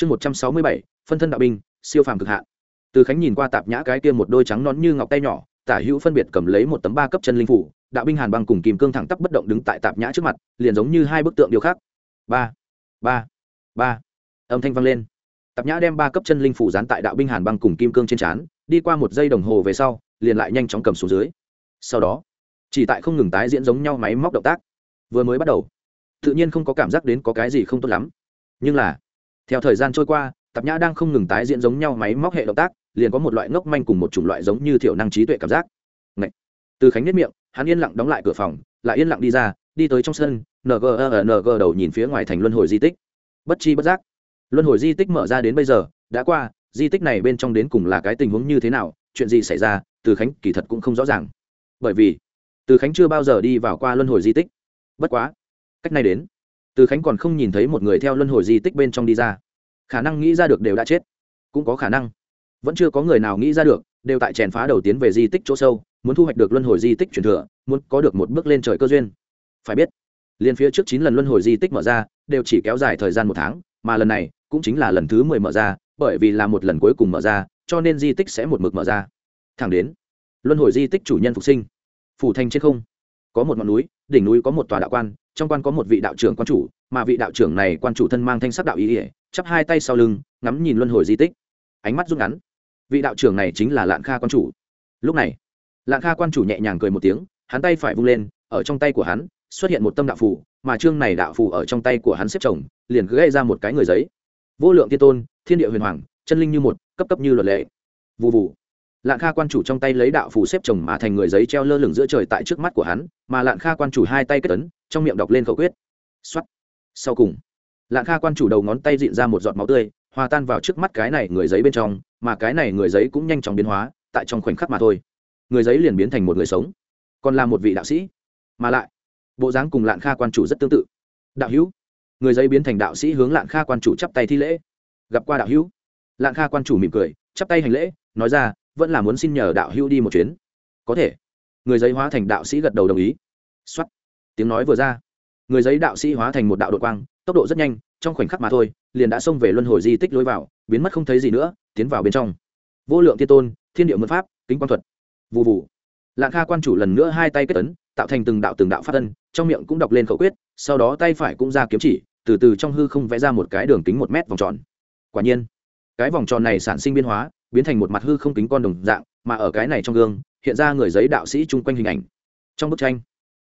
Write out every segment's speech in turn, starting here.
chương một trăm sáu mươi bảy, phân thân đạo binh, siêu phàm cực hạn. Từ khánh nhìn qua tạp nhã cái kia một đôi trắng nón như ngọc tay nhỏ, tả hữu phân biệt cầm lấy một tấm ba cấp chân linh phủ, đạo binh hàn băng cùng kìm cương thẳng tắp bất động đứng tại tạp nhã trước mặt, liền giống như hai bức tượng điều khác. ba ba ba. Âm thanh vang lên. Tạp nhã đem ba cấp chân linh phủ dán tại đạo binh hàn băng cùng kim cương trên trán, đi qua một giây đồng hồ về sau, liền lại nhanh chóng cầm xuống dưới. Sau đó, chỉ tại không ngừng tái diễn giống nhau máy móc động tác. Vừa mới bắt đầu, tự nhiên không có cảm giác đến có cái gì không tốt lắm. Nhưng là theo thời gian trôi qua, tạp nhã đang không ngừng tái diễn giống nhau máy móc hệ động tác, liền có một loại ngốc manh cùng một chủng loại giống như thiểu năng trí tuệ cảm giác. Ngậy. từ khánh nhất miệng, hắn yên lặng đóng lại cửa phòng, lại yên lặng đi ra, đi tới trong sân ng ng đầu nhìn phía ngoài thành luân hồi di tích. Bất chi bất giác, luân hồi di tích mở ra đến bây giờ, đã qua, di tích này bên trong đến cùng là cái tình huống như thế nào, chuyện gì xảy ra, từ khánh kỳ thật cũng không rõ ràng. Bởi vì, từ khánh chưa bao giờ đi vào qua luân hồi di tích. Bất quá, cách này đến từ khánh còn không nhìn thấy một người theo luân hồi di tích bên trong đi ra. Khả năng nghĩ ra được đều đã chết. Cũng có khả năng. Vẫn chưa có người nào nghĩ ra được, đều tại chèn phá đầu tiến về di tích chỗ sâu, muốn thu hoạch được luân hồi di tích truyền thừa, muốn có được một bước lên trời cơ duyên. Phải biết liên phía trước chín lần luân hồi di tích mở ra, đều chỉ kéo dài thời gian một tháng, mà lần này cũng chính là lần thứ mười mở ra, bởi vì là một lần cuối cùng mở ra, cho nên di tích sẽ một mực mở ra. Thẳng đến, luân hồi di tích chủ nhân phục sinh. Phủ thành trên không có một ngọn núi, đỉnh núi có một tòa đạo quan, trong quan có một vị đạo trưởng quan chủ, mà vị đạo trưởng này quan chủ thân mang thanh sắc đạo ý ỉa chắp hai tay sau lưng, ngắm nhìn luân hồi di tích. Ánh mắt rút ngắn. Vị đạo trưởng này chính là lạng kha quan chủ. Lúc này, lạng kha quan chủ nhẹ nhàng cười một tiếng, hắn tay phải vung lên, ở trong tay của hắn xuất hiện một tâm đạo phù, mà chương này đạo phù ở trong tay của hắn xếp chồng, liền gây ra một cái người giấy. Vô lượng tiên tôn, thiên địa huyền hoàng, chân linh như một, cấp cấp như luật lệ. Vụ vụ lạng kha quan chủ trong tay lấy đạo phù xếp chồng mà thành người giấy treo lơ lửng giữa trời tại trước mắt của hắn, mà lạng kha quan chủ hai tay kết ấn, trong miệng đọc lên khẩu quyết. X sau cùng lạng kha quan chủ đầu ngón tay dịn ra một giọt máu tươi, hòa tan vào trước mắt cái này người giấy bên trong, mà cái này người giấy cũng nhanh chóng biến hóa, tại trong khoảnh khắc mà thôi. Người giấy liền biến thành một người sống, còn là một vị đạo sĩ. Mà lại, bộ dáng cùng lạng kha quan chủ rất tương tự. Đạo hữu. Người giấy biến thành đạo sĩ hướng lạng kha quan chủ chắp tay thi lễ. Gặp qua đạo hữu. Lạng kha quan chủ mỉm cười, chắp tay hành lễ, nói ra vẫn là muốn xin nhờ đạo hữu đi một chuyến. Có thể. Người giấy hóa thành đạo sĩ gật đầu đồng ý. X tiếng nói vừa ra. Người giấy đạo sĩ hóa thành một đạo đội quang tốc độ rất nhanh trong khoảnh khắc mà thôi liền đã xông về luân hồi di tích lối vào biến mất không thấy gì nữa tiến vào bên trong. Vô lượng thiên tôn thiên địa mật pháp kính quang thuật. Vụ vụ lạng kha quan chủ lần nữa hai tay kết tấn, tạo thành từng đạo từng đạo phát tân trong miệng cũng đọc lên khẩu quyết sau đó tay phải cũng ra kiếm chỉ từ từ trong hư không vẽ ra một cái đường kính một mét vòng tròn. Quả nhiên cái vòng tròn này sản sinh biên hóa biến thành một mặt hư không kính con đồng dạng, mà ở cái này trong gương, hiện ra người giấy đạo sĩ chung quanh hình ảnh. Trong bức tranh,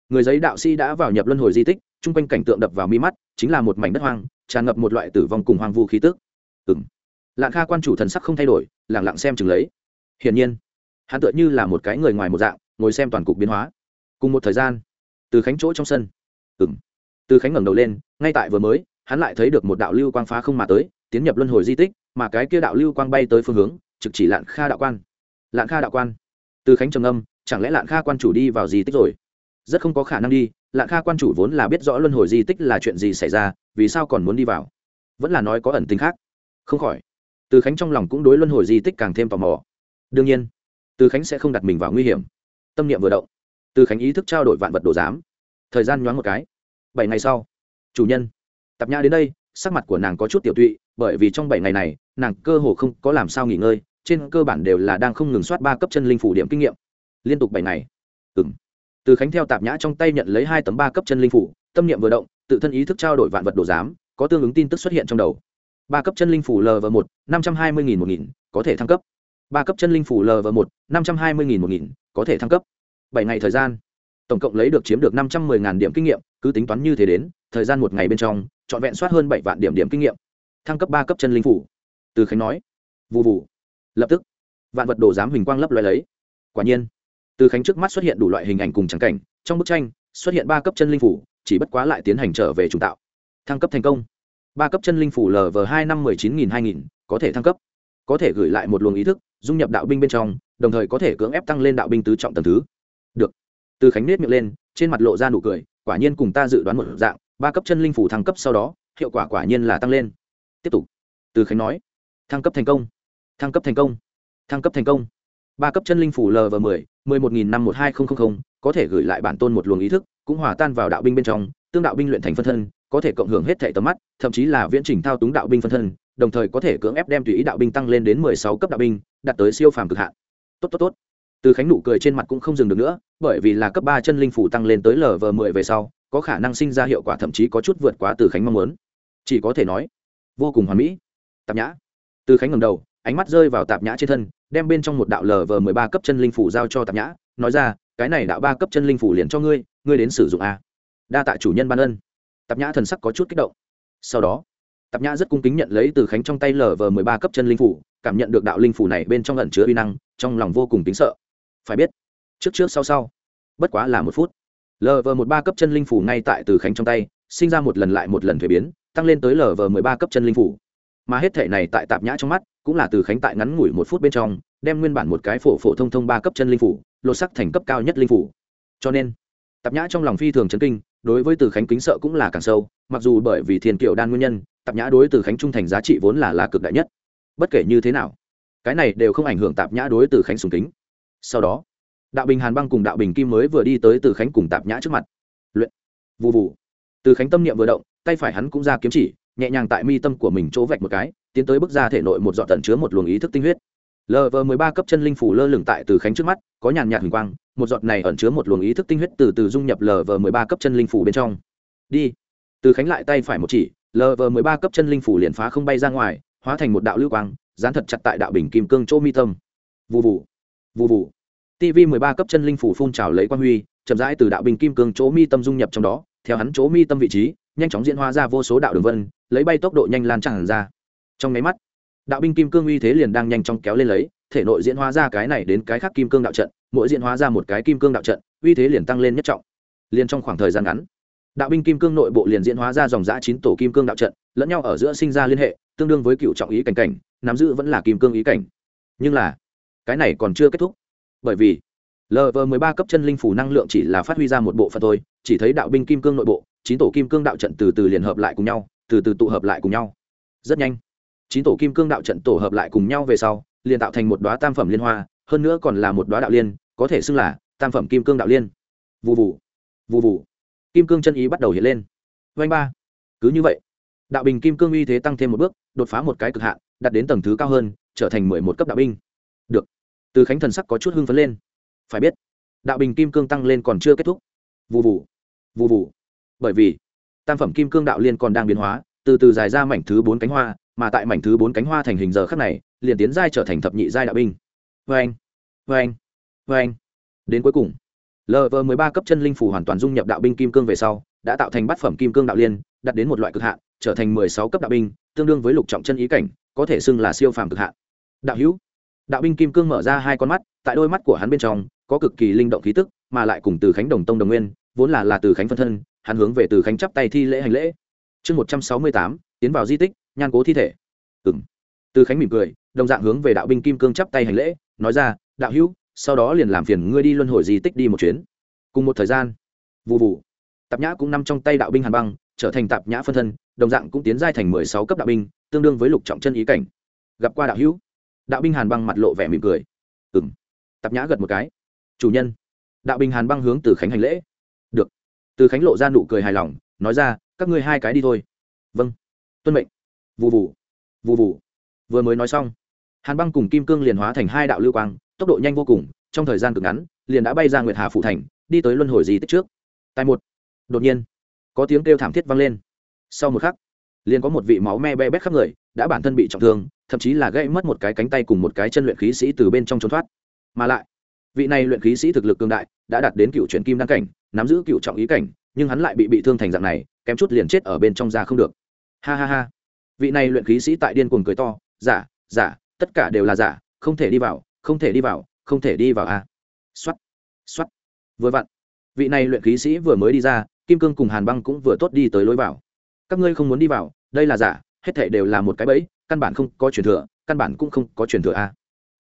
người giấy đạo sĩ đã vào nhập luân hồi di tích, chung quanh cảnh tượng đập vào mi mắt, chính là một mảnh đất hoang, tràn ngập một loại tử vong cùng hoang vu khí tức. Ừ m lạng kha quan chủ thần sắc không thay đổi lẳng lặng xem chừng lấy. Hiển nhiên, hắn tựa như là một cái người ngoài một dạng, ngồi xem toàn cục biến hóa. Cùng một thời gian, từ khánh chỗ trong sân. Ừ m từ khánh ngẩng đầu lên, ngay tại vừa mới, hắn lại thấy được một đạo lưu quang phá không mà tới, tiến nhập luân hồi di tích, mà cái kia đạo lưu quang bay tới phương hướng trực chỉ lạn kha đạo quan. Lạn kha đạo quan? Từ khánh trầm âm chẳng lẽ lạn kha quan chủ đi vào di tích rồi? Rất không có khả năng đi, lạn kha quan chủ vốn là biết rõ luân hồi di tích là chuyện gì xảy ra, vì sao còn muốn đi vào? Vẫn là nói có ẩn tính khác. Không khỏi, từ khánh trong lòng cũng đối luân hồi di tích càng thêm tò mò. Đương nhiên, từ khánh sẽ không đặt mình vào nguy hiểm. Tâm niệm vừa động, từ khánh ý thức trao đổi vạn vật đồ giám. Thời gian nhoáng một cái. Bảy ngày sau, chủ nhân tập nhã đến đây, sắc mặt của nàng có chút tiểu tụy, bởi vì trong bảy ngày này, nàng cơ hồ không có làm sao nghỉ ngơi trên cơ bản đều là đang không ngừng soát ba cấp chân linh phủ điểm kinh nghiệm. Liên tục bảy ngày. Ừng từ khánh theo tạp nhã trong tay nhận lấy hai tấm ba cấp chân linh phủ, tâm niệm vừa động, tự thân ý thức trao đổi vạn vật đồ giám, có tương ứng tin tức xuất hiện trong đầu. Ba cấp chân linh phủ lv một, năm trăm hai mươi nghìn một nghìn, có thể thăng cấp. Ba cấp chân linh phủ lv một, năm trăm hai mươi nghìn một nghìn, có thể thăng cấp. Bảy ngày thời gian. Tổng cộng lấy được chiếm được năm trăm mười ngàn điểm kinh nghiệm, cứ tính toán như thế đến, thời gian một ngày bên trong, trọn vẹn soát hơn bảy vạn điểm điểm kinh nghiệm. Thăng cấp ba cấp chân linh phủ. Từ khánh nói. Vụ vụ lập tức, vạn vật đồ giám huỳnh quang lấp loay lấy. Quả nhiên, từ khánh trước mắt xuất hiện đủ loại hình ảnh cùng trắng cảnh, trong bức tranh xuất hiện ba cấp chân linh phủ, chỉ bất quá lại tiến hành trở về trùng tạo. Thăng cấp thành công. Ba cấp chân linh phủ lv hai năm mười chín nghìn hai nghìn, có thể thăng cấp. Có thể gửi lại một luồng ý thức, dung nhập đạo binh bên trong, đồng thời có thể cưỡng ép tăng lên đạo binh tứ trọng tầng thứ. Được. Từ khánh nết miệng lên, trên mặt lộ ra nụ cười, quả nhiên cùng ta dự đoán một dạng, ba cấp chân linh phủ thăng cấp sau đó, hiệu quả quả nhiên là tăng lên. Tiếp tục. Từ khánh nói, thăng cấp thành công thăng cấp thành công. Thăng cấp thành công. Ba cấp chân linh phủ lv mười mười một nghìn năm một hai nghìn có thể gửi lại bản tôn một luồng ý thức, cũng hòa tan vào đạo binh bên trong, tương đạo binh luyện thành phân thân, có thể cộng hưởng hết thể tầm mắt, thậm chí là viễn trình thao túng đạo binh phân thân, đồng thời có thể cưỡng ép đem tùy ý đạo binh tăng lên đến mười sáu cấp đạo binh, đạt tới siêu phàm cực hạn. Tốt tốt tốt. Từ khánh nụ cười trên mặt cũng không dừng được nữa, bởi vì là cấp ba chân linh phủ tăng lên tới lv mười về sau, có khả năng sinh ra hiệu quả thậm chí có chút vượt quá từ khánh mong muốn. Chỉ có thể nói, vô cùng hoàn mỹ. Tạp nhã. Từ khánh ngầm đầu ánh mắt rơi vào tạp nhã trên thân, đem bên trong một đạo lv mười ba cấp chân linh phủ giao cho tạp nhã, nói ra, cái này đạo ba cấp chân linh phủ liền cho ngươi ngươi đến sử dụng a đa tạ chủ nhân ban ân. Tạp nhã thần sắc có chút kích động. Sau đó, tạp nhã rất cung kính nhận lấy từ khánh trong tay lv mười ba cấp chân linh phủ, cảm nhận được đạo linh phủ này bên trong lẩn chứa uy năng, trong lòng vô cùng tính sợ. Phải biết, trước trước sau sau, bất quá là một phút lv một ba cấp chân linh phủ ngay tại từ khánh trong tay, sinh ra một lần lại một lần thuế biến, tăng lên tới lv mười ba cấp chân linh phủ. Mà hết thể này tại tạp nhã trong mắt cũng là từ khánh tại ngắn ngủi một phút bên trong, đem nguyên bản một cái phổ phổ thông thông ba cấp chân linh phủ, lột sắc thành cấp cao nhất linh phủ. Cho nên, tạp nhã trong lòng phi thường chấn kinh, đối với từ khánh kính sợ cũng là càng sâu, mặc dù bởi vì thiên kiều đan nguyên nhân, tạp nhã đối từ khánh trung thành giá trị vốn là là cực đại nhất. Bất kể như thế nào, cái này đều không ảnh hưởng tạp nhã đối từ khánh sùng kính. Sau đó, đạo bình hàn băng cùng đạo bình kim mới vừa đi tới từ khánh cùng tạp nhã trước mặt. Luyện. Vụ vụ từ khánh tâm niệm vừa động, tay phải hắn cũng ra kiếm chỉ nhẹ nhàng tại mi tâm của mình chỗ vạch một cái, tiến tới bước ra thể nội một dọn tận chứa một luồng ý thức tinh huyết. Lv mười ba cấp chân linh phủ lơ lửng tại từ khánh trước mắt, có nhàn nhạt huỳnh quang, một giọt này ẩn chứa một luồng ý thức tinh huyết từ từ dung nhập lv mười ba cấp chân linh phủ bên trong. Đi. Từ khánh lại tay phải một chỉ lv mười ba cấp chân linh phủ liền phá không bay ra ngoài, hóa thành một đạo lưu quang, dán thật chặt tại đạo bình kim cương chỗ mi tâm. Vụ vụ vụ vụ tv mười ba cấp chân linh phủ phun trào lấy quang huy, chậm rãi từ đạo bình kim cương chỗ mi tâm dung nhập trong đó, theo hắn chỗ mi tâm vị trí nhanh chóng diễn hóa ra vô số đạo đường vân, lấy bay tốc độ nhanh lan tràn ra. Trong máy mắt, đạo binh kim cương uy thế liền đang nhanh chóng kéo lên lấy, thể nội diễn hóa ra cái này đến cái khác kim cương đạo trận, mỗi diễn hóa ra một cái kim cương đạo trận, uy thế liền tăng lên nhất trọng. Liền trong khoảng thời gian ngắn, đạo binh kim cương nội bộ liền diễn hóa ra dòng giã chín tổ kim cương đạo trận, lẫn nhau ở giữa sinh ra liên hệ, tương đương với cựu trọng ý cảnh cảnh, nắm giữ vẫn là kim cương ý cảnh. Nhưng là, cái này còn chưa kết thúc. Bởi vì lv mười ba cấp chân linh phủ năng lượng chỉ là phát huy ra một bộ phận thôi, chỉ thấy đạo binh kim cương nội bộ chín tổ kim cương đạo trận từ từ liền hợp lại cùng nhau, từ từ tụ hợp lại cùng nhau. Rất nhanh, chín tổ kim cương đạo trận tổ hợp lại cùng nhau về sau, liền tạo thành một đoá tam phẩm liên hoa, hơn nữa còn là một đoá đạo liên, có thể xưng là tam phẩm kim cương đạo liên. Vụ vụ vụ vụ kim cương chân ý bắt đầu hiện lên. Vanh ba. Cứ như vậy, đạo bình kim cương uy thế tăng thêm một bước, đột phá một cái cực hạn đặt đến tầng thứ cao hơn, trở thành mười một cấp đạo binh. Được. Từ khánh thần sắc có chút hưng phấn lên. Phải biết, đạo bình kim cương tăng lên còn chưa kết thúc. Vụ vụ vụ vụ bởi vì tam phẩm kim cương đạo liên còn đang biến hóa, từ từ dài ra mảnh thứ bốn cánh hoa, mà tại mảnh thứ bốn cánh hoa thành hình giờ khắc này, liền tiến giai trở thành thập nhị giai đạo binh. Vê anh vê anh vê anh đến cuối cùng lv mười ba cấp chân linh phủ hoàn toàn dung nhập đạo binh kim cương về sau, đã tạo thành bát phẩm kim cương đạo liên, đặt đến một loại cực hạn, trở thành mười sáu cấp đạo binh, tương đương với lục trọng chân ý cảnh, có thể xưng là siêu phàm cực hạn. Đạo hữu, đạo binh kim cương mở ra hai con mắt, tại đôi mắt của hắn bên trong, có cực kỳ linh động khí tức, mà lại cùng từ khánh đồng tông đồng nguyên, vốn là là từ khánh phân thân hắn hướng về từ khánh chắp tay thi lễ hành lễ. Chương một trăm sáu mươi tám, tiến vào di tích, nhan cố thi thể. Ừng từ khánh mỉm cười, đồng dạng hướng về đạo binh kim cương chắp tay hành lễ, nói ra, đạo hữu, sau đó liền làm phiền ngươi đi luân hồi di tích đi một chuyến. Cùng một thời gian vụ vụ tạp nhã cũng nằm trong tay đạo binh hàn băng, trở thành tạp nhã phân thân, đồng dạng cũng tiến giai thành mười sáu cấp đạo binh, tương đương với lục trọng chân ý cảnh. Gặp qua đạo hữu. Đạo binh hàn băng mặt lộ vẻ mỉm cười. Ừng tạp nhã gật một cái. Chủ nhân. Đạo binh hàn băng hướng từ khánh hành lễ từ khánh lộ ra nụ cười hài lòng, nói ra, các ngươi hai cái đi thôi. Vâng. Tuân mệnh. Vụ vụ vụ vụ vừa mới nói xong, hàn băng cùng kim cương liền hóa thành hai đạo lưu quang, tốc độ nhanh vô cùng, trong thời gian cực ngắn, liền đã bay ra nguyệt hà phụ thành, đi tới luân hồi di tích trước. Tại một. Đột nhiên, có tiếng kêu thảm thiết vang lên. Sau một khắc, liền có một vị máu me be bét khắp người, đã bản thân bị trọng thương, thậm chí là gãy mất một cái cánh tay cùng một cái chân luyện khí sĩ từ bên trong trốn thoát. Mà lại, vị này luyện khí sĩ thực lực cường đại, đã đạt đến cựu chuyển kim đăng cảnh nắm giữ cựu trọng ý cảnh, nhưng hắn lại bị bị thương thành dạng này, kém chút liền chết ở bên trong ra không được. Ha ha ha. Vị này luyện khí sĩ tại điên cuồng cười to giả giả tất cả đều là giả không thể đi vào, không thể đi vào, không thể đi vào a à. xuất xuất vừa vặn, vị này luyện khí sĩ vừa mới đi ra, kim cương cùng hàn băng cũng vừa tốt đi tới lối vào. Các ngươi không muốn đi vào, đây là giả hết thể đều là một cái bẫy, căn bản không có truyền thừa, căn bản cũng không có truyền thừa a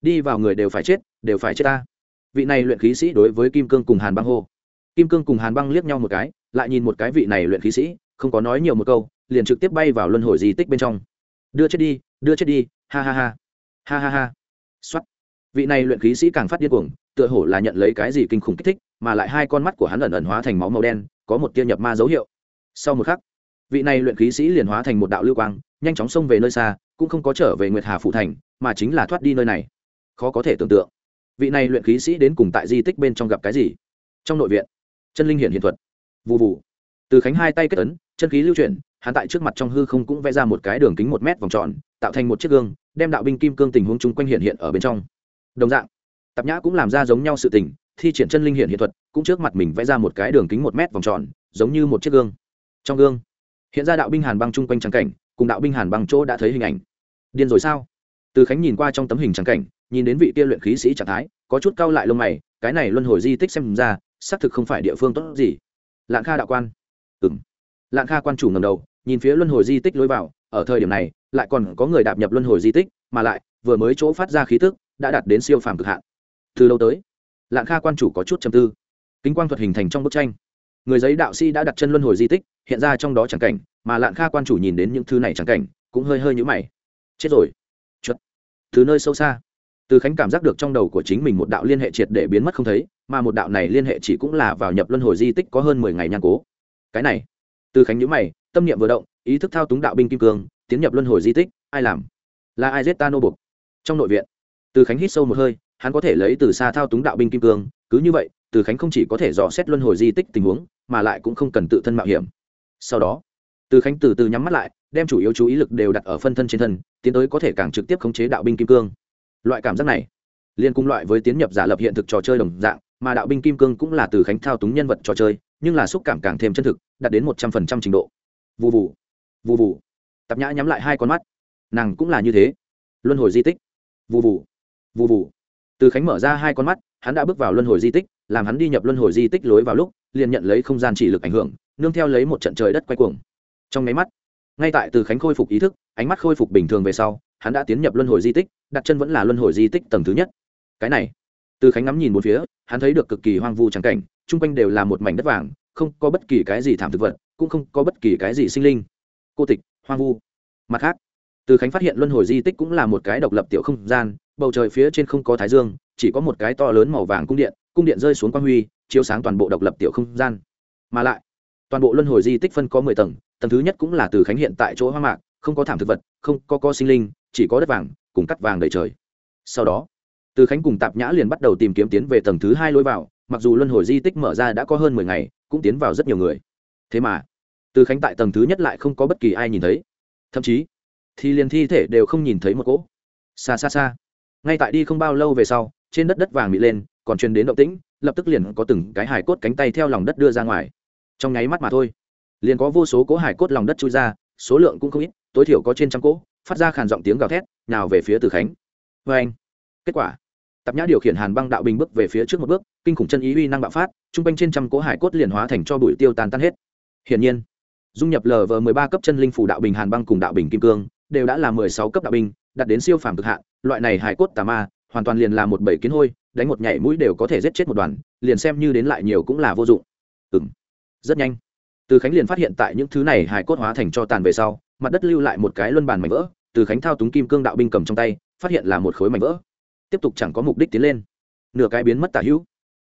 đi vào người đều phải chết, đều phải chết à? vị này luyện khí sĩ đối với kim cương cùng hàn băng hô kim cương cùng hàn băng liếc nhau một cái, lại nhìn một cái vị này luyện khí sĩ, không có nói nhiều một câu, liền trực tiếp bay vào luân hồi di tích bên trong. Đưa chết đi, đưa chết đi, ha ha ha. Ha ha ha. Xuất vị này luyện khí sĩ càng phát điên cuồng, tựa hổ là nhận lấy cái gì kinh khủng kích thích, mà lại hai con mắt của hắn ẩn ẩn hóa thành máu màu đen, có một tia nhập ma dấu hiệu. Sau một khắc, vị này luyện khí sĩ liền hóa thành một đạo lưu quang, nhanh chóng xông về nơi xa, cũng không có trở về nguyệt hà Phủ thành, mà chính là thoát đi nơi này. Khó có thể tưởng tượng. Vị này luyện khí sĩ đến cùng tại di tích bên trong gặp cái gì? Trong nội viện chân linh hiện hiện thuật. Vụ vụ từ khánh hai tay kết ấn, chân khí lưu chuyển, hắn tại trước mặt trong hư không cũng vẽ ra một cái đường kính một mét vòng tròn, tạo thành một chiếc gương, đem đạo binh kim cương tình huống chung quanh hiện hiện ở bên trong. Đồng dạng, tạp nhã cũng làm ra giống nhau sự tình, thi triển chân linh hiện hiện thuật, cũng trước mặt mình vẽ ra một cái đường kính một mét vòng tròn, giống như một chiếc gương. Trong gương, hiện ra đạo binh hàn băng chung quanh trắng cảnh, cùng đạo binh hàn băng chỗ đã thấy hình ảnh. Điên rồi sao? Từ khánh nhìn qua trong tấm hình trắng cảnh, nhìn đến vị kia luyện khí sĩ trạng thái, có chút cau lại lông mày, cái này luân hồi di tích xem ra xác thực không phải địa phương tốt gì. Lạng kha đạo quan. Ừng lạng kha quan chủ ngầm đầu, nhìn phía luân hồi di tích lối vào, ở thời điểm này, lại còn có người đạp nhập luân hồi di tích, mà lại, vừa mới chỗ phát ra khí tức, đã đạt đến siêu phàm cực hạn. Từ lâu tới, lạng kha quan chủ có chút chầm tư. Kính quang thuật hình thành trong bức tranh. Người giấy đạo sĩ đã đặt chân luân hồi di tích, hiện ra trong đó chẳng cảnh, mà lạng kha quan chủ nhìn đến những thứ này chẳng cảnh, cũng hơi hơi nhũ mày. Chết rồi. Chuất từ nơi sâu xa từ khánh cảm giác được trong đầu của chính mình một đạo liên hệ triệt để biến mất không thấy, mà một đạo này liên hệ chỉ cũng là vào nhập luân hồi di tích có hơn mười ngày nhan cố. Cái này, từ khánh nhữ mày, tâm niệm vừa động, ý thức thao túng đạo binh kim cương, tiến nhập luân hồi di tích, ai làm? Là ai giết ta nô bục trong nội viện, từ khánh hít sâu một hơi, hắn có thể lấy từ xa thao túng đạo binh kim cương, cứ như vậy, từ khánh không chỉ có thể dò xét luân hồi di tích tình huống, mà lại cũng không cần tự thân mạo hiểm. Sau đó, từ khánh từ từ nhắm mắt lại, đem chủ yếu chú ý lực đều đặt ở phân thân trên thân, tiến tới có thể càng trực tiếp khống chế đạo binh kim cương loại cảm giác này, liên cung loại với tiến nhập giả lập hiện thực trò chơi đồng dạng, mà đạo binh kim cương cũng là từ khánh thao túng nhân vật trò chơi, nhưng là xúc cảm càng thêm chân thực, đạt đến một trăm phần trăm trình độ. Vụ vụ vụ vụ tạp nhã nhắm lại hai con mắt. Nàng cũng là như thế. Luân hồi di tích. Vụ vụ vụ vụ từ khánh mở ra hai con mắt, hắn đã bước vào luân hồi di tích, làm hắn đi nhập luân hồi di tích lối vào lúc, liền nhận lấy không gian chỉ lực ảnh hưởng, nương theo lấy một trận trời đất quay cuồng. Trong máy mắt, ngay tại từ khánh khôi phục ý thức, ánh mắt khôi phục bình thường về sau hắn đã tiến nhập luân hồi di tích, đặt chân vẫn là luân hồi di tích tầng thứ nhất. Cái này, từ khánh ngắm nhìn một phía, hắn thấy được cực kỳ hoang vu trắng cảnh, chung quanh đều là một mảnh đất vàng, không có bất kỳ cái gì thảm thực vật, cũng không có bất kỳ cái gì sinh linh. Cô tịch, hoang vu. Mặt khác, từ khánh phát hiện luân hồi di tích cũng là một cái độc lập tiểu không gian, bầu trời phía trên không có thái dương, chỉ có một cái to lớn màu vàng cung điện cung điện rơi xuống quang huy, chiếu sáng toàn bộ độc lập tiểu không gian. Mà lại, toàn bộ luân hồi di tích phân có mười tầng tầng thứ nhất cũng là từ khánh hiện tại chỗ hoang mạc, không có thảm thực vật, không có co sinh linh chỉ có đất vàng, cùng cắt vàng đầy trời. Sau đó, từ khánh cùng tạp nhã liền bắt đầu tìm kiếm tiến về tầng thứ hai lối vào, mặc dù luân hồi di tích mở ra đã có hơn mười ngày, cũng tiến vào rất nhiều người. Thế mà, từ khánh tại tầng thứ nhất lại không có bất kỳ ai nhìn thấy. Thậm chí, thì liền thi thể đều không nhìn thấy một cỗ. Xa xa xa. Ngay tại đi không bao lâu về sau, trên đất đất vàng bị lên, còn truyền đến động tĩnh, lập tức liền có từng cái hải cốt cánh tay theo lòng đất đưa ra ngoài. Trong nháy mắt mà thôi, liền có vô số cỗ hải cốt lòng đất chui ra, số lượng cũng không ít, tối thiểu có trên trăm cỗ phát ra khàn giọng tiếng gào thét nào về phía từ khánh. Vê anh. Kết quả tạp nhã điều khiển hàn băng đạo bình bước về phía trước một bước kinh khủng chân ý uy năng bạo phát t r u n g quanh trên trăm cỗ hải cốt liền hóa thành cho bụi tiêu tan tan hết. Hiển nhiên dung nhập lv mười ba cấp chân linh phủ đạo bình hàn băng cùng đạo bình kim cương đều đã là mười sáu cấp đạo bình, đạt đến siêu phàm cực hạn loại này hải cốt tà ma hoàn toàn liền là một bảy kiến hôi đánh một nhảy mũi đều có thể giết chết một đoàn liền xem như đến lại nhiều cũng là vô dụng. Ừ m rất nhanh. Từ khánh liền phát hiện tại những thứ này hải cốt hóa thành cho tàn về sau mặt đất lưu lại một cái luân bàn mảnh vỡ, từ khánh thao túng kim cương đạo binh cầm trong tay, phát hiện là một khối mảnh vỡ. Tiếp tục chẳng có mục đích tiến lên. Nửa cái biến mất tả hữu.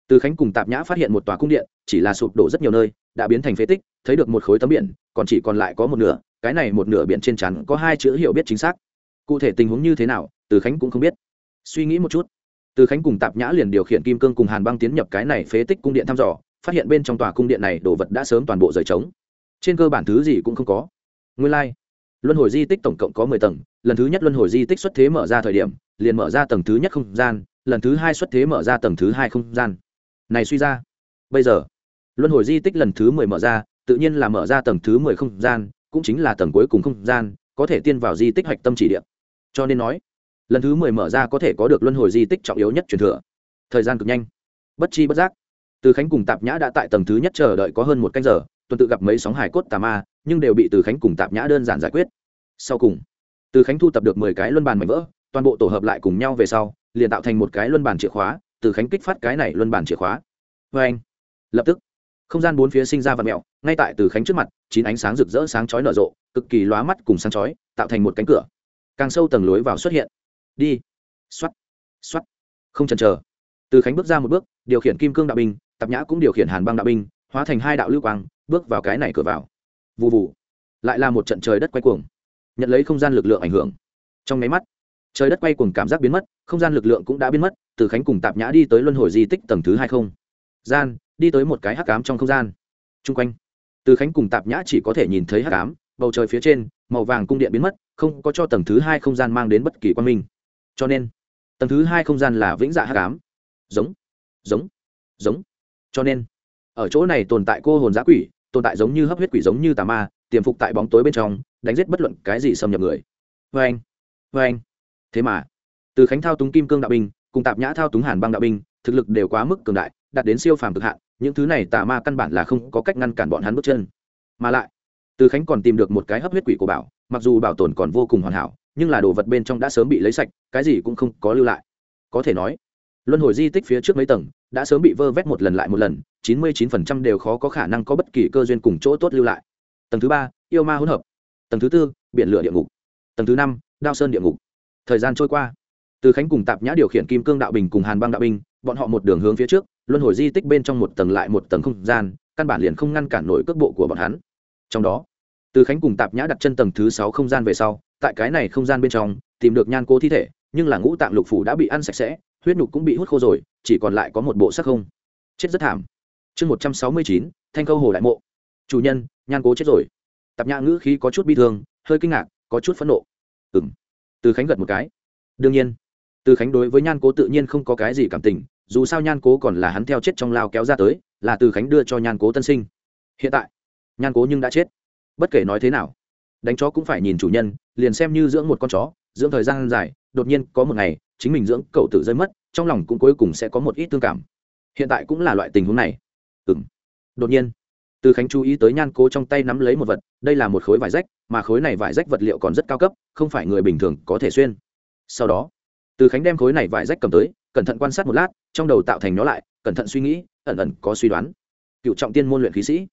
Từ khánh cùng tạp nhã phát hiện một tòa cung điện, chỉ là sụp đổ rất nhiều nơi, đã biến thành phế tích, thấy được một khối tấm biển, còn chỉ còn lại có một nửa, cái này một nửa biển trên chắn có hai chữ hiểu biết chính xác. Cụ thể tình huống như thế nào, từ khánh cũng không biết. Suy nghĩ một chút. Từ khánh cùng tạp nhã liền điều khiển kim cương cùng hàn băng tiến nhập cái này phế tích cung điện thăm dò, phát hiện bên trong tòa cung điện này đồ vật đã sớm toàn bộ rời trống. Trên cơ bản thứ gì cũng không có. Nguyên lai、like luân hồi di tích tổng cộng có mười tầng, lần thứ nhất luân hồi di tích xuất thế mở ra thời điểm, liền mở ra tầng thứ nhất không gian, lần thứ hai xuất thế mở ra tầng thứ hai không gian. Này suy ra, bây giờ, luân hồi di tích lần thứ mười mở ra, tự nhiên là mở ra tầng thứ mười không gian, cũng chính là tầng cuối cùng không gian, có thể tiên vào di tích hạch tâm chỉ địa. Cho nên nói, lần thứ mười mở ra có thể có được luân hồi di tích trọng yếu nhất truyền thừa. Thời gian cực nhanh, bất chi bất giác. Từ khánh cùng tạp nhã đã tại tầng thứ nhất chờ đợi có hơn một canh giờ, tuần tự gặp mấy sóng hải cốt tà ma nhưng đều bị từ khánh cùng tạp nhã đơn giản giải quyết. Sau cùng, từ khánh thu tập được mười cái luân bàn mảnh vỡ, toàn bộ tổ hợp lại cùng nhau về sau, liền tạo thành một cái luân bàn chìa khóa, từ khánh kích phát cái này luân bàn chìa khóa. Vê anh, lập tức, không gian bốn phía sinh ra vật mẹo, ngay tại từ khánh trước mặt, chín ánh sáng rực rỡ sáng chói nở rộ, cực kỳ lóa mắt cùng sáng chói, tạo thành một cánh cửa. Càng sâu tầng lối vào xuất hiện. Đi. Xoắt xoắt không chần chờ. Từ khánh bước ra một bước, điều khiển kim cương đạo binh, tạp nhã cũng điều khiển hàn băng đạo binh, hóa thành hai đạo lưu quang, bước vào cái này cửa vào vụ vụ lại là một trận trời đất quay cuồng. Nhận lấy không gian lực lượng ảnh hưởng. Trong máy mắt, trời đất quay cuồng cảm giác biến mất, không gian lực lượng cũng đã biến mất, từ khánh cùng tạp nhã đi tới luân hồi di tích tầng thứ hai không. Gian, đi tới một cái hắc cám trong không gian. Chung quanh, từ khánh cùng tạp nhã chỉ có thể nhìn thấy hắc cám bầu trời phía trên, màu vàng cung điện biến mất, không có cho tầng thứ hai không gian mang đến bất kỳ quan minh. Cho nên, tầng thứ hai không gian là vĩnh dạ hắc cám giống giống giống. Cho nên, ở chỗ này tồn tại cô hồn giã quỷ tồn tại giống như hấp huyết quỷ giống như tà ma, tiềm phục tại bóng tối bên trong, đánh giết bất luận cái gì xâm nhập người. Vê anh vê anh. Thế mà, từ khánh thao túng kim cương đạo binh, cùng tạp nhã thao túng hàn băng đạo binh, thực lực đều quá mức cường đại, đạt đến siêu phàm cực hạn, những thứ này tà ma căn bản là không có cách ngăn cản bọn hắn bước chân. Mà lại, từ khánh còn tìm được một cái hấp huyết quỷ của bảo, mặc dù bảo tồn còn vô cùng hoàn hảo, nhưng là đồ vật bên trong đã sớm bị lấy sạch, cái gì cũng không có lưu lại. Có thể nói, luân hồi di tích phía trước mấy tầng, đã sớm bị vơ vét một lần lại một lần chín mươi chín phần trăm đều khó có khả năng có bất kỳ cơ duyên cùng chỗ tốt lưu lại. Tầng thứ ba, yêu ma hỗn hợp. Tầng thứ tư, biển lửa địa ngục. Tầng thứ năm, đao sơn địa ngục. Thời gian trôi qua. Từ khánh cùng tạp nhã điều khiển kim cương đạo bình cùng hàn băng đạo binh bọn họ một đường hướng phía trước, luân hồi di tích bên trong một tầng lại một tầng không gian, căn bản liền không ngăn cản nổi cước bộ của bọn hắn. Trong đó, từ khánh cùng tạp nhã đặt chân tầng thứ sáu không gian về sau, tại cái này không gian bên trong, tìm được nhan cố thi thể, nhưng là ngũ tạng lục phủ đã bị ăn sạch sẽ, huyết nhục cũng bị hút khô rồi, chỉ còn lại có một bộ xác không. Chết rất thảm chương một trăm sáu mươi chín, thanh câu hồ đại mộ. Chủ nhân, nhan cố chết rồi. Tạp nhã ngữ khí có chút bi thương, hơi kinh ngạc, có chút phẫn nộ. Ừ m từ khánh gật một cái. Đương nhiên. Từ khánh đối với nhan cố tự nhiên không có cái gì cảm tình, dù sao nhan cố còn là hắn theo chết trong lao kéo ra tới, là từ khánh đưa cho nhan cố tân sinh. Hiện tại, nhan cố nhưng đã chết. Bất kể nói thế nào, đánh chó cũng phải nhìn chủ nhân, liền xem như dưỡng một con chó, dưỡng thời gian dài, đột nhiên có một ngày, chính mình dưỡng cậu tự rơi mất, trong lòng cũng cuối cùng sẽ có một ít tương cảm. Hiện tại cũng là loại tình huống này ừng đột nhiên, từ khánh chú ý tới nhan cố trong tay nắm lấy một vật, đây là một khối vải rách, mà khối này vải rách vật liệu còn rất cao cấp, không phải người bình thường có thể xuyên. Sau đó, từ khánh đem khối này vải rách cầm tới, cẩn thận quan sát một lát, trong đầu tạo thành nó lại, cẩn thận suy nghĩ, ẩn ẩn có suy đoán. Cựu trọng tiên môn luyện khí sĩ.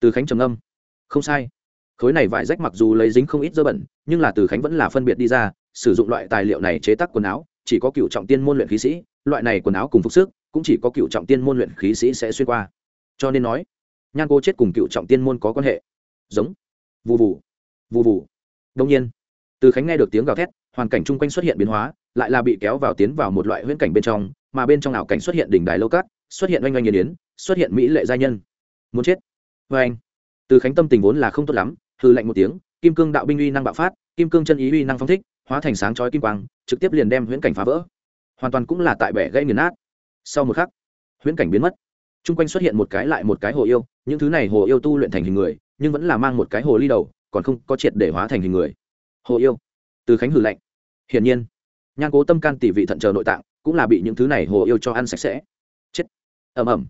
Từ khánh trầm âm không sai. Khối này vải rách mặc dù lấy dính không ít dơ bẩn, nhưng là từ khánh vẫn là phân biệt đi ra, sử dụng loại tài liệu này chế tác quần áo, chỉ có cựu trọng tiên môn luyện khí sĩ, loại này quần áo cùng phục sức, cũng chỉ có cựu trọng tiên môn luyện khí sĩ sẽ xuyên qua cho nên nói, nhan cô chết cùng cựu trọng tiên môn có quan hệ. Giống. Vụ vụ vụ vụ đông nhiên, từ khánh nghe được tiếng gào thét, hoàn cảnh chung quanh xuất hiện biến hóa, lại là bị kéo vào tiến vào một loại huyễn cảnh bên trong, mà bên trong ảo cảnh xuất hiện đỉnh đài lâu cát, xuất hiện oanh oanh nghiền yến, xuất hiện mỹ lệ gia nhân. Muốn chết. Vê anh, từ khánh tâm tình vốn là không tốt lắm hư lạnh một tiếng, kim cương đạo binh uy năng bạo phát, kim cương chân ý uy năng phong thích, hóa thành sáng chói kim quang, trực tiếp liền đem huyễn cảnh phá vỡ. Hoàn toàn cũng là tại bẻ gây nghiền nát. Sau một khắc, huyễn cảnh biến mất t r u n g quanh xuất hiện một cái lại một cái hồ yêu, những thứ này hồ yêu tu luyện thành hình người, nhưng vẫn là mang một cái hồ ly đầu, còn không có triệt để hóa thành hình người. Hồ yêu? Từ khánh hử lạnh. Hiển nhiên, nhan cố tâm can tỷ vị thận chờ nội tạng, cũng là bị những thứ này hồ yêu cho ăn sạch sẽ. Chết. Ẩm ẩm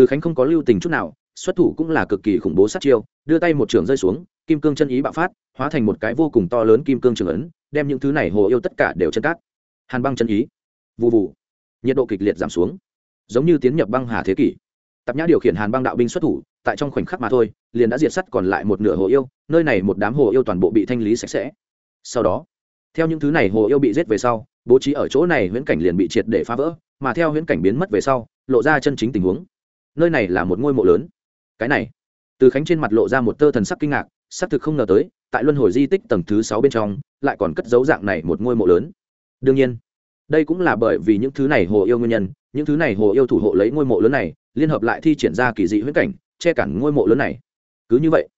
từ khánh không có lưu tình chút nào, xuất thủ cũng là cực kỳ khủng bố sát chiêu, đưa tay một trường rơi xuống, kim cương chân ý bạo phát, hóa thành một cái vô cùng to lớn kim cương trường ấn, đem những thứ này hồ yêu tất cả đều chân cát. Hàn băng chân ý. Vụ vụ nhiệt độ kịch liệt giảm xuống. Giống như tiến nhập băng hà thế kỷ tạp nhã điều khiển hàn băng đạo binh xuất thủ, tại trong khoảnh khắc mà thôi, liền đã diệt sắt còn lại một nửa hồ yêu, nơi này một đám hồ yêu toàn bộ bị thanh lý sạch sẽ. Sau đó, theo những thứ này hồ yêu bị giết về sau, bố trí ở chỗ này huyễn cảnh liền bị triệt để phá vỡ, mà theo huyễn cảnh biến mất về sau, lộ ra chân chính tình huống. Nơi này là một ngôi mộ lớn. Cái này, từ khánh trên mặt lộ ra một tơ thần sắc kinh ngạc, xác thực không ngờ tới, tại luân hồi di tích tầng thứ sáu bên trong, lại còn cất dấu dạng này một ngôi mộ lớn. Đương nhiên đây cũng là bởi vì những thứ này hồ yêu nguyên nhân, những thứ này hồ yêu thủ hộ lấy ngôi mộ lớn này, liên hợp lại thi triển ra kỳ dị huyết cảnh, che cản ngôi mộ lớn này. Cứ như vậy,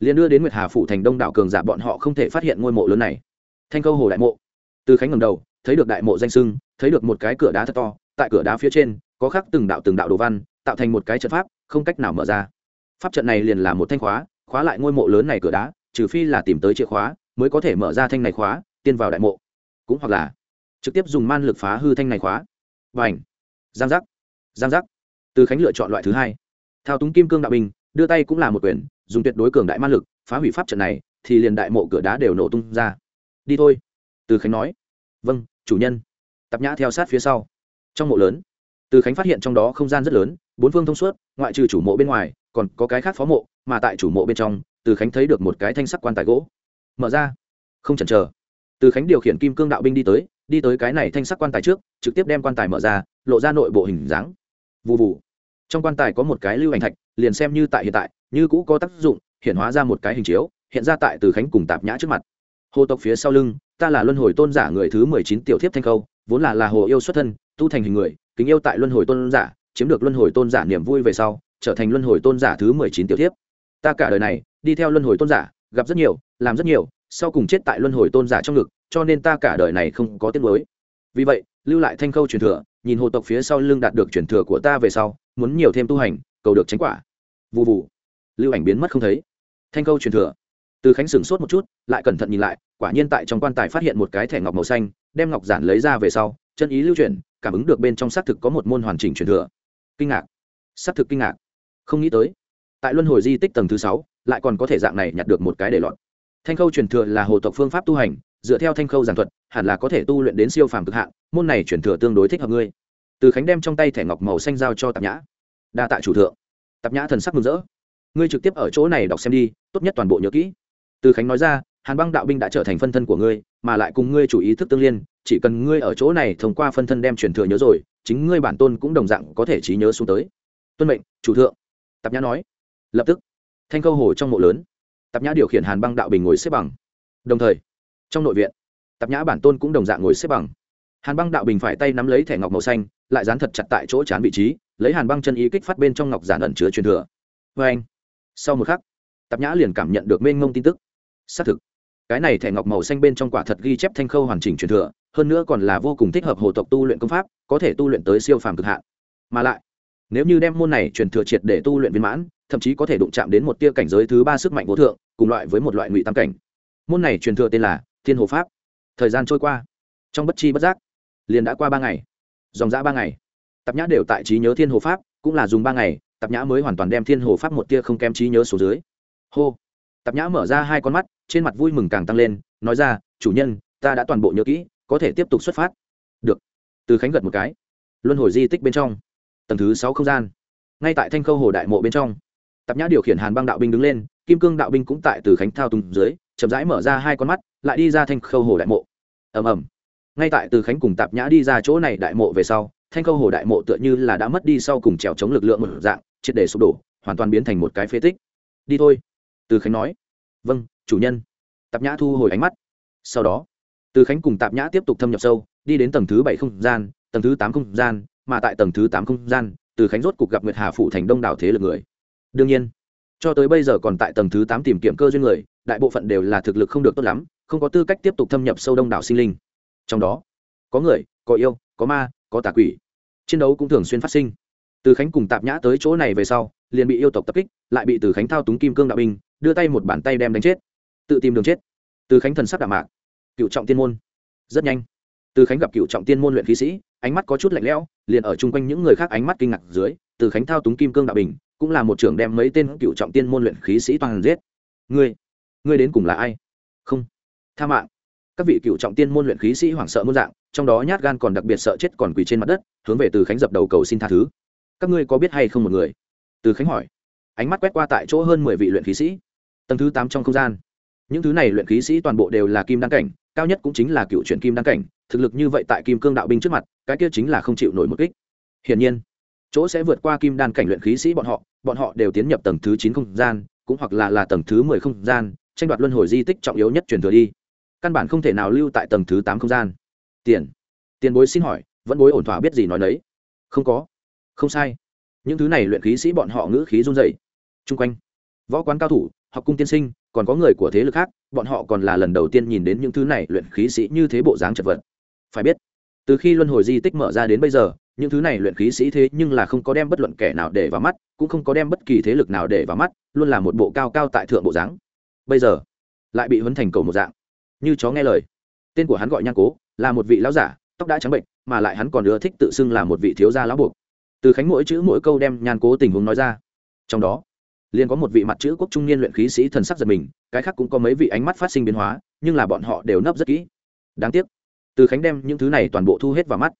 liền đưa đến nguyệt hà phủ thành đông đảo cường giả bọn họ không thể phát hiện ngôi mộ lớn này. Thanh câu hồ đại mộ. Từ khánh ngầm đầu, thấy được đại mộ danh sưng, thấy được một cái cửa đá thật to, tại cửa đá phía trên, có khắc từng đạo từng đạo đồ văn, tạo thành một cái trận pháp, không cách nào mở ra. Pháp trận này liền là một thanh khóa khóa lại ngôi mộ lớn này cửa đá, trừ phi là tìm tới chìa khóa, mới có thể mở ra thanh này khóa tiên vào đại mộ. Cũng hoặc là trực tiếp dùng man lực phá hư thanh này khóa. Và ảnh giang giác! Giang giác! Từ khánh lựa chọn loại thứ hai. Thao túng kim cương đạo binh, đưa tay cũng là một quyền, dùng tuyệt đối cường đại man lực, phá hủy pháp trận này, thì liền đại mộ cửa đá đều nổ tung ra. Đi thôi! Từ khánh nói. Vâng chủ nhân. Tạp nhã theo sát phía sau. Trong mộ lớn, từ khánh phát hiện trong đó không gian rất lớn, bốn phương thông suốt, ngoại trừ chủ mộ bên ngoài, còn có cái khác phó mộ, mà tại chủ mộ bên trong, từ khánh thấy được một cái thanh sắc quan tài gỗ. Mở ra. Không chần chờ. Từ khánh điều khiển kim cương đạo binh đi tới đi tới cái này thanh sắc quan tài trước, trực tiếp đem quan tài mở ra, lộ ra nội bộ hình dáng. Vụ vụ trong quan tài có một cái lưu ảnh thạch, liền xem như tại hiện tại, như cũ có tác dụng, hiện hóa ra một cái hình chiếu, hiện ra tại từ khánh cùng tạp nhã trước mặt. Hồ tộc phía sau lưng, ta là luân hồi tôn giả người thứ mười chín tiểu thiếp thanh khâu, vốn là là hồ yêu xuất thân, tu thành hình người, kính yêu tại luân hồi tôn giả, chiếm được luân hồi tôn giả niềm vui về sau, trở thành luân hồi tôn giả thứ mười chín tiểu thiếp. Ta cả đời này, đi theo luân hồi tôn giả, gặp rất nhiều, làm rất nhiều sau cùng chết tại luân hồi tôn giả trong ngực, cho nên ta cả đời này không có tiếng mới vì vậy, lưu lại thanh khâu truyền thừa, nhìn hồ tộc phía sau lưng đạt được truyền thừa của ta về sau, muốn nhiều thêm tu hành, cầu được tránh quả. Vụ vụ lưu ảnh biến mất không thấy. Thanh khâu truyền thừa. Từ khánh sửng sốt một chút, lại cẩn thận nhìn lại, quả nhiên tại trong quan tài phát hiện một cái thẻ ngọc màu xanh, đem ngọc giản lấy ra về sau, chân ý lưu chuyển, cảm ứng được bên trong xác thực có một môn hoàn chỉnh truyền thừa. Kinh ngạc. Xác thực kinh ngạc. Không nghĩ tới. Tại luân hồi di tích tầng thứ sáu, lại còn có thể dạng này nhặt được một cái để lọt thanh khâu truyền thừa là hồ tộc phương pháp tu hành, dựa theo thanh khâu giảng thuật, hẳn là có thể tu luyện đến siêu phàm cực hạn, môn này truyền thừa tương đối thích hợp ngươi. Từ khánh đem trong tay thẻ ngọc màu xanh giao cho tạp nhã. Đa tạ chủ thượng. Tạp nhã thần sắc mừng rỡ. Ngươi trực tiếp ở chỗ này đọc xem đi, tốt nhất toàn bộ nhớ kỹ. Từ khánh nói ra, hàn băng đạo binh đã trở thành phân thân của ngươi, mà lại cùng ngươi chủ ý thức tương liên, chỉ cần ngươi ở chỗ này thông qua phân thân đem truyền thừa nhớ rồi, chính ngươi bản tôn cũng đồng dạng có thể trí nhớ xuống tới. Tuân mệnh, chủ thượng. Tạp nhã nói. Lập tức. Thanh câu hồ trong mộ lớn tạp nhã điều khiển hàn băng đạo bình ngồi xếp bằng đồng thời trong nội viện tạp nhã bản tôn cũng đồng dạng ngồi xếp bằng hàn băng đạo bình phải tay nắm lấy thẻ ngọc màu xanh lại dán thật chặt tại chỗ chán vị trí lấy hàn băng chân ý kích phát bên trong ngọc giản ẩn chứa truyền thừa vê anh sau một khắc tạp nhã liền cảm nhận được mênh ngông tin tức xác thực cái này thẻ ngọc màu xanh bên trong quả thật ghi chép thanh khâu hoàn chỉnh truyền thừa hơn nữa còn là vô cùng thích hợp hồ tộc tu luyện công pháp có thể tu luyện tới siêu phàm cực hạn mà lại nếu như đem môn này truyền thừa triệt để tu luyện viên mãn, thậm chí có thể đụng chạm đến một tia cảnh giới thứ ba sức mạnh vô thượng, cùng loại với một loại ngụy tam cảnh. Môn này truyền thừa tên là thiên hồ pháp. Thời gian trôi qua. Trong bất chi bất giác, liền đã qua ba ngày. Dòng dã ba ngày. Tạp nhã đều tại trí nhớ thiên hồ pháp, cũng là dùng ba ngày, tạp nhã mới hoàn toàn đem thiên hồ pháp một tia không kém trí nhớ số dưới. Hô. Tạp nhã mở ra hai con mắt, trên mặt vui mừng càng tăng lên, nói ra, chủ nhân, ta đã toàn bộ nhớ kỹ, có thể tiếp tục xuất phát. Được. Từ khánh gật một cái. Luân hồi di tích bên trong tầng thứ sáu không gian. Ngay tại thanh khâu hồ đại mộ bên trong, tạp nhã điều khiển hàn băng đạo binh đứng lên, kim cương đạo binh cũng tại từ khánh thao tung dưới, chậm rãi mở ra hai con mắt, lại đi ra thanh khâu hồ đại mộ. Ầm ầm. Ngay tại từ khánh cùng tạp nhã đi ra chỗ này đại mộ về sau, thanh khâu hồ đại mộ tựa như là đã mất đi sau cùng trèo chống lực lượng một dạng, triệt để sụp đổ, hoàn toàn biến thành một cái phế tích. Đi thôi, từ khánh nói. Vâng chủ nhân. Tạp nhã thu hồi ánh mắt. Sau đó, từ khánh cùng tạp nhã tiếp tục thâm nhập sâu, đi đến tầng thứ bảy không gian, tầng thứ tám không gian mà tại tầng thứ tám không gian, từ khánh rốt cục gặp nguyệt hà phụ thành đông đảo thế lực người. Đương nhiên, cho tới bây giờ còn tại tầng thứ tám tìm kiếm cơ duyên người, đại bộ phận đều là thực lực không được tốt lắm, không có tư cách tiếp tục thâm nhập sâu đông đảo sinh linh. Trong đó, có người, có yêu, có ma, có tà quỷ. Chiến đấu cũng thường xuyên phát sinh. Từ khánh cùng tạp nhã tới chỗ này về sau, liền bị yêu tộc tập kích, lại bị từ khánh thao túng kim cương đạo binh, đưa tay một bàn tay đem đánh chết. Tự tìm đường chết. Từ khánh thần sắc đạo mạc. Cựu trọng tiên môn. Rất nhanh. Từ khánh gặp cựu trọng tiên môn luyện khí sĩ ánh mắt có chút lạnh lẽo, liền ở chung quanh những người khác ánh mắt kinh ngạc dưới, từ khánh thao túng kim cương đạo bình, cũng là một trưởng đem mấy tên cựu trọng tiên môn luyện khí sĩ toàn giết. Ngươi ngươi đến cùng là ai? Không. Tha mạng. Các vị cựu trọng tiên môn luyện khí sĩ hoảng sợ muôn dạng, trong đó nhát gan còn đặc biệt sợ chết còn quỳ trên mặt đất, hướng về từ khánh dập đầu cầu xin tha thứ. Các ngươi có biết hay không một người? Từ khánh hỏi. Ánh mắt quét qua tại chỗ hơn mười vị luyện khí sĩ. Tầng thứ tám trong không gian. Những thứ này luyện khí sĩ toàn bộ đều là kim đăng cảnh, cao nhất cũng chính là cựu truyện kim đăng cảnh, thực lực như vậy tại kim cương đạo binh trước mặt cái kia chính là không chịu nổi một kích. Hiển nhiên, chỗ sẽ vượt qua kim đan cảnh luyện khí sĩ bọn họ bọn họ đều tiến nhập tầng thứ chín không gian, cũng hoặc là là tầng thứ mười không gian, tranh đoạt luân hồi di tích trọng yếu nhất truyền thừa đi. Căn bản không thể nào lưu tại tầng thứ tám không gian. Tiền. Tiền bối xin hỏi, vẫn bối ổn thỏa biết gì nói đấy không có. Không sai. Những thứ này luyện khí sĩ bọn họ ngữ khí run dày chung quanh, võ quán cao thủ, học cung tiên sinh, còn có người của thế lực khác, bọn họ còn là lần đầu tiên nhìn đến những thứ này luyện khí sĩ như thế bộ dáng chật vật. Phải biết từ khi luân hồi di tích mở ra đến bây giờ, những thứ này luyện khí sĩ thế nhưng là không có đem bất luận kẻ nào để vào mắt, cũng không có đem bất kỳ thế lực nào để vào mắt, luôn là một bộ cao cao tại thượng bộ dáng. Bây giờ, lại bị huấn thành cầu một dạng. Như chó nghe lời. Tên của hắn gọi nhan cố, là một vị lão giả, tóc đã trắng bệnh, mà lại hắn còn ưa thích tự xưng là một vị thiếu gia lão buộc. Từ khánh mỗi chữ mỗi câu đem nhan cố tình huống nói ra. Trong đó, liền có một vị mặt chữ quốc trung niên luyện khí sĩ thần sắc giật mình, cái khác cũng có mấy vị ánh mắt phát sinh biến hóa, nhưng là bọn họ đều nấp rất kỹ. Đáng tiếc từ khánh đem những thứ này toàn bộ thu hết vào mắt.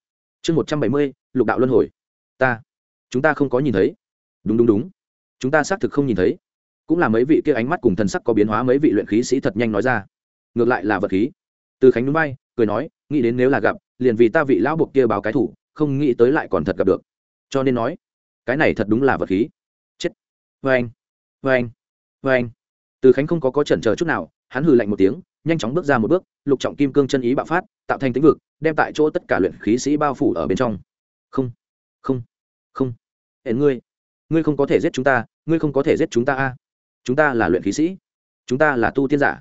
Chương một trăm bảy mươi, lục đạo luân hồi. Ta, chúng ta không có nhìn thấy. Đúng đúng đúng. Chúng ta xác thực không nhìn thấy. Cũng là mấy vị kia ánh mắt cùng thần sắc có biến hóa mấy vị luyện khí sĩ thật nhanh nói ra. Ngược lại là vật khí. Từ khánh núi bay, cười nói, nghĩ đến nếu là gặp, liền vì ta vị lão buộc kia báo cái thủ, không nghĩ tới lại còn thật gặp được. Cho nên nói, cái này thật đúng là vật khí. Chết. Vê anh vê anh vê anh từ khánh không có có chần chờ chút nào, hắn hừ lạnh một tiếng nhanh chóng bước ra một bước lục trọng kim cương chân ý bạo phát tạo thành tĩnh vực đem tại chỗ tất cả luyện khí sĩ bao phủ ở bên trong. Không không không. Hẹn ngươi ngươi không có thể giết chúng ta ngươi không có thể giết chúng ta a. Chúng ta là luyện khí sĩ chúng ta là tu tiên giả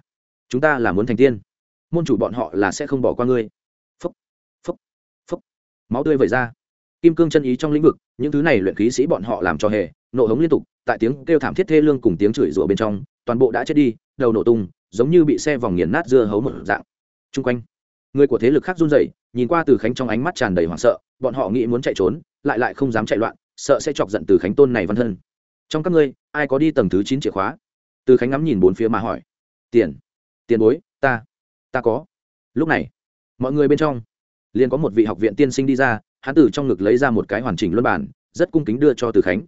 chúng ta là muốn thành tiên. Môn chủ bọn họ là sẽ không bỏ qua ngươi. Phấp, phấp, phấp, máu tươi vẩy ra. Kim cương chân ý trong lĩnh vực những thứ này luyện khí sĩ bọn họ làm cho hề nộ hống liên tục tại tiếng kêu thảm thiết thê lương cùng tiếng chửi rủa bên trong toàn bộ đã chết đi đầu nổ tung giống như bị xe vòng nghiền nát dưa hấu một dạng. Chung quanh, người của thế lực khác run rẩy, nhìn qua từ khánh trong ánh mắt tràn đầy hoảng sợ, bọn họ nghĩ muốn chạy trốn, lại lại không dám chạy loạn, sợ sẽ chọc giận từ khánh tôn này văn thân. Trong các ngươi, ai có đi tầng thứ chín chìa khóa? Từ khánh ngắm nhìn bốn phía mà hỏi. Tiền tiền bối, ta ta có. Lúc này, mọi người bên trong, liền có một vị học viện tiên sinh đi ra, hắn từ trong ngực lấy ra một cái hoàn chỉnh luân bản rất cung kính đưa cho từ khánh.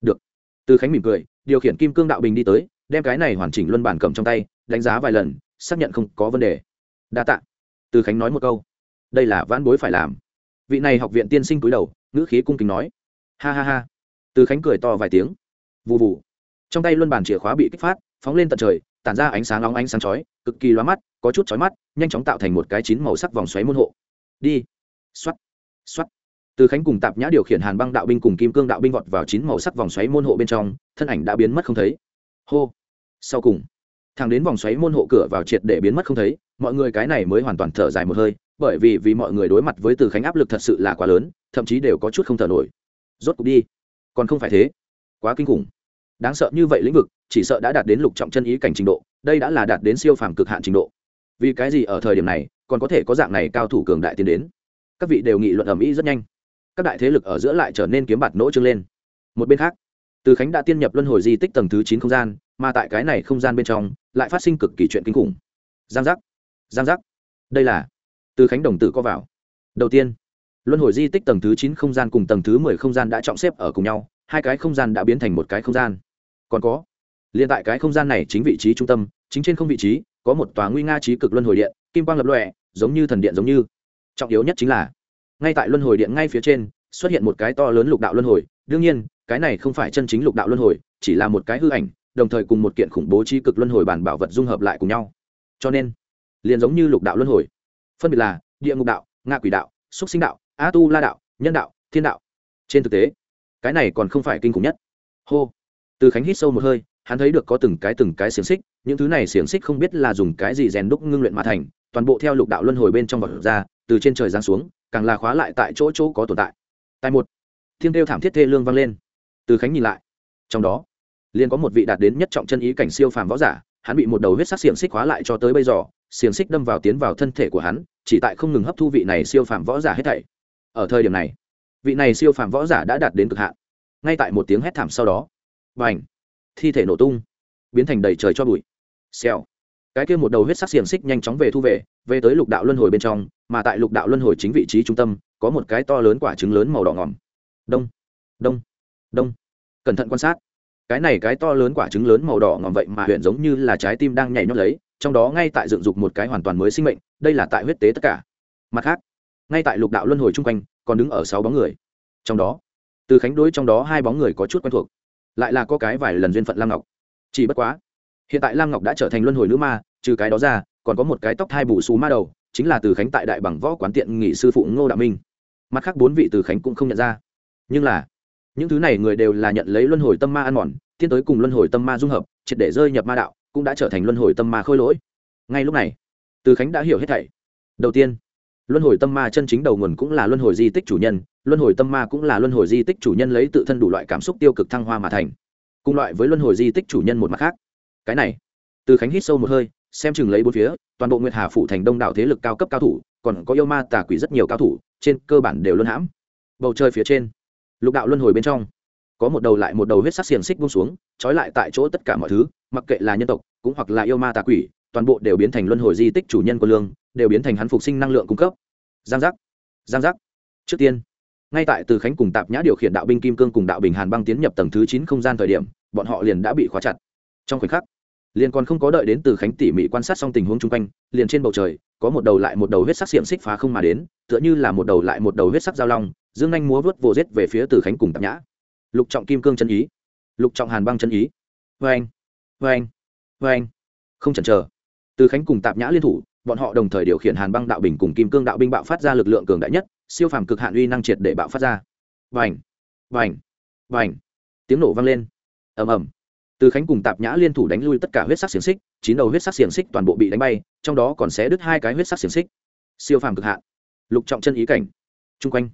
Được. Từ khánh mỉm cười, điều khiển kim cương đạo bình đi tới đem cái này hoàn chỉnh luân bản cầm trong tay, đánh giá vài lần, xác nhận không có vấn đề. Đa t ạ từ khánh nói một câu. Đây là vãn bối phải làm. Vị này học viện tiên sinh cúi đầu, ngữ khí cung kính nói. Ha ha ha. Từ khánh cười to vài tiếng. Vụ vụ trong tay luân bản chìa khóa bị kích phát, phóng lên tận trời, tản ra ánh sáng nóng ánh sáng chói, cực kỳ loa mắt, có chút chói mắt, nhanh chóng tạo thành một cái chín màu sắc vòng xoáy môn hộ. Đi. X o á t x o á t từ khánh cùng tạp nhã điều khiển hàn băng đạo binh cùng kim cương đạo binh vọt vào chín màu sắc vòng xoáy môn hộ bên trong, thân ảnh đã biến mất không thấy hô. Sau cùng thằng đến vòng xoáy môn hộ cửa vào triệt để biến mất không thấy, mọi người cái này mới hoàn toàn thở dài một hơi, bởi vì vì mọi người đối mặt với từ khánh áp lực thật sự là quá lớn, thậm chí đều có chút không thở nổi. Rốt cục đi. Còn không phải thế. Quá kinh khủng. Đáng sợ như vậy lĩnh vực, chỉ sợ đã đạt đến lục trọng chân ý cảnh trình độ, đây đã là đạt đến siêu phàm cực hạn trình độ. Vì cái gì ở thời điểm này, còn có thể có dạng này cao thủ cường đại tiến đến? Các vị đều nghị luận ầm ĩ rất nhanh. Các đại thế lực ở giữa lại trở nên kiếm bạt nỗ trưng lên. Một bên khác từ khánh đã tiên nhập luân hồi di tích tầng thứ chín không gian, mà tại cái này không gian bên trong, lại phát sinh cực kỳ chuyện kinh khủng. Giang giác giang giác. Đây là, từ khánh đồng tử có vào. Đầu tiên, luân hồi di tích tầng thứ chín không gian cùng tầng thứ mười không gian đã trọng xếp ở cùng nhau, hai cái không gian đã biến thành một cái không gian. Còn có liền tại cái không gian này chính vị trí trung tâm, chính trên không vị trí, có một tòa nguy nga trí cực luân hồi điện, kim quang lập lọe giống như thần điện giống như. Trọng yếu nhất chính là, ngay tại luân hồi điện ngay phía trên, xuất hiện một cái to lớn lục đạo luân hồi, đương nhiên cái này không phải chân chính lục đạo luân hồi, chỉ là một cái hư ảnh, đồng thời cùng một kiện khủng bố trí cực luân hồi bản bảo vật dung hợp lại cùng nhau. Cho nên, liền giống như lục đạo luân hồi. Phân biệt là địa ngục đạo, ngạ quỷ đạo xúc sinh đạo, a tu la đạo, nhân đạo, thiên đạo. Trên thực tế, cái này còn không phải kinh khủng nhất. Hô. Từ khánh hít sâu một hơi, hắn thấy được có từng cái từng cái xiềng xích, những thứ này xiềng xích không biết là dùng cái gì rèn đúc ngưng luyện mà thành, toàn bộ theo lục đạo luân hồi bên trong vật ra, từ trên trời giáng xuống, càng là khóa lại tại chỗ chỗ có tồn tại. Tại một. Thiên tiêu thảm thiết thê lương vang lên từ khánh nhìn lại. Trong đó, liền có một vị đạt đến nhất trọng chân ý cảnh siêu phàm võ giả, hắn bị một đầu huyết sắc xiềng xích khóa lại cho tới bây giờ, xiềng xích đâm vào tiến vào thân thể của hắn, chỉ tại không ngừng hấp thu vị này siêu phàm võ giả hết thảy. Ở thời điểm này, vị này siêu phàm võ giả đã đạt đến cực hạn. Ngay tại một tiếng hét thảm sau đó b à n h thi thể nổ tung, biến thành đầy trời cho bụi. Xèo. Cái kia một đầu huyết sắc xiềng xích nhanh chóng về thu về về tới lục đạo luân hồi bên trong, mà tại lục đạo luân hồi chính vị trí trung tâm, có một cái to lớn quả trứng lớn màu đỏ ngỏm đông. Đông đông. Cẩn thận quan sát. Cái này cái to lớn quả trứng lớn màu đỏ ngòm vậy mà huyện giống như là trái tim đang nhảy nhót lấy, trong đó ngay tại dựng dục một cái hoàn toàn mới sinh mệnh, đây là tại huyết tế tất cả. Mặt khác, ngay tại lục đạo luân hồi chung quanh, còn đứng ở sáu bóng người. Trong đó, từ khánh đối trong đó hai bóng người có chút quen thuộc, lại là có cái vài lần duyên phận lam ngọc. Chỉ bất quá, hiện tại lam ngọc đã trở thành luân hồi nữ ma, trừ cái đó ra, còn có một cái tóc thai bù xù ma đầu, chính là từ khánh tại đại bằng võ quán tiện nghị sư phụ ngô đạo minh. Mặt khác bốn vị từ khánh cũng không nhận ra. Nhưng là những thứ này người đều là nhận lấy luân hồi tâm ma ăn mòn, tiến tới cùng luân hồi tâm ma dung hợp, triệt để rơi nhập ma đạo, cũng đã trở thành luân hồi tâm ma khôi lỗi. Ngay lúc này, từ khánh đã hiểu hết thảy. Đầu tiên, luân hồi tâm ma chân chính đầu nguồn cũng là luân hồi di tích chủ nhân, luân hồi tâm ma cũng là luân hồi di tích chủ nhân lấy tự thân đủ loại cảm xúc tiêu cực thăng hoa mà thành. Cùng loại với luân hồi di tích chủ nhân một mặt khác. Cái này, từ khánh hít sâu một hơi, xem chừng lấy bốn phía, toàn bộ nguyệt hà phủ thành đông đảo thế lực cao cấp cao thủ, còn có yêu ma tà quỷ rất nhiều cao thủ, trên cơ bản đều luân hãm. Bầu trời phía trên lục đạo luân hồi bên trong, có một đầu lại một đầu huyết sắc xiềng xích buông xuống, trói lại tại chỗ tất cả mọi thứ, mặc kệ là nhân tộc, cũng hoặc là yêu ma tà quỷ, toàn bộ đều biến thành luân hồi di tích chủ nhân của lương, đều biến thành hắn phục sinh năng lượng cung cấp. Giang giác giang giác. Trước tiên, ngay tại từ khánh cùng tạp nhã điều khiển đạo binh kim cương cùng đạo bình hàn băng tiến nhập tầng thứ chín không gian thời điểm, bọn họ liền đã bị khóa chặt. Trong khoảnh khắc, liền còn không có đợi đến từ khánh tỉ mỉ quan sát xong tình huống chung quanh, liền trên bầu trời, có một đầu lại một đầu huyết sắc xiềng xích phá không mà đến, tựa như là một đầu lại một đầu huyết sắc giao long dương anh múa vớt vồ rết về phía từ khánh cùng tạp nhã. Lục trọng kim cương chân ý. Lục trọng hàn băng chân ý. Vê anh vê anh vê anh. Không chần chờ. Từ khánh cùng tạp nhã liên thủ, bọn họ đồng thời điều khiển hàn băng đạo bình cùng kim cương đạo binh bạo phát ra lực lượng cường đại nhất, siêu phàm cực hạn uy năng triệt để bạo phát ra. Vành vành vành tiếng nổ vang lên. Ầm ầm. Từ khánh cùng tạp nhã liên thủ đánh lui tất cả huyết sắc xiềng xích, chín đầu huyết sắc xiềng xích toàn bộ bị đánh bay, trong đó còn xé đứt hai cái huyết sắc xiềng xích. Siêu phàm cực hạn. Lục trọng chân ý cảnh. Chung quanh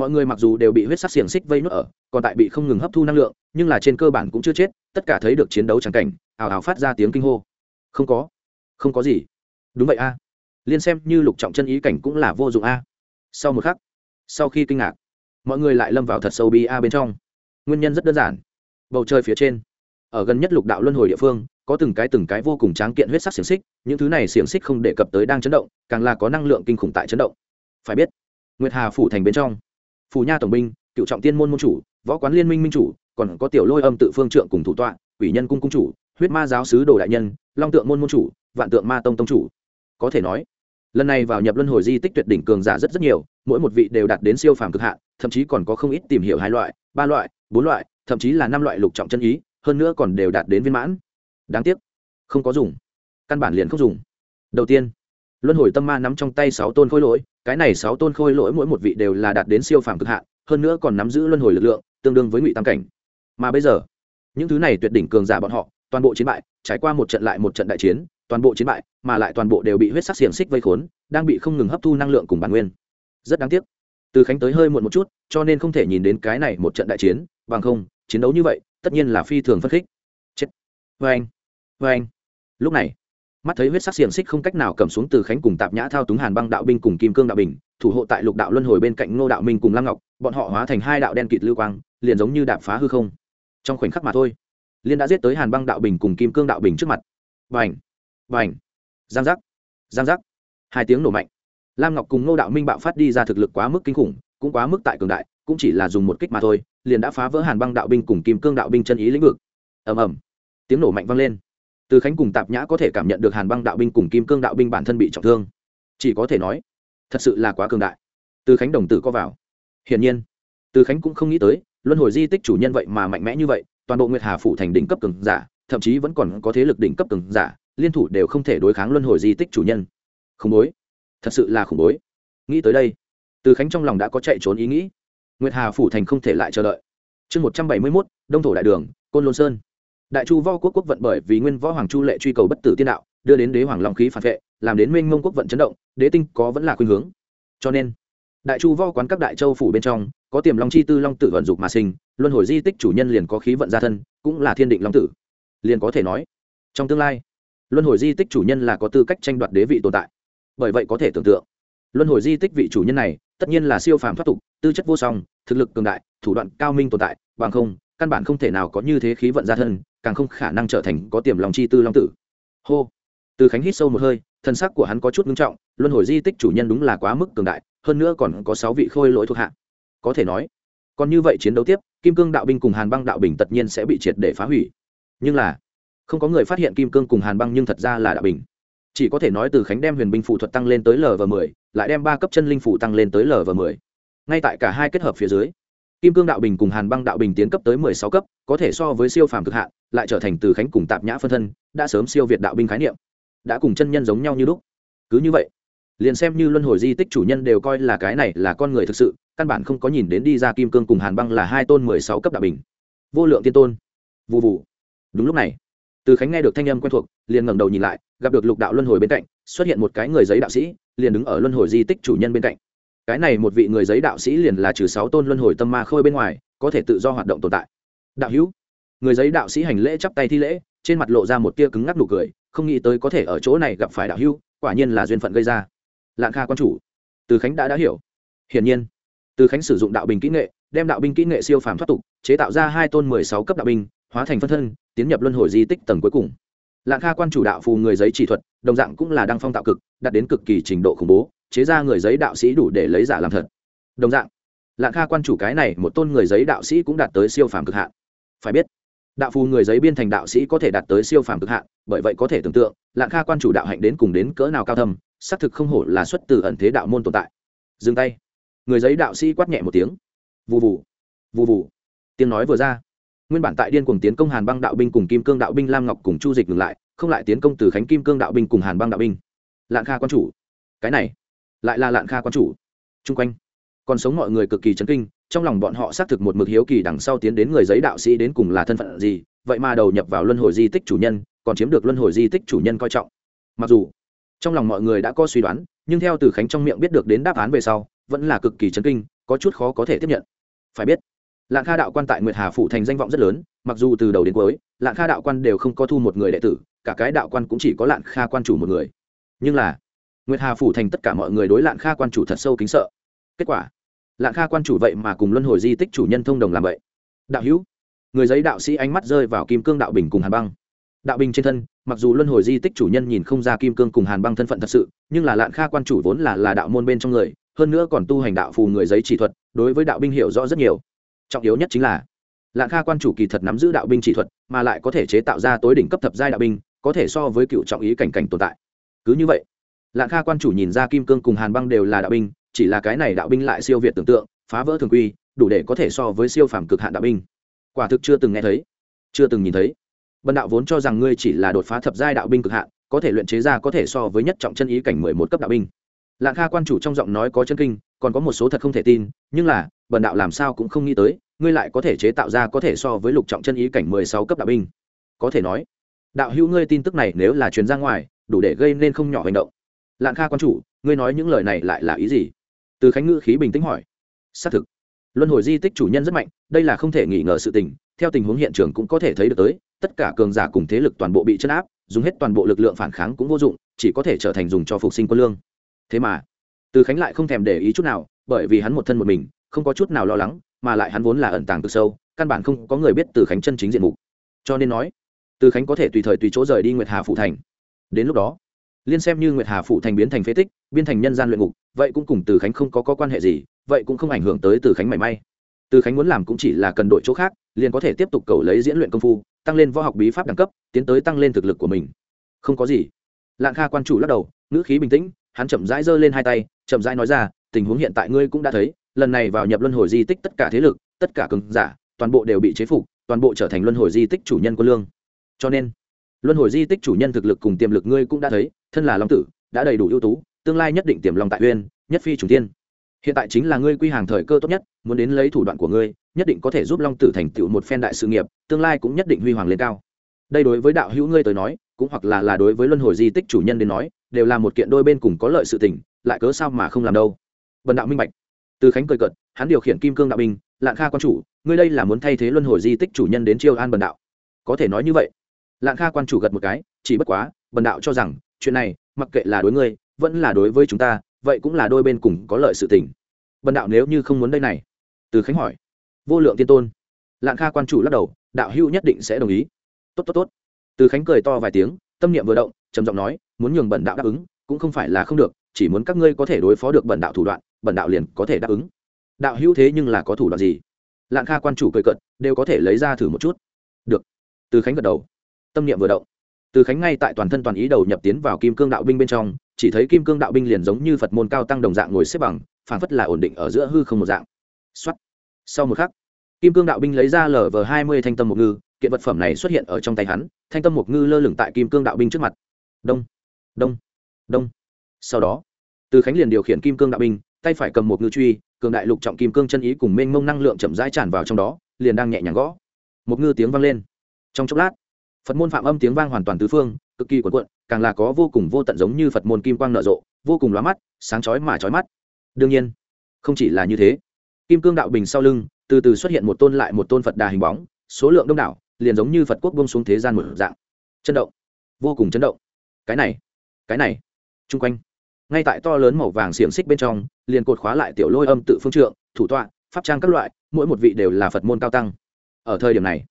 mọi người mặc dù đều bị huyết sắc xiềng xích vây nuốt ở, còn tại bị không ngừng hấp thu năng lượng, nhưng là trên cơ bản cũng chưa chết, tất cả thấy được chiến đấu trắng cảnh, ào ào phát ra tiếng kinh hô. Không có. Không có gì. Đúng vậy a. Liên xem như lục trọng chân ý cảnh cũng là vô dụng a. Sau một khắc, sau khi kinh ngạc, mọi người lại lâm vào thật sâu bi a bên trong. Nguyên nhân rất đơn giản. Bầu trời phía trên, ở gần nhất lục đạo luân hồi địa phương, có từng cái từng cái vô cùng tráng kiện huyết sắc xiềng xích, những thứ này xiềng xích không đề cập tới đang chấn động, càng là có năng lượng kinh khủng tại chấn động. Phải biết, nguyệt hà phủ thành bên trong phủ nha tổng binh, cựu trọng tiên môn môn chủ, võ quán liên minh minh chủ, còn có tiểu lôi âm tự phương trượng cùng thủ tọa, quỷ nhân cung cung chủ, huyết ma giáo sứ đồ đại nhân, long tượng môn môn chủ, vạn tượng ma tông tông chủ. Có thể nói, lần này vào nhập luân hồi di tích tuyệt đỉnh cường giả rất rất nhiều, mỗi một vị đều đạt đến siêu phàm cực hạn, thậm chí còn có không ít tìm hiểu hai loại, ba loại, bốn loại, thậm chí là năm loại lục trọng chân ý, hơn nữa còn đều đạt đến viên mãn. Đáng tiếc, không có dùng. Căn bản liền không dùng. Đầu tiên luân hồi tâm ma nắm trong tay sáu tôn khôi lỗi, cái này sáu tôn khôi lỗi mỗi một vị đều là đạt đến siêu phàm cực hạn, hơn nữa còn nắm giữ luân hồi lực lượng, tương đương với ngụy tam cảnh. Mà bây giờ, những thứ này tuyệt đỉnh cường giả bọn họ, toàn bộ chiến bại, trải qua một trận lại một trận đại chiến, toàn bộ chiến bại, mà lại toàn bộ đều bị huyết sắc xiềng xích vây khốn, đang bị không ngừng hấp thu năng lượng cùng bản nguyên. Rất đáng tiếc. Từ khánh tới hơi muộn một chút, cho nên không thể nhìn đến cái này một trận đại chiến, bằng không, chiến đấu như vậy, tất nhiên là phi thường phất khích. Chết. Vê anh. Vê anh. Lúc này mắt thấy huyết sắc xiềng xích không cách nào cầm xuống từ khánh cùng tạp nhã thao túng hàn băng đạo binh cùng kim cương đạo bình thủ hộ tại lục đạo luân hồi bên cạnh ngô đạo minh cùng lam ngọc, bọn họ hóa thành hai đạo đen kịt lưu quang, liền giống như đạp phá hư không. Trong khoảnh khắc mà thôi, liên đã giết tới hàn băng đạo bình cùng kim cương đạo bình trước mặt. Vành vành giang giác! Giang giác! Hai tiếng nổ mạnh. Lam ngọc cùng ngô đạo minh bạo phát đi ra thực lực quá mức kinh khủng, cũng quá mức tại cường đại, cũng chỉ là dùng một kích mà thôi, liền đã phá vỡ hàn băng đạo binh cùng kim cương đạo binh chân ý lĩnh vực. Ầm ầm. Tiếng nổ mạnh vang lên từ khánh cùng tạp nhã có thể cảm nhận được hàn băng đạo binh cùng kim cương đạo binh bản thân bị trọng thương. Chỉ có thể nói, thật sự là quá cường đại. Từ khánh đồng tử có vào. Hiển nhiên, từ khánh cũng không nghĩ tới, luân hồi di tích chủ nhân vậy mà mạnh mẽ như vậy, toàn bộ nguyệt hà phủ thành đỉnh cấp cường giả, thậm chí vẫn còn có thế lực đỉnh cấp cường giả, liên thủ đều không thể đối kháng luân hồi di tích chủ nhân. Khủng bối. Thật sự là khủng bối. Nghĩ tới đây, từ khánh trong lòng đã có chạy trốn ý nghĩ. Nguyệt hà phủ thành không thể lại chờ đợi. Chương một trăm bảy mươi mốt, đông thổ đại đường, côn lôn sơn đại chu võ quốc quốc vận bởi vì nguyên võ hoàng chu lệ truy cầu bất tử tiên đạo, đưa đến đế hoàng long khí phản vệ, làm đến minh mông quốc vận chấn động, đế tinh có vẫn là khuynh hướng. Cho nên, đại chu võ quán các đại châu phủ bên trong, có tiềm long chi tư long tử vận dục mà sinh, luân hồi di tích chủ nhân liền có khí vận gia thân, cũng là thiên định long tử. Liền có thể nói, trong tương lai, luân hồi di tích chủ nhân là có tư cách tranh đoạt đế vị tồn tại. Bởi vậy có thể tưởng tượng, luân hồi di tích vị chủ nhân này, tất nhiên là siêu phàm thoát tục, tư chất vô song, thực lực cường đại, thủ đoạn cao minh tồn tại, bằng không căn bản không thể nào có như thế khí vận gia thân, càng không khả năng trở thành có tiềm lòng chi tư long tử. Hô. Từ khánh hít sâu một hơi, thân sắc của hắn có chút ngưng trọng, luân hồi di tích chủ nhân đúng là quá mức cường đại, hơn nữa còn có sáu vị khôi lỗi thuộc hạ. Có thể nói, còn như vậy chiến đấu tiếp, kim cương đạo binh cùng hàn băng đạo bình tất nhiên sẽ bị triệt để phá hủy. Nhưng là, không có người phát hiện kim cương cùng hàn băng nhưng thật ra là đạo bình chỉ có thể nói từ khánh đem huyền binh phụ thuật tăng lên tới l và mười, lại đem ba cấp chân linh phụ tăng lên tới l và mười. Ngay tại cả hai kết hợp phía dưới kim cương đạo bình cùng hàn băng đạo bình tiến cấp tới mười sáu cấp, có thể so với siêu phàm cực hạn, lại trở thành từ khánh cùng tạp nhã phân thân, đã sớm siêu việt đạo binh khái niệm. Đã cùng chân nhân giống nhau như lúc. Cứ như vậy, liền xem như luân hồi di tích chủ nhân đều coi là cái này là con người thực sự, căn bản không có nhìn đến đi ra kim cương cùng hàn băng là hai tôn mười sáu cấp đạo bình vô lượng tiên tôn. Vụ vụ đúng lúc này, từ khánh nghe được thanh âm quen thuộc, liền ngẩng đầu nhìn lại, gặp được lục đạo luân hồi bên cạnh, xuất hiện một cái người giấy đạo sĩ, liền đứng ở luân hồi di tích chủ nhân bên cạnh cái này một vị người giấy đạo sĩ liền là trừ sáu tôn luân hồi tâm ma khôi bên ngoài, có thể tự do hoạt động tồn tại. Đạo hữu, người giấy đạo sĩ hành lễ chắp tay thi lễ, trên mặt lộ ra một tia cứng ngắc nụ cười, không nghĩ tới có thể ở chỗ này gặp phải đạo hữu, quả nhiên là duyên phận gây ra. Lạng kha quan chủ, từ khánh đã đã hiểu. Hiển nhiên, từ khánh sử dụng đạo bình kỹ nghệ, đem đạo binh kỹ nghệ siêu phàm thoát tục, chế tạo ra hai tôn mười sáu cấp đạo binh, hóa thành phân thân, tiến nhập luân hồi di tích tầng cuối cùng lạng kha quan chủ đạo phù người giấy chỉ thuật, đồng dạng cũng là đăng phong tạo cực, đạt đến cực kỳ trình độ khủng bố, chế ra người giấy đạo sĩ đủ để lấy giả làm thật. Đồng dạng, lạng kha quan chủ cái này một tôn người giấy đạo sĩ cũng đạt tới siêu phàm cực hạn. Phải biết, đạo phù người giấy biên thành đạo sĩ có thể đạt tới siêu phàm cực hạn, bởi vậy có thể tưởng tượng, lạng kha quan chủ đạo hạnh đến cùng đến cỡ nào cao thâm, xác thực không hổ là xuất từ ẩn thế đạo môn tồn tại. Dừng tay. Người giấy đạo sĩ quát nhẹ một tiếng. Vù vù. Vù vù. Tiếng nói vừa ra nguyên bản tại điên cuồng tiến công hàn băng đạo binh cùng kim cương đạo binh, lam ngọc cùng chu dịch ngừng lại, không lại tiến công từ khánh kim cương đạo binh cùng hàn băng đạo binh. Lạng kha quan chủ. Cái này, lại là lạng kha quan chủ. Chung quanh, còn sống mọi người cực kỳ chấn kinh, trong lòng bọn họ xác thực một mực hiếu kỳ đằng sau tiến đến người giấy đạo sĩ đến cùng là thân phận gì, vậy mà đầu nhập vào luân hồi di tích chủ nhân, còn chiếm được luân hồi di tích chủ nhân coi trọng. Mặc dù, trong lòng mọi người đã có suy đoán, nhưng theo từ khánh trong miệng biết được đến đáp án về sau, vẫn là cực kỳ chấn kinh, có chút khó có thể tiếp nhận. Phải biết lạng kha đạo quan tại nguyệt hà phủ thành danh vọng rất lớn, mặc dù từ đầu đến cuối, lạng kha đạo quan đều không có thu một người đệ tử, cả cái đạo quan cũng chỉ có lạng kha quan chủ một người. Nhưng là, nguyệt hà phủ thành tất cả mọi người đối lạng kha quan chủ thật sâu kính sợ. Kết quả, lạng kha quan chủ vậy mà cùng luân hồi di tích chủ nhân thông đồng làm vậy. Đạo hữu, người giấy đạo sĩ ánh mắt rơi vào kim cương đạo bình cùng hàn băng. Đạo bình trên thân, mặc dù luân hồi di tích chủ nhân nhìn không ra kim cương cùng hàn băng thân phận thật sự, nhưng là lạng kha quan chủ vốn là là đạo môn bên trong người, hơn nữa còn tu hành đạo phù người giấy chỉ thuật, đối với đạo binh hiểu rõ rất nhiều trọng yếu nhất chính là lạng kha quan chủ kỳ thật nắm giữ đạo binh chỉ thuật mà lại có thể chế tạo ra tối đỉnh cấp thập giai đạo binh, có thể so với cựu trọng ý cảnh cảnh tồn tại. Cứ như vậy, lạng kha quan chủ nhìn ra kim cương cùng hàn băng đều là đạo binh, chỉ là cái này đạo binh lại siêu việt tưởng tượng, phá vỡ thường quy, đủ để có thể so với siêu phàm cực hạn đạo binh. Quả thực chưa từng nghe thấy, chưa từng nhìn thấy. Bần đạo vốn cho rằng ngươi chỉ là đột phá thập giai đạo binh cực hạn, có thể luyện chế ra có thể so với nhất trọng chân ý cảnh mười một cấp đạo binh. Lạng kha quan chủ trong giọng nói có chân kinh còn có một số thật không thể tin, nhưng là, bần đạo làm sao cũng không nghĩ tới, ngươi lại có thể chế tạo ra có thể so với lục trọng chân ý cảnh mười sáu cấp đạo binh. Có thể nói, đạo hữu ngươi tin tức này nếu là truyền ra ngoài, đủ để gây nên không nhỏ hành động. Lạng kha quan chủ, ngươi nói những lời này lại là ý gì? Từ khánh ngữ khí bình tĩnh hỏi. Xác thực. Luân hồi di tích chủ nhân rất mạnh, đây là không thể nghi ngờ sự tình, theo tình huống hiện trường cũng có thể thấy được tới, tất cả cường giả cùng thế lực toàn bộ bị chấn áp, dùng hết toàn bộ lực lượng phản kháng cũng vô dụng, chỉ có thể trở thành dùng cho phục sinh quân lương. Thế mà từ khánh lại không thèm để ý chút nào bởi vì hắn một thân một mình không có chút nào lo lắng mà lại hắn vốn là ẩn tàng từ sâu căn bản không có người biết từ khánh chân chính diện mục. Cho nên nói từ khánh có thể tùy thời tùy chỗ rời đi nguyệt hà phụ thành. Đến lúc đó liên xem như nguyệt hà phụ thành biến thành phế tích biến thành nhân gian luyện ngục vậy cũng cùng từ khánh không có, có quan hệ gì vậy cũng không ảnh hưởng tới từ khánh mảy may. Từ khánh muốn làm cũng chỉ là cần đội chỗ khác liền có thể tiếp tục cầu lấy diễn luyện công phu tăng lên võ học bí pháp đẳng cấp tiến tới tăng lên thực lực của mình. Không có gì. Lạng kha quan chủ lắc đầu ngữ khí bình tĩnh hắn chậm rãi giơ lên hai tay, chậm rãi nói ra, tình huống hiện tại ngươi cũng đã thấy, lần này vào nhập luân hồi di tích tất cả thế lực, tất cả cường giả, toàn bộ đều bị chế phục, toàn bộ trở thành luân hồi di tích chủ nhân quân lương. Cho nên, luân hồi di tích chủ nhân thực lực cùng tiềm lực ngươi cũng đã thấy, thân là long tử, đã đầy đủ ưu tú, tương lai nhất định tiềm long tại uyên, nhất phi chủ tiên hiện tại chính là ngươi quy hàng thời cơ tốt nhất, muốn đến lấy thủ đoạn của ngươi, nhất định có thể giúp long tử thành tựu một phen đại sự nghiệp, tương lai cũng nhất định huy hoàng lên cao. Đây đối với đạo hữu ngươi tới nói cũng hoặc là là đối với luân hồi di tích chủ nhân đến nói, đều là một kiện đôi bên cùng có lợi sự tình, lại cớ sao mà không làm đâu. Bần đạo minh bạch. Từ khánh cười cợt, hắn điều khiển kim cương đạo binh, lạng kha quan chủ, ngươi đây là muốn thay thế luân hồi di tích chủ nhân đến chiêu an bần đạo. Có thể nói như vậy. Lạng kha quan chủ gật một cái, chỉ bất quá, bần đạo cho rằng, chuyện này, mặc kệ là đối ngươi, vẫn là đối với chúng ta, vậy cũng là đôi bên cùng có lợi sự tình. Bần đạo nếu như không muốn đây này, từ khánh hỏi. Vô lượng tiên tôn. Lạng kha quan chủ lắc đầu, đạo hữu nhất định sẽ đồng ý. Tốt tốt tốt từ khánh cười to vài tiếng, tâm niệm vừa động, trầm giọng nói, muốn nhường bẩn đạo đáp ứng, cũng không phải là không được, chỉ muốn các ngươi có thể đối phó được bẩn đạo thủ đoạn, bẩn đạo liền có thể đáp ứng. Đạo hữu thế nhưng là có thủ đoạn gì? Lạng kha quan chủ cười cận đều có thể lấy ra thử một chút. Được. Từ khánh gật đầu. Tâm niệm vừa động. Từ khánh ngay tại toàn thân toàn ý đầu nhập tiến vào kim cương đạo binh bên trong, chỉ thấy kim cương đạo binh liền giống như phật môn cao tăng đồng dạng ngồi xếp bằng phản phất là ổn định ở giữa hư không một dạng. Xuất sau một khắc, kim cương đạo binh lấy ra lv hai mươi thanh tâm một ngư kiện vật phẩm này xuất hiện ở trong tay hắn, thanh tâm mục ngư lơ lửng tại kim cương đạo binh trước mặt. Đông đông đông. Sau đó, từ khánh liền điều khiển kim cương đạo binh, tay phải cầm một ngư truy, cường đại lục trọng kim cương chân ý cùng mênh mông năng lượng chậm rãi tràn vào trong đó, liền đang nhẹ nhàng gõ. Một ngư tiếng vang lên. Trong chốc lát, phật môn phạm âm tiếng vang hoàn toàn tứ phương, cực kỳ quần quận càng là có vô cùng vô tận giống như phật môn kim quang nở rộ, vô cùng lóa mắt, sáng chói mà chói mắt. Đương nhiên, không chỉ là như thế. Kim cương đạo bình sau lưng, từ từ xuất hiện một tôn lại một tôn phật đà hình bóng, số lượng đông đảo liền giống như phật quốc bông xuống thế gian một dạng. Chấn động. Vô cùng chấn động. Cái này cái này, chung quanh. Ngay tại to lớn màu vàng xiềng xích bên trong, liền cột khóa lại tiểu lôi âm tự phương trượng, thủ tọa, pháp trang các loại, mỗi một vị đều là phật môn cao tăng. Ở thời điểm này,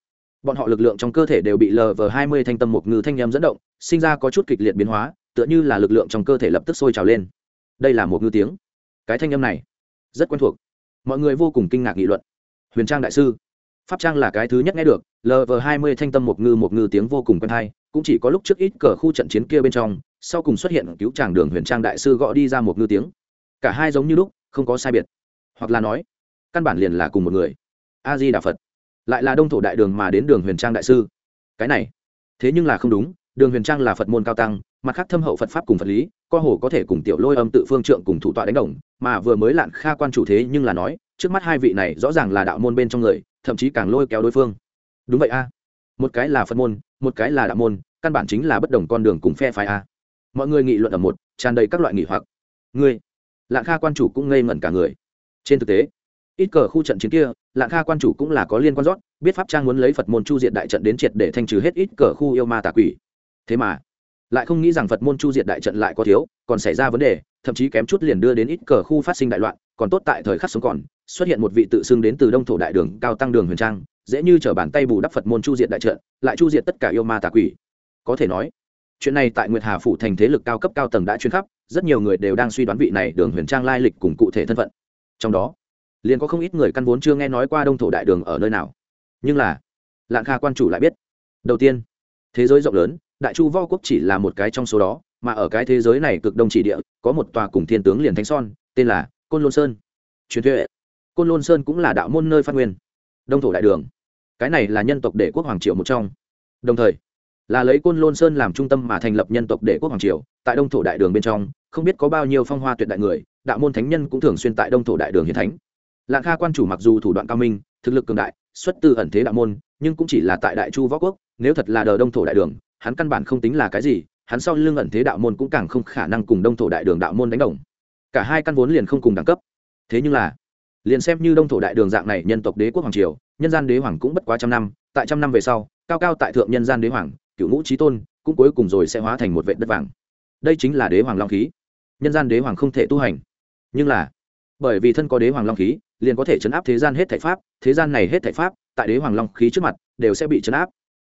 bọn họ lực lượng trong cơ thể đều bị lờ vờ hai mươi thanh tâm một ngư thanh nhâm dẫn động, sinh ra có chút kịch liệt biến hóa, tựa như là lực lượng trong cơ thể lập tức sôi trào lên. Đây là một ngư tiếng. Cái thanh âm này, rất quen thuộc. Mọi người vô cùng kinh ngạc nghị luận. Huyền trang đại sư pháp trang là cái thứ nhất nghe được lv hai mươi thanh tâm một ngư một ngư tiếng vô cùng quen thai cũng chỉ có lúc trước ít cờ khu trận chiến kia bên trong, sau cùng xuất hiện cứu tràng đường huyền trang đại sư gõ đi ra một ngư tiếng. Cả hai giống như lúc, không có sai biệt. Hoặc là nói, căn bản liền là cùng một người. A di đà phật. Lại là đông thổ đại đường mà đến đường huyền trang đại sư. Cái này, thế nhưng là không đúng, đường huyền trang là phật môn cao tăng, mặt khác thâm hậu phật pháp cùng phật lý co hồ có thể cùng tiểu lôi âm tự phương trượng cùng thủ tọa đánh đồng, mà vừa mới lạn kha quan chủ thế nhưng là nói trước mắt hai vị này rõ ràng là đạo môn bên trong người, thậm chí càng lôi kéo đối phương. Đúng vậy a. Một cái là phật môn, một cái là đạo môn, căn bản chính là bất đồng con đường cùng phe phái a. Mọi người nghị luận ở một, tràn đầy các loại nghị hoặc. Ngươi, lạng kha quan chủ cũng ngây ngẩn cả người. Trên thực tế, ít cờ khu trận chiến kia, lạng kha quan chủ cũng là có liên quan rót, biết pháp trang muốn lấy phật môn chu diện đại trận đến triệt để thanh trừ hết ít cờ khu yêu ma tà quỷ. Thế mà, lại không nghĩ rằng phật môn chu diện đại trận lại có thiếu, còn xảy ra vấn đề, thậm chí kém chút liền đưa đến ít cờ khu phát sinh đại loạn còn tốt tại thời khắc sống còn, xuất hiện một vị tự xưng đến từ đông thổ đại đường, cao tăng đường huyền trang, dễ như t bàn tay bù đắp phật môn chu diện đại trận, lại chu diện tất cả yêu ma tà quỷ. Có thể nói, chuyện này tại nguyệt hà phủ thành thế lực cao cấp cao tầng đã chuyên khắp, rất nhiều người đều đang suy đoán vị này đường huyền trang lai lịch cùng cụ thể thân phận. Trong đó, liền có không ít người căn vốn chưa nghe nói qua đông thổ đại đường ở nơi nào. Nhưng là, lạng kha quan chủ lại biết. Đầu tiên, thế giới rộng lớn, đại chu vo quốc chỉ là một cái trong số đó, mà ở cái thế giới này cực đông chỉ địa, có một tòa cùng thiên tướng liền thánh son, tên là côn lôn sơn. Truyền thuyết. Côn lôn sơn cũng là đạo môn nơi phát nguyên. Đông thổ đại đường. Cái này là nhân tộc đệ quốc hoàng triều một trong. Đồng thời, là lấy côn lôn sơn làm trung tâm mà thành lập nhân tộc đệ quốc hoàng triều, tại đông thổ đại đường bên trong, không biết có bao nhiêu phong hoa tuyệt đại người, đạo môn thánh nhân cũng thường xuyên tại đông thổ đại đường hiền thánh. Lạng kha quan chủ mặc dù thủ đoạn cao minh, thực lực cường đại, xuất từ ẩn thế đạo môn, nhưng cũng chỉ là tại đại chu võ quốc, nếu thật là đờ đông thổ đại đường, hắn căn bản không tính là cái gì, hắn sau lưng ẩn thế đạo môn cũng càng không khả năng cùng đông thổ đại đường đạo môn đánh đồng cả hai căn vốn liền không cùng đẳng cấp. Thế nhưng là, liền xem như đông thổ đại đường dạng này nhân tộc đế quốc hoàng triều, nhân gian đế hoàng cũng bất quá trăm năm, tại trăm năm về sau, cao cao tại thượng nhân gian đế hoàng cựu ngũ trí tôn, cũng cuối cùng rồi sẽ hóa thành một vệ đất vàng. Đây chính là đế hoàng long khí. Nhân gian đế hoàng không thể tu hành. Nhưng là, bởi vì thân có đế hoàng long khí, liền có thể chấn áp thế gian hết thảy pháp, thế gian này hết thảy pháp, tại đế hoàng long khí trước mặt, đều sẽ bị chấn áp.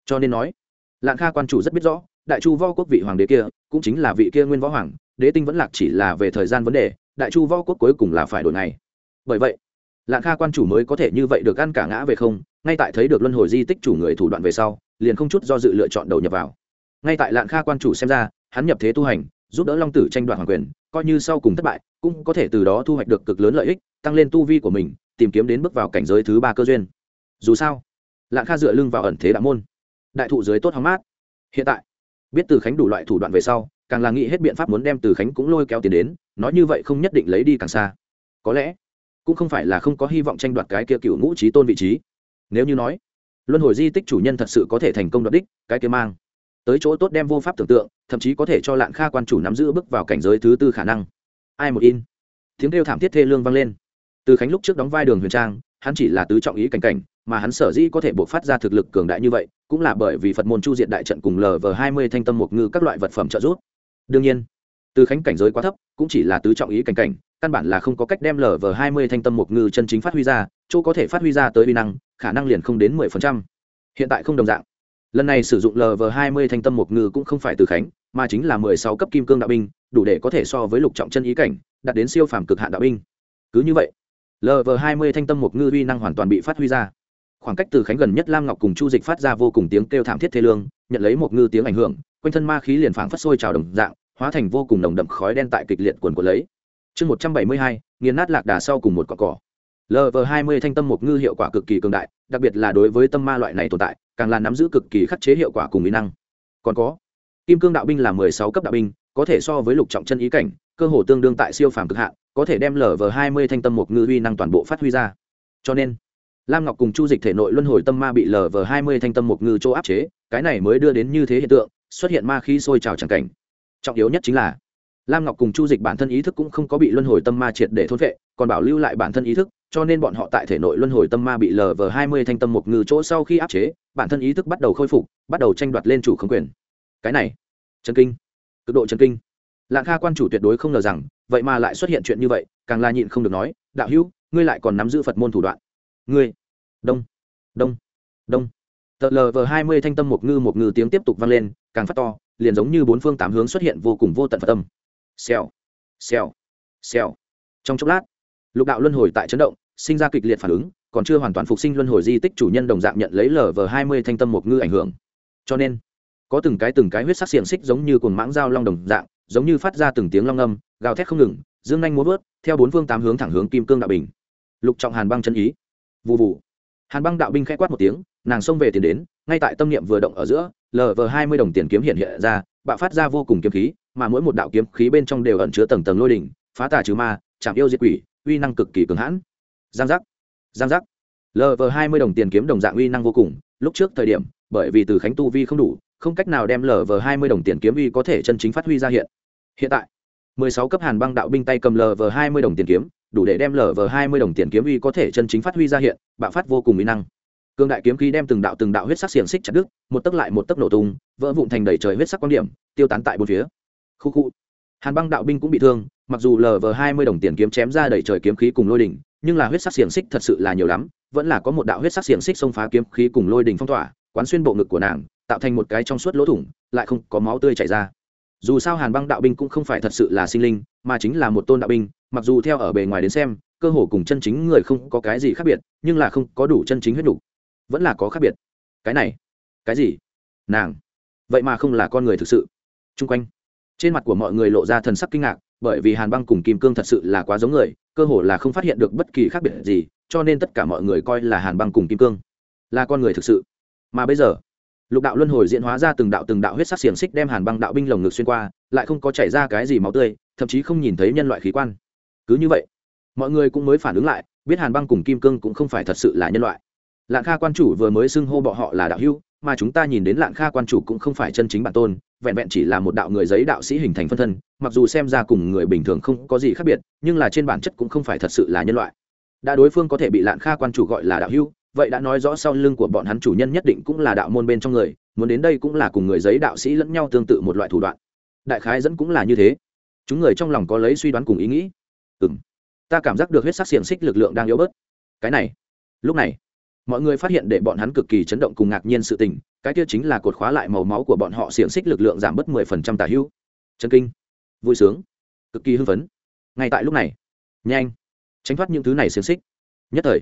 Cho nên nói, lạng kha quan chủ rất biết rõ, đại chu võ quốc vị hoàng đế kia, cũng chính là vị kia nguyên võ hoàng đế tinh vẫn lạc chỉ là về thời gian vấn đề, đại chu võ quốc cuối cùng là phải đổi này bởi vậy, lạng kha quan chủ mới có thể như vậy được ăn cả ngã về không, ngay tại thấy được luân hồi di tích chủ người thủ đoạn về sau, liền không chút do dự lựa chọn đầu nhập vào. Ngay tại lạng kha quan chủ xem ra, hắn nhập thế tu hành, giúp đỡ long tử tranh đoạt hoàng quyền, coi như sau cùng thất bại, cũng có thể từ đó thu hoạch được cực lớn lợi ích, tăng lên tu vi của mình, tìm kiếm đến bước vào cảnh giới thứ ba cơ duyên. Dù sao, lạng kha dựa lưng vào ẩn thế đạo môn, đại thụ dưới tốt hóng mát. Hiện tại, biết từ khánh đủ loại thủ đoạn về sau càng là nghĩ hết biện pháp muốn đem từ khánh cũng lôi kéo tiền đến, nói như vậy không nhất định lấy đi càng xa. Có lẽ, cũng không phải là không có hy vọng tranh đoạt cái kia cựu ngũ trí tôn vị trí. Nếu như nói, luân hồi di tích chủ nhân thật sự có thể thành công đoạt đích, cái kia mang tới chỗ tốt đem vô pháp tưởng tượng, thậm chí có thể cho lạng kha quan chủ nắm giữ bước vào cảnh giới thứ tư khả năng. Ai một in. Tiếng kêu thảm thiết thê lương vang lên. Từ khánh lúc trước đóng vai đường huyền trang, hắn chỉ là tứ trọng ý cảnh cảnh, mà hắn sở dĩ có thể buộc phát ra thực lực cường đại như vậy, cũng là bởi vì phật môn chu diện đại trận cùng lờ vờ hai mươi thanh tâm mục ngư các loại vật phẩm trợ giúp đương nhiên, từ khánh cảnh giới quá thấp, cũng chỉ là tứ trọng ý cảnh cảnh, căn bản là không có cách đem lờ vờ hai mươi thanh tâm mục ngư chân chính phát huy ra, chỗ có thể phát huy ra tới uy năng, khả năng liền không đến mười phần trăm. Hiện tại không đồng dạng. Lần này sử dụng lv hai mươi thanh tâm mục ngư cũng không phải từ khánh, mà chính là mười sáu cấp kim cương đạo binh, đủ để có thể so với lục trọng chân ý cảnh, đạt đến siêu phàm cực hạn đạo binh. Cứ như vậy lv hai mươi thanh tâm mục ngư uy năng hoàn toàn bị phát huy ra. Khoảng cách từ khánh gần nhất lam ngọc cùng chu dịch phát ra vô cùng tiếng kêu thảm thiết thê lương, nhận lấy một ngư tiếng ảnh hưởng quanh thân ma khí liền phảng phất sôi trào đồng dạng, hóa thành vô cùng nồng đậm khói đen tại kịch liệt quần của lấy. Chương một trăm bảy mươi hai, nghiền nát lạc đà sau cùng một cỏ. Cỏ lv hai mươi thanh tâm mục ngư hiệu quả cực kỳ cường đại, đặc biệt là đối với tâm ma loại này tồn tại, càng là nắm giữ cực kỳ khắc chế hiệu quả cùng mỹ năng. Còn có, kim cương đạo binh là mười sáu cấp đạo binh, có thể so với lục trọng chân ý cảnh, cơ hồ tương đương tại siêu phàm cực hạn, có thể đem lv hai mươi thanh tâm mục ngư uy năng toàn bộ phát huy ra. Cho nên, lam ngọc cùng chu dịch thể nội luân hồi tâm ma bị lv hai mươi thanh tâm mục ngư chỗ áp chế, cái này mới đưa đến như thế hiện tượng xuất hiện ma khí sôi trào tràn cảnh. Trọng yếu nhất chính là, lam ngọc cùng chu dịch bản thân ý thức cũng không có bị luân hồi tâm ma triệt để thôn vệ còn bảo lưu lại bản thân ý thức, cho nên bọn họ tại thể nội luân hồi tâm ma bị lv hai mươi thanh tâm một ngư chỗ sau khi áp chế, bản thân ý thức bắt đầu khôi phục, bắt đầu tranh đoạt lên chủ khống quyền. Cái này chân kinh, cực độ chân kinh. Lạng kha quan chủ tuyệt đối không ngờ rằng, vậy mà lại xuất hiện chuyện như vậy, càng là nhịn không được nói, đạo hữu, ngươi lại còn nắm giữ phật môn thủ đoạn. Ngươi? Đông đông đông. Tờ lv hai mươi thanh tâm một ngư một ngư tiếng tiếp tục vang lên càng phát to, liền giống như bốn phương tám hướng xuất hiện vô cùng vô tận phật tâm xèo xèo xèo. Trong chốc lát, lục đạo luân hồi tại chấn động, sinh ra kịch liệt phản ứng, còn chưa hoàn toàn phục sinh luân hồi di tích chủ nhân đồng dạng nhận lấy lờ vờ hai mươi thanh tâm một ngư ảnh hưởng. Cho nên, có từng cái từng cái huyết sắc xiềng xích giống như cồn mãng dao long đồng dạng, giống như phát ra từng tiếng long âm, gào thét không ngừng, dương nhanh muốn vớt, theo bốn phương tám hướng thẳng hướng kim cương đạo bình. Lục trọng hàn băng chân ý. Vụ vụ hàn băng đạo binh k h ẽ quát một tiếng, nàng xông về tiền đến ngay tại tâm niệm vừa động ở giữa lv hai mươi đồng tiền kiếm hiện hiện ra, bạo phát ra vô cùng kiếm khí, mà mỗi một đạo kiếm khí bên trong đều ẩn chứa tầng tầng lôi đỉnh, phá tà trừ ma, chạm yêu diệt quỷ, uy năng cực kỳ cường hãn. Giang giác giang giác. Lv hai mươi đồng tiền kiếm đồng dạng uy năng vô cùng, lúc trước thời điểm, bởi vì từ khánh tu vi không đủ, không cách nào đem lv hai mươi đồng tiền kiếm uy có thể chân chính phát huy ra hiện. Hiện tại, mười sáu cấp hàn băng đạo binh tay cầm lv hai mươi đồng tiền kiếm, đủ để đem lv hai mươi đồng tiền kiếm uy có thể chân chính phát huy ra hiện, bạo phát vô cùng uy năng cương đại kiếm khí đem từng đạo từng đạo huyết sắc xiềng xích chặt đứt, một tấc lại một tấc nổ tung, vỡ vụn thành đầy trời huyết sắc quan điểm, tiêu tán tại bốn phía. Khu khu. Hàn băng đạo binh cũng bị thương, mặc dù lv hai mươi đồng tiền kiếm chém ra đầy trời kiếm khí cùng lôi đỉnh, nhưng là huyết sắc xiềng xích thật sự là nhiều lắm, vẫn là có một đạo huyết sắc xiềng xích xông phá kiếm khí cùng lôi đỉnh phong tỏa, quán xuyên bộ ngực của nàng, tạo thành một cái trong suốt lỗ thủng, lại không có máu tươi chảy ra. Dù sao hàn băng đạo binh cũng không phải thật sự là sinh linh, mà chính là một tôn đạo binh, mặc dù theo ở bề ngoài đến xem, cơ hồ cùng chân chính người không có cái gì khác biệt, nhưng là không có đủ chân chính huyết đủ vẫn là có khác biệt. Cái này, cái gì? Nàng. Vậy mà không là con người thực sự. Chung quanh, trên mặt của mọi người lộ ra thần sắc kinh ngạc, bởi vì hàn băng cùng kim cương thật sự là quá giống người, cơ hồ là không phát hiện được bất kỳ khác biệt gì, cho nên tất cả mọi người coi là hàn băng cùng kim cương là con người thực sự. Mà bây giờ, lục đạo luân hồi diễn hóa ra từng đạo từng đạo huyết sắc xiềng xích đem hàn băng đạo binh lồng ngực xuyên qua, lại không có chảy ra cái gì máu tươi, thậm chí không nhìn thấy nhân loại khí quan. Cứ như vậy, mọi người cũng mới phản ứng lại, biết hàn băng cùng kim cương cũng không phải thật sự là nhân loại lạng kha quan chủ vừa mới xưng hô bọ họ là đạo hữu, mà chúng ta nhìn đến lạng kha quan chủ cũng không phải chân chính bản tôn, vẹn vẹn chỉ là một đạo người giấy đạo sĩ hình thành phân thân, mặc dù xem ra cùng người bình thường không có gì khác biệt, nhưng là trên bản chất cũng không phải thật sự là nhân loại. Đã đối phương có thể bị lạng kha quan chủ gọi là đạo hữu, vậy đã nói rõ sau lưng của bọn hắn chủ nhân nhất định cũng là đạo môn bên trong người, muốn đến đây cũng là cùng người giấy đạo sĩ lẫn nhau tương tự một loại thủ đoạn. Đại khái dẫn cũng là như thế. Chúng người trong lòng có lấy suy đoán cùng ý nghĩ. Ừ m ta cảm giác được huyết sắc xiềng xích lực lượng đang yếu bớt. Cái này. Lúc này mọi người phát hiện để bọn hắn cực kỳ chấn động cùng ngạc nhiên sự tình, cái kia chính là cột khóa lại màu máu của bọn họ xiềng xích lực lượng giảm bớt mười phần trăm tả hữu. Chân kinh. Vui sướng. Cực kỳ hưng phấn. Ngay tại lúc này, nhanh. Tránh thoát những thứ này xiềng xích. Nhất thời,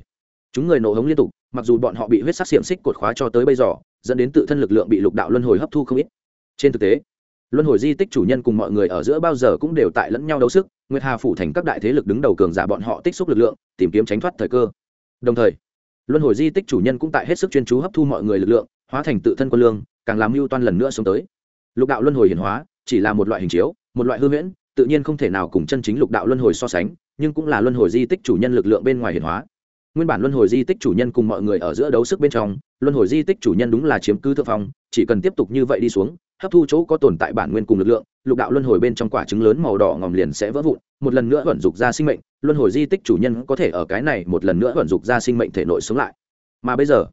chúng người nổ hống liên tục, mặc dù bọn họ bị huyết sắc xiềng xích cột khóa cho tới bây giờ, dẫn đến tự thân lực lượng bị lục đạo luân hồi hấp thu không ít. Trên thực tế, luân hồi di tích chủ nhân cùng mọi người ở giữa bao giờ cũng đều tại lẫn nhau đấu sức, nguyệt hà phủ thành các đại thế lực đứng đầu cường giả bọn họ tích xúc lực lượng, tìm kiếm tránh thoát thời cơ. Đồng thời luân hồi di tích chủ nhân cũng tại hết sức chuyên chú hấp thu mọi người lực lượng, hóa thành tự thân quân lương, càng làm mưu toan lần nữa xuống tới. Lục đạo luân hồi hiển hóa, chỉ là một loại hình chiếu, một loại hư huyễn, tự nhiên không thể nào cùng chân chính lục đạo luân hồi so sánh, nhưng cũng là luân hồi di tích chủ nhân lực lượng bên ngoài hiển hóa. Nguyên bản luân hồi di tích chủ nhân cùng mọi người ở giữa đấu sức bên trong, luân hồi di tích chủ nhân đúng là chiếm cứ thượng phong, chỉ cần tiếp tục như vậy đi xuống, hấp thu chỗ có tồn tại bản nguyên cùng lực lượng, lục đạo luân hồi bên trong quả trứng lớn màu đỏ ngòm liền sẽ vỡ vụn, một lần nữa vận dục ra sinh mệnh luân hồi di tích chủ nhân có thể ở cái này một lần nữa vận dục ra sinh mệnh thể nội sống lại. Mà bây giờ,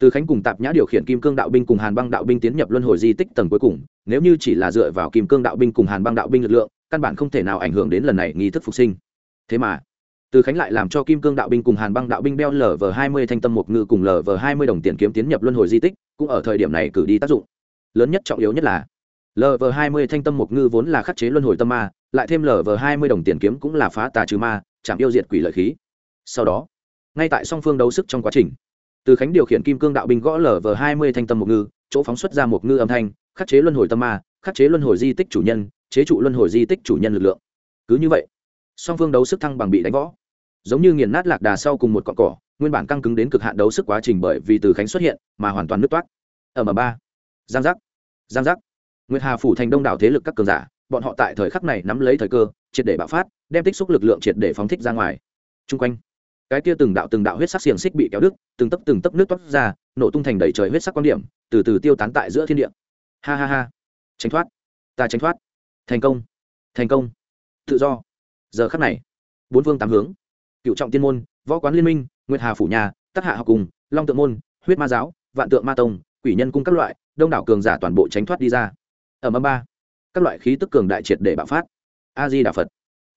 từ khánh cùng tạp nhã điều khiển kim cương đạo binh cùng hàn băng đạo binh tiến nhập luân hồi di tích tầng cuối cùng, nếu như chỉ là dựa vào kim cương đạo binh cùng hàn băng đạo binh lực lượng, căn bản không thể nào ảnh hưởng đến lần này nghi thức phục sinh. Thế mà, từ khánh lại làm cho kim cương đạo binh cùng hàn băng đạo binh đeo lv hai mươi thanh tâm một ngư cùng lv hai mươi đồng tiền kiếm tiến nhập luân hồi di tích, cũng ở thời điểm này cử đi tác dụng. Lớn nhất trọng yếu nhất là lv hai mươi thanh tâm một ngư vốn là khắc chế luân hồi tâm ma, lại thêm lv hai mươi đồng tiền kiếm cũng là phá tà trừ ma chạm yêu diệt quỷ lợi khí. Sau đó, ngay tại song phương đấu sức trong quá trình, từ khánh điều khiển kim cương đạo binh gõ lv hai mươi thanh tâm một ngư, chỗ phóng xuất ra một ngư âm thanh, khắc chế luân hồi tâm ma, khắc chế luân hồi di tích chủ nhân, chế trụ luân hồi di tích chủ nhân lực lượng. Cứ như vậy, song phương đấu sức thăng bằng bị đánh võ giống như nghiền nát lạc đà sau cùng một cọn cỏ, nguyên bản căng cứng đến cực hạn đấu sức quá trình bởi vì từ khánh xuất hiện mà hoàn toàn nứt toát. Ở m ba. Giang giác. Giang giác. Nguyệt hà phủ thành đông đảo thế lực các cường giả, bọn họ tại thời khắc này nắm lấy thời cơ triệt để bạo phát, đem tích xúc lực lượng triệt để phóng thích ra ngoài. Trung quanh, cái kia từng đạo từng đạo huyết sắc xiềng xích bị kéo đứt, từng tấc từng tấc nước toát ra, nổ tung thành đầy trời huyết sắc quan điểm, từ từ tiêu tán tại giữa thiên địa. Ha ha ha. Tránh thoát. Ta tránh thoát. Thành công. Thành công. Tự do. Giờ khắc này, bốn phương tám hướng. Cựu trọng tiên môn, võ quán liên minh, nguyệt hà phủ nhà tác hạ học cùng, long tượng môn, huyết ma giáo, vạn tượng ma tông, quỷ nhân cung các loại, đông đảo cường giả toàn bộ tránh thoát đi ra. Ở mâm ba, các loại khí tức cường đại triệt để bạo phát a di đà phật.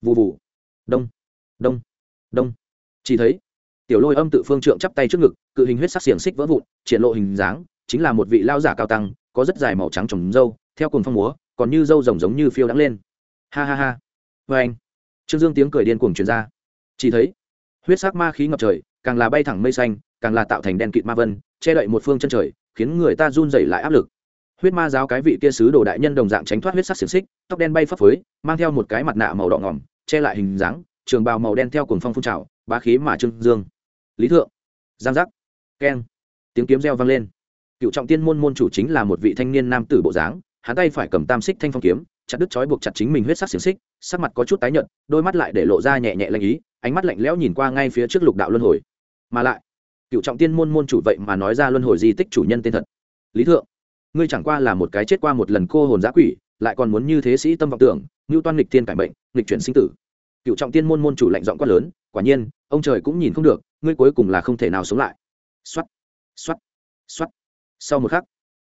Vụ vụ đông. Đông. Đông. Chỉ thấy, tiểu lôi âm tự phương trượng chắp tay trước ngực, cự hình huyết sắc xiềng xích vỡ vụn, triển lộ hình dáng, chính là một vị lao giả cao tăng, có rất dài màu trắng trồng dâu, theo cùng phong múa, còn như dâu rồng giống như phiêu đắng lên. Ha ha ha. Vê anh. Trương dương tiếng cười điên cuồng truyền ra. Chỉ thấy, huyết sắc ma khí ngập trời, càng là bay thẳng mây xanh, càng là tạo thành đen kịt ma vân, che đậy một phương chân trời, khiến người ta run rẩy lại áp lực huyết ma giáo cái vị kia sứ đồ đại nhân đồng dạng tránh thoát huyết sắc xiềng xích, tóc đen bay phấp phới, mang theo một cái mặt nạ màu đỏ ngỏm, che lại hình dáng, trường bào màu đen theo cuồng phong phun trào, bá khí mà trưng dương. Lý thượng. Giang giác. Keng. Tiếng kiếm reo vang lên. Cựu trọng tiên môn môn chủ chính là một vị thanh niên nam tử bộ dáng, hắn tay phải cầm tam xích thanh phong kiếm, chặt đứt trói buộc chặt chính mình huyết sắc xiềng xích, sắc mặt có chút tái nhợt, đôi mắt lại để lộ ra nhẹ nhẹ lanh ý, ánh mắt lạnh lẽo nhìn qua ngay phía trước lục đạo luân hồi. Mà lại, cựu trọng tiên môn môn chủ vậy mà nói ra luân hồi di tích chủ nhân tên thật. Lý thượng ngươi chẳng qua là một cái chết qua một lần cô hồn giã quỷ, lại còn muốn như thế sĩ tâm vọng tưởng, ngưu toan nghịch tiên cải bệnh nghịch chuyển sinh tử. Cựu trọng tiên môn môn chủ lạnh giọng quát lớn, quả nhiên, ông trời cũng nhìn không được, ngươi cuối cùng là không thể nào sống lại. Xoắt xoắt xoắt sau một khắc,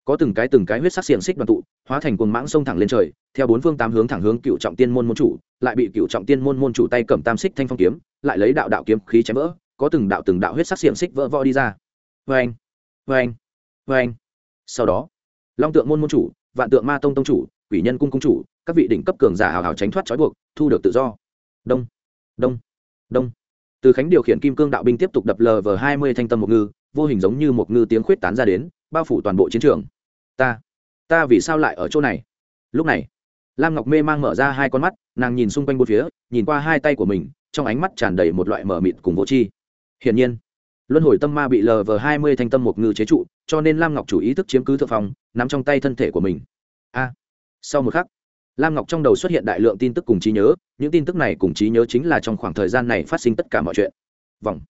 có từng cái từng cái huyết sắc xiềng xích đoàn tụ, hóa thành cuồng mãng sông thẳng lên trời, theo bốn phương tám hướng thẳng hướng cựu trọng tiên môn môn chủ, lại bị cựu trọng tiên môn môn chủ tay cầm tam xích thanh phong kiếm, lại lấy đạo đạo kiếm khí chém vỡ, có từng đạo từng đạo huyết sắc xiềng xích vỡ vỡ đi ra. Vê anh vê anh vê anh sau đó long tượng môn môn chủ, vạn tượng ma tông tông chủ, quỷ nhân cung cung chủ, các vị đỉnh cấp cường giả hào hào tránh thoát trói buộc, thu được tự do. Đông đông đông. Từ khánh điều khiển kim cương đạo binh tiếp tục đập lờ vờ hai mươi thanh tâm một ngư, vô hình giống như một ngư tiếng khuyết tán ra đến, bao phủ toàn bộ chiến trường. Ta ta vì sao lại ở chỗ này? Lúc này, lam ngọc mê mang mở ra hai con mắt, nàng nhìn xung quanh bốn phía, nhìn qua hai tay của mình, trong ánh mắt tràn đầy một loại mở mịt cùng vô tri. Hiển nhiên luân hồi tâm ma bị lờ vờ hai mươi thanh tâm một ngư chế trụ cho nên lam ngọc chủ ý thức chiếm cứ thượng phòng, nắm trong tay thân thể của mình. A! Sau một khắc lam ngọc trong đầu xuất hiện đại lượng tin tức cùng trí nhớ những tin tức này cùng trí nhớ chính là trong khoảng thời gian này phát sinh tất cả mọi chuyện. Vòng!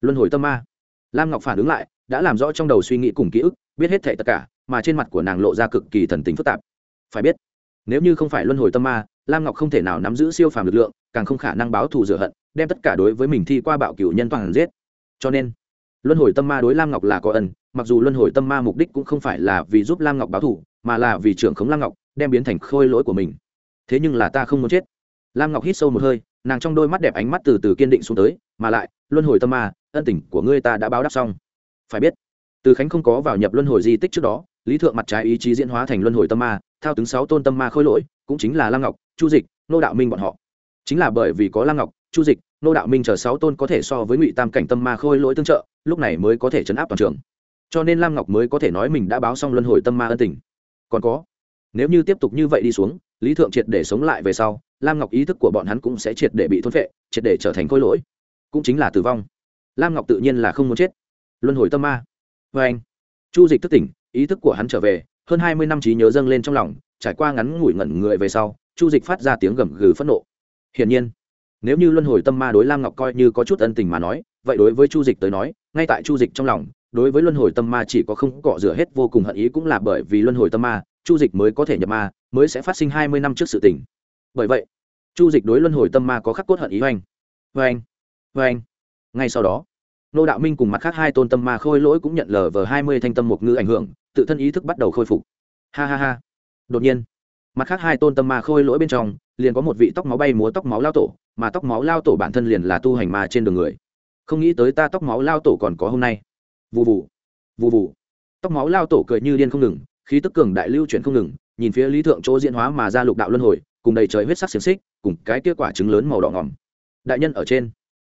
Luân hồi tâm ma. Lam ngọc phản ứng lại đã làm rõ trong đầu suy nghĩ cùng ký ức biết hết thệ tất cả mà trên mặt của nàng lộ ra cực kỳ thần tính phức tạp. Phải biết nếu như không phải luân hồi tâm ma lam ngọc không thể nào nắm giữ siêu phàm lực lượng càng không khả năng báo thù rửa hận đem tất cả đối với mình thi qua bạo cửu nhân toàn giết. Cho nên luân hồi tâm ma đối lam ngọc là có ân, mặc dù luân hồi tâm ma mục đích cũng không phải là vì giúp lam ngọc báo thù, mà là vì trưởng khống lam ngọc, đem biến thành khôi lỗi của mình. Thế nhưng là ta không muốn chết. Lam ngọc hít sâu một hơi, nàng trong đôi mắt đẹp ánh mắt từ từ kiên định xuống tới, mà lại, luân hồi tâm ma, ân tình của ngươi ta đã báo đáp xong. Phải biết, từ khánh không có vào nhập luân hồi di tích trước đó, lý thượng mặt trái ý chí diễn hóa thành luân hồi tâm ma, thao tướng sáu tôn tâm ma khôi lỗi, cũng chính là lam ngọc, chu dịch, nô đạo minh bọn họ. Chính là bởi vì có lam ngọc, chu dịch, nô đạo minh chờ sáu tôn có thể so với ngụy tam cảnh tâm ma khôi lỗi tương trợ lúc này mới có thể chấn áp toàn trường. Cho nên lam ngọc mới có thể nói mình đã báo xong luân hồi tâm ma ân tình. Còn có, nếu như tiếp tục như vậy đi xuống, lý thượng triệt để sống lại về sau, lam ngọc ý thức của bọn hắn cũng sẽ triệt để bị thôn vệ triệt để trở thành khối lỗi. Cũng chính là tử vong. Lam ngọc tự nhiên là không muốn chết. Luân hồi tâm ma. Vê anh, chu dịch thức tỉnh, ý thức của hắn trở về, hơn hai mươi năm trí nhớ dâng lên trong lòng, trải qua ngắn ngủi ngẩn người về sau, chu dịch phát ra tiếng gầm gừ phẫn nộ. Hiển nhiên, nếu như luân hồi tâm ma đối lam ngọc coi như có chút ân tình mà nói, vậy đối với chu dịch tới nói ngay tại chu dịch trong lòng, đối với luân hồi tâm ma chỉ có không cọ rửa hết vô cùng hận ý cũng là bởi vì luân hồi tâm ma, chu dịch mới có thể nhập ma, mới sẽ phát sinh hai mươi năm trước sự tình. Bởi vậy, chu dịch đối luân hồi tâm ma có khắc cốt hận ý. Oanh oanh oanh ngay sau đó, nô đạo minh cùng mặt khác hai tôn tâm ma khôi lỗi cũng nhận lờ vờ hai mươi thanh tâm một ngư ảnh hưởng, tự thân ý thức bắt đầu khôi phục. Ha ha ha. Đột nhiên, mặt khác hai tôn tâm ma khôi lỗi bên trong, liền có một vị tóc máu bay múa tóc máu lao tổ, mà tóc máu lao tổ bản thân liền là tu hành ma trên đường người không nghĩ tới ta tóc máu lao tổ còn có hôm nay. Vụ vụ vụ vụ tóc máu lao tổ cười như điên không ngừng, khí tức cường đại lưu chuyển không ngừng, nhìn phía lý thượng chỗ diễn hóa mà ra lục đạo luân hồi, cùng đầy trời huyết sắc xiềng xích, cùng cái kết quả trứng lớn màu đỏ ngỏm. Đại nhân ở trên.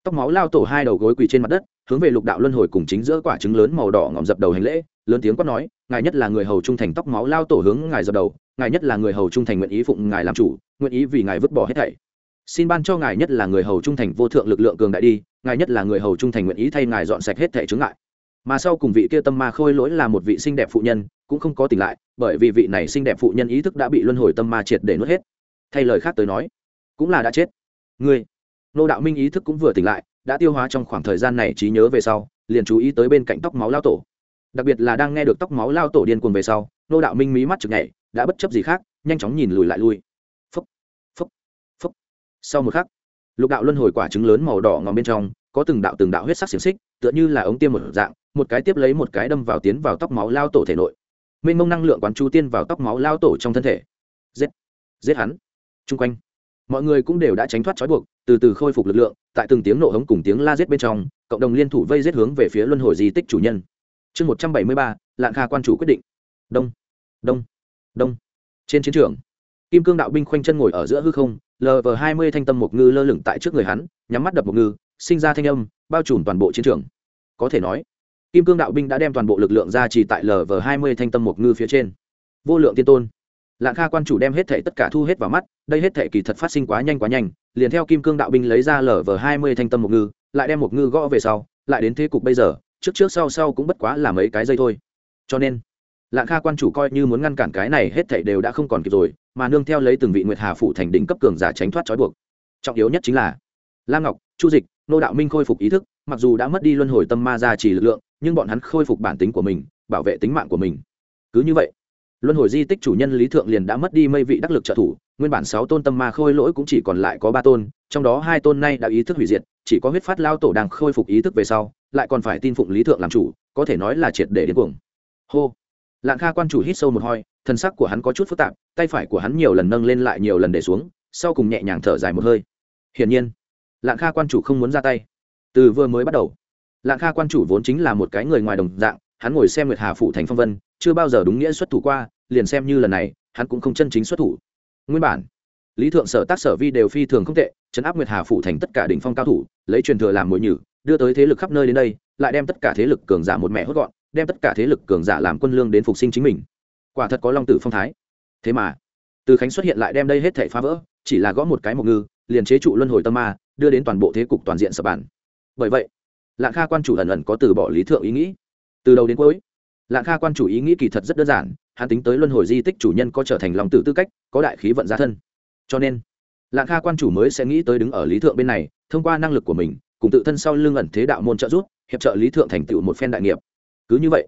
Tóc máu lao tổ hai đầu gối quỳ trên mặt đất, hướng về lục đạo luân hồi cùng chính giữa quả trứng lớn màu đỏ ngỏm dập đầu hành lễ, lớn tiếng quát nói, ngài nhất là người hầu trung thành tóc máu lao tổ hướng ngài dập đầu, ngài nhất là người hầu trung thành nguyện ý phụng ngài làm chủ, nguyện ý vì ngài vứt bỏ hết thảy xin ban cho ngài nhất là người hầu trung thành vô thượng lực lượng cường đại đi, ngài nhất là người hầu trung thành nguyện ý thay ngài dọn sạch hết thể chướng ngại. Mà sau cùng vị kia tâm ma khôi lỗi là một vị xinh đẹp phụ nhân, cũng không có tỉnh lại, bởi vì vị này xinh đẹp phụ nhân ý thức đã bị luân hồi tâm ma triệt để nuốt hết. Thay lời khác tới nói, cũng là đã chết. Người nô đạo minh ý thức cũng vừa tỉnh lại, đã tiêu hóa trong khoảng thời gian này trí nhớ về sau, liền chú ý tới bên cạnh tóc máu lao tổ. Đặc biệt là đang nghe được tóc máu lao tổ điên cuồng về sau, nô đạo minh mí mắt chực nhảy, đã bất chấp gì khác, nhanh chóng nhìn lùi lại lui sau một khắc, lục đạo luân hồi quả trứng lớn màu đỏ ngòm bên trong, có từng đạo từng đạo huyết sắc xiềng xích, tựa như là ống tiêm một dạng, một cái tiếp lấy một cái đâm vào tiến vào tóc máu lao tổ thể nội. Mênh mông năng lượng quán chu tiên vào tóc máu lao tổ trong thân thể. Giết giết hắn. Chung quanh, mọi người cũng đều đã tránh thoát trói buộc, từ từ khôi phục lực lượng, tại từng tiếng nổ hống cùng tiếng la giết bên trong, cộng đồng liên thủ vây giết hướng về phía luân hồi di tích chủ nhân. Chương một trăm bảy mươi ba, lạng kha quan chủ quyết định. Đông đông đông. Trên chiến trường kim cương đạo binh khoanh chân ngồi ở giữa hư không lv hai mươi thanh tâm một ngư lơ lửng tại trước người hắn, nhắm mắt đập một ngư, sinh ra thanh âm, bao trùm toàn bộ chiến trường. Có thể nói, kim cương đạo binh đã đem toàn bộ lực lượng ra chỉ tại lv hai mươi thanh tâm một ngư phía trên. Vô lượng tiên tôn. Lạng kha quan chủ đem hết thệ tất cả thu hết vào mắt, đây hết thệ kỳ thật phát sinh quá nhanh quá nhanh, liền theo kim cương đạo binh lấy ra lv hai mươi thanh tâm một ngư, lại đem một ngư gõ về sau, lại đến thế cục bây giờ, trước trước sau sau cũng bất quá là mấy cái giây thôi. Cho nên lạng kha quan chủ coi như muốn ngăn cản cái này hết thảy đều đã không còn kịp rồi, mà nương theo lấy từng vị nguyệt hà phụ thành đỉnh cấp cường giả tránh thoát trói buộc. Trọng yếu nhất chính là, lam ngọc, chu dịch, nô đạo minh khôi phục ý thức, mặc dù đã mất đi luân hồi tâm ma ra chỉ lực lượng, nhưng bọn hắn khôi phục bản tính của mình, bảo vệ tính mạng của mình. Cứ như vậy, luân hồi di tích chủ nhân lý thượng liền đã mất đi mây vị đắc lực trợ thủ, nguyên bản sáu tôn tâm ma khôi lỗi cũng chỉ còn lại có ba tôn, trong đó hai tôn nay đã ý thức hủy diệt, chỉ có huyết phát lao tổ đang khôi phục ý thức về sau, lại còn phải tin phụng lý thượng làm chủ, có thể nói là triệt để đến cuồng. Hô! Lạng kha quan chủ hít sâu một hoi thân sắc của hắn có chút phức tạp, tay phải của hắn nhiều lần nâng lên lại nhiều lần để xuống, sau cùng nhẹ nhàng thở dài một hơi. Hiển nhiên lạng kha quan chủ không muốn ra tay. Từ vừa mới bắt đầu lạng kha quan chủ vốn chính là một cái người ngoài đồng dạng, hắn ngồi xem nguyệt hà phụ thành phong vân, chưa bao giờ đúng nghĩa xuất thủ qua, liền xem như lần này, hắn cũng không chân chính xuất thủ. Nguyên bản, lý thượng sở tác sở vi đều phi thường không tệ chấn áp nguyệt hà phụ thành tất cả đỉnh phong cao thủ, lấy truyền thừa làm mồi nhử, đưa tới thế lực khắp nơi đến đây, lại đem tất cả thế lực cường giả một mẹ hốt gọn đem tất cả thế lực cường giả làm quân lương đến phục sinh chính mình. Quả thật có long tử phong thái. Thế mà, từ khánh xuất hiện lại đem đây hết thể phá vỡ, chỉ là gõ một cái một ngư, liền chế trụ luân hồi tâm ma, đưa đến toàn bộ thế cục toàn diện sập bản bởi vậy, lạng kha quan chủ ẩn ẩn có từ bỏ lý thượng ý nghĩ. Từ đầu đến cuối, lạng kha quan chủ ý nghĩ kỳ thật rất đơn giản, hắn tính tới luân hồi di tích chủ nhân có trở thành lòng tử tư cách, có đại khí vận gia thân. Cho nên, lạng kha quan chủ mới sẽ nghĩ tới đứng ở lý thượng bên này, thông qua năng lực của mình, cùng tự thân sau lưng ẩn thế đạo môn trợ giúp, hiệp trợ lý thượng thành tựu một phen đại nghiệp cứ như vậy.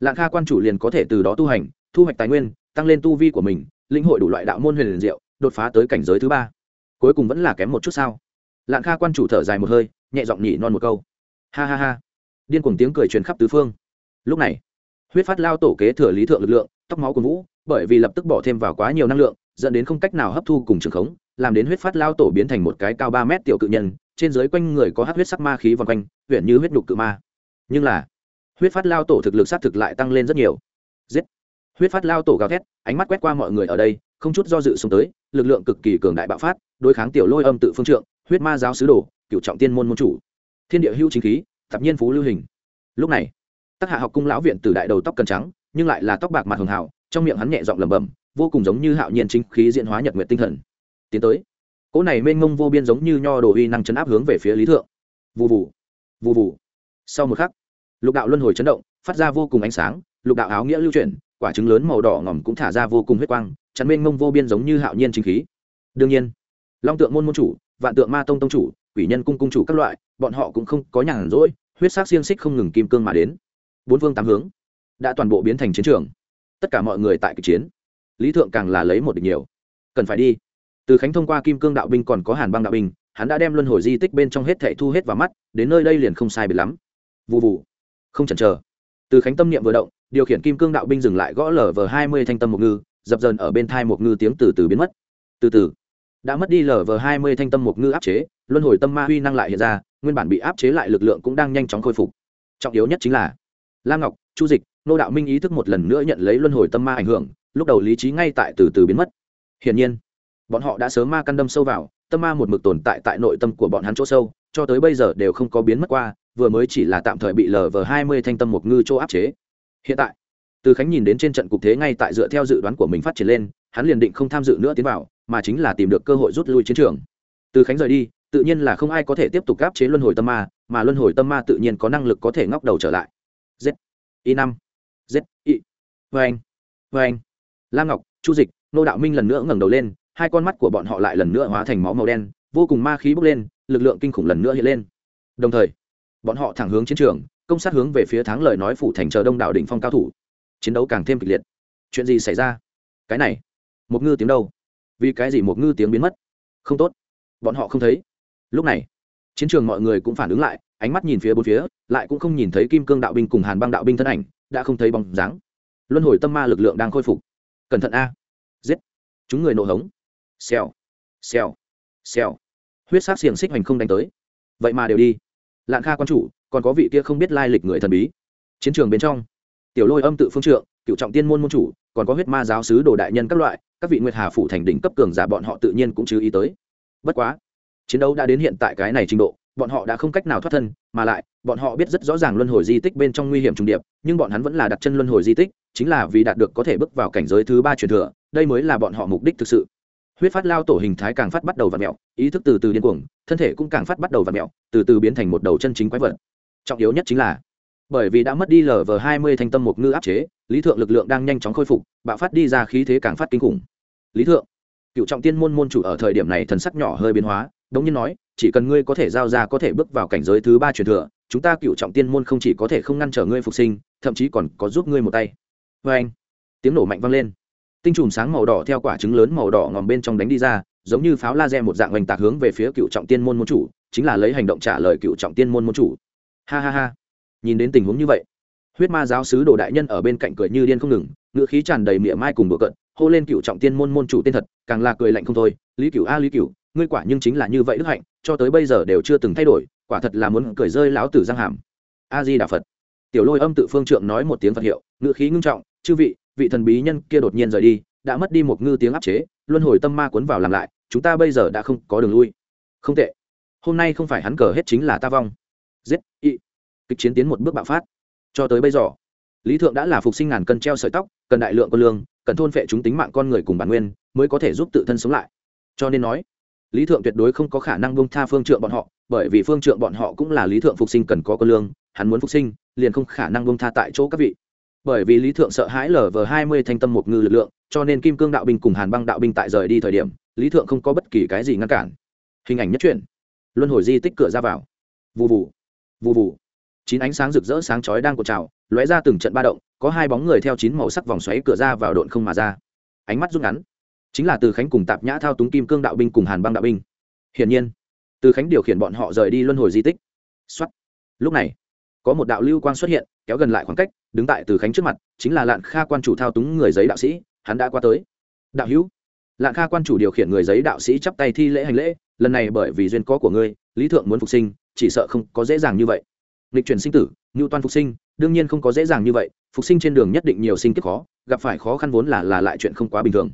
Lạng kha quan chủ liền có thể từ đó tu hành, thu hoạch tài nguyên, tăng lên tu vi của mình linh hội đủ loại đạo môn huyền liền diệu, đột phá tới cảnh giới thứ ba. Cuối cùng vẫn là kém một chút sao? Lạng kha quan chủ thở dài một hơi, nhẹ giọng nhỉ non một câu. Ha ha ha. Điên cuồng tiếng cười truyền khắp tứ phương. Lúc này, huyết phát lao tổ kế thừa lý thượng lực lượng, tóc máu của vũ, bởi vì lập tức bỏ thêm vào quá nhiều năng lượng, dẫn đến không cách nào hấp thu cùng trường khống, làm đến huyết phát lao tổ biến thành một cái cao ba mét tiểu cự nhân, trên dưới quanh người có hát huyết sắc ma khí vòng quanh huyện như huyết nhục cự ma. Nhưng là huyết phát lao tổ thực lực sát thực lại tăng lên rất nhiều. Giết! Huyết phát lao tổ gào thét, ánh mắt quét qua mọi người ở đây, không chút do dự xuống tới, lực lượng cực kỳ cường đại bạo phát, đối kháng tiểu lôi âm tự phương trượng, huyết ma giáo sứ đồ, cựu trọng tiên môn môn chủ. Thiên địa hữu chính khí, thập nhiên phú lưu hình. Lúc này tác hạ học cung lão viện từ đại đầu tóc cần trắng, nhưng lại là tóc bạc mặt hường hảo trong miệng hắn nhẹ giọng lẩm bẩm, vô cùng giống như hạo nhiên chính khí diễn hóa nhật nguyện tinh thần. Tiến tới. Cỗ này mênh mông vô biên giống như nho đồ uy năng chấn áp hướng về phía lý thượng. Vụ vụ vụ vụ sau một khắc lục đạo luân hồi chấn động, phát ra vô cùng ánh sáng, lục đạo áo nghĩa lưu chuyển, quả trứng lớn màu đỏ ngỏm cũng thả ra vô cùng huyết quang, chắn bên ngông vô biên giống như hạo nhiên chính khí. Đương nhiên, long tượng môn môn chủ, vạn tượng ma tông tông chủ, quỷ nhân cung cung chủ các loại, bọn họ cũng không có nhàn rỗi, huyết sắc xiên xích không ngừng kim cương mà đến. Bốn phương tám hướng đã toàn bộ biến thành chiến trường. Tất cả mọi người tại kịch chiến. Lý thượng càng là lấy một địch nhiều. Cần phải đi. Từ khánh thông qua kim cương đạo binh còn có hàn băng đạo binh, hắn đã đem luân hồi di tích bên trong hết thệ thu hết vào mắt, đến nơi đây liền không sai biệt lắm. Vụ vụ không chần chờ. Từ khánh tâm niệm vừa động, điều khiển kim cương đạo binh dừng lại gõ lở vờ hai mươi thanh tâm một ngư, dập dần ở bên thai một ngư tiếng từ từ biến mất. Từ từ, đã mất đi lở vờ hai mươi thanh tâm một ngư áp chế, luân hồi tâm ma huy năng lại hiện ra, nguyên bản bị áp chế lại lực lượng cũng đang nhanh chóng khôi phục. Trọng yếu nhất chính là lam ngọc, chu dịch, nô đạo minh ý thức một lần nữa nhận lấy luân hồi tâm ma ảnh hưởng, lúc đầu lý trí ngay tại từ từ biến mất. Hiển nhiên, bọn họ đã sớm ma căn đâm sâu vào, tâm ma một mực tồn tại tại nội tâm của bọn hắn chỗ sâu, cho tới bây giờ đều không có biến mất qua vừa mới chỉ là tạm thời bị lờ vờ hai mươi thanh tâm một ngư chỗ áp chế. Hiện tại, từ khánh nhìn đến trên trận cục thế ngay tại dựa theo dự đoán của mình phát triển lên, hắn liền định không tham dự nữa tiến vào, mà chính là tìm được cơ hội rút lui chiến trường. Từ khánh rời đi, tự nhiên là không ai có thể tiếp tục áp chế luân hồi tâm ma, mà luân hồi tâm ma tự nhiên có năng lực có thể ngóc đầu trở lại. Z i năm, z i vê anh vê anh lam ngọc, chu dịch, nô đạo minh lần nữa ngẩng đầu lên, hai con mắt của bọn họ lại lần nữa hóa thành máu màu đen, vô cùng ma khí bốc lên, lực lượng kinh khủng lần nữa hiện lên. Đồng thời bọn họ thẳng hướng chiến trường, công sát hướng về phía thắng lợi nói phủ thành chờ đông đảo đỉnh phong cao thủ. Chiến đấu càng thêm kịch liệt. Chuyện gì xảy ra? Cái này, một ngư tiếng đâu? Vì cái gì một ngư tiếng biến mất? Không tốt. Bọn họ không thấy. Lúc này, chiến trường mọi người cũng phản ứng lại, ánh mắt nhìn phía bốn phía, lại cũng không nhìn thấy kim cương đạo binh cùng hàn băng đạo binh thân ảnh, đã không thấy bóng dáng. Luân hồi tâm ma lực lượng đang khôi phục. Cẩn thận a. Giết. Chúng người nổ hống. Xèo. Xèo. Xèo. Huyết sát xiềng xích hoành không đánh tới. Vậy mà đều đi lạn kha quan chủ, còn có vị kia không biết lai lịch người thần bí. Chiến trường bên trong, tiểu lôi âm tự phương trượng, cựu trọng tiên môn môn chủ, còn có huyết ma giáo sứ đồ đại nhân các loại, các vị nguyệt hà phủ thành đỉnh cấp cường giả bọn họ tự nhiên cũng chú ý tới. Bất quá, chiến đấu đã đến hiện tại cái này trình độ, bọn họ đã không cách nào thoát thân, mà lại, bọn họ biết rất rõ ràng luân hồi di tích bên trong nguy hiểm trùng điệp, nhưng bọn hắn vẫn là đặt chân luân hồi di tích, chính là vì đạt được có thể bước vào cảnh giới thứ ba truyền thừa, đây mới là bọn họ mục đích thực sự huyết phát lao tổ hình thái càng phát bắt đầu v ặ mẹo, ý thức từ từ điên cuồng, thân thể cũng càng phát bắt đầu v ặ mẹo, từ từ biến thành một đầu chân chính quái vật. Trọng yếu nhất chính là, bởi vì đã mất đi lv hai mươi thanh tâm một ngư áp chế, lý thượng lực lượng đang nhanh chóng khôi phục, bạo phát đi ra khí thế càng phát kinh khủng. Lý thượng, cựu trọng tiên môn môn chủ ở thời điểm này thần sắc nhỏ hơi biến hóa, đống nhiên nói, chỉ cần ngươi có thể giao ra có thể bước vào cảnh giới thứ ba truyền thừa, chúng ta cựu trọng tiên môn không chỉ có thể không ngăn trở ngươi phục sinh, thậm chí còn có giúp ngươi một tay. Vê anh, tiếng nổ mạnh vang lên tinh trùm sáng màu đỏ theo quả trứng lớn màu đỏ ngòm bên trong đánh đi ra, giống như pháo laser một dạng oanh tạc hướng về phía cựu trọng tiên môn môn chủ, chính là lấy hành động trả lời cựu trọng tiên môn môn chủ. Ha ha ha. Nhìn đến tình huống như vậy, huyết ma giáo sứ đồ đại nhân ở bên cạnh cười như điên không ngừng ngựa khí tràn đầy miệng mai cùng bừa cận hô lên cựu trọng tiên môn môn chủ tên thật, càng là cười lạnh không thôi, lý cựu a, lý cựu ngươi quả nhưng chính là như vậy đức hạnh, cho tới bây giờ đều chưa từng thay đổi, quả thật là muốn cười rơi láo tử giang hàm. A di đà phật. Tiểu lôi âm tự phương trượng nói một tiếng phật hiệu ngựa khí ngưng trọng, chư vị vị thần bí nhân kia đột nhiên rời đi, đã mất đi một ngư tiếng áp chế, luân hồi tâm ma cuốn vào làm lại, chúng ta bây giờ đã không có đường lui. Không tệ. Hôm nay không phải hắn cờ hết chính là ta vong. Giết, y. Kịch chiến tiến một bước bạo phát. Cho tới bây giờ, lý thượng đã là phục sinh ngàn cân treo sợi tóc, cần đại lượng con lương, cần thôn phệ chúng tính mạng con người cùng bản nguyên, mới có thể giúp tự thân sống lại. Cho nên nói, lý thượng tuyệt đối không có khả năng bông tha phương trượng bọn họ, bởi vì phương trượng bọn họ cũng là lý thượng phục sinh cần có con lương, hắn muốn phục sinh, liền không khả năng bông tha tại chỗ các vị bởi vì lý thượng sợ hãi lở vờ hai mươi thanh tâm một ngư lực lượng, cho nên kim cương đạo binh cùng hàn băng đạo binh tại rời đi thời điểm, lý thượng không có bất kỳ cái gì ngăn cản. Hình ảnh nhất truyện luân hồi di tích cửa ra vào. Vụ vụ vụ vụ chín ánh sáng rực rỡ sáng chói đang cột trào, lóe ra từng trận ba động, có hai bóng người theo chín màu sắc vòng xoáy cửa ra vào độn không mà ra. Ánh mắt rút ngắn. Chính là từ khánh cùng tạp nhã thao túng kim cương đạo binh cùng hàn băng đạo binh. Hiển nhiên, từ khánh điều khiển bọn họ rời đi luân hồi di tích. Xuất lúc này có một đạo lưu quang xuất hiện, kéo gần lại khoảng cách, đứng tại từ khánh trước mặt, chính là lạn kha quan chủ thao túng người giấy đạo sĩ, hắn đã qua tới. Đạo hữu, lạn kha quan chủ điều khiển người giấy đạo sĩ chắp tay thi lễ hành lễ, lần này bởi vì duyên có của ngươi, lý thượng muốn phục sinh, chỉ sợ không có dễ dàng như vậy. Lịch chuyển sinh tử, ngưu toan phục sinh, đương nhiên không có dễ dàng như vậy, phục sinh trên đường nhất định nhiều sinh kiếp khó, gặp phải khó khăn vốn là là lại chuyện không quá bình thường.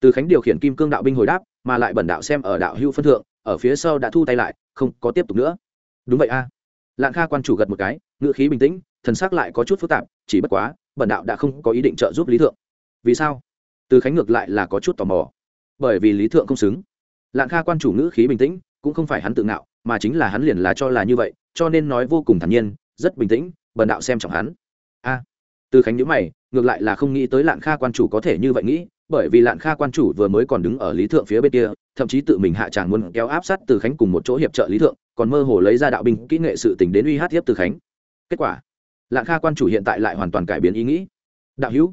Từ khánh điều khiển kim cương đạo binh hồi đáp, mà lại bẩn đạo xem ở đạo hưu phân thượng, ở phía sau đã thu tay lại, không có tiếp tục nữa. Đúng vậy a. À. lạng kha quan chủ gật một cái ngựa khí bình tĩnh, thần sắc lại có chút phức tạp, chỉ bất quá, bần đạo đã không có ý định trợ giúp lý thượng. Vì sao? Từ khánh ngược lại là có chút tò mò. Bởi vì lý thượng không xứng. Lạng kha quan chủ ngữ khí bình tĩnh, cũng không phải hắn tự ngạo, mà chính là hắn liền là cho là như vậy, cho nên nói vô cùng thản nhiên, rất bình tĩnh, bần đạo xem trọng hắn. A. Từ khánh nhữ mày, ngược lại là không nghĩ tới lạng kha quan chủ có thể như vậy nghĩ, bởi vì lạng kha quan chủ vừa mới còn đứng ở lý thượng phía bên kia, thậm chí tự mình hạ tràng muốn kéo áp sát từ khánh cùng một chỗ hiệp trợ lý thượng, còn mơ hồ lấy ra đạo binh kỹ nghệ sự tình đến uy hát hiếp từ khánh kết quả, lạng kha quan chủ hiện tại lại hoàn toàn cải biến ý nghĩ. Đạo hữu,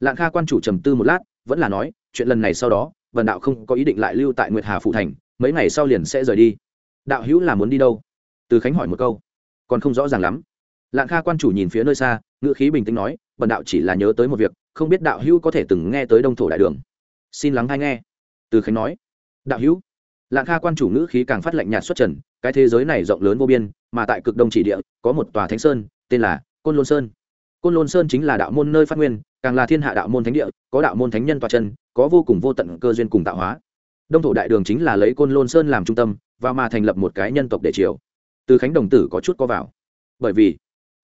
lạng kha quan chủ trầm tư một lát, vẫn là nói, chuyện lần này sau đó vần đạo không có ý định lại lưu tại nguyệt hà phụ thành, mấy ngày sau liền sẽ rời đi. Đạo hữu là muốn đi đâu? Từ khánh hỏi một câu. Còn không rõ ràng lắm. Lạng kha quan chủ nhìn phía nơi xa, ngữ khí bình tĩnh nói bần đạo chỉ là nhớ tới một việc, không biết đạo hữu có thể từng nghe tới đông thổ đại đường. Xin lắng hay nghe. Từ khánh nói. Đạo hữu, lạng kha quan chủ ngữ khí càng phát lạnh nhạt xuất trần cái thế giới này rộng lớn vô biên, mà tại cực đông chỉ địa, có một tòa thánh sơn, tên là côn lôn sơn. Côn lôn sơn chính là đạo môn nơi phát nguyên, càng là thiên hạ đạo môn thánh địa, có đạo môn thánh nhân tòa chân, có vô cùng vô tận cơ duyên cùng tạo hóa. Đông thổ đại đường chính là lấy côn lôn sơn làm trung tâm, và mà thành lập một cái nhân tộc để triều. Từ khánh đồng tử có chút có vào. Bởi vì,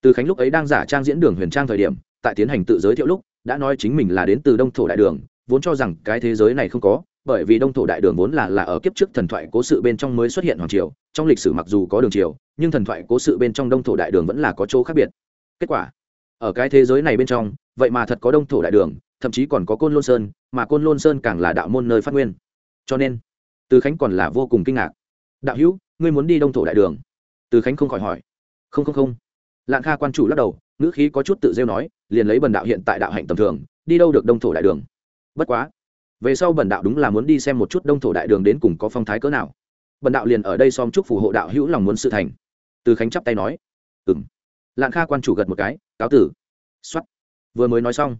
từ khánh lúc ấy đang giả trang diễn đường huyền trang thời điểm, tại tiến hành tự giới thiệu lúc, đã nói chính mình là đến từ đông thổ đại đường, vốn cho rằng cái thế giới này không có bởi vì đông thổ đại đường vốn là là ở kiếp trước thần thoại cố sự bên trong mới xuất hiện hoàng triều, trong lịch sử mặc dù có đường triều, nhưng thần thoại cố sự bên trong đông thổ đại đường vẫn là có chỗ khác biệt. Kết quả, ở cái thế giới này bên trong, vậy mà thật có đông thổ đại đường, thậm chí còn có côn lôn sơn, mà côn lôn sơn càng là đạo môn nơi phát nguyên. Cho nên, từ khánh còn là vô cùng kinh ngạc. Đạo hữu, ngươi muốn đi đông thổ đại đường? Từ khánh không khỏi hỏi. Không không không. Lạng kha quan chủ lắc đầu, ngữ khí có chút tự rêu nói, liền lấy bần đạo hiện tại đạo hạnh tầm thường, đi đâu được đông thổ đại đường? Bất quá về sau bần đạo đúng là muốn đi xem một chút đông thổ đại đường đến cùng có phong thái cỡ nào. Bần đạo liền ở đây xóm chúc phù hộ đạo hữu lòng muốn sự thành. Từ khánh chắp tay nói ừ m lạng kha quan chủ gật một cái, cáo tử. X o á t vừa mới nói xong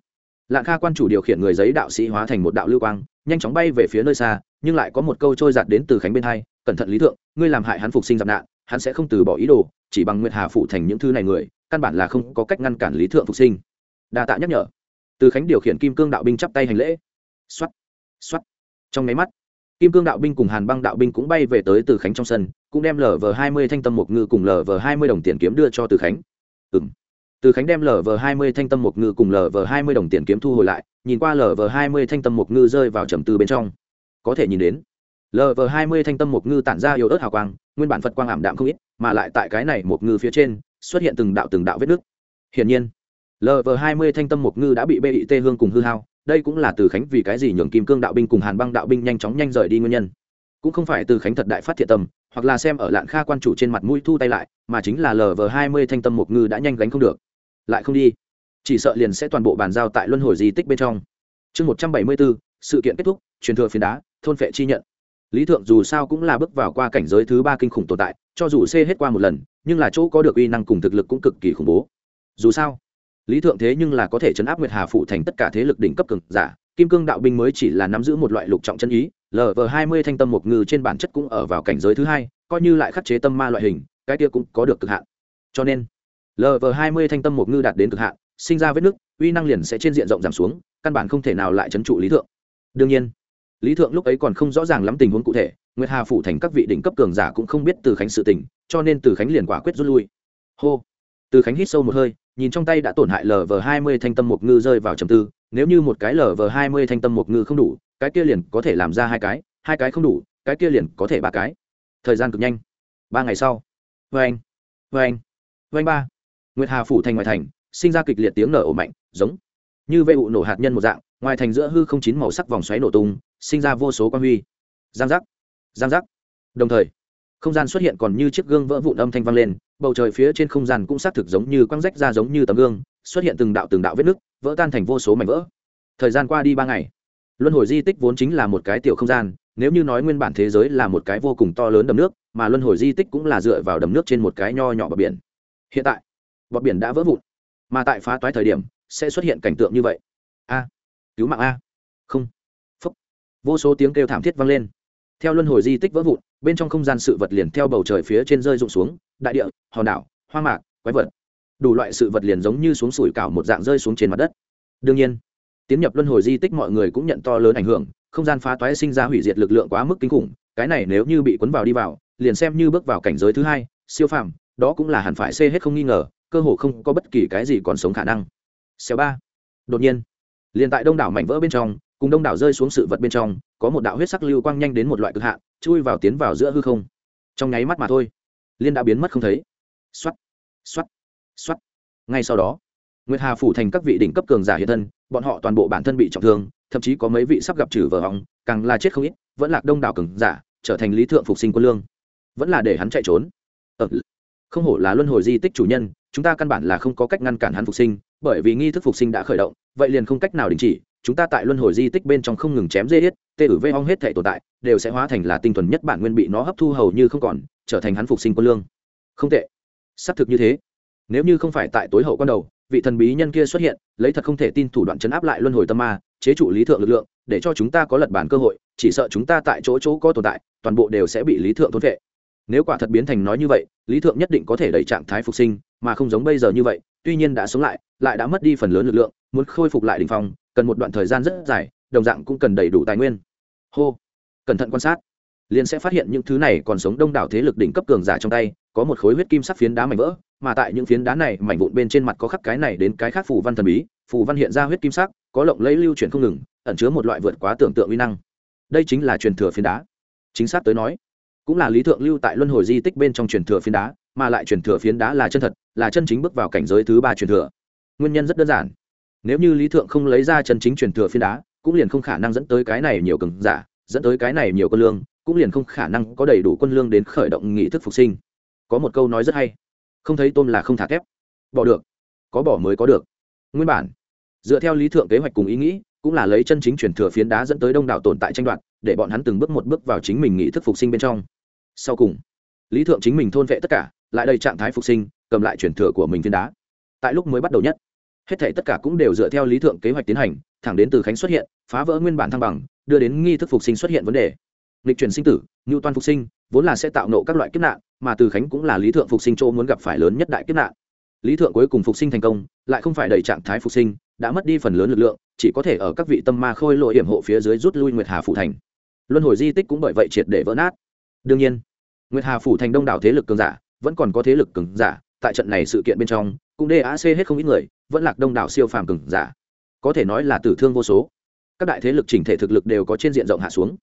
lạng kha quan chủ điều khiển người giấy đạo sĩ hóa thành một đạo lưu quang, nhanh chóng bay về phía nơi xa, nhưng lại có một câu trôi giạt đến từ khánh bên hai, cẩn thận lý thượng, ngươi làm hại hắn phục sinh giặc nạn, hắn sẽ không từ bỏ ý đồ, chỉ bằng nguyệt hà phụ thành những thứ này người, căn bản là không có cách ngăn cản lý thượng phục sinh. Đa tạ nhắc nhở. Từ khánh điều khiển kim cương đạo binh chắp tay hành lễ. X o á t x o á t trong nháy mắt, kim cương đạo binh cùng hàn băng đạo binh cũng bay về tới từ khánh trong sân, cũng đem lv hai mươi thanh tâm một ngư cùng lv hai mươi đồng tiền kiếm đưa cho từ khánh. Ừ m từ khánh đem lv hai mươi thanh tâm một ngư cùng lv hai mươi đồng tiền kiếm thu hồi lại, nhìn qua lv hai mươi thanh tâm một ngư rơi vào trầm tư bên trong. Có thể nhìn đến lv hai mươi thanh tâm một ngư tản ra yếu ớt hào quang, nguyên bản phật quang ảm đạm không ít, mà lại tại cái này một ngư phía trên, xuất hiện từng đạo từng đạo vết nứt. Hiển nhiên lv hai mươi thanh tâm mục ngư đã bị bit hương cùng hư hao đây cũng là từ khánh vì cái gì nhường kim cương đạo binh cùng hàn băng đạo binh nhanh chóng nhanh rời đi nguyên nhân. Cũng không phải từ khánh thật đại phát thiện tâm, hoặc là xem ở lạn kha quan chủ trên mặt mũi thu tay lại, mà chính là lv hai mươi thanh tâm mục ngư đã nhanh gánh không được. Lại không đi. Chỉ sợ liền sẽ toàn bộ bàn giao tại luân hồi di tích bên trong. Chương một trăm bảy mươi bốn sự kiện kết thúc, truyền thừa phiến đá, thôn phệ chi nhận. Lý thượng dù sao cũng là bước vào qua cảnh giới thứ ba kinh khủng tồn tại, cho dù xê hết qua một lần, nhưng là chỗ có được uy năng cùng thực lực cũng cực kỳ khủng bố. Dù sao lý thượng thế nhưng là có thể chấn áp nguyệt hà phụ thành tất cả thế lực đỉnh cấp cực giả, kim cương đạo binh mới chỉ là nắm giữ một loại lục trọng chân ý lv hai mươi thanh tâm một ngư trên bản chất cũng ở vào cảnh giới thứ hai, coi như lại khắc chế tâm ma loại hình, cái kia cũng có được cực hạn. Cho nên lv hai mươi thanh tâm một ngư đạt đến cực hạn, sinh ra vết nứt, uy năng liền sẽ trên diện rộng giảm xuống, căn bản không thể nào lại trấn trụ lý thượng. Đương nhiên, lý thượng lúc ấy còn không rõ ràng lắm tình huống cụ thể, nguyệt hà phủ thành các vị đỉnh cấp cường giả cũng không biết từ khánh sự tình, cho nên từ khánh liền quả quyết rút lui. Hô! Từ khánh hít sâu một hơi nhìn trong tay đã tổn hại lv hai mươi thanh tâm một ngư rơi vào trầm tư, nếu như một cái lv hai mươi thanh tâm một ngư không đủ, cái kia liền có thể làm ra hai cái hai cái không đủ, cái kia liền có thể ba cái. Thời gian cực nhanh. Ba ngày sau. Vê anh vê anh vê anh ba. Nguyệt hà phủ thành ngoại thành, sinh ra kịch liệt tiếng nở ổ mạnh, giống như vệ ụ nổ hạt nhân một dạng, ngoài thành giữa hư không chín màu sắc vòng xoáy nổ tung, sinh ra vô số quan huy. Giang giác giang giác. Đồng thời, không gian xuất hiện còn như chiếc gương vỡ vụn âm thanh vang lên bầu trời phía trên không gian cũng xác thực giống như quăng rách ra giống như tấm gương, xuất hiện từng đạo từng đạo vết nứt, vỡ tan thành vô số mảnh vỡ. Thời gian qua đi ba ngày, luân hồi di tích vốn chính là một cái tiểu không gian, nếu như nói nguyên bản thế giới là một cái vô cùng to lớn đầm nước, mà luân hồi di tích cũng là dựa vào đầm nước trên một cái nho nhỏ bờ biển. Hiện tại bờ biển đã vỡ vụn, mà tại phá toái thời điểm, sẽ xuất hiện cảnh tượng như vậy. A, cứu mạng a. Không. Phúc. Vô số tiếng kêu thảm thiết vang lên. Theo luân hồi di tích vỡ vụn bên trong không gian sự vật liền theo bầu trời phía trên rơi rụng xuống, đại địa, hòn đảo hoa mạc, quái vật. Đủ loại sự vật liền giống như xuống sủi cảo một dạng rơi xuống trên mặt đất. Đương nhiên, tiến nhập luân hồi di tích mọi người cũng nhận to lớn ảnh hưởng, không gian phá toái sinh ra hủy diệt lực lượng quá mức kinh khủng, cái này nếu như bị cuốn vào đi vào, liền xem như bước vào cảnh giới thứ hai, siêu phàm, đó cũng là hẳn phải xê hết không nghi ngờ, cơ hồ không có bất kỳ cái gì còn sống khả năng. Xéo ba. Đột nhiên, liền tại đông đảo mảnh vỡ bên trong cùng đông đảo rơi xuống sự vật bên trong có một đạo huyết sắc lưu quang nhanh đến một loại cực hạn chui vào tiến vào giữa hư không. Trong nháy mắt mà thôi liên đã biến mất không thấy. Xoắt xoắt xoắt ngay sau đó nguyệt hà phủ thành các vị đỉnh cấp cường giả hiện thân bọn họ toàn bộ bản thân bị trọng thương thậm chí có mấy vị sắp gặp trừ vờ hỏng càng là chết không ít vẫn lạc đông đảo cường giả trở thành lý thượng phục sinh quân lương. Vẫn là để hắn chạy trốn. Ờ, không hổ là luân hồi di tích chủ nhân chúng ta căn bản là không có cách ngăn cản hắn phục sinh bởi vì nghi thức phục sinh đã khởi động vậy liền không cách nào đình chỉ chúng ta tại luân hồi di tích bên trong không ngừng chém dê hết tê ử vê hong hết thể tồn tại, đều sẽ hóa thành là tinh thuần nhất bản nguyên bị nó hấp thu hầu như không còn, trở thành hắn phục sinh quân lương. Không tệ. Xác thực như thế. Nếu như không phải tại tối hậu con đầu, vị thần bí nhân kia xuất hiện, lấy thật không thể tin thủ đoạn chấn áp lại luân hồi tâm ma, chế trụ lý thượng lực lượng, để cho chúng ta có lật bản cơ hội, chỉ sợ chúng ta tại chỗ chỗ có tồn tại, toàn bộ đều sẽ bị lý thượng thôn vệ. Nếu quả thật biến thành nói như vậy, lý thượng nhất định có thể đẩy trạng thái phục sinh, mà không giống bây giờ như vậy, tuy nhiên đã sống lại lại đã mất đi phần lớn lực lượng, muốn khôi phục lại đ ỉ n h phong cần một đoạn thời gian rất dài, đồng dạng cũng cần đầy đủ tài nguyên. Hô, cẩn thận quan sát, liền sẽ phát hiện những thứ này còn sống đông đảo thế lực đỉnh cấp cường giả trong tay, có một khối huyết kim sắc phiến đá mảnh vỡ, mà tại những phiến đá này mảnh vụn bên trên mặt có khắc cái này đến cái khác phù văn thần bí, phù văn hiện ra huyết kim sắc, có lộng lấy lưu chuyển không ngừng, ẩn chứa một loại vượt quá tưởng tượng uy năng. Đây chính là truyền thừa phiến đá. Chính xác tới nói, cũng là lý thượng lưu tại luân hồi di tích bên trong truyền thừa phiến đá, mà lại truyền thừa phiến đá là chân thật, là chân chính bước vào cảnh giới thứ ba truyền thừa. Nguyên nhân rất đơn giản nếu như lý thượng không lấy ra chân chính truyền thừa phiến đá, cũng liền không khả năng dẫn tới cái này nhiều cường giả, dẫn tới cái này nhiều quân lương, cũng liền không khả năng có đầy đủ quân lương đến khởi động nghị thức phục sinh. Có một câu nói rất hay, không thấy tôm là không thả thép, bỏ được, có bỏ mới có được. Nguyên bản, dựa theo lý thượng kế hoạch cùng ý nghĩ, cũng là lấy chân chính truyền thừa phiến đá dẫn tới đông đảo tồn tại tranh đoạt, để bọn hắn từng bước một bước vào chính mình nghị thức phục sinh bên trong. Sau cùng, lý thượng chính mình thôn vệ tất cả, lại đầy trạng thái phục sinh, cầm lại truyền thừa của mình phiến đá. Tại lúc mới bắt đầu nhất hết thể tất cả cũng đều dựa theo lý thượng kế hoạch tiến hành, thẳng đến từ khánh xuất hiện, phá vỡ nguyên bản thăng bằng, đưa đến nghi thức phục sinh xuất hiện vấn đề. Lịch truyền sinh tử ngưu toan phục sinh, vốn là sẽ tạo nộ các loại kiếp nạn, mà từ khánh cũng là lý thượng phục sinh chỗ muốn gặp phải lớn nhất đại kiếp nạn. Lý thượng cuối cùng phục sinh thành công, lại không phải đầy trạng thái phục sinh, đã mất đi phần lớn lực lượng, chỉ có thể ở các vị tâm ma khôi lội hiểm hộ phía dưới rút lui nguyệt hà phủ thành. Luân hồi di tích cũng bởi vậy triệt để vỡ nát. Đương nhiên, nguyệt hà phủ thành đông đảo thế lực cường giả, vẫn còn có thế lực cường giả tại trận này sự kiện bên trong, cũng dac hết không ít người, vẫn lạc đông đảo siêu phàm cường giả. Có thể nói là tử thương vô số. Các đại thế lực chỉnh thể thực lực đều có trên diện rộng hạ xuống.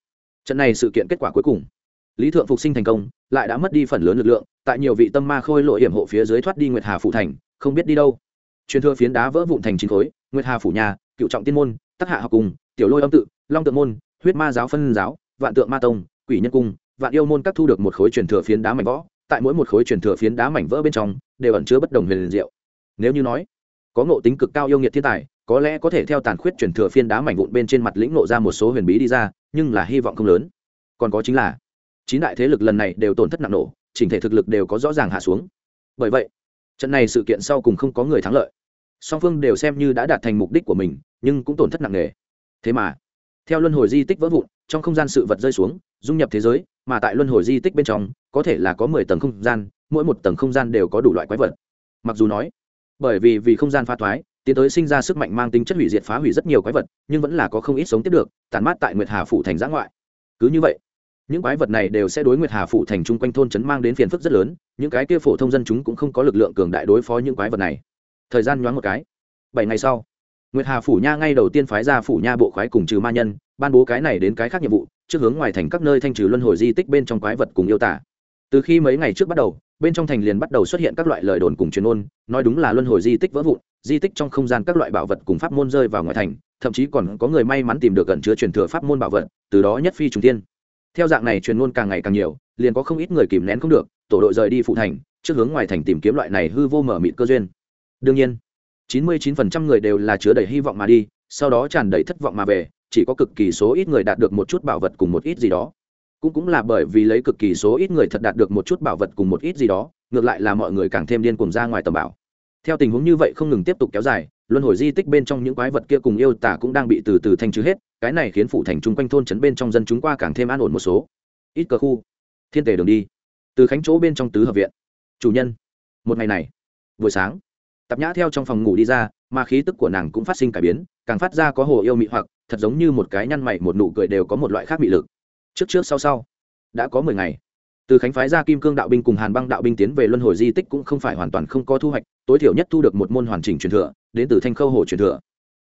Trận này sự kiện kết quả cuối cùng. Lý thượng phục sinh thành công, lại đã mất đi phần lớn lực lượng, tại nhiều vị tâm ma khôi lội hiểm hộ phía dưới thoát đi nguyệt hà phủ thành, không biết đi đâu. Truyền thừa phiến đá vỡ vụn thành chín khối, nguyệt hà phủ nhà, cựu trọng tiên môn, tắc hạ học cùng, tiểu lôi âm tự, long tượng môn, huyết ma giáo phân giáo, vạn tượng ma tông, quỷ nhân cung, vạn yêu môn các thu được một khối truyền thừa phiến đá mảnh võ tại mỗi một khối truyền thừa phiến đá mảnh vỡ bên trong đều ẩn chứa bất đồng huyền diệu. Nếu như nói, có ngộ tính cực cao yêu nghiệt thiên tài, có lẽ có thể theo tàn khuyết truyền thừa phiến đá mảnh vụn bên trên mặt lĩnh nộ ra một số huyền bí đi ra, nhưng là hy vọng không lớn. Còn có chính là, chín đại thế lực lần này đều tổn thất nặng nổ, chỉnh thể thực lực đều có rõ ràng hạ xuống. Bởi vậy, trận này sự kiện sau cùng không có người thắng lợi. Song phương đều xem như đã đạt thành mục đích của mình, nhưng cũng tổn thất nặng nề. Thế mà, theo luân hồi di tích vỡ vụn, trong không gian sự vật rơi xuống, dung nhập thế giới, mà tại luân hồi di tích bên trong, có thể là có mười tầng không gian mỗi một tầng không gian đều có đủ loại quái vật. Mặc dù nói, bởi vì vì không gian pha thoái, tiến tới sinh ra sức mạnh mang tính chất hủy diệt phá hủy rất nhiều quái vật, nhưng vẫn là có không ít sống tiếp được tàn mát tại nguyệt hà phủ thành giã ngoại. Cứ như vậy, những quái vật này đều sẽ đối nguyệt hà phủ thành chung quanh thôn trấn mang đến phiền phức rất lớn, những cái kia phổ thông dân chúng cũng không có lực lượng cường đại đối phó những quái vật này. Thời gian nhoáng một cái, bảy ngày sau, nguyệt hà phủ nha ngay đầu tiên phái ra phủ nha bộ khoái cùng trừ ma nhân, ban bố cái này đến cái khác nhiệm vụ, trước hướng ngoài thành các nơi thanh trừ luân hồi di tích bên trong quái vật cùng yêu tả. Từ khi mấy ngày trước bắt đầu bên trong thành liền bắt đầu xuất hiện các loại lời đồn cùng truyền ôn nói đúng là luân hồi di tích vỡ vụn, di tích trong không gian các loại bảo vật cùng pháp môn rơi vào ngoài thành, thậm chí còn có người may mắn tìm được gần chứa truyền thừa pháp môn bảo vật, từ đó nhất phi trùng tiên theo dạng này truyền ngôn càng ngày càng nhiều, liền có không ít người kìm nén không được, tổ đội rời đi phụ thành, trước hướng ngoài thành tìm kiếm loại này hư vô mở mịt cơ duyên. Đương nhiên 99% người đều là chứa đầy hy vọng mà đi, sau đó tràn đầy thất vọng mà về, chỉ có cực kỳ số ít người đạt được một chút bảo vật cùng một ít gì đó cũng cũng là bởi vì lấy cực kỳ số ít người thật đạt được một chút bảo vật cùng một ít gì đó, ngược lại là mọi người càng thêm điên cuồng ra ngoài tầm bảo. Theo tình huống như vậy không ngừng tiếp tục kéo dài, luân hồi di tích bên trong những quái vật kia cùng yêu tả cũng đang bị từ từ thanh trừ hết, cái này khiến phủ thành chung quanh thôn trấn bên trong dân chúng qua càng thêm an ổn một số. Ít cờ khu. Thiên tề đường đi. Từ khánh chỗ bên trong tứ hợp viện. Chủ nhân. Một ngày này. Buổi sáng. Tạp nhã theo trong phòng ngủ đi ra, mà khí tức của nàng cũng phát sinh cải biến, càng phát ra có hồ yêu mị hoặc, thật giống như một cái nhăn mày, một nụ cười đều có một loại khác mị lực trước trước sau sau. Đã có mười ngày. Từ khánh phái ra kim cương đạo binh cùng hàn băng đạo binh tiến về luân hồi di tích cũng không phải hoàn toàn không có thu hoạch, tối thiểu nhất thu được một môn hoàn chỉnh truyền thừa, đến từ thanh khâu hồ truyền thừa.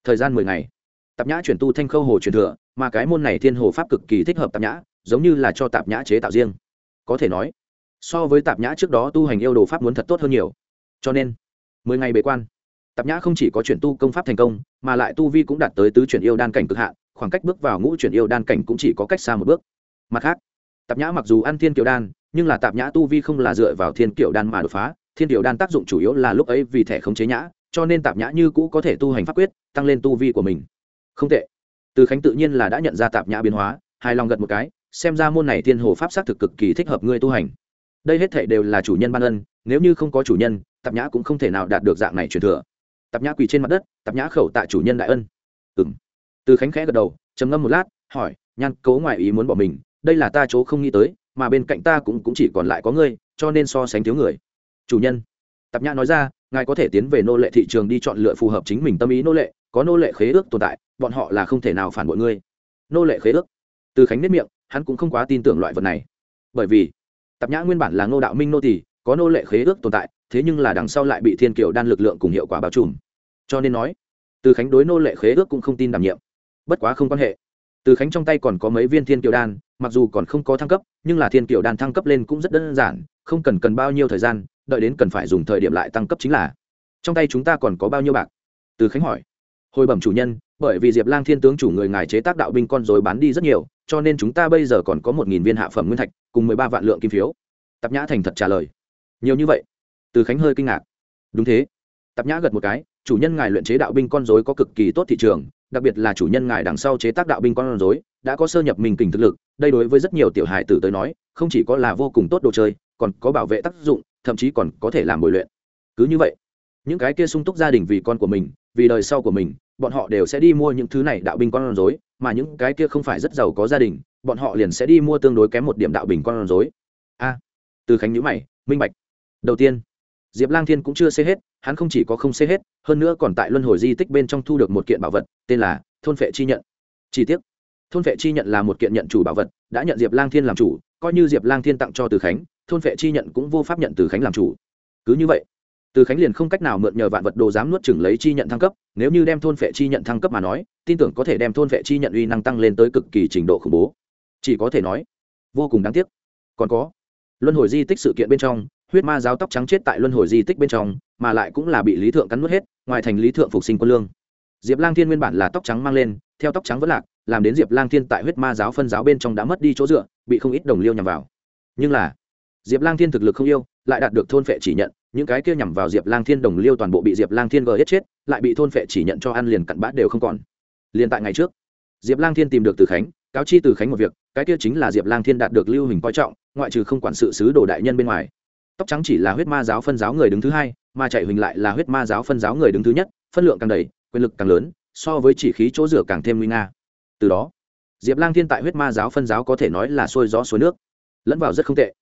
Thời gian mười ngày. Tạp nhã chuyển tu thanh khâu hồ truyền thừa, mà cái môn này thiên hồ pháp cực kỳ thích hợp tạp nhã, giống như là cho tạp nhã chế tạo riêng. Có thể nói, so với tạp nhã trước đó tu hành yêu đồ pháp muốn thật tốt hơn nhiều. Cho nên, mười ngày bế quan, tạp nhã không chỉ có chuyển tu công pháp thành công, mà lại tu vi cũng đạt tới tứ chuyển yêu đan cảnh cực hạn, khoảng cách bước vào ngũ chuyển yêu đan cảnh cũng chỉ có cách xa một bước mặt khác, tạp nhã mặc dù ăn thiên kiều đan, nhưng là tạp nhã tu vi không là dựa vào thiên kiều đan mà đột phá. Thiên kiều đan tác dụng chủ yếu là lúc ấy vì thẻ khống chế nhã, cho nên tạp nhã như cũ có thể tu hành pháp quyết, tăng lên tu vi của mình. Không tệ. Từ khánh tự nhiên là đã nhận ra tạp nhã biến hóa, hài lòng gật một cái, xem ra môn này thiên hồ pháp xác thực cực kỳ thích hợp ngươi tu hành. Đây hết thể đều là chủ nhân ban ân, nếu như không có chủ nhân, tạp nhã cũng không thể nào đạt được dạng này truyền thừa. Tạp nhã quỳ trên mặt đất, tạp nhã khẩu tạ chủ nhân đại ân. Ừng từ khánh khẽ gật đầu, trầm ngâm một lát, hỏi, nhan, cố ngoại ý muốn bỏ mình đây là ta chỗ không nghĩ tới mà bên cạnh ta cũng, cũng chỉ còn lại có ngươi cho nên so sánh thiếu người. Chủ nhân. Tạp nhã nói ra ngài có thể tiến về nô lệ thị trường đi chọn lựa phù hợp chính mình tâm ý nô lệ có nô lệ khế ước tồn tại bọn họ là không thể nào phản bội ngươi. Nô lệ khế ước? Từ khánh nết miệng hắn cũng không quá tin tưởng loại vật này. Bởi vì tạp nhã nguyên bản là ngô đạo minh nô tỷ có nô lệ khế ước tồn tại thế nhưng là đằng sau lại bị thiên kiều đan lực lượng cùng hiệu quả bao trùm. Cho nên nói từ khánh đối nô lệ khế ước cũng không tin đảm nhiệm. Bất quá không quan hệ. Từ khánh trong tay còn có mấy viên thiên kiều đan mặc dù còn không có thăng cấp, nhưng là thiên kiều đan thăng cấp lên cũng rất đơn giản, không cần cần bao nhiêu thời gian, đợi đến cần phải dùng thời điểm lại tăng cấp chính là. Trong tay chúng ta còn có bao nhiêu bạc? Từ khánh hỏi. Hồi bẩm chủ nhân, bởi vì diệp lang thiên tướng chủ người ngài chế tác đạo binh con rồi bán đi rất nhiều, cho nên chúng ta bây giờ còn có một nghìn viên hạ phẩm nguyên thạch, cùng mười ba vạn lượng kim phiếu. Tạp nhã thành thật trả lời. Nhiều như vậy? Từ khánh hơi kinh ngạc. Đúng thế. Tạp nhã gật một cái, chủ nhân ngài luyện chế đạo binh con dối có cực kỳ tốt thị trường, đặc biệt là chủ nhân ngài đằng sau chế tác đạo binh con dối đã có sơ nhập mình kình thực lực, đây đối với rất nhiều tiểu hài tử tới nói, không chỉ có là vô cùng tốt đồ chơi, còn có bảo vệ tác dụng, thậm chí còn có thể làm bồi luyện. Cứ như vậy, những cái kia sung túc gia đình vì con của mình, vì đời sau của mình, bọn họ đều sẽ đi mua những thứ này đạo binh con rối, mà những cái kia không phải rất giàu có gia đình, bọn họ liền sẽ đi mua tương đối kém một điểm đạo bình con rối. A, từ khánh nhữ mày, minh bạch. Đầu tiên, diệp lang thiên cũng chưa xê hết, hắn không chỉ có không xê hết, hơn nữa còn tại luân hồi di tích bên trong thu được một kiện bảo vật, tên là thôn phệ chi nhận. Chi tiết thôn phệ chi nhận là một kiện nhận chủ bảo vật, đã nhận diệp lang thiên làm chủ, coi như diệp lang thiên tặng cho từ khánh, thôn phệ chi nhận cũng vô pháp nhận từ khánh làm chủ. Cứ như vậy, từ khánh liền không cách nào mượn nhờ vạn vật đồ dám nuốt chừng lấy chi nhận thăng cấp, nếu như đem thôn phệ chi nhận thăng cấp mà nói, tin tưởng có thể đem thôn phệ chi nhận uy năng tăng lên tới cực kỳ trình độ khủng bố. Chỉ có thể nói, vô cùng đáng tiếc. Còn có, luân hồi di tích sự kiện bên trong, huyết ma giáo tóc trắng chết tại luân hồi di tích bên trong, mà lại cũng là bị lý thượng cắn nuốt hết, ngoài thành lý thượng phục sinh quân lương diệp lang thiên nguyên bản là tóc trắng mang lên, theo tóc trắng vẫn lạc, làm đến diệp lang thiên tại huyết ma giáo phân giáo bên trong đã mất đi chỗ dựa, bị không ít đồng liêu nhằm vào. Nhưng là, diệp lang thiên thực lực không yêu, lại đạt được thôn phệ chỉ nhận, những cái kia nhằm vào diệp lang thiên đồng liêu toàn bộ bị diệp lang thiên gờ hết chết, lại bị thôn phệ chỉ nhận cho ăn liền cặn bã đều không còn. Liền tại ngày trước, diệp lang thiên tìm được từ khánh, cáo chi từ khánh một việc, cái kia chính là diệp lang thiên đạt được lưu hình coi trọng, ngoại trừ không quản sự sứ đồ đại nhân bên ngoài. Tóc trắng chỉ là huyết ma giáo phân giáo người đứng thứ hai, mà chạy huỳnh lại là huyết ma giáo phân giáo người đứng thứ nhất, phân lượng càng đầy quyền lực càng lớn, so với chỉ khí chỗ rửa càng thêm nguy nga. Từ đó, diệp lang thiên tại huyết ma giáo phân giáo có thể nói là xuôi gió xuôi nước, lẫn vào rất không tệ.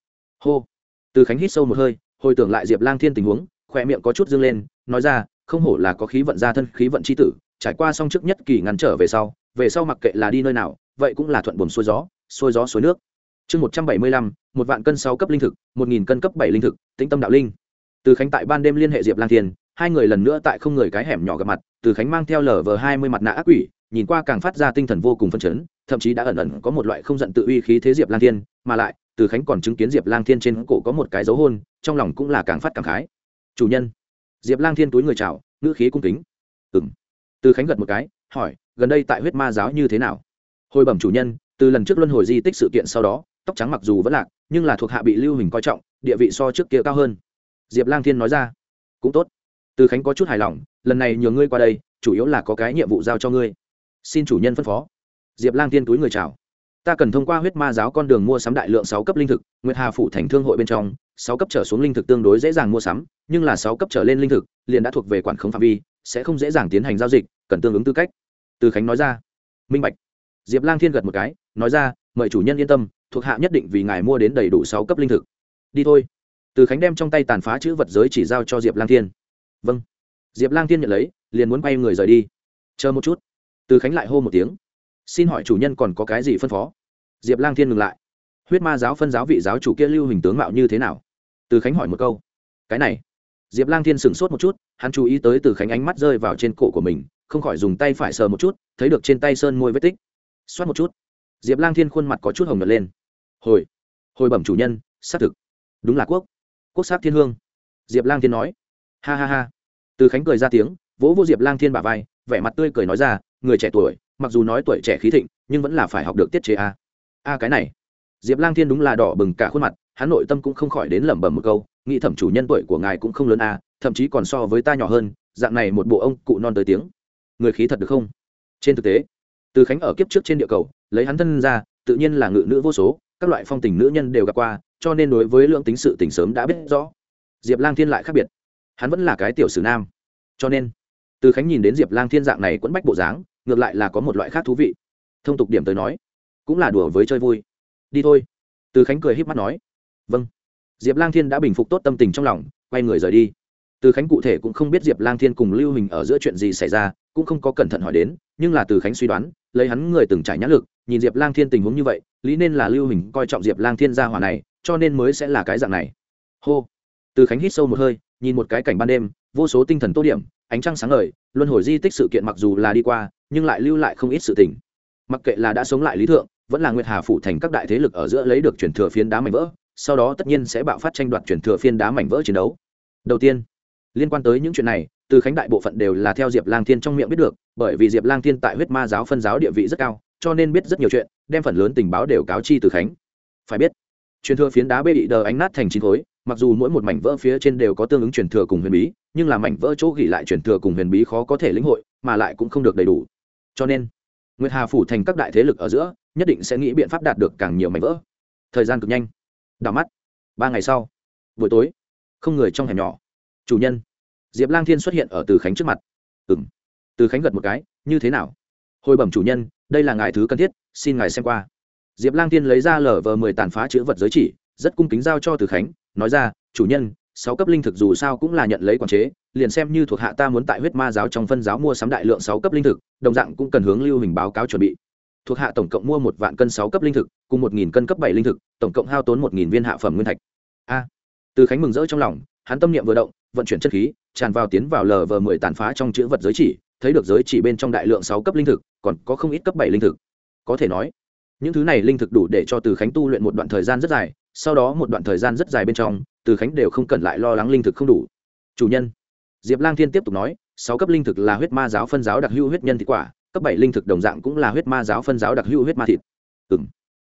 Hô. Từ khánh hít sâu một hơi, hồi tưởng lại diệp lang thiên tình huống khoe miệng có chút dâng lên, nói ra, không hổ là có khí vận gia thân, khí vận c h i tử, trải qua xong trước nhất kỳ ngăn trở về sau về sau mặc kệ là đi nơi nào, vậy cũng là thuận buồm xuôi gió xuôi gió xuôi nước. Chương một trăm bảy mươi lăm, một vạn cân sáu cấp linh thực, một nghìn cân cấp bảy linh thực, tĩnh tâm đạo linh. Từ khánh tại ban đêm liên hệ diệp lang thiên hai người lần nữa tại không người cái hẻm nhỏ gặp mặt, từ khánh mang theo lờ vờ hai mươi mặt nạ ác quỷ, nhìn qua càng phát ra tinh thần vô cùng phân chấn, thậm chí đã ẩn ẩn có một loại không giận tự uy khí thế diệp lang thiên, mà lại, từ khánh còn chứng kiến diệp lang thiên trên cổ có một cái dấu hôn, trong lòng cũng là càng phát càng khái. Chủ nhân. Diệp lang thiên túi người chào, ngữ khí cung kính. Ừng từ khánh gật một cái, hỏi, gần đây tại huyết ma giáo như thế nào? Hồi bẩm chủ nhân, từ lần trước luân hồi di tích sự kiện sau đó, tóc trắng mặc dù vẫn lạc, nhưng là thuộc hạ bị lưu hình coi trọng, địa vị so trước kia cao hơn. Diệp lang thiên nói ra. Cũng tốt từ khánh có chút hài lòng, lần này nhờ ngươi qua đây, chủ yếu là có cái nhiệm vụ giao cho ngươi. Xin chủ nhân phân phó. Diệp lang thiên túi người chào. Ta cần thông qua huyết ma giáo con đường mua sắm đại lượng sáu cấp linh thực, nguyệt hà phủ thành thương hội bên trong, sáu cấp trở xuống linh thực tương đối dễ dàng mua sắm, nhưng là sáu cấp trở lên linh thực, liền đã thuộc về quản khống phạm vi, sẽ không dễ dàng tiến hành giao dịch, cần tương ứng tư cách. Từ khánh nói ra. Minh bạch. Diệp lang thiên gật một cái, nói ra, mời chủ nhân yên tâm, thuộc hạ nhất định vì ngài mua đến đầy đủ sáu cấp linh thực. Đi thôi. Từ khánh đem trong tay tàn phá chữ vật giới chỉ giao cho diệp lang thiên vâng. Diệp lang thiên nhận lấy, liền muốn bay người rời đi. Chờ một chút. Từ khánh lại hô một tiếng. Xin hỏi chủ nhân còn có cái gì phân phó? Diệp lang thiên ngừng lại. Huyết ma giáo phân giáo vị giáo chủ kia lưu hình tướng mạo như thế nào? Từ khánh hỏi một câu. Cái này. Diệp lang thiên sửng sốt một chút, hắn chú ý tới từ khánh ánh mắt rơi vào trên cổ của mình, không khỏi dùng tay phải sờ một chút, thấy được trên tay sơn môi vết tích. Xoát một chút. Diệp lang thiên khuôn mặt có chút hồng nhật lên. Hồi. Hồi bẩm chủ nhân, xác thực. Đúng là quốc. Quốc sắc thiên hương. Diệp lang thiên nói ha ha ha. Từ khánh cười ra tiếng, vỗ vô diệp lang thiên bả vai, vẻ mặt tươi cười nói ra, người trẻ tuổi, mặc dù nói tuổi trẻ khí thịnh, nhưng vẫn là phải học được tiết chế a. A cái này. Diệp lang thiên đúng là đỏ bừng cả khuôn mặt, hắn nội tâm cũng không khỏi đến lẩm bẩm một câu, nghĩ thẩm chủ nhân tuổi của ngài cũng không lớn a, thậm chí còn so với ta nhỏ hơn, dạng này một bộ ông cụ non tới tiếng. Người khí thật được không? Trên thực tế, từ khánh ở kiếp trước trên địa cầu, lấy hắn thân ra, tự nhiên là ngự nữ vô số, các loại phong tình nữ nhân đều gặp qua, cho nên đối với lượng tính sự tình sớm đã biết rõ. Diệp lang thiên lại khác biệt hắn vẫn là cái tiểu sử nam. Cho nên, từ khánh nhìn đến diệp lang thiên dạng này quẫn bách bộ dáng, ngược lại là có một loại khác thú vị. Thông tục điểm tới nói, cũng là đùa với chơi vui. Đi thôi. Từ khánh cười h í p mắt nói vâng. Diệp lang thiên đã bình phục tốt tâm tình trong lòng, quay người rời đi. Từ khánh cụ thể cũng không biết diệp lang thiên cùng lưu hình ở giữa chuyện gì xảy ra, cũng không có cẩn thận hỏi đến, nhưng là từ khánh suy đoán, lấy hắn người từng trải nhãn lực, nhìn diệp lang thiên tình huống như vậy, lý nên là lưu hình coi trọng diệp lang thiên gia hỏa này, cho nên mới sẽ là cái dạng này. Hô. Từ khánh hít sâu một hơi nhìn một cái cảnh ban đêm, vô số tinh thần tốt điểm, ánh trăng sáng ngời, luân hồi di tích sự kiện mặc dù là đi qua, nhưng lại lưu lại không ít sự tình. Mặc kệ là đã sống lại lý thượng, vẫn là nguyệt hà phủ thành các đại thế lực ở giữa lấy được chuyển thừa phiến đá mảnh vỡ, sau đó tất nhiên sẽ bạo phát tranh đoạt chuyển thừa phiến đá mảnh vỡ chiến đấu. Đầu tiên, liên quan tới những chuyện này, từ khánh đại bộ phận đều là theo diệp lang thiên trong miệng biết được, bởi vì diệp lang thiên tại huyết ma giáo phân giáo địa vị rất cao, cho nên biết rất nhiều chuyện, đem phần lớn tình báo đều cáo chi từ khánh. Phải biết, truyền thừa phiến đá bê bị đờ ánh nát thành chín khối mặc dù mỗi một mảnh vỡ phía trên đều có tương ứng truyền thừa cùng huyền bí, nhưng là mảnh vỡ chỗ gỉ lại truyền thừa cùng huyền bí khó có thể lĩnh hội, mà lại cũng không được đầy đủ. Cho nên, nguyệt hà phủ thành các đại thế lực ở giữa, nhất định sẽ nghĩ biện pháp đạt được càng nhiều mảnh vỡ. Thời gian cực nhanh. Đảo mắt. Ba ngày sau, buổi tối, không người trong hẻm nhỏ. Chủ nhân, diệp lang thiên xuất hiện ở từ khánh trước mặt. Ừ m từ khánh gật một cái, như thế nào? Hồi bẩm chủ nhân, đây là ngài thứ cần thiết, xin ngài xem qua. Diệp lang thiên lấy ra lở vờ mười tàn phá chữ vật giới chỉ, rất cung kính giao cho từ khánh nói ra, chủ nhân, sáu cấp linh thực dù sao cũng là nhận lấy quản chế, liền xem như thuộc hạ ta muốn tại huyết ma giáo trong phân giáo mua sắm đại lượng sáu cấp linh thực, đồng dạng cũng cần hướng lưu hình báo cáo chuẩn bị. Thuộc hạ tổng cộng mua một vạn cân sáu cấp linh thực, cùng một nghìn cân cấp bảy linh thực, tổng cộng hao tốn một nghìn viên hạ phẩm nguyên thạch. A. Từ khánh mừng rỡ trong lòng, hắn tâm niệm vừa động, vận chuyển chất khí, tràn vào tiến vào lờ vờ mười tàn phá trong chữ vật giới chỉ, thấy được giới chỉ bên trong đại lượng sáu cấp linh thực, còn có không ít cấp bảy linh thực. Có thể nói, những thứ này linh thực đủ để cho từ khánh tu luyện một đoạn thời gian rất dài sau đó một đoạn thời gian rất dài bên trong, từ khánh đều không cần lại lo lắng linh thực không đủ. Chủ nhân, diệp lang thiên tiếp tục nói, sáu cấp linh thực là huyết ma giáo phân giáo đặc hữu huyết nhân thịt quả, cấp bảy linh thực đồng dạng cũng là huyết ma giáo phân giáo đặc hữu huyết ma thịt. Ừ m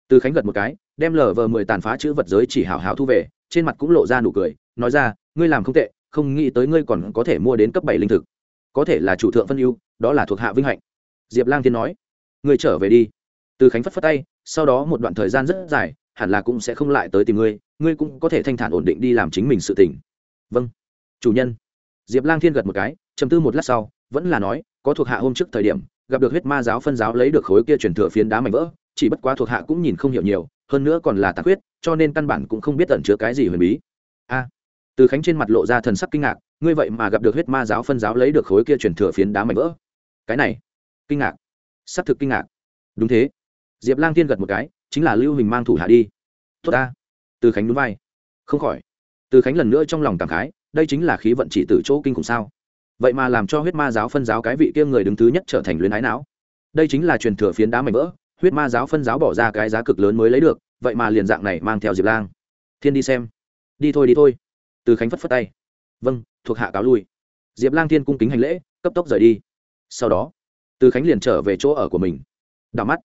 từ khánh gật một cái, đem lờ vờ mười tàn phá chữ vật giới chỉ hảo hảo thu về, trên mặt cũng lộ ra nụ cười, nói ra, ngươi làm không tệ, không nghĩ tới ngươi còn có thể mua đến cấp bảy linh thực. Có thể là chủ thượng phân ưu, đó là thuộc hạ vinh hạnh. Diệp lang thiên nói, ngươi trở về đi. Từ khánh phất phất tay, sau đó một đoạn thời gian rất dài hẳn là cũng sẽ không lại tới tìm ngươi ngươi cũng có thể thanh thản ổn định đi làm chính mình sự tình. vâng. Chủ nhân. Diệp lang thiên gật một cái chầm tư một lát sau, vẫn là nói, có thuộc hạ hôm trước thời điểm, gặp được huyết ma giáo phân giáo lấy được khối kia truyền thừa phiến đá mảnh vỡ, chỉ bất quá thuộc hạ cũng nhìn không hiểu nhiều, hơn nữa còn là tàn huyết cho nên căn bản cũng không biết tẩn chứa cái gì huyền bí. A. Từ khánh trên mặt lộ ra thần sắc kinh ngạc, ngươi vậy mà gặp được huyết ma giáo phân giáo lấy được khối kia truyền thừa phiến đá mảnh vỡ. Cái này. Kinh ngạc. Xác thực kinh ngạc. Đúng thế. Diệp lang Thiên gật một cái chính là lưu hình mang thủ hạ đi. Tốt ta. Từ khánh núi vai. Không khỏi. Từ khánh lần nữa trong lòng cảm khái, đây chính là khí vận chỉ từ chỗ kinh khủng sao? Vậy mà làm cho huyết ma giáo phân giáo cái vị kia người đứng thứ nhất trở thành luyến ái não. Đây chính là truyền thừa phiến đá mảnh vỡ, huyết ma giáo phân giáo bỏ ra cái giá cực lớn mới lấy được, vậy mà liền dạng này mang theo diệp lang. Thiên đi xem. Đi thôi đi thôi. Từ khánh phất phất tay. Vâng thuộc hạ cáo lui. Diệp lang thiên cung kính hành lễ, cấp tốc rời đi. Sau đó, từ khánh liền trở về chỗ ở của mình. Đảo mắt.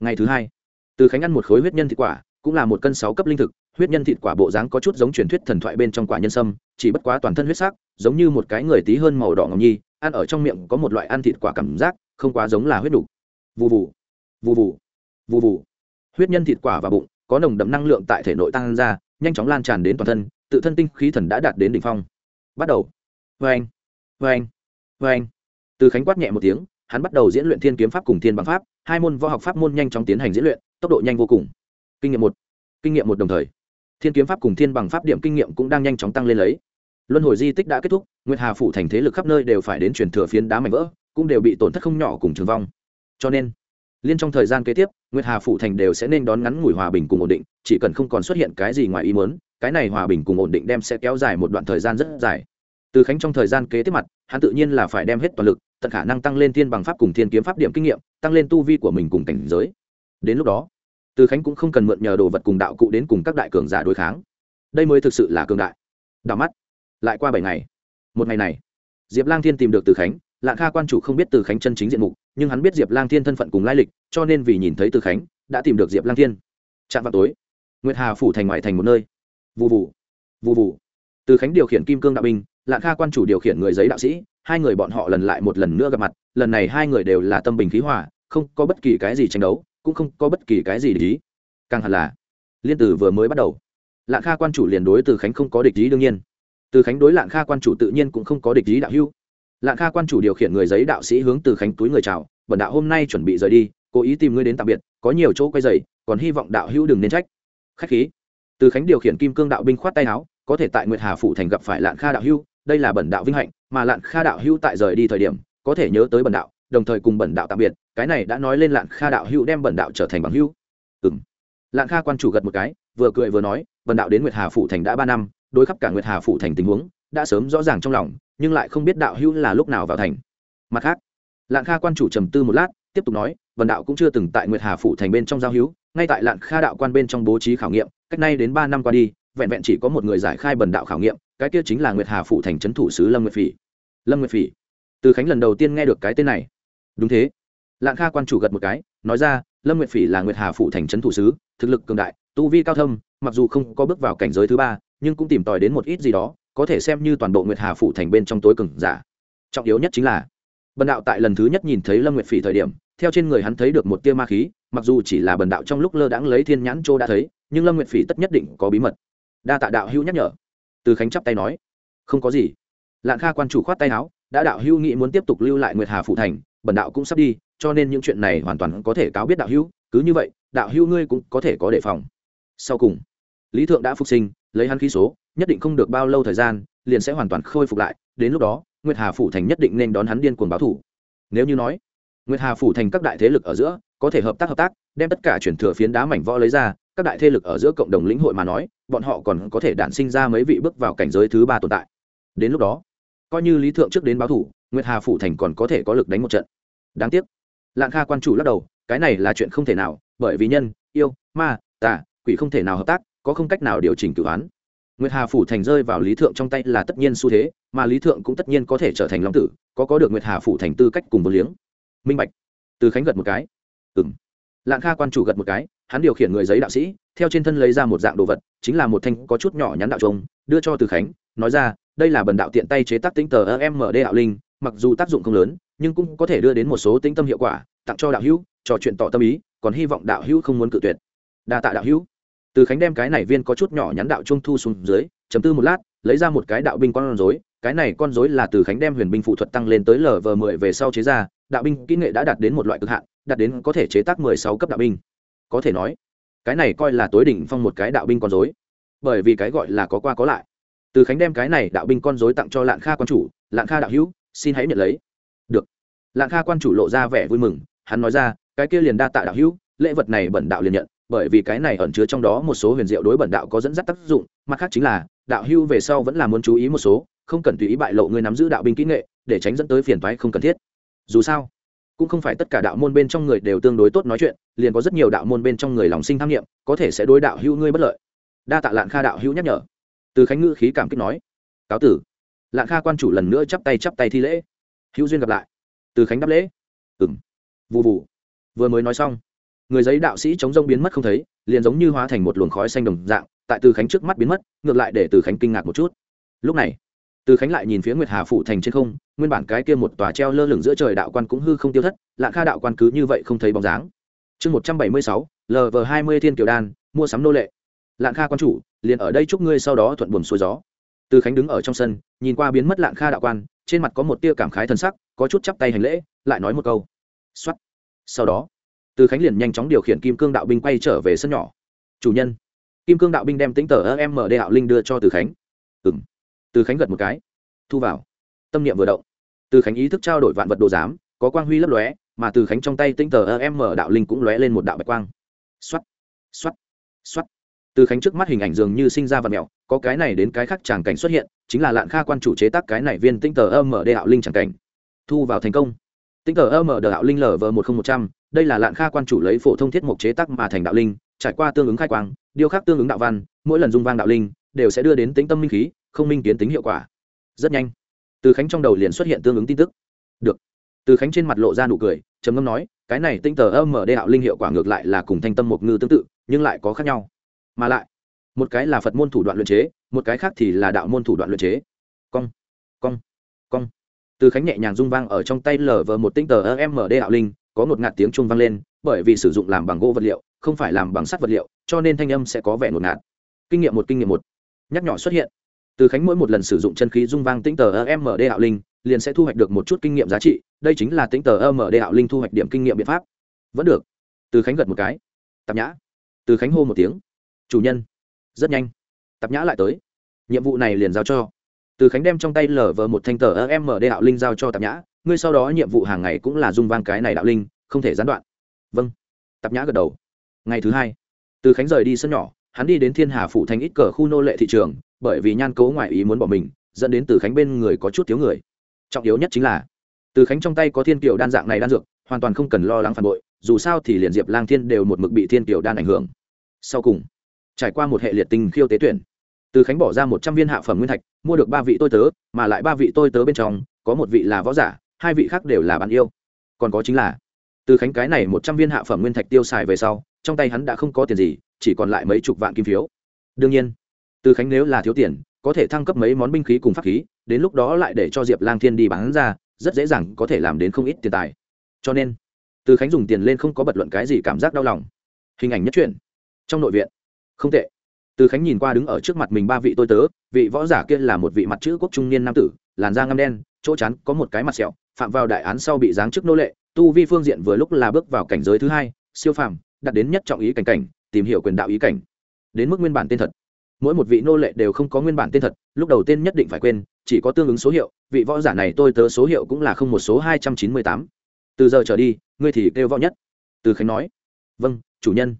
Ngày thứ hai từ khánh ăn một khối huyết nhân thịt quả cũng là một cân sáu cấp linh thực huyết nhân thịt quả bộ dáng có chút giống truyền thuyết thần thoại bên trong quả nhân sâm chỉ bất quá toàn thân huyết sắc giống như một cái người tí hơn màu đỏ ngọc nhi ăn ở trong miệng có một loại ăn thịt quả cảm giác không quá giống là huyết đủ. Vù vù, vù vù, vù vù. huyết nhân thịt quả và bụng có nồng đậm năng lượng tại thể nội tăng ra nhanh chóng lan tràn đến toàn thân tự thân tinh khí thần đã đạt đến đỉnh phong bắt đầu vê anh vê anh vê anh từ khánh quát nhẹ một tiếng hắn bắt đầu diễn luyện thiên kiếm pháp cùng thiên bằng pháp hai môn võ học pháp môn nhanh chóng tiến hành diễn luyện tốc độ nhanh vô cùng. Kinh nghiệm một, kinh nghiệm một đồng thời, thiên kiếm pháp cùng thiên bằng pháp điểm kinh nghiệm cũng đang nhanh chóng tăng lên lấy. Luân hồi di tích đã kết thúc, nguyệt hà phủ thành thế lực khắp nơi đều phải đến truyền thừa phiến đá mảnh vỡ, cũng đều bị tổn thất không nhỏ cùng trường vong. Cho nên, liên trong thời gian kế tiếp, nguyệt hà phủ thành đều sẽ nên đón ngắn ngủi hòa bình cùng ổn định, chỉ cần không còn xuất hiện cái gì ngoài ý muốn, cái này hòa bình cùng ổn định đem sẽ kéo dài một đoạn thời gian rất dài. Từ khánh trong thời gian kế tiếp mặt, hắn tự nhiên là phải đem hết toàn lực, tận khả năng tăng lên thiên bằng pháp cùng thiên kiếm pháp điểm kinh nghiệm, tăng lên tu vi của mình cùng cảnh giới đến lúc đó, từ khánh cũng không cần mượn nhờ đồ vật cùng đạo cụ đến cùng các đại cường giả đối kháng. Đây mới thực sự là cường đại. Đào mắt, lại qua bảy ngày. Một ngày này, diệp lang thiên tìm được từ khánh. Lạng kha quan chủ không biết từ khánh chân chính diện mục, nhưng hắn biết diệp lang thiên thân phận cùng lai lịch, cho nên vì nhìn thấy từ khánh, đã tìm được diệp lang thiên. Chạm vào tối, nguyệt hà phủ thành ngoại thành một nơi. Vụ vụ vụ vụ từ khánh điều khiển kim cương đạo binh, lạng kha quan chủ điều khiển người giấy đạo sĩ, hai người bọn họ lần lại một lần nữa gặp mặt, lần này hai người đều là tâm bình khí hòa, không có bất kỳ cái gì tranh đấu cũng không có bất kỳ cái gì để ý. Càng hẳn là, liên tử vừa mới bắt đầu, lạng kha quan chủ liền đối từ khánh không có địch ý đương nhiên. Từ khánh đối lạng kha quan chủ tự nhiên cũng không có địch ý đạo hưu lạng kha quan chủ điều khiển người giấy đạo sĩ hướng từ khánh túi người chào bẩn đạo hôm nay chuẩn bị rời đi, cố ý tìm ngươi đến tạm biệt, có nhiều chỗ quay dày còn hy vọng đạo hữu đừng nên trách. Khách khí. Từ khánh điều khiển kim cương đạo binh khoát tay áo, có thể tại nguyệt hà phủ thành gặp phải lạng kha đạo hưu đây là bẩn đạo vinh hạnh, mà lạng kha đạo hữu tại rời đi thời điểm, có thể nhớ tới bẩn đạo đồng thời cùng bẩn đạo tạm biệt, cái này đã nói lên lạng kha đạo hữu đem bẩn đạo trở thành bằng hữu. Ừng lạng kha quan chủ gật một cái, vừa cười vừa nói, bẩn đạo đến nguyệt hà phủ thành đã ba năm, đối khắp cả nguyệt hà phủ thành tình huống, đã sớm rõ ràng trong lòng, nhưng lại không biết đạo hữu là lúc nào vào thành. Mặt khác lạng kha quan chủ trầm tư một lát, tiếp tục nói vần đạo cũng chưa từng tại nguyệt hà phủ thành bên trong giao hữu, ngay tại lạng kha đạo quan bên trong bố trí khảo nghiệm, cách nay đến ba năm qua đi, vẹn vẹn chỉ có một người giải khai bần đạo khảo nghiệm, cái kia chính là nguyệt hà phủ thành trấn thủ sứ lâm nguyệt phỉ. Lâm nguyệt phỉ. Từ khánh lần đầu tiên nghe được cái tên này đúng thế. Lạng kha quan chủ gật một cái, nói ra, lâm nguyệt phỉ là nguyệt hà phủ thành trấn thủ sứ, thực lực cường đại, tu vi cao thâm, mặc dù không có bước vào cảnh giới thứ ba, nhưng cũng tìm tòi đến một ít gì đó, có thể xem như toàn bộ nguyệt hà phủ thành bên trong tối cường giả. Trọng yếu nhất chính là, bần đạo tại lần thứ nhất nhìn thấy lâm nguyệt phỉ thời điểm, theo trên người hắn thấy được một tia ma khí, mặc dù chỉ là bần đạo trong lúc lơ đãng lấy thiên nhãn châu đã thấy, nhưng lâm nguyệt phỉ tất nhất định có bí mật. Đa tạ đạo hữu nhắc nhở. Từ khánh chắp tay nói. Không có gì. Lạng kha quan chủ khoát tay áo, đã đạo hữu nghĩ muốn tiếp tục lưu lại nguyệt hà phủ thành bần đạo cũng sắp đi, cho nên những chuyện này hoàn toàn có thể cáo biết đạo hữu, cứ như vậy, đạo hữu ngươi cũng có thể có đề phòng. Sau cùng, lý thượng đã phục sinh, lấy hắn khí số, nhất định không được bao lâu thời gian, liền sẽ hoàn toàn khôi phục lại, đến lúc đó, nguyệt hà phủ thành nhất định nên đón hắn điên cuồng báo thủ. Nếu như nói, nguyệt hà phủ thành các đại thế lực ở giữa, có thể hợp tác hợp tác, đem tất cả chuyển thừa phiến đá mảnh võ lấy ra, các đại thế lực ở giữa cộng đồng lĩnh hội mà nói, bọn họ còn có thể đản sinh ra mấy vị bước vào cảnh giới thứ ba tồn tại. Đến lúc đó, coi như lý thượng trước đến báo thủ nguyệt hà phủ thành còn có thể có lực đánh một trận. Đáng tiếc. Lạng kha quan chủ lắc đầu, cái này là chuyện không thể nào, bởi vì nhân, yêu, ma, tà, quỷ không thể nào hợp tác, có không cách nào điều chỉnh cử án. Nguyệt hà phủ thành rơi vào lý thượng trong tay là tất nhiên xu thế, mà lý thượng cũng tất nhiên có thể trở thành long tử, có có được nguyệt hà phủ thành tư cách cùng một liếng. Minh bạch. Từ khánh gật một cái. Ừng lạng kha quan chủ gật một cái, hắn điều khiển người giấy đạo sĩ, theo trên thân lấy ra một dạng đồ vật, chính là một thanh có chút nhỏ nhắn đạo trông đưa cho từ khánh, nói ra, đây là bần đạo tiện tay chế tác tính tờ md đạo linh mặc dù tác dụng không lớn, nhưng cũng có thể đưa đến một số tĩnh tâm hiệu quả, tặng cho đạo hữu, trò chuyện tỏ tâm ý, còn hy vọng đạo hữu không muốn cự tuyệt. Đa tạ đạo hữu. Từ khánh đem cái này viên có chút nhỏ nhắn đạo trung thu xuống dưới chấm tư một lát, lấy ra một cái đạo binh con rối. Cái này con rối là từ khánh đem huyền binh phụ thuật tăng lên tới lv mười về sau chế ra, đạo binh kỹ nghệ đã đạt đến một loại cực hạn, đạt đến có thể chế tác mười sáu cấp đạo binh. Có thể nói, cái này coi là tối đỉnh phong một cái đạo binh con rối. Bởi vì cái gọi là có qua có lại. Từ khánh đem cái này đạo binh con rối tặng cho lạng kha quan chủ lạng kha đạo hữu xin hãy nhận lấy. Được. Lạng kha quan chủ lộ ra vẻ vui mừng, hắn nói ra, cái kia liền đa tạ đạo hữu, lễ vật này bẩn đạo liền nhận, bởi vì cái này ẩn chứa trong đó một số huyền diệu đối bẩn đạo có dẫn dắt tác dụng, mặt khác chính là, đạo hưu về sau vẫn là muốn chú ý một số, không cần tùy ý bại lộ người nắm giữ đạo binh kỹ nghệ, để tránh dẫn tới phiền toái không cần thiết. Dù sao, cũng không phải tất cả đạo môn bên trong người đều tương đối tốt nói chuyện, liền có rất nhiều đạo môn bên trong người lòng sinh tham nghiệm có thể sẽ đối đạo hữu ngươi bất lợi. Đa tạ lạng kha đạo hữu nhắc nhở. Từ khánh ngữ khí cảm kích nói, cáo tử lạng kha quan chủ lần nữa chắp tay chắp tay thi lễ. Hữu duyên gặp lại. Từ khánh đáp lễ. Ừng vụ vụ vừa mới nói xong, người giấy đạo sĩ chống rông biến mất không thấy, liền giống như hóa thành một luồng khói xanh đồng dạng, tại từ khánh trước mắt biến mất, ngược lại để từ khánh kinh ngạc một chút. Lúc này, từ khánh lại nhìn phía nguyệt hà phụ thành trên không, nguyên bản cái kia một tòa treo lơ lửng giữa trời đạo quan cũng hư không tiêu thất, lạng kha đạo quan cứ như vậy không thấy bóng dáng. Chương một trăm bảy mươi sáu lv hai mươi thiên kiều đan, mua sắm nô lệ. Lạng kha quan chủ, liền ở đây chúc ngươi sau đó thuận buồm xuôi gió từ khánh đứng ở trong sân, nhìn qua biến mất lạng kha đạo quan, trên mặt có một tia cảm khái thần sắc, có chút chắp tay hành lễ, lại nói một câu. X sau đó, từ khánh liền nhanh chóng điều khiển kim cương đạo binh quay trở về sân nhỏ. Chủ nhân. Kim cương đạo binh đem tính tờ md đạo linh đưa cho từ khánh. Ừng từ khánh gật một cái. Thu vào. Tâm niệm vừa động. Từ khánh ý thức trao đổi vạn vật đồ giám, có quang huy lấp lóe, mà từ khánh trong tay tinh tờ m đạo linh cũng lóe lên một đạo bạch quang. X o á t x o á t x o á t từ khánh trước mắt hình ảnh dường như sinh ra vật mẹo có cái này đến cái khác tràng cảnh xuất hiện, chính là lạn kha quan chủ chế tác cái này viên tinh tờ âm mở đạo linh tràng cảnh. Thu vào thành công. Tinh tờ âm mở đạo linh lv một nghìn một trăm, đây là lạn kha quan chủ lấy phổ thông thiết mục chế tác mà thành đạo linh, trải qua tương ứng khai quang điêu khắc tương ứng đạo văn, mỗi lần dung vang đạo linh, đều sẽ đưa đến tính tâm minh khí, không minh kiến tính hiệu quả. Rất nhanh, từ khánh trong đầu liền xuất hiện tương ứng tin tức. Được. Từ khánh trên mặt lộ ra nụ cười, trầm ngâm nói, cái này tinh tờ âm mở đê đạo linh hiệu quả ngược lại là cùng thanh tâm một ngư tương tự, nhưng lại có khác nhau mà lại, một cái là phật môn thủ đoạn luyện chế, một cái khác thì là đạo môn thủ đoạn luyện chế. Cong cong cong. Từ khánh nhẹ nhàng rung vang ở trong tay lở vờ một tinh tờ mmd đạo linh, có một ngạt tiếng trung vang lên, bởi vì sử dụng làm bằng gỗ vật liệu, không phải làm bằng sắt vật liệu, cho nên thanh âm sẽ có vẻ ngột ngạt. Kinh nghiệm một, kinh nghiệm một. Nhắc nhỏ xuất hiện. Từ khánh mỗi một lần sử dụng chân khí dung vang tĩnh tờ md đạo linh, liền sẽ thu hoạch được một chút kinh nghiệm giá trị, đây chính là tĩnh tờ md đạo linh thu hoạch điểm kinh nghiệm biện pháp. Vẫn được. Từ khánh gật một cái. Tạp nhã. Từ khánh hô một tiếng chủ nhân. Rất nhanh. Tạp nhã lại tới. Nhiệm vụ này liền giao cho. Từ khánh đem trong tay lở vờ một thanh tờ md đạo linh giao cho tạp nhã. Ngươi sau đó nhiệm vụ hàng ngày cũng là dung vang cái này đạo linh, không thể gián đoạn. Vâng. Tạp nhã gật đầu. Ngày thứ hai, từ khánh rời đi sân nhỏ, hắn đi đến thiên hà phủ thành ít cờ khu nô lệ thị trường, bởi vì nhan cố ngoại ý muốn bỏ mình, dẫn đến từ khánh bên người có chút thiếu người. Trọng yếu nhất chính là, từ khánh trong tay có thiên kiều đan dạng này đan dược, hoàn toàn không cần lo lắng phản bội, dù sao thì liền diệp lang thiên đều một mực bị thiên kiều đan ảnh hưởng. Sau cùng trải qua một hệ liệt tình khiêu tế tuyển, từ khánh bỏ ra một trăm viên hạ phẩm nguyên thạch, mua được ba vị tôi tớ, mà lại ba vị tôi tớ bên trong, có một vị là võ giả, hai vị khác đều là bạn yêu. Còn có chính là, từ khánh cái này một trăm viên hạ phẩm nguyên thạch tiêu xài về sau, trong tay hắn đã không có tiền gì, chỉ còn lại mấy chục vạn kim phiếu. Đương nhiên, từ khánh nếu là thiếu tiền, có thể thăng cấp mấy món binh khí cùng pháp khí, đến lúc đó lại để cho diệp lang thiên đi bán ra, rất dễ dàng có thể làm đến không ít tiền tài. Cho nên, từ khánh dùng tiền lên không có bật luận cái gì cảm giác đau lòng. Hình ảnh nhất truyện, trong nội viện không tệ. Từ khánh nhìn qua đứng ở trước mặt mình ba vị tôi tớ, vị võ giả kia là một vị mặt chữ quốc trung niên nam tử, làn da ngăm đen, chỗ chắn có một cái mặt sẹo, phạm vào đại án sau bị giáng chức nô lệ, tu vi phương diện vừa lúc là bước vào cảnh giới thứ hai, siêu phàm đặt đến nhất trọng ý cảnh cảnh, tìm hiểu quyền đạo ý cảnh. Đến mức nguyên bản tên thật. Mỗi một vị nô lệ đều không có nguyên bản tên thật, lúc đầu tên nhất định phải quên, chỉ có tương ứng số hiệu, vị võ giả này tôi tớ số hiệu cũng là không một số hai trăm chín mươi tám. Từ giờ trở đi, ngươi thì kêu võ nhất. Từ khánh nói. Vâng chủ nhân.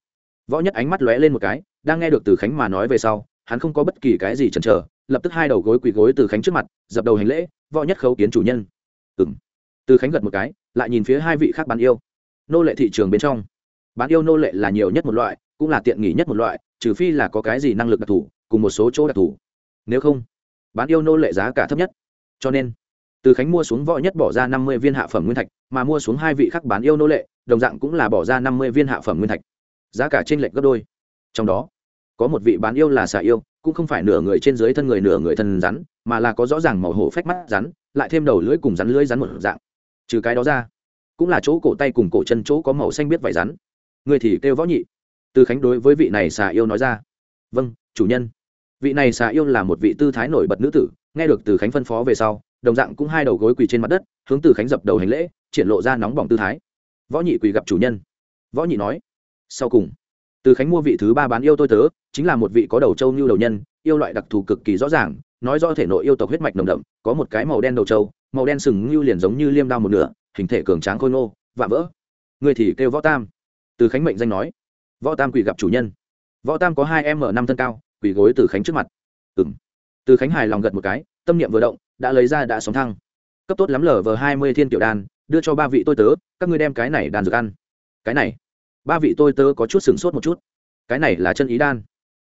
Võ nhất ánh mắt lóe lên một cái đang nghe được từ khánh mà nói về sau, hắn không có bất kỳ cái gì chần chờ, lập tức hai đầu gối quỳ gối từ khánh trước mặt, dập đầu hành lễ, võ nhất khấu kiến chủ nhân. Ừ m từ khánh gật một cái, lại nhìn phía hai vị khác bán yêu. Nô lệ thị trường bên trong. Bán yêu nô lệ là nhiều nhất một loại, cũng là tiện nghỉ nhất một loại, trừ phi là có cái gì năng lực đặc thù, cùng một số chỗ đặc thù. Nếu không, bán yêu nô lệ giá cả thấp nhất. Cho nên, từ khánh mua xuống võ nhất bỏ ra năm mươi viên hạ phẩm nguyên thạch, mà mua xuống hai vị khác bán yêu nô lệ, đồng dạng cũng là bỏ ra năm mươi viên hạ phẩm nguyên thạch. Giá cả trên lệch gấp đôi. Trong đó có một vị bán yêu là xà yêu, cũng không phải nửa người trên dưới thân người nửa người thân rắn, mà là có rõ ràng màu hổ phách mắt rắn, lại thêm đầu lưỡi cùng rắn lưỡi rắn một dạng. Trừ cái đó ra, cũng là chỗ cổ tay cùng cổ chân chỗ có màu xanh biết vải rắn. Người thì kêu võ nhị. Từ khánh đối với vị này xà yêu nói ra. Vâng chủ nhân. Vị này xà yêu là một vị tư thái nổi bật nữ tử, nghe được từ khánh phân phó về sau, đồng dạng cũng hai đầu gối quỳ trên mặt đất, hướng từ khánh dập đầu hành lễ, triển lộ ra nóng bỏng tư thái. Võ nhị quỳ gặp chủ nhân. Võ nhị nói, sau cùng từ khánh mua vị thứ ba bán yêu tôi tớ, chính là một vị có đầu trâu như đầu nhân, yêu loại đặc thù cực kỳ rõ ràng, nói do thể nội yêu tộc huyết mạch nồng đậm, có một cái màu đen đầu trâu, màu đen sừng như liền giống như liêm đao một nửa, hình thể cường tráng khôi ngô, vạm vỡ. Người thì kêu võ tam. Từ khánh mệnh danh nói, võ tam quỳ gặp chủ nhân. Võ tam có hai m năm thân cao quỳ gối từ khánh trước mặt. Ừ m từ khánh hài lòng gật một cái, tâm niệm vừa động, đã lấy ra đã sóng thăng. Cấp tốt lắm lở vờ hai mươi thiên tiểu đan, đưa cho ba vị tôi tớ, các ngươi đem cái này đàn dược ăn. Cái này ba vị tôi tớ có chút sửng sốt một chút. Cái này là chân ý đan.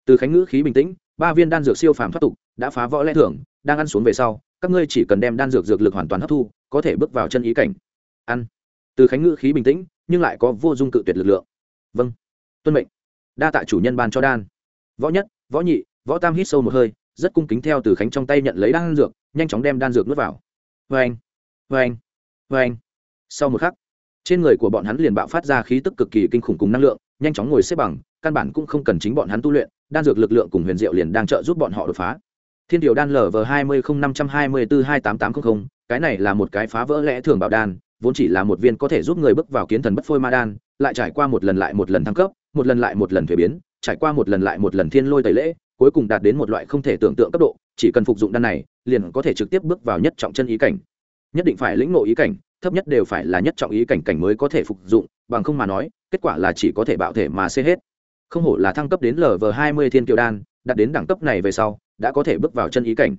Từ khánh ngữ khí bình tĩnh, ba viên đan dược siêu phàm thoát tục, đã phá võ lẽ thưởng đang ăn xuống về sau, các ngươi chỉ cần đem đan dược dược lực hoàn toàn hấp thu, có thể bước vào chân ý cảnh. Ăn. Từ khánh ngữ khí bình tĩnh, nhưng lại có vô dung cự tuyệt lực lượng. Vâng. Tuân mệnh. Đa tạ chủ nhân ban cho đan. Võ nhất, võ nhị, võ tam hít sâu một hơi, rất cung kính theo từ khánh trong tay nhận lấy đan dược, nhanh chóng đem đan dược nuốt vào. Vê anh vê anh vê anh sau một khắc trên người của bọn hắn liền bạo phát ra khí tức cực kỳ kinh khủng cùng năng lượng, nhanh chóng ngồi xếp bằng, căn bản cũng không cần chính bọn hắn tu luyện, đan dược lực lượng cùng huyền diệu liền đang trợ giúp bọn họ đột phá. Thiên điều đan lv hai mươi năm trăm hai mươi bốn hai tám tám trăm linh cái này là một cái phá vỡ lẽ thường bảo đan, vốn chỉ là một viên có thể giúp người bước vào kiến thần bất phôi ma đan, lại trải qua một lần lại một lần thăng cấp, một lần lại một lần thuế biến, trải qua một lần lại một lần thiên lôi tẩy lễ, cuối cùng đạt đến một loại không thể tưởng tượng cấp độ, chỉ cần phục dụng đan này, liền có thể trực tiếp bước vào nhất trọng chân ý cảnh. Nhất định phải lĩnh ngộ ý cảnh thấp nhất đều phải là nhất trọng ý cảnh cảnh mới có thể phục dụng, bằng không mà nói, kết quả là chỉ có thể bạo thể mà xê hết. Không hổ là thăng cấp đến lv hai mươi thiên kiều đan, đạt đến đẳng cấp này về sau, đã có thể bước vào chân ý cảnh.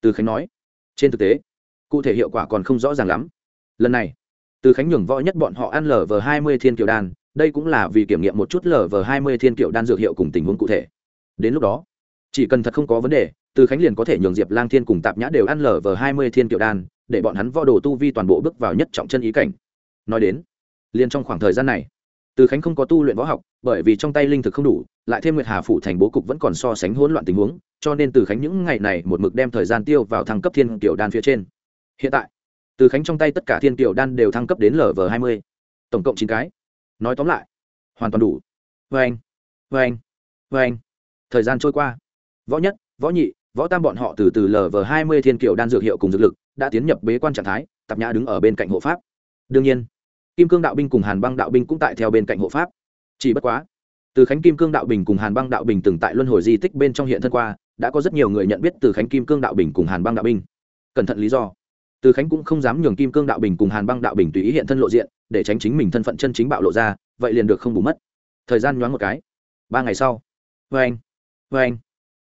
Từ khánh nói. Trên thực tế, cụ thể hiệu quả còn không rõ ràng lắm. Lần này, từ khánh nhường võ nhất bọn họ ăn lv hai mươi thiên kiều đan, đây cũng là vì kiểm nghiệm một chút lv hai mươi thiên kiều đan dược hiệu cùng tình huống cụ thể. Đến lúc đó, chỉ cần thật không có vấn đề, từ khánh liền có thể nhường diệp lang thiên cùng tạp nhã đều ăn lv hai mươi thiên kiều đan để bọn hắn võ đồ tu vi toàn bộ bước vào nhất trọng chân ý cảnh. Nói đến, liền trong khoảng thời gian này, từ khánh không có tu luyện võ học, bởi vì trong tay linh thực không đủ, lại thêm nguyệt hà phủ thành bố cục vẫn còn so sánh hỗn loạn tình huống, cho nên từ khánh những ngày này một mực đem thời gian tiêu vào thăng cấp thiên kiểu đan phía trên. Hiện tại, từ khánh trong tay tất cả thiên kiểu đan đều thăng cấp đến lv hai mươi, tổng cộng chín cái. Nói tóm lại, hoàn toàn đủ. Vê anh vê anh vê anh thời gian trôi qua. Võ nhất, võ nhị võ tam bọn họ từ từ lv hai mươi thiên kiều đan dược hiệu cùng dược lực, đã tiến nhập bế quan trạng thái, tạp nhã đứng ở bên cạnh hộ pháp. Đương nhiên, kim cương đạo binh cùng hàn băng đạo binh cũng tại theo bên cạnh hộ pháp. Chỉ bất quá, từ khánh kim cương đạo bình cùng hàn băng đạo bình từng tại luân hồi di tích bên trong hiện thân qua, đã có rất nhiều người nhận biết từ khánh kim cương đạo bình cùng hàn băng đạo binh. Cẩn thận lý do, từ khánh cũng không dám nhường kim cương đạo bình cùng hàn băng đạo bình tùy ý hiện thân lộ diện, để tránh chính mình thân phận chân chính bạo lộ ra, vậy liền được không bù mất. Thời gian nhoáng một cái. Ba ngày sau. Vê anh vê anh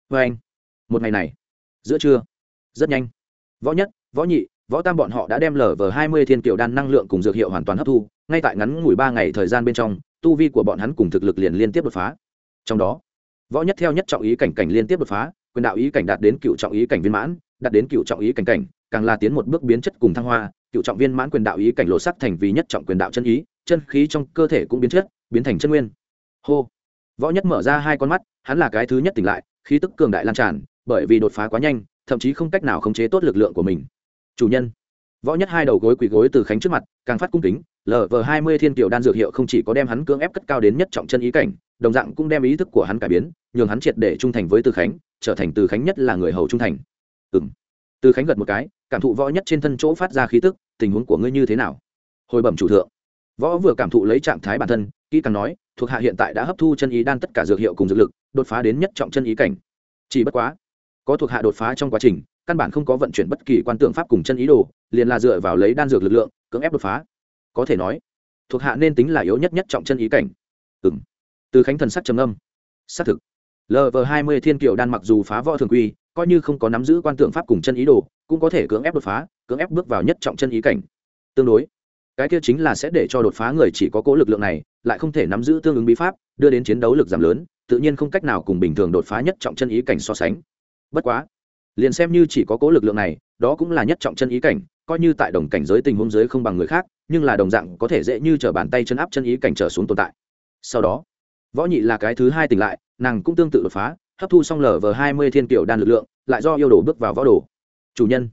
vê anh một ngày này. Giữa trưa. Rất nhanh. Võ nhất, võ nhị, võ tam bọn họ đã đem lở vờ hai mươi thiên kiểu đan năng lượng cùng dược hiệu hoàn toàn hấp thu, ngay tại ngắn ngủi ba ngày thời gian bên trong, tu vi của bọn hắn cùng thực lực liền liên tiếp đột phá. Trong đó, võ nhất theo nhất trọng ý cảnh cảnh liên tiếp đột phá, quyền đạo ý cảnh đạt đến cựu trọng ý cảnh viên mãn, đạt đến cựu trọng ý cảnh cảnh, càng là tiến một bước biến chất cùng thăng hoa, cựu trọng viên mãn quyền đạo ý cảnh lộ sắc thành vì nhất trọng quyền đạo chân ý, chân khí trong cơ thể cũng biến chất, biến thành chân nguyên. Hô. Võ nhất mở ra hai con mắt, hắn là cái thứ nhất tỉnh lại, khí tức cường đại lan tràn bởi vì đột phá quá nhanh, thậm chí không cách nào khống chế tốt lực lượng của mình. Chủ nhân, võ nhất hai đầu gối quỳ gối từ khánh trước mặt, càng phát cung kính lv hai mươi thiên kiều đan dược hiệu không chỉ có đem hắn cưỡng ép cất cao đến nhất trọng chân ý cảnh, đồng dạng cũng đem ý thức của hắn cải biến, nhường hắn triệt để trung thành với từ khánh, trở thành từ khánh nhất là người hầu trung thành. Ừ m từ khánh gật một cái, cảm thụ võ nhất trên thân chỗ phát ra khí tức, tình huống của ngươi như thế nào? Hồi bẩm chủ thượng. Võ vừa cảm thụ lấy trạng thái bản thân, kỹ càng nói, thuộc hạ hiện tại đã hấp thu chân ý đan tất cả dược hiệu cùng dược lực, đột phá đến nhất trọng chân ý cảnh. Chỉ bất quá có thuộc hạ đột phá trong quá trình, căn bản không có vận chuyển bất kỳ quan tượng pháp cùng chân ý đồ, liền là dựa vào lấy đan dược lực lượng, cưỡng ép đột phá. Có thể nói, thuộc hạ nên tính là yếu nhất nhất trọng chân ý cảnh. Ừng từ khánh thần sắc trầm âm xác thực. Lv hai mươi thiên kiều đan mặc dù phá võ thường quy, coi như không có nắm giữ quan tượng pháp cùng chân ý đồ, cũng có thể cưỡng ép đột phá, cưỡng ép bước vào nhất trọng chân ý cảnh. Tương đối, cái kia chính là sẽ để cho đột phá người chỉ có cố lực lượng này, lại không thể nắm giữ tương ứng bí pháp, đưa đến chiến đấu lực giảm lớn, tự nhiên không cách nào cùng bình thường đột phá nhất trọng chân ý cảnh so sánh bất quá, liền xem như chỉ có cố lực lượng này, đó cũng là nhất trọng chân ý cảnh, coi như tại đồng cảnh giới tình huống giới không bằng người khác, nhưng là đồng dạng có thể dễ như t bàn tay chân áp chân ý cảnh trở xuống tồn tại. Sau đó, võ nhị là cái thứ hai tỉnh lại, nàng cũng tương tự đột phá, hấp thu xong lở vờ hai mươi thiên kiểu đan lực lượng, lại do yêu đồ bước vào võ đồ. Chủ nhân,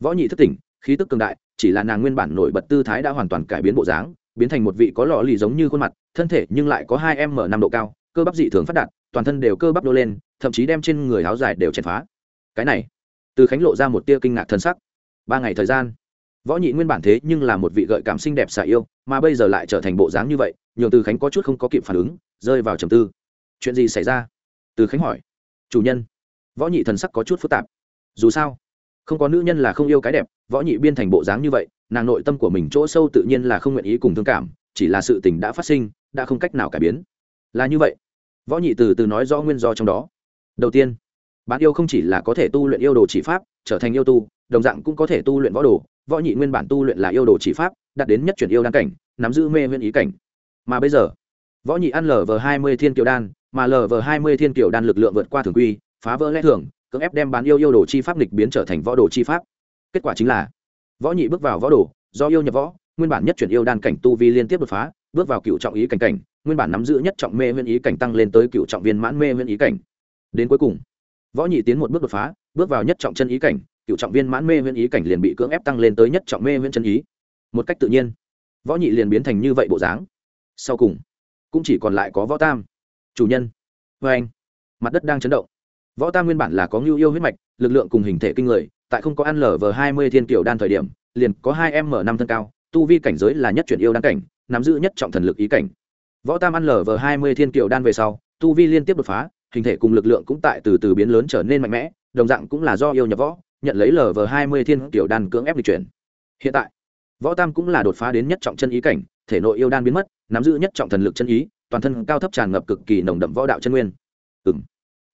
võ nhị thất tỉnh, khí tức cường đại, chỉ là nàng nguyên bản nổi bật tư thái đã hoàn toàn cải biến bộ dáng, biến thành một vị có lò lì giống như khuôn mặt, thân thể nhưng lại có hai m năm độ cao cơ bắp dị thường phát đạt, toàn thân đều cơ bắp đô lên, thậm chí đem trên người áo dài đều chèn phá. Cái này, từ khánh lộ ra một tia kinh ngạc thân sắc. Ba ngày thời gian, võ nhị nguyên bản thế nhưng là một vị gợi cảm xinh đẹp xả yêu, mà bây giờ lại trở thành bộ dáng như vậy, nhường từ khánh có chút không có kịp phản ứng, rơi vào trầm tư. Chuyện gì xảy ra? Từ khánh hỏi. Chủ nhân, võ nhị thần sắc có chút phức tạp. Dù sao, không có nữ nhân là không yêu cái đẹp, võ nhị biên thành bộ dáng như vậy, nàng nội tâm của mình chỗ sâu tự nhiên là không nguyện ý cùng thương cảm, chỉ là sự tình đã phát sinh, đã không cách nào cải biến. Là như vậy võ nhị từ từ nói rõ nguyên do trong đó. Đầu tiên, bạn yêu không chỉ là có thể tu luyện yêu đồ chỉ pháp, trở thành yêu tu, đồng dạng cũng có thể tu luyện võ đồ. Võ nhị nguyên bản tu luyện là yêu đồ chỉ pháp, đạt đến nhất chuyển yêu đan cảnh, nắm giữ mê nguyên ý cảnh. Mà bây giờ, võ nhị ăn lv hai mươi thiên kiều đan, mà lv hai mươi thiên kiều đan lực lượng vượt qua thường quy, phá vỡ lẽ thường, cưỡng ép đem bán yêu yêu đồ chi pháp lịch biến trở thành võ đồ chi pháp. Kết quả chính là, võ nhị bước vào võ đồ, do yêu nhập võ, nguyên bản nhất chuyển yêu đan cảnh tu vi liên tiếp đột phá, bước vào cựu trọng ý cảnh cảnh nguyên bản nắm giữ nhất trọng mê nguyên ý cảnh tăng lên tới cựu trọng viên mãn mê nguyên ý cảnh. Đến cuối cùng, võ nhị tiến một bước đột phá, bước vào nhất trọng chân ý cảnh, cựu trọng viên mãn mê nguyên ý cảnh liền bị cưỡng ép tăng lên tới nhất trọng mê nguyên chân ý. Một cách tự nhiên, võ nhị liền biến thành như vậy bộ dáng. Sau cùng, cũng chỉ còn lại có võ tam, chủ nhân. Vê anh, mặt đất đang chấn động. Võ tam nguyên bản là có ngưu yêu huyết mạch, lực lượng cùng hình thể kinh người, tại không có ăn lở vờ hai mươi thiên kiểu đan thời điểm, liền có hai m năm thân cao, tu vi cảnh giới là nhất chuyển yêu đan cảnh, nắm giữ nhất trọng thần lực ý cảnh võ tam ăn lở vờ hai mươi thiên kiều đan về sau, tu vi liên tiếp đột phá, hình thể cùng lực lượng cũng tại từ từ biến lớn trở nên mạnh mẽ, đồng dạng cũng là do yêu nhập võ, nhận lấy lở vờ hai mươi thiên kiều đan cưỡng ép lịch chuyển. Hiện tại, võ tam cũng là đột phá đến nhất trọng chân ý cảnh, thể nội yêu đan biến mất, nắm giữ nhất trọng thần lực chân ý, toàn thân cao thấp tràn ngập cực kỳ nồng đậm võ đạo chân nguyên. Ừm.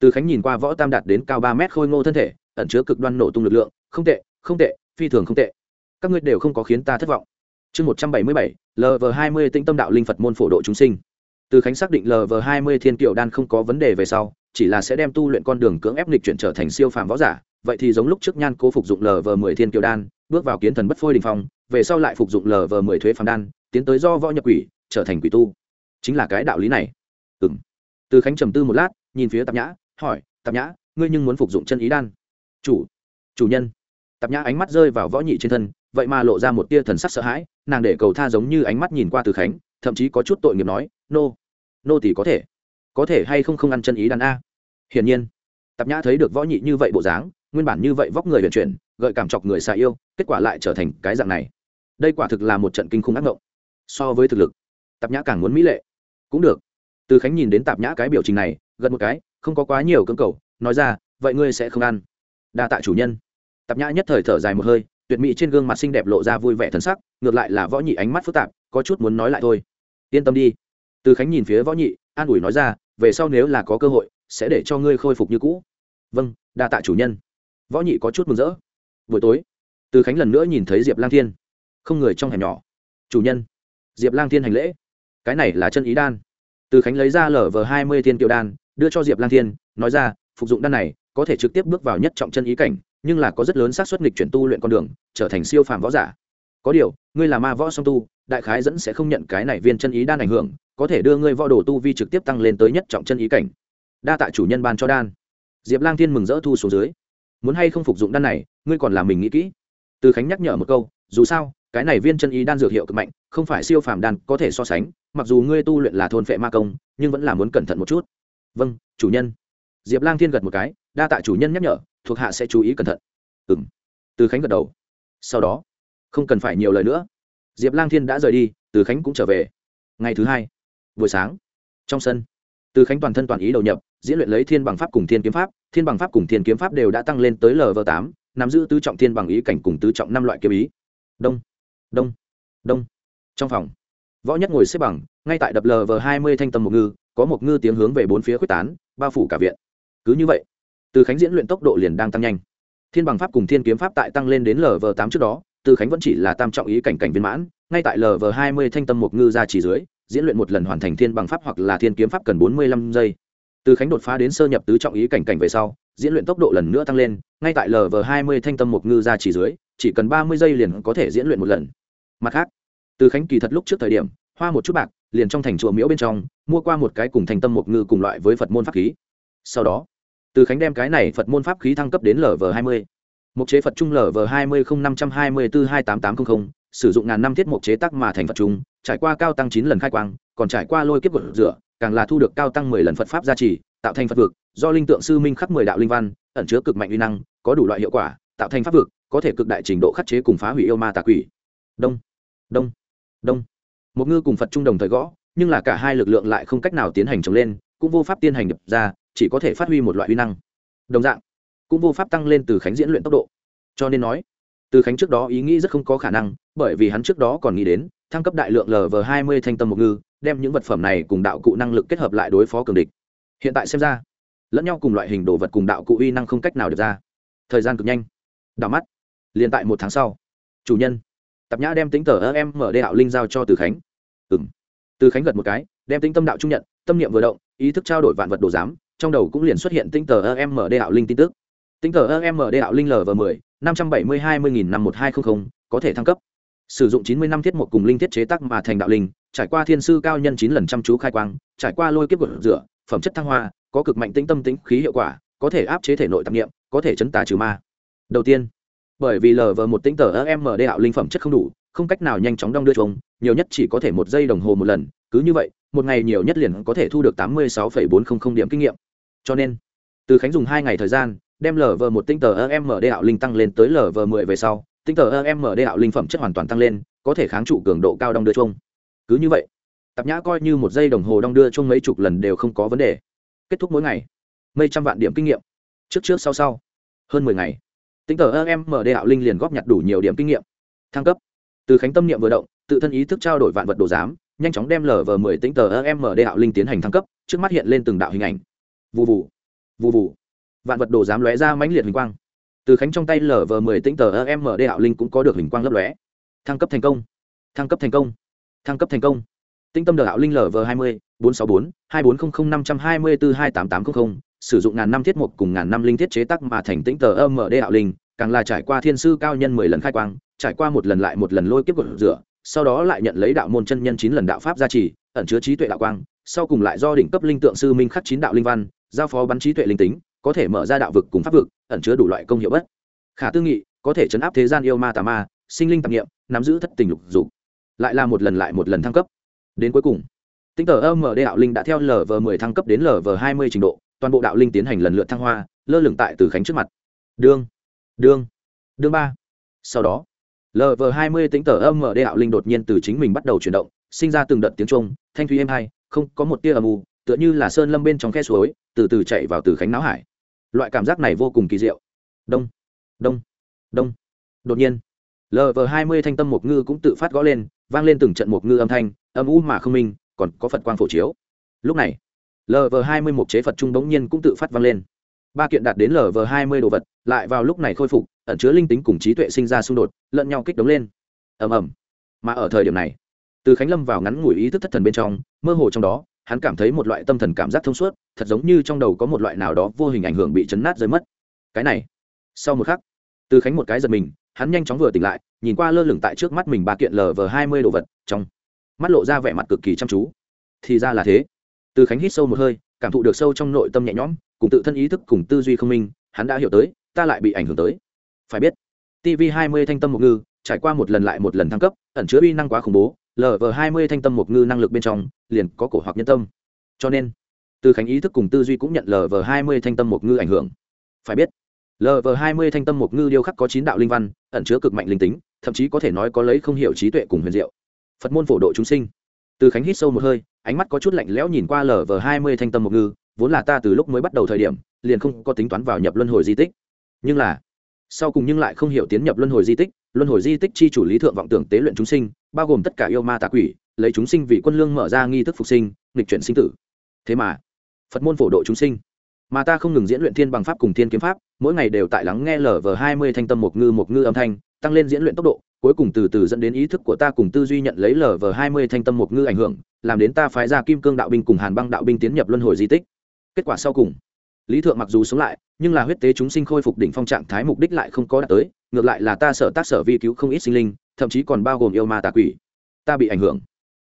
từ khánh nhìn qua võ tam đạt đến cao ba mét khôi ngô thân thể, ẩn chứa cực đoan nổ tung lực lượng, không tệ không tệ, phi thường không tệ. Các ngươi đều không có khiến ta thất vọng chương một trăm bảy mươi bảy lv hai mươi tinh tâm đạo linh phật môn phổ độ chúng sinh. Từ khánh xác định lv hai mươi thiên kiều đan không có vấn đề về sau, chỉ là sẽ đem tu luyện con đường cưỡng ép lịch chuyển trở thành siêu phàm võ giả, vậy thì giống lúc trước nhan cố phục dụng lv mười thiên kiều đan, bước vào kiến thần bất phôi đình phong, về sau lại phục dụng lv mười thuế phàm đan, tiến tới do võ nhập quỷ, trở thành quỷ tu. Chính là cái đạo lý này. Ừ m từ khánh trầm tư một lát, nhìn phía tạp nhã, hỏi, tạp nhã, ngươi nhưng muốn phục dụng chân ý đan? Chủ chủ nhân. Tạp nhã ánh mắt rơi vào võ nhị trên thân vậy mà lộ ra một tia thần sắc sợ hãi, nàng để cầu tha giống như ánh mắt nhìn qua từ khánh, thậm chí có chút tội nghiệp nói, nô nô thì có thể có thể hay không không ăn chân ý đàn a? Hiển nhiên, tạp nhã thấy được võ nhị như vậy bộ dáng, nguyên bản như vậy vóc người vận chuyển, gợi cảm chọc người xa yêu, kết quả lại trở thành cái dạng này. Đây quả thực là một trận kinh khủng ác mộng. So với thực lực, tạp nhã càng muốn mỹ lệ. Cũng được. Từ khánh nhìn đến tạp nhã cái biểu trình này gần một cái, không có quá nhiều cưỡng cầu, nói ra, vậy ngươi sẽ không ăn. Đa tạ chủ nhân. Tạp nhã nhất thời thở dài một hơi tuyệt mỹ trên gương mặt xinh đẹp lộ ra vui vẻ thân sắc, ngược lại là võ nhị ánh mắt phức tạp, có chút muốn nói lại thôi. Yên tâm đi. Từ khánh nhìn phía võ nhị, an ủi nói ra, về sau nếu là có cơ hội, sẽ để cho ngươi khôi phục như cũ. Vâng đa tạ chủ nhân. Võ nhị có chút mừng rỡ. Buổi tối, từ khánh lần nữa nhìn thấy diệp lang thiên. Không người trong hẻm nhỏ. Chủ nhân, diệp lang thiên hành lễ. Cái này là chân ý đan. Từ khánh lấy ra lở vờ hai mươi thiên kiều đan, đưa cho diệp lang thiên, nói ra, phục dụng đan này, có thể trực tiếp bước vào nhất trọng chân ý cảnh nhưng là có rất lớn xác suất nghịch chuyển tu luyện con đường, trở thành siêu phàm võ giả. Có điều, ngươi là ma võ song tu, đại khái dẫn sẽ không nhận cái này viên chân ý đan ảnh hưởng, có thể đưa ngươi võ đồ tu vi trực tiếp tăng lên tới nhất trọng chân ý cảnh. Đa tạ chủ nhân ban cho đan. Diệp lang thiên mừng rỡ thu xuống dưới. Muốn hay không phục dụng đan này, ngươi còn làm mình nghĩ kỹ. Từ khánh nhắc nhở một câu, dù sao, cái này viên chân ý đan dược hiệu cực mạnh, không phải siêu phàm đan có thể so sánh, mặc dù ngươi tu luyện là thôn phệ ma công, nhưng vẫn là muốn cẩn thận một chút. Vâng chủ nhân. Diệp lang thiên gật một cái, đa tạ chủ nhân nhắc nhở thuộc hạ sẽ chú ý cẩn thận. Ừ m từ khánh gật đầu. Sau đó, không cần phải nhiều lời nữa. Diệp lang thiên đã rời đi, từ khánh cũng trở về. Ngày thứ hai, buổi sáng, trong sân, từ khánh toàn thân toàn ý đầu nhập, diễn luyện lấy thiên bằng pháp cùng thiên kiếm pháp. Thiên bằng pháp cùng thiên kiếm pháp đều đã tăng lên tới lv tám, nắm giữ tứ trọng thiên bằng ý cảnh cùng tứ trọng năm loại kiếm ý. Đông đông đông. Trong phòng, võ nhất ngồi xếp bằng, ngay tại đập lv hai mươi thanh tâm một ngư, có một ngư tiếng hướng về bốn phía quyết tán, bao phủ cả viện. Cứ như vậy từ khánh diễn luyện tốc độ liền đang tăng nhanh. Thiên bằng pháp cùng thiên kiếm pháp tại tăng lên đến lv tám trước đó, từ khánh vẫn chỉ là tam trọng ý cảnh cảnh viên mãn, ngay tại lv hai mươi thanh tâm một ngư ra chỉ dưới, diễn luyện một lần hoàn thành thiên bằng pháp hoặc là thiên kiếm pháp cần bốn mươi lăm giây. Từ khánh đột phá đến sơ nhập tứ trọng ý cảnh cảnh về sau, diễn luyện tốc độ lần nữa tăng lên, ngay tại lv hai mươi thanh tâm một ngư ra chỉ dưới, chỉ cần ba mươi giây liền có thể diễn luyện một lần. Mặt khác, từ khánh kỳ thật lúc trước thời điểm, hoa một chút bạc, liền trong thành chùa miễu bên trong, mua qua một cái cùng thành tâm một ngư cùng loại với phật môn pháp khí. Sau đó từ khánh đem cái này phật môn pháp khí thăng cấp đến lv hai mươi. Mục chế phật trung lv hai mươi năm trăm hai mươi bốn hai tám tám trăm linh sử dụng ngàn năm thiết mục chế tác mà thành phật trung trải qua cao tăng chín lần khai quang, còn trải qua lôi kiếp vật rửa, càng là thu được cao tăng mười lần phật pháp gia trì, tạo thành phật vực, do linh tượng sư minh khắc mười đạo linh văn, ẩn chứa cực mạnh uy năng, có đủ loại hiệu quả, tạo thành pháp vực, có thể cực đại trình độ khắc chế cùng phá hủy yêu ma tà quỷ. Đông đông đông. Một ngư cùng phật trung đồng thời gõ, nhưng là cả hai lực lượng lại không cách nào tiến hành trồng lên, cũng vô pháp tiến hành đập ra chỉ có thể phát huy một loại uy năng. Đồng dạng, cũng vô pháp tăng lên từ khánh diễn luyện tốc độ. Cho nên nói, từ khánh trước đó ý nghĩ rất không có khả năng, bởi vì hắn trước đó còn nghĩ đến, thăng cấp đại lượng lv hai mươi thanh tâm một ngư, đem những vật phẩm này cùng đạo cụ năng lực kết hợp lại đối phó cường địch. Hiện tại xem ra, lẫn nhau cùng loại hình đồ vật cùng đạo cụ uy năng không cách nào được ra. Thời gian cực nhanh. Đảo mắt. Liền tại một tháng sau, chủ nhân, tạp nhã đem tính tờ em mở đê đạo linh giao cho từ khánh. Ừ m từ khánh gật một cái, đem tính tâm đạo trung nhận, tâm niệm vừa động, ý thức trao đổi vạn vật đồ giám trong đầu cũng liền xuất hiện tinh tờ em mở đê đạo linh tin tức. Tinh tờ em mở đê đạo linh l v mười năm trăm bảy mươi hai mươi nghìn năm một hai trăm linh có thể thăng cấp. Sử dụng chín mươi năm thiết một cùng linh thiết chế tác mà thành đạo linh trải qua thiên sư cao nhân chín lần chăm chú khai quang trải qua lôi kiếp gột rửa phẩm chất thăng hoa có cực mạnh tĩnh tâm tĩnh khí hiệu quả có thể áp chế thể nội tạp nghiệm có thể chấn tà trừ ma. Đầu tiên bởi vì lờ vờ một tĩnh tờ em đạo linh phẩm chất không đủ không cách nào nhanh chóng đong đưa chúng, nhiều nhất chỉ có thể một giây đồng hồ một lần cứ như vậy một ngày nhiều nhất liền có thể thu được tám mươi sáu bốn trăm linh điểm kinh nghiệm cho nên, từ khánh dùng hai ngày thời gian, đem lờ vờ một tinh tờ em md linh tăng lên tới lờ vờ mười về sau, tinh tờ em md linh phẩm chất hoàn toàn tăng lên, có thể kháng trụ cường độ cao đong đưa chung cứ như vậy, tạp nhã coi như một giây đồng hồ đong đưa chung mấy chục lần đều không có vấn đề. Kết thúc mỗi ngày, mấy trăm vạn điểm kinh nghiệm. Trước trước sau sau, hơn mười ngày tính tờ em md linh liền góp nhặt đủ nhiều điểm kinh nghiệm. Thăng cấp. Từ khánh tâm niệm vừa động, tự thân ý thức trao đổi vạn vật đồ giám, nhanh chóng đem lờ vờ mười tính tờ em md linh tiến hành thăng cấp, trước mắt hiện lên từng đạo hình ảnh vụ vụ vụ vụ vạn vật đồ giám lóe ra mãnh liệt hình quang. Từ khánh trong tay lở vờ mười tĩnh tờ em md hạo linh cũng có được hình quang lấp lóe. Thăng cấp thành công. Thăng cấp thành công. Thăng cấp thành công. Tinh tâm đờ hạo linh vờ hai mươi, bốn sáu bốn, hai bốn không không năm trăm hai mươi bốn hai tám tám không không, sử dụng ngàn năm thiết mục cùng ngàn năm linh thiết chế tác mà thành tĩnh tờ âm mở đê linh, càng là trải qua thiên sư cao nhân mười lần khai quang, trải qua một lần lại một lần lôi kiếp gột rửa, sau đó lại nhận lấy đạo môn chân nhân chín lần đạo pháp gia trì, ẩn chứa trí tuệ đạo quang, sau cùng lại do đỉnh cấp linh tượng sư minh khắc chín đạo linh văn giao phó bắn trí tuệ linh tính, có thể mở ra đạo vực cùng pháp vực, ẩn chứa đủ loại công hiệu bất. Khả tư nghị, có thể chấn áp thế gian yêu ma tà ma, sinh linh tạp nghiệm nắm giữ thất tình lục dục. Lại là một lần lại một lần thăng cấp. Đến cuối cùng, tinh tờ âm md đạo linh đã theo lv 10 thăng cấp đến lv 20 trình độ, toàn bộ đạo linh tiến hành lần lượt thăng hoa, lơ lửng tại từ khánh trước mặt. Đương đương đương ba. Sau đó lv 20 tính tờ âm md đạo linh đột nhiên từ chính mình bắt đầu chuyển động, sinh ra từng đợt tiếng trung, thanh thúy êm hai, không có một tia âm u, tựa như là sơn lâm bên trong khe suối từ từ chạy vào từ khánh não hải. Loại cảm giác này vô cùng kỳ diệu. Đông đông đông. Đột nhiên lv 20 thanh tâm một ngư cũng tự phát gõ lên, vang lên từng trận một ngư âm thanh, âm u mà không minh, còn có phật quang phổ chiếu. Lúc này lv hai mươi một chế phật trung bỗng nhiên cũng tự phát vang lên. Ba kiện đạt đến lv hai mươi đồ vật, lại vào lúc này khôi phục, ẩn chứa linh tính cùng trí tuệ sinh ra xung đột, lẫn nhau kích đống lên. Ầm ầm. Mà ở thời điểm này, từ khánh lâm vào ngắn ngủi ý thức thất thần bên trong, mơ hồ trong đó hắn cảm thấy một loại tâm thần cảm giác thông suốt, thật giống như trong đầu có một loại nào đó vô hình ảnh hưởng bị chấn nát rơi mất. Cái này, sau một khắc, từ khánh một cái giật mình, hắn nhanh chóng vừa tỉnh lại, nhìn qua lơ lửng tại trước mắt mình ba kiện lv hai mươi đồ vật, trong mắt lộ ra vẻ mặt cực kỳ chăm chú. Thì ra là thế. Từ khánh hít sâu một hơi, cảm thụ được sâu trong nội tâm nhẹ nhõm, cùng tự thân ý thức cùng tư duy không minh, hắn đã hiểu tới, ta lại bị ảnh hưởng tới. Phải biết tv hai mươi thanh tâm một ngư, trải qua một lần lại một lần thăng cấp, ẩn chứa uy năng quá khủng bố lv hai mươi thanh tâm một ngư năng lực bên trong, liền có cổ hoặc nhân tâm. Cho nên, từ khánh ý thức cùng tư duy cũng nhận lv hai mươi thanh tâm một ngư ảnh hưởng. Phải biết lv hai mươi thanh tâm một ngư điêu khắc có chín đạo linh văn, ẩn chứa cực mạnh linh tính, thậm chí có thể nói có lấy không hiểu trí tuệ cùng huyền diệu. Phật môn phổ độ chúng sinh. Từ khánh hít sâu một hơi, ánh mắt có chút lạnh lẽo nhìn qua lv hai mươi thanh tâm một ngư, vốn là ta từ lúc mới bắt đầu thời điểm, liền không có tính toán vào nhập luân hồi di tích. Nhưng là, sau cùng nhưng lại không hiểu tiến nhập luân hồi di tích luân hồi di tích chi chủ lý thượng vọng tưởng tế luyện chúng sinh, bao gồm tất cả yêu ma tà quỷ, lấy chúng sinh vì quân lương mở ra nghi thức phục sinh, nghịch chuyển sinh tử. Thế mà, phật môn phổ độ chúng sinh. Mà ta không ngừng diễn luyện thiên bằng pháp cùng thiên kiếm pháp, mỗi ngày đều tại lắng nghe lv hai mươi thanh tâm một ngư một ngư âm thanh, tăng lên diễn luyện tốc độ, cuối cùng từ từ dẫn đến ý thức của ta cùng tư duy nhận lấy lờ vờ hai mươi thanh tâm một ngư ảnh hưởng, làm đến ta phái ra kim cương đạo binh cùng hàn băng đạo binh tiến nhập luân hồi di tích. Kết quả sau cùng, lý thượng mặc dù sống lại, nhưng là huyết tế chúng sinh khôi phục đỉnh phong trạng thái mục đích lại không có đạt tới ngược lại là ta sở tác sở vi cứu không ít sinh linh, thậm chí còn bao gồm yêu ma tà quỷ. Ta bị ảnh hưởng.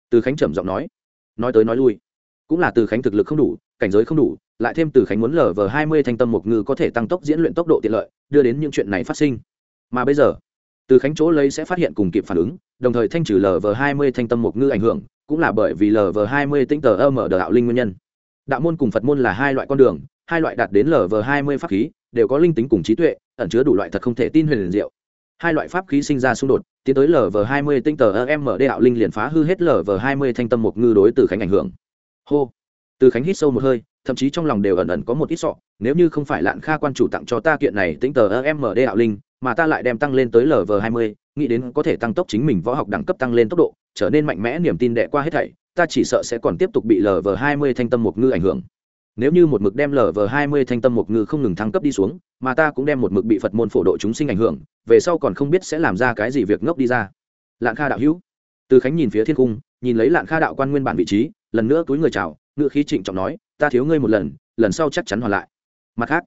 Từ khánh trầm giọng nói. Nói tới nói lui. Cũng là từ khánh thực lực không đủ, cảnh giới không đủ, lại thêm từ khánh muốn lở vờ hai mươi thanh tâm một ngư có thể tăng tốc diễn luyện tốc độ tiện lợi, đưa đến những chuyện này phát sinh. Mà bây giờ, từ khánh chỗ lấy sẽ phát hiện cùng kịp phản ứng, đồng thời thanh trừ lv hai mươi thanh tâm một ngư ảnh hưởng, cũng là bởi vì lv hai mươi tinh tờ âm mở đạo linh nguyên nhân. Đạo môn cùng phật môn là hai loại con đường, hai loại đạt đến lv hai mươi pháp khí, đều có linh tính cùng trí tuệ ẩn chứa đủ loại thật không thể tin huyền diệu. Hai loại pháp khí sinh ra xung đột, tiến tới lv hai mươi tinh tờ âm đạo linh liền phá hư hết lv hai mươi thanh tâm một ngư đối từ khánh ảnh hưởng. Hô. Từ khánh hít sâu một hơi, thậm chí trong lòng đều ẩn ẩn có một ít sọ, nếu như không phải lạn kha quan chủ tặng cho ta kiện này tính tờ md đạo linh, mà ta lại đem tăng lên tới lv hai mươi, nghĩ đến có thể tăng tốc chính mình võ học đẳng cấp tăng lên tốc độ, trở nên mạnh mẽ niềm tin đệ qua hết thảy, ta chỉ sợ sẽ còn tiếp tục bị lv hai mươi thanh tâm một ngư ảnh hưởng nếu như một mực đem lở hai mươi thanh tâm một ngư không ngừng thăng cấp đi xuống, mà ta cũng đem một mực bị phật môn phổ độ chúng sinh ảnh hưởng, về sau còn không biết sẽ làm ra cái gì việc ngốc đi ra. Lạn kha đạo hữu. Từ khánh nhìn phía thiên cung, nhìn lấy lạn kha đạo quan nguyên bản vị trí, lần nữa túi người chào ngự khí trịnh trọng nói, ta thiếu ngươi một lần lần sau chắc chắn hoàn lại. Mặt khác,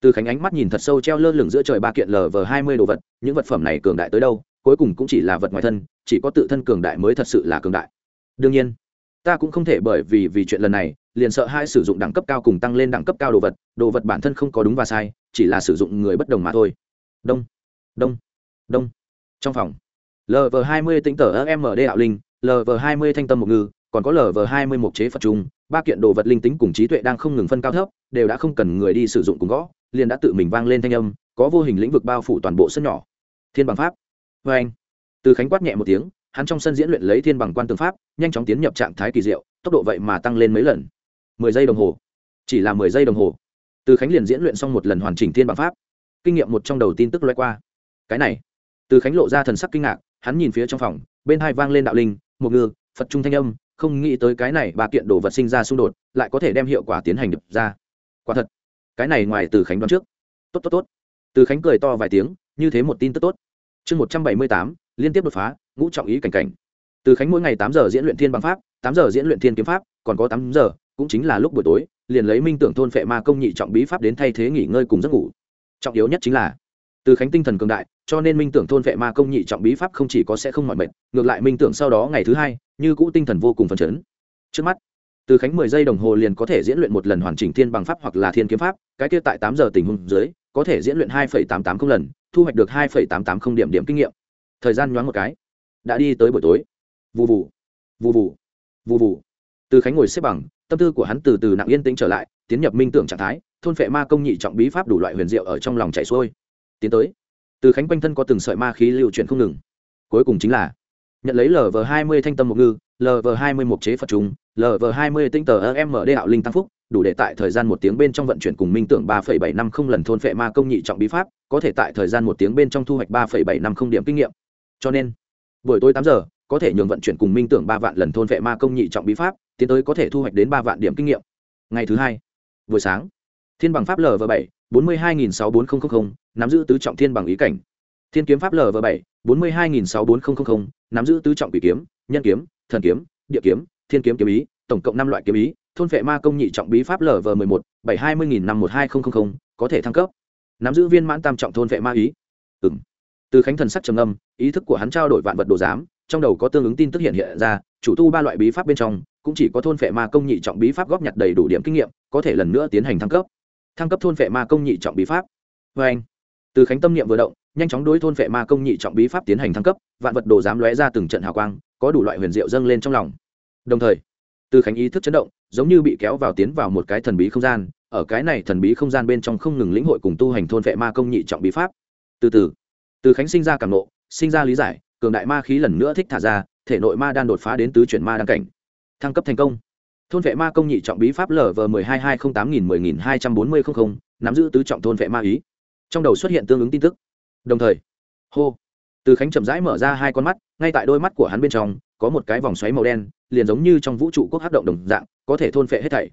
từ khánh ánh mắt nhìn thật sâu treo lơ lửng giữa trời ba kiện lở hai mươi đồ vật, những vật phẩm này cường đại tới đâu, cuối cùng cũng chỉ là vật ngoài thân, chỉ có tự thân cường đại mới thật sự là cường đại. Đương nhiên ta cũng không thể bởi vì vì chuyện lần này, liền sợ hai sử dụng đẳng cấp cao cùng tăng lên đẳng cấp cao đồ vật đồ vật bản thân không có đúng và sai, chỉ là sử dụng người bất đồng mà thôi. Đông đông đông. Trong phòng lv hai mươi tính tờ md đạo linh lv hai mươi thanh tâm một ngư, còn có lv hai mươi một chế phật trung ba kiện đồ vật linh tính cùng trí tuệ đang không ngừng phân cao thấp, đều đã không cần người đi sử dụng cùng gõ, liền đã tự mình vang lên thanh âm, có vô hình lĩnh vực bao phủ toàn bộ sân nhỏ. Thiên bằng pháp. Vê anh từ khánh quát nhẹ một tiếng hắn trong sân diễn luyện lấy thiên bằng quan tương pháp, nhanh chóng tiến nhập trạng thái kỳ diệu, tốc độ vậy mà tăng lên mấy lần. Mười giây đồng hồ. Chỉ là mười giây đồng hồ. Từ khánh liền diễn luyện xong một lần hoàn chỉnh thiên bằng pháp. Kinh nghiệm một trong đầu tin tức loay qua. Cái này. Từ khánh lộ ra thần sắc kinh ngạc, hắn nhìn phía trong phòng, bên hai vang lên đạo linh, một ngư, phật trung thanh âm, không nghĩ tới cái này ba kiện đồ vật sinh ra xung đột, lại có thể đem hiệu quả tiến hành được ra. Quả thật. Cái này ngoài từ khánh đoán trước. Tốt tốt tốt. Từ khánh cười to vài tiếng, như thế một tin tức tốt. Chương một trăm bảy mươi tám, liên tiếp đột phá ngũ trọng ý cảnh cảnh. Từ khánh mỗi ngày tám giờ diễn luyện thiên bằng pháp, tám giờ diễn luyện thiên kiếm pháp, còn có tám giờ, cũng chính là lúc buổi tối, liền lấy minh tưởng thôn phệ ma công nhị trọng bí pháp đến thay thế nghỉ ngơi cùng giấc ngủ. Trọng yếu nhất chính là, từ khánh tinh thần cường đại, cho nên minh tưởng thôn vệ ma công nhị trọng bí pháp không chỉ có sẽ không mỏi mệt, ngược lại minh tưởng sau đó ngày thứ hai, như cũ tinh thần vô cùng phấn chấn. Trước mắt, từ khánh mười giây đồng hồ liền có thể diễn luyện một lần hoàn chỉnh thiên bằng pháp hoặc là thiên kiếm pháp, cái kia tại tám giờ tình huống dưới, có thể diễn luyện hai phẩy tám tám không lần, thu hoạch được hai phẩy tám tám không điểm điểm kinh nghiệm. Thời gian nhoáng một cái đã đi tới buổi tối. Vụ vụ vụ vụ vụ vụ từ khánh ngồi xếp bằng, tâm tư của hắn từ từ nặng yên tĩnh trở lại, tiến nhập minh tưởng trạng thái, thôn phệ ma công nhị trọng bí pháp đủ loại huyền diệu ở trong lòng chảy xuôi. Tiến tới, từ khánh quanh thân có từng sợi ma khí lưu chuyển không ngừng. Cuối cùng chính là, nhận lấy lv hai mươi thanh tâm một ngư lv hai mươi một chế phật trùng lv hai mươi tinh tờ md đạo linh tăng phúc, đủ để tại thời gian một tiếng bên trong vận chuyển cùng minh tưởng ba phẩy bảy năm không lần thôn phệ ma công nhị trọng bí pháp, có thể tại thời gian một tiếng bên trong thu hoạch ba phẩy bảy năm không điểm kinh nghiệm. Cho nên buổi tối tám giờ, có thể nhường vận chuyển cùng minh tưởng ba vạn lần thôn vệ ma công nhị trọng bí pháp, tiến tới có thể thu hoạch đến ba vạn điểm kinh nghiệm. Ngày thứ hai, buổi sáng, thiên bằng pháp lv bảy, bốn mươi hai nghìn sáu bốn nghìn nắm giữ tứ trọng thiên bằng ý cảnh. Thiên kiếm pháp lv bảy, bốn mươi hai nghìn sáu bốn nghìn nắm giữ tứ trọng quỷ kiếm, nhân kiếm, thần kiếm, địa kiếm, thiên kiếm kiếm ý, tổng cộng năm loại kiếm ý, thôn vệ ma công nhị trọng bí pháp lv mười một, bảy hai mươi nghìn năm một hai nghìn, có thể thăng cấp. Nắm giữ viên mãn tam trọng thôn vệ ma ý. Ừng từ khánh thần sắc trầm âm ý thức của hắn trao đổi vạn vật đồ giám, trong đầu có tương ứng tin tức hiện hiện ra, chủ tu ba loại bí pháp bên trong, cũng chỉ có thôn vệ ma công nhị trọng bí pháp góp nhặt đầy đủ điểm kinh nghiệm, có thể lần nữa tiến hành thăng cấp. Thăng cấp thôn vệ ma công nhị trọng bí pháp. Vê anh, từ khánh tâm niệm vừa động, nhanh chóng đối thôn vệ ma công nhị trọng bí pháp tiến hành thăng cấp, vạn vật đồ dám lóe ra từng trận hào quang, có đủ loại huyền diệu dâng lên trong lòng. Đồng thời, từ khánh ý thức chấn động, giống như bị kéo vào tiến vào một cái thần bí không gian, ở cái này thần bí không gian bên trong không ngừng lĩnh hội cùng tu hành thôn vệ ma công nhị trọng bí pháp. Từ từ từ khánh sinh ra cảm nộ, sinh ra lý giải, cường đại ma khí lần nữa thích thả ra, thể nội ma đan đột phá đến tứ chuyển ma đăng cảnh. Thăng cấp thành công. Thôn vệ ma công nhị trọng bí pháp lv mười hai hai không tám nghìn mười nghìn hai trăm bốn mươi không không, nắm giữ tứ trọng thôn vệ ma ý. Trong đầu xuất hiện tương ứng tin tức. Đồng thời, hô, từ khánh chậm rãi mở ra hai con mắt, ngay tại đôi mắt của hắn bên trong, có một cái vòng xoáy màu đen, liền giống như trong vũ trụ quốc hát động đồng dạng, có thể thôn vệ hết thảy.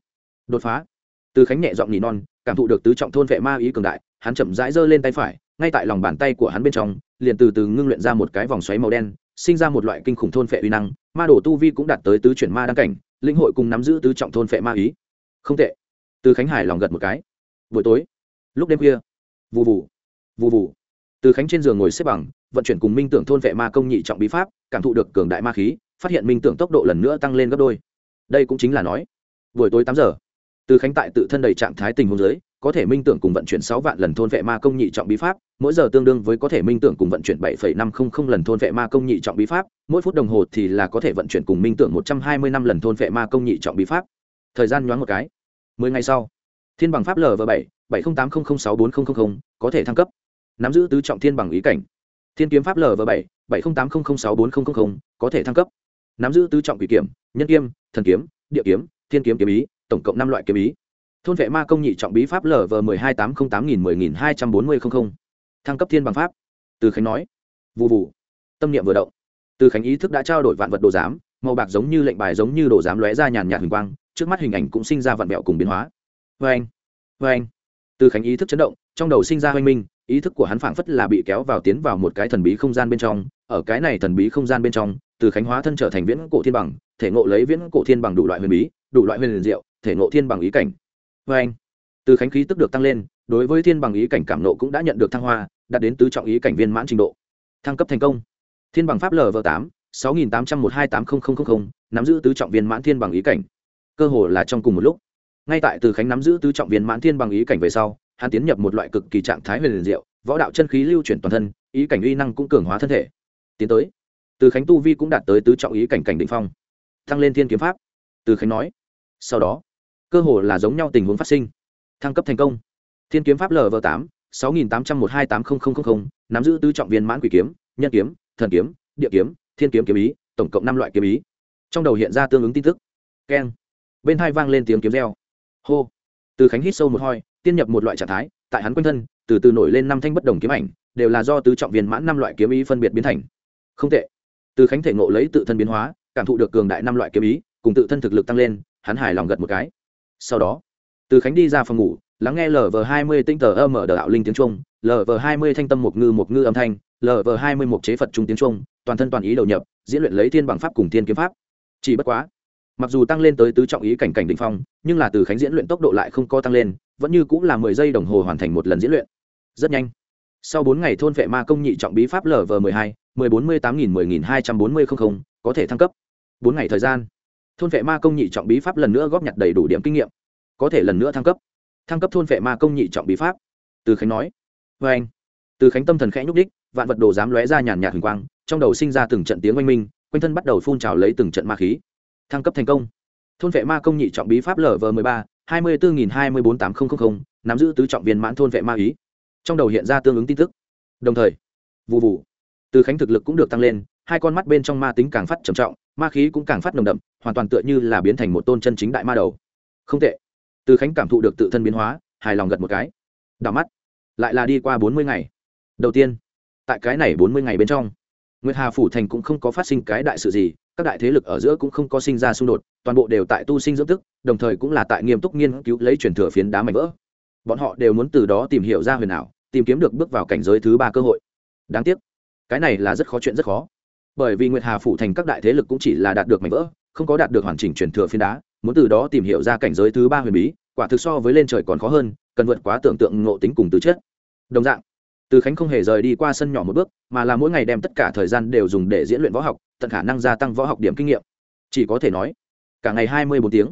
Đột phá. Từ khánh nhẹ giọng nỉ non, cảm thụ được tứ trọng thôn vệ ma ý cường đại, hắn chậm rãi giơ lên tay phải ngay tại lòng bàn tay của hắn bên trong, liền từ từ ngưng luyện ra một cái vòng xoáy màu đen, sinh ra một loại kinh khủng thôn vệ uy năng, ma đồ tu vi cũng đạt tới tứ chuyển ma đăng cảnh lĩnh hội cùng nắm giữ tứ trọng thôn phệ ma ý. Không tệ. Từ khánh hải lòng gật một cái. Buổi tối, lúc đêm khuya vụ vụ vụ vụ từ khánh trên giường ngồi xếp bằng, vận chuyển cùng minh tưởng thôn vệ ma công nhị trọng bí pháp, cảm thụ được cường đại ma khí, phát hiện minh tưởng tốc độ lần nữa tăng lên gấp đôi. Đây cũng chính là nói, buổi tối tám giờ, từ khánh tại tự thân đầy trạng thái tình huống giới có thể minh tưởng cùng vận chuyển sáu vạn lần thôn vệ ma công nhị trọng bí pháp, mỗi giờ tương đương với có thể minh tưởng cùng vận chuyển bảy năm trăm linh lần thôn vệ ma công nhị trọng bí pháp, mỗi phút đồng hồ thì là có thể vận chuyển cùng minh tưởng một trăm hai mươi năm lần thôn vệ ma công nhị trọng bí pháp. Thời gian nhoáng một cái. Mười ngày sau, thiên bằng pháp lv bảy bảy không tám sáu bốn nghìn có thể thăng cấp. Nắm giữ tứ trọng thiên bằng ý cảnh. Thiên kiếm pháp lv bảy bảy không tám sáu bốn nghìn có thể thăng cấp. Nắm giữ tứ trọng quỷ kiếm, nhân kiếm, thần kiếm, địa kiếm, thiên kiếm kiếm ý, tổng cộng năm loại kiếm ý thôn vệ ma công nhị trọng bí pháp lv mười hai tám trăm tám nghìn mười nghìn hai trăm bốn mươi không không. Thăng cấp thiên bằng pháp. Từ khánh nói. Vụ vụ tâm niệm vừa động. Từ khánh ý thức đã trao đổi vạn vật đồ giám, màu bạc giống như lệnh bài giống như đồ giám lóe ra nhàn nhạt huỳnh quang, trước mắt hình ảnh cũng sinh ra vạn mẹo cùng biến hóa. Vê anh vê anh từ khánh ý thức chấn động, trong đầu sinh ra hoanh minh, ý thức của hắn phảng phất là bị kéo vào tiến vào một cái thần bí không gian bên trong. Ở cái này thần bí không gian bên trong, từ khánh hóa thân trở thành viễn cổ thiên bằng, thể ngộ lấy viễn cổ thiên bằng đủ loại huyền bí, đủ loại huyền diệu, thể ngộ thiên bằng ý cảnh vê anh, từ khánh khí tức được tăng lên, đối với thiên bằng ý cảnh cảm nộ cũng đã nhận được thăng hoa, đạt đến tứ trọng ý cảnh viên mãn trình độ. Thăng cấp thành công. Thiên bằng pháp lv tám, sáu nghìn tám trăm một hai tám nghìn nắm giữ tứ trọng viên mãn thiên bằng ý cảnh. Cơ hồ là trong cùng một lúc. Ngay tại từ khánh nắm giữ tứ trọng viên mãn thiên bằng ý cảnh về sau, hắn tiến nhập một loại cực kỳ trạng thái huyền liền diệu, võ đạo chân khí lưu chuyển toàn thân, ý cảnh uy năng cũng cường hóa thân thể. Tiến tới, từ khánh tu vi cũng đạt tới tứ trọng ý cảnh cảnh định phong. Thăng lên thiên kiếm pháp. Từ khánh nói. Sau đó cơ hồ là giống nhau tình huống phát sinh. Thăng cấp thành công. Thiên kiếm pháp lv tám, sáu nghìn tám trăm một hai tám nghìn nắm giữ tứ trọng viên mãn quỷ kiếm, nhân kiếm, thần kiếm, địa kiếm, thiên kiếm kiếm ý, tổng cộng năm loại kiếm ý. Trong đầu hiện ra tương ứng tin tức. Keng. Bên hai vang lên tiếng kiếm reo. Hô. Từ khánh hít sâu một hoi tiên nhập một loại trạng thái, tại hắn quanh thân, từ từ nổi lên năm thanh bất đồng kiếm ảnh, đều là do tứ trọng viên mãn năm loại kiếm ý phân biệt biến thành. Không tệ. Từ khánh thể ngộ lấy tự thân biến hóa, cảm thụ được cường đại năm loại kiếm ý, cùng tự thân thực lực tăng lên, hắn hài lòng gật một cái sau đó, từ khánh đi ra phòng ngủ, lắng nghe lv hai mươi tinh tờ âm ở đạo linh tiếng trung lv hai mươi thanh tâm một ngư một ngư âm thanh lv hai mươi một chế phật trung tiếng trung, toàn thân toàn ý đầu nhập, diễn luyện lấy thiên bằng pháp cùng thiên kiếm pháp. Chỉ bất quá, mặc dù tăng lên tới tứ trọng ý cảnh cảnh định phong, nhưng là từ khánh diễn luyện tốc độ lại không có tăng lên, vẫn như cũng là mười giây đồng hồ hoàn thành một lần diễn luyện. Rất nhanh, sau bốn ngày thôn vệ ma công nhị trọng bí pháp lv mười hai, mười bốn mươi tám nghìn mười nghìn hai trăm bốn mươi không, có thể thăng cấp. Bốn ngày thời gian thôn vệ ma công nhị trọng bí pháp lần nữa góp nhặt đầy đủ điểm kinh nghiệm. Có thể lần nữa thăng cấp. Thăng cấp thôn vệ ma công nhị trọng bí pháp. Từ khánh nói. Vê anh. Từ khánh tâm thần khẽ nhúc đích vạn vật đồ dám lóe ra nhàn nhạt huỳnh quang, trong đầu sinh ra từng trận tiếng oanh minh, quanh thân bắt đầu phun trào lấy từng trận ma khí. Thăng cấp thành công. Thôn vệ ma công nhị trọng bí pháp lv mười ba, hai mươi bốn nghìn hai mươi bốn tám nghìn nắm giữ tứ trọng viên mãn thôn vệ ma ý. Trong đầu hiện ra tương ứng tin tức. Đồng thời vụ vụ từ khánh thực lực cũng được tăng lên, hai con mắt bên trong ma tính càng phát trầm trọng ma khí cũng càng phát nồng đậm, hoàn toàn tựa như là biến thành một tôn chân chính đại ma đầu. Không tệ. Từ khánh cảm thụ được tự thân biến hóa, hài lòng gật một cái. Đảo mắt. Lại là đi qua bốn mươi ngày. Đầu tiên, tại cái này bốn mươi ngày bên trong, nguyệt hà phủ thành cũng không có phát sinh cái đại sự gì, các đại thế lực ở giữa cũng không có sinh ra xung đột, toàn bộ đều tại tu sinh dưỡng tức đồng thời cũng là tại nghiêm túc nghiên cứu lấy truyền thừa phiến đá mảnh vỡ. Bọn họ đều muốn từ đó tìm hiểu ra huyền ảo, tìm kiếm được bước vào cảnh giới thứ ba cơ hội. Đáng tiếc, cái này là rất khó chuyện rất khó bởi vì nguyệt hà phủ thành các đại thế lực cũng chỉ là đạt được mảnh vỡ, không có đạt được hoàn chỉnh truyền thừa phiến đá, muốn từ đó tìm hiểu ra cảnh giới thứ ba huyền bí, quả thực so với lên trời còn khó hơn, cần vượt quá tưởng tượng ngộ tính cùng từ chất. Đồng dạng, từ khánh không hề rời đi qua sân nhỏ một bước, mà là mỗi ngày đem tất cả thời gian đều dùng để diễn luyện võ học, tận khả năng gia tăng võ học điểm kinh nghiệm. Chỉ có thể nói, cả ngày hai mươi bốn tiếng,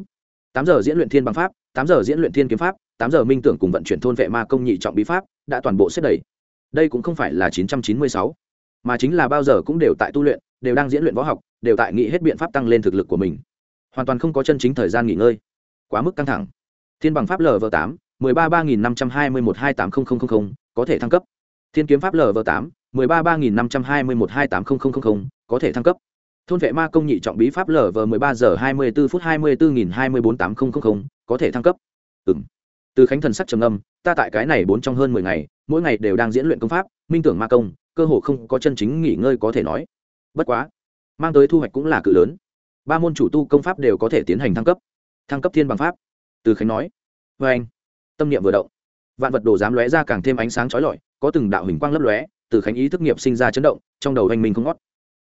tám giờ diễn luyện thiên bằng pháp, tám giờ diễn luyện thiên kiếm pháp, tám giờ minh tưởng cùng vận chuyển thôn vệ ma công nhị trọng bí pháp, đã toàn bộ xếp đầy. Đây cũng không phải là chín trăm chín mươi sáu mà chính là bao giờ cũng đều tại tu luyện, đều đang diễn luyện võ học, đều tại nghĩ hết biện pháp tăng lên thực lực của mình. Hoàn toàn không có chân chính thời gian nghỉ ngơi. Quá mức căng thẳng. Thiên bằng pháp lv tám, mười ba ba nghìn năm trăm hai mươi một hai tám nghìn có thể thăng cấp. Thiên kiếm pháp lv tám, mười ba ba nghìn năm trăm hai mươi một hai tám nghìn có thể thăng cấp. Thôn vệ ma công nhị trọng bí pháp lv mười ba giờ hai mươi bốn phút hai mươi bốn nghìn hai mươi bốn tám nghìn có thể thăng cấp. Ừ m từ khánh thần sắc trầm âm ta tại cái này bốn trong hơn mười ngày, mỗi ngày đều đang diễn luyện công pháp, minh tưởng ma công cơ hồ không có chân chính nghỉ ngơi có thể nói. Bất quá, mang tới thu hoạch cũng là cự lớn. Ba môn chủ tu công pháp đều có thể tiến hành thăng cấp. Thăng cấp thiên bằng pháp. Từ khánh nói. Vê anh, tâm niệm vừa động. Vạn vật đồ dám lóe ra càng thêm ánh sáng trói lọi, có từng đạo hình quang lấp lóe, từ khánh ý thức nghiệp sinh ra chấn động, trong đầu anh minh không ngót.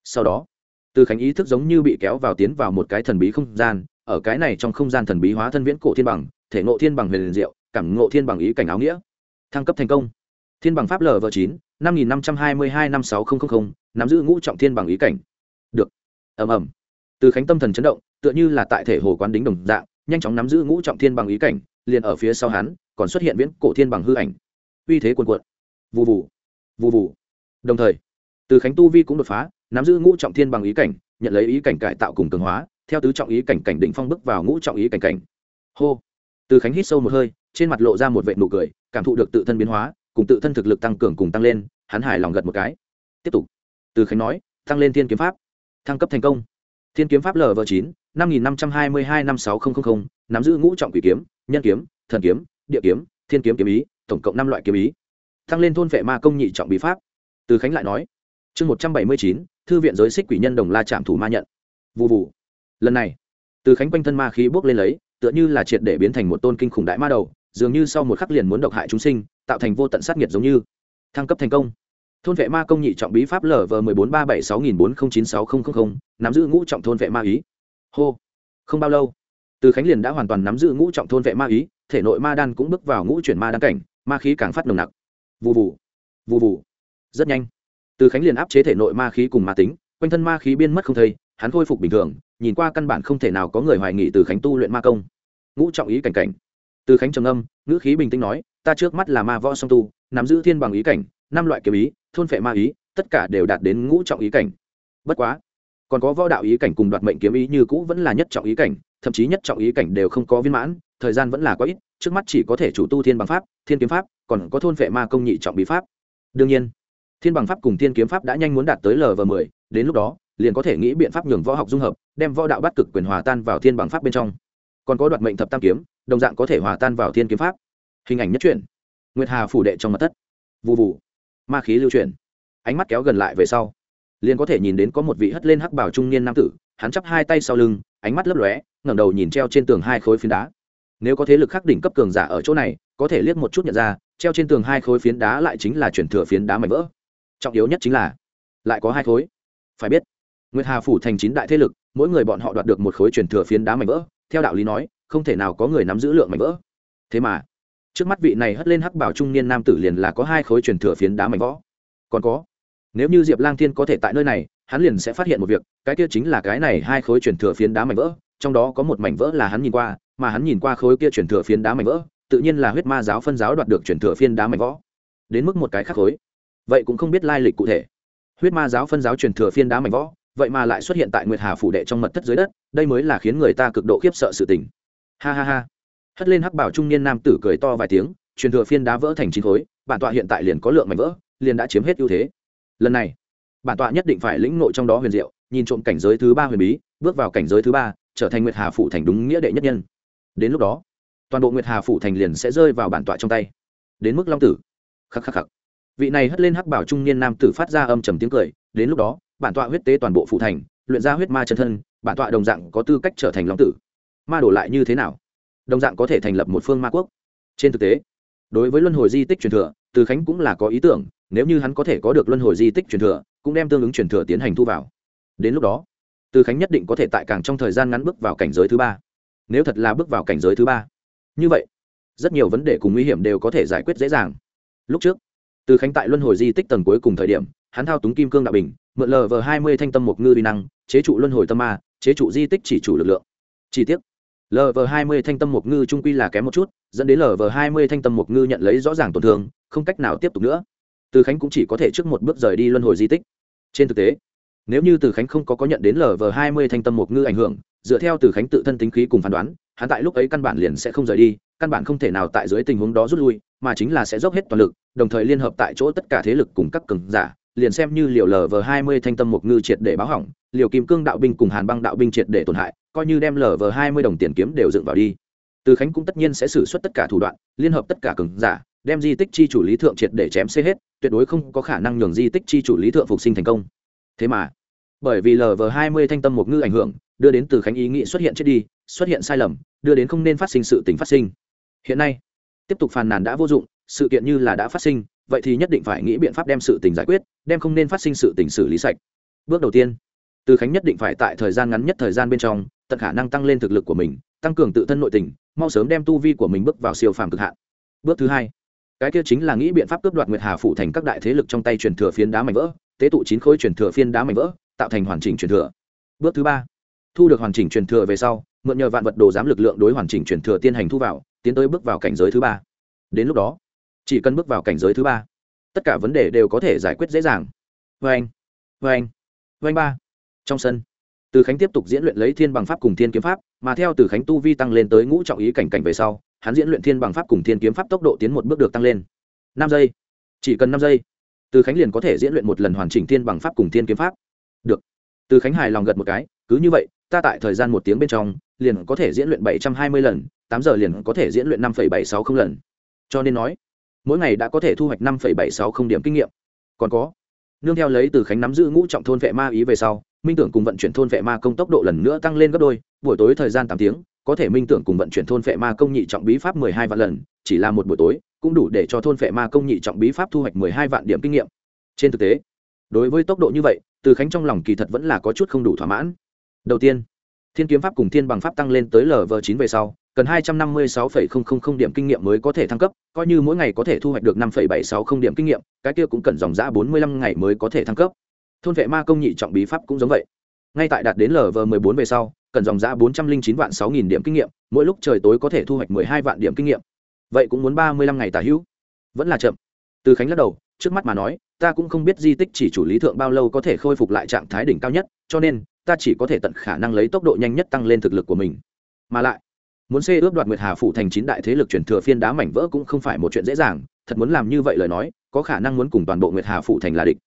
Sau đó, từ khánh ý thức giống như bị kéo vào tiến vào một cái thần bí không gian, ở cái này trong không gian thần bí hóa thân viễn cổ thiên bằng, thể ngộ thiên bằng huyền diệu, cảm ngộ thiên bằng ý cảnh áo nghĩa. Thăng cấp thành công thiên bằng pháp lv chín, năm nghìn năm trăm hai mươi hai năm sáu nghìn nắm giữ ngũ trọng thiên bằng ý cảnh. Được. Ầm ầm. Từ khánh tâm thần chấn động, tựa như là tại thể hồ quán đính đồng dạng, nhanh chóng nắm giữ ngũ trọng thiên bằng ý cảnh, liền ở phía sau hắn, còn xuất hiện viễn cổ thiên bằng hư ảnh. Uy thế cuồn cuộn. Vù vù. Vù vù. Đồng thời, từ khánh tu vi cũng đột phá, nắm giữ ngũ trọng thiên bằng ý cảnh, nhận lấy ý cảnh cải tạo cùng cường hóa, theo tứ trọng ý cảnh cảnh định phong bước vào ngũ trọng ý cảnh cảnh. Hô. Từ khánh hít sâu một hơi, trên mặt lộ ra một vệ nụ cười, cảm thụ được tự thân biến hóa cùng tự thân thực lực tăng cường cùng tăng lên, hắn hài lòng gật một cái. Tiếp tục. Từ khánh nói, tăng lên thiên kiếm pháp. Thăng cấp thành công. Thiên kiếm pháp lv chín, năm nghìn năm trăm hai mươi hai, năm sáu nghìn nắm giữ ngũ trọng quỷ kiếm, nhân kiếm, thần kiếm, địa kiếm, thiên kiếm kiếm ý, tổng cộng năm loại kiếm ý. Tăng lên thôn vệ ma công nhị trọng bí pháp. Từ khánh lại nói, chương một trăm bảy mươi chín, thư viện giới xích quỷ nhân đồng la trạm thủ ma nhận. Vụ vụ lần này, từ khánh quanh thân ma khí bước lên lấy, tựa như là triệt để biến thành một tôn kinh khủng đại ma đầu, dường như sau một khắc liền muốn độc hại chúng sinh tạo thành vô tận sát nhiệt giống như. Thăng cấp thành công. Thôn vệ ma công nhị trọng bí pháp lv mười bốn ba bảy sáu nghìn bốn trăm chín sáu nghìn nắm giữ ngũ trọng thôn vệ ma ý. Hô. Không bao lâu, từ khánh liền đã hoàn toàn nắm giữ ngũ trọng thôn vệ ma ý, thể nội ma đan cũng bước vào ngũ chuyển ma đan cảnh, ma khí càng phát nồng nặc. Vụ vụ vụ vụ rất nhanh. Từ khánh liền áp chế thể nội ma khí cùng ma tính, quanh thân ma khí biên mất không thây hắn khôi phục bình thường, nhìn qua căn bản không thể nào có người hoài nghị từ khánh tu luyện ma công. Ngũ trọng ý cảnh cảnh. Từ khánh trầm âm ngữ khí bình tĩnh nói ta trước mắt là ma võ song tu nắm giữ thiên bằng ý cảnh năm loại kiếm ý thôn phệ ma ý tất cả đều đạt đến ngũ trọng ý cảnh. Bất quá còn có võ đạo ý cảnh cùng đoạt mệnh kiếm ý như cũ vẫn là nhất trọng ý cảnh thậm chí nhất trọng ý cảnh đều không có viên mãn thời gian vẫn là quá ít trước mắt chỉ có thể chủ tu thiên bằng pháp thiên kiếm pháp còn có thôn phệ ma công nhị trọng bí pháp. Đương nhiên thiên bằng pháp cùng thiên kiếm pháp đã nhanh muốn đạt tới lv m mười, đến lúc đó liền có thể nghĩ biện pháp nhường võ học dung hợp đem võ đạo bắt cực quyền hòa tan vào thiên bằng pháp bên trong. Còn có đoạt mệnh thập tam kiếm đồng dạng có thể hòa tan vào thiên kiếm pháp hình ảnh nhất truyện nguyệt hà phủ đệ trong mặt thất. Vụ vụ ma khí lưu truyền ánh mắt kéo gần lại về sau, liền có thể nhìn đến có một vị hất lên hắc bảo trung niên nam tử, hắn chắp hai tay sau lưng, ánh mắt lấp lóe, ngẩng đầu nhìn treo trên tường hai khối phiến đá. Nếu có thế lực khắc đỉnh cấp cường giả ở chỗ này, có thể liếc một chút nhận ra, treo trên tường hai khối phiến đá lại chính là chuyển thừa phiến đá mảnh vỡ. Trọng yếu nhất chính là, lại có hai khối. Phải biết, nguyệt hà phủ thành chín đại thế lực, mỗi người bọn họ đoạt được một khối truyền thừa phiến đá mảnh vỡ, theo đạo lý nói, không thể nào có người nắm giữ lượng mảnh vỡ. Thế mà trước mắt vị này hất lên hắc bảo trung niên nam tử liền là có hai khối truyền thừa phiến đá mảnh vỡ. Còn có, nếu như diệp lang thiên có thể tại nơi này, hắn liền sẽ phát hiện một việc, cái kia chính là cái này hai khối truyền thừa phiến đá mảnh vỡ, trong đó có một mảnh vỡ là hắn nhìn qua, mà hắn nhìn qua khối kia truyền thừa phiến đá mảnh vỡ, tự nhiên là huyết ma giáo phân giáo đoạt được truyền thừa phiến đá mảnh vỡ. Đến mức một cái khác khối. Vậy cũng không biết lai lịch cụ thể. Huyết ma giáo phân giáo truyền thừa phiến đá mảnh vỡ, vậy mà lại xuất hiện tại nguyệt hà phủ đệ trong mật thất dưới đất, đây mới là khiến người ta cực độ khiếp sợ sự tình. Ha ha ha hất lên hắc bảo trung niên nam tử cười to vài tiếng, truyền thừa phiên đá vỡ thành chín khối, bản tọa hiện tại liền có lượng mảnh vỡ, liền đã chiếm hết ưu thế. Lần này, bản tọa nhất định phải lĩnh nội trong đó huyền diệu, nhìn trộm cảnh giới thứ ba huyền bí, bước vào cảnh giới thứ ba, trở thành nguyệt hà phủ thành đúng nghĩa đệ nhất nhân. Đến lúc đó, toàn bộ nguyệt hà phủ thành liền sẽ rơi vào bản tọa trong tay. Đến mức long tử. Khắc khắc khắc. Vị này hất lên hắc bảo trung niên nam tử phát ra âm trầm tiếng cười, đến lúc đó, bản tọa huyết tế toàn bộ phủ thành, luyện ra huyết ma chân thân, bản tọa đồng dạng có tư cách trở thành long tử. Ma đổ lại như thế nào? Đồng dạng có thể thành lập một phương ma quốc. Trên thực tế, đối với luân hồi di tích truyền thừa, từ khánh cũng là có ý tưởng, nếu như hắn có thể có được luân hồi di tích truyền thừa, cũng đem tương ứng truyền thừa tiến hành thu vào. Đến lúc đó, từ khánh nhất định có thể tại càng trong thời gian ngắn bước vào cảnh giới thứ ba. Nếu thật là bước vào cảnh giới thứ ba, như vậy, rất nhiều vấn đề cùng nguy hiểm đều có thể giải quyết dễ dàng. Lúc trước, từ khánh tại luân hồi di tích tầng cuối cùng thời điểm, hắn thao túng kim cương đạo bình, mượn lờ vờ hai mươi thanh tâm một ngư vi năng, chế trụ luân hồi tâm ma, chế trụ di tích chỉ chủ lực lượng. Chi tiết lv hai mươi thanh tâm một ngư trung quy là kém một chút, dẫn đến lv hai mươi thanh tâm một ngư nhận lấy rõ ràng tổn thương, không cách nào tiếp tục nữa. Từ khánh cũng chỉ có thể trước một bước rời đi luân hồi di tích. Trên thực tế, nếu như từ khánh không có có nhận đến lv hai mươi thanh tâm một ngư ảnh hưởng, dựa theo từ khánh tự thân tính khí cùng phán đoán, hắn tại lúc ấy căn bản liền sẽ không rời đi, căn bản không thể nào tại dưới tình huống đó rút lui, mà chính là sẽ dốc hết toàn lực, đồng thời liên hợp tại chỗ tất cả thế lực cùng các cường giả, liền xem như liệu lv hai mươi thanh tâm một ngư triệt để báo hỏng liều kim cương đạo binh cùng hàn băng đạo binh triệt để tổn hại, coi như đem lv hai mươi đồng tiền kiếm đều dựng vào đi. Từ khánh cũng tất nhiên sẽ xử suất tất cả thủ đoạn, liên hợp tất cả cường giả, đem di tích chi chủ lý thượng triệt để chém xê hết, tuyệt đối không có khả năng nhường di tích chi chủ lý thượng phục sinh thành công. Thế mà, bởi vì lv hai mươi thanh tâm một ngư ảnh hưởng, đưa đến từ khánh ý nghĩ xuất hiện chết đi, xuất hiện sai lầm, đưa đến không nên phát sinh sự tình phát sinh. Hiện nay, tiếp tục phàn nàn đã vô dụng, sự kiện như là đã phát sinh, vậy thì nhất định phải nghĩ biện pháp đem sự tình giải quyết, đem không nên phát sinh sự tình xử lý sạch. Bước đầu tiên từ khánh nhất định phải tại thời gian ngắn nhất thời gian bên trong, tận khả năng tăng lên thực lực của mình, tăng cường tự thân nội tình, mau sớm đem tu vi của mình bước vào siêu phàm cực hạn. Bước thứ hai, cái kia chính là nghĩ biện pháp cướp đoạt nguyệt hà phụ thành các đại thế lực trong tay truyền thừa phiến đá mảnh vỡ, tế tụ chín khối truyền thừa phiến đá mảnh vỡ, tạo thành hoàn chỉnh truyền thừa. Bước thứ ba, thu được hoàn chỉnh truyền thừa về sau, mượn nhờ vạn vật đồ giám lực lượng đối hoàn chỉnh truyền thừa tiến hành thu vào, tiến tới bước vào cảnh giới thứ ba. Đến lúc đó, chỉ cần bước vào cảnh giới thứ ba, tất cả vấn đề đều có thể giải quyết dễ dàng. Vê anh vê anh vê anh ba trong sân. Từ khánh tiếp tục diễn luyện lấy thiên bằng pháp cùng thiên kiếm pháp, mà theo từ khánh tu vi tăng lên tới ngũ trọng ý cảnh cảnh về sau, hắn diễn luyện thiên bằng pháp cùng thiên kiếm pháp tốc độ tiến một bước được tăng lên. Năm giây. Chỉ cần năm giây, từ khánh liền có thể diễn luyện một lần hoàn chỉnh thiên bằng pháp cùng thiên kiếm pháp. Được. Từ khánh hài lòng gật một cái, cứ như vậy, ta tại thời gian một tiếng bên trong, liền có thể diễn luyện bảy trăm hai mươi lần, tám giờ liền có thể diễn luyện năm bảy sáu không lần. Cho nên nói, mỗi ngày đã có thể thu hoạch năm bảy sáu không điểm kinh nghiệm. Còn có, nương theo lấy từ khánh nắm giữ ngũ trọng thôn vệ ma ý về sau minh tưởng cùng vận chuyển thôn vệ ma công tốc độ lần nữa tăng lên gấp đôi, buổi tối thời gian tám tiếng, có thể minh tưởng cùng vận chuyển thôn vệ ma công nhị trọng bí pháp mười hai vạn lần, chỉ là một buổi tối, cũng đủ để cho thôn vệ ma công nhị trọng bí pháp thu hoạch mười hai vạn điểm kinh nghiệm. Trên thực tế, đối với tốc độ như vậy, từ khánh trong lòng kỳ thật vẫn là có chút không đủ thỏa mãn. Đầu tiên, thiên kiếm pháp cùng thiên bằng pháp tăng lên tới lv chín về sau, cần hai trăm năm mươi sáu phẩy không không không điểm kinh nghiệm mới có thể thăng cấp, coi như mỗi ngày có thể thu hoạch được năm phẩy bảy sáu không điểm kinh nghiệm, cái kia cũng cần dòng giã bốn mươi lăm ngày mới có thể thăng cấp thôn vệ ma công nhị trọng bí pháp cũng giống vậy. Ngay tại đạt đến lv mười bốn về sau, cần dòng giã bốn trăm linh chín vạn sáu nghìn điểm kinh nghiệm, mỗi lúc trời tối có thể thu hoạch mười hai vạn điểm kinh nghiệm. Vậy cũng muốn ba mươi lăm ngày tả hữu. Vẫn là chậm. Từ khánh lắc đầu, trước mắt mà nói, ta cũng không biết di tích chỉ chủ lý thượng bao lâu có thể khôi phục lại trạng thái đỉnh cao nhất, cho nên, ta chỉ có thể tận khả năng lấy tốc độ nhanh nhất tăng lên thực lực của mình. Mà lại, muốn xê ướp đoạt nguyệt hà phủ thành chín đại thế lực chuyển thừa phiên đá mảnh vỡ cũng không phải một chuyện dễ dàng, thật muốn làm như vậy lời nói, có khả năng muốn cùng toàn bộ nguyệt hà phủ thành là địch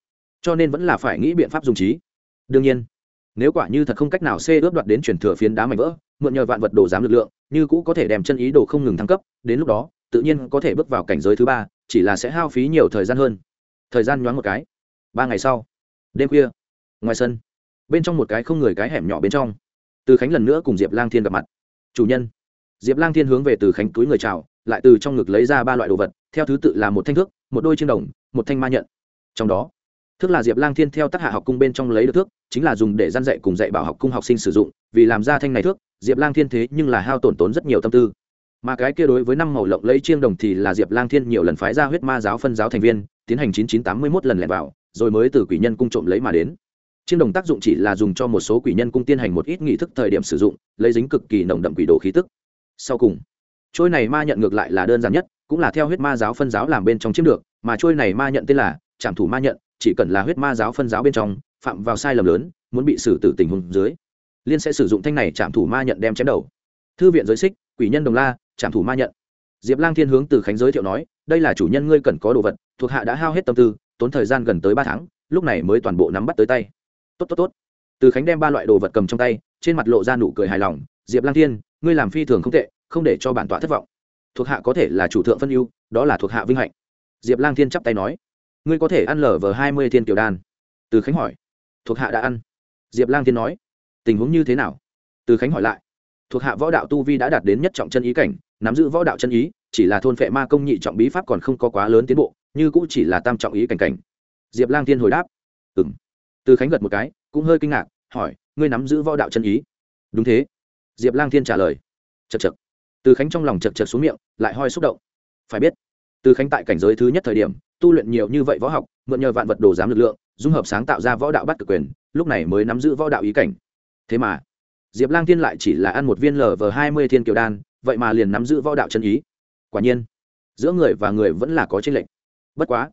cho nên vẫn là phải nghĩ biện pháp dùng trí. Đương nhiên, nếu quả như thật không cách nào xê ướp đoạt đến chuyển thừa phiến đá mảnh vỡ, mượn nhờ vạn vật đồ giám lực lượng, như cũ có thể đem chân ý đồ không ngừng thăng cấp, đến lúc đó, tự nhiên có thể bước vào cảnh giới thứ ba, chỉ là sẽ hao phí nhiều thời gian hơn. Thời gian nhoáng một cái. Ba ngày sau, đêm khuya, ngoài sân, bên trong một cái không người cái hẻm nhỏ bên trong, từ khánh lần nữa cùng diệp lang thiên gặp mặt. Chủ nhân. Diệp lang thiên hướng về từ khánh túi người chào, lại từ trong ngực lấy ra ba loại đồ vật, theo thứ tự là một thanh thước, một đôi chiên đồng, một thanh ma nhận. Trong đó thước là diệp lang thiên theo tác hạ học cung bên trong lấy được thước, chính là dùng để gian dạy cùng dạy bảo học cung học sinh sử dụng, vì làm ra thanh này thước, diệp lang thiên thế nhưng là hao tổn tốn rất nhiều tâm tư. Mà cái kia đối với năm màu lộng lấy chiêng đồng thì là diệp lang thiên nhiều lần phái ra huyết ma giáo phân giáo thành viên, tiến hành chín chín tám mươi mốt lần lẻn vào, rồi mới từ quỷ nhân cung trộm lấy mà đến. Chiêng đồng tác dụng chỉ là dùng cho một số quỷ nhân cung tiến hành một ít nghị thức thời điểm sử dụng, lấy dính cực kỳ nồng đậm quỷ đồ khí tức. Sau cùng, trôi này ma nhận ngược lại là đơn giản nhất, cũng là theo huyết ma giáo phân giáo làm bên trong chiếm được, mà trôi này ma nhận tên là trảm thủ ma nhận chỉ cần là huyết ma giáo phân giáo bên trong, phạm vào sai lầm lớn, muốn bị xử tử tình huống dưới, liên sẽ sử dụng thanh này chạm thủ ma nhận đem chém đầu. Thư viện giới xích, quỷ nhân đồng la chạm thủ ma nhận. Diệp lang thiên hướng từ khánh giới thiệu nói, đây là chủ nhân ngươi cần có đồ vật, thuộc hạ đã hao hết tâm tư, tốn thời gian gần tới ba tháng, lúc này mới toàn bộ nắm bắt tới tay. Tốt tốt tốt. Từ khánh đem ba loại đồ vật cầm trong tay, trên mặt lộ ra nụ cười hài lòng, diệp lang thiên, ngươi làm phi thường không tệ, không để cho bản tọa thất vọng. Thuộc hạ có thể là chủ thượng phân ưu, đó là thuộc hạ vinh hạnh. Diệp lang thiên chắp tay nói ngươi có thể ăn lở vờ hai mươi thiên tiểu đan. Từ khánh hỏi. Thuộc hạ đã ăn. Diệp lang thiên nói. Tình huống như thế nào? Từ khánh hỏi lại. Thuộc hạ võ đạo tu vi đã đạt đến nhất trọng chân ý cảnh, nắm giữ võ đạo chân ý, chỉ là thôn phệ ma công nhị trọng bí pháp còn không có quá lớn tiến bộ, như cũng chỉ là tam trọng ý cảnh cảnh. Diệp lang thiên hồi đáp. Ừ m từ khánh gật một cái, cũng hơi kinh ngạc, hỏi, ngươi nắm giữ võ đạo chân ý? Đúng thế. Diệp lang thiên trả lời. Chật chật từ khánh trong lòng chật chật xuống miệng, lại hoi xúc động. Phải biết từ khánh tại cảnh giới thứ nhất thời điểm, tu luyện nhiều như vậy võ học, mượn nhờ vạn vật đồ giám lực lượng, dung hợp sáng tạo ra võ đạo bắt cực quyền, lúc này mới nắm giữ võ đạo ý cảnh. Thế mà, diệp lang thiên lại chỉ là ăn một viên lờ vờ hai mươi thiên kiều đan, vậy mà liền nắm giữ võ đạo chân ý. Quả nhiên, giữa người và người vẫn là có tranh lệch. Bất quá,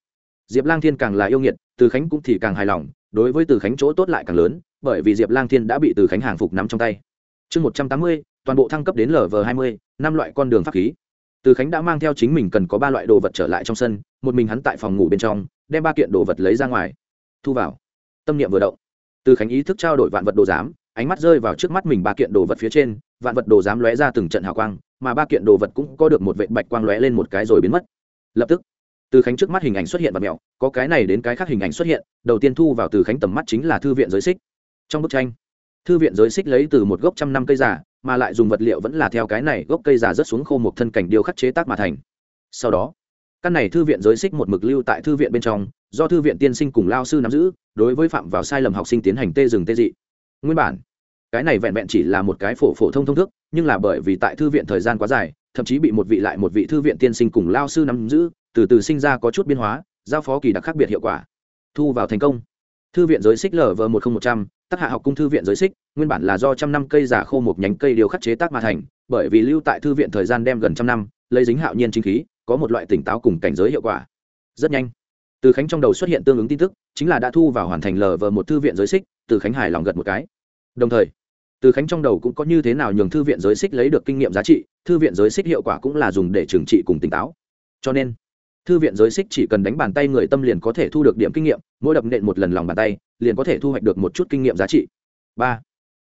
diệp lang thiên càng là yêu nghiệt, từ khánh cũng thì càng hài lòng, đối với từ khánh chỗ tốt lại càng lớn, bởi vì diệp lang thiên đã bị từ khánh hàng phục nắm trong tay. Chương một trăm tám mươi, toàn bộ thăng cấp đến lv hai mươi, năm loại con đường pháp khí từ khánh đã mang theo chính mình cần có ba loại đồ vật trở lại trong sân, một mình hắn tại phòng ngủ bên trong, đem ba kiện đồ vật lấy ra ngoài. Thu vào. Tâm niệm vừa động. Từ khánh ý thức trao đổi vạn vật đồ giám, ánh mắt rơi vào trước mắt mình ba kiện đồ vật phía trên, vạn vật đồ giám lóe ra từng trận hào quang, mà ba kiện đồ vật cũng có được một vệ bạch quang lóe lên một cái rồi biến mất. Lập tức, từ khánh trước mắt hình ảnh xuất hiện và mẹo, có cái này đến cái khác hình ảnh xuất hiện, đầu tiên thu vào từ khánh tầm mắt chính là thư viện giới xích. Trong bức tranh, thư viện giới xích lấy từ một gốc trăm năm cây giả mà lại dùng vật liệu vẫn là theo cái này gốc cây già rất xuống khô một thân cảnh điêu khắc chế tác mà thành. Sau đó, căn này thư viện giới xích một mực lưu tại thư viện bên trong, do thư viện tiên sinh cùng lao sư nắm giữ, đối với phạm vào sai lầm học sinh tiến hành tê rừng tê dị. Nguyên bản, cái này vẹn vẹn chỉ là một cái phổ phổ thông thông thức nhưng là bởi vì tại thư viện thời gian quá dài, thậm chí bị một vị lại một vị thư viện tiên sinh cùng lao sư nắm giữ, từ từ sinh ra có chút biến hóa, giao phó kỳ đặc khác biệt hiệu quả. Thu vào thành công. Thư viện giới xích lv một nghìn một trăm tác hạ học cung thư viện giới xích, nguyên bản là do trăm năm cây giả khô một nhánh cây điều khắc chế tác mà thành, bởi vì lưu tại thư viện thời gian đem gần trăm năm, lấy dính hạo nhiên chính khí, có một loại tỉnh táo cùng cảnh giới hiệu quả. Rất nhanh, từ khánh trong đầu xuất hiện tương ứng tin tức, chính là đã thu vào hoàn thành lờ vờ một thư viện giới xích, từ khánh hài lòng gật một cái. Đồng thời, từ khánh trong đầu cũng có như thế nào nhường thư viện giới xích lấy được kinh nghiệm giá trị, thư viện giới xích hiệu quả cũng là dùng để trừng trị cùng tỉnh táo. Cho nên thư viện giới xích chỉ cần đánh bàn tay người tâm liền có thể thu được điểm kinh nghiệm, mỗi đập nện một lần lòng bàn tay, liền có thể thu hoạch được một chút kinh nghiệm giá trị. Ba,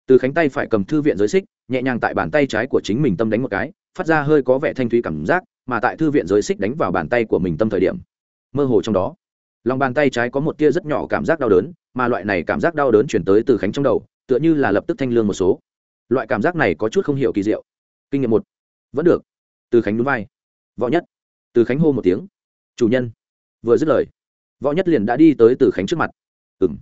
từ khánh tay phải cầm thư viện giới xích, nhẹ nhàng tại bàn tay trái của chính mình tâm đánh một cái, phát ra hơi có vẻ thanh thúy cảm giác, mà tại thư viện giới xích đánh vào bàn tay của mình tâm thời điểm, mơ hồ trong đó, lòng bàn tay trái có một tia rất nhỏ cảm giác đau đớn, mà loại này cảm giác đau đớn chuyển tới từ khánh trong đầu, tựa như là lập tức thanh lương một số. Loại cảm giác này có chút không hiểu kỳ diệu. Kinh nghiệm một, vẫn được. Từ khánh núi vai. Võ nhất. Từ khánh hô một tiếng chủ nhân. Vừa dứt lời, võ nhất liền đã đi tới từ khánh trước mặt. Ừ m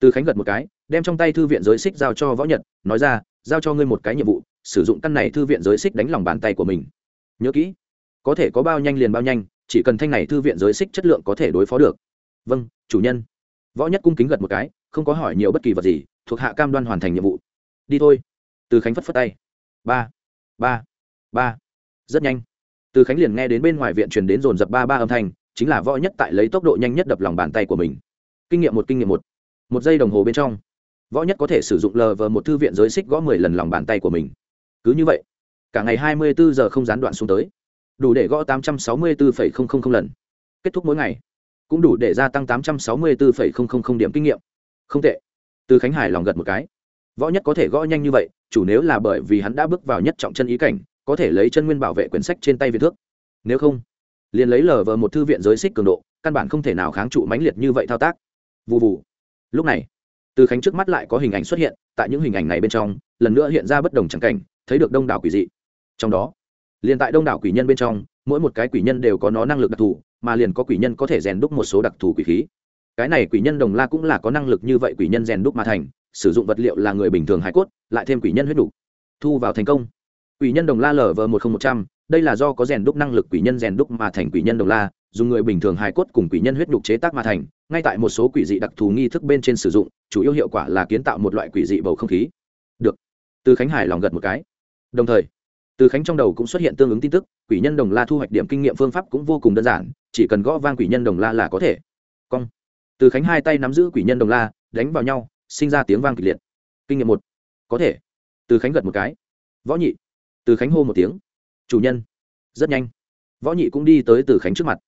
từ khánh gật một cái, đem trong tay thư viện giới xích giao cho võ nhật, nói ra, giao cho ngươi một cái nhiệm vụ, sử dụng căn này thư viện giới xích đánh lòng bàn tay của mình. Nhớ kỹ, có thể có bao nhanh liền bao nhanh, chỉ cần thanh này thư viện giới xích chất lượng có thể đối phó được. Vâng chủ nhân. Võ nhất cung kính gật một cái, không có hỏi nhiều bất kỳ vật gì, thuộc hạ cam đoan hoàn thành nhiệm vụ. Đi thôi. Từ khánh phất phất tay. Ba ba ba. Rất nhanh từ khánh liền nghe đến bên ngoài viện truyền đến dồn dập ba ba âm thanh, chính là võ nhất tại lấy tốc độ nhanh nhất đập lòng bàn tay của mình. Kinh nghiệm một, kinh nghiệm một. Một giây đồng hồ bên trong, võ nhất có thể sử dụng lờ vờ một thư viện giới xích gõ mười lần lòng bàn tay của mình. Cứ như vậy, cả ngày hai mươi bốn giờ không gián đoạn xuống tới. Đủ để gõ tám trăm sáu mươi bốn lần. Kết thúc mỗi ngày. Cũng đủ để gia tăng tám trăm sáu mươi bốn điểm kinh nghiệm. Không tệ. Từ khánh hải lòng gật một cái. Võ nhất có thể gõ nhanh như vậy, chủ nếu là bởi vì hắn đã bước vào nhất trọng chân ý cảnh có thể lấy chân nguyên bảo vệ quyển sách trên tay việt thước. Nếu không, liền lấy lờ vờ một thư viện giới xích cường độ, căn bản không thể nào kháng trụ mãnh liệt như vậy thao tác. Vụ vụ lúc này, từ khánh trước mắt lại có hình ảnh xuất hiện, tại những hình ảnh này bên trong, lần nữa hiện ra bất đồng trắng cảnh, thấy được đông đảo quỷ dị. Trong đó, liền tại đông đảo quỷ nhân bên trong, mỗi một cái quỷ nhân đều có nó năng lực đặc thù, mà liền có quỷ nhân có thể rèn đúc một số đặc thù quỷ khí. Cái này quỷ nhân đồng la cũng là có năng lực như vậy quỷ nhân rèn đúc mà thành, sử dụng vật liệu là người bình thường hải cốt, lại thêm quỷ nhân huyết đủ, thu vào thành công quỷ nhân đồng la lở vờ một không một trăm đây là do có rèn đúc năng lực quỷ nhân rèn đúc mà thành quỷ nhân đồng la, dùng người bình thường hài cốt cùng quỷ nhân huyết đục chế tác mà thành, ngay tại một số quỷ dị đặc thù nghi thức bên trên sử dụng, chủ yếu hiệu quả là kiến tạo một loại quỷ dị bầu không khí. Được. Từ khánh hải lòng gật một cái. Đồng thời, từ khánh trong đầu cũng xuất hiện tương ứng tin tức, quỷ nhân đồng la thu hoạch điểm kinh nghiệm phương pháp cũng vô cùng đơn giản, chỉ cần gõ vang quỷ nhân đồng la là có thể. Cong. Từ khánh hai tay nắm giữ quỷ nhân đồng la, đánh vào nhau, sinh ra tiếng vang kịch liệt. Kinh nghiệm một. Có thể. Từ khánh gật một cái. Võ nhị từ khánh hô một tiếng. Chủ nhân. Rất nhanh. Võ nhị cũng đi tới từ khánh trước mặt.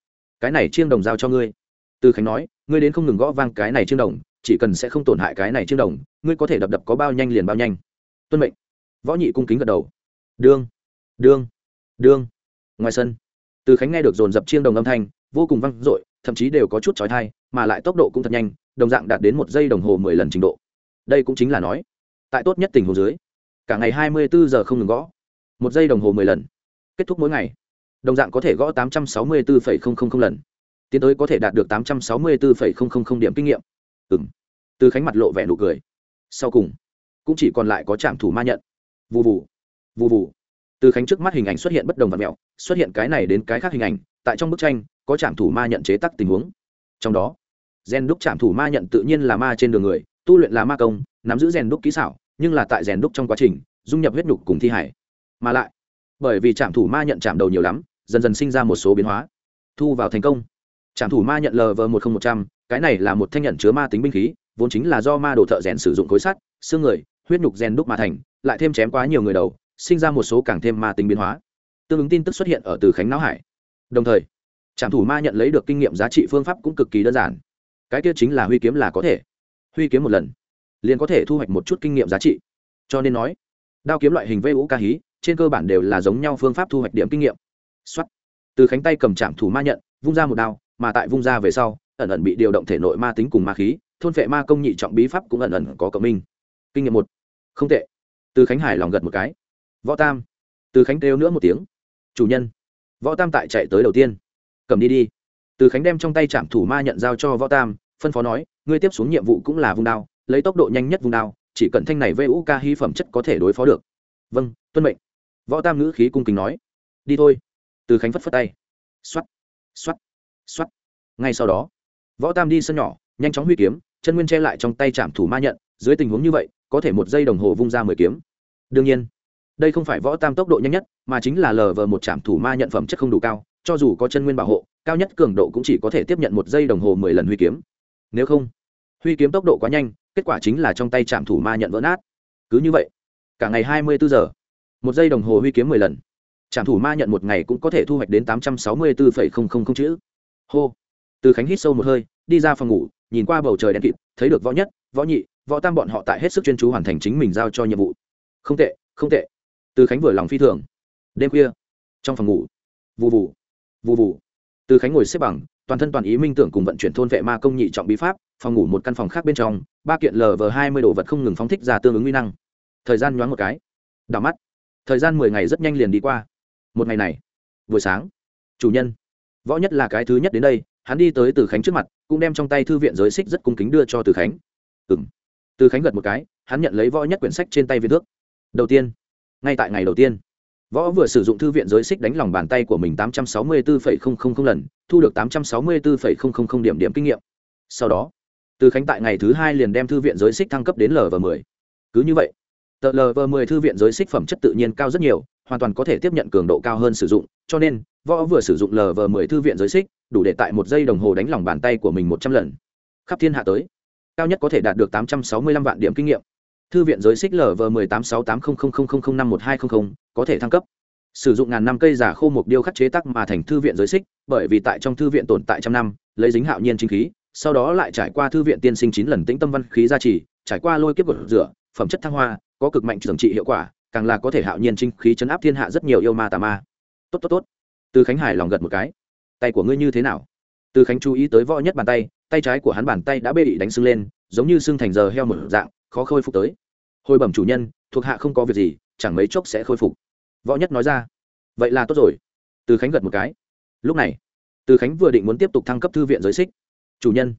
Cái này chiêng đồng giao cho ngươi. Từ khánh nói, ngươi đến không ngừng gõ vang cái này chiêng đồng, chỉ cần sẽ không tổn hại cái này chiêng đồng, ngươi có thể đập đập có bao nhanh liền bao nhanh. Tuân mệnh. Võ nhị cung kính gật đầu. Đương đương đương. Ngoài sân, từ khánh nghe được dồn dập chiêng đồng âm thanh, vô cùng vang dội, thậm chí đều có chút trói thai mà lại tốc độ cũng thật nhanh, đồng dạng đạt đến một giây đồng hồ mười lần trình độ. Đây cũng chính là nói, tại tốt nhất tình hồ dưới, cả ngày hai mươi bốn giờ không ngừng gõ một giây đồng hồ mười lần. Kết thúc mỗi ngày. Đồng dạng có thể gõ tám trăm sáu mươi bốn lần. Tiến tới có thể đạt được tám trăm sáu mươi bốn điểm kinh nghiệm. Ừ từ khánh mặt lộ vẻ nụ cười. Sau cùng, cũng chỉ còn lại có trạm thủ ma nhận. Vụ vụ vụ vụ từ khánh trước mắt hình ảnh xuất hiện bất đồng và mẹo, xuất hiện cái này đến cái khác hình ảnh, tại trong bức tranh, có trạm thủ ma nhận chế tắc tình huống. Trong đó rèn đúc trạm thủ ma nhận tự nhiên là ma trên đường người, tu luyện là ma công, nắm giữ rèn đúc kỹ xảo, nhưng là tại rèn đúc trong quá trình, dung nhập huyết nhục cùng thi hải mà lại, bởi vì trạm thủ ma nhận chạm đầu nhiều lắm, dần dần sinh ra một số biến hóa. Thu vào thành công. Trạm thủ ma nhận lv một nghìn một trăm, cái này là một thanh nhận chứa ma tính binh khí, vốn chính là do ma đồ thợ rèn sử dụng khối sắt, xương người, huyết nhục rèn đúc mà thành, lại thêm chém quá nhiều người đầu, sinh ra một số càng thêm ma tính biến hóa. Tương ứng tin tức xuất hiện ở từ khánh não hải. Đồng thời, trạm thủ ma nhận lấy được kinh nghiệm giá trị phương pháp cũng cực kỳ đơn giản. Cái kia chính là huy kiếm là có thể. Huy kiếm một lần, liền có thể thu hoạch một chút kinh nghiệm giá trị. Cho nên nói, đao kiếm loại hình vây vũ ca hí trên cơ bản đều là giống nhau phương pháp thu hoạch điểm kinh nghiệm. Xuất từ khánh tay cầm trạm thủ ma nhận, vung ra một đao, mà tại vung ra về sau, ẩn ẩn bị điều động thể nội ma tính cùng ma khí, thôn vệ ma công nhị trọng bí pháp cũng ẩn ẩn có cộng minh. Kinh nghiệm một. Không tệ. Từ khánh hải lòng gật một cái. Võ tam. Từ khánh kêu nữa một tiếng. Chủ nhân. Võ tam tại chạy tới đầu tiên. Cầm đi đi. Từ khánh đem trong tay trạm thủ ma nhận giao cho võ tam, phân phó nói, ngươi tiếp xuống nhiệm vụ cũng là vung đao, lấy tốc độ nhanh nhất vung đao, chỉ cần thanh này vu ca hy phẩm chất có thể đối phó được. Vâng tuân mệnh võ tam ngữ khí cung kính nói, đi thôi. Từ khánh phất phất tay. X o á t x o á t x o á t ngay sau đó, võ tam đi sân nhỏ, nhanh chóng huy kiếm, chân nguyên che lại trong tay trạm thủ ma nhận. Dưới tình huống như vậy, có thể một giây đồng hồ vung ra mười kiếm. Đương nhiên, đây không phải võ tam tốc độ nhanh nhất, mà chính là lờ vờ một trạm thủ ma nhận phẩm chất không đủ cao. Cho dù có chân nguyên bảo hộ, cao nhất cường độ cũng chỉ có thể tiếp nhận một giây đồng hồ mười lần huy kiếm. Nếu không, huy kiếm tốc độ quá nhanh, kết quả chính là trong tay trạm thủ ma nhận vỡ nát. Cứ như vậy, cả ngày hai mươi bốn giờ một giây đồng hồ huy kiếm mười lần. Trạm thủ ma nhận một ngày cũng có thể thu hoạch đến tám trăm sáu mươi bốn chữ. Hô. Từ khánh hít sâu một hơi, đi ra phòng ngủ, nhìn qua bầu trời đen kịt, thấy được võ nhất, võ nhị, võ tam bọn họ tại hết sức chuyên chú hoàn thành chính mình giao cho nhiệm vụ. Không tệ không tệ. Từ khánh vừa lòng phi thường. Đêm khuya, trong phòng ngủ vụ vụ vụ vụ từ khánh ngồi xếp bằng, toàn thân toàn ý minh tưởng cùng vận chuyển thôn vệ ma công nhị trọng bí pháp, phòng ngủ một căn phòng khác bên trong, ba kiện lờ vờ hai mươi đồ vật không ngừng phóng thích ra tương ứng nguy năng. Thời gian nhoáng một cái. Đảo mắt thời gian mười ngày rất nhanh liền đi qua. Một ngày này, buổi sáng, chủ nhân, võ nhất là cái thứ nhất đến đây, hắn đi tới từ khánh trước mặt, cũng đem trong tay thư viện giới xích rất cung kính đưa cho từ khánh. Ừ m từ khánh gật một cái, hắn nhận lấy võ nhất quyển sách trên tay viên thước. Đầu tiên, ngay tại ngày đầu tiên, võ vừa sử dụng thư viện giới xích đánh lòng bàn tay của mình tám trăm sáu mươi bốn lần, thu được tám trăm sáu mươi bốn điểm điểm kinh nghiệm. Sau đó, từ khánh tại ngày thứ hai liền đem thư viện giới xích thăng cấp đến l và mười. cứ như vậy tờ lv m thư viện giới xích phẩm chất tự nhiên cao rất nhiều, hoàn toàn có thể tiếp nhận cường độ cao hơn sử dụng, cho nên, võ vừa sử dụng lv m thư viện giới xích, đủ để tại một giây đồng hồ đánh lòng bàn tay của mình một trăm lần. Khắp thiên hạ tới, cao nhất có thể đạt được tám trăm sáu mươi lăm vạn điểm kinh nghiệm. Thư viện giới xích lv m ộ tám sáu tám năm một hai trăm linh có thể thăng cấp. Sử dụng ngàn năm cây giả khô mục điêu khắc chế tắc mà thành thư viện giới xích, bởi vì tại trong thư viện tồn tại trăm năm, lấy dính hạo nhiên chính khí, sau đó lại trải qua thư viện tiên sinh chín lần tĩnh tâm văn khí gia trì, trải qua lôi kiếp gột rửa, phẩm chất thăng hoa có cực mạnh trường trị hiệu quả, càng là có thể hạo nhiên trinh khí chấn áp thiên hạ rất nhiều yêu ma tà ma. Tốt tốt tốt. Từ khánh hải lòng gật một cái. Tay của ngươi như thế nào? Từ khánh chú ý tới võ nhất bàn tay tay trái của hắn bàn tay đã bê bị đánh sưng lên, giống như sưng thành giờ heo một dạng, khó khôi phục tới. Hồi bẩm chủ nhân, thuộc hạ không có việc gì, chẳng mấy chốc sẽ khôi phục. Võ nhất nói ra. Vậy là tốt rồi. Từ khánh gật một cái. Lúc này, từ khánh vừa định muốn tiếp tục thăng cấp thư viện giới xích. Chủ nhân,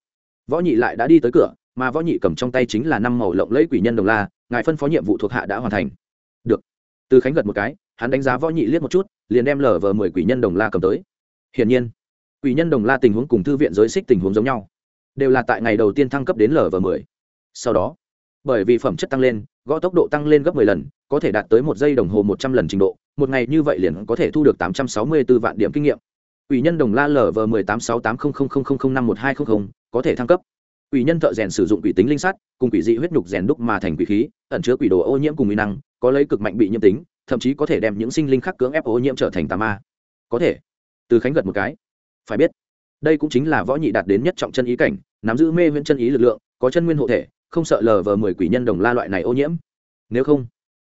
võ nhị lại đã đi tới cửa, mà võ nhị cầm trong tay chính là năm màu lộng lẫy quỷ nhân đồng la ngài phân phó nhiệm vụ thuộc hạ đã hoàn thành. Được. Từ khánh gật một cái, hắn đánh giá võ nhị liếc một chút, liền đem lở vờ mười quỷ nhân đồng la cầm tới. Hiển nhiên, quỷ nhân đồng la tình huống cùng thư viện giới xích tình huống giống nhau, đều là tại ngày đầu tiên thăng cấp đến lv mười. Sau đó, bởi vì phẩm chất tăng lên, gõ tốc độ tăng lên gấp 10 lần, có thể đạt tới một giây đồng hồ một trăm lần trình độ, một ngày như vậy liền có thể thu được tám trăm sáu mươi 864 vạn điểm kinh nghiệm. Ủy nhân đồng la lv mười tám sáu tám không không không không năm một hai không không, có thể thăng cấp. Quỷ nhân thợ rèn sử dụng quỷ tính linh sắt cùng quỷ dị huyết nhục rèn đúc mà thành quỷ khí, ẩn chứa quỷ đồ ô nhiễm cùng nguy năng, có lấy cực mạnh bị nhiễm tính, thậm chí có thể đem những sinh linh khắc cưỡng ép ô nhiễm trở thành tà ma. Có thể. Từ khánh gật một cái. Phải biết, đây cũng chính là võ nhị đạt đến nhất trọng chân ý cảnh, nắm giữ mê huyễn chân ý lực lượng, có chân nguyên hộ thể, không sợ lờ vờ mười quỷ nhân đồng la loại này ô nhiễm. Nếu không,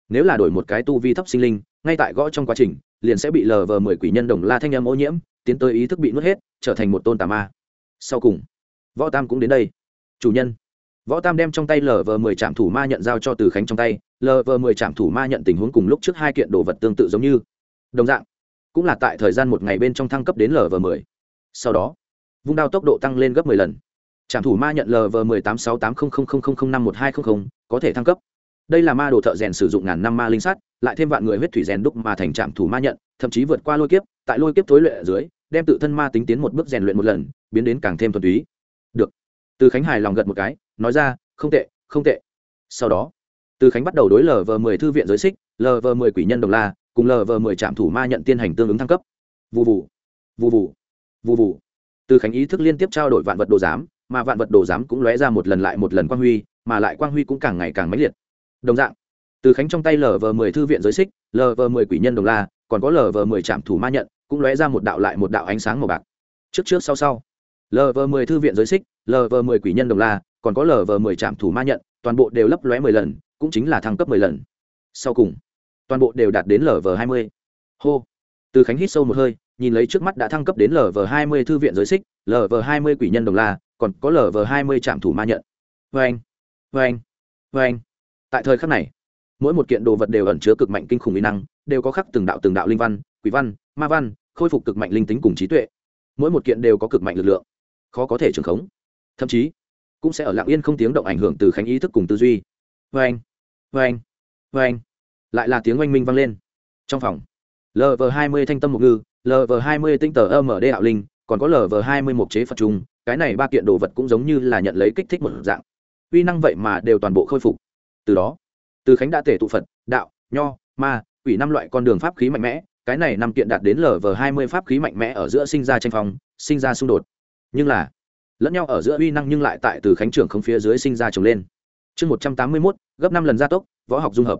nếu là đổi một cái tu vi thấp sinh linh, ngay tại gõ trong quá trình, liền sẽ bị lờ vờ mười quỷ nhân đồng la thanh âm ô nhiễm, tiến tới ý thức bị nuốt hết, trở thành một tôn tà ma. Sau cùng, võ tam cũng đến đây chủ nhân. Võ tam đem trong tay lờ vờ mười trạm thủ ma nhận giao cho từ khánh trong tay. Lờ vờ mười trạm thủ ma nhận tình huống cùng lúc trước hai kiện đồ vật tương tự giống như. Đồng dạng, cũng là tại thời gian một ngày bên trong thăng cấp đến lv mười. Sau đó, vung đao tốc độ tăng lên gấp mười lần. Trạm thủ ma nhận lv mười tám sáu tám không không không không không năm một hai không không, có thể thăng cấp. Đây là ma đồ thợ rèn sử dụng ngàn năm ma linh sắt lại thêm vạn người huyết thủy rèn đúc mà thành trạm thủ ma nhận, thậm chí vượt qua lôi kiếp, tại lôi kiếp thối luyện ở dưới, đem tự thân ma tính tiến một bước rèn luyện một lần, biến đến càng thêm thuần túy từ khánh hài lòng gật một cái, nói ra, không tệ không tệ. Sau đó, từ khánh bắt đầu đối lv mười thư viện giới xích lv mười quỷ nhân đồng la, cùng lv mười trạm thủ ma nhận tiên hành tương ứng thăng cấp. Vụ vụ vụ vụ vụ vụ từ khánh ý thức liên tiếp trao đổi vạn vật đồ giám, mà vạn vật đồ giám cũng lóe ra một lần lại một lần quang huy, mà lại quang huy cũng càng ngày càng mãnh liệt. Đồng dạng, từ khánh trong tay lv mười thư viện giới xích lv mười quỷ nhân đồng la, còn có lv mười trạm thủ ma nhận, cũng lóe ra một đạo lại một đạo ánh sáng màu bạc. Trước trước sau sau lv mười thư viện giới xích lv mười quỷ nhân đồng la, còn có lv mười trạm thủ ma nhận, toàn bộ đều lấp lóe mười lần, cũng chính là thăng cấp mười lần. Sau cùng, toàn bộ đều đạt đến lv hai mươi. Hô. Từ khánh hít sâu một hơi, nhìn lấy trước mắt đã thăng cấp đến lv hai mươi thư viện giới xích lv hai mươi quỷ nhân đồng la, còn có lv hai mươi trạm thủ ma nhận. Vê anh vê anh vê anh tại thời khắc này, mỗi một kiện đồ vật đều ẩn chứa cực mạnh kinh khủng mỹ năng, đều có khắc từng đạo từng đạo linh văn, quỷ văn, ma văn, khôi phục cực mạnh linh tính cùng trí tuệ. Mỗi một kiện đều có cực mạnh lực lượng, khó có thể trường khống thậm chí cũng sẽ ở lạng yên không tiếng động ảnh hưởng từ khánh ý thức cùng tư duy. Vê anh vê anh vê anh. Lại là tiếng oanh minh vang lên. Trong phòng lv hai mươi thanh tâm mục ngư lv hai mươi tinh tờ md ở đạo linh, còn có lv hai mươi mục chế phật trung cái này ba kiện đồ vật cũng giống như là nhận lấy kích thích một dạng. Uy năng vậy mà đều toàn bộ khôi phục. Từ đó, từ khánh đã tể tụ phật, đạo, nho, ma, quỷ năm loại con đường pháp khí mạnh mẽ. Cái này năm kiện đạt đến lv hai mươi pháp khí mạnh mẽ ở giữa sinh ra tranh phong, sinh ra xung đột. Nhưng là lẫn nhau ở giữa uy năng nhưng lại tại từ khánh trưởng không phía dưới sinh ra trồng lên. Chương một trăm tám mươi mốt, gấp năm lần gia tốc, võ học dung hợp.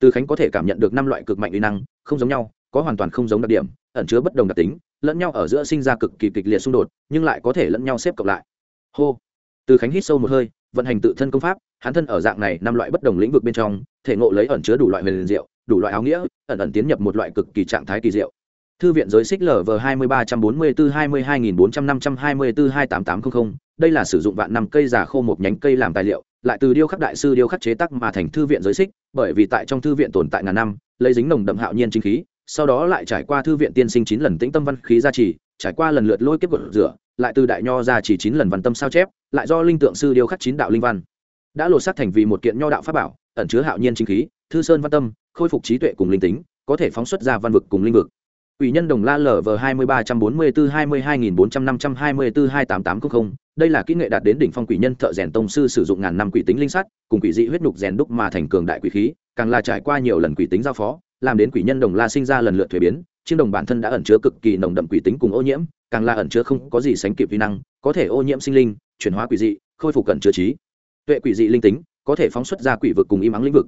Từ khánh có thể cảm nhận được năm loại cực mạnh uy năng, không giống nhau, có hoàn toàn không giống đặc điểm, ẩn chứa bất đồng đặc tính, lẫn nhau ở giữa sinh ra cực kỳ kịch liệt xung đột, nhưng lại có thể lẫn nhau xếp cộng lại. Hô. Từ khánh hít sâu một hơi, vận hành tự thân công pháp, hắn thân ở dạng này năm loại bất đồng lĩnh vực bên trong, thể ngộ lấy ẩn chứa đủ loại huyền diệu, đủ loại áo nghĩa, ẩn ẩn tiến nhập một loại cực kỳ trạng thái kỳ diệu thư viện giới xích lv hai mươi ba, trăm bốn mươi bốn hai mươi hai nghìn bốn trăm năm trăm hai mươi bốn hai tám tám trăm linh đây là sử dụng vạn năm cây giả khô một nhánh cây làm tài liệu, lại từ điêu khắc đại sư điêu khắc chế tác mà thành thư viện giới xích, bởi vì tại trong thư viện tồn tại ngàn năm, lấy dính nồng đậm hạo nhiên chính khí, sau đó lại trải qua thư viện tiên sinh chín lần tĩnh tâm văn khí gia trì, trải qua lần lượt lôi kiếp vượt rửa, lại từ đại nho gia trì chín lần văn tâm sao chép, lại do linh tượng sư điêu khắc chín đạo linh văn. Đã lột xác thành vì một kiện nho đạo pháp bảo, ẩn chứa hạo nhiên chính khí, thư sơn văn tâm, khôi phục trí tuệ cùng linh tính, có thể phóng xuất ra văn vực cùng linh vực. Quỷ nhân đồng la lv hai mươi ba trăm bốn mươi bốn hai mươi hai nghìn bốn trăm năm trăm hai mươi bốn hai tám tám trăm linh đây là kỹ nghệ đạt đến đỉnh phong quỷ nhân thợ rèn tông sư sử dụng ngàn năm quỷ tính linh sắt cùng quỷ dị huyết nhục rèn đúc mà thành cường đại quỷ khí, càng là trải qua nhiều lần quỷ tính giao phó, làm đến quỷ nhân đồng la sinh ra lần lượt thuế biến. Chiên đồng bản thân đã ẩn chứa cực kỳ nồng đậm quỷ tính cùng ô nhiễm, càng là ẩn chứa không có gì sánh kịp vi năng, có thể ô nhiễm sinh linh, chuyển hóa quỷ dị, khôi phục cẩn chứa trí tuệ quỷ dị linh tính, có thể phóng xuất ra quỷ vực cùng im ắng lĩnh vực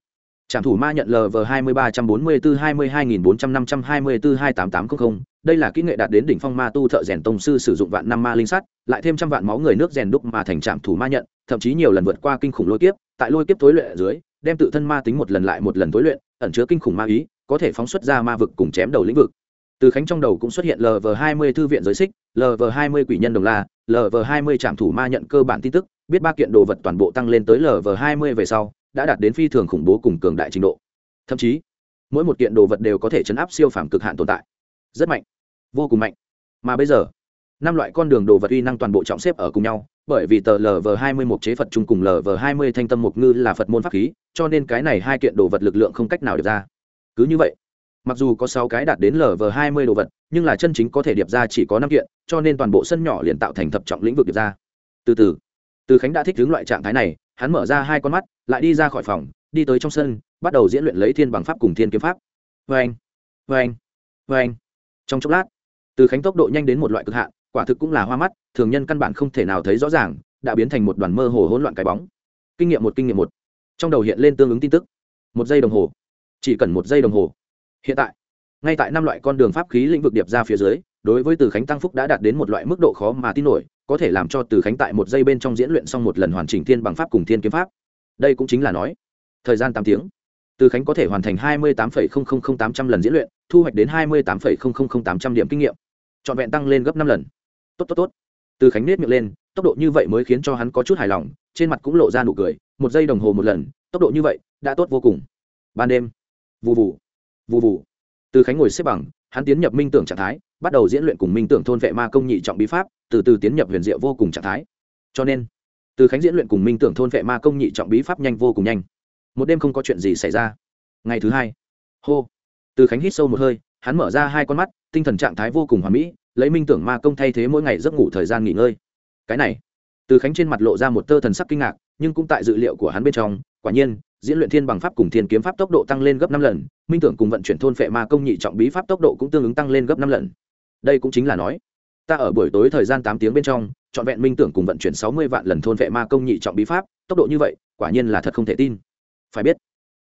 trạm thủ ma nhận lv hai mươi ba trăm bốn mươi bốn hai mươi hai nghìn bốn trăm năm trăm hai mươi bốn hai tám tám trăm linh đây là kỹ nghệ đạt đến đỉnh phong ma tu thợ rèn tông sư sử dụng vạn năm ma linh sắt, lại thêm trăm vạn máu người nước rèn đúc mà thành trạm thủ ma nhận, thậm chí nhiều lần vượt qua kinh khủng lôi kiếp. Tại lôi kiếp tối luyện ở dưới, đem tự thân ma tính một lần lại một lần tối luyện, ẩn chứa kinh khủng ma ý, có thể phóng xuất ra ma vực cùng chém đầu lĩnh vực. Từ khánh trong đầu cũng xuất hiện lv hai mươi thư viện giới xích lv hai mươi quỷ nhân đồng la lv hai mươi trạm thủ ma nhận cơ bản tin tức, biết ba kiện đồ vật toàn bộ tăng lên tới lv hai mươi về sau đã đạt đến phi thường khủng bố cùng cường đại trình độ. Thậm chí, mỗi một kiện đồ vật đều có thể chấn áp siêu phàm cực hạn tồn tại. Rất mạnh, vô cùng mạnh. Mà bây giờ, năm loại con đường đồ vật uy năng toàn bộ trọng xếp ở cùng nhau, bởi vì tờ lv hai mươi một chế phật chung cùng lv hai mươi thanh tâm mục ngư là phật môn pháp khí, cho nên cái này hai kiện đồ vật lực lượng không cách nào được ra. Cứ như vậy, mặc dù có sáu cái đạt đến lv hai mươi đồ vật, nhưng là chân chính có thể điệp ra chỉ có năm kiện, cho nên toàn bộ sân nhỏ liền tạo thành thập trọng lĩnh vực điệp ra. Từ từ từ khánh đã thích hướng loại trạng thái này hắn mở ra hai con mắt, lại đi ra khỏi phòng, đi tới trong sân, bắt đầu diễn luyện lấy thiên bằng pháp cùng thiên kiếm pháp. Vê anh vê anh vê anh. Trong chốc lát, từ khánh tốc độ nhanh đến một loại cực hạn, quả thực cũng là hoa mắt, thường nhân căn bản không thể nào thấy rõ ràng, đã biến thành một đoàn mơ hồ hỗn loạn cái bóng. Kinh nghiệm một, kinh nghiệm một. Trong đầu hiện lên tương ứng tin tức. Một giây đồng hồ. Chỉ cần một giây đồng hồ. Hiện tại, ngay tại năm loại con đường pháp khí lĩnh vực điệp ra phía dưới đối với từ khánh tăng phúc đã đạt đến một loại mức độ khó mà tin nổi, có thể làm cho từ khánh tại một giây bên trong diễn luyện xong một lần hoàn chỉnh thiên bằng pháp cùng thiên kiếm pháp. Đây cũng chính là nói, thời gian tám tiếng. Từ khánh có thể hoàn thành hai mươi tám tám trăm lần diễn luyện, thu hoạch đến hai mươi tám tám trăm điểm kinh nghiệm. Trọn vẹn tăng lên gấp năm lần. Tốt tốt tốt. Từ khánh nết miệng lên, tốc độ như vậy mới khiến cho hắn có chút hài lòng, trên mặt cũng lộ ra nụ cười, một giây đồng hồ một lần, tốc độ như vậy đã tốt vô cùng. Ban đêm. Vụ vụ vụ vụ từ khánh ngồi xếp bằng, hắn tiến nhập minh tưởng trạng thái bắt đầu diễn luyện cùng minh tưởng thôn vệ ma công nhị trọng bí pháp, từ từ tiến nhập huyền diệu vô cùng trạng thái. Cho nên, từ khánh diễn luyện cùng minh tưởng thôn vệ ma công nhị trọng bí pháp nhanh vô cùng nhanh. Một đêm không có chuyện gì xảy ra. Ngày thứ hai, hô, từ khánh hít sâu một hơi, hắn mở ra hai con mắt, tinh thần trạng thái vô cùng hoà mỹ, lấy minh tưởng ma công thay thế mỗi ngày giấc ngủ thời gian nghỉ ngơi. Cái này, từ khánh trên mặt lộ ra một tơ thần sắc kinh ngạc, nhưng cũng tại dự liệu của hắn bên trong, quả nhiên, diễn luyện thiên bằng pháp cùng thiên kiếm pháp tốc độ tăng lên gấp năm lần, minh tưởng cùng vận chuyển thôn phệ ma công nhị trọng bí pháp tốc độ cũng tương ứng tăng lên gấp năm lần đây cũng chính là nói, ta ở buổi tối thời gian tám tiếng bên trong, trọn vẹn minh tưởng cùng vận chuyển sáu mươi vạn lần thôn vệ ma công nhị trọng bí pháp, tốc độ như vậy, quả nhiên là thật không thể tin. Phải biết,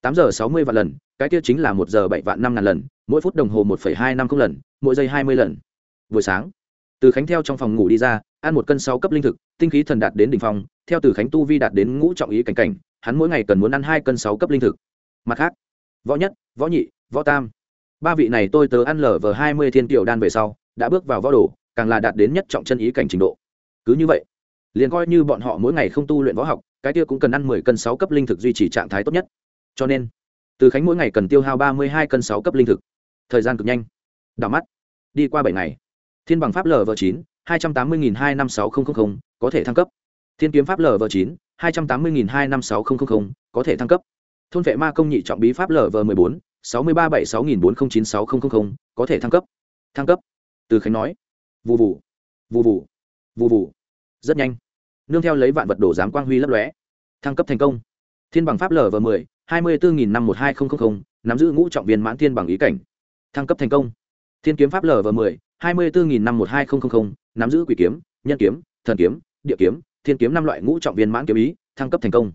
tám giờ sáu mươi vạn lần, cái kia chính là một giờ bảy vạn năm ngàn lần, mỗi phút đồng hồ một phẩy hai năm không lần, mỗi giây hai mươi lần. Buổi sáng, từ khánh theo trong phòng ngủ đi ra, ăn một cân sáu cấp linh thực, tinh khí thần đạt đến đ ỉ n h phong, theo từ khánh tu vi đạt đến ngũ trọng ý cảnh cảnh, hắn mỗi ngày cần muốn ăn hai cân sáu cấp linh thực. Mặt khác, võ nhất, võ nhị, võ tam. Ba vị này tôi tớ ăn lở vờ hai mươi thiên kiều đan về sau đã bước vào võ đồ, càng là đạt đến nhất trọng chân ý cảnh trình độ. Cứ như vậy, liền coi như bọn họ mỗi ngày không tu luyện võ học, cái kia cũng cần ăn mười cân sáu cấp linh thực duy trì trạng thái tốt nhất. Cho nên, từ khánh mỗi ngày cần tiêu hao ba mươi hai cân sáu cấp linh thực. Thời gian cực nhanh. Đảo mắt. Đi qua bảy ngày. Thiên bằng pháp lv chín, hai trăm tám mươi nghìn hai năm sáu nghìn có thể thăng cấp. Thiên kiếm pháp lv chín, hai trăm tám mươi nghìn hai năm sáu nghìn có thể thăng cấp. Thôn vệ ma công nhị trọng bí pháp lv m ộ bốn, sáu mươi ba bảy sáu nghìn bốn trăm chín sáu nghìn có thể thăng cấp. Thăng cấp từ khánh nói. Vụ vụ vụ vụ vụ vụ rất nhanh. Nương theo lấy vạn vật đổ giám quang huy lấp lóe. Thăng cấp thành công. Thiên bằng pháp lv mười, hai mươi bốn nghìn năm một hai nghìn nắm giữ ngũ trọng viên mãn thiên bằng ý cảnh. Thăng cấp thành công. Thiên kiếm pháp lv mười, hai mươi bốn nghìn năm một hai nghìn nắm giữ quỷ kiếm, nhân kiếm, thần kiếm, địa kiếm, thiên kiếm năm loại ngũ trọng viên mãn kiếm ý, thăng cấp thành công.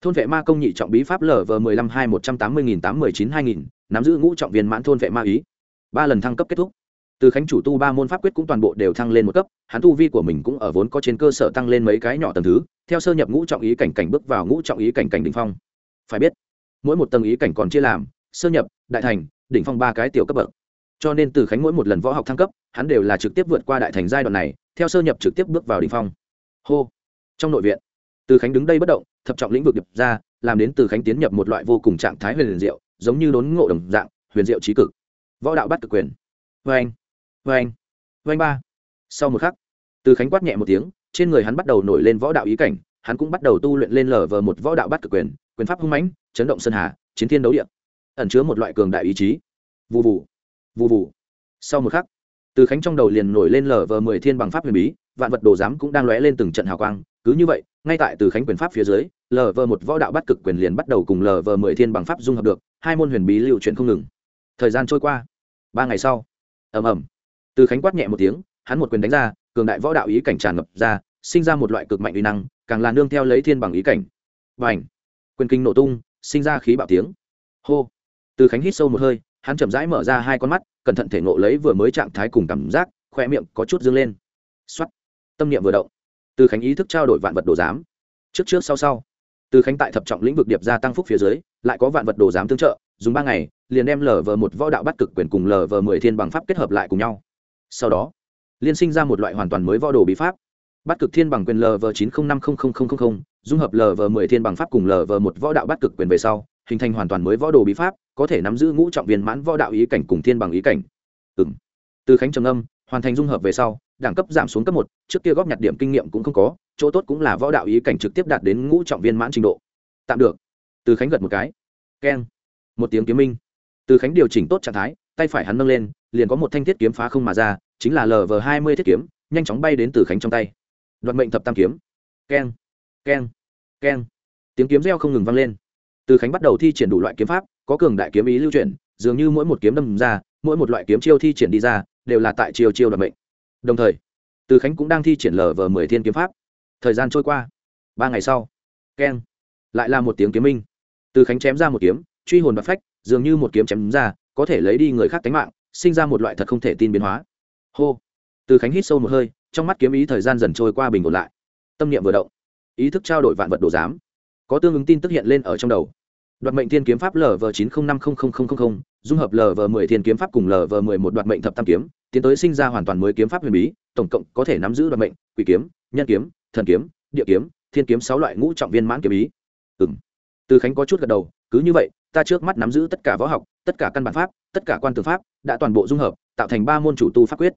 Thôn vệ ma công nhị trọng bí pháp lv mười lăm hai một trăm tám mươi nghìn tám mười chín hai nghìn, nắm giữ ngũ trọng viên mãn thôn vệ ma ý. Ba lần thăng cấp kết thúc từ khánh chủ tu ba môn pháp quyết cũng toàn bộ đều thăng lên một cấp, hắn tu vi của mình cũng ở vốn có trên cơ sở tăng lên mấy cái nhỏ tầng thứ, theo sơ nhập ngũ trọng ý cảnh cảnh bước vào ngũ trọng ý cảnh cảnh đ ỉ n h phong. Phải biết, mỗi một tầng ý cảnh còn chia làm, sơ nhập, đại thành, đỉnh phong ba cái tiểu cấp bậc. Cho nên từ khánh mỗi một lần võ học thăng cấp, hắn đều là trực tiếp vượt qua đại thành giai đoạn này, theo sơ nhập trực tiếp bước vào đỉnh phong. Hô! Trong nội viện, từ khánh đứng đây bất động, thập trọng lĩnh vực điệp ra, làm đến từ khánh tiến nhập một loại vô cùng trạng thái huyền diệu, giống như đốn ngộ đồng dạng, huyền diệu trí cực. Võ đạo bắt cực quyền. Vê anh vê anh. Vê anh ba. Sau một khắc, từ khánh quát nhẹ một tiếng, trên người hắn bắt đầu nổi lên võ đạo ý cảnh, hắn cũng bắt đầu tu luyện lên lờ vờ một võ đạo bắt cực quyền quyền pháp hung mãnh, chấn động sơn hà, chiến thiên đấu địa. Ẩn chứa một loại cường đại ý chí. Vụ vụ vụ vụ sau một khắc, từ khánh trong đầu liền nổi lên lờ vờ mười thiên bằng pháp huyền bí, vạn vật đồ giám cũng đang lóe lên từng trận hào quang. Cứ như vậy, ngay tại từ khánh quyền pháp phía dưới, lờ vờ một võ đạo bắt cực quyền liền bắt đầu cùng lờ vờ mười thiên bằng pháp dung hợp được, hai môn huyền bí lưu chuyển không ngừng. Thời gian trôi qua. Ba ngày sau. Ầm ầm từ khánh quát nhẹ một tiếng, hắn một quyền đánh ra, cường đại võ đạo ý cảnh tràn ngập ra, sinh ra một loại cực mạnh uy năng, càng là nương theo lấy thiên bằng ý cảnh. Và ảnh quyền kinh nổ tung, sinh ra khí bạo tiếng. Hô! Từ khánh hít sâu một hơi, hắn chậm rãi mở ra hai con mắt, cẩn thận thể nộ lấy vừa mới trạng thái cùng cảm giác khoe miệng có chút dâng lên. X tâm niệm vừa động. Từ khánh ý thức trao đổi vạn vật đồ giám. Trước trước sau sau. Từ khánh tại thập trọng lĩnh vực điệp gia tăng phúc phía dưới, lại có vạn vật đồ giám tương trợ, dùng ba ngày, liền đem lờ vờ một võ đạo bắt cực quyền cùng lờ vờ mười thiên bằng pháp kết hợp lại cùng nhau sau đó, liên sinh ra một loại hoàn toàn mới võ đồ bí pháp. Bắt cực thiên bằng quyền lv chín trăm năm mươi dung hợp lv mười thiên bằng pháp cùng lv một võ đạo bắt cực quyền về sau, hình thành hoàn toàn mới võ đồ bí pháp, có thể nắm giữ ngũ trọng viên mãn võ đạo ý cảnh cùng thiên bằng ý cảnh. Từ khánh trầm âm, hoàn thành dung hợp về sau, đẳng cấp giảm xuống cấp một, trước kia góp nhặt điểm kinh nghiệm cũng không có, chỗ tốt cũng là võ đạo ý cảnh trực tiếp đạt đến ngũ trọng viên mãn trình độ. Tạm được. Từ khánh gật một cái. Keng. Một tiếng kiếm minh. Từ khánh điều chỉnh tốt trạng thái tay phải hắn nâng lên, liền có một thanh thiết kiếm phá không mà ra, chính là lv hai mươi thiết kiếm, nhanh chóng bay đến từ khánh trong tay. Đoạt mệnh thập tam kiếm. Keng keng keng. Tiếng kiếm reo không ngừng vang lên. Từ khánh bắt đầu thi triển đủ loại kiếm pháp, có cường đại kiếm ý lưu chuyển, dường như mỗi một kiếm đâm ra, mỗi một loại kiếm chiêu thi triển đi ra, đều là tại chiêu chiêu đoạt mệnh. Đồng thời, từ khánh cũng đang thi triển lv mười thiên kiếm pháp. Thời gian trôi qua, ba ngày sau, keng, lại là một tiếng kiếm minh. Từ khánh chém ra một kiếm, truy hồn và phách, dường như một kiếm chém ra có thể lấy đi người khác tính mạng, sinh ra một loại thật không thể tin biến hóa. Hô. Từ khánh hít sâu một hơi, trong mắt kiếm ý thời gian dần trôi qua bình ổn lại. Tâm niệm vừa động, ý thức trao đổi vạn vật đồ giám, có tương ứng tin tức hiện lên ở trong đầu. Đoạt mệnh thiên kiếm pháp lv chín trăm năm mươi dung hợp lv mười thiên kiếm pháp cùng lv mười một đoạt mệnh thập tam kiếm, tiến tới sinh ra hoàn toàn mới kiếm pháp huyền bí, tổng cộng có thể nắm giữ đoạt mệnh, quỷ kiếm, nhân kiếm, thần kiếm, địa kiếm, thiên kiếm sáu loại ngũ trọng viên mãn kiếm ý. Ừ từ khánh có chút gật đầu, cứ như vậy ta trước mắt nắm giữ tất cả võ học, tất cả căn bản pháp, tất cả quan tư pháp, đã toàn bộ dung hợp, tạo thành ba môn chủ tu pháp quyết.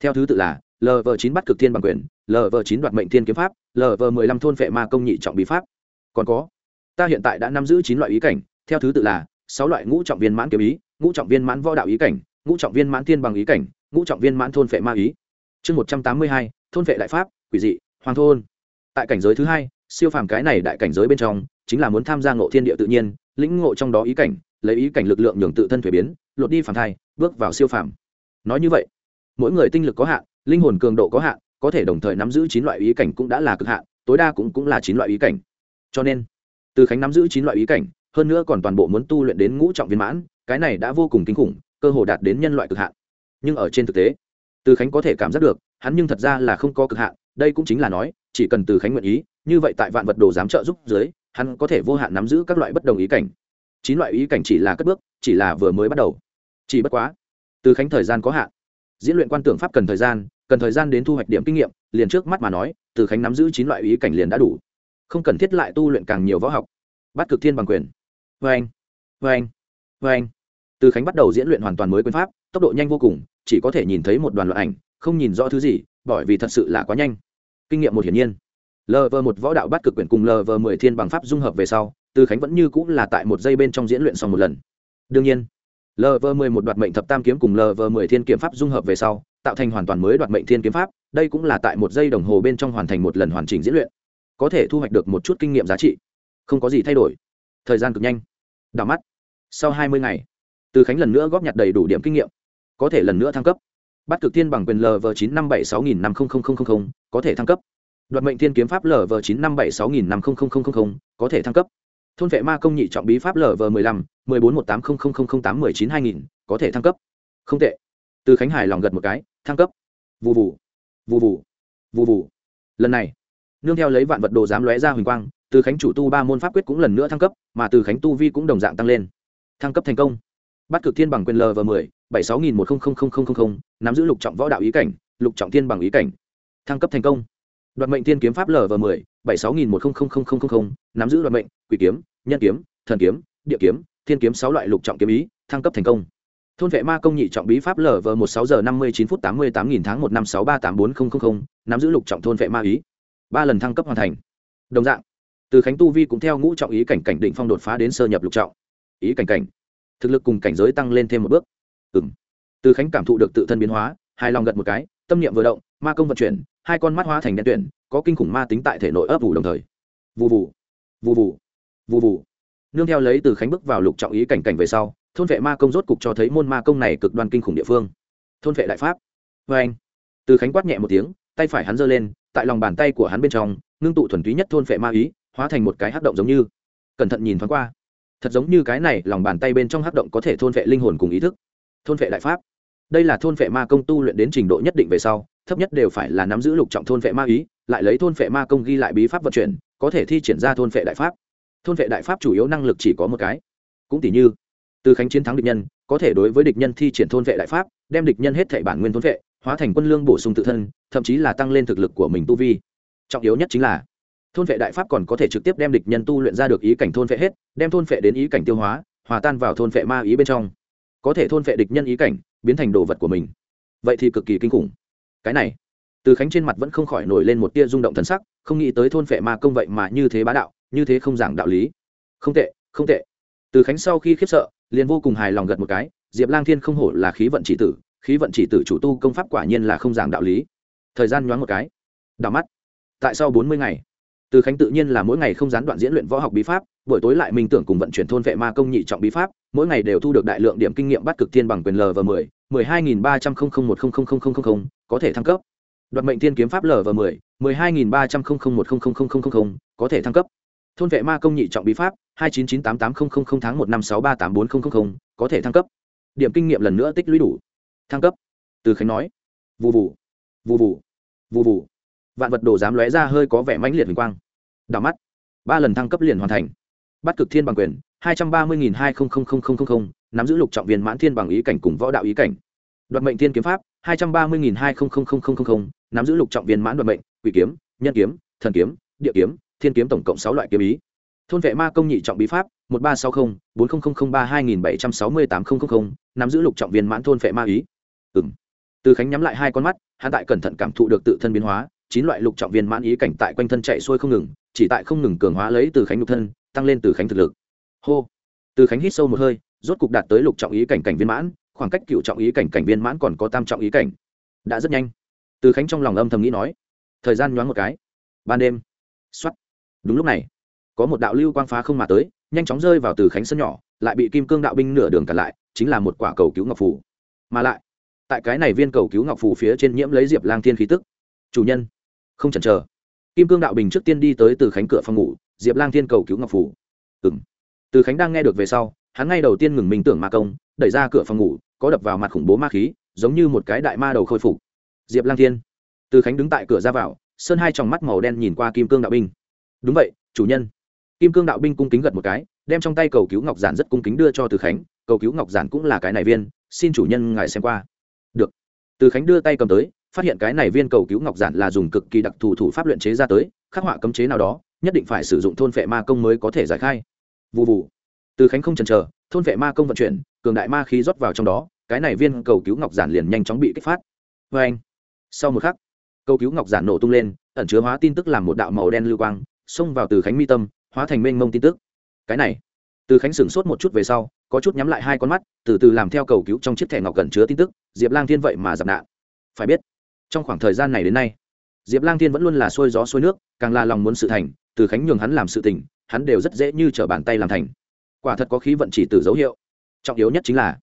Theo thứ tự là lv chín bắt cực thiên bằng quyền lv chín đoạt mệnh thiên kiếm pháp lv mười lăm thôn phệ ma công nhị trọng bí pháp. Còn có, ta hiện tại đã nắm giữ chín loại ý cảnh. Theo thứ tự là, sáu loại ngũ trọng viên mãn kiếm ý, ngũ trọng viên mãn võ đạo ý cảnh, ngũ trọng viên mãn thiên bằng ý cảnh, ngũ trọng viên mãn thôn phệ ma ý. Chương một trăm tám mươi hai, thôn phệ đại pháp, quỷ dị, hoàng thôn. Tại cảnh giới thứ hai, siêu phàm cái này đại cảnh giới bên trong, chính là muốn tham gia ngộ thiên địa tự nhiên lĩnh ngộ trong đó ý cảnh, lấy ý cảnh lực lượng nhường tự thân thuế biến, lột đi phản thai, bước vào siêu phàm. Nói như vậy, mỗi người tinh lực có hạn, linh hồn cường độ có hạn, có thể đồng thời nắm giữ chín loại ý cảnh cũng đã là cực hạn, tối đa cũng cũng là chín loại ý cảnh. Cho nên, từ khánh nắm giữ chín loại ý cảnh, hơn nữa còn toàn bộ muốn tu luyện đến ngũ trọng viên mãn, cái này đã vô cùng kinh khủng, cơ hồ đạt đến nhân loại cực hạn. Nhưng ở trên thực tế, từ khánh có thể cảm giác được, hắn nhưng thật ra là không có cực hạn, đây cũng chính là nói, chỉ cần từ khánh nguyện ý, như vậy tại vạn vật đồ giám trợ giúp dưới hắn có thể vô hạn nắm giữ các loại bất đồng ý cảnh. Chín loại ý cảnh chỉ là cất bước, chỉ là vừa mới bắt đầu. Chỉ bất quá, từ khánh thời gian có hạn. Diễn luyện quan tưởng pháp cần thời gian, cần thời gian đến thu hoạch điểm kinh nghiệm, liền trước mắt mà nói, từ khánh nắm giữ chín loại ý cảnh liền đã đủ. Không cần thiết lại tu luyện càng nhiều võ học. Bắt cực thiên bằng quyền. Vê anh vê anh vê anh từ khánh bắt đầu diễn luyện hoàn toàn mới quyền pháp, tốc độ nhanh vô cùng, chỉ có thể nhìn thấy một đoàn loạn ảnh, không nhìn rõ thứ gì, bởi vì thật sự là quá nhanh. Kinh nghiệm một hiển nhiên lv một võ đạo bắt cực quyển cùng lv mười thiên bằng pháp dung hợp về sau, từ khánh vẫn như cũng là tại một giây bên trong diễn luyện xong một lần. Đương nhiên lv mười một đoạt mệnh thập tam kiếm cùng lv mười thiên kiếm pháp dung hợp về sau, tạo thành hoàn toàn mới đoạt mệnh thiên kiếm pháp, đây cũng là tại một giây đồng hồ bên trong hoàn thành một lần hoàn chỉnh diễn luyện. Có thể thu hoạch được một chút kinh nghiệm giá trị. Không có gì thay đổi. Thời gian cực nhanh. Đảo mắt. Sau hai mươi ngày, từ khánh lần nữa góp nhặt đầy đủ điểm kinh nghiệm. Có thể lần nữa thăng cấp. Bắt cực thiên bằng quyền lv chín năm bảy sáu nghìn năm có thể thăng cấp đoạt mệnh thiên kiếm pháp lv chín năm bảy sáu nghìn năm có thể thăng cấp thôn vệ ma công nhị trọng bí pháp lv mười lăm mười bốn một tám tám mười chín hai nghìn có thể thăng cấp không tệ từ khánh hải lòng gật một cái thăng cấp vụ vụ vụ vụ vụ vụ lần này nương theo lấy vạn vật đồ dám lóe ra huỳnh quang từ khánh chủ tu ba môn pháp quyết cũng lần nữa thăng cấp mà từ khánh tu vi cũng đồng dạng tăng lên thăng cấp thành công bắt cực thiên bằng quyền lv mười bảy sáu nghìn một nắm giữ lục trọng võ đạo ý cảnh lục trọng thiên bằng ý cảnh thăng cấp thành công đoạt mệnh thiên kiếm pháp lv mười, bảy sáu nghìn một nắm giữ đoạt mệnh, quỷ kiếm, nhân kiếm, thần kiếm, địa kiếm, thiên kiếm sáu loại lục trọng kiếm ý, thăng cấp thành công. Thôn vệ ma công nhị trọng bí pháp lv một sáu giờ năm mươi chín phút tám mươi tám nghìn tháng một năm sáu ba tám bốn nắm giữ lục trọng thôn vệ ma ý. Ba lần thăng cấp hoàn thành. Đồng dạng, từ khánh tu vi cũng theo ngũ trọng ý cảnh cảnh định phong đột phá đến sơ nhập lục trọng. Ý cảnh cảnh, thực lực cùng cảnh giới tăng lên thêm một bước. Ừng từ khánh cảm thụ được tự thân biến hóa, hài lòng gật một cái, tâm niệm vừa động ma công vận chuyển, hai con mắt hóa thành đen tuyển có kinh khủng ma tính tại thể nội ấp ủ đồng thời. Vụ vụ vụ vụ vụ vụ nương theo lấy từ khánh bước vào lục trọng ý cảnh cảnh về sau, thôn vệ ma công rốt cục cho thấy môn ma công này cực đoan kinh khủng địa phương. Thôn vệ đại pháp. Vê anh. Từ khánh quát nhẹ một tiếng, tay phải hắn giơ lên, tại lòng bàn tay của hắn bên trong, ngưng tụ thuần túy nhất thôn vệ ma ý, hóa thành một cái hắc động giống như. Cẩn thận nhìn thoáng qua. Thật giống như cái này, lòng bàn tay bên trong hắc động có thể thôn vệ linh hồn cùng ý thức. Thôn vệ đại pháp. Đây là thôn vệ ma công tu luyện đến trình độ nhất định về sau thấp nhất đều phải là nắm giữ lục trọng thôn vệ ma ý, lại lấy thôn vệ ma công ghi lại bí pháp vận chuyển, có thể thi triển ra thôn vệ đại pháp. Thôn vệ đại pháp chủ yếu năng lực chỉ có một cái. Cũng tỷ như, từ khánh chiến thắng địch nhân, có thể đối với địch nhân thi triển thôn vệ đại pháp, đem địch nhân hết thể bản nguyên thôn vệ, hóa thành quân lương bổ sung tự thân, thậm chí là tăng lên thực lực của mình tu vi. Trọng yếu nhất chính là, thôn vệ đại pháp còn có thể trực tiếp đem địch nhân tu luyện ra được ý cảnh thôn vệ hết, đem thôn vệ đến ý cảnh tiêu hóa, hòa tan vào thôn vệ ma ý bên trong. Có thể thôn vệ địch nhân ý cảnh, biến thành đồ vật của mình. Vậy thì cực kỳ kinh khủng cái này. Từ khánh trên mặt vẫn không khỏi nổi lên một tia rung động thần sắc, không nghĩ tới thôn vệ ma công vậy mà như thế bá đạo, như thế không giảng đạo lý. Không tệ không tệ. Từ khánh sau khi khiếp sợ, liền vô cùng hài lòng gật một cái, diệp lang thiên không hổ là khí vận chỉ tử, khí vận chỉ tử chủ tu công pháp quả nhiên là không giảng đạo lý. Thời gian nhoáng một cái, đảo mắt. Tại sau bốn mươi ngày, từ khánh tự nhiên là mỗi ngày không gián đoạn diễn luyện võ học bí pháp, buổi tối lại minh tưởng cùng vận chuyển thôn vệ ma công nhị trọng bí pháp, mỗi ngày đều thu được đại lượng điểm kinh nghiệm bắt cực thiên bằng quyền l và mười mười hai nghìn ba trăm linh một có thể thăng cấp đoạt mệnh tiên kiếm pháp lở và mười mười có thể thăng cấp thôn vệ ma công nhị trọng bí pháp hai chín chín tám tám tháng một năm sáu ba tám bốn có thể thăng cấp điểm kinh nghiệm lần nữa tích lũy đủ thăng cấp từ khánh nói Vù vù, vù vù, vù vù. vạn vật đồ dám lóe ra hơi có vẻ mãnh liệt hình quang đảo mắt ba lần thăng cấp liền hoàn thành bắt cực thiên bằng quyền hai trăm ba mươi nghìn hai nắm giữ lục trọng viên mãn thiên bằng ý cảnh cùng võ đạo ý cảnh. Đoạt mệnh thiên kiếm pháp, hai trăm ba mươi nghìn hai nắm giữ lục trọng viên mãn đoạt mệnh, quỷ kiếm, nhân kiếm, thần kiếm, địa kiếm, thiên kiếm tổng cộng sáu loại kiếm ý. Thôn vệ ma công nhị trọng bí pháp, một ba sáu mươi bốn nghìn ba hai nghìn bảy trăm sáu mươi tám nghìn nắm giữ lục trọng viên mãn thôn vệ ma ý. Ừng từ khánh nhắm lại hai con mắt, hắn tại cẩn thận cảm thụ được tự thân biến hóa, chín loại lục trọng viên mãn ý cảnh tại quanh thân chạy xuôi không ngừng, chỉ tại không ngừng cường hóa lấy từ khánh nhục thân, tăng lên từ khánh thực lực hô. Từ khánh hít sâu một hơi, rốt cục đạt tới lục trọng ý cảnh cảnh viên mãn, khoảng cách cựu trọng ý cảnh cảnh viên mãn còn có tam trọng ý cảnh. Đã rất nhanh. Từ khánh trong lòng âm thầm nghĩ nói. Thời gian nhoáng một cái. Ban đêm. X đúng lúc này, có một đạo lưu quang phá không mà tới, nhanh chóng rơi vào từ khánh sân nhỏ, lại bị kim cương đạo binh nửa đường cản lại, chính là một quả cầu cứu ngọc phủ mà lại, tại cái này viên cầu cứu ngọc phủ phía trên nhiễm lấy diệp lang thiên khí tức. Chủ nhân, không chần chờ. Kim cương đạo bình trước tiên đi tới từ khánh cửa phòng ngủ, diệp lang thiên cầu cứu ngọc phủ ừng từ khánh đang nghe được về sau, hắn ngay đầu tiên ngừng mình tưởng ma công, đẩy ra cửa phòng ngủ, có đập vào mặt khủng bố ma khí, giống như một cái đại ma đầu khôi phục. Diệp lang thiên. Từ khánh đứng tại cửa ra vào, sơn hai tròng mắt màu đen nhìn qua kim cương đạo binh. Đúng vậy, chủ nhân. Kim cương đạo binh cung kính gật một cái, đem trong tay cầu cứu ngọc giản rất cung kính đưa cho từ khánh, cầu cứu ngọc giản cũng là cái này viên, xin chủ nhân ngài xem qua. Được. Từ khánh đưa tay cầm tới, phát hiện cái này viên cầu cứu ngọc giản là dùng cực kỳ đặc thù thủ pháp luyện chế ra tới, khắc họa cấm chế nào đó, nhất định phải sử dụng thôn phệ ma công mới có thể giải khai vụ vụ từ khánh không chần chờ, thôn vệ ma công vận chuyển, cường đại ma khí rót vào trong đó, cái này viên cầu cứu ngọc giản liền nhanh chóng bị kích phát. Vê anh, sau một khắc, cầu cứu ngọc giản nổ tung lên, ẩn chứa hóa tin tức làm một đạo màu đen lưu quang, xông vào từ khánh mi tâm, hóa thành mênh mông tin tức. Cái này, từ khánh sửng sốt một chút về sau, có chút nhắm lại hai con mắt, từ từ làm theo cầu cứu trong chiếc thẻ ngọc gần chứa tin tức, diệp lang thiên vậy mà dập nạn. Phải biết, trong khoảng thời gian này đến nay, diệp lang thiên vẫn luôn là xuôi gió xuôi nước, càng là lòng muốn sự thành, từ khánh nhường hắn làm sự tình hắn đều rất dễ như t r ở bàn tay làm thành. Quả thật có khí vận chỉ từ dấu hiệu. Trọng yếu nhất chính là,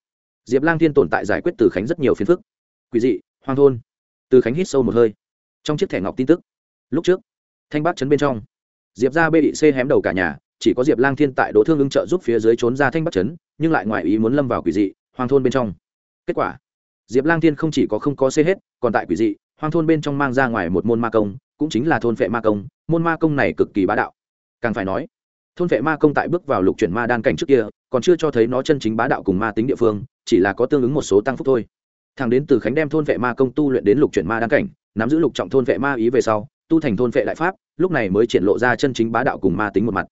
diệp lang thiên tồn tại giải quyết từ khánh rất nhiều phiền phức. Quỷ dị, hoang thôn. Từ khánh hít sâu một hơi. Trong chiếc thẻ ngọc tin tức, lúc trước, thanh bắc trấn bên trong, diệp ra bê bị xê hém đầu cả nhà, chỉ có diệp lang thiên tại đỗ thương ưng trợ giúp phía dưới trốn ra thanh bắc trấn, nhưng lại ngoại ý muốn lâm vào quỷ dị, hoang thôn bên trong. Kết quả, diệp lang thiên không chỉ có không có xê hết, còn tại quỷ dị, hoang thôn bên trong mang ra ngoài một môn ma công, cũng chính là thôn vệ ma công. Môn ma công này cực kỳ bá đạo. Càng phải nói thôn vệ ma công tại bước vào lục chuyển ma đan cảnh trước kia, còn chưa cho thấy nó chân chính bá đạo cùng ma tính địa phương, chỉ là có tương ứng một số tăng phúc thôi. Thằng đến từ khánh đem thôn vệ ma công tu luyện đến lục chuyển ma đan cảnh, nắm giữ lục trọng thôn vệ ma ý về sau, tu thành thôn vệ đại pháp, lúc này mới triển lộ ra chân chính bá đạo cùng ma tính một mặt.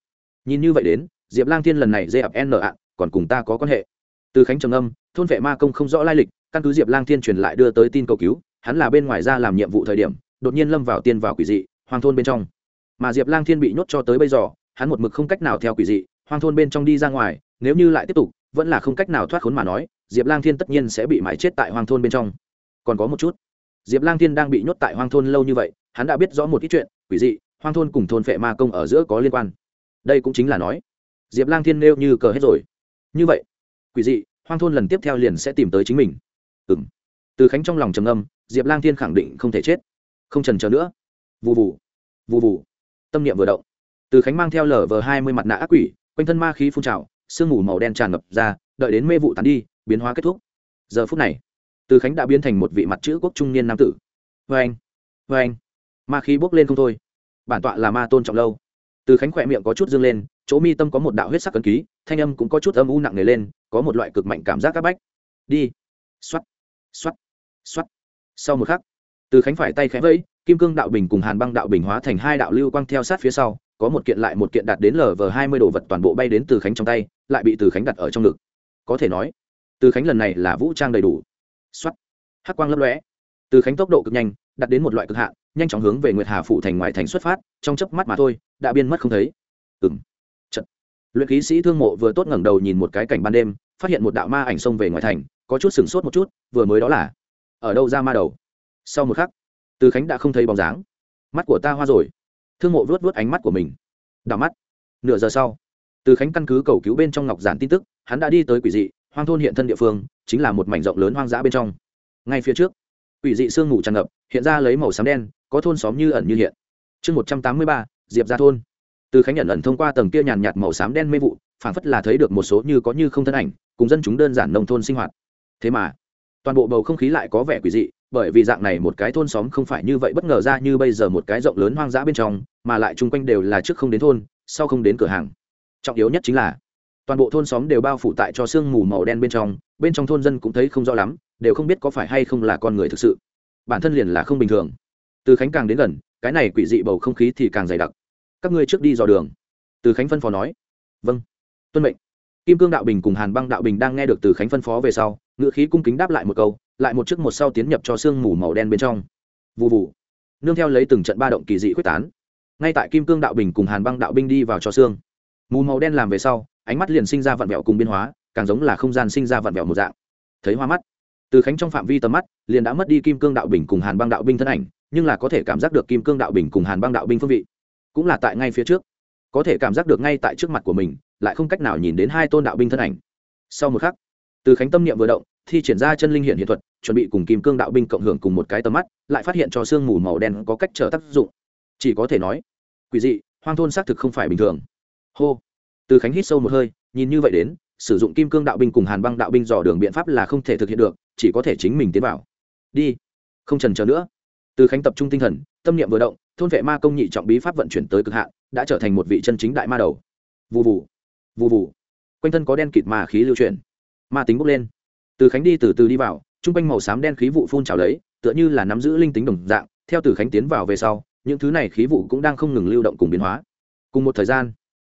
Nhìn như vậy đến, diệp lang thiên lần này dê ập n ạ, còn cùng ta có quan hệ. Từ khánh trầm âm thôn vệ ma công không rõ lai lịch, căn cứ diệp lang thiên truyền lại đưa tới tin cầu cứu, hắn là bên ngoài ra làm nhiệm vụ thời điểm, đột nhiên lâm vào tiên vào quỷ dị hoàng thôn bên trong. Mà diệp lang thiên bị nhốt cho tới bây giờ hắn một mực không cách nào theo quỷ dị, hoang thôn bên trong đi ra ngoài, nếu như lại tiếp tục, vẫn là không cách nào thoát khốn mà nói, diệp lang thiên tất nhiên sẽ bị mãi chết tại hoang thôn bên trong. Còn có một chút, diệp lang thiên đang bị nhốt tại hoang thôn lâu như vậy, hắn đã biết rõ một ít chuyện, quỷ dị, hoang thôn cùng thôn phệ ma công ở giữa có liên quan. Đây cũng chính là nói, diệp lang thiên nêu như cờ hết rồi. Như vậy, quỷ dị, hoang thôn lần tiếp theo liền sẽ tìm tới chính mình. Ừ m từ khánh trong lòng trầm âm diệp lang thiên khẳng định không thể chết. Không trần chờ nữa. Vụ vụ vụ vụ tâm niệm vừa động từ khánh mang theo lở vờ hai mươi mặt nạ ác quỷ, quanh thân ma khí phun trào, sương mù màu đen tràn ngập ra, đợi đến mê vụ tàn đi, biến hóa kết thúc. Giờ phút này, từ khánh đã biến thành một vị mặt chữ quốc trung niên nam tử. Vê anh vê anh. Ma khí bốc lên không thôi. Bản tọa là ma tôn trọng lâu. Từ khánh khỏe miệng có chút dương lên, chỗ mi tâm có một đạo huyết sắc cân ký, thanh âm cũng có chút âm u nặng nề lên, có một loại cực mạnh cảm giác c áp bách. Đi. X o á t x o á t x o á t sau một khắc, từ khánh phải tay khẽ vẫy, kim cương đạo bình cùng hàn băng đạo bình hóa thành hai đạo lưu quang theo sát phía sau có một kiện lại một kiện đạt đến lv hai mươi đồ vật toàn bộ bay đến từ khánh trong tay, lại bị từ khánh đặt ở trong ngực. Có thể nói, từ khánh lần này là vũ trang đầy đủ. Xuất hắc quang lấp lóe. Từ khánh tốc độ cực nhanh đặt đến một loại cực hạn, nhanh chóng hướng về nguyệt hà phụ thành ngoài thành xuất phát, trong chớp mắt mà thôi, đã biên mất không thấy. Ừng trận luyện ký sĩ thương mộ vừa tốt ngẩng đầu nhìn một cái cảnh ban đêm, phát hiện một đạo ma ảnh xông về ngoài thành, có chút sửng sốt một chút, vừa mới đó là, ở đâu ra ma đầu? Sau một khắc, từ khánh đã không thấy bóng dáng. Mắt của ta hoa rồi thương mộ vuốt vuốt ánh mắt của mình. Đảo mắt. Nửa giờ sau, từ khánh căn cứ cầu cứu bên trong ngọc giản tin tức, hắn đã đi tới quỷ dị, hoang thôn hiện thân địa phương, chính là một mảnh rộng lớn hoang dã bên trong. Ngay phía trước, quỷ dị sương mù tràn ngập, hiện ra lấy màu xám đen, có thôn xóm như ẩn như hiện. Chương một trăm tám mươi ba, diệp ra thôn. Từ khánh nhận ẩn thông qua tầng kia nhàn nhạt màu xám đen mê vụ, phảng phất là thấy được một số như có như không thân ảnh, cùng dân chúng đơn giản nông thôn sinh hoạt. Thế mà, toàn bộ bầu không khí lại có vẻ quỷ dị bởi vì dạng này một cái thôn xóm không phải như vậy bất ngờ ra như bây giờ một cái rộng lớn hoang dã bên trong, mà lại chung quanh đều là trước không đến thôn, sau không đến cửa hàng. Trọng yếu nhất chính là, toàn bộ thôn xóm đều bao phủ tại cho sương mù màu đen bên trong bên trong thôn dân cũng thấy không rõ lắm, đều không biết có phải hay không là con người thực sự. Bản thân liền là không bình thường. Từ khánh càng đến gần, cái này quỷ dị bầu không khí thì càng dày đặc. Các ngươi trước đi dò đường. Từ khánh phân phó nói. Vâng. Tuân mệnh. Kim cương đạo bình cùng hàn băng đạo bình đang nghe được từ khánh phân phó về sau ngự khí cung kính đáp lại một câu lại một chiếc một sau tiến nhập cho sương mù màu đen bên trong. Vụ vụ nương theo lấy từng trận ba động kỳ dị quyết tán. Ngay tại kim cương đạo bình cùng hàn băng đạo binh đi vào cho xương mù màu đen làm về sau, ánh mắt liền sinh ra vặn vẹo cùng biên hóa, càng giống là không gian sinh ra vặn vẹo một dạng. Thấy hoa mắt, từ khánh trong phạm vi tầm mắt, liền đã mất đi kim cương đạo bình cùng hàn băng đạo binh thân ảnh, nhưng là có thể cảm giác được kim cương đạo bình cùng hàn băng đạo binh phương vị. Cũng là tại ngay phía trước. Có thể cảm giác được ngay tại trước mặt của mình, lại không cách nào nhìn đến hai tôn đạo binh thân ảnh. Sau một khắc, từ khánh tâm niệm vừa động, thi triển ra chân linh hiện hiện thuật chuẩn bị cùng kim cương đạo binh cộng hưởng cùng một cái tầm mắt, lại phát hiện cho sương mù màu đen có cách trở tác dụng. Chỉ có thể nói, quỷ dị, hoang thôn xác thực không phải bình thường. Hô. Từ khánh hít sâu một hơi, nhìn như vậy đến, sử dụng kim cương đạo binh cùng hàn băng đạo binh dò đường biện pháp là không thể thực hiện được, chỉ có thể chính mình tiến vào. Đi. Không trần chờ nữa. Từ khánh tập trung tinh thần, tâm niệm vừa động, thôn vệ ma công nhị trọng bí pháp vận chuyển tới cực hạn, đã trở thành một vị chân chính đại ma đầu. Vụ vụ vụ vụ quanh thân có đen kịt ma khí lưu chuyển. Ma tính bốc lên. Từ khánh đi từ từ đi vào chung quanh màu xám đen khí vụ phun trào lấy, tựa như là nắm giữ linh tính đồng dạng, theo từ khánh tiến vào về sau, những thứ này khí vụ cũng đang không ngừng lưu động cùng biến hóa. Cùng một thời gian,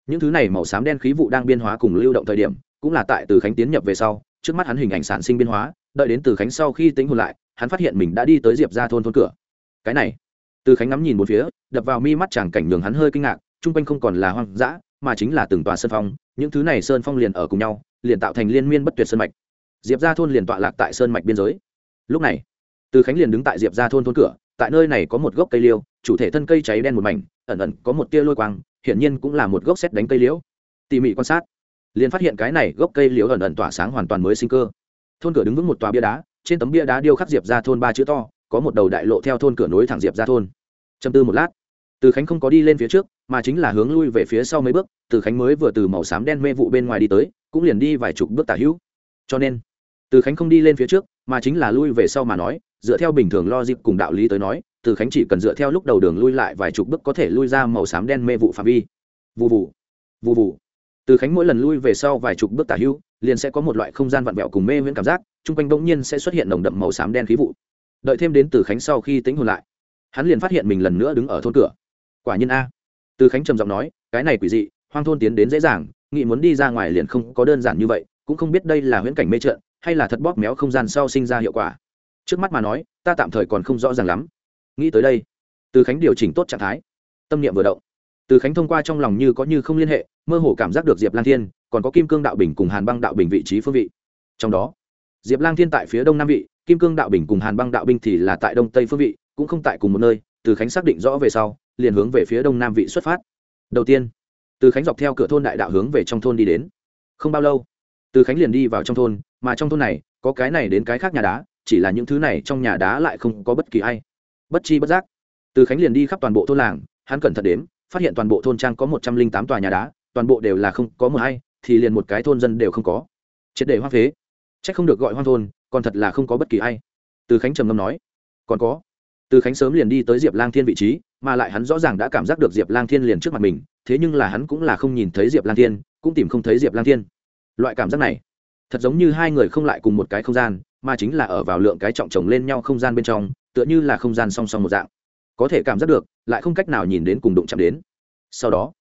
những thứ này màu xám đen khí vụ đang biên hóa cùng lưu động thời điểm, cũng là tại từ khánh tiến nhập về sau, trước mắt hắn hình ảnh sản sinh biên hóa, đợi đến từ khánh sau khi tính hồn lại, hắn phát hiện mình đã đi tới diệp ra thôn thôn cửa. Cái này, từ khánh ngắm nhìn một phía, đập vào mi mắt chàng cảnh nhường hắn hơi kinh ngạc, chung quanh không còn là hoang dã, mà chính là từng tòa sơn phong, những thứ này sơn phong liền ở cùng nhau, liền tạo thành liên miên bất tuyệt sơn mạch diệp ra thôn liền tọa lạc tại sơn mạch biên giới. Lúc này, từ khánh liền đứng tại diệp ra thôn thôn cửa, tại nơi này có một gốc cây liêu, chủ thể thân cây cháy đen một mảnh, ẩn ẩn có một tia lôi quang, hiển nhiên cũng là một gốc xét đánh cây liễu. Tỉ mỉ quan sát, liền phát hiện cái này gốc cây liễu ẩn ẩn tỏa sáng hoàn toàn mới sinh cơ. Thôn cửa đứng vững một tòa bia đá, trên tấm bia đá điêu khắc diệp ra thôn ba chữ to, có một đầu đại lộ theo thôn cửa nối thẳng diệp ra thôn. Châm tư một lát, từ khánh không có đi lên phía trước, mà chính là hướng lui về phía sau mấy bước, từ khánh mới vừa từ màu xám đen mê vụ bên ngoài đi tới, cũng liền đi vài chục bước tả hữu. Cho nên từ khánh không đi lên phía trước mà chính là lui về sau mà nói dựa theo bình thường lo dịp cùng đạo lý tới nói từ khánh chỉ cần dựa theo lúc đầu đường lui lại vài chục bước có thể lui ra màu xám đen mê vụ phạm vi. Vụ vụ vụ vụ từ khánh mỗi lần lui về sau vài chục bước tả hưu, liền sẽ có một loại không gian vặn vẹo cùng mê viễn cảm giác chung quanh bỗng nhiên sẽ xuất hiện nồng đậm màu xám đen khí vụ. Đợi thêm đến từ khánh sau khi tính hồn lại hắn liền phát hiện mình lần nữa đứng ở thôn cửa. Quả nhiên a. Từ khánh trầm giọng nói cái này quỷ dị hoang thôn tiến đến dễ dàng nghị muốn đi ra ngoài liền không có đơn giản như vậy cũng không biết đây là huyễn cảnh mê trợn hay là thật bóp méo không gian sau sinh ra hiệu quả? Trước mắt mà nói, ta tạm thời còn không rõ ràng lắm. Nghĩ tới đây, từ khánh điều chỉnh tốt trạng thái. Tâm niệm vừa động. Từ khánh thông qua trong lòng như có như không liên hệ, mơ hồ cảm giác được diệp lang thiên, còn có kim cương đạo bình cùng hàn băng đạo bình vị trí phương vị. Trong đó, diệp lang thiên tại phía đông nam vị, kim cương đạo bình cùng hàn băng đạo binh thì là tại đông tây phương vị, cũng không tại cùng một nơi. Từ khánh xác định rõ về sau, liền hướng về phía đông nam vị xuất phát. Đầu tiên, từ khánh dọc theo cửa thôn đại đạo hướng về trong thôn đi đến. Không bao lâu, từ khánh liền đi vào trong thôn mà trong thôn này, có cái này đến cái khác nhà đá, chỉ là những thứ này trong nhà đá lại không có bất kỳ ai. Bất chi bất giác, từ khánh liền đi khắp toàn bộ thôn làng, hắn cẩn thận đếm, phát hiện toàn bộ thôn trang có một trăm linh tám tòa nhà đá, toàn bộ đều là không có một hay thì liền một cái thôn dân đều không có. Triệt để hoang phế. C h ắ c không được gọi hoang thôn, còn thật là không có bất kỳ ai. Từ khánh trầm ngâm nói, còn có. Từ khánh sớm liền đi tới diệp lang thiên vị trí, mà lại hắn rõ ràng đã cảm giác được diệp lang thiên liền trước mặt mình, thế nhưng là hắn cũng là không nhìn thấy diệp lang thiên, cũng tìm không thấy diệp lang thiên. Loại cảm giác này thật giống như hai người không lại cùng một cái không gian, mà chính là ở vào lượng cái trọng chồng lên nhau không gian bên trong, tựa như là không gian song song một dạng. Có thể cảm giác được, lại không cách nào nhìn đến cùng đụng chạm đến. Sau đó,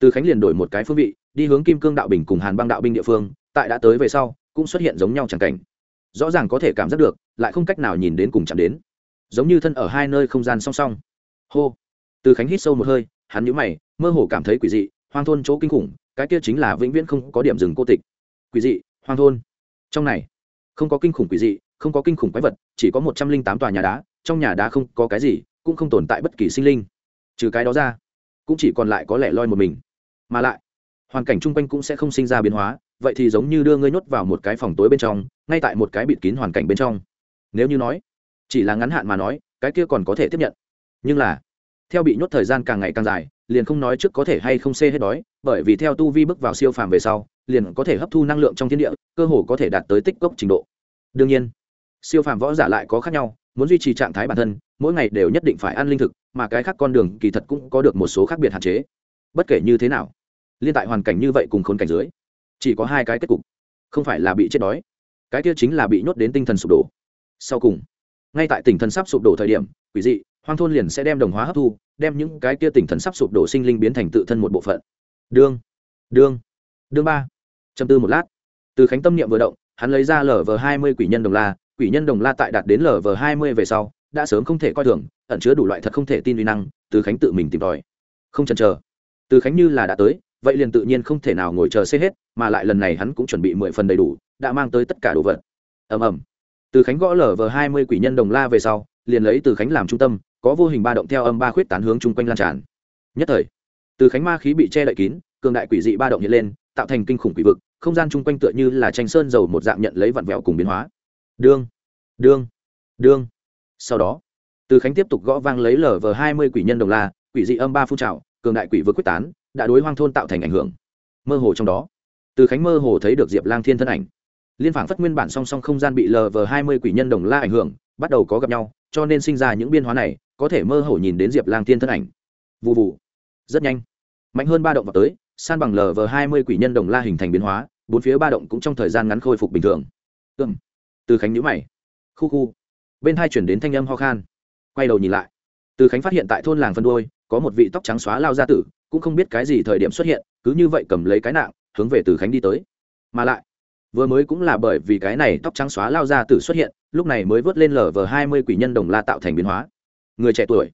từ khánh liền đổi một cái phương vị, đi hướng kim cương đạo bình cùng hàn băng đạo binh địa phương, tại đã tới về sau, cũng xuất hiện giống nhau chẳng cảnh. Rõ ràng có thể cảm giác được, lại không cách nào nhìn đến cùng chạm đến. Giống như thân ở hai nơi không gian song song. Hô. Từ khánh hít sâu một hơi, hắn nhũ mày, mơ hồ cảm thấy quỷ dị, hoang thôn chỗ kinh khủng, cái kia chính là vĩnh viễn không có điểm dừng cô tịch. Quỷ dị hoang thôn. Trong này, không có kinh khủng quỷ dị, không có kinh khủng quái vật, chỉ có một trăm linh tám tòa nhà đá, trong nhà đá không có cái gì, cũng không tồn tại bất kỳ sinh linh. Trừ cái đó ra, cũng chỉ còn lại có lẻ loi một mình. Mà lại, hoàn cảnh chung quanh cũng sẽ không sinh ra biến hóa, vậy thì giống như đưa ngươi nhốt vào một cái phòng tối bên trong, ngay tại một cái bịt kín hoàn cảnh bên trong. Nếu như nói, chỉ là ngắn hạn mà nói, cái kia còn có thể tiếp nhận. Nhưng là, theo bị nhốt thời gian càng ngày càng dài, liền không nói trước có thể hay không xê hết đói, bởi vì theo tu vi bước vào siêu phàm về sau liền có thể hấp thu năng lượng trong thiên địa, cơ hồ có thể đạt tới tích cốc trình độ. Đương nhiên, siêu phàm võ giả lại có khác nhau, muốn duy trì trạng thái bản thân, mỗi ngày đều nhất định phải ăn linh thực, mà cái khác con đường kỳ thật cũng có được một số khác biệt hạn chế. Bất kể như thế nào, liên tại hoàn cảnh như vậy cùng khốn cảnh dưới, chỉ có hai cái kết cục. Không phải là bị chết đói, cái kia chính là bị nhốt đến tinh thần sụp đổ. Sau cùng, ngay tại tỉnh thần sắp sụp đổ thời điểm, quỷ dị, hoang thôn liền sẽ đem đồng hóa hấp thu, đem những cái kia tỉnh thần sắp sụp đổ sinh linh biến thành tự thân một bộ phận. Đương đương đương ba châm tư một lát. Từ khánh tâm niệm vừa động, hắn lấy ra lv hai mươi quỷ nhân đồng la, quỷ nhân đồng la tại đạt đến lv hai mươi về sau, đã sớm không thể coi thường, ẩn chứa đủ loại thật không thể tin uy năng, từ khánh tự mình tìm tòi. Không chần chờ. Từ khánh như là đã tới, vậy liền tự nhiên không thể nào ngồi chờ xế hết, mà lại lần này hắn cũng chuẩn bị mười phần đầy đủ, đã mang tới tất cả đồ vật. Ầm ầm. Từ khánh gõ lở vờ hai mươi quỷ nhân đồng la về sau, liền lấy từ khánh làm trung tâm, có vô hình ba động theo âm ba khuyết tán hướng chung quanh lan tràn. Nhất thời, từ khánh ma khí bị che đậy kín, cường đại quỷ dị ba động hiện lên, tạo thành kinh khủng quỷ vực không gian chung quanh tựa như là tranh sơn dầu một dạng nhận lấy vặn vẹo cùng biến hóa. Đương đương đương. Sau đó, từ khánh tiếp tục gõ vang lấy lờ vờ hai mươi quỷ nhân đồng la, quỷ dị âm ba phun trào, cường đại quỷ vừa quyết tán, đã đối hoang thôn tạo thành ảnh hưởng. Mơ hồ trong đó, từ khánh mơ hồ thấy được diệp lang thiên thân ảnh. Liên phản phất nguyên bản song song không gian bị lờ vờ hai mươi quỷ nhân đồng la ảnh hưởng, bắt đầu có gặp nhau, cho nên sinh ra những biên hóa này, có thể mơ hồ nhìn đến diệp lang thiên thân ảnh. Vụ vụ rất nhanh. Mạnh hơn ba động vào tới san bằng lv vờ hai mươi quỷ nhân đồng la hình thành biến hóa, bốn phía ba động cũng trong thời gian ngắn khôi phục bình thường. Ừm. Từ khánh nhữ mày. Khu khu. Bên hai chuyển đến thanh âm ho khan. Quay đầu nhìn lại. Từ khánh phát hiện tại thôn làng phân đôi có một vị tóc trắng xóa lao gia tử, cũng không biết cái gì thời điểm xuất hiện, cứ như vậy cầm lấy cái nạng, hướng về từ khánh đi tới. Mà lại, vừa mới cũng là bởi vì cái này tóc trắng xóa lao ra tử xuất hiện, lúc này mới vớt lên lở vờ hai mươi quỷ nhân đồng la tạo thành biến hóa. Người trẻ tuổi.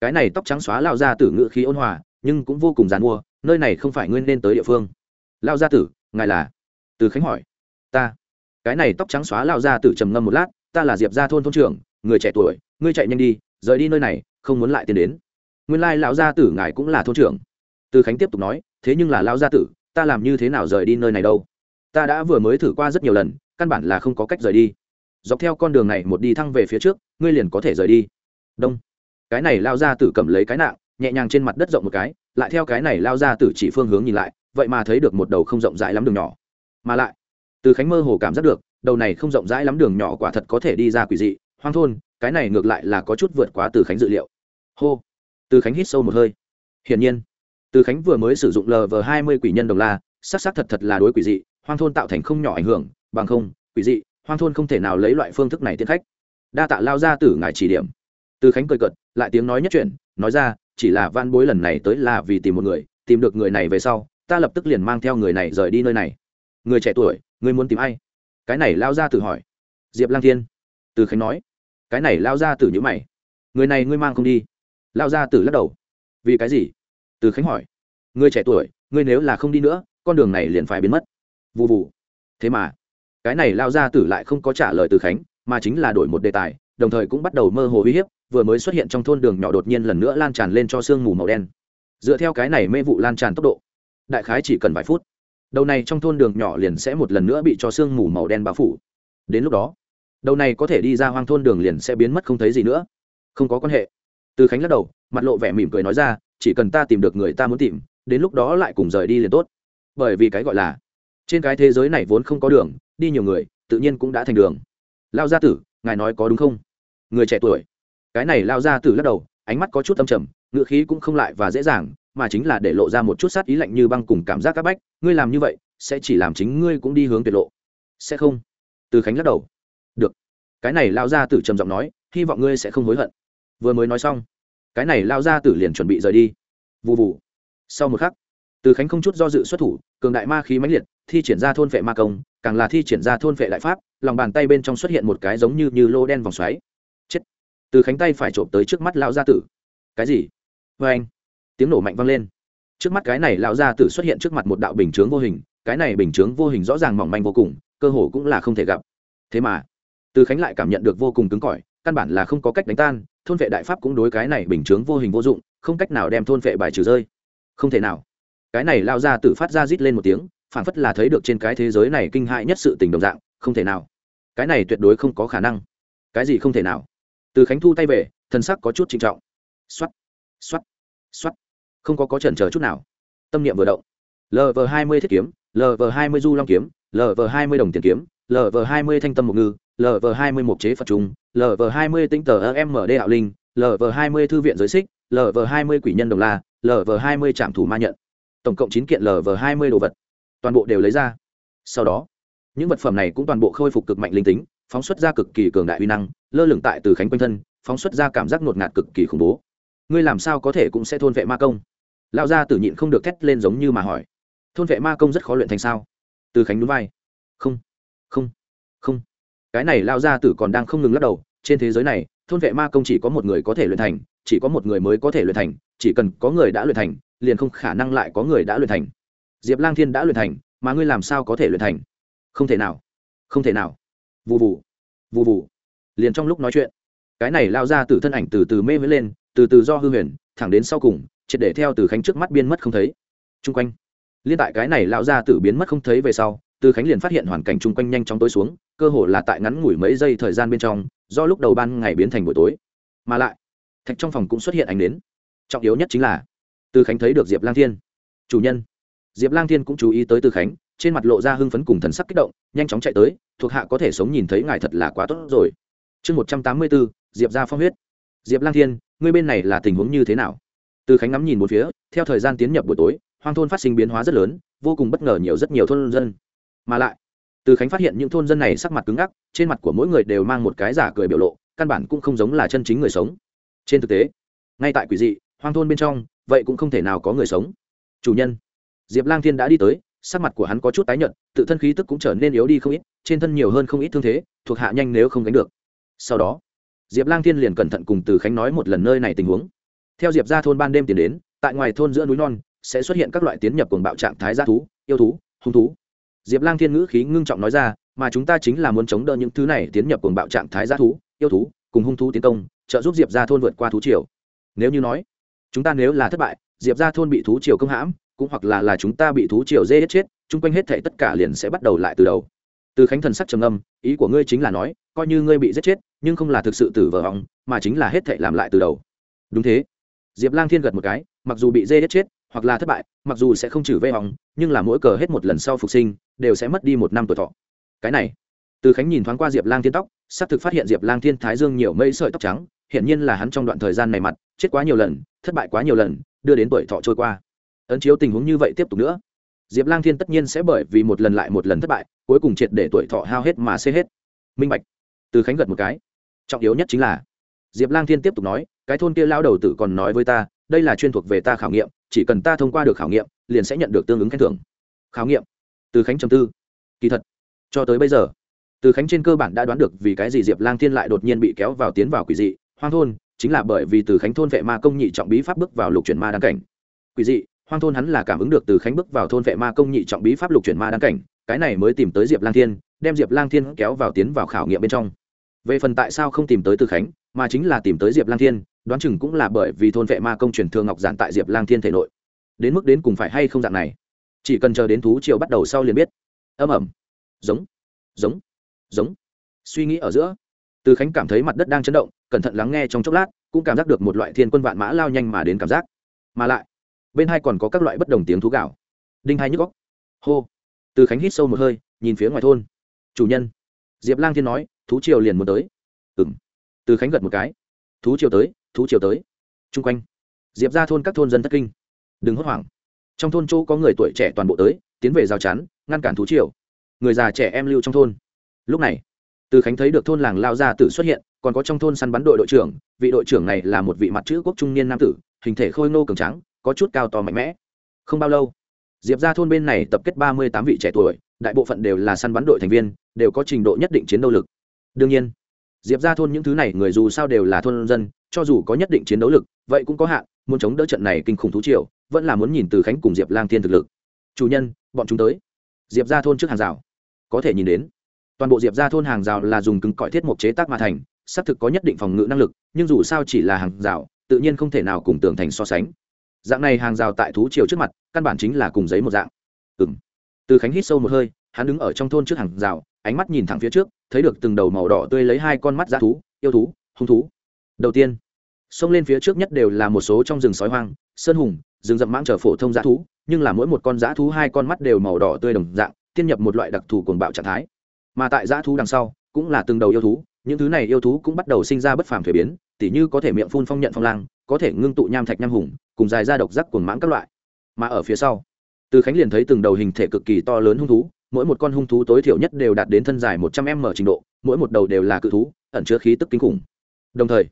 Cái này tóc trắng xóa lao ra tử ngự khí ôn hòa nhưng cũng vô cùng dàn mua, nơi này không phải nguyên nên tới địa phương. Lao gia tử, ngài là? Từ khánh hỏi. Ta. Cái này tóc trắng xóa lao gia tử trầm ngâm một lát, ta là diệp gia thôn thôn trưởng, người trẻ tuổi, ngươi chạy nhanh đi, rời đi nơi này, không muốn lại tiến đến. Nguyên lai lão gia tử ngài cũng là thôn trưởng. Từ khánh tiếp tục nói, thế nhưng là lão gia tử, ta làm như thế nào rời đi nơi này đâu? Ta đã vừa mới thử qua rất nhiều lần, căn bản là không có cách rời đi. Dọc theo con đường này một đi thăng về phía trước, ngươi liền có thể rời đi. Đông. Cái này lao ra tử cầm lấy cái nạng nhẹ nhàng trên mặt đất rộng một cái, lại theo cái này lao ra từ chỉ phương hướng nhìn lại, vậy mà thấy được một đầu không rộng rãi lắm đường nhỏ. Mà lại, từ khánh mơ hồ cảm giác được, đầu này không rộng rãi lắm đường nhỏ quả thật có thể đi ra quỷ dị, hoang thôn, cái này ngược lại là có chút vượt quá từ khánh dự liệu. Hô! Từ khánh hít sâu một hơi. Hiển nhiên, từ khánh vừa mới sử dụng lv hai mươi quỷ nhân đồng la s á c s á c thật thật là đối quỷ dị, hoang thôn tạo thành không nhỏ ảnh hưởng, bằng không, quỷ dị, hoang thôn không thể nào lấy loại phương thức này tiến khách. Đa tạ lao ra từ ngài chỉ điểm. Từ khánh cười cợt, lại tiếng nói nhất chuyện nói ra chỉ là van bối lần này tới là vì tìm một người, tìm được người này về sau, ta lập tức liền mang theo người này rời đi nơi này. Người trẻ tuổi, người muốn tìm ai? Cái này lao ra từ hỏi. Diệp lang thiên. Từ khánh nói. Cái này lao ra tử nhữ mày. Người này ngươi mang không đi. Lao ra tử lắc đầu. Vì cái gì? Từ khánh hỏi. Người trẻ tuổi, ngươi nếu là không đi nữa, con đường này liền phải biến mất. Vụ vụ thế mà, cái này lao ra tử lại không có trả lời từ khánh, mà chính là đổi một đề tài, đồng thời cũng bắt đầu mơ hồ uy hiếp vừa mới xuất hiện trong thôn đường nhỏ đột nhiên lần nữa lan tràn lên cho sương mù màu đen. Dựa theo cái này mê vụ lan tràn tốc độ, đại khái chỉ cần vài phút, đầu này trong thôn đường nhỏ liền sẽ một lần nữa bị cho sương mù màu đen bao phủ. Đến lúc đó, đầu này có thể đi ra hoang thôn đường liền sẽ biến mất không thấy gì nữa. Không có quan hệ. Từ khánh lắc đầu, mặt lộ vẻ mỉm cười nói ra, chỉ cần ta tìm được người ta muốn tìm, đến lúc đó lại cùng rời đi liền tốt. Bởi vì cái gọi là, trên cái thế giới này vốn không có đường, đi nhiều người, tự nhiên cũng đã thành đường. Lao gia tử, ngài nói có đúng không? Người trẻ tuổi cái này lao ra từ lắc đầu, ánh mắt có chút tâm trầm ngựa khí cũng không lại và dễ dàng, mà chính là để lộ ra một chút sát ý lạnh như băng cùng cảm giác c áp bách, ngươi làm như vậy, sẽ chỉ làm chính ngươi cũng đi hướng tuyệt lộ. Sẽ không. Từ khánh lắc đầu. Được. Cái này lao ra tử trầm giọng nói, hy vọng ngươi sẽ không hối hận. Vừa mới nói xong, cái này lao ra tử liền chuẩn bị rời đi. Vụ vụ sau một khắc, từ khánh không chút do dự xuất thủ, cường đại ma khí mãnh liệt, thi triển ra thôn vệ ma công, càng là thi triển ra thôn vệ đại pháp, lòng bàn tay bên trong xuất hiện một cái giống như như lô đen vòng xoáy từ khánh tay phải trộm tới trước mắt lão gia tử. Cái gì? Vê anh. Tiếng nổ mạnh vang lên. Trước mắt cái này lão gia tử xuất hiện trước mặt một đạo bình chướng vô hình, cái này bình chướng vô hình rõ ràng mỏng manh vô cùng, cơ hồ cũng là không thể gặp. Thế mà, từ khánh lại cảm nhận được vô cùng cứng cỏi, căn bản là không có cách đánh tan, thôn vệ đại pháp cũng đối cái này bình chướng vô hình vô dụng, không cách nào đem thôn vệ bài trừ rơi. Không thể nào. Cái này lao ra tự phát ra rít lên một tiếng phản phất là thấy được trên cái thế giới này kinh hại nhất sự tình đồng dạng, không thể nào. Cái này tuyệt đối không có khả năng. Cái gì không thể nào? Từ khánh thu tay về thân sắc có chút trinh trọng x o á t x o á t x o á t không có có chần chờ chút nào tâm niệm vừa động lv hai mươi thiết kiếm lv hai mươi du long kiếm lv hai mươi đồng tiền kiếm lv hai mươi thanh tâm mục ngư lv hai mươi mục chế phật trung lv hai mươi tinh tờ md hạo linh lv hai mươi thư viện giới xích lv hai mươi quỷ nhân đồng la lv hai mươi trạm thủ ma nhận tổng cộng chín kiện lv hai mươi đồ vật toàn bộ đều lấy ra sau đó những vật phẩm này cũng toàn bộ khôi phục cực mạnh linh tính phóng xuất ra cực kỳ cường đại uy năng, lơ lửng tại từ khánh quanh thân, phóng xuất ra cảm giác ngột ngạt cực kỳ khủng bố. Ngươi làm sao có thể cũng sẽ thôn vệ ma công? Lão gia tử nhịn không được thét lên giống như mà hỏi. Thôn vệ ma công rất khó luyện thành sao? Từ khánh núi vai. Không không không. Cái này Lão gia tử còn đang không ngừng lắc đầu, trên thế giới này, thôn vệ ma công chỉ có một người có thể luyện thành, chỉ có một người mới có thể luyện thành, chỉ cần có người đã luyện thành, liền không khả năng lại có người đã luyện thành. Diệp lang thiên đã luyện thành, mà ngươi làm sao có thể luyện thành? Không thể nào, không thể nào vụ vụ vụ vụ liền trong lúc nói chuyện, cái này lao ra từ thân ảnh từ từ mê mới lên, từ từ do hư huyền, thẳng đến sau cùng, triệt để theo từ khánh trước mắt biên mất không thấy. Chung quanh. Liên tại cái này lao ra từ biến mất không thấy về sau, từ khánh liền phát hiện hoàn cảnh chung quanh nhanh chóng tối xuống, cơ hồ là tại ngắn ngủi mấy giây thời gian bên trong, do lúc đầu ban ngày biến thành buổi tối. Mà lại, thạch trong phòng cũng xuất hiện ánh đến trọng yếu nhất chính là, từ khánh thấy được diệp lang thiên. Chủ nhân. Diệp lang thiên cũng chú ý tới từ khánh trên mặt lộ ra hưng phấn cùng thần sắc kích động, nhanh chóng chạy tới, thuộc hạ có thể sống nhìn thấy ngài thật là quá tốt rồi. Chương một trăm tám mươi bốn, diệp ra phong huyết. Diệp lang thiên, ngươi bên này là tình huống như thế nào? Từ khánh ngắm nhìn một phía, theo thời gian tiến nhập buổi tối, hoang thôn phát sinh biến hóa rất lớn, vô cùng bất ngờ nhiều rất nhiều thôn dân. Mà lại, từ khánh phát hiện những thôn dân này sắc mặt cứng ngắc, trên mặt của mỗi người đều mang một cái giả cười biểu lộ, căn bản cũng không giống là chân chính người sống. Trên thực tế, ngay tại quỷ dị, hoang thôn bên trong, vậy cũng không thể nào có người sống. Chủ nhân, diệp lang thiên đã đi tới sắc mặt của hắn có chút tái nhợt, tự thân khí tức cũng trở nên yếu đi không ít, trên thân nhiều hơn không ít thương thế, thuộc hạ nhanh nếu không gánh được. Sau đó, diệp lang thiên liền cẩn thận cùng từ khánh nói một lần nơi này tình huống. Theo diệp gia thôn ban đêm tiến đến, tại ngoài thôn giữa núi non, sẽ xuất hiện các loại tiến nhập cuồng bạo trạng thái dã thú, yêu thú, hung thú. Diệp lang thiên ngữ khí ngưng trọng nói ra, mà chúng ta chính là muốn chống đỡ những thứ này tiến nhập cuồng bạo trạng thái dã thú, yêu thú, cùng hung thú tiến công, trợ giúp diệp gia thôn vượt qua thú triều. Nếu như nói, chúng ta nếu là thất bại, diệp gia thôn bị thú triều công hãm cũng hoặc là là chúng ta bị thú triều dê hết chết, chung quanh hết thể tất cả liền sẽ bắt đầu lại từ đầu. Từ khánh thần sắc trầm âm ý của ngươi chính là nói, coi như ngươi bị giết chết, nhưng không là thực sự tử vờ hỏng mà chính là hết thể làm lại từ đầu. Đúng thế. Diệp lang thiên gật một cái, mặc dù bị dê hết chết, hoặc là thất bại, mặc dù sẽ không trừ vê hỏng, nhưng là mỗi cờ hết một lần sau phục sinh, đều sẽ mất đi một năm tuổi thọ. Cái này. Từ khánh nhìn thoáng qua diệp lang thiên tóc xác thực phát hiện diệp lang thiên thái dương nhiều mây sợi tóc trắng, hiển nhiên là hắn trong đoạn thời gian này mặt, chết quá nhiều lần, thất bại quá nhiều lần, đưa đến tuổi thọ trôi qua ấn chiếu tình huống như vậy tiếp tục nữa. Diệp lang thiên tất nhiên sẽ bởi vì một lần lại một lần thất bại, cuối cùng triệt để tuổi thọ hao hết mà xê hết. Minh bạch. Từ khánh gật một cái. Trọng yếu nhất chính là, diệp lang thiên tiếp tục nói, cái thôn kia lao đầu tử còn nói với ta, đây là chuyên thuộc về ta khảo nghiệm, chỉ cần ta thông qua được khảo nghiệm, liền sẽ nhận được tương ứng khen thưởng. Khảo nghiệm. Từ khánh trầm tư. Kỳ thật, cho tới bây giờ, từ khánh trên cơ bản đã đoán được vì cái gì diệp lang thiên lại đột nhiên bị kéo vào tiến vào quỷ dị, hoang thôn, chính là bởi vì từ khánh thôn vệ ma công nhị trọng bí pháp bước vào lục chuyển ma đăng cảnh. Quỷ dị hoang thôn hắn là cảm ứng được từ khánh bước vào thôn vệ ma công nhị trọng bí pháp lục chuyển ma đăng cảnh, cái này mới tìm tới diệp lang thiên, đem diệp lang thiên kéo vào tiến vào khảo nghiệm bên trong. Về phần tại sao không tìm tới từ khánh, mà chính là tìm tới diệp lang thiên, đoán chừng cũng là bởi vì thôn vệ ma công truyền thường ngọc giản tại diệp lang thiên thể nội. Đến mức đến cùng phải hay không dạng này? Chỉ cần chờ đến thú triều bắt đầu sau liền biết. Âm ẩm giống. Giống. Giống. Suy nghĩ ở giữa, từ khánh cảm thấy mặt đất đang chấn động, cẩn thận lắng nghe trong chốc lát, cũng cảm giác được một loại thiên quân vạn mã lao nhanh mà đến cảm giác. Mà lại bên hai còn có các loại bất đồng tiếng thú gạo. Đinh hai nhức góc hô. Từ khánh hít sâu một hơi, nhìn phía ngoài thôn. Chủ nhân. Diệp lang thiên nói, thú triều liền muốn tới. Ừng từ khánh gật một cái. Thú triều tới, thú triều tới. T r u n g quanh. Diệp ra thôn các thôn dân thất kinh. Đừng hốt hoảng. Trong thôn chỗ có người tuổi trẻ toàn bộ tới, tiến về rào chắn, ngăn cản thú triều. Người già trẻ em lưu trong thôn. Lúc này, từ khánh thấy được thôn làng lao gia tử xuất hiện, còn có trong thôn săn bắn đội đội trưởng. Vị đội trưởng này là một vị mặt chữ quốc trung niên nam tử, hình thể khôi nô cường trắng có chút cao to mạnh mẽ. Không bao lâu, diệp ra thôn bên này tập kết ba mươi tám vị trẻ tuổi, đại bộ phận đều là săn bắn đội thành viên, đều có trình độ nhất định chiến đấu lực. Đương nhiên, diệp ra thôn những thứ này người dù sao đều là thôn dân, cho dù có nhất định chiến đấu lực, vậy cũng có hạn, muốn chống đỡ trận này kinh khủng thú triều, vẫn là muốn nhìn từ khánh cùng diệp lang thiên thực lực. Chủ nhân, bọn chúng tới. Diệp ra thôn trước hàng rào. Có thể nhìn đến, toàn bộ diệp ra thôn hàng rào là dùng cứng cỏi thiết mộc chế tác mà thành, xác thực có nhất định phòng ngự năng lực, nhưng dù sao chỉ là hàng rào, tự nhiên không thể nào cùng tường thành so sánh dạng này hàng rào tại thú triều trước mặt, căn bản chính là cùng giấy một dạng. Ừng từ khánh hít sâu một hơi, hắn đứng ở trong thôn trước hàng rào, ánh mắt nhìn thẳng phía trước, thấy được từng đầu màu đỏ tươi lấy hai con mắt dã thú, yêu thú, hung thú. Đầu tiên, xông lên phía trước nhất đều là một số trong rừng sói hoang, sơn hùng, rừng rậm mãng trở phổ thông dã thú, nhưng là mỗi một con dã thú hai con mắt đều màu đỏ tươi đồng dạng, tiên nhập một loại đặc thù cuồng bạo trạng thái. Mà tại dã thú đằng sau, cũng là từng đầu yêu thú, những thứ này yêu thú cũng bắt đầu sinh ra bất phàm thuế biến tỉ như có thể miệng phun phong nhận phong lang, có thể ngưng tụ nham thạch nham hùng, cùng dài ra độc giác cuồng mãng các loại. Mà ở phía sau, từ khánh liền thấy từng đầu hình thể cực kỳ to lớn hung thú, mỗi một con hung thú tối thiểu nhất đều đạt đến thân dài một trăm m trình độ, mỗi một đầu đều là cự thú, ẩn chứa khí tức kinh khủng. Đồng thời,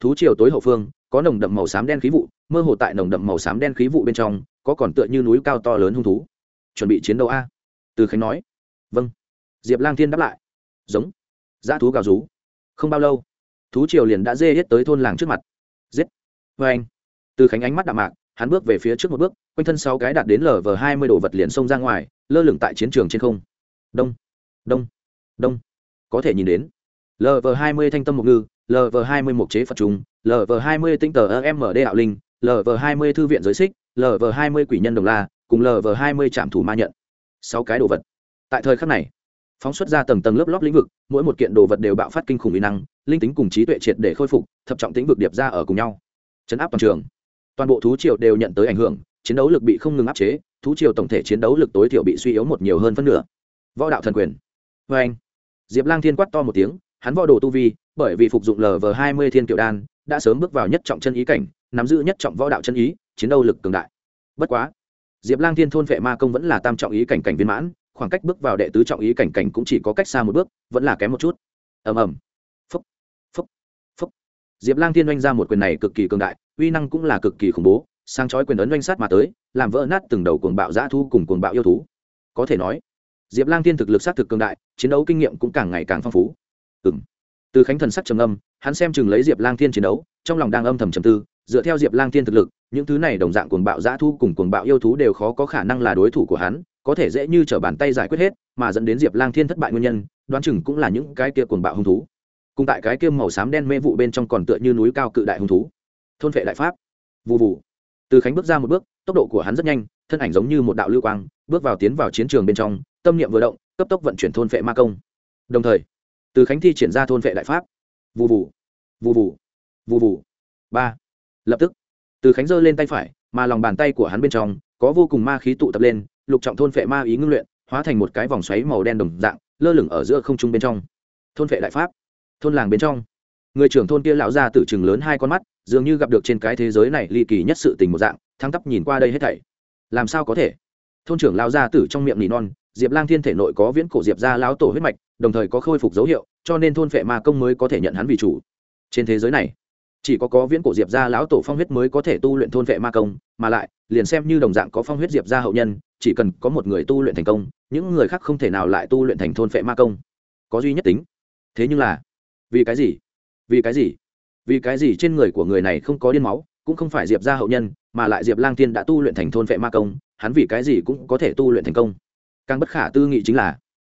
thú triều tối hậu phương, có nồng đậm màu xám đen khí vụ, mơ hồ tại nồng đậm màu xám đen khí vụ bên trong, có còn tựa như núi cao to lớn hung thú. Chuẩn bị chiến đấu a. Từ khánh nói. Vâng. Diệp lang thiên đáp lại. Giống. Dã thú gào rú. Không bao lâu thú triều liền đã dê hết tới thôn làng trước mặt. Giết! Vê anh! Từ khánh ánh mắt đạm mạc, hắn bước về phía trước một bước, quanh thân sáu cái đạt đến lờ vờ hai mươi đồ vật liền xông ra ngoài, lơ lửng tại chiến trường trên không. Đông! Đông! Đông! Có thể nhìn đến. Lv hai mươi thanh tâm mục ngư lv hai mươi mục chế phật trùng lv hai mươi tinh tờ md đạo linh lv hai mươi thư viện giới xích lv hai mươi quỷ nhân đồng la, cùng lv hai mươi trạm thủ ma nhận. Sáu cái đồ vật. Tại thời khắc này phóng xuất ra tầng tầng lớp lớp lĩnh vực, mỗi một kiện đồ vật đều bạo phát kinh khủng uy năng, linh tính cùng trí tuệ triệt để khôi phục, thập trọng tĩnh vực điệp ra ở cùng nhau. Chấn áp toàn trường. Toàn bộ thú triều đều nhận tới ảnh hưởng, chiến đấu lực bị không ngừng áp chế, thú triều tổng thể chiến đấu lực tối thiểu bị suy yếu một nhiều hơn phân nửa. Võ đạo thần quyền. Vê anh, diệp lang thiên quát to một tiếng, hắn võ đồ tu vi, bởi vì phục dụng lv hai mươi thiên Kiểu đan, đã sớm bước vào nhất trọng chân ý cảnh, nắm giữ nhất trọng võ đạo chân ý, chiến đấu lực cường đại. Bất quá, diệp lang thiên thôn vệ ma công vẫn là tam trọng ý cảnh cảnh viên mãn khoảng cách bước vào đệ tứ trọng ý cảnh cảnh cũng chỉ có cách xa một bước, vẫn là kém một chút. Ầm ầm. Phúc. Phúc. Phúc. Diệp lang thiên oanh ra một quyền này cực kỳ cường đại, uy năng cũng là cực kỳ khủng bố sang chói quyền ấn oanh sát mà tới, làm vỡ nát từng đầu cuồng bạo dã thu cùng cuồng bạo yêu thú. Có thể nói, diệp lang thiên thực lực sát thực cường đại, chiến đấu kinh nghiệm cũng càng ngày càng phong phú. Ừ từ khánh thần sắc trầm âm hắn xem chừng lấy diệp lang thiên chiến đấu, trong lòng đang âm thầm trầm tư dựa theo diệp lang thiên thực lực, những thứ này đồng dạng cuồng bạo dã thu cùng cuồng bạo yêu thú đều khó có khả năng là đối thủ của hắn, có thể dễ như t r ở bàn tay giải quyết hết, mà dẫn đến diệp lang thiên thất bại nguyên nhân, đoán chừng cũng là những cái kia cuồng bạo hung thú. Cùng tại cái kia màu xám đen mê vụ bên trong còn tựa như núi cao cự đại hung thú. Thôn vệ đại pháp. Vụ vụ từ khánh bước ra một bước, tốc độ của hắn rất nhanh, thân ảnh giống như một đạo lưu quang, bước vào tiến vào chiến trường bên trong, tâm niệm vừa động, cấp tốc vận chuyển thôn vệ ma công. Đồng thời, từ khánh thi triển ra thôn vệ đại pháp. Vụ vụ vụ vụ vụ vụ ba lập tức, từ khánh giơ lên tay phải, mà lòng bàn tay của hắn bên trong có vô cùng ma khí tụ tập lên, lục trọng thôn phệ ma ý ngưng luyện, hóa thành một cái vòng xoáy màu đen đồng dạng, lơ lửng ở giữa không trung bên trong. Thôn phệ đại pháp. Thôn làng bên trong. Người trưởng thôn kia lão ra tự chừng lớn hai con mắt, dường như gặp được trên cái thế giới này ly kỳ nhất sự tình một dạng, thắng tắp nhìn qua đây hết thảy. Làm sao có thể? Thôn trưởng lão gia tử trong miệng nỉ non, diệp lang thiên thể nội có viễn cổ diệp gia lão tổ huyết mạch, đồng thời có khôi phục dấu hiệu, cho nên thôn phệ ma công mới có thể nhận hắn vì chủ. Trên thế giới này chỉ có có viễn cổ diệp gia lão tổ phong huyết mới có thể tu luyện thôn vệ ma công, mà lại, liền xem như đồng dạng có phong huyết diệp gia hậu nhân, chỉ cần có một người tu luyện thành công, những người khác không thể nào lại tu luyện thành thôn vệ ma công. Có duy nhất tính. Thế nhưng là, vì cái gì? Vì cái gì? Vì cái gì trên người của người này không có điên máu, cũng không phải diệp gia hậu nhân, mà lại diệp lang Thiên đã tu luyện thành thôn vệ ma công, hắn vì cái gì cũng có thể tu luyện thành công? Càng bất khả tư nghị chính là,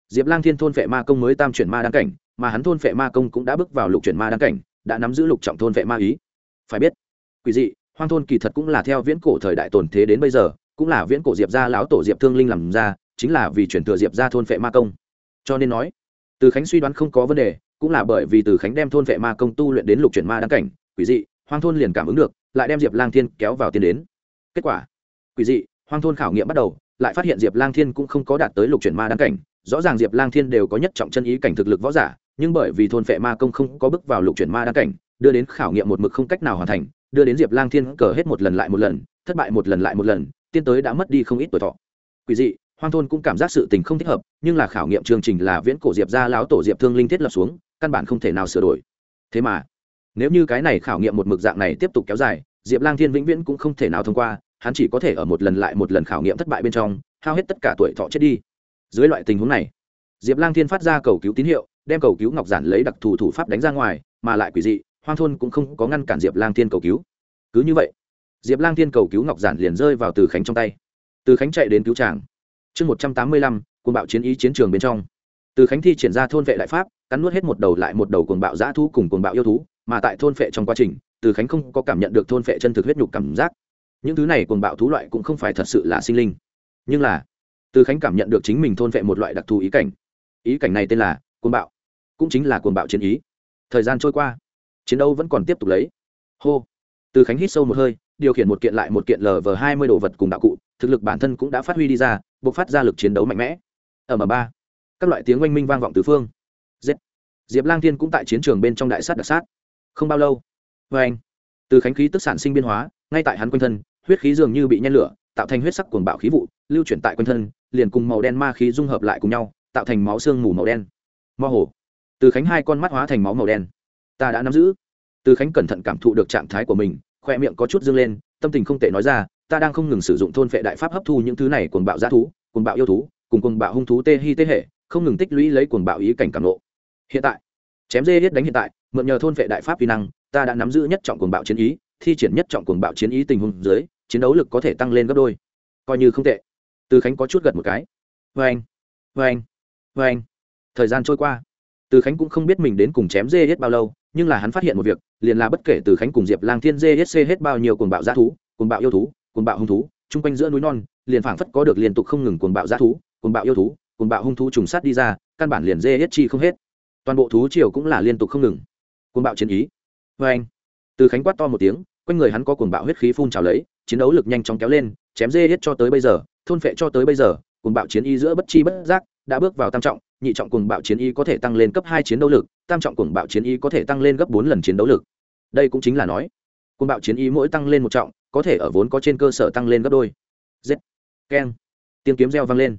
diệp lang thiên thôn vệ ma công mới tam chuyển ma đăng cảnh, mà hắn thôn vệ ma công cũng đã bước vào lục chuyển ma đăng cảnh đã nắm giữ lục trọng thôn vệ ma ý. Phải biết, quỷ dị, hoang thôn kỳ thật cũng là theo viễn cổ thời đại tồn thế đến bây giờ, cũng là viễn cổ diệp gia lão tổ diệp thương linh làm ra, chính là vì chuyển thừa diệp gia thôn vệ ma công. Cho nên nói, từ khánh suy đoán không có vấn đề, cũng là bởi vì từ khánh đem thôn vệ ma công tu luyện đến lục chuyển ma đăng cảnh, quỷ dị, hoang thôn liền cảm ứng được, lại đem diệp lang thiên kéo vào tiền đến. Kết quả, quỷ dị, hoang thôn khảo nghiệm bắt đầu, lại phát hiện diệp lang thiên cũng không có đạt tới lục chuyển ma đăng cảnh, rõ ràng diệp lang thiên đều có nhất trọng chân ý cảnh thực lực võ giả nhưng bởi vì thôn vệ ma công không có bước vào lục chuyển ma đa cảnh, đưa đến khảo nghiệm một mực không cách nào hoàn thành, đưa đến diệp lang thiên cờ hết một lần lại một lần, thất bại một lần lại một lần tiên tới đã mất đi không ít tuổi thọ. Quỷ dị, hoang thôn cũng cảm giác sự tình không thích hợp, nhưng là khảo nghiệm chương trình là viễn cổ diệp gia lão tổ diệp thương linh thiết lập xuống, căn bản không thể nào sửa đổi. Thế mà, nếu như cái này khảo nghiệm một mực dạng này tiếp tục kéo dài, diệp lang thiên vĩnh viễn cũng không thể nào thông qua, hắn chỉ có thể ở một lần lại một lần khảo nghiệm thất bại bên trong, hao hết tất cả tuổi thọ chết đi. Dưới loại tình huống này, diệp lang thiên phát ra cầu cứu tín hiệu đem cầu cứu ngọc giản lấy đặc thù thủ pháp đánh ra ngoài, mà lại quỷ dị, hoang thôn cũng không có ngăn cản diệp lang thiên cầu cứu. Cứ như vậy, diệp lang thiên cầu cứu ngọc giản liền rơi vào từ khánh trong tay. Từ khánh chạy đến cứu tràng chương một trăm tám mươi lăm, cuồng bạo chiến ý chiến trường bên trong. Từ khánh thi triển ra thôn vệ đại pháp, cắn nuốt hết một đầu lại một đầu cuồng bạo giã thú cùng cuồng bạo yêu thú, mà tại thôn vệ trong quá trình, từ khánh không có cảm nhận được thôn vệ chân thực huyết nhục cảm giác. Những thứ này cuồng bạo thú loại cũng không phải thật sự là sinh linh. Nhưng là, từ khánh cảm nhận được chính mình thôn vệ một loại đặc thù ý cảnh. Ý cảnh này tên là cuồng bạo. Cũng chính là cuồng bạo chiến ý. Thời gian trôi qua, chiến đấu vẫn còn tiếp tục lấy. Hô. Từ khánh hít sâu một hơi, điều khiển một kiện lại một kiện lv hai mươi đồ vật cùng đạo cụ, thực lực bản thân cũng đã phát huy đi ra buộc phát ra lực chiến đấu mạnh mẽ. Ở m ba, các loại tiếng oanh minh vang vọng từ phương. Giết diệp lang thiên cũng tại chiến trường bên trong đại sát đặc sát. Không bao lâu vê anh. Từ khánh khí tức sản sinh biên hóa, ngay tại hắn quanh thân, huyết khí dường như bị nhen lửa, tạo thành huyết sắc cuồng bạo khí vụ, lưu chuyển tại quanh thân, liền cùng màu đen ma khí dung hợp lại cùng nhau, tạo thành máu xương mù màu đen mơ hồ. Từ khánh hai con mắt hóa thành máu màu đen. Ta đã nắm giữ. Từ khánh cẩn thận cảm thụ được trạng thái của mình, khoe miệng có chút dâng lên, tâm tình không tệ nói ra, ta đang không ngừng sử dụng thôn phệ đại pháp hấp thu những thứ này cuồng bạo g thú, cuồng bạo yêu thú, cùng cuồng bạo hung thú tê hi tê hệ, không ngừng tích lũy lấy cuồng bạo ý cảnh cảm nộ hiện tại, chém dê hết đánh hiện tại, mượn nhờ thôn phệ đại pháp vi năng, ta đã nắm giữ nhất trọng cuồng bạo chiến ý, thi triển nhất trọng cuồng bạo chiến ý tình huống dưới, chiến đấu lực có thể tăng lên gấp đôi. Coi như không tệ. Từ khánh có chút gật một cái. Vê anh vê anh vê anh thời gian trôi qua. Từ khánh cũng không biết mình đến cùng chém dê hết bao lâu, nhưng là hắn phát hiện một việc, liền là bất kể từ khánh cùng diệp lang thiên dê hết, xê hết bao nhiêu cuồng bạo g thú, cuồng bạo yêu thú, cuồng bạo hung thú, chung quanh giữa núi non, liền phảng phất có được liên tục không ngừng cuồng bạo g thú, cuồng bạo yêu thú, cuồng bạo hung thú trùng sát đi ra, căn bản liền dê hết chi không hết. Toàn bộ thú triều cũng là liên tục không ngừng. Cuồng bạo chiến ý. Vê anh, từ khánh quát to một tiếng, quanh người hắn có cuồng bạo huyết khí phun trào lấy, chiến đấu lực nhanh chóng kéo lên, chém dê hết cho tới bây giờ, thôn phệ cho tới bây giờ, cuồng bạo chiến ý giữa bất chi bất giác đã bước vào tam trọng nhị trọng cuồng bạo chiến y có thể tăng lên cấp hai chiến đấu lực, tam trọng cuồng bạo chiến y có thể tăng lên gấp bốn lần chiến đấu lực. Đây cũng chính là nói, cuồng bạo chiến y mỗi tăng lên một trọng, có thể ở vốn có trên cơ sở tăng lên gấp đôi. Z keng. Tiếng kiếm reo vang lên.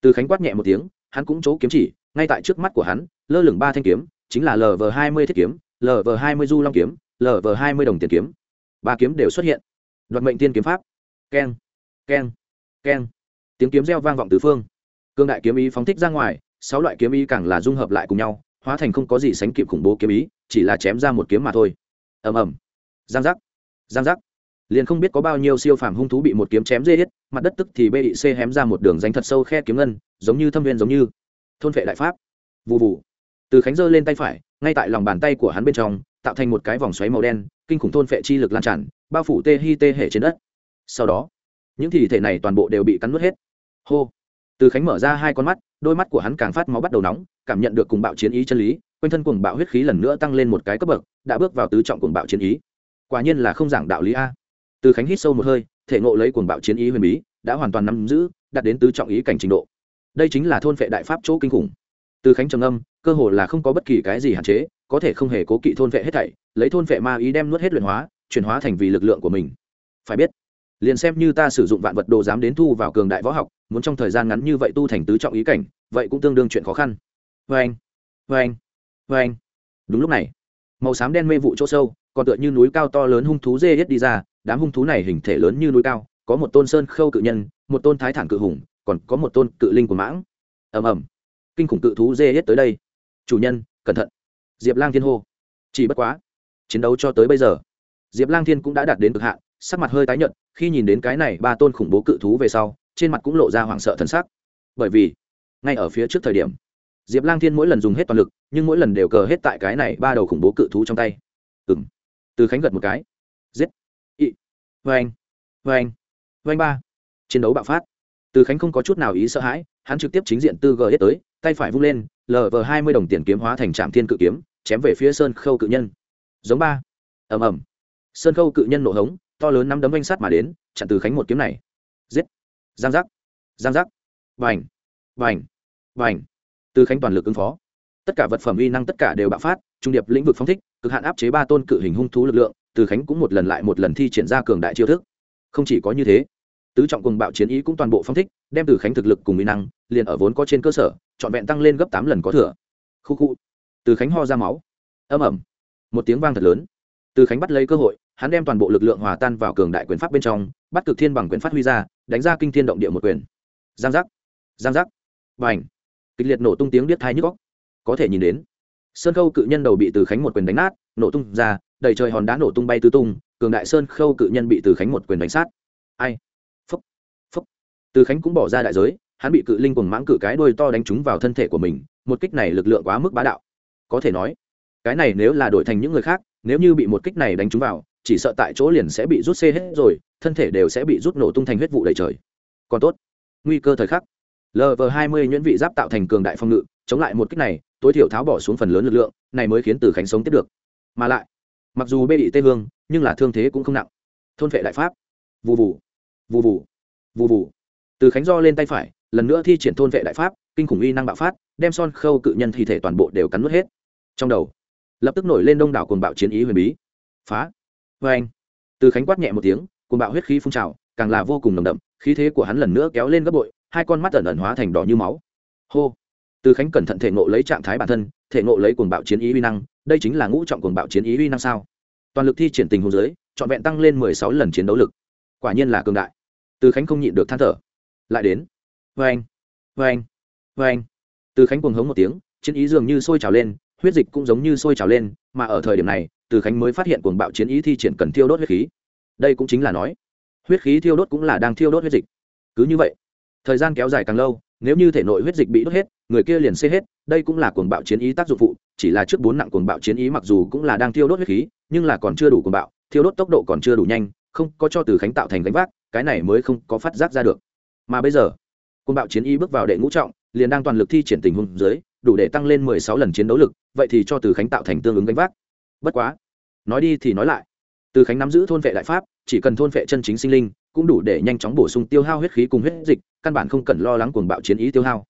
Từ khánh quát nhẹ một tiếng, hắn cũng chỗ kiếm chỉ, ngay tại trước mắt của hắn, lơ lửng ba thanh kiếm, chính là lv hai mươi thiết kiếm lv hai mươi du long kiếm lv hai mươi đồng tiền kiếm. Ba kiếm đều xuất hiện. Đoạt mệnh tiên kiếm pháp. Keng. Keng. Keng. Tiếng kiếm reo vang vọng từ phương. Cương đại kiếm ý phóng thích ra ngoài sáu loại kiếm ý càng là dung hợp lại cùng nhau, hóa thành không có gì sánh kịp khủng bố kiếm ý, chỉ là chém ra một kiếm mà thôi. Ầm ầm. Giang giác. Giang giác. Liền không biết có bao nhiêu siêu phàm hung thú bị một kiếm chém dê hết mặt đất tức thì bic hém ra một đường danh thật sâu khe kiếm ngân, giống như thâm viên giống như. Thôn vệ đại pháp. Vụ vụ từ khánh giơ lên tay phải, ngay tại lòng bàn tay của hắn bên trong, tạo thành một cái vòng xoáy màu đen, kinh khủng thôn vệ chi lực lan tràn, bao phủ tê hi tê hệ trên đất. Sau đó, những thi thể này toàn bộ đều bị cắn nuốt hết. Hô từ khánh mở ra hai con mắt, đôi mắt của hắn càng phát máu bắt đầu nóng, cảm nhận được cùng bạo chiến ý chân lý, quanh thân cùng bạo huyết khí lần nữa tăng lên một cái cấp bậc, đã bước vào tứ trọng cùng bạo chiến ý. Quả nhiên là không giảng đạo lý a. Từ khánh hít sâu một hơi, thể ngộ lấy cuồng bạo chiến ý huyền bí, đã hoàn toàn nắm giữ, đạt đến tứ trọng ý cảnh trình độ. Đây chính là thôn vệ đại pháp chỗ kinh khủng. Từ khánh trầm âm cơ hồ là không có bất kỳ cái gì hạn chế, có thể không hề cố kỵ thôn vệ hết thảy, lấy thôn vệ ma ý đem nuốt hết luyện hóa, chuyển hóa thành vì lực lượng của mình. Phải biết liền xem như ta sử dụng vạn vật đồ dám đến thu vào cường đại võ học, muốn trong thời gian ngắn như vậy tu thành tứ trọng ý cảnh, vậy cũng tương đương chuyện khó khăn. Vê anh vê anh vê anh. Đúng lúc này, màu xám đen mê vụ chỗ sâu, còn tựa như núi cao to lớn hung thú dê hết đi ra, đám hung thú này hình thể lớn như núi cao, có một tôn sơn khâu cự nhân, một tôn thái thản cự hùng, còn có một tôn cự linh của mãng. Ầm ầm, kinh khủng cự thú dê hết tới đây. Chủ nhân, cẩn thận. Diệp lang thiên hô. Chỉ bất quá, chiến đấu cho tới bây giờ, diệp lang thiên cũng đã đạt đến cực hạn sắc mặt hơi tái nhợt, khi nhìn đến cái này ba tôn khủng bố cự thú về sau, trên mặt cũng lộ ra hoảng sợ thần sắc. Bởi vì, ngay ở phía trước thời điểm, diệp lang thiên mỗi lần dùng hết toàn lực, nhưng mỗi lần đều cờ hết tại cái này ba đầu khủng bố cự thú trong tay. Ừ m từ khánh gật một cái. Giết. Ị. Vê anh vê anh vê anh ba. Chiến đấu bạo phát. Từ khánh không có chút nào ý sợ hãi, hắn trực tiếp chính diện tư g hết tới, tay phải vung lên lờ vờ hai mươi đồng tiền kiếm hóa thành trạm thiên cự kiếm, chém về phía sơn khâu cự nhân. Giống ba. Ầm ầm. Sơn khâu cự nhân nổ hống to lớn năm đấm oanh sát mà đến, chặn từ khánh một kiếm này. Giết! Giang giác! Giang giác! Vành vành vành từ khánh toàn lực ứng phó. Tất cả vật phẩm uy năng tất cả đều bạo phát, trung điệp lĩnh vực phóng thích, cực hạn áp chế ba tôn cự hình hung thú lực lượng, từ khánh cũng một lần lại một lần thi triển ra cường đại chiêu thức. Không chỉ có như thế, tứ trọng cùng bạo chiến ý cũng toàn bộ phong thích, đem từ khánh thực lực cùng uy năng, liền ở vốn có trên cơ sở, trọn vẹn tăng lên gấp tám lần có thừa. Khu khu. Từ khánh ho ra máu. Âm ẩm một tiếng vang thật lớn. Từ khánh bắt lấy cơ hội hắn đem toàn bộ lực lượng hòa tan vào cường đại quyền pháp bên trong, bắt cực thiên bằng quyền phát huy ra, đánh ra kinh thiên động địa một quyền. Giang giác. Giang giác. Và ảnh kịch liệt nổ tung tiếng biết thai nhức góc có thể nhìn đến. Sơn khâu cự nhân đầu bị từ khánh một quyền đánh nát, nổ tung ra, đầy trời hòn đá nổ tung bay tứ tung, cường đại sơn khâu cự nhân bị từ khánh một quyền đánh sát. Ai? Phúc. Phúc. Từ khánh cũng bỏ ra đại giới, hắn bị cự linh cùng mãng cự cái đuôi to đánh trúng vào thân thể của mình, một kích này lực lượng quá mức bá đạo. Có thể nói, cái này nếu là đổi thành những người khác, nếu như bị một kích này đánh trúng vào chỉ sợ tại chỗ liền sẽ bị rút xê hết rồi, thân thể đều sẽ bị rút nổ tung thành huyết vụ đầy trời. Còn tốt, nguy cơ thời khắc. Lv hai mươi nhuyễn vị giáp tạo thành cường đại phong ngự, chống lại một kích này, tối thiểu tháo bỏ xuống phần lớn lực lượng, này mới khiến từ khánh sống tiếp được. Mà lại, mặc dù bê bị tê hương, nhưng là thương thế cũng không nặng. Thôn vệ đại pháp. Vụ vụ vụ vụ vụ vụ từ khánh do lên tay phải, lần nữa thi triển thôn vệ đại pháp, kinh khủng uy năng bạo phát, đem son khâu cự nhân thi thể toàn bộ đều cắn nuốt hết. Trong đầu, lập tức nổi lên đông đảo cồn bạo chiến ý huyền bí. Phá vê anh. Từ khánh quát nhẹ một tiếng cùng bạo huyết khí phun trào, càng là vô cùng nồng đậm, khí thế của hắn lần nữa kéo lên gấp bội, hai con mắt ẩn ẩn hóa thành đỏ như máu. Hô. Từ khánh cẩn thận thể ngộ lấy trạng thái bản thân, thể ngộ lấy cuồng bạo chiến ý uy năng, đây chính là ngũ trọng cuồng bạo chiến ý uy năng sao? Toàn lực thi triển tình hồ dưới, trọn vẹn tăng lên mười sáu lần chiến đấu lực. Quả nhiên là cường đại. Từ khánh không nhịn được than thở. Lại đến. Vê anh. Vê anh. Vê anh. Từ khánh cuồng hống một tiếng, chiến ý dường như sôi trào lên, huyết dịch cũng giống như sôi trào lên, mà ở thời điểm này từ khánh mới phát hiện cuồng bạo chiến ý thi triển cần thiêu đốt huyết khí. Đây cũng chính là nói, huyết khí thiêu đốt cũng là đang thiêu đốt huyết dịch. Cứ như vậy, thời gian kéo dài càng lâu, nếu như thể nội huyết dịch bị đốt hết, người kia liền xê hết. Đây cũng là cuồng bạo chiến ý tác dụng phụ, chỉ là trước bốn nặng cuồng bạo chiến ý mặc dù cũng là đang thiêu đốt huyết khí, nhưng là còn chưa đủ cuồng bạo, thiêu đốt tốc độ còn chưa đủ nhanh, không có cho từ khánh tạo thành gánh vác, cái này mới không có phát giác ra được. Mà bây giờ, cuồng bạo chiến ý bước vào đệ ngũ trọng, liền đang toàn lực thi triển tình huống dưới, đủ để tăng lên mười sáu lần chiến đấu lực, vậy thì cho từ khánh tạo thành tương ứng gánh vác. Bất quá nói đi thì nói lại. Từ khánh nắm giữ thôn vệ đại pháp, chỉ cần thôn vệ chân chính sinh linh, cũng đủ để nhanh chóng bổ sung tiêu hao huyết khí cùng huyết dịch, căn bản không cần lo lắng cuồng bạo chiến ý tiêu hao.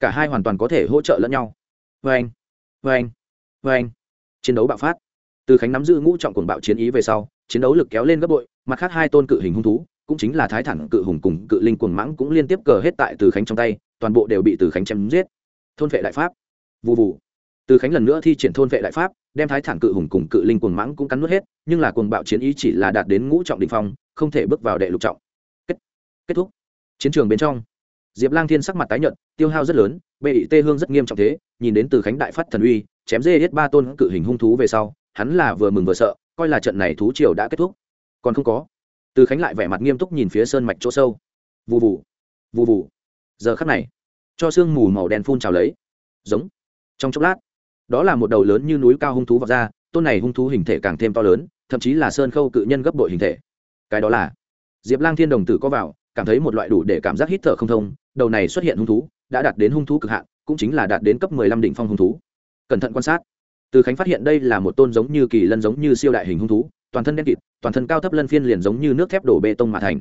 Cả hai hoàn toàn có thể hỗ trợ lẫn nhau. Vê anh vê anh vê anh chiến đấu bạo phát. Từ khánh nắm giữ ngũ trọng cuồng bạo chiến ý về sau, chiến đấu lực kéo lên gấp bội, mặt khác hai tôn cự hình hung thú, cũng chính là thái thẳng cự hùng cùng cự linh cuồng mãng cũng liên tiếp cờ hết tại từ khánh trong tay, toàn bộ đều bị từ khánh chém giết. Thôn vệ đại pháp. Vụ vụ từ khánh lần nữa thi triển thôn vệ đại pháp đem thái thản cự hùng cùng cự linh cuồng mãng cũng cắn nuốt hết nhưng là cuồng bạo chiến ý chỉ là đạt đến ngũ trọng đình phong không thể bước vào đệ lục trọng. Kết, kết thúc. Chiến trường bên trong diệp lang thiên sắc mặt tái nhợt tiêu hao rất lớn bệ tê hương rất nghiêm trọng thế nhìn đến từ khánh đại phát thần uy chém dê hết ba tôn cự hình hung thú về sau hắn là vừa mừng vừa sợ coi là trận này thú triều đã kết thúc. Còn không có. Từ khánh lại vẻ mặt nghiêm túc nhìn phía sơn mạch chỗ sâu. Vụ vụ vụ vụ giờ khắc này cho sương mù màu đen phun trào lấy. Giống. Trong chốc lát đó là một đầu lớn như núi cao hung thú vọt ra, tôn này hung thú hình thể càng thêm to lớn, thậm chí là sơn khâu cự nhân gấp bội hình thể. Cái đó là, diệp lang thiên đồng tử có vào, cảm thấy một loại đủ để cảm giác hít thở không thông, đầu này xuất hiện hung thú, đã đạt đến hung thú cực hạn, cũng chính là đạt đến cấp mười lăm đỉnh phong hung thú. Cẩn thận quan sát. Từ khánh phát hiện đây là một tôn giống như kỳ lân giống như siêu đại hình hung thú, toàn thân đen kịt, toàn thân cao thấp lân phiên liền giống như nước thép đổ bê tông mà thành.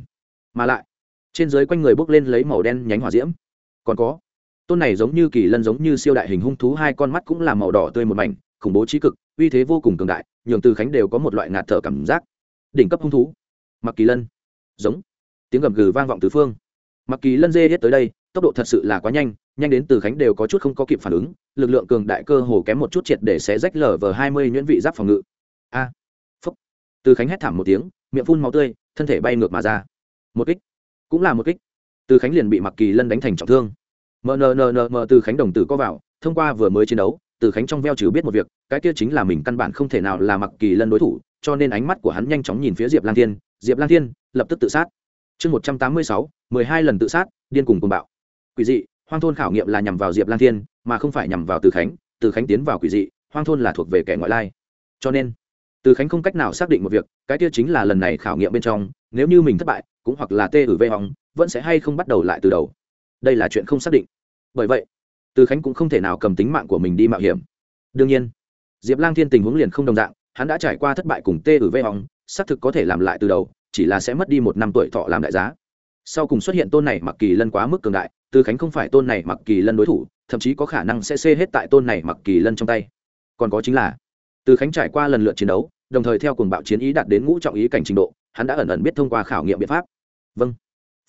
Mà lại, trên dưới quanh người bốc lên lấy màu đen nhánh hỏa diễm. Còn có tôn này giống như kỳ lân giống như siêu đại hình hung thú hai con mắt cũng là màu đỏ tươi một mảnh khủng bố trí cực uy thế vô cùng cường đại nhường từ khánh đều có một loại ngạt thở cảm giác. Đỉnh cấp hung thú. Mặc kỳ lân. Giống. Tiếng gầm gừ vang vọng tứ phương. Mặc kỳ lân dê hết tới đây tốc độ thật sự là quá nhanh nhanh đến từ khánh đều có chút không có kịp phản ứng lực lượng cường đại cơ hồ kém một chút triệt để xé rách lở vờ hai mươi nhuyễn vị giáp phòng ngự. A. À, phúc. Từ khánh hét thảm một tiếng miệng phun máu tươi thân thể bay ngược mà ra. Một kích. Cũng là một kích. Từ khánh liền bị mặc kỳ lân đánh thành trọng thương mnnm từ khánh đồng tử có vào, thông qua vừa mới chiến đấu, từ khánh trong veo trừ biết một việc, cái kia chính là mình căn bản không thể nào là mặc kỳ lân đối thủ, cho nên ánh mắt của hắn nhanh chóng nhìn phía diệp lan thiên, diệp lan thiên, lập tức tự sát. Chương một trăm tám mươi sáu, mười hai lần tự sát, điên cùng cùng bạo. Quỷ dị, hoang thôn khảo nghiệm là nhằm vào diệp lan thiên, mà không phải nhằm vào từ khánh từ khánh tiến vào quỷ dị, hoang thôn là thuộc về kẻ ngoại lai. Cho nên, từ khánh không cách nào xác định một việc, cái kia chính là lần này khảo nghiệm bên trong, nếu như mình thất bại, cũng hoặc là tê ử vê hóng vẫn sẽ hay không bắt đầu lại từ đầu đây là chuyện không xác định. Bởi vậy, từ khánh cũng không thể nào cầm tính mạng của mình đi mạo hiểm. Đương nhiên, diệp lang thiên tình huống liền không đồng dạng, hắn đã trải qua thất bại cùng tê ử vê hóng xác thực có thể làm lại từ đầu, chỉ là sẽ mất đi một năm tuổi thọ làm đại giá. Sau cùng xuất hiện tôn này mặc kỳ lân quá mức cường đại, từ khánh không phải tôn này mặc kỳ lân đối thủ, thậm chí có khả năng sẽ xê hết tại tôn này mặc kỳ lân trong tay. Còn có chính là, từ khánh trải qua lần lượt chiến đấu, đồng thời theo cùng bạo chiến ý đạt đến ngũ trọng ý cảnh trình độ, hắn đã ẩn ẩn biết thông qua khảo nghiệm biện pháp. Vâng.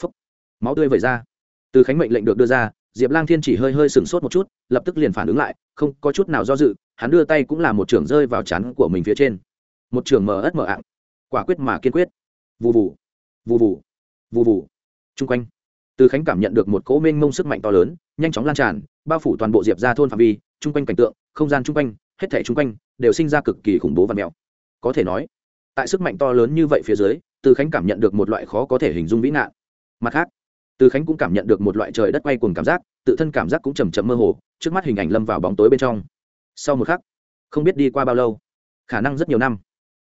Phúc. Máu tươi vẩy ra từ khánh mệnh lệnh được đưa ra, diệp lang thiên chỉ hơi hơi sửng sốt một chút, lập tức liền phản ứng lại, không có chút nào do dự, hắn đưa tay cũng là một trường rơi vào chắn của mình phía trên. Một trường mờ ất mờ ạng. Quả quyết mà kiên quyết. Vù vù. Vù vù. Vù vù. Chung quanh. Từ khánh cảm nhận được một cỗ mênh mông sức mạnh to lớn, nhanh chóng lan tràn, bao phủ toàn bộ diệp ra thôn phạm vi chung quanh cảnh tượng, không gian chung quanh, hết thể chung quanh, đều sinh ra cực kỳ khủng bố và mèo có thể nói, tại sức mạnh to lớn như vậy phía dưới, từ khánh cảm nhận được một loại khó có thể hình dung vĩ nạn. Mặt khác từ khánh cũng cảm nhận được một loại trời đất quay cùng cảm giác, tự thân cảm giác cũng chầm chậm mơ hồ, trước mắt hình ảnh lâm vào bóng tối bên trong. Sau một khắc, không biết đi qua bao lâu, khả năng rất nhiều năm,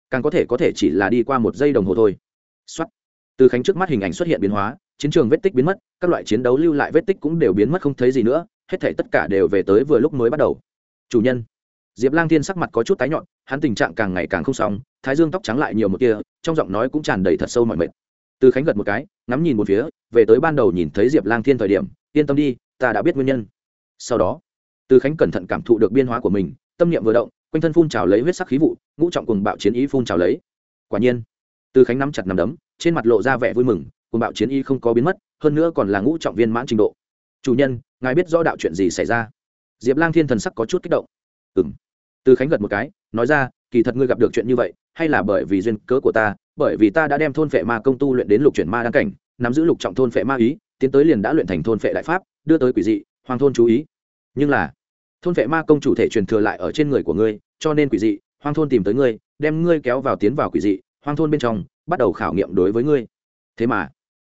càng có thể có thể chỉ là đi qua một giây đồng hồ thôi. Xuất từ khánh trước mắt hình ảnh xuất hiện biến hóa, chiến trường vết tích biến mất, các loại chiến đấu lưu lại vết tích cũng đều biến mất không thấy gì nữa, hết thể tất cả đều về tới vừa lúc mới bắt đầu. Chủ nhân. Diệp lang thiên sắc mặt có chút tái nhọn hắn tình trạng càng ngày càng không xong, thái dương tóc trắng lại nhiều một kia trong giọng nói cũng tràn đầy thật sâu mọi mệt từ khánh gật một cái, ngắm nhìn một phía, về tới ban đầu nhìn thấy diệp lang thiên thời điểm, yên tâm đi, ta đã biết nguyên nhân. Sau đó, từ khánh cẩn thận cảm thụ được biên hóa của mình, tâm niệm vừa động, quanh thân phun trào lấy huyết sắc khí vụ, ngũ trọng cùng bạo chiến ý phun trào lấy. Quả nhiên, từ khánh nắm chặt nằm đấm, trên mặt lộ ra vẻ vui mừng cùng bạo chiến ý không có biến mất, hơn nữa còn là ngũ trọng viên mãn trình độ. Chủ nhân, ngài biết rõ đạo chuyện gì xảy ra? Diệp lang thiên thần sắc có chút kích động. Ừ m từ khánh gật một cái, nói ra, kỳ thật ngươi gặp được chuyện như vậy, hay là bởi vì duyên cớ của ta bởi vì ta đã đem thôn phệ ma công tu luyện đến lục chuyển ma đăng cảnh, nắm giữ lục trọng thôn phệ ma ý, tiến tới liền đã luyện thành thôn phệ đại pháp, đưa tới quỷ dị, hoàng thôn chú ý. Nhưng là, thôn phệ ma công chủ thể truyền thừa lại ở trên người của ngươi, cho nên quỷ dị hoang thôn tìm tới ngươi, đem ngươi kéo vào tiến vào quỷ dị hoang thôn bên trong, bắt đầu khảo nghiệm đối với ngươi. Thế mà,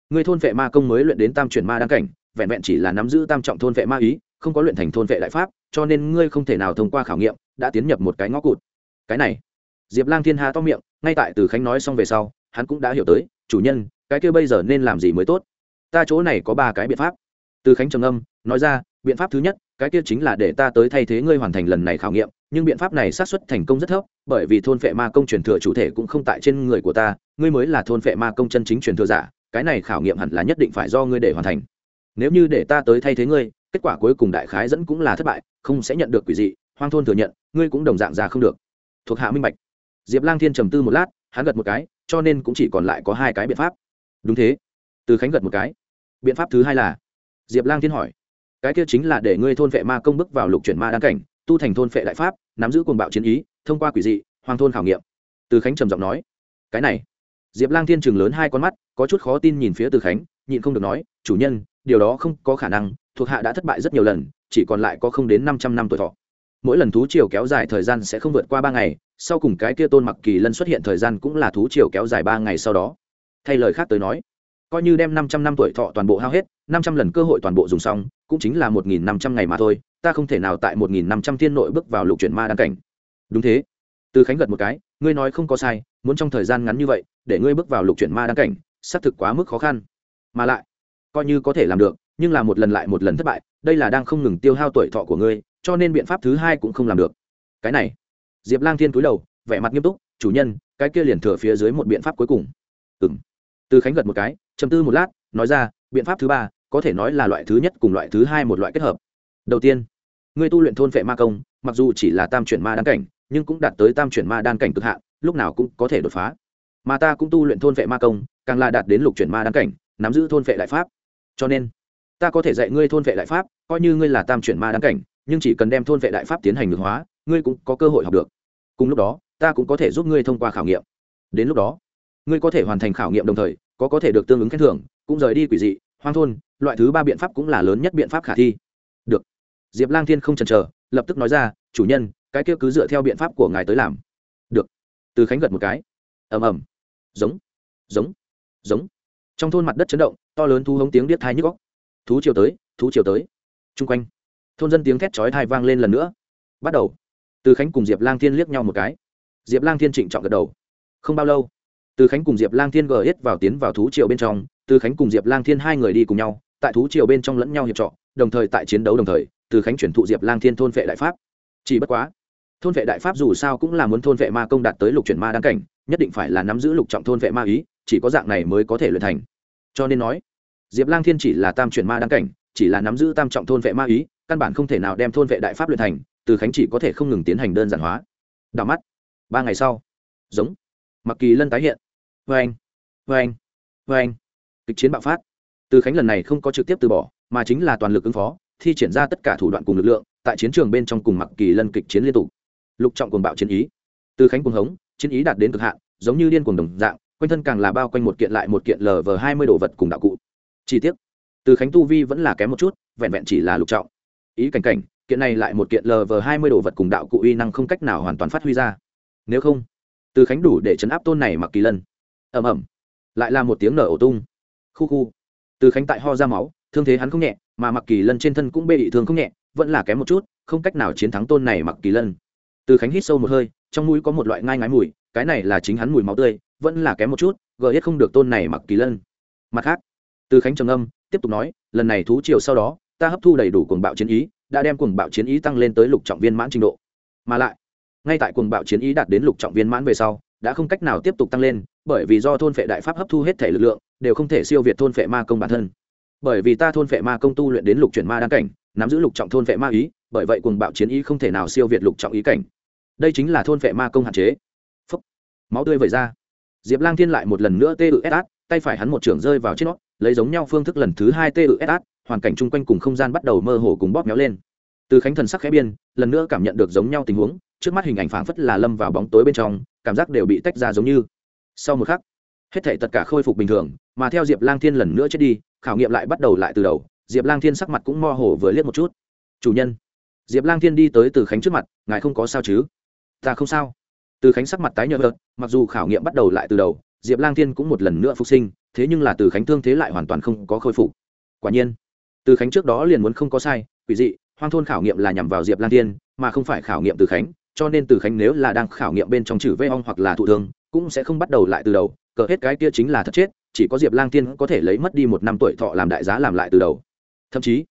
ngươi thôn vệ ma công mới luyện đến tam chuyển ma đăng cảnh, vẹn vẹn chỉ là nắm giữ tam trọng thôn vệ ma ý, không có luyện thành thôn vệ đại pháp, cho nên ngươi không thể nào thông qua khảo nghiệm, đã tiến nhập một cái ngõ cụt. Cái này diệp lang thiên hà to miệng, ngay tại từ khánh nói xong về sau, hắn cũng đã hiểu tới, chủ nhân, cái kia bây giờ nên làm gì mới tốt? Ta chỗ này có ba cái biện pháp. Từ khánh trầm âm nói ra, biện pháp thứ nhất, cái kia chính là để ta tới thay thế ngươi hoàn thành lần này khảo nghiệm, nhưng biện pháp này xác suất thành công rất thấp, bởi vì thôn phệ ma công truyền thừa chủ thể cũng không tại trên người của ta, ngươi mới là thôn phệ ma công chân chính truyền thừa giả, cái này khảo nghiệm hẳn là nhất định phải do ngươi để hoàn thành. Nếu như để ta tới thay thế ngươi, kết quả cuối cùng đại khái dẫn cũng là thất bại, không sẽ nhận được quỷ dị, hoang thôn thừa nhận, ngươi cũng đồng dạng ra không được. Thuộc hạ minh bạch diệp lang thiên trầm tư một lát, hắn gật một cái, cho nên cũng chỉ còn lại có hai cái biện pháp. Đúng thế. Từ khánh gật một cái. Biện pháp thứ hai là, diệp lang thiên hỏi, cái kia chính là để ngươi thôn vệ ma công bước vào lục chuyển ma đăng cảnh, tu thành thôn vệ đại pháp, nắm giữ cuồng bạo chiến ý, thông qua quỷ dị, hoàng thôn khảo nghiệm. Từ khánh trầm giọng nói, cái này. Diệp lang thiên chừng lớn hai con mắt, có chút khó tin nhìn phía từ khánh, nhịn không được nói, chủ nhân, điều đó không có khả năng, thuộc hạ đã thất bại rất nhiều lần, chỉ còn lại có không đến năm trăm năm tuổi thọ mỗi lần thú triều kéo dài thời gian sẽ không vượt qua ba ngày, sau cùng cái kia tôn mặc kỳ lân xuất hiện thời gian cũng là thú triều kéo dài ba ngày sau đó. Thay lời khác tới nói, coi như đem năm trăm năm tuổi thọ toàn bộ hao hết, năm trăm lần cơ hội toàn bộ dùng xong, cũng chính là một nghìn năm trăm ngày mà thôi, ta không thể nào tại một nghìn năm trăm thiên nội bước vào lục chuyển ma đăng cảnh. Đúng thế. Từ khánh gật một cái, ngươi nói không có sai, muốn trong thời gian ngắn như vậy, để ngươi bước vào lục chuyển ma đăng cảnh, xác thực quá mức khó khăn. Mà lại, coi như có thể làm được, nhưng là một lần lại một lần thất bại, đây là đang không ngừng tiêu hao tuổi thọ của ngươi cho nên biện pháp thứ hai cũng không làm được. Cái này, diệp lang thiên cúi đầu, vẻ mặt nghiêm túc, chủ nhân, cái kia liền thừa phía dưới một biện pháp cuối cùng. Ừng từ khánh gật một cái chầm tư một lát, nói ra, biện pháp thứ ba, có thể nói là loại thứ nhất cùng loại thứ hai một loại kết hợp. Đầu tiên ngươi tu luyện thôn vệ ma công, mặc dù chỉ là tam chuyển ma đan cảnh, nhưng cũng đạt tới tam chuyển ma đan cảnh cực hạn, lúc nào cũng có thể đột phá. Mà ta cũng tu luyện thôn vệ ma công, càng là đạt đến lục chuyển ma đan cảnh, nắm giữ thôn vệ đại pháp. Cho nên, ta có thể dạy ngươi thôn vệ đại pháp, coi như ngươi là tam chuyển ma đan cảnh nhưng chỉ cần đem thôn vệ đại pháp tiến hành ngược hóa, ngươi cũng có cơ hội học được. Cùng lúc đó, ta cũng có thể giúp ngươi thông qua khảo nghiệm. Đến lúc đó, ngươi có thể hoàn thành khảo nghiệm đồng thời, có có thể được tương ứng khen thưởng, cũng rời đi quỷ dị, hoang thôn, loại thứ ba biện pháp cũng là lớn nhất biện pháp khả thi. Được. Diệp lang thiên không chần chờ, lập tức nói ra, chủ nhân, cái kia cứ dựa theo biện pháp của ngài tới làm. Được. Từ khánh gật một cái. Ầm ầm. Giống. Giống. Giống. Trong thôn mặt đất chấn động, to lớn thu hống tiếng điếc thai nhức góc thú chiều tới, thú chiều tới. Chung quanh thôn dân tiếng thét chói thai vang lên lần nữa. Bắt đầu. Từ khánh cùng diệp lang thiên liếc nhau một cái. Diệp lang thiên trịnh trọng gật đầu. Không bao lâu, từ khánh cùng diệp lang thiên gờ hết vào tiến vào thú triều bên trong. Từ khánh cùng diệp lang thiên hai người đi cùng nhau, tại thú triều bên trong lẫn nhau hiệp trọ, đồng thời tại chiến đấu đồng thời, từ khánh chuyển thụ diệp lang thiên thôn vệ đại pháp. Chỉ bất quá, thôn vệ đại pháp dù sao cũng là muốn thôn vệ ma công đạt tới lục chuyển ma đăng cảnh, nhất định phải là nắm giữ lục trọng thôn vệ ma ý, chỉ có dạng này mới có thể luyện thành. Cho nên nói, diệp lang thiên chỉ là tam chuyển ma đăng cảnh, chỉ là nắm giữ tam trọng thôn vệ ma ý căn bản không thể nào đem thôn vệ đại pháp luyện thành, từ khánh chỉ có thể không ngừng tiến hành đơn giản hóa. Đào mắt, ba ngày sau, giống mặc kỳ lân tái hiện. Vê anh vê anh vê anh kịch chiến bạo phát. Từ khánh lần này không có trực tiếp từ bỏ, mà chính là toàn lực ứng phó, thi triển ra tất cả thủ đoạn cùng lực lượng, tại chiến trường bên trong cùng mặc kỳ lân kịch chiến liên tục. Lục trọng cuồng bạo chiến ý. Từ khánh cuồng hống, chiến ý đạt đến cực hạn, giống như điên cuồng đồng dạng, quanh thân càng là bao quanh một kiện lại một kiện lờ vờ hai mươi đồ vật cùng đạo cụ. Chi tiết từ khánh tu vi vẫn là kém một chút, vẹn vẹn chỉ là lục trọng ý cảnh cảnh, kiện này lại một kiện lờ vờ hai mươi đồ vật cùng đạo cụ uy năng không cách nào hoàn toàn phát huy ra. Nếu không, từ khánh đủ để chấn áp tôn này mặc kỳ lân. Ẩm ẩm lại là một tiếng nở ổ tung. Khu khu. Từ khánh tại ho ra máu, thương thế hắn không nhẹ, mà mặc kỳ lân trên thân cũng bê bị thương không nhẹ, vẫn là kém một chút, không cách nào chiến thắng tôn này mặc kỳ lân. Từ khánh hít sâu một hơi, trong mũi có một loại ngai ngái mùi, cái này là chính hắn mùi máu tươi, vẫn là kém một chút, gờ hết không được tôn này mặc kỳ lân. Mặt khác, từ khánh trầm âm tiếp tục nói, lần này thú chiều sau đó ta hấp thu đầy đủ cuồng bạo chiến ý, đã đem cuồng bạo chiến ý tăng lên tới lục trọng viên mãn trình độ. Mà lại, ngay tại cuồng bạo chiến ý đạt đến lục trọng viên mãn về sau, đã không cách nào tiếp tục tăng lên, bởi vì do thôn phệ đại pháp hấp thu hết thể lực lượng, đều không thể siêu việt thôn phệ ma công bản thân. Bởi vì ta thôn phệ ma công tu luyện đến lục chuyển ma đăng cảnh, nắm giữ lục trọng thôn phệ ma ý, bởi vậy cuồng bạo chiến ý không thể nào siêu việt lục trọng ý cảnh. Đây chính là thôn phệ ma công hạn chế. Phúc. máu tươi vẩy ra. Diệp lang thiên lại một lần nữa tê ự át tay phải hắn một trưởng rơi vào trên nó, lấy giống nhau phương thức lần thứ hai tê ự át hoàn cảnh chung quanh cùng không gian bắt đầu mơ hồ cùng bóp méo lên. Từ khánh thần sắc khẽ biên lần nữa cảm nhận được giống nhau tình huống, trước mắt hình ảnh phảng phất là lâm vào bóng tối bên trong, cảm giác đều bị tách ra giống như. Sau một khắc, hết thể tất cả khôi phục bình thường, mà theo diệp lang thiên lần nữa chết đi, khảo nghiệm lại bắt đầu lại từ đầu, diệp lang thiên sắc mặt cũng mơ hồ vừa liếc một chút. Chủ nhân. Diệp lang thiên đi tới từ khánh trước mặt, ngài không có sao chứ? Ta không sao. Từ khánh sắc mặt tái nhợt, mặc dù khảo nghiệm bắt đầu lại từ đầu, diệp lang thiên cũng một lần nữa phục sinh, thế nhưng là từ khánh thương thế lại hoàn toàn không có khôi phục. Quả nhiên từ khánh trước đó liền muốn không có sai, quỷ dị, hoang thôn khảo nghiệm là nhằm vào diệp lang thiên, mà không phải khảo nghiệm từ khánh, cho nên từ khánh nếu là đang khảo nghiệm bên trong chữ vê ong hoặc là thụ thương, cũng sẽ không bắt đầu lại từ đầu, cờ hết cái kia chính là thật chết, chỉ có diệp lang thiên có thể lấy mất đi một năm tuổi thọ làm đại giá làm lại từ đầu. Thậm chí,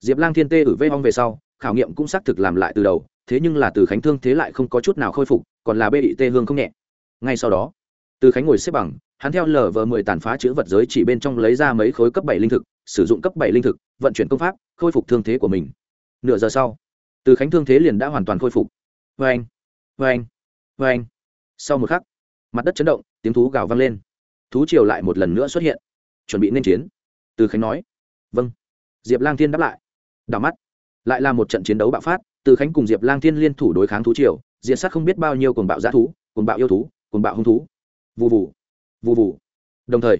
diệp lang thiên tê ử vê ong về sau, khảo nghiệm cũng xác thực làm lại từ đầu, thế nhưng là từ khánh thương thế lại không có chút nào khôi phục, còn là bê bị tê hương không nhẹ. Ngay sau đó, từ khánh ngồi xếp bằng, hắn theo lờ vờ mười tàn phá chữ vật giới chỉ bên trong lấy ra mấy khối cấp bảy linh thực sử dụng cấp bảy linh thực, vận chuyển công pháp, khôi phục thương thế của mình. Nửa giờ sau, từ khánh thương thế liền đã hoàn toàn khôi phục. Vê anh vê anh vê anh sau một khắc, mặt đất chấn động, tiếng thú gào vang lên. Thú triều lại một lần nữa xuất hiện. Chuẩn bị nên chiến. Từ khánh nói vâng. Diệp lang thiên đáp lại, đảo mắt. Lại là một trận chiến đấu bạo phát, từ khánh cùng diệp lang thiên liên thủ đối kháng thú triều, diện sát không biết bao nhiêu cuồng bạo g thú, cuồng bạo yêu thú, cuồng bạo hung thú. Vụ vụ vụ vụ đồng thời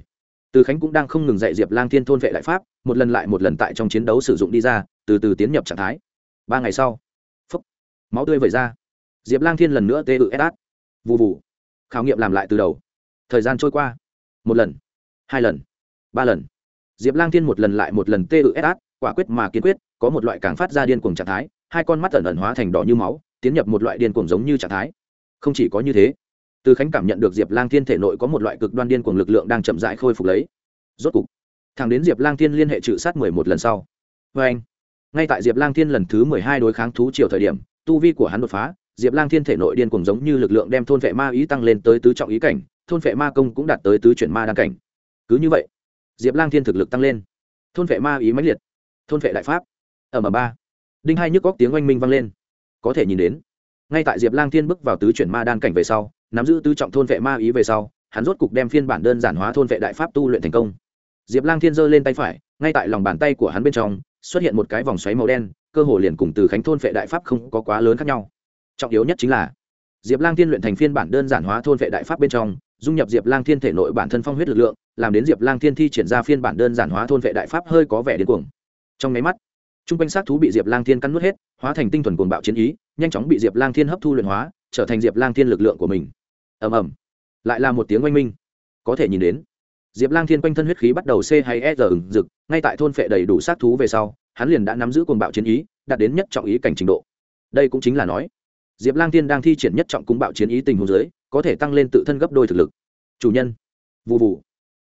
từ khánh cũng đang không ngừng dạy diệp lang thiên thôn vệ đại pháp, một lần lại một lần tại trong chiến đấu sử dụng đi ra, từ từ tiến nhập trạng thái. Ba ngày sau máu tươi vẩy ra. Diệp lang thiên lần nữa tê ự ép át. Vụ vụ khảo nghiệm làm lại từ đầu. Thời gian trôi qua. Một lần, hai lần, ba lần. Diệp lang thiên một lần lại một lần tê ự ép át, quả quyết mà kiên quyết, có một loại càng phát ra điên cuồng trạng thái, hai con mắt ẩn ẩn hóa thành đỏ như máu, tiến nhập một loại điên cuồng giống như trạng thái. Không chỉ có như thế từ khánh cảm nhận được diệp lang thiên thể nội có một loại cực đoan điên cuồng lực lượng đang chậm rãi khôi phục lấy. Rốt cục thằng đến diệp lang thiên liên hệ trừ sát mười một lần sau. Vê anh, ngay tại diệp lang thiên lần thứ mười hai đối kháng thú triều thời điểm, tu vi của hắn đột phá, diệp lang thiên thể nội điên cuồng giống như lực lượng đem thôn vệ ma ý tăng lên tới tứ trọng ý cảnh, thôn vệ ma công cũng đạt tới tứ chuyển ma đăng cảnh. Cứ như vậy, diệp lang thiên thực lực tăng lên. Thôn vệ ma ý mãnh liệt, thôn vệ đại pháp. Ở m ba. Đinh hai nhức góc tiếng oanh minh vang lên. Có thể nhìn đến, ngay tại diệp lang thiên bước vào tứ chuyển ma đan cảnh về sau nắm giữ tứ trọng thôn vệ ma ý về sau, hắn rốt cục đem phiên bản đơn giản hóa thôn vệ đại pháp tu luyện thành công. Diệp lang thiên giơ lên tay phải, ngay tại lòng bàn tay của hắn bên trong, xuất hiện một cái vòng xoáy màu đen, cơ hồ liền cùng từ khánh thôn vệ đại pháp không có quá lớn khác nhau. Trọng yếu nhất chính là, diệp lang thiên luyện thành phiên bản đơn giản hóa thôn vệ đại pháp bên trong, dung nhập diệp lang thiên thể nội bản thân phong huyết lực lượng, làm đến diệp lang thiên thi triển ra phiên bản đơn giản hóa thôn vệ đại pháp hơi có vẻ điên cuồng. Trong máy mắt t r u n g quanh sát thú bị diệp lang thiên cắn nuốt hết, hóa thành tinh thuần cuồng bạo chiến ý, nhanh chóng bị diệp lang thiên hấp thu luyện hóa, trở thành diệp lang thiên lực lượng của mình ầm ầm. Lại là một tiếng oanh minh. Có thể nhìn đến, diệp lang thiên quanh thân huyết khí bắt đầu c hay e r ừng rực ngay tại thôn phệ đầy đủ sát thú về sau, hắn liền đã nắm giữ cuồng bạo chiến ý, đạt đến nhất trọng ý cảnh trình độ. Đây cũng chính là nói, diệp lang thiên đang thi triển nhất trọng cung bạo chiến ý tình hồ dưới, có thể tăng lên tự thân gấp đôi thực lực. Chủ nhân. Vụ vụ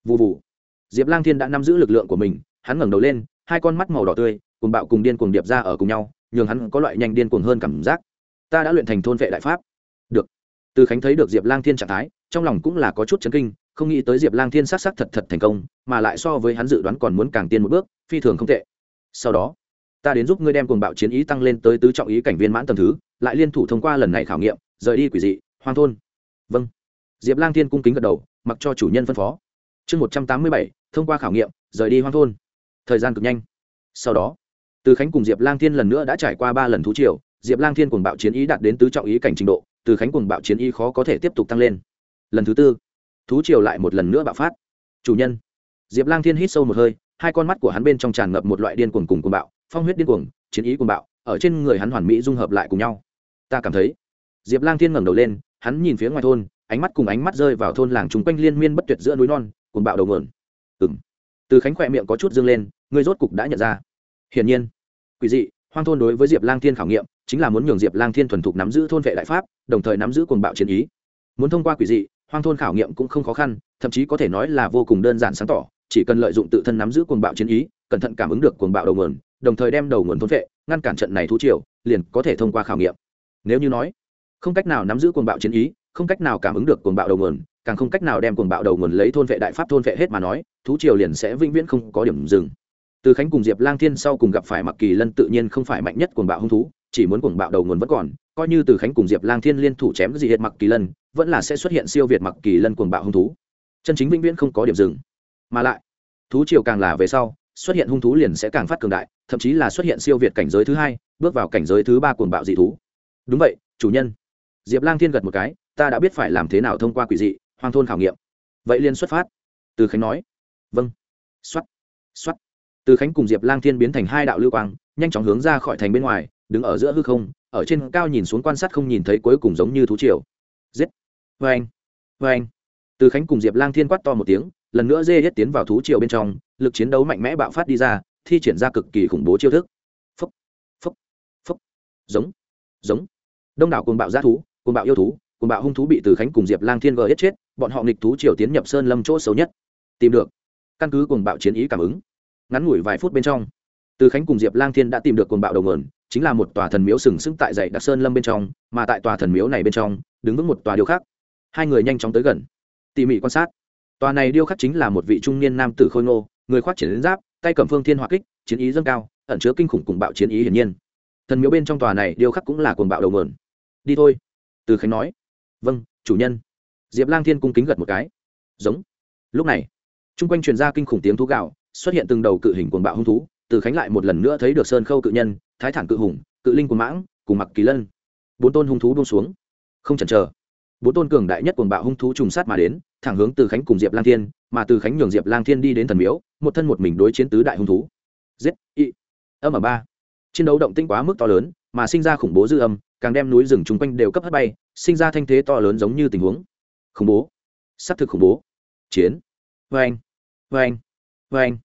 vụ vụ diệp lang thiên đã nắm giữ lực lượng của mình, hắn ngẩng đầu lên, hai con mắt màu đỏ tươi cùng bạo cùng điên cuồng điệp ra ở cùng nhau, nhường hắn có loại nhanh điên cuồng hơn cảm giác. Ta đã luyện thành thôn vệ đại pháp. Được từ khánh thấy được diệp lang thiên trạng thái, trong lòng cũng là có chút chấn kinh, không nghĩ tới diệp lang thiên s á c s á c thật thật thành công, mà lại so với hắn dự đoán còn muốn càng tiên một bước, phi thường không tệ. Sau đó, ta đến giúp ngươi đem cuồng bạo chiến ý tăng lên tới tứ trọng ý cảnh viên mãn tầm thứ, lại liên thủ thông qua lần này khảo nghiệm, rời đi quỷ dị, hoang thôn. Vâng. Diệp lang thiên cung kính gật đầu, mặc cho chủ nhân phân phó. Chương một trăm tám mươi bảy, thông qua khảo nghiệm, rời đi hoang thôn. Thời gian cực nhanh. Sau đó, từ khánh cùng diệp lang thiên lần nữa đã trải qua ba lần thú triều, diệp lang thiên cuồng bạo chiến ý đạt đến tứ trọng ý cảnh trình độ từ khánh cùng bạo chiến ý khó có thể tiếp tục tăng lên. Lần thứ tư, thú triều lại một lần nữa bạo phát. Chủ nhân, diệp lang thiên hít sâu một hơi, hai con mắt của hắn bên trong tràn ngập một loại điên cuồng cùng cuồng bạo, phong huyết điên cuồng, chiến ý cuồng bạo, ở trên người hắn hoàn mỹ dung hợp lại cùng nhau. Ta cảm thấy, diệp lang thiên ngẩng đầu lên, hắn nhìn phía ngoài thôn, ánh mắt cùng ánh mắt rơi vào thôn làng chung quanh liên miên bất tuyệt giữa núi non, cuồng bạo đầu nguồn. Ừng từ khánh khỏe miệng có chút dương lên, người rốt cục đã nhận ra. Hiển nhiên, quỷ dị, hoang thôn đối với diệp lang thiên khảo nghiệm chính là muốn nhường diệp lang thiên thuần thục nắm giữ thôn vệ đại pháp, đồng thời nắm giữ cuồng bạo chiến ý. Muốn thông qua quỷ dị, hoang thôn khảo nghiệm cũng không khó khăn, thậm chí có thể nói là vô cùng đơn giản sáng tỏ, chỉ cần lợi dụng tự thân nắm giữ cuồng bạo chiến ý, cẩn thận cảm ứng được cuồng bạo đầu nguồn, đồng thời đem đầu nguồn thôn vệ, ngăn cản trận này thú triều, liền có thể thông qua khảo nghiệm. Nếu như nói, không cách nào nắm giữ cuồng bạo chiến ý, không cách nào cảm ứng được cuồng bạo đầu nguồn, càng không cách nào đem cuồng bạo đầu nguồn lấy thôn vệ đại pháp thôn vệ hết mà nói, thú triều liền sẽ vĩnh viễn không có điểm dừng. Từ khánh cùng diệp lang thiên sau cùng gặp phải mặc kỳ lân tự nhiên không phải mạnh nhất cuồng bạo hung thú chỉ muốn cuồng bạo đầu nguồn vẫn còn, coi như từ khánh cùng diệp lang thiên liên thủ chém cái gì hiện mặc kỳ lân, vẫn là sẽ xuất hiện siêu việt mặc kỳ lân cuồng bạo hung thú. Chân chính vĩnh viễn không có điểm dừng. Mà lại, thú triều càng là về sau, xuất hiện hung thú liền sẽ càng phát cường đại, thậm chí là xuất hiện siêu việt cảnh giới thứ hai, bước vào cảnh giới thứ ba cuồng bạo dị thú. Đúng vậy, chủ nhân. Diệp lang thiên gật một cái, ta đã biết phải làm thế nào thông qua quỷ dị, hoang thôn khảo nghiệm. Vậy liên xuất phát. Từ khánh nói. Vâng. Xuất xuất từ khánh cùng diệp lang thiên biến thành hai đạo lưu quang, nhanh chóng hướng ra khỏi thành bên ngoài đứng ở giữa hư không ở trên cao nhìn xuống quan sát không nhìn thấy cuối cùng giống như thú triều. Giết! Vê anh vê anh từ khánh cùng diệp lang thiên quát to một tiếng lần nữa dê hết tiến vào thú triều bên trong lực chiến đấu mạnh mẽ bạo phát đi ra thi triển ra cực kỳ khủng bố chiêu thức. Phấp, phấp, phấp, giống! Giống! Đông đảo cuồng bạo g thú cuồng bạo yêu thú cuồng bạo hung thú bị từ khánh cùng diệp lang thiên gờ hết chết bọn họ nghịch thú triều tiến nhập sơn lâm chỗ xấu nhất. Tìm được! Căn cứ cuồng bạo chiến ý cảm ứng. Ngắn ngủi vài phút bên trong từ khánh cùng diệp lang thiên đã tìm được cuồng bạo đầu mườn chính là một tòa thần miếu sừng sững tại dãy đặc sơn lâm bên trong, mà tại tòa thần miếu này bên trong, đứng vững một tòa điêu khắc. Hai người nhanh chóng tới gần. Tỉ mỉ quan sát. Tòa này điêu khắc chính là một vị trung niên nam tử khôi ngô, người khoác triển đến giáp, tay cầm phương thiên hỏa kích, chiến ý dâng cao, ẩn chứa kinh khủng cùng bạo chiến ý hiển nhiên. Thần miếu bên trong tòa này điêu khắc cũng là cuồng bạo đầu mượn đi thôi. Từ khánh nói. Vâng chủ nhân. Diệp lang thiên cung kính gật một cái. Giống. Lúc này, chung quanh truyền ra kinh khủng tiếng thú gạo, xuất hiện từng đầu cự hình cuồng bạo hung thú từ khánh lại một lần nữa thấy được sơn khâu cự nhân, thái thản cự hùng, cự linh của mãng, cùng mặc kỳ lân. Bốn tôn hung thú buông xuống. Không chần chờ. Bốn tôn cường đại nhất cuồng bạo hung thú trùng sát mà đến, thẳng hướng từ khánh cùng diệp lang thiên, mà từ khánh nhường diệp lang thiên đi đến thần miếu, một thân một mình đối chiến tứ đại hung thú. Giết, y. Âm ở ba. Chiến đấu động tinh quá mức to lớn, mà sinh ra khủng bố dư âm, càng đem núi rừng chung quanh đều cấp hất bay, sinh ra thanh thế to lớn giống như tình huống. Khủng bố. S á c thực khủng bố. Chiến. Vê anh vê anh vê anh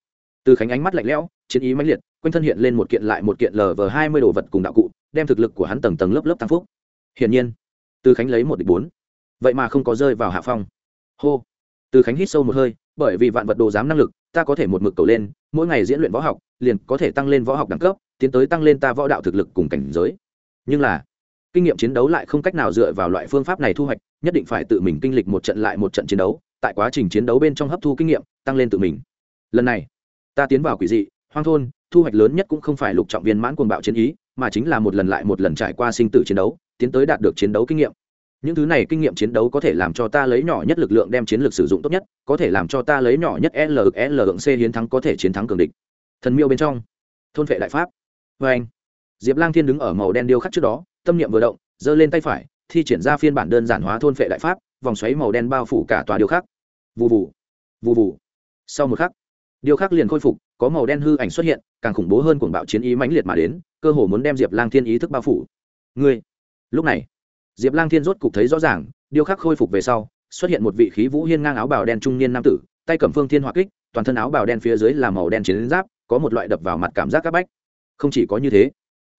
từ khánh ánh mắt lạnh lẽo, chiến ý mãnh liệt, quanh thân hiện lên một kiện lại một kiện lờ vờ hai mươi đồ vật cùng đạo cụ, đem thực lực của hắn tầng tầng lớp lớp tăng phúc. Hiển nhiên, từ khánh lấy một địch bốn. Vậy mà không có rơi vào hạ phong. Hô. Từ khánh hít sâu một hơi, bởi vì vạn vật đồ giám năng lực, ta có thể một mực cầu lên, mỗi ngày diễn luyện võ học, liền có thể tăng lên võ học đẳng cấp, tiến tới tăng lên ta võ đạo thực lực cùng cảnh giới. Nhưng là, kinh nghiệm chiến đấu lại không cách nào dựa vào loại phương pháp này thu hoạch, nhất định phải tự mình kinh lịch một trận lại một trận chiến đấu, tại quá trình chiến đấu bên trong hấp thu kinh nghiệm, tăng lên tự mình. Lần này ta tiến vào quỷ dị, hoang thôn, thu hoạch lớn nhất cũng không phải lục trọng viên mãn cuồng bạo chiến ý, mà chính là một lần lại một lần trải qua sinh tử chiến đấu, tiến tới đạt được chiến đấu kinh nghiệm. Những thứ này kinh nghiệm chiến đấu có thể làm cho ta lấy nhỏ nhất lực lượng đem chiến lược sử dụng tốt nhất, có thể làm cho ta lấy nhỏ nhất l l lượng c hiến thắng có thể chiến thắng cường địch. Thần miêu bên trong, thôn vệ đại pháp. Vê anh, diệp lang thiên đứng ở màu đen điêu khắc trước đó, tâm niệm vừa động, giơ lên tay phải, thi triển ra phiên bản đơn giản hóa thôn vệ đại pháp, vòng xoáy màu đen bao phủ cả tòa điêu khắc. Vụ vụ vụ vụ sau một khắc điều khắc liền khôi phục, có màu đen hư ảnh xuất hiện, càng khủng bố hơn cuồng bạo chiến ý mãnh liệt mà đến, cơ hồ muốn đem diệp lang thiên ý thức bao phủ. Ngươi! Lúc này, diệp lang thiên rốt cục thấy rõ ràng, điều khắc khôi phục về sau, xuất hiện một vị khí vũ hiên ngang áo bào đen trung niên nam tử, tay cầm phương thiên hỏa kích, toàn thân áo bào đen phía dưới là màu đen chiến giáp, có một loại đập vào mặt cảm giác c áp bách. Không chỉ có như thế,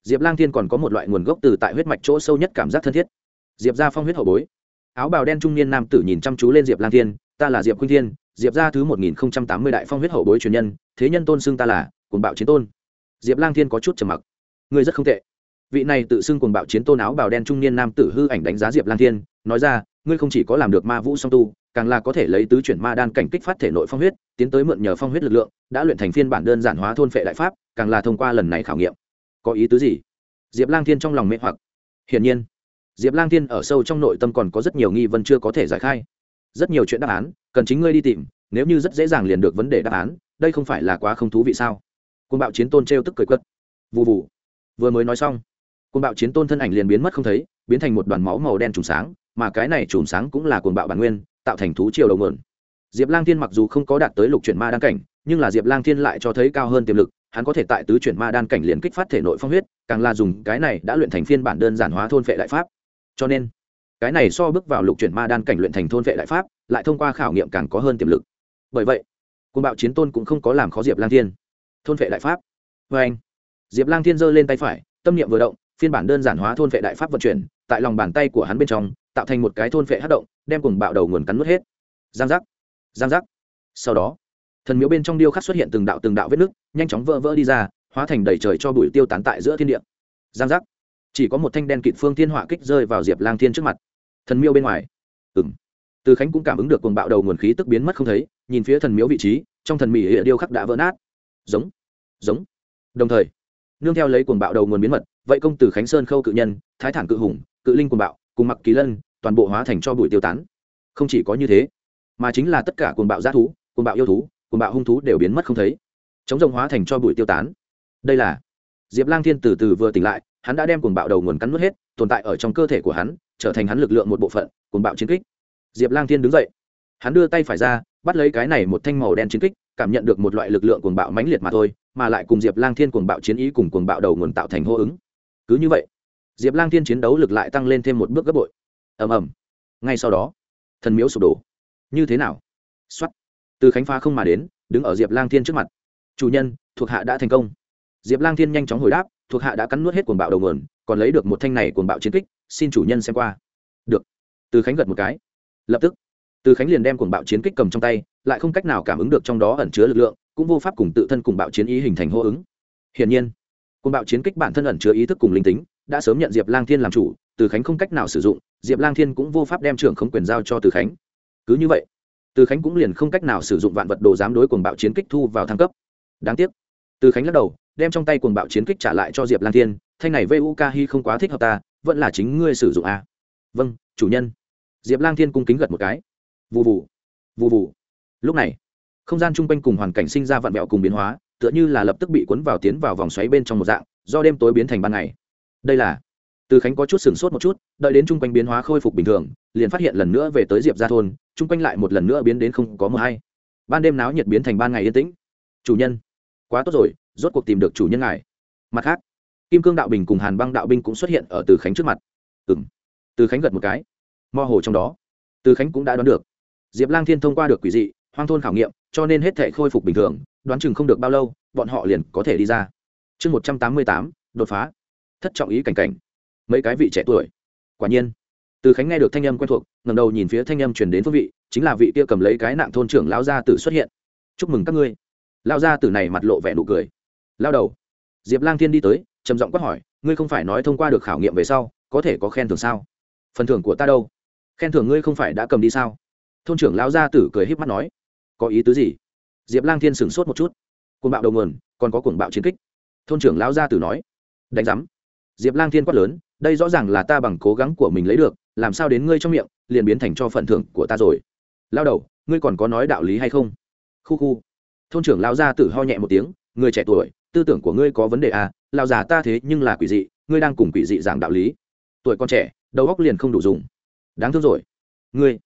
diệp lang thiên còn có một loại nguồn gốc từ tại huyết mạch chỗ sâu nhất cảm giác thân thiết. Diệp ra phong huyết hậu bối. Áo bào đen trung niên nam tử nhìn chăm chú lên diệp lang thiên, ta là diệp khuynh thiên diệp ra thứ một nghìn tám mươi đại phong huyết hậu bối truyền nhân, thế nhân tôn xưng ta là, cuồng bạo chiến tôn. Diệp lang thiên có chút trầm mặc. Ngươi rất không tệ. Vị này tự xưng cuồng bạo chiến tôn áo bào đen trung niên nam tử hư ảnh đánh giá diệp lang thiên, nói ra, ngươi không chỉ có làm được ma vũ song tu, càng là có thể lấy tứ chuyển ma đan cảnh kích phát thể nội phong huyết, tiến tới mượn nhờ phong huyết lực lượng, đã luyện thành phiên bản đơn giản hóa thôn phệ đại pháp, càng là thông qua lần này khảo nghiệm. Có ý tứ gì? Diệp lang thiên trong lòng mê hoặc. Hiển nhiên, diệp lang thiên ở sâu trong nội tâm còn có rất nhiều nghi vấn chưa có thể giải khai rất nhiều chuyện đáp án, cần chính ngươi đi tìm, nếu như rất dễ dàng liền được vấn đề đáp án, đây không phải là quá không thú vị sao? Côn bạo chiến tôn t tức cười quất. Vụ vụ vừa mới nói xong côn bạo chiến tôn thân ảnh liền biến mất không thấy, biến thành một đoàn máu màu đen trùng sáng, mà cái này trùng sáng cũng là côn bạo bản nguyên, tạo thành thú triều đầu nguồn. Diệp lang thiên mặc dù không có đạt tới lục chuyển ma đan cảnh, nhưng là diệp lang thiên lại cho thấy cao hơn tiềm lực, hắn có thể tại tứ chuyển ma đan cảnh liền kích phát thể nội phong huyết, càng là dùng cái này đã luyện thành phiên bản đơn giản hóa thôn vệ đại pháp. Cho nên cái này so bước vào lục chuyển ma đan cảnh luyện thành thôn vệ đại pháp, lại thông qua khảo nghiệm càng có hơn tiềm lực. Bởi vậy côn bạo chiến tôn cũng không có làm khó diệp lang thiên. Thôn vệ đại pháp. Vê anh, diệp lang thiên giơ lên tay phải, tâm niệm vừa động, phiên bản đơn giản hóa thôn vệ đại pháp vận chuyển, tại lòng bàn tay của hắn bên trong, tạo thành một cái thôn vệ hát động, đem cùng bạo đầu nguồn cắn nuốt hết. Giang giác giang giác. Sau đó, thần miếu bên trong điêu khắc xuất hiện từng đạo từng đạo vết nứt, nhanh chóng vỡ vỡ đi ra, hóa thành đầy trời cho bụi tiêu tán tại giữa thiên địa. Giang giác. Chỉ có một thanh đen kịt phương thiên họa kích rơi vào diệp lang thiên trước mặt thần miêu bên ngoài. Ừng từ khánh cũng cảm ứng được cuồng bạo đầu nguồn khí tức biến mất không thấy, nhìn phía thần miếu vị trí, trong thần mỹ hệ điêu khắc đã vỡ nát. Giống. Giống. Đồng thời, nương theo lấy cuồng bạo đầu nguồn biến mật, vậy công tử khánh sơn khâu cự nhân, thái thản cự hùng, cự linh cuồng bạo, cùng mặc kỳ lân, toàn bộ hóa thành cho bụi tiêu tán. Không chỉ có như thế, mà chính là tất cả cuồng bạo g thú, cuồng bạo yêu thú, cuồng bạo hung thú đều biến mất không thấy. Chống rồng hóa thành cho bụi tiêu tán. Đây là diệp lang thiên từ từ vừa tỉnh lại, hắn đã đem cuồng bạo đầu nguồn cắn nuốt hết, tồn tại ở trong cơ thể của hắn trở thành hắn lực lượng một bộ phận, cuồng bạo chiến kích. Diệp lang thiên đứng dậy. Hắn đưa tay phải ra, bắt lấy cái này một thanh màu đen chiến kích, cảm nhận được một loại lực lượng cuồng bạo mãnh liệt mà thôi, mà lại cùng diệp lang thiên cuồng bạo chiến ý cùng cuồng bạo đầu nguồn tạo thành hô ứng. Cứ như vậy, diệp lang thiên chiến đấu lực lại tăng lên thêm một bước gấp bội. Ầm ầm. Ngay sau đó, thần miếu sụp đổ. Như thế nào? Xuất từ khánh phá không mà đến, đứng ở diệp lang thiên trước mặt. Chủ nhân, thuộc hạ đã thành công. Diệp lang thiên nhanh chóng hồi đáp, thuộc hạ đã cắn nuốt hết cuồng bạo đầu nguồn, còn lấy được một thanh này cuồng bạo chiến kích xin chủ nhân xem qua. Được. Từ khánh gật một cái. Lập tức, từ khánh liền đem cuồng bạo chiến kích cầm trong tay, lại không cách nào cảm ứng được trong đó ẩn chứa lực lượng, cũng vô pháp cùng tự thân cùng bạo chiến ý hình thành hô ứng. Hiển nhiên, cuồng bạo chiến kích bản thân ẩn chứa ý thức cùng linh tính, đã sớm nhận diệp lang thiên làm chủ, từ khánh không cách nào sử dụng, diệp lang thiên cũng vô pháp đem trưởng không quyền giao cho từ khánh. Cứ như vậy, từ khánh cũng liền không cách nào sử dụng vạn vật đồ giám đối cuồng bạo chiến kích thu vào thăng cấp. Đáng tiếc, từ khánh lắc đầu, đem trong tay cuồng bạo chiến kích trả lại cho diệp lang thiên, thanh này vu ca hi không quá thích hợp ta vẫn là chính ngươi sử dụng a à? vâng chủ nhân. Diệp lang thiên cung kính gật một cái. Vụ vụ vụ vụ lúc này, không gian chung quanh cùng hoàn cảnh sinh ra vạn mẹo cùng biến hóa, tựa như là lập tức bị cuốn vào tiến vào vòng xoáy bên trong một dạng, do đêm tối biến thành ban ngày. Đây là, từ khánh có chút sửng sốt một chút, đợi đến chung quanh biến hóa khôi phục bình thường, liền phát hiện lần nữa về tới diệp ra thôn, chung quanh lại một lần nữa biến đến không có mờ hay. Ban đêm náo nhiệt biến thành ban ngày yên tĩnh. Chủ nhân, quá tốt rồi, rốt cuộc tìm được chủ nhân ngài. Mặt khác kim cương đạo bình cùng hàn băng đạo binh cũng xuất hiện ở từ khánh trước mặt. Ừ m từ khánh gật một cái. Mò hồ trong đó, từ khánh cũng đã đoán được. Diệp lang thiên thông qua được quỷ dị, hoang thôn khảo nghiệm, cho nên hết thể khôi phục bình thường, đoán chừng không được bao lâu, bọn họ liền có thể đi ra. Chương một trăm tám mươi tám, đột phá. Thất trọng ý cảnh cảnh. Mấy cái vị trẻ tuổi. Quả nhiên, từ khánh nghe được thanh âm quen thuộc ngầm đầu nhìn phía thanh âm chuyển đến phương vị, chính là vị kia cầm lấy cái nạng thôn trưởng lão gia tử xuất hiện. Chúc mừng các ngươi. Lão gia tử này mặt lộ vẻ nụ cười. Lao đầu. Diệp lang thiên đi tới trầm giọng quát hỏi, ngươi không phải nói thông qua được khảo nghiệm về sau, có thể có khen thưởng sao? Phần thưởng của ta đâu? Khen thưởng ngươi không phải đã cầm đi sao? Thôn trưởng lão gia tử cười híp mắt nói, có ý tứ gì? Diệp lang thiên sửng sốt một chút. Cuồng bạo đầu nguồn, còn có cuồng bạo chiến kích. Thôn trưởng lão gia tử nói, đánh giám. Diệp lang thiên quát lớn, đây rõ ràng là ta bằng cố gắng của mình lấy được, làm sao đến ngươi trong miệng, liền biến thành cho phần thưởng của ta rồi? Lao đầu, ngươi còn có nói đạo lý hay không? Khu khu. Thôn trưởng lão gia tử ho nhẹ một tiếng, người trẻ tuổi, tư tưởng của ngươi có vấn đề à lao già ta thế nhưng là quỷ dị, ngươi đang cùng quỷ dị giảng đạo lý. Tuổi con trẻ, đầu óc liền không đủ dùng. Đáng thương rồi. Ngươi.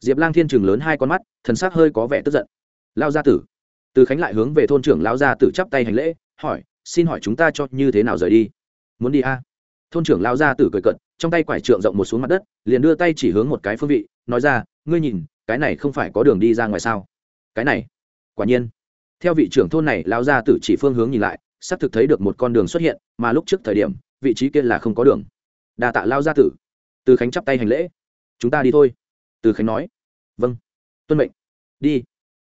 Diệp lang thiên trường lớn hai con mắt, thần sắc hơi có vẻ tức giận. Lao gia tử. Từ khánh lại hướng về thôn trưởng lao gia tử chắp tay hành lễ, hỏi, xin hỏi chúng ta cho như thế nào rời đi? Muốn đi à? thôn trưởng lao gia tử cười cận trong tay quải trượng rộng một xuống mặt đất, liền đưa tay chỉ hướng một cái phương vị, nói ra, ngươi nhìn, cái này không phải có đường đi ra ngoài sao? Cái này. Quả nhiên. Theo vị trưởng thôn này lao gia tử chỉ phương hướng nhìn lại xác thực thấy được một con đường xuất hiện, mà lúc trước thời điểm, vị trí kia là không có đường. Đà tạ lao gia tử. Từ khánh chắp tay hành lễ. Chúng ta đi thôi. Từ khánh nói. Vâng. Tuân mệnh. Đi.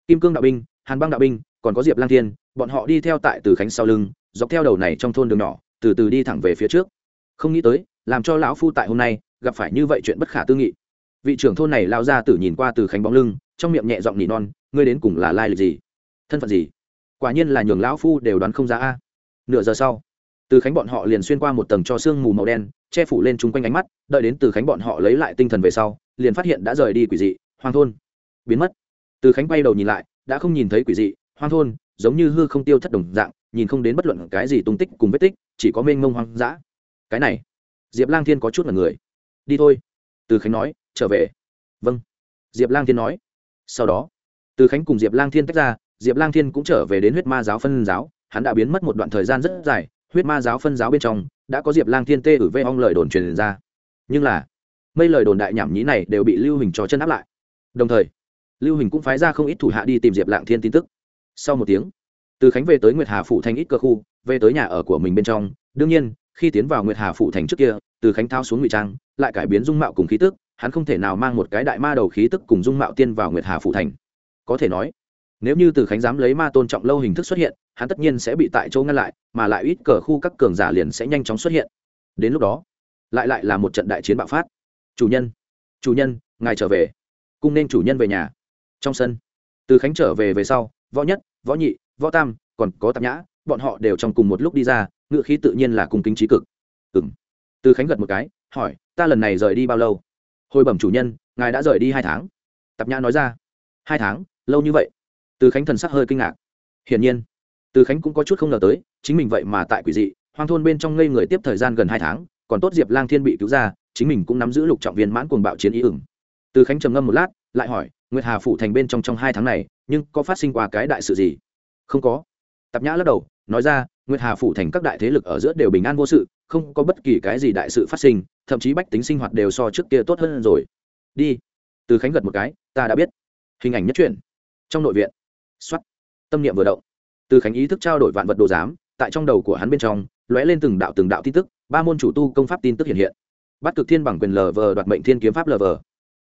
Kim cương đạo binh, hàn băng đạo binh, còn có diệp lang thiên, bọn họ đi theo tại từ khánh sau lưng, dọc theo đầu này trong thôn đường nhỏ, từ từ đi thẳng về phía trước. Không nghĩ tới, làm cho lão phu tại hôm nay, gặp phải như vậy chuyện bất khả tư nghị. Vị trưởng thôn này lao ra tử nhìn qua từ khánh bóng lưng, trong miệng nhẹ giọng nỉ non, ngươi đến cùng là lai lịch gì? Thân phận gì? Quả nhiên là nhường lão phu đều đoán không ra a nửa giờ sau, từ khánh bọn họ liền xuyên qua một tầng cho sương mù màu đen, che phủ lên chung quanh ánh mắt, đợi đến từ khánh bọn họ lấy lại tinh thần về sau, liền phát hiện đã rời đi quỷ dị, hoang thôn. Biến mất. Từ khánh bay đầu nhìn lại, đã không nhìn thấy quỷ dị, hoang thôn, giống như hư không tiêu thất đồng dạng, nhìn không đến bất luận cái gì tung tích cùng vết tích, chỉ có mênh mông hoang dã. Cái này, diệp lang thiên có chút là người. Đi thôi, từ khánh nói, trở về. Vâng. Diệp lang thiên nói. Sau đó, từ khánh cùng diệp lang thiên tách ra, diệp lang thiên cũng trở về đến huyết ma giáo phân giáo hắn đã biến mất một đoạn thời gian rất dài, huyết ma giáo phân giáo bên trong, đã có diệp lang thiên tê ử vê ong lời đồn truyền ra. Nhưng là, mấy lời đồn đại nhảm nhí này đều bị lưu hình cho chân áp lại. Đồng thời, lưu hình cũng phái ra không ít thủ hạ đi tìm diệp lạng thiên tin tức. Sau một tiếng, từ khánh về tới nguyệt hà phủ thành ít cơ khu, về tới nhà ở của mình bên trong. Đương nhiên, khi tiến vào nguyệt hà phủ thành trước kia, từ khánh thao xuống ngụy trang, lại cải biến dung mạo cùng khí tức, hắn không thể nào mang một cái đại ma đầu khí tức cùng dung mạo tiên vào nguyệt hà phủ thành. Có thể nói nếu như từ khánh dám lấy ma tôn trọng lâu hình thức xuất hiện, hắn tất nhiên sẽ bị tại chỗ ngăn lại, mà lại ít cờ khu các cường giả liền sẽ nhanh chóng xuất hiện. Đến lúc đó, lại lại là một trận đại chiến bạo phát. Chủ nhân chủ nhân, ngài trở về. Cung nên chủ nhân về nhà. Trong sân, từ khánh trở về về sau, võ nhất, võ nhị, võ tam, còn có tạp nhã, bọn họ đều trong cùng một lúc đi ra, ngựa khí tự nhiên là cung kính trí cực. Ừ m từ khánh gật một cái, hỏi, ta lần này rời đi bao lâu? Hồi bẩm chủ nhân, ngài đã rời đi hai tháng. Tạp nhã nói ra, hai tháng, lâu như vậy từ khánh thần sắc hơi kinh ngạc. Hiển nhiên, từ khánh cũng có chút không ngờ tới, chính mình vậy mà tại quỷ dị, hoang thôn bên trong ngây người tiếp thời gian gần hai tháng, còn tốt diệp lang thiên bị cứu ra, chính mình cũng nắm giữ lục trọng viên mãn cuồng bạo chiến ý ửng. Từ khánh trầm ngâm một lát, lại hỏi, nguyệt hà phủ thành bên trong trong hai tháng này, nhưng có phát sinh qua cái đại sự gì? Không có. Tạp nhã lắc đầu, nói ra, nguyệt hà phủ thành các đại thế lực ở giữa đều bình an vô sự, không có bất kỳ cái gì đại sự phát sinh, thậm chí bách tính sinh hoạt đều so trước kia tốt hơn rồi. Đi. Từ khánh gật một cái, ta đã biết. Hình ảnh nhất truyện. Trong nội viện xuất tâm niệm vừa động. Từ khánh ý thức trao đổi vạn vật đồ giám, tại trong đầu của hắn bên trong, lóe lên từng đạo từng đạo tin tức, ba môn chủ tu công pháp tin tức hiện hiện. Bắt cực thiên bằng quyền lờ vờ đoạt mệnh thiên kiếm pháp lờ vờ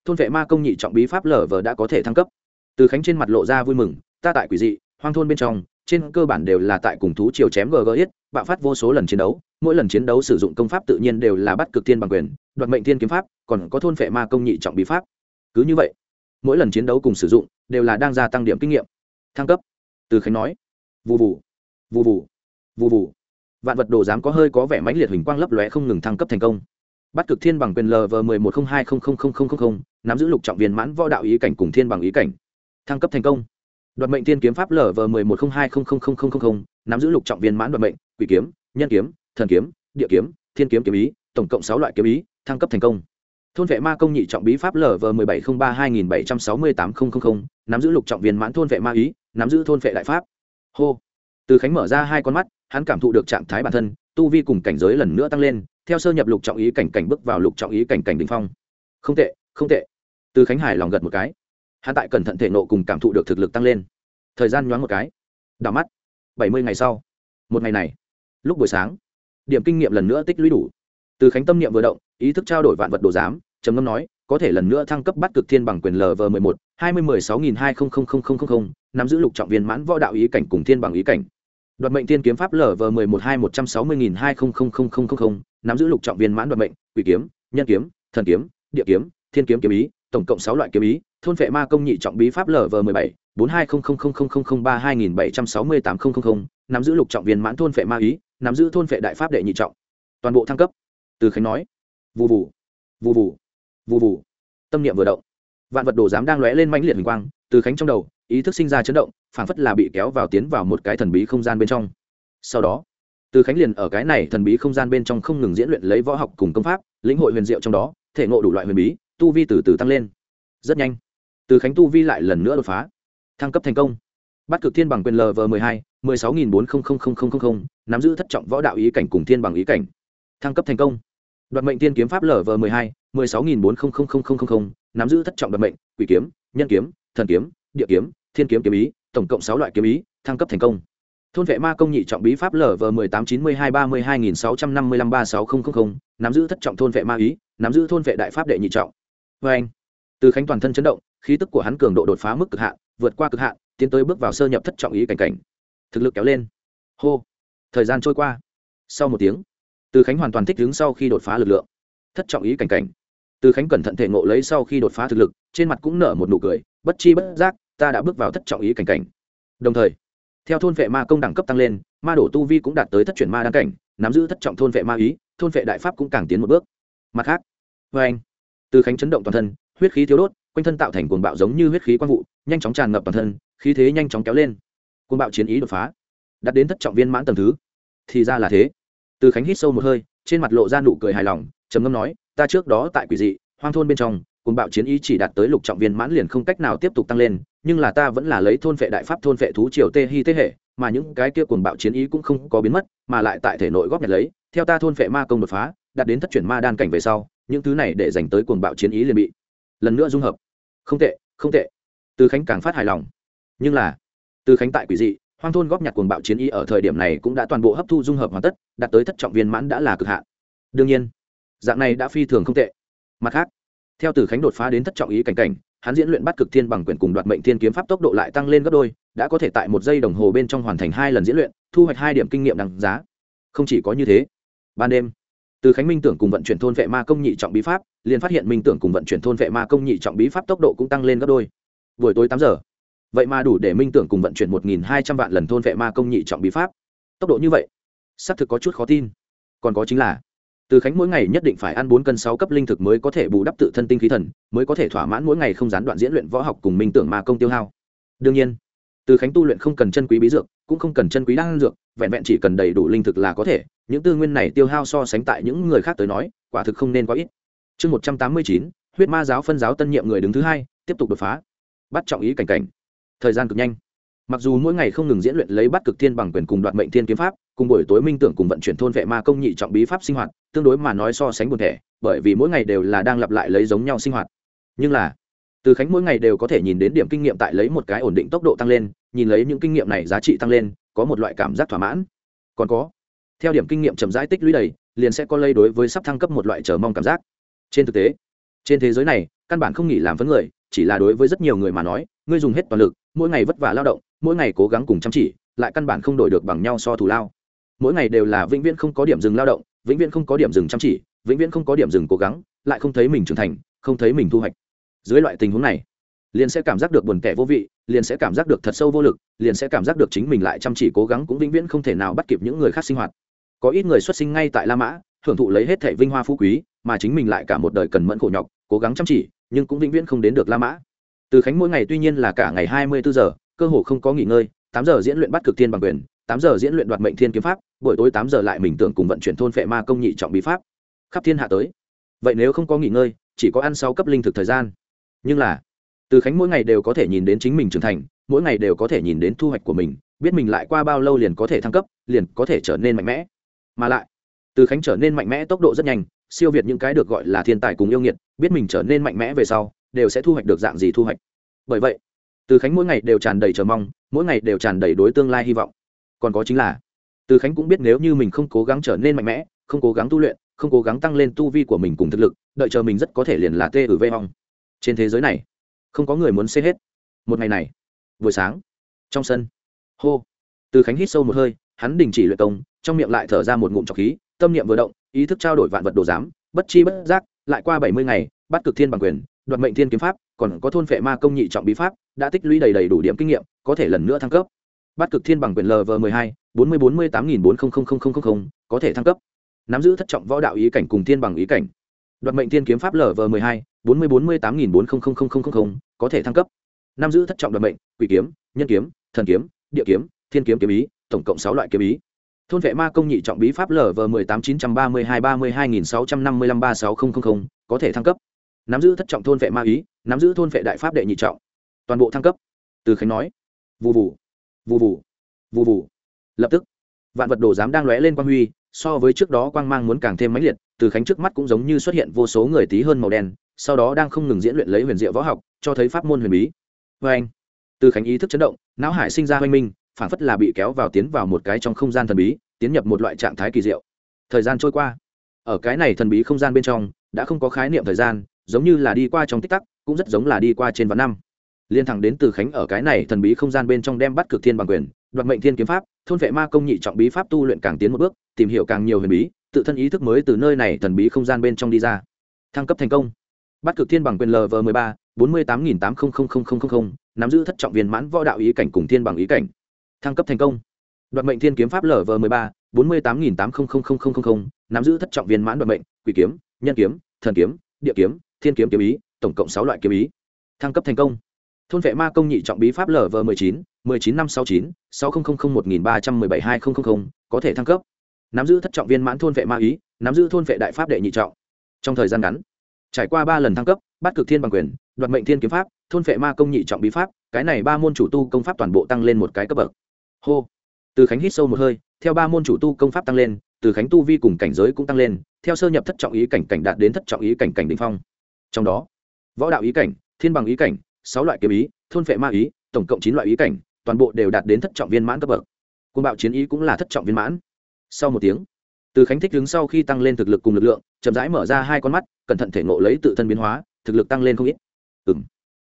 thôn vệ ma công nhị trọng bí pháp lờ vờ đã có thể thăng cấp. Từ khánh trên mặt lộ ra vui mừng, ta tại quỷ dị, hoang thôn bên trong, trên cơ bản đều là tại cùng thú chiều chém gg ít bạo phát vô số lần chiến đấu, mỗi lần chiến đấu sử dụng công pháp tự nhiên đều là bắt cực thiên bằng quyền, đoạt mệnh thiên kiếm pháp, còn có thôn vệ ma công nhị trọng bí pháp. Cứ như vậy, mỗi lần chiến đấu cùng sử dụng đều là đang gia tăng điểm kinh nghiệm thăng cấp. Từ khánh nói. Vụ vụ vụ vụ vụ vụ vạn vật đồ dám có hơi có vẻ mãnh liệt hình quang lấp lóe không ngừng thăng cấp thành công. Bắt cực thiên bằng quyền lv mười một không hai không không không không không nắm giữ lục trọng viên mãn võ đạo ý cảnh cùng thiên bằng ý cảnh. Thăng cấp thành công. Đoạt mệnh thiên kiếm pháp lv mười một không hai không không không không không nắm giữ lục trọng viên mãn đoạt mệnh, quỷ kiếm, nhân kiếm, thần kiếm, địa kiếm, thiên kiếm kiếm ý, tổng cộng sáu loại kiếm ý, thăng cấp thành công. Thôn vệ ma công nhị trọng bí pháp lv mười bảy không ba hai nghìn bảy trăm sáu mươi tám không không không, nắm giữ lục trọng viên mãn thôn vệ ma ý nắm giữ thôn phệ đại pháp. Hô. Từ khánh mở ra hai con mắt, hắn cảm thụ được trạng thái bản thân, tu vi cùng cảnh giới lần nữa tăng lên, theo sơ nhập lục trọng ý cảnh cảnh bước vào lục trọng ý cảnh cảnh đ ỉ n h phong. Không tệ không tệ. Từ khánh hải lòng gật một cái. Hắn tại cẩn thận thể nộ cùng cảm thụ được thực lực tăng lên. Thời gian nhoáng một cái. Đảo mắt. Bảy mươi ngày sau. Một ngày này. Lúc buổi sáng, điểm kinh nghiệm lần nữa tích lũy đủ. Từ khánh tâm niệm vừa động, ý thức trao đổi vạn vật đồ giám, trầm ngâm nói, có thể lần nữa thăng cấp bắt cực thiên bằng quyền lv mười một, hai mươi mười sáu nghìn hai nắm giữ lục trọng viên mãn võ đạo ý cảnh cùng thiên bằng ý cảnh đoạt mệnh thiên kiếm pháp lv mười một hai một trăm sáu mươi nghìn hai nắm giữ lục trọng viên mãn đoạt mệnh quỷ kiếm nhân kiếm thần kiếm địa kiếm thiên kiếm kiếm ý tổng cộng sáu loại kiếm ý thôn vệ ma công nhị trọng bí pháp lv mười bảy bốn hai ba hai nghìn bảy trăm sáu mươi tám nắm giữ lục trọng viên mãn thôn vệ ma ý nắm giữ thôn vệ đại pháp đệ nhị trọng toàn bộ thăng cấp từ khánh nói vụ vụ vụ vụ vụ vụ tâm niệm vừa động vạn vật đồ giám đang lóe lên mãnh liệt hình quang từ khánh trong đầu ý thức sinh ra chấn động, phảng phất là bị kéo vào tiến vào một cái thần bí không gian bên trong. Sau đó, từ khánh liền ở cái này thần bí không gian bên trong không ngừng diễn luyện lấy võ học cùng công pháp, lĩnh hội huyền diệu trong đó, thể ngộ đủ loại huyền bí, tu vi từ từ tăng lên. Rất nhanh, từ khánh tu vi lại lần nữa đột phá, thăng cấp thành công. Bắt cực thiên bằng quyền lv m ộ hai, mười sáu nghìn bốn nắm giữ thất trọng võ đạo ý cảnh cùng thiên bằng ý cảnh. Thăng cấp thành công. Đoạt mệnh tiên kiếm pháp lv m ộ hai, mười sáu nghìn bốn nắm giữ thất trọng đoạt mệnh, quỷ kiếm, nhân kiếm, thần kiếm, địa kiếm thiên kiếm kiếm ý, tổng cộng sáu loại kiếm ý, thăng cấp thành công. Thôn vệ ma công nhị trọng bí pháp lv vờ mười tám chín mươi hai ba mươi hai nghìn sáu trăm năm mươi lăm ba sáu nghìn nắm giữ thất trọng thôn vệ ma ý, nắm giữ thôn vệ đại pháp đệ nhị trọng. Vê anh, từ khánh toàn thân chấn động, khí tức của hắn cường độ đột phá mức cực hạn, vượt qua cực hạn, tiến tới bước vào sơ nhập thất trọng ý cảnh cảnh. Thực lực kéo lên. Hô. Thời gian trôi qua. Sau một tiếng, từ khánh hoàn toàn thích đứng sau khi đột phá lực lượng. Thất trọng ý cảnh cảnh. Từ khánh cẩn thận thể ngộ lấy sau khi đột phá thực lực, trên mặt cũng nở một nụ cười, bất chi bất giác ta đã bước vào thất trọng ý cảnh cảnh. Đồng thời, theo thôn vệ ma công đẳng cấp tăng lên, ma đổ tu vi cũng đạt tới thất chuyển ma đăng cảnh, nắm giữ thất trọng thôn vệ ma ý, thôn vệ đại pháp cũng càng tiến một bước. Mặt khác vê anh, từ khánh chấn động toàn thân, huyết khí thiếu đốt, quanh thân tạo thành cuồng bạo giống như huyết khí quang vụ, nhanh chóng tràn ngập toàn thân, khí thế nhanh chóng kéo lên. Cuồng bạo chiến ý đột phá đặt đến thất trọng viên mãn tầng thứ. Thì ra là thế. Từ khánh hít sâu một hơi, trên mặt lộ ra nụ cười hài lòng, trầm ngâm nói, ta trước đó tại quỷ dị, hoang thôn bên trong cuồng bạo chiến ý chỉ đạt tới lục trọng viên mãn liền không cách nào tiếp tục tăng lên, nhưng là ta vẫn là lấy thôn vệ đại pháp thôn vệ thú triều tê hy thế hệ, mà những cái kia cuồng bạo chiến ý cũng không có biến mất, mà lại tại thể nội góp nhặt lấy, theo ta thôn vệ ma công đột phá, đạt đến thất chuyển ma đan cảnh về sau, những thứ này để dành tới cuồng bạo chiến ý liền bị lần nữa dung hợp. Không tệ không tệ. Từ khánh càng phát hài lòng. Nhưng là, từ khánh tại quỷ dị, hoang thôn góp nhặt cuồng bạo chiến ý ở thời điểm này cũng đã toàn bộ hấp thu dung hợp hoàn tất, đạt tới thất trọng viên mãn đã là cực hạn. Đương nhiên, dạng này đã phi thường không tệ. Mặt khác theo từ khánh đột phá đến thất trọng ý cảnh cảnh, hắn diễn luyện bắt cực thiên bằng quyền cùng đoạt mệnh thiên kiếm pháp tốc độ lại tăng lên gấp đôi, đã có thể tại một giây đồng hồ bên trong hoàn thành hai lần diễn luyện, thu hoạch hai điểm kinh nghiệm đằng giá. Không chỉ có như thế, ban đêm, từ khánh minh tưởng cùng vận chuyển thôn vệ ma công nhị trọng bí pháp, liền phát hiện minh tưởng cùng vận chuyển thôn vệ ma công nhị trọng bí pháp tốc độ cũng tăng lên gấp đôi. Buổi tối tám giờ, vậy mà đủ để minh tưởng cùng vận chuyển một nghìn hai trăm vạn lần thôn vệ ma công nhị trọng bí pháp. Tốc độ như vậy, xác thực có chút khó tin. Còn có chính là từ khánh mỗi ngày nhất định phải ăn bốn cân sáu cấp linh thực mới có thể bù đắp tự thân tinh khí thần, mới có thể thỏa mãn mỗi ngày không gián đoạn diễn luyện võ học cùng minh tưởng ma công tiêu hao. Đương nhiên, từ khánh tu luyện không cần chân quý bí dược, cũng không cần chân quý đan dược, vẹn vẹn chỉ cần đầy đủ linh thực là có thể, những tư nguyên này tiêu hao so sánh tại những người khác tới nói, quả thực không nên quá ít. Chương một trăm tám mươi chín, huyết ma giáo phân giáo tân nhiệm người đứng thứ hai, tiếp tục đột phá. Bắt trọng ý cảnh cảnh. Thời gian cực nhanh. Mặc dù mỗi ngày không ngừng diễn luyện lấy bắt cực thiên bằng quyền cùng đoạt mệnh thiên kiếm pháp cùng buổi tối minh tưởng cùng vận chuyển thôn vệ ma công nhị trọng bí pháp sinh hoạt, tương đối mà nói so sánh buồn thẻ, bởi vì mỗi ngày đều là đang lặp lại lấy giống nhau sinh hoạt. Nhưng là, từ khánh mỗi ngày đều có thể nhìn đến điểm kinh nghiệm tại lấy một cái ổn định tốc độ tăng lên, nhìn lấy những kinh nghiệm này giá trị tăng lên, có một loại cảm giác thỏa mãn. Còn có, theo điểm kinh nghiệm chậm rãi tích lũy đầy, liền sẽ có lây đối với sắp thăng cấp một loại chờ mong cảm giác. Trên thực tế, trên thế giới này, căn bản không nghỉ làm vấn người, chỉ là đối với rất nhiều người mà nói, ngươi dùng hết toàn lực, mỗi ngày vất vả lao động, mỗi ngày cố gắng cùng chăm chỉ, lại căn bản không đổi được bằng nhau so thù lao mỗi ngày đều là vĩnh viễn không có điểm dừng lao động, vĩnh viễn không có điểm dừng chăm chỉ, vĩnh viễn không có điểm dừng cố gắng, lại không thấy mình trưởng thành, không thấy mình thu hoạch. Dưới loại tình huống này, liền sẽ cảm giác được buồn kẻ vô vị, liền sẽ cảm giác được thật sâu vô lực, liền sẽ cảm giác được chính mình lại chăm chỉ cố gắng cũng vĩnh viễn không thể nào bắt kịp những người khác sinh hoạt. Có ít người xuất sinh ngay tại la mã, hưởng thụ lấy hết thẻ vinh hoa phú quý, mà chính mình lại cả một đời cần mẫn khổ nhọc, cố gắng chăm chỉ, nhưng cũng vĩnh viễn không đến được la mã. Từ khánh mỗi ngày tuy nhiên là cả ngày hai mươi bốn giờ, cơ hồ không có nghỉ ngơi, tám giờ diễn luyện bắt cực thiên bằng quyền, tám giờ diễn luyện đoạt mệnh thiên kiếm pháp buổi tối tám giờ lại mình tưởng cùng vận chuyển thôn phệ ma công nhị trọng bí pháp. Khắp thiên hạ tới. Vậy nếu không có nghỉ ngơi, chỉ có ăn sáu cấp linh thực thời gian. Nhưng là, từ khánh mỗi ngày đều có thể nhìn đến chính mình trưởng thành, mỗi ngày đều có thể nhìn đến thu hoạch của mình, biết mình lại qua bao lâu liền có thể thăng cấp, liền có thể trở nên mạnh mẽ. Mà lại, từ khánh trở nên mạnh mẽ tốc độ rất nhanh, siêu việt những cái được gọi là thiên tài cùng yêu nghiệt, biết mình trở nên mạnh mẽ về sau, đều sẽ thu hoạch được dạng gì thu hoạch. Bởi vậy, từ khánh mỗi ngày đều tràn đầy chờ mong, mỗi ngày đều tràn đầy đối tương lai hy vọng. Còn có chính là từ khánh cũng biết nếu như mình không cố gắng trở nên mạnh mẽ, không cố gắng tu luyện, không cố gắng tăng lên tu vi của mình cùng thực lực, đợi chờ mình rất có thể liền là tê ở vê hong. Trên thế giới này, không có người muốn xê hết. Một ngày này, buổi sáng, trong sân, hô. Từ khánh hít sâu một hơi, hắn đình chỉ luyện công, trong miệng lại thở ra một ngụm trọc khí, tâm niệm vừa động, ý thức trao đổi vạn vật đồ giám, bất chi bất giác, lại qua bảy mươi ngày, bắt cực thiên bằng quyền, đoạt mệnh thiên kiếm pháp, còn có thôn phệ ma công nhị trọng bí pháp, đã tích lũy đầy đầy đủ điểm kinh nghiệm, có thể lần nữa thăng cấp bắt cực thiên bằng quyền lv m ộ hai, bốn mươi bốn mươi tám nghìn bốn mươi có thể thăng cấp. Nắm giữ thất trọng võ đạo ý cảnh cùng thiên bằng ý cảnh. Đoạt mệnh thiên kiếm pháp lv m ộ hai, bốn mươi bốn mươi tám nghìn bốn có thể thăng cấp. Nắm giữ thất trọng đoạt mệnh, quỷ kiếm, nhân kiếm, thần kiếm, địa kiếm, thiên kiếm kiếm ý, tổng cộng sáu loại kiếm ý. Thôn vệ ma công nhị trọng bí pháp lv m ộ tám chín trăm ba mươi hai ba mươi hai nghìn sáu trăm năm mươi lăm ba sáu nghìn có thể thăng cấp. Nắm giữ thất trọng thôn vệ ma ý, nắm giữ thôn vệ đại pháp đệ nhị trọng. Toàn bộ thăng cấp. Từ khánh nói. Vụ vụ vụ vụ vụ vụ lập tức, vạn vật đồ giám đang lóe lên quang huy, so với trước đó quang mang muốn càng thêm mãnh liệt, từ khánh trước mắt cũng giống như xuất hiện vô số người tí hơn màu đen, sau đó đang không ngừng diễn luyện lấy huyền diệu võ học, cho thấy pháp môn huyền bí. Vê anh, từ khánh ý thức chấn động, não hải sinh ra hoanh minh phản phất là bị kéo vào tiến vào một cái trong không gian thần bí, tiến nhập một loại trạng thái kỳ diệu. Thời gian trôi qua, ở cái này thần bí không gian bên trong, đã không có khái niệm thời gian, giống như là đi qua trong tích tắc, cũng rất giống là đi qua trên vạn năm liên thẳng đến từ khánh ở cái này thần bí không gian bên trong đem bắt cực thiên bằng quyền, đoạt mệnh thiên kiếm pháp, thôn vệ ma công nhị trọng bí pháp tu luyện càng tiến một bước, tìm hiểu càng nhiều huyền bí, tự thân ý thức mới từ nơi này thần bí không gian bên trong đi ra. Thăng cấp thành công. Bắt cực thiên bằng quyền lv m ộ ba, bốn mươi tám nghìn tám trăm nắm giữ thất trọng viên mãn võ đạo ý cảnh cùng thiên bằng ý cảnh. Thăng cấp thành công. Đoạt mệnh thiên kiếm pháp lv m ộ ba, bốn mươi tám nghìn tám trăm nắm giữ thất trọng viên mãn đoạt mệnh, quỷ kiếm, nhân kiếm, thần kiếm, địa kiếm, thiên kiếm kiếm ý, tổng cộng sáu loại kiếm ý. Thăng cấp thành công thôn vệ ma công nhị trọng bí pháp lv mười chín mười chín năm sáu chín, sáu nghìn một nghìn ba trăm mười bảy hai nghìn có thể thăng cấp. Nắm giữ thất trọng viên mãn thôn vệ ma ý, nắm giữ thôn vệ đại pháp đệ nhị trọng. Trong thời gian ngắn, trải qua ba lần thăng cấp, bắt cực thiên bằng quyền, đoạt mệnh thiên kiếm pháp, thôn vệ ma công nhị trọng bí pháp, cái này ba môn chủ tu công pháp toàn bộ tăng lên một cái cấp bậc. Hô. Từ khánh hít sâu một hơi, theo ba môn chủ tu công pháp tăng lên, từ khánh tu vi cùng cảnh giới cũng tăng lên, theo sơ nhập thất trọng ý cảnh cảnh đạt đến thất trọng ý cảnh cảnh đ ỉ n h phong. Trong đó, võ đạo ý cảnh, thiên bằng ý cảnh sáu loại kiếm ý, thôn vệ ma ý, tổng cộng chín loại ý cảnh, toàn bộ đều đạt đến thất trọng viên mãn cấp bậc. Côn bạo chiến ý cũng là thất trọng viên mãn. Sau một tiếng, từ khánh thích đứng sau khi tăng lên thực lực cùng lực lượng, chậm rãi mở ra hai con mắt, cẩn thận thể ngộ lấy tự thân biến hóa, thực lực tăng lên không ít. Ừ m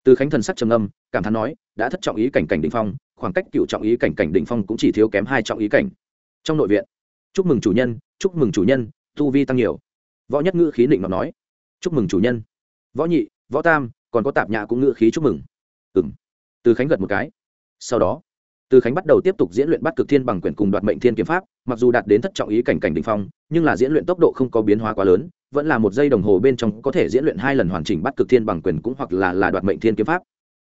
từ khánh thần sắc trầm âm cảm thán nói, đã thất trọng ý cảnh cảnh đ phong, khoảng cách cựu trọng ý cảnh cảnh đ phong cũng chỉ thiếu kém hai trọng ý cảnh. Trong nội viện, chúc mừng chủ nhân, chúc mừng chủ nhân, tu vi tăng nhiều. Võ nhất ngữ khí định mà nói, chúc mừng chủ nhân. Võ nhị, võ tam còn có tạp nhã cũng ngữ khí chúc mừng. Ừ m từ khánh gật một cái. Sau đó, từ khánh bắt đầu tiếp tục diễn luyện bắt cực thiên bằng quyển cùng đoạt mệnh thiên kiếm pháp, mặc dù đạt đến thất trọng ý cảnh cảnh đình phong, nhưng là diễn luyện tốc độ không có biến hóa quá lớn, vẫn là một giây đồng hồ bên trong có thể diễn luyện hai lần hoàn chỉnh bắt cực thiên bằng quyền cũng hoặc là là đoạt mệnh thiên kiếm pháp.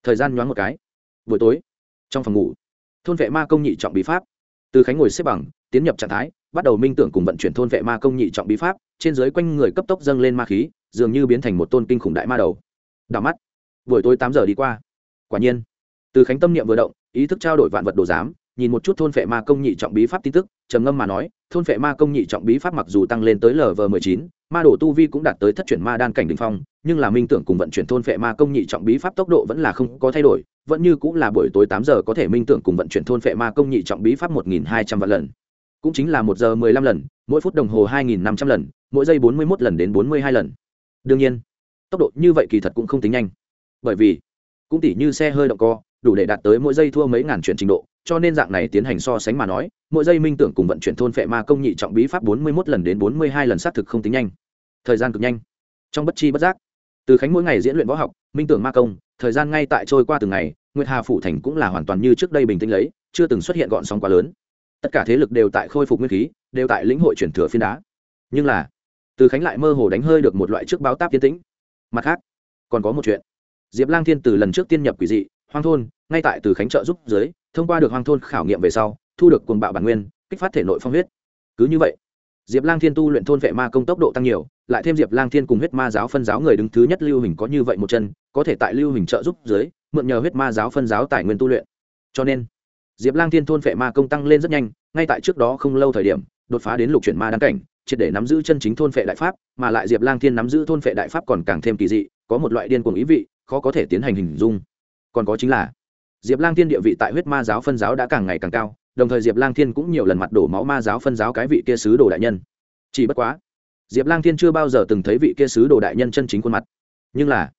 Thời gian nhoáng một cái. Buổi tối, trong phòng ngủ, thôn vệ ma công nhị trọng bí pháp. Từ khánh ngồi xếp bằng, tiến nhập trạng thái, bắt đầu minh tưởng cùng vận chuyển thôn vệ ma công nhị trọng bí pháp, trên dưới quanh người cấp tốc dâng lên ma khí, dường như biến thành một tôn kinh khủng đại ma đầu đảo mắt. Buổi tối tám giờ đi qua. Quả nhiên, từ khánh tâm niệm vừa động, ý thức trao đổi vạn vật đồ giám, nhìn một chút thôn vệ ma công nhị trọng bí pháp tin tức, trầm ngâm mà nói, thôn vệ ma công nhị trọng bí pháp mặc dù tăng lên tới lv mười chín, ma đồ tu vi cũng đạt tới thất chuyển ma đan cảnh đ ỉ n h phong, nhưng là minh tưởng cùng vận chuyển thôn vệ ma công nhị trọng bí pháp tốc độ vẫn là không có thay đổi, vẫn như cũng là buổi tối tám giờ có thể minh tưởng cùng vận chuyển thôn vệ ma công nhị trọng bí pháp một nghìn hai trăm vạn lần. Cũng chính là một giờ mười lăm lần, mỗi phút đồng hồ hai nghìn năm trăm lần, mỗi giây bốn mươi mốt lần đến bốn mươi hai lần. Đương nhiên tốc độ như vậy kỳ thật cũng không tính nhanh. Bởi vì, cũng tỉ như xe hơi động co, đủ để đạt tới mỗi giây thua mấy ngàn chuyển trình độ, cho nên dạng này tiến hành so sánh mà nói, mỗi giây minh tưởng cùng vận chuyển thôn phệ ma công nhị trọng bí pháp bốn mươi mốt lần đến bốn mươi hai lần xác thực không tính nhanh. Thời gian cực nhanh. Trong bất chi bất giác, từ khánh mỗi ngày diễn luyện võ học, minh tưởng ma công, thời gian ngay tại trôi qua từng ngày, nguyệt hà phủ thành cũng là hoàn toàn như trước đây bình tĩnh lấy, chưa từng xuất hiện gọn sóng quá lớn. Tất cả thế lực đều tại khôi phục nguyên khí, đều tại lĩnh hội chuyển thừa phiên đá. Nhưng là, từ khánh lại mơ hồ đánh hơi được một loại trước báo táp tiến tĩnh mặt khác, còn có một chuyện. Diệp lang thiên từ lần trước tiên nhập quỷ dị, hoang thôn, ngay tại từ khánh trợ giúp dưới, thông qua được hoang thôn khảo nghiệm về sau, thu được quần bạo bản nguyên, kích phát thể nội phong huyết. Cứ như vậy, diệp lang thiên tu luyện thôn vệ ma công tốc độ tăng nhiều, lại thêm diệp lang thiên cùng huyết ma giáo phân giáo người đứng thứ nhất lưu hình có như vậy một chân, có thể tại lưu hình trợ giúp dưới, mượn nhờ huyết ma giáo phân giáo tài nguyên tu luyện. Cho nên, diệp lang thiên thôn vệ ma công tăng lên rất nhanh, ngay tại trước đó không lâu thời điểm, đột phá đến lục chuyển ma đăng cảnh triệt để nắm giữ chân chính thôn phệ đại pháp, mà lại diệp lang thiên nắm giữ thôn phệ đại pháp còn càng thêm kỳ dị, có một loại điên cuồng ý vị, khó có thể tiến hành hình dung. Còn có chính là, diệp lang thiên địa vị tại huyết ma giáo phân giáo đã càng ngày càng cao, đồng thời diệp lang thiên cũng nhiều lần mặt đổ máu ma giáo phân giáo cái vị kia sứ đồ đại nhân. Chỉ bất quá, diệp lang thiên chưa bao giờ từng thấy vị kia sứ đồ đại nhân chân chính khuôn mặt. Nhưng là,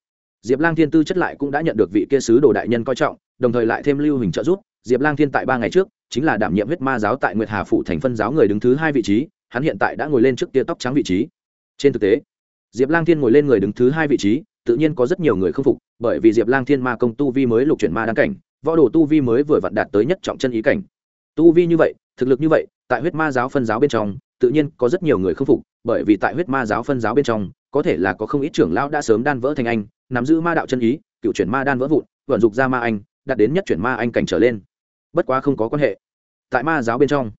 diệp lang thiên tư chất lại cũng đã nhận được vị kia sứ đồ đại nhân coi trọng, đồng thời lại thêm lưu hình trợ giúp. Diệp lang thiên tại ba ngày trước, chính là đảm nhiệm huyết ma giáo tại nguyệt hà phụ thành phân giáo người đứng thứ hai vị trí hắn hiện tại đã ngồi lên trước tia tóc trắng vị trí. Trên thực tế, diệp lang thiên ngồi lên người đứng thứ hai vị trí, tự nhiên có rất nhiều người không phục, bởi vì diệp lang thiên ma công tu vi mới lục chuyển ma đăng cảnh, võ đồ tu vi mới vừa vặn đạt tới nhất trọng chân ý cảnh. Tu vi như vậy, thực lực như vậy, tại huyết ma giáo phân giáo bên trong, tự nhiên có rất nhiều người không phục, bởi vì tại huyết ma giáo phân giáo bên trong, có thể là có không ít trưởng lão đã sớm đan vỡ thành anh, nắm giữ ma đạo chân ý, cựu chuyển ma đan vỡ vụn, vận dụng ra ma anh, đạt đến nhất chuyển ma anh cảnh trở lên. Bất quá không có quan hệ. Tại ma giáo bên trong,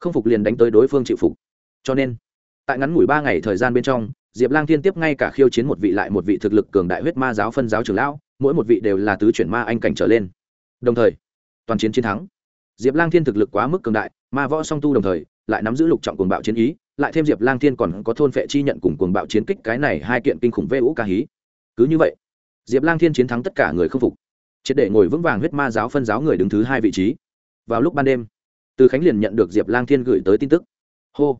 không phục liền đánh tới đối phương chịu phục cho nên, tại ngắn ngủi ba ngày thời gian bên trong, diệp lang thiên tiếp ngay cả khiêu chiến một vị lại một vị thực lực cường đại huyết ma giáo phân giáo trưởng lão, mỗi một vị đều là tứ chuyển ma anh cảnh trở lên. Đồng thời, toàn chiến chiến thắng. Diệp lang thiên thực lực quá mức cường đại, ma võ song tu đồng thời, lại nắm giữ lục trọng cuồng bạo chiến ý, lại thêm diệp lang thiên còn có thôn phệ chi nhận cùng cuồng bạo chiến kích cái này hai kiện kinh khủng vê ũ ca hí. Cứ như vậy, diệp lang thiên chiến thắng tất cả người không phục, triệt để ngồi vững vàng huyết ma giáo phân giáo người đứng thứ hai vị trí. Vào lúc ban đêm, từ khánh liền nhận được diệp lang thiên gửi tới tin tức. Hô!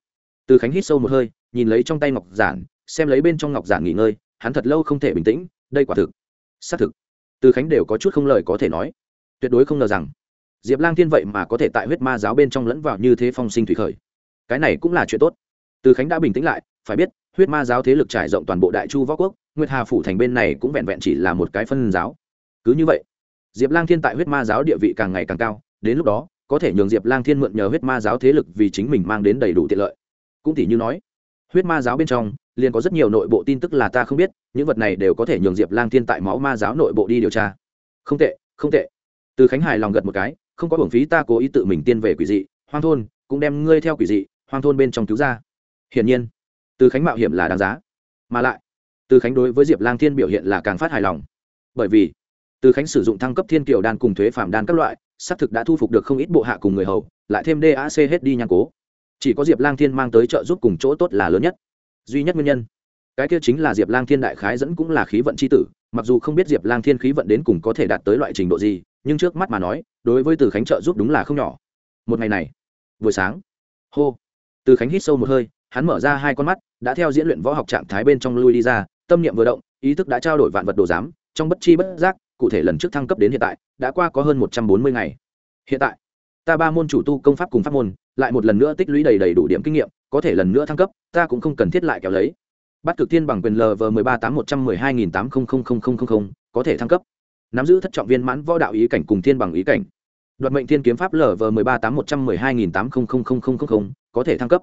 Từ khánh hít sâu một hơi, nhìn lấy trong tay ngọc giản, xem lấy bên trong ngọc giản nghỉ ngơi, hắn thật lâu không thể bình tĩnh, đây quả thực, xác thực. Từ khánh đều có chút không lời có thể nói. Tuyệt đối không ngờ rằng, diệp lang thiên vậy mà có thể tại huyết ma giáo bên trong lẫn vào như thế phong sinh thủy khởi. Cái này cũng là chuyện tốt. Từ khánh đã bình tĩnh lại, phải biết, huyết ma giáo thế lực trải rộng toàn bộ đại chu võ quốc, nguyệt hà phủ thành bên này cũng vẹn vẹn chỉ là một cái phân giáo. Cứ như vậy, diệp lang thiên tại huyết ma giáo địa vị càng ngày càng cao, đến lúc đó, có thể nhường diệp lang thiên mượn nhờ huyết ma giáo thế lực vì chính mình mang đến đầy đủ tiện lợi cũng tỷ như nói. Huyết ma giáo bên trong, liền có rất nhiều nội bộ tin tức là ta không biết, những vật này đều có thể nhường diệp lang thiên tại máu ma giáo nội bộ đi điều tra. Không tệ không tệ. Từ khánh Hải lòng gật một cái, không có hưởng phí ta cố ý tự mình tiên về quỷ dị, hoang thôn, cũng đem ngươi theo quỷ dị, hoang thôn bên trong cứu ra. Hiển nhiên, từ khánh mạo hiểm là đáng giá. Mà lại, từ khánh đối với diệp lang thiên biểu hiện là càng phát hài lòng. Bởi vì, từ khánh sử dụng thăng cấp thiên kiều đan cùng thuế phạm đan các loại, xác thực đã thu phục được không ít bộ hạ cùng người hầu, lại thêm dac hết đi nhang cố chỉ có diệp lang thiên mang tới trợ giúp cùng chỗ tốt là lớn nhất. Duy nhất nguyên nhân, cái kia chính là diệp lang thiên đại khái dẫn cũng là khí vận c h i tử, mặc dù không biết diệp lang thiên khí vận đến cùng có thể đạt tới loại trình độ gì, nhưng trước mắt mà nói, đối với từ khánh trợ giúp đúng là không nhỏ. Một ngày này, buổi sáng, hô, từ khánh hít sâu một hơi, hắn mở ra hai con mắt, đã theo diễn luyện võ học trạng thái bên trong lui đi ra, tâm niệm vừa động, ý thức đã trao đổi vạn vật đồ giám, trong bất chi bất giác, cụ thể lần trước thăng cấp đến hiện tại, đã qua có hơn một trăm bốn mươi ngày. Hiện tại ta ba môn chủ tu công pháp cùng pháp môn, lại một lần nữa tích lũy đầy đầy đủ điểm kinh nghiệm, có thể lần nữa thăng cấp, ta cũng không cần thiết lại kéo lấy. Bắt cực tiên bằng quyền lv mười ba tám một trăm mười hai nghìn tám có thể thăng cấp. Nắm giữ thất trọng viên mãn võ đạo ý cảnh cùng thiên bằng ý cảnh. Đoạt mệnh thiên kiếm pháp lv mười ba tám một trăm mười hai nghìn tám có thể thăng cấp.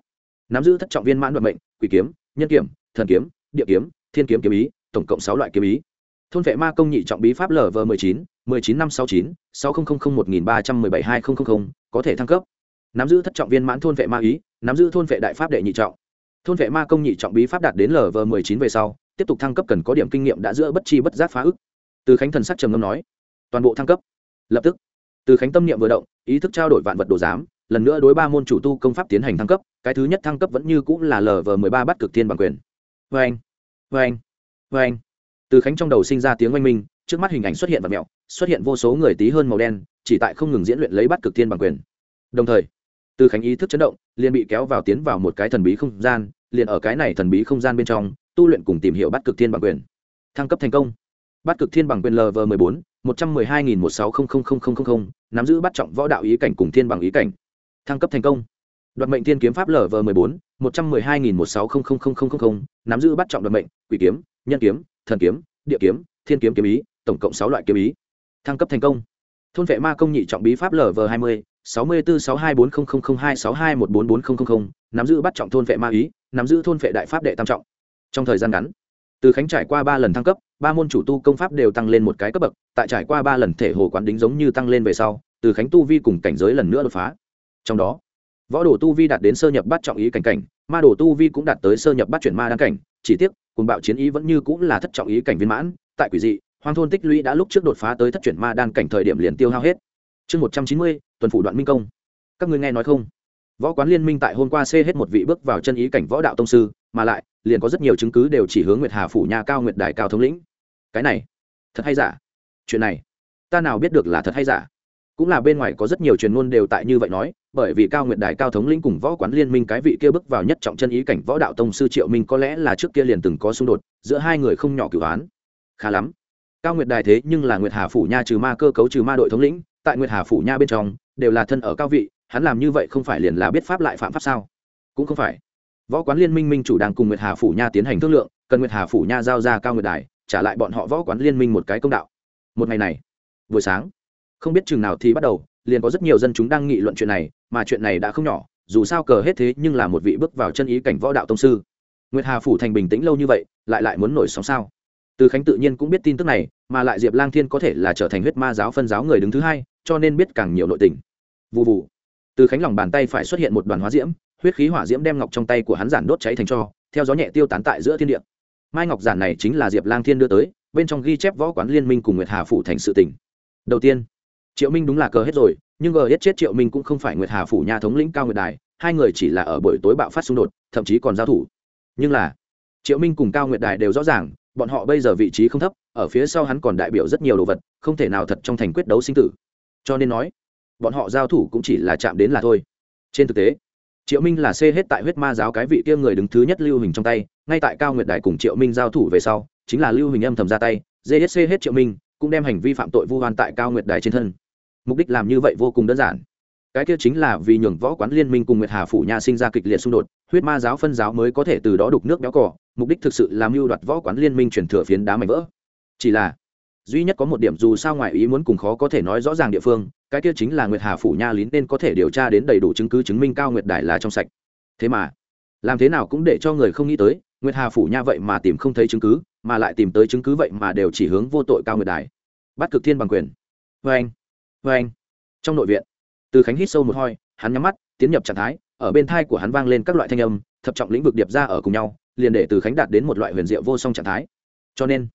Nắm giữ thất trọng viên mãn đoạt mệnh, quỷ kiếm, nhân kiểm thần kiếm, địa kiếm, thiên kiếm kiếm ý, tổng cộng sáu loại kiếm ý thôn vệ ma công nhị trọng bí pháp lv mười chín mười chín năm sáu chín, sáu một nghìn ba trăm mười bảy hai có thể thăng cấp. Nắm giữ thất trọng viên mãn thôn vệ ma ý, nắm giữ thôn vệ đại pháp đệ nhị trọng. Thôn vệ ma công nhị trọng bí pháp đạt đến lv mười chín về sau, tiếp tục thăng cấp cần có điểm kinh nghiệm đã giữa bất chi bất giác phá ức. Từ khánh thần sắc trầm ngâm nói, toàn bộ thăng cấp. Lập tức, từ khánh tâm niệm vừa động, ý thức trao đổi vạn vật đồ giám, lần nữa đối ba môn chủ tu công pháp tiến hành thăng cấp, cái thứ nhất thăng cấp vẫn như cũng là lv mười ba bắt cực thiên bằng quyền. Vê anh vê anh vê anh từ khánh trong đầu sinh ra tiếng oanh minh, trước mắt hình ảnh xuất hiện và mẹo, xuất hiện vô số người tí hơn màu đen, chỉ tại không ngừng diễn luyện lấy bắt cực thiên bằng quyền. Đồng thời, từ khánh ý thức chấn động, liền bị kéo vào tiến vào một cái thần bí không gian, liền ở cái này thần bí không gian bên trong, tu luyện cùng tìm hiểu bắt cực thiên bằng quyền. Thăng cấp thành công. Bắt cực thiên bằng quyền lv mười bốn, một trăm mười hai nghìn một sáu không không không không không, nắm giữ bắt trọng võ đạo ý cảnh cùng thiên bằng ý cảnh. Thăng cấp thành công. Đoạt mệnh thiên kiếm pháp lv mười bốn, một trăm mười hai nghìn một sáu không không không không không, nắm giữ bắt trọng đoạt mệnh, quỷ kiếm, nhân kiếm thần kiếm, địa kiếm, thiên kiếm kiếm ý, tổng cộng sáu loại kiếm ý. Thăng cấp thành công. Thôn vệ ma công nhị trọng bí pháp lv hai mươi, sáu mươi bốn sáu hai bốn không không không hai sáu hai một bốn bốn không không không, nắm giữ bắt trọng thôn vệ ma ý, nắm giữ thôn vệ đại pháp đệ tam trọng. Trong thời gian ngắn, từ khánh trải qua ba lần thăng cấp, ba môn chủ tu công pháp đều tăng lên một cái cấp bậc, tại trải qua ba lần thể hồ quán đính giống như tăng lên về sau, từ khánh tu vi cùng cảnh giới lần nữa đột phá. Trong đó, võ đồ tu vi đạt đến sơ nhập bắt trọng ý cảnh cảnh, ma đồ tu vi cũng đạt tới sơ nhập bắt chuyển ma đăng cảnh, chỉ tiếc cùng bạo chiến ý vẫn như cũng là thất trọng ý cảnh viên mãn, tại quỷ dị, hoang thôn tích lũy đã lúc trước đột phá tới thất chuyển ma đan cảnh thời điểm liền tiêu hao hết. Chương một trăm chín mươi, tuần phủ đoạn minh công. Các ngươi nghe nói không? Võ quán liên minh tại hôm qua xê hết một vị bước vào chân ý cảnh võ đạo tông sư, mà lại, liền có rất nhiều chứng cứ đều chỉ hướng nguyệt hà phủ nhà cao nguyệt đài cao thống lĩnh. Cái này, thật hay giả? Chuyện này, ta nào biết được là thật hay giả? Cũng là bên ngoài có rất nhiều truyền ngôn đều tại như vậy nói, bởi vì cao nguyệt đài cao thống lĩnh cùng võ quán liên minh cái vị kia bước vào nhất trọng chân ý cảnh võ đạo tông sư triệu minh có lẽ là trước kia liền từng có xung đột, giữa hai người không nhỏ cửu án khá lắm. Cao nguyệt đài thế nhưng là nguyệt hà phủ nha trừ ma cơ cấu trừ ma đội thống lĩnh, tại nguyệt hà phủ nha bên trong, đều là thân ở cao vị, hắn làm như vậy không phải liền là biết pháp lại phạm pháp sao? Cũng không phải. Võ quán liên minh minh chủ đang cùng nguyệt hà phủ nha tiến hành thương lượng, cần nguyệt hà phủ nha giao ra cao nguyệt đài, trả lại bọn họ võ quán liên minh một cái công đạo. Một ngày này, buổi sáng không biết chừng nào thì bắt đầu, liền có rất nhiều dân chúng đang nghị luận chuyện này, mà chuyện này đã không nhỏ, dù sao cờ hết thế nhưng là một vị bước vào chân ý cảnh võ đạo tông sư. Nguyệt hà phủ thành bình tĩnh lâu như vậy, lại lại muốn nổi sóng sao? Từ khánh tự nhiên cũng biết tin tức này, mà lại diệp lang thiên có thể là trở thành huyết ma giáo phân giáo người đứng thứ hai, cho nên biết càng nhiều nội tình. Vụ vụ từ khánh lòng bàn tay phải xuất hiện một đoàn hóa diễm, huyết khí hỏa diễm đem ngọc trong tay của hắn giản đốt cháy thành cho, theo gió nhẹ tiêu tán tại giữa thiên địa. Mai ngọc giản này chính là diệp lang thiên đưa tới, bên trong ghi chép võ quán liên minh cùng nguyệt hà phủ thành sự tỉnh đầu tiên triệu minh đúng là cờ hết rồi, nhưng gờ hết chết triệu minh cũng không phải nguyệt hà phủ nhà thống lĩnh cao nguyệt đài, hai người chỉ là ở buổi tối bạo phát xung đột, thậm chí còn giao thủ. Nhưng là, triệu minh cùng cao nguyệt đài đều rõ ràng, bọn họ bây giờ vị trí không thấp, ở phía sau hắn còn đại biểu rất nhiều đồ vật, không thể nào thật trong thành quyết đấu sinh tử. Cho nên nói, bọn họ giao thủ cũng chỉ là chạm đến là thôi. Trên thực tế, triệu minh là xê hết tại huyết ma giáo cái vị kia người đứng thứ nhất lưu hình trong tay, ngay tại cao nguyệt đại cùng triệu minh giao thủ về sau, chính là lưu hình âm thầm ra tay gsc hết triệu minh, cũng đem hành vi phạm tội vu hoan tại cao nguyệt đài trên thân mục đích làm như vậy vô cùng đơn giản. Cái kia chính là vì nhường võ quán liên minh cùng nguyệt hà phủ nhà sinh ra kịch liệt xung đột, huyết ma giáo phân giáo mới có thể từ đó đục nước béo cỏ mục đích thực sự làm mưu đoạt võ quán liên minh chuyển thừa phiến đá mảnh vỡ. Chỉ là, duy nhất có một điểm dù sao ngoài ý muốn cùng khó có thể nói rõ ràng địa phương, cái kia chính là nguyệt hà phủ nha lín nên có thể điều tra đến đầy đủ chứng cứ chứng minh cao nguyệt đài là trong sạch. Thế mà, làm thế nào cũng để cho người không nghĩ tới, nguyệt hà phủ nha vậy mà tìm không thấy chứng cứ, mà lại tìm tới chứng cứ vậy mà đều chỉ hướng vô tội cao nguyệt đài. Bắt cực thiên bằng quyền. Vê anh vê anh. Trong nội viện, từ khánh hít sâu một hoi hắn nhắm mắt, tiến nhập trạng thái, ở bên thai của hắn vang lên các loại thanh âm, thập trọng lĩnh vực điệp ra ở cùng nhau, liền để từ khánh đạt đến một loại huyền diệu vô song trạng thái. Cho nên,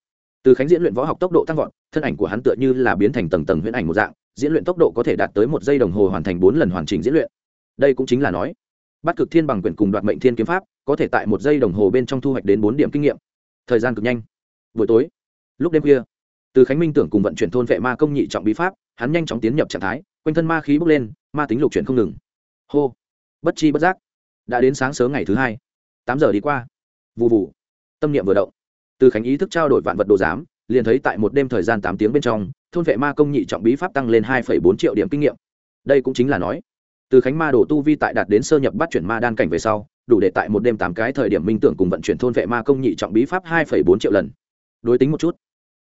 từ khánh diễn luyện võ học tốc độ tăng vọt, thân ảnh của hắn tựa như là biến thành tầng tầng huyễn ảnh một dạng, diễn luyện tốc độ có thể đạt tới một giây đồng hồ hoàn thành bốn lần hoàn chỉnh diễn luyện. Đây cũng chính là nói, bắt cực thiên bằng quyền cùng đoạt mệnh thiên kiếm pháp, có thể tại một giây đồng hồ bên trong thu hoạch đến bốn điểm kinh nghiệm. Thời gian cực nhanh. Buổi tối, lúc đêm khuya, từ khánh minh tưởng cùng vận chuyển thôn vệ ma công nhị trọng bí pháp hắn nhanh chóng tiến nhập trạng thái, quanh thân ma khí bốc lên, ma tính lục chuyển không ngừng. Hô! Bất chi bất giác. Đã đến sáng sớm ngày thứ hai. Tám giờ đi qua. Vụ vụ tâm niệm vừa động. Từ khánh ý thức trao đổi vạn vật đồ giám, liền thấy tại một đêm thời gian tám tiếng bên trong, thôn vệ ma công nhị trọng bí pháp tăng lên hai bốn triệu điểm kinh nghiệm. Đây cũng chính là nói, từ khánh ma đổ tu vi tại đạt đến sơ nhập bắt chuyển ma đan cảnh về sau, đủ để tại một đêm tám cái thời điểm minh tưởng cùng vận chuyển thôn vệ ma công nhị trọng bí pháp hai bốn triệu lần. Đối tính một chút.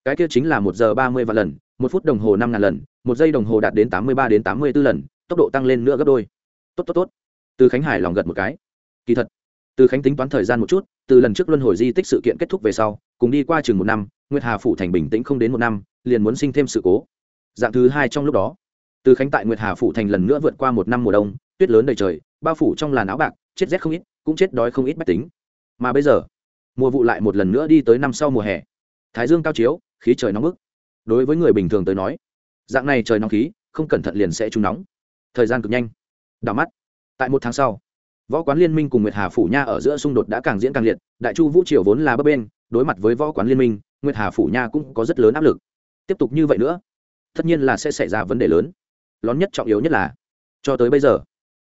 Cái kia chính là một giờ ba mươi vạn lần một phút đồng hồ năm ngàn lần, một giây đồng hồ đạt đến tám mươi ba đến tám mươi b ố lần, tốc độ tăng lên nữa gấp đôi. Tốt tốt tốt. Từ khánh hải lòng gật một cái. Kỳ thật, từ khánh tính toán thời gian một chút, từ lần trước luân hồi di tích sự kiện kết thúc về sau, cùng đi qua chừng một năm, nguyệt hà phủ thành bình tĩnh không đến một năm, liền muốn sinh thêm sự cố. Dạng thứ hai trong lúc đó, từ khánh tại nguyệt hà phủ thành lần nữa vượt qua một năm mùa đông, tuyết lớn đầy trời, bao phủ trong làn áo bạc, chết rét không ít, cũng chết đói không ít bách tính. Mà bây giờ, mùa vụ lại một lần nữa đi tới năm sau mùa hè. Thái dương cao chiếu, khí trời nóng bức đối với người bình thường tới nói, dạng này trời nóng khí, không cẩn thận liền sẽ trúng nóng. Thời gian cực nhanh. Đảo mắt. Tại một tháng sau, võ quán liên minh cùng nguyệt hà phủ nha ở giữa xung đột đã càng diễn càng liệt, đại chu vũ triều vốn là bấp bên đối mặt với võ quán liên minh, nguyệt hà phủ nha cũng có rất lớn áp lực. Tiếp tục như vậy nữa, tất nhiên là sẽ xảy ra vấn đề lớn. Lón nhất trọng yếu nhất là, cho tới bây giờ,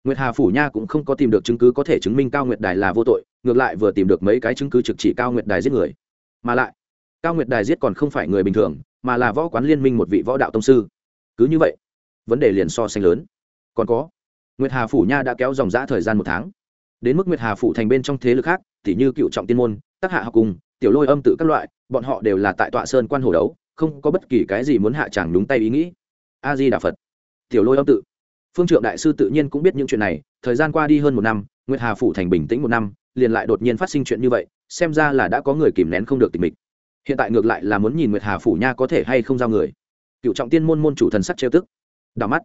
nguyệt hà phủ nha cũng không có tìm được chứng cứ có thể chứng minh cao nguyệt đài là vô tội, ngược lại vừa tìm được mấy cái chứng cứ trực chỉ cao nguyệt đài giết người. Mà lại, cao nguyệt đài giết còn không phải người bình thường mà là võ quán liên minh một vị võ đạo tông sư. Cứ như vậy, vấn đề liền so sánh lớn. Còn có, nguyệt hà phủ nha đã kéo dòng giã thời gian một tháng. Đến mức nguyệt hà phủ thành bên trong thế lực khác t h như cựu trọng tiên môn tác hạ học cùng, tiểu lôi âm tự các loại, bọn họ đều là tại tọa sơn quan hồ đấu, không có bất kỳ cái gì muốn hạ chẳng đúng tay ý nghĩ. A di đà phật. Tiểu lôi âm tự. Phương trượng đại sư tự nhiên cũng biết những chuyện này, thời gian qua đi hơn một năm, nguyệt hà phủ thành bình tĩnh một năm, liền lại đột nhiên phát sinh chuyện như vậy, xem ra là đã có người kìm nén không được tình mình hiện tại ngược lại là muốn nhìn nguyệt hà phủ nha có thể hay không giao người. Cựu trọng tiên môn môn chủ thần sắc trêu tức. Đào mắt.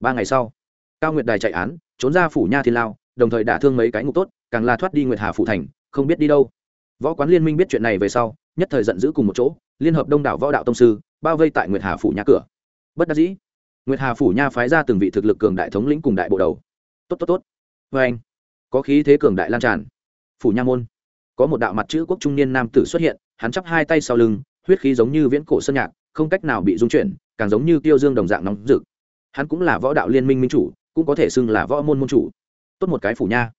Ba ngày sau, cao nguyệt đài chạy án, trốn ra phủ nha thiên lao, đồng thời đả thương mấy cái ngục tốt, càng là thoát đi nguyệt hà phủ thành, không biết đi đâu. Võ quán liên minh biết chuyện này về sau, nhất thời giận dữ cùng một chỗ, liên hợp đông đảo võ đạo tông sư, bao vây tại nguyệt hà phủ nha cửa. Bất đắc dĩ, nguyệt hà phủ nha phái ra từng vị thực lực cường đại thống lĩnh cùng đại bộ đầu. Tốt tốt tốt. Vê anh, có khí thế cường đại lan tràn. Phủ nha môn, có một đạo mặt chữ quốc trung niên nam tử xuất hiện hắn chắp hai tay sau lưng, huyết khí giống như viễn cổ sơn nhạc, không cách nào bị dung chuyển, càng giống như tiêu dương đồng dạng nóng rực. Hắn cũng là võ đạo liên minh minh chủ, cũng có thể xưng là võ môn môn chủ. Tốt một cái phủ nha.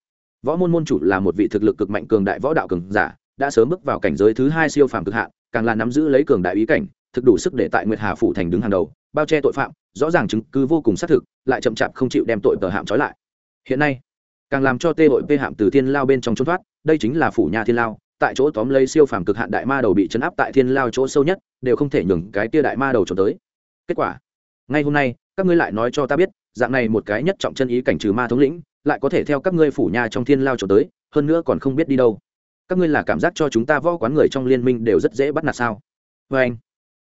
Võ môn môn chủ là một vị thực lực cực mạnh cường đại võ đạo cường giả, đã sớm bước vào cảnh giới thứ hai siêu phàm cực hạn, càng là nắm giữ lấy cường đại ý cảnh, thực đủ sức để tại nguyệt hà phủ thành đứng hàng đầu, bao che tội phạm, rõ ràng chứng cứ vô cùng xác thực, lại chậm chạp không chịu đem tội tờ hạm trói lại. Hiện nay, càng làm cho tê hội p hạm từ thiên lao bên trong trốn thoát, đây chính là phủ nhà thiên lao tại chỗ tóm lấy siêu phàm cực hạn đại ma đầu bị chấn áp tại thiên lao chỗ sâu nhất, đều không thể nhường cái tia đại ma đầu trốn tới. Kết quả, ngay hôm nay, các ngươi lại nói cho ta biết, dạng này một cái nhất trọng chân ý cảnh trừ ma thống lĩnh, lại có thể theo các ngươi phủ nhà trong thiên lao trốn tới, hơn nữa còn không biết đi đâu. Các ngươi là cảm giác cho chúng ta võ quán người trong liên minh đều rất dễ bắt nạt sao? Vê anh,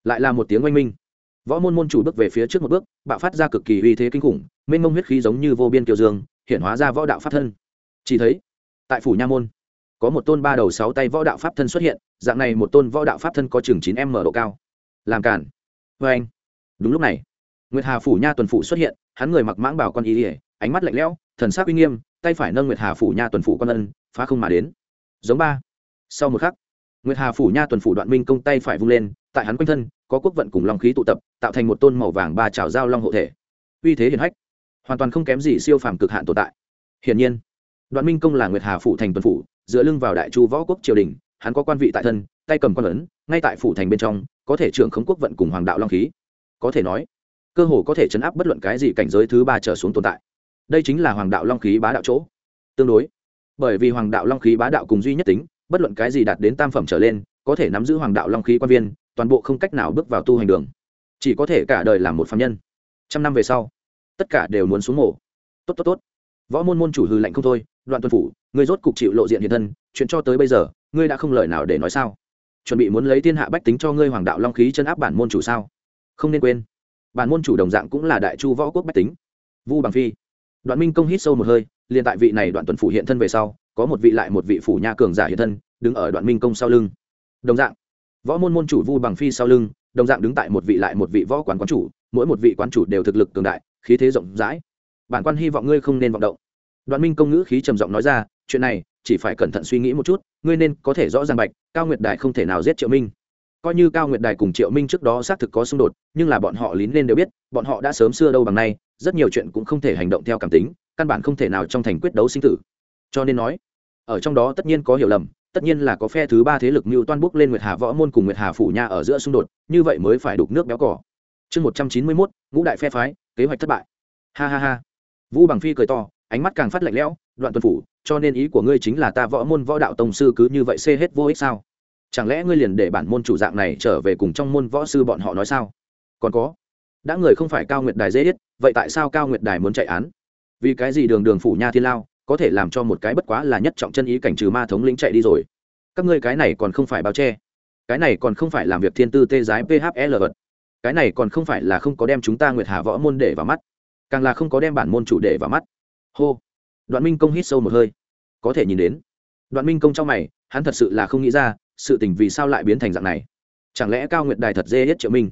lại là một tiếng oanh minh. Võ môn môn chủ bước về phía trước một bước, bạo phát ra cực kỳ uy thế kinh khủng, mênh mông huyết khí giống như vô biên kiều dương, hiện hóa ra võ đạo pháp thân. Chỉ thấy, tại phủ nha môn có một tôn ba đầu sáu tay võ đạo pháp thân xuất hiện, dạng này một tôn võ đạo pháp thân có chừng chín m độ cao. Làm cản. Vê anh. Đúng lúc này, nguyệt hà phủ nha tuần phủ xuất hiện, hắn người mặc mãng bảo con ý ỉa ánh mắt lạnh lẽo, thần sắc uy nghiêm, tay phải nâng nguyệt hà phủ nha tuần phủ con ân, phá không mà đến. Giống ba. Sau một khắc, nguyệt hà phủ nha tuần phủ đoạn minh công tay phải vung lên, tại hắn quanh thân, có quốc vận cùng long khí tụ tập, tạo thành một tôn màu vàng ba trào giao long hộ thể. Uy thế hiển hách. Hoàn toàn không kém gì siêu phàm cực hạn tồn tại. Hiển nhiên, đoạn minh công là nguyệt hà phủ thành tuần phủ dựa lưng vào đại chu võ quốc triều đình, hắn có quan vị tại thân, tay cầm quan ấn, ngay tại phủ thành bên trong, có thể trưởng khống quốc vận cùng hoàng đạo long khí. Có thể nói, cơ hồ có thể chấn áp bất luận cái gì cảnh giới thứ ba trở xuống tồn tại. Đây chính là hoàng đạo long khí bá đạo chỗ. Tương đối, bởi vì hoàng đạo long khí bá đạo cùng duy nhất tính, bất luận cái gì đạt đến tam phẩm trở lên, có thể nắm giữ hoàng đạo long khí quan viên, toàn bộ không cách nào bước vào tu hành đường. Chỉ có thể cả đời làm một phạm nhân. Trăm năm về sau, tất cả đều muốn xuống mổ tốt tốt tốt. Võ môn môn chủ hư lạnh không thôi đoạn tuân phủ, ngươi rốt cục chịu lộ diện hiện thân, chuyện cho tới bây giờ, ngươi đã không lời nào để nói sao? Chuẩn bị muốn lấy thiên hạ bách tính cho ngươi hoàng đạo long khí chân áp bản môn chủ sao? Không nên quên. Bản môn chủ đồng dạng cũng là đại chu võ quốc bách tính. Vu bằng phi. Đoạn minh công hít sâu một hơi, liền tại vị này đoạn tuần phủ hiện thân về sau, có một vị lại một vị phủ nha cường giả hiện thân, đứng ở đoạn minh công sau lưng. Đồng dạng, võ môn môn chủ vu bằng phi sau lưng, đồng dạng đứng tại một vị lại một vị võ quán quán chủ, mỗi một vị quán chủ đều thực lực cường đại, khí thế rộng rãi. Bản quan hy vọng ngươi không nên vọng động đoạn minh công ngữ khí trầm giọng nói ra, chuyện này, chỉ phải cẩn thận suy nghĩ một chút, ngươi nên có thể rõ ràng bạch, cao nguyệt đài không thể nào giết triệu minh. Coi như cao nguyệt đài cùng triệu minh trước đó xác thực có xung đột, nhưng là bọn họ lín lên đều biết, bọn họ đã sớm xưa đâu bằng nay, rất nhiều chuyện cũng không thể hành động theo cảm tính, căn bản không thể nào trong thành quyết đấu sinh tử. Cho nên nói, ở trong đó tất nhiên có hiểu lầm, tất nhiên là có phe thứ ba thế lực mưu toan bước lên nguyệt hà võ môn cùng nguyệt hà phủ nha ở giữa xung đột, như vậy mới phải đục nước béo cỏ. Chương một trăm chín mươi mốt, ngũ đại phe phái, kế hoạch thất bại. Ha ha ha. Vũ bằng phi cười to ánh mắt càng phát lạnh lẽo, đoạn tuần phủ, cho nên ý của ngươi chính là ta võ môn võ đạo tông sư cứ như vậy xê hết vô ích sao? Chẳng lẽ ngươi liền để bản môn chủ dạng này trở về cùng trong môn võ sư bọn họ nói sao? Còn có, đã người không phải cao nguyệt đài dễ ít vậy tại sao cao nguyệt đài muốn chạy án? Vì cái gì đường đường phủ nha thiên lao có thể làm cho một cái bất quá là nhất trọng chân ý cảnh trừ ma thống lĩnh chạy đi rồi? Các ngươi cái này còn không phải bao che. Cái này còn không phải làm việc thiên tư tê giái phl vật. Cái này còn không phải là không có đem chúng ta nguyệt hà võ môn để vào mắt. Càng là không có đem bản môn chủ để vào mắt hô. Đoạn minh công hít sâu một hơi. Có thể nhìn đến. Đoạn minh công trong mày hắn thật sự là không nghĩ ra sự tình vì sao lại biến thành dạng này. Chẳng lẽ cao nguyệt đài thật dê hết triệu minh?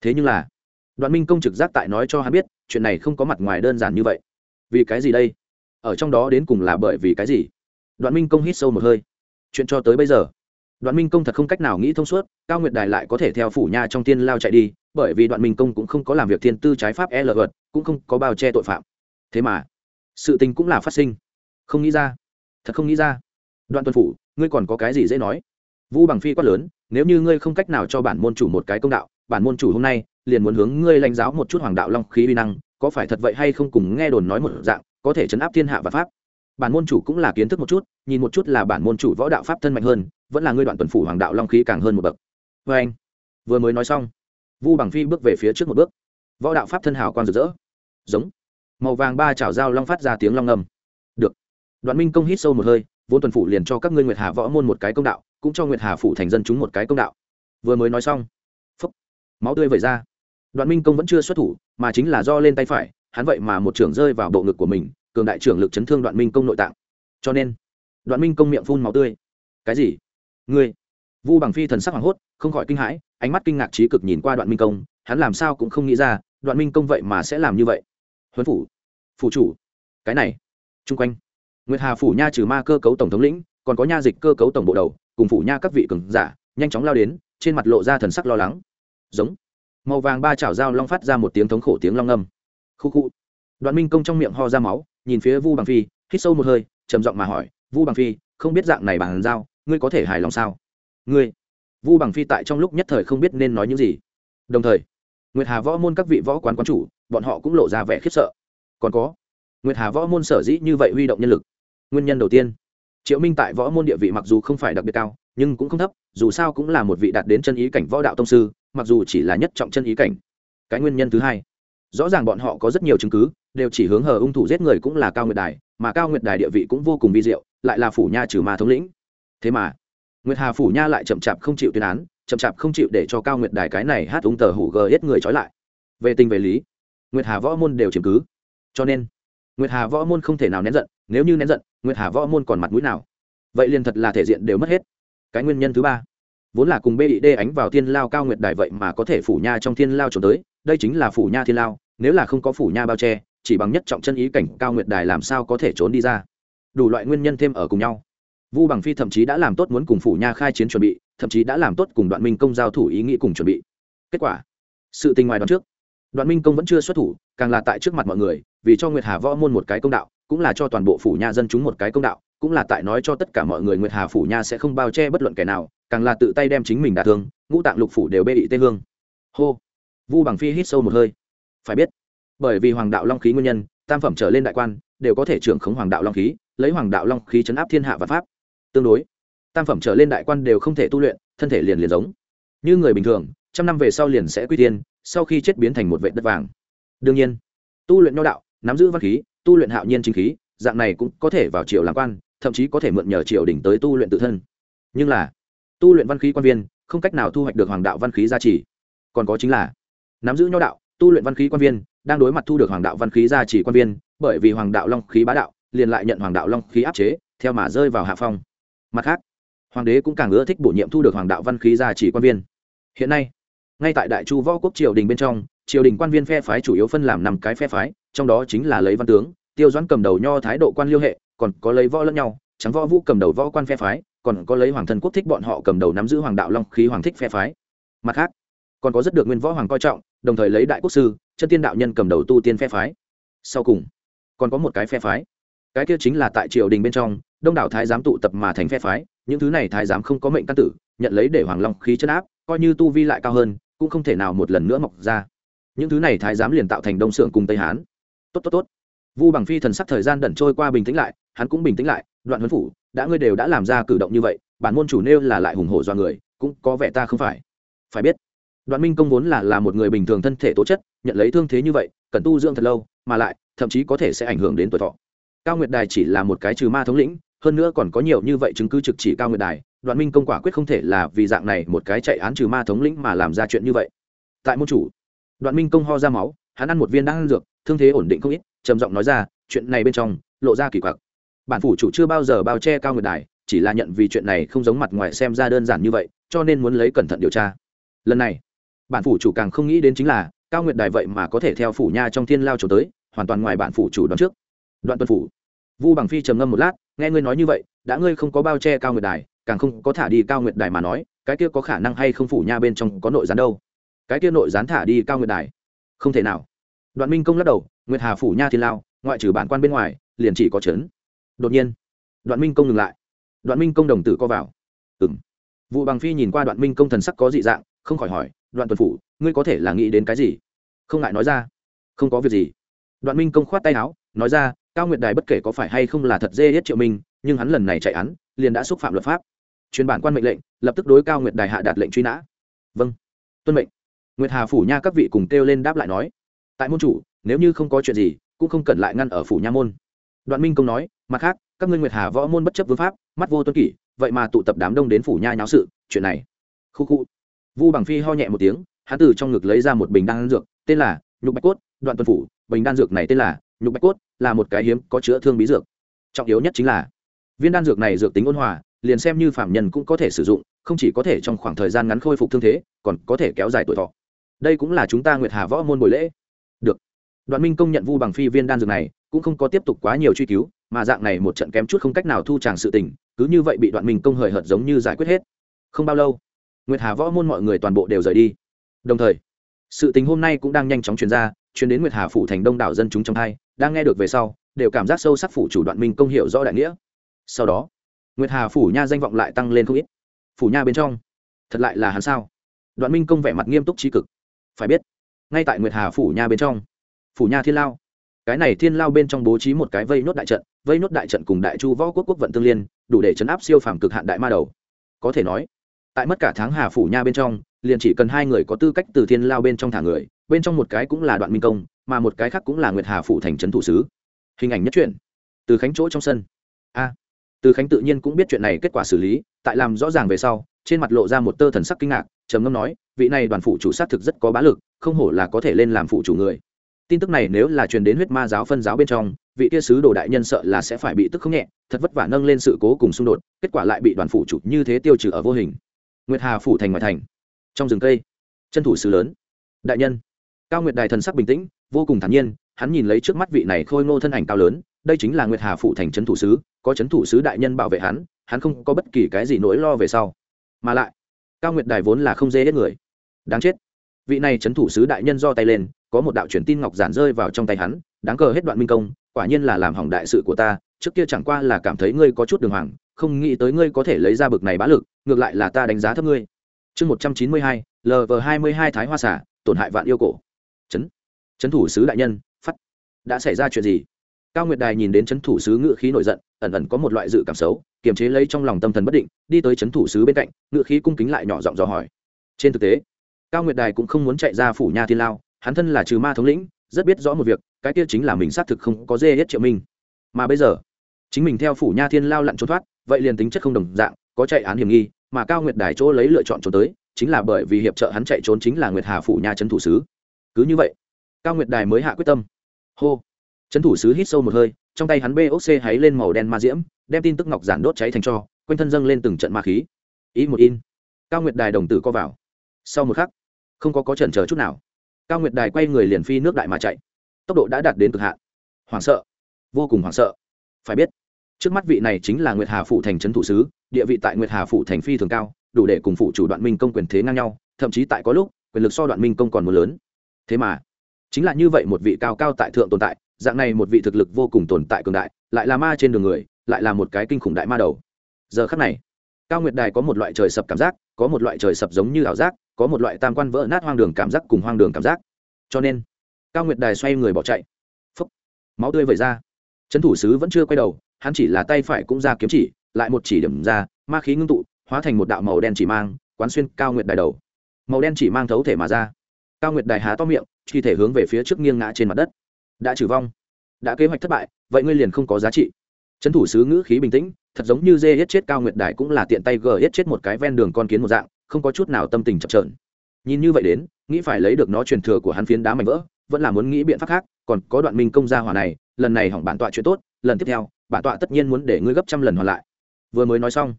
Thế nhưng là đoạn minh công trực giác tại nói cho hắn biết chuyện này không có mặt ngoài đơn giản như vậy. Vì cái gì đây? Ở trong đó đến cùng là bởi vì cái gì? Đoạn minh công hít sâu một hơi. Chuyện cho tới bây giờ đoạn minh công thật không cách nào nghĩ thông suốt cao nguyệt đài lại có thể theo phủ nha trong tiên lao chạy đi bởi vì đoạn minh công cũng không có làm việc thiên tư trái pháp e l luật, cũng không có bao che tội phạm. Thế mà sự tình cũng là phát sinh. Không nghĩ ra. Thật không nghĩ ra. Đoạn tuần phủ, ngươi còn có cái gì dễ nói? Vu bằng phi quát lớn, nếu như ngươi không cách nào cho bản môn chủ một cái công đạo, bản môn chủ hôm nay liền muốn hướng ngươi lãnh giáo một chút hoàng đạo long khí uy năng, có phải thật vậy hay không cùng nghe đồn nói một dạng, có thể chấn áp thiên hạ và pháp. Bản môn chủ cũng là kiến thức một chút, nhìn một chút là bản môn chủ võ đạo pháp thân mạnh hơn, vẫn là ngươi đoạn tuần phủ hoàng đạo long khí càng hơn một bậc. Vê anh, vừa mới nói xong, vu bằng phi bước về phía trước một bước. Võ đạo pháp thân hào quang rực rỡ. Giống màu vàng ba chảo dao long phát ra tiếng long ngầm được. Đoạn minh công hít sâu một hơi, vốn tuần phủ liền cho các ngươi nguyệt hà võ môn một cái công đạo, cũng cho nguyệt hà phủ thành dân chúng một cái công đạo. Vừa mới nói xong, phúc, máu tươi vẩy ra. Đoạn minh công vẫn chưa xuất thủ, mà chính là do lên tay phải, hắn vậy mà một trưởng rơi vào bộ ngực của mình, cường đại trưởng lực chấn thương đoạn minh công nội tạng. Cho nên, đoạn minh công miệng phun máu tươi. Cái gì? Ngươi? Vu bằng phi thần sắc hoảng hốt, không khỏi kinh hãi, ánh mắt kinh ngạc trí cực nhìn qua đoạn minh công, hắn làm sao cũng không nghĩ ra, đoạn minh công vậy mà sẽ làm như vậy huấn phủ phủ chủ, cái này, chung quanh, nguyệt hà phủ nha trừ ma cơ cấu tổng thống lĩnh, còn có nha dịch cơ cấu tổng bộ đầu, cùng phủ nha các vị cường giả, nhanh chóng lao đến, trên mặt lộ ra thần sắc lo lắng. Giống, màu vàng ba chảo dao long phát ra một tiếng thống khổ tiếng long âm. Khu khu, đoạn minh công trong miệng ho ra máu, nhìn phía vu bằng phi, hít sâu một hơi, trầm giọng mà hỏi, vu bằng phi, không biết dạng này bằng dao, ngươi có thể hài lòng sao? Ngươi, vu bằng phi tại trong lúc nhất thời không biết nên nói những gì. Đồng thời, nguyệt hà võ môn các vị võ quán quán chủ bọn họ cũng lộ ra vẻ khiếp sợ. Còn có, nguyệt hà võ môn sở dĩ như vậy huy động nhân lực? Nguyên nhân đầu tiên, triệu minh tại võ môn địa vị mặc dù không phải đặc biệt cao, nhưng cũng không thấp, dù sao cũng là một vị đạt đến chân ý cảnh võ đạo tông sư, mặc dù chỉ là nhất trọng chân ý cảnh. Cái nguyên nhân thứ hai, rõ ràng bọn họ có rất nhiều chứng cứ, đều chỉ hướng hờ ung thủ giết người cũng là cao nguyệt đài, mà cao nguyệt đài địa vị cũng vô cùng vi diệu, lại là phủ nha trừ ma thống lĩnh. Thế mà, nguyệt hà phủ nha lại chậm chạp không chịu tuyên án, chậm chạp không chịu để cho cao nguyệt đài cái này hát ung tờ hủ gờ hết người trói lại. Về tình về lý nguyệt hà võ môn đều chiếm cứ. Cho nên, nguyệt hà võ môn không thể nào nén giận, nếu như nén giận, nguyệt hà võ môn còn mặt mũi nào? Vậy liền thật là thể diện đều mất hết. Cái nguyên nhân thứ ba, vốn là cùng bid ánh vào thiên lao cao nguyệt đài vậy mà có thể phủ nha trong thiên lao trốn tới, đây chính là phủ nha thiên lao, nếu là không có phủ nha bao che, chỉ bằng nhất trọng chân ý cảnh cao nguyệt đài làm sao có thể trốn đi ra? Đủ loại nguyên nhân thêm ở cùng nhau. Vu bằng phi thậm chí đã làm tốt muốn cùng phủ nha khai chiến chuẩn bị, thậm chí đã làm tốt cùng đoạn minh công giao thủ ý nghĩ cùng chuẩn bị. Kết quả, sự tình ngoài đoạn trước đoạn minh công vẫn chưa xuất thủ, càng là tại trước mặt mọi người, vì cho nguyệt hà võ môn một cái công đạo, cũng là cho toàn bộ phủ nha dân chúng một cái công đạo, cũng là tại nói cho tất cả mọi người nguyệt hà phủ nha sẽ không bao che bất luận kẻ nào, càng là tự tay đem chính mình đả thương, ngũ tạng lục phủ đều bê ị tê hương. Hô! Vu bằng phi hít sâu một hơi. Phải biết, bởi vì hoàng đạo long khí nguyên nhân, tam phẩm trở lên đại quan, đều có thể trưởng khống hoàng đạo long khí, lấy hoàng đạo long khí chấn áp thiên hạ và pháp. Tương đối, tam phẩm trở lên đại quan đều không thể tu luyện, thân thể liền liền giống như người bình thường, trăm năm về sau liền sẽ quy tiên sau khi chết biến thành một vệ đất vàng. Đương nhiên, tu luyện nho đạo, nắm giữ văn khí, tu luyện hạo nhiên chính khí, dạng này cũng có thể vào triều làm quan, thậm chí có thể mượn nhờ triều đỉnh tới tu luyện tự thân. Nhưng là, tu luyện văn khí quan viên, không cách nào thu hoạch được hoàng đạo văn khí gia trì. Còn có chính là, nắm giữ nho đạo, tu luyện văn khí quan viên, đang đối mặt thu được hoàng đạo văn khí gia trì quan viên, bởi vì hoàng đạo long khí bá đạo, liền lại nhận hoàng đạo long khí áp chế, theo mà rơi vào hạ phong. Mặt khác, hoàng đế cũng càng ưa thích bổ nhiệm thu được hoàng đạo văn khí gia trì quan viên. Hiện nay ngay tại đại chu võ quốc triều đình bên trong, triều đình quan viên phe phái chủ yếu phân làm năm cái phe phái, trong đó chính là lấy văn tướng, tiêu doãn cầm đầu nho thái độ quan liêu hệ, còn có lấy võ lẫn nhau, trắng võ vũ cầm đầu võ quan phe phái, còn có lấy hoàng thần quốc thích bọn họ cầm đầu nắm giữ hoàng đạo long khí hoàng thích phe phái. Mặt khác, còn có rất được nguyên võ hoàng coi trọng, đồng thời lấy đại quốc sư, chân tiên đạo nhân cầm đầu tu tiên phe phái. Sau cùng, còn có một cái phe phái. Cái kia chính là tại triều đình bên trong, đông đảo thái giám tụ tập mà thành phe phái, những thứ này thái giám không có mệnh căn tử, nhận lấy để hoàng long khí chân áp, coi như tu vi lại cao hơn cũng không thể nào một lần nữa mọc ra. Những thứ này thái giám liền tạo thành đông sưởng cùng tây hán. Tốt tốt tốt. Vu bằng phi thần sắc thời gian đẩn trôi qua bình tĩnh lại, hắn cũng bình tĩnh lại, đoạn huấn phủ, đã ngươi đều đã làm ra cử động như vậy, bản môn chủ nêu là lại hùng hổ do người, cũng có vẻ ta không phải. Phải biết, đoạn minh công vốn là là một người bình thường thân thể tố chất, nhận lấy thương thế như vậy, cần tu dưỡng thật lâu, mà lại, thậm chí có thể sẽ ảnh hưởng đến tuổi thọ. Cao nguyệt đài chỉ là một cái trừ ma thống lĩnh, hơn nữa còn có nhiều như vậy chứng cứ trực chỉ cao nguyệt đài đoạn minh công quả quyết không thể là vì dạng này một cái chạy án trừ ma thống lĩnh mà làm ra chuyện như vậy. Tại môn chủ, đoạn minh công ho ra máu, hắn ăn một viên đang ăn dược, thương thế ổn định không ít, trầm giọng nói ra, chuyện này bên trong, lộ ra kỳ quặc. Bản phủ chủ chưa bao giờ bao che cao nguyệt đài, chỉ là nhận vì chuyện này không giống mặt ngoài xem ra đơn giản như vậy, cho nên muốn lấy cẩn thận điều tra. Lần này, bản phủ chủ càng không nghĩ đến chính là, cao nguyệt đài vậy mà có thể theo phủ nha trong thiên lao trốn tới, hoàn toàn ngoài bản phủ chủ đoán trước. Đoạn tuân phủ, vu bằng phi trầm ngâm một lát, nghe ngươi nói như vậy, đã ngươi không có bao che cao nguyệt đài càng không có thả đi cao nguyệt đài mà nói, cái kia có khả năng hay không phủ nha bên trong có nội gián đâu? Cái kia nội gián thả đi cao nguyệt đài? Không thể nào. Đoạn minh công lắc đầu, nguyệt hà phủ nha thiên lao, ngoại trừ bản quan bên ngoài, liền chỉ có trấn. Đột nhiên, đoạn minh công ngừng lại. Đoạn minh công đồng tử co vào. Ừng vụ bằng phi nhìn qua đoạn minh công thần sắc có dị dạng, không khỏi hỏi, đoạn tuần phủ, ngươi có thể là nghĩ đến cái gì? Không ngại nói ra. Không có việc gì. Đoạn minh công khoát tay áo, nói ra, cao nguyệt đài bất kể có phải hay không là thật dê hết triệu minh, nhưng hắn lần này chạy án, liền đã xúc phạm luật pháp truyền bản quan mệnh lệnh, lập tức đối cao nguyệt đài hạ đạt lệnh truy nã. Vâng tuân mệnh. Nguyệt hà phủ nha các vị cùng kêu lên đáp lại nói. Tại môn chủ, nếu như không có chuyện gì, cũng không cần lại ngăn ở phủ nha môn. Đoạn minh công nói, mặt khác, các ngươi nguyệt hà võ môn bất chấp vương pháp, mắt vô tuân kỷ, vậy mà tụ tập đám đông đến phủ nha nháo sự, chuyện này. Khu khu. Vu bằng phi ho nhẹ một tiếng hán từ trong ngực lấy ra một bình đan dược, tên là nhục bạch cốt, đoạn tuân phủ, bình đan dược này tên là nhục bạch cốt, là một cái hiếm có chữa thương bí dược. Trọng yếu nhất chính là, viên đan dược này dược tính ôn hòa liền xem như phạm nhân cũng có thể sử dụng, không chỉ có thể trong khoảng thời gian ngắn khôi phục thương thế, còn có thể kéo dài tuổi thọ. Đây cũng là chúng ta nguyệt hà võ môn buổi lễ. Được. Đoạn minh công nhận vu bằng phi viên đan dược này, cũng không có tiếp tục quá nhiều truy cứu, mà dạng này một trận kém chút không cách nào thu tràng sự tình, cứ như vậy bị đoạn minh công hời hợt giống như giải quyết hết. Không bao lâu, nguyệt hà võ môn mọi người toàn bộ đều rời đi. Đồng thời, sự tình hôm nay cũng đang nhanh chóng truyền ra truyền đến nguyệt hà phủ thành đông đảo dân chúng trong hai, đang nghe được về sau, đều cảm giác sâu sắc phủ chủ đoạn minh công hiểu rõ đại nghĩa. Sau đó nguyệt hà phủ nha danh vọng lại tăng lên không ít. Phủ nha bên trong, thật lại là hắn sao? Đoạn minh công vẻ mặt nghiêm túc trí cực. Phải biết, ngay tại nguyệt hà phủ nha bên trong, phủ nha thiên lao, cái này thiên lao bên trong bố trí một cái vây nốt đại trận, vây nốt đại trận cùng đại chu võ quốc quốc vận tương liên, đủ để chấn áp siêu phàm cực hạn đại ma đầu. Có thể nói, tại mất cả tháng hà phủ nha bên trong, liền chỉ cần hai người có tư cách từ thiên lao bên trong thả người, bên trong một cái cũng là đoạn minh công, mà một cái khác cũng là nguyệt hà phủ thành trấn thủ sứ. Hình ảnh nhất truyện, từ khánh chỗ trong sân. A từ khánh tự nhiên cũng biết chuyện này kết quả xử lý, tại làm rõ ràng về sau, trên mặt lộ ra một tơ thần sắc kinh ngạc, trầm ngâm nói, vị này đoàn phụ chủ xác thực rất có bá lực, không hổ là có thể lên làm phụ chủ người. Tin tức này nếu là truyền đến huyết ma giáo phân giáo bên trong, vị kia sứ đồ đại nhân sợ là sẽ phải bị tức không nhẹ, thật vất vả nâng lên sự cố cùng xung đột, kết quả lại bị đoàn phụ chủ như thế tiêu trừ ở vô hình. Nguyệt hà phủ thành ngoài thành, trong rừng cây, chân thủ sứ lớn. Đại nhân, cao nguyệt đài thần sắc bình tĩnh, vô cùng thản nhiên, hắn nhìn lấy trước mắt vị này khôi ngô thân ảnh cao lớn, đây chính là nguyệt hà phủ thành trấn thủ sứ có trấn thủ sứ đại nhân bảo vệ hắn hắn không có bất kỳ cái gì nỗi lo về sau. Mà lại, cao nguyệt đài vốn là không dễ hết người. Đáng chết. Vị này trấn thủ sứ đại nhân do tay lên, có một đạo truyền tin ngọc giản rơi vào trong tay hắn, đáng cờ hết đoạn minh công, quả nhiên là làm hỏng đại sự của ta, trước kia chẳng qua là cảm thấy ngươi có chút đường hoàng, không nghĩ tới ngươi có thể lấy ra bực này bá lực, ngược lại là ta đánh giá thấp ngươi. Chương một trăm chín mươi hai lv hai mươi hai thái hoa xả tổn hại vạn yêu cổ. Trấn trấn thủ sứ đại nhân, phát. Đã xảy ra chuyện gì? Cao nguyệt đài nhìn đến trấn thủ sứ ngự khí nổi giận, ẩn ẩn có một loại dự cảm xấu, kiềm chế lấy trong lòng tâm thần bất định, đi tới trấn thủ sứ bên cạnh, ngự khí cung kính lại nhỏ giọng dò hỏi. Trên thực tế, cao nguyệt đài cũng không muốn chạy ra phủ nha thiên lao, hắn thân là trừ ma thống lĩnh, rất biết rõ một việc, cái kia chính là mình xác thực không có dê hết triệu minh. Mà bây giờ, chính mình theo phủ nha thiên lao lặn trốn thoát, vậy liền tính chất không đồng dạng, có chạy án hiểm nghi, mà cao nguyệt đài chỗ lấy lựa chọn trốn tới, chính là bởi vì hiệp trợ hắn chạy trốn chính là nguyệt hà phủ nha trấn thủ sứ. Cứ như vậy, cao nguyệt đài mới hạ quyết tâm. Hô trấn thủ sứ hít sâu một hơi, trong tay hắn boc háy lên màu đen ma diễm, đem tin tức ngọc giản đốt cháy thành cho, quanh thân dâng lên từng trận ma khí. Ý một in. Cao nguyệt đài đồng tử co vào. Sau một khắc, không có có chần chờ chút nào. Cao nguyệt đài quay người liền phi nước đại mà chạy. Tốc độ đã đạt đến cực hạn. Hoảng sợ. Vô cùng hoảng sợ. Phải biết, trước mắt vị này chính là nguyệt hà phủ thành trấn thủ sứ, địa vị tại nguyệt hà phủ thành phi thường cao, đủ để cùng phụ chủ đoạn minh công quyền thế ngang nhau, thậm chí tại có lúc, quyền lực so đoạn minh công còn muốn lớn. Thế mà, chính là như vậy một vị cao cao tại thượng tồn tại dạng này một vị thực lực vô cùng tồn tại cường đại, lại là ma trên đường người, lại là một cái kinh khủng đại ma đầu. Giờ khắc này, cao nguyệt đài có một loại trời sập cảm giác, có một loại trời sập giống như ảo giác, có một loại tam quan vỡ nát hoang đường cảm giác cùng hoang đường cảm giác. Cho nên, cao nguyệt đài xoay người bỏ chạy. Phấp máu tươi vẩy ra. Trấn thủ sứ vẫn chưa quay đầu, hắn chỉ là tay phải cũng ra kiếm chỉ, lại một chỉ điểm ra, ma khí ngưng tụ, hóa thành một đạo màu đen chỉ mang, quán xuyên cao nguyệt đài đầu. Màu đen chỉ mang thấu thể mà ra. Cao nguyệt đài há to miệng khi thể hướng về phía trước nghiêng ngã trên mặt đất đã trừ vong, đã kế hoạch thất bại, vậy ngươi liền không có giá trị. Trấn thủ sứ ngữ khí bình tĩnh, thật giống như dê hết chết cao nguyệt đài cũng là tiện tay gờ hết chết một cái ven đường con kiến một dạng, không có chút nào tâm tình chập trờn nhìn như vậy đến, nghĩ phải lấy được nó truyền thừa của hắn phiến đá mảnh vỡ, vẫn là muốn nghĩ biện pháp khác, còn có đoạn minh công gia hỏa này, lần này hỏng bản tọa chuyện tốt, lần tiếp theo, bản tọa tất nhiên muốn để ngươi gấp trăm lần hoàn lại. Vừa mới nói xong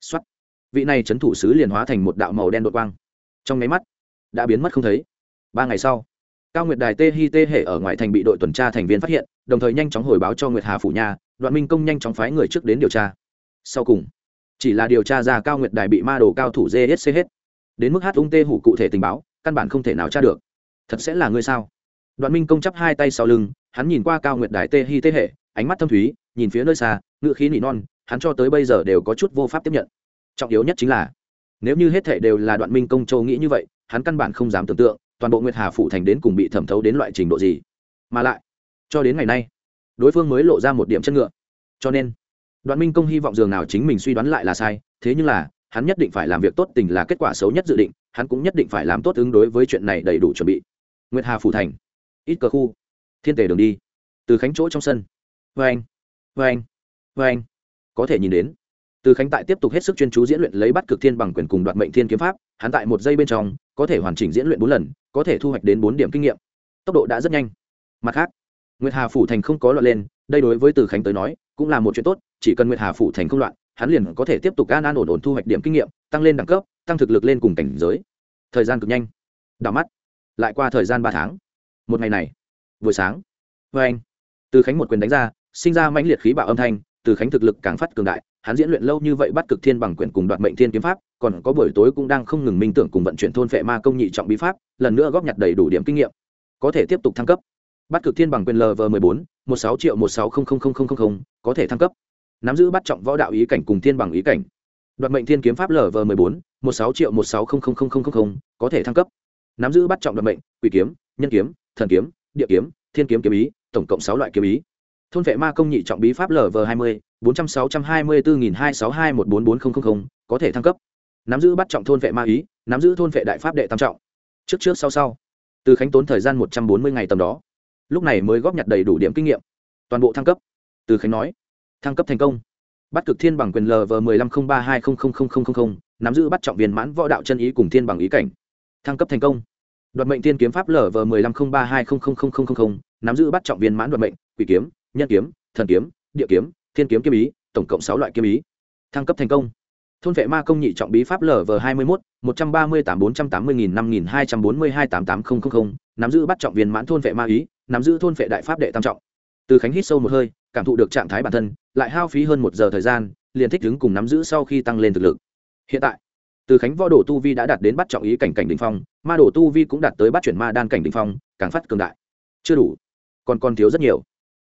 xuất vị này trấn thủ sứ liền hóa thành một đạo màu đen đột quang. Trong nháy mắt, đã biến mất không thấy. Ba ngày sau cao nguyệt đài tê hi tê hệ ở ngoài thành bị đội tuần tra thành viên phát hiện, đồng thời nhanh chóng hồi báo cho nguyệt hà phủ nhà, đoạn minh công nhanh chóng phái người trước đến điều tra. Sau cùng, chỉ là điều tra ra cao nguyệt đài bị ma đồ cao thủ gsc hết. Đến mức hát ung tê hủ cụ thể tình báo, căn bản không thể nào tra được. Thật sẽ là ngươi sao? Đoạn minh công chắp hai tay sau lưng, hắn nhìn qua cao nguyệt đài tê hi tê hệ ánh mắt thâm thúy, nhìn phía nơi xa, ngựa khí nỉ non, hắn cho tới bây giờ đều có chút vô pháp tiếp nhận. Trọng yếu nhất chính là, nếu như hết thể đều là đoạn minh công châu nghĩ như vậy, hắn căn bản không dám tưởng tượng toàn bộ nguyệt hà phủ thành đến cùng bị thẩm thấu đến loại trình độ gì mà lại cho đến ngày nay đối phương mới lộ ra một điểm chân ngựa cho nên đoạn minh công hy vọng dường nào chính mình suy đoán lại là sai thế nhưng là hắn nhất định phải làm việc tốt tình là kết quả xấu nhất dự định hắn cũng nhất định phải làm tốt ứng đối với chuyện này đầy đủ chuẩn bị nguyệt hà phủ thành ít cờ khu thiên tề đường đi từ khánh chỗ trong sân vê anh vê anh vê anh có thể nhìn đến từ khánh tại tiếp tục hết sức chuyên chú diễn luyện lấy bắt cực thiên bằng quyền cùng đoạt mệnh thiên kiếm pháp, hắn tại một giây bên trong, có thể hoàn chỉnh diễn luyện bốn lần, có thể thu hoạch đến bốn điểm kinh nghiệm. Tốc độ đã rất nhanh. Mặt khác, nguyệt hà phủ thành không có loạn lên, đây đối với từ khánh tới nói, cũng là một chuyện tốt, chỉ cần nguyệt hà phủ thành không loạn, hắn liền có thể tiếp tục an an ổn ổn thu hoạch điểm kinh nghiệm, tăng lên đẳng cấp, tăng thực lực lên cùng cảnh giới. Thời gian cực nhanh. Đảo mắt. Lại qua thời gian ba tháng. Một ngày này, buổi sáng. Vê anh. Từ khánh một quyền đánh ra, sinh ra mãnh liệt khí bạo âm thanh từ khánh thực lực càng phát cường đại, hắn diễn luyện lâu như vậy bắt cực thiên bằng quyền cùng đoạt mệnh thiên kiếm pháp, còn có buổi tối cũng đang không ngừng minh tưởng cùng vận chuyển thôn phệ ma công nhị trọng bí pháp, lần nữa góp nhặt đầy đủ điểm kinh nghiệm. Có thể tiếp tục thăng cấp. Bắt cực thiên bằng quyền lv m ộ bốn, một sáu triệu một sáu có thể thăng cấp. Nắm giữ bắt trọng võ đạo ý cảnh cùng thiên bằng ý cảnh. Đoạt mệnh thiên kiếm pháp lv m ộ bốn, một sáu triệu một sáu có thể thăng cấp. Nắm giữ bắt trọng đoạt mệnh, quỷ kiếm, nhân kiếm, thần kiếm, địa kiếm, thiên kiếm kiếm ý, tổng cộng sáu loại kiếm ý thôn vệ ma công nhị trọng bí pháp lv hai mươi, bốn trăm sáu trăm hai mươi bốn nghìn hai sáu hai một bốn bốn nghìn có thể thăng cấp. Nắm giữ bắt trọng thôn vệ ma ý, nắm giữ thôn vệ đại pháp đệ tam trọng. Trước trước sau sau. Từ khánh tốn thời gian một trăm bốn mươi ngày tầm đó. Lúc này mới góp nhặt đầy đủ điểm kinh nghiệm. Toàn bộ thăng cấp. Từ khánh nói. Thăng cấp thành công. Bắt cực thiên bằng quyền lv một mươi năm không ba hai không không không không không nắm giữ bắt trọng viên mãn võ đạo chân ý cùng thiên bằng ý cảnh. Thăng cấp thành công. Đoạt mệnh thiên kiếm pháp lv một mươi năm không ba hai không không không không không, nắm giữ bắt trọng viên mãn đoạt mệnh, quỷ kiếm nhân kiếm, thần kiếm, địa kiếm, thiên kiếm kiếm ý, tổng cộng sáu loại kiếm ý. Thăng cấp thành công. Thôn vệ ma công nhị trọng bí pháp lv hai mươi một một trăm ba mươi tám bốn trăm tám mươi nghìn năm nghìn hai trăm bốn mươi hai tám tám nghìn nắm giữ bắt trọng viên mãn thôn vệ ma ý, nắm giữ thôn vệ đại pháp đệ tam trọng. Từ khánh hít sâu một hơi, cảm thụ được trạng thái bản thân, lại hao phí hơn một giờ thời gian, liền thích ứng cùng nắm giữ sau khi tăng lên thực lực. Hiện tại, từ khánh võ đồ tu vi đã đạt đến bắt trọng ý cảnh cảnh đ ỉ n h phong, ma đồ tu vi cũng đạt tới bắt chuyển ma đan cảnh đ ỉ n h phong, càng phát cường đại. Chưa đủ, còn còn thiếu rất nhiều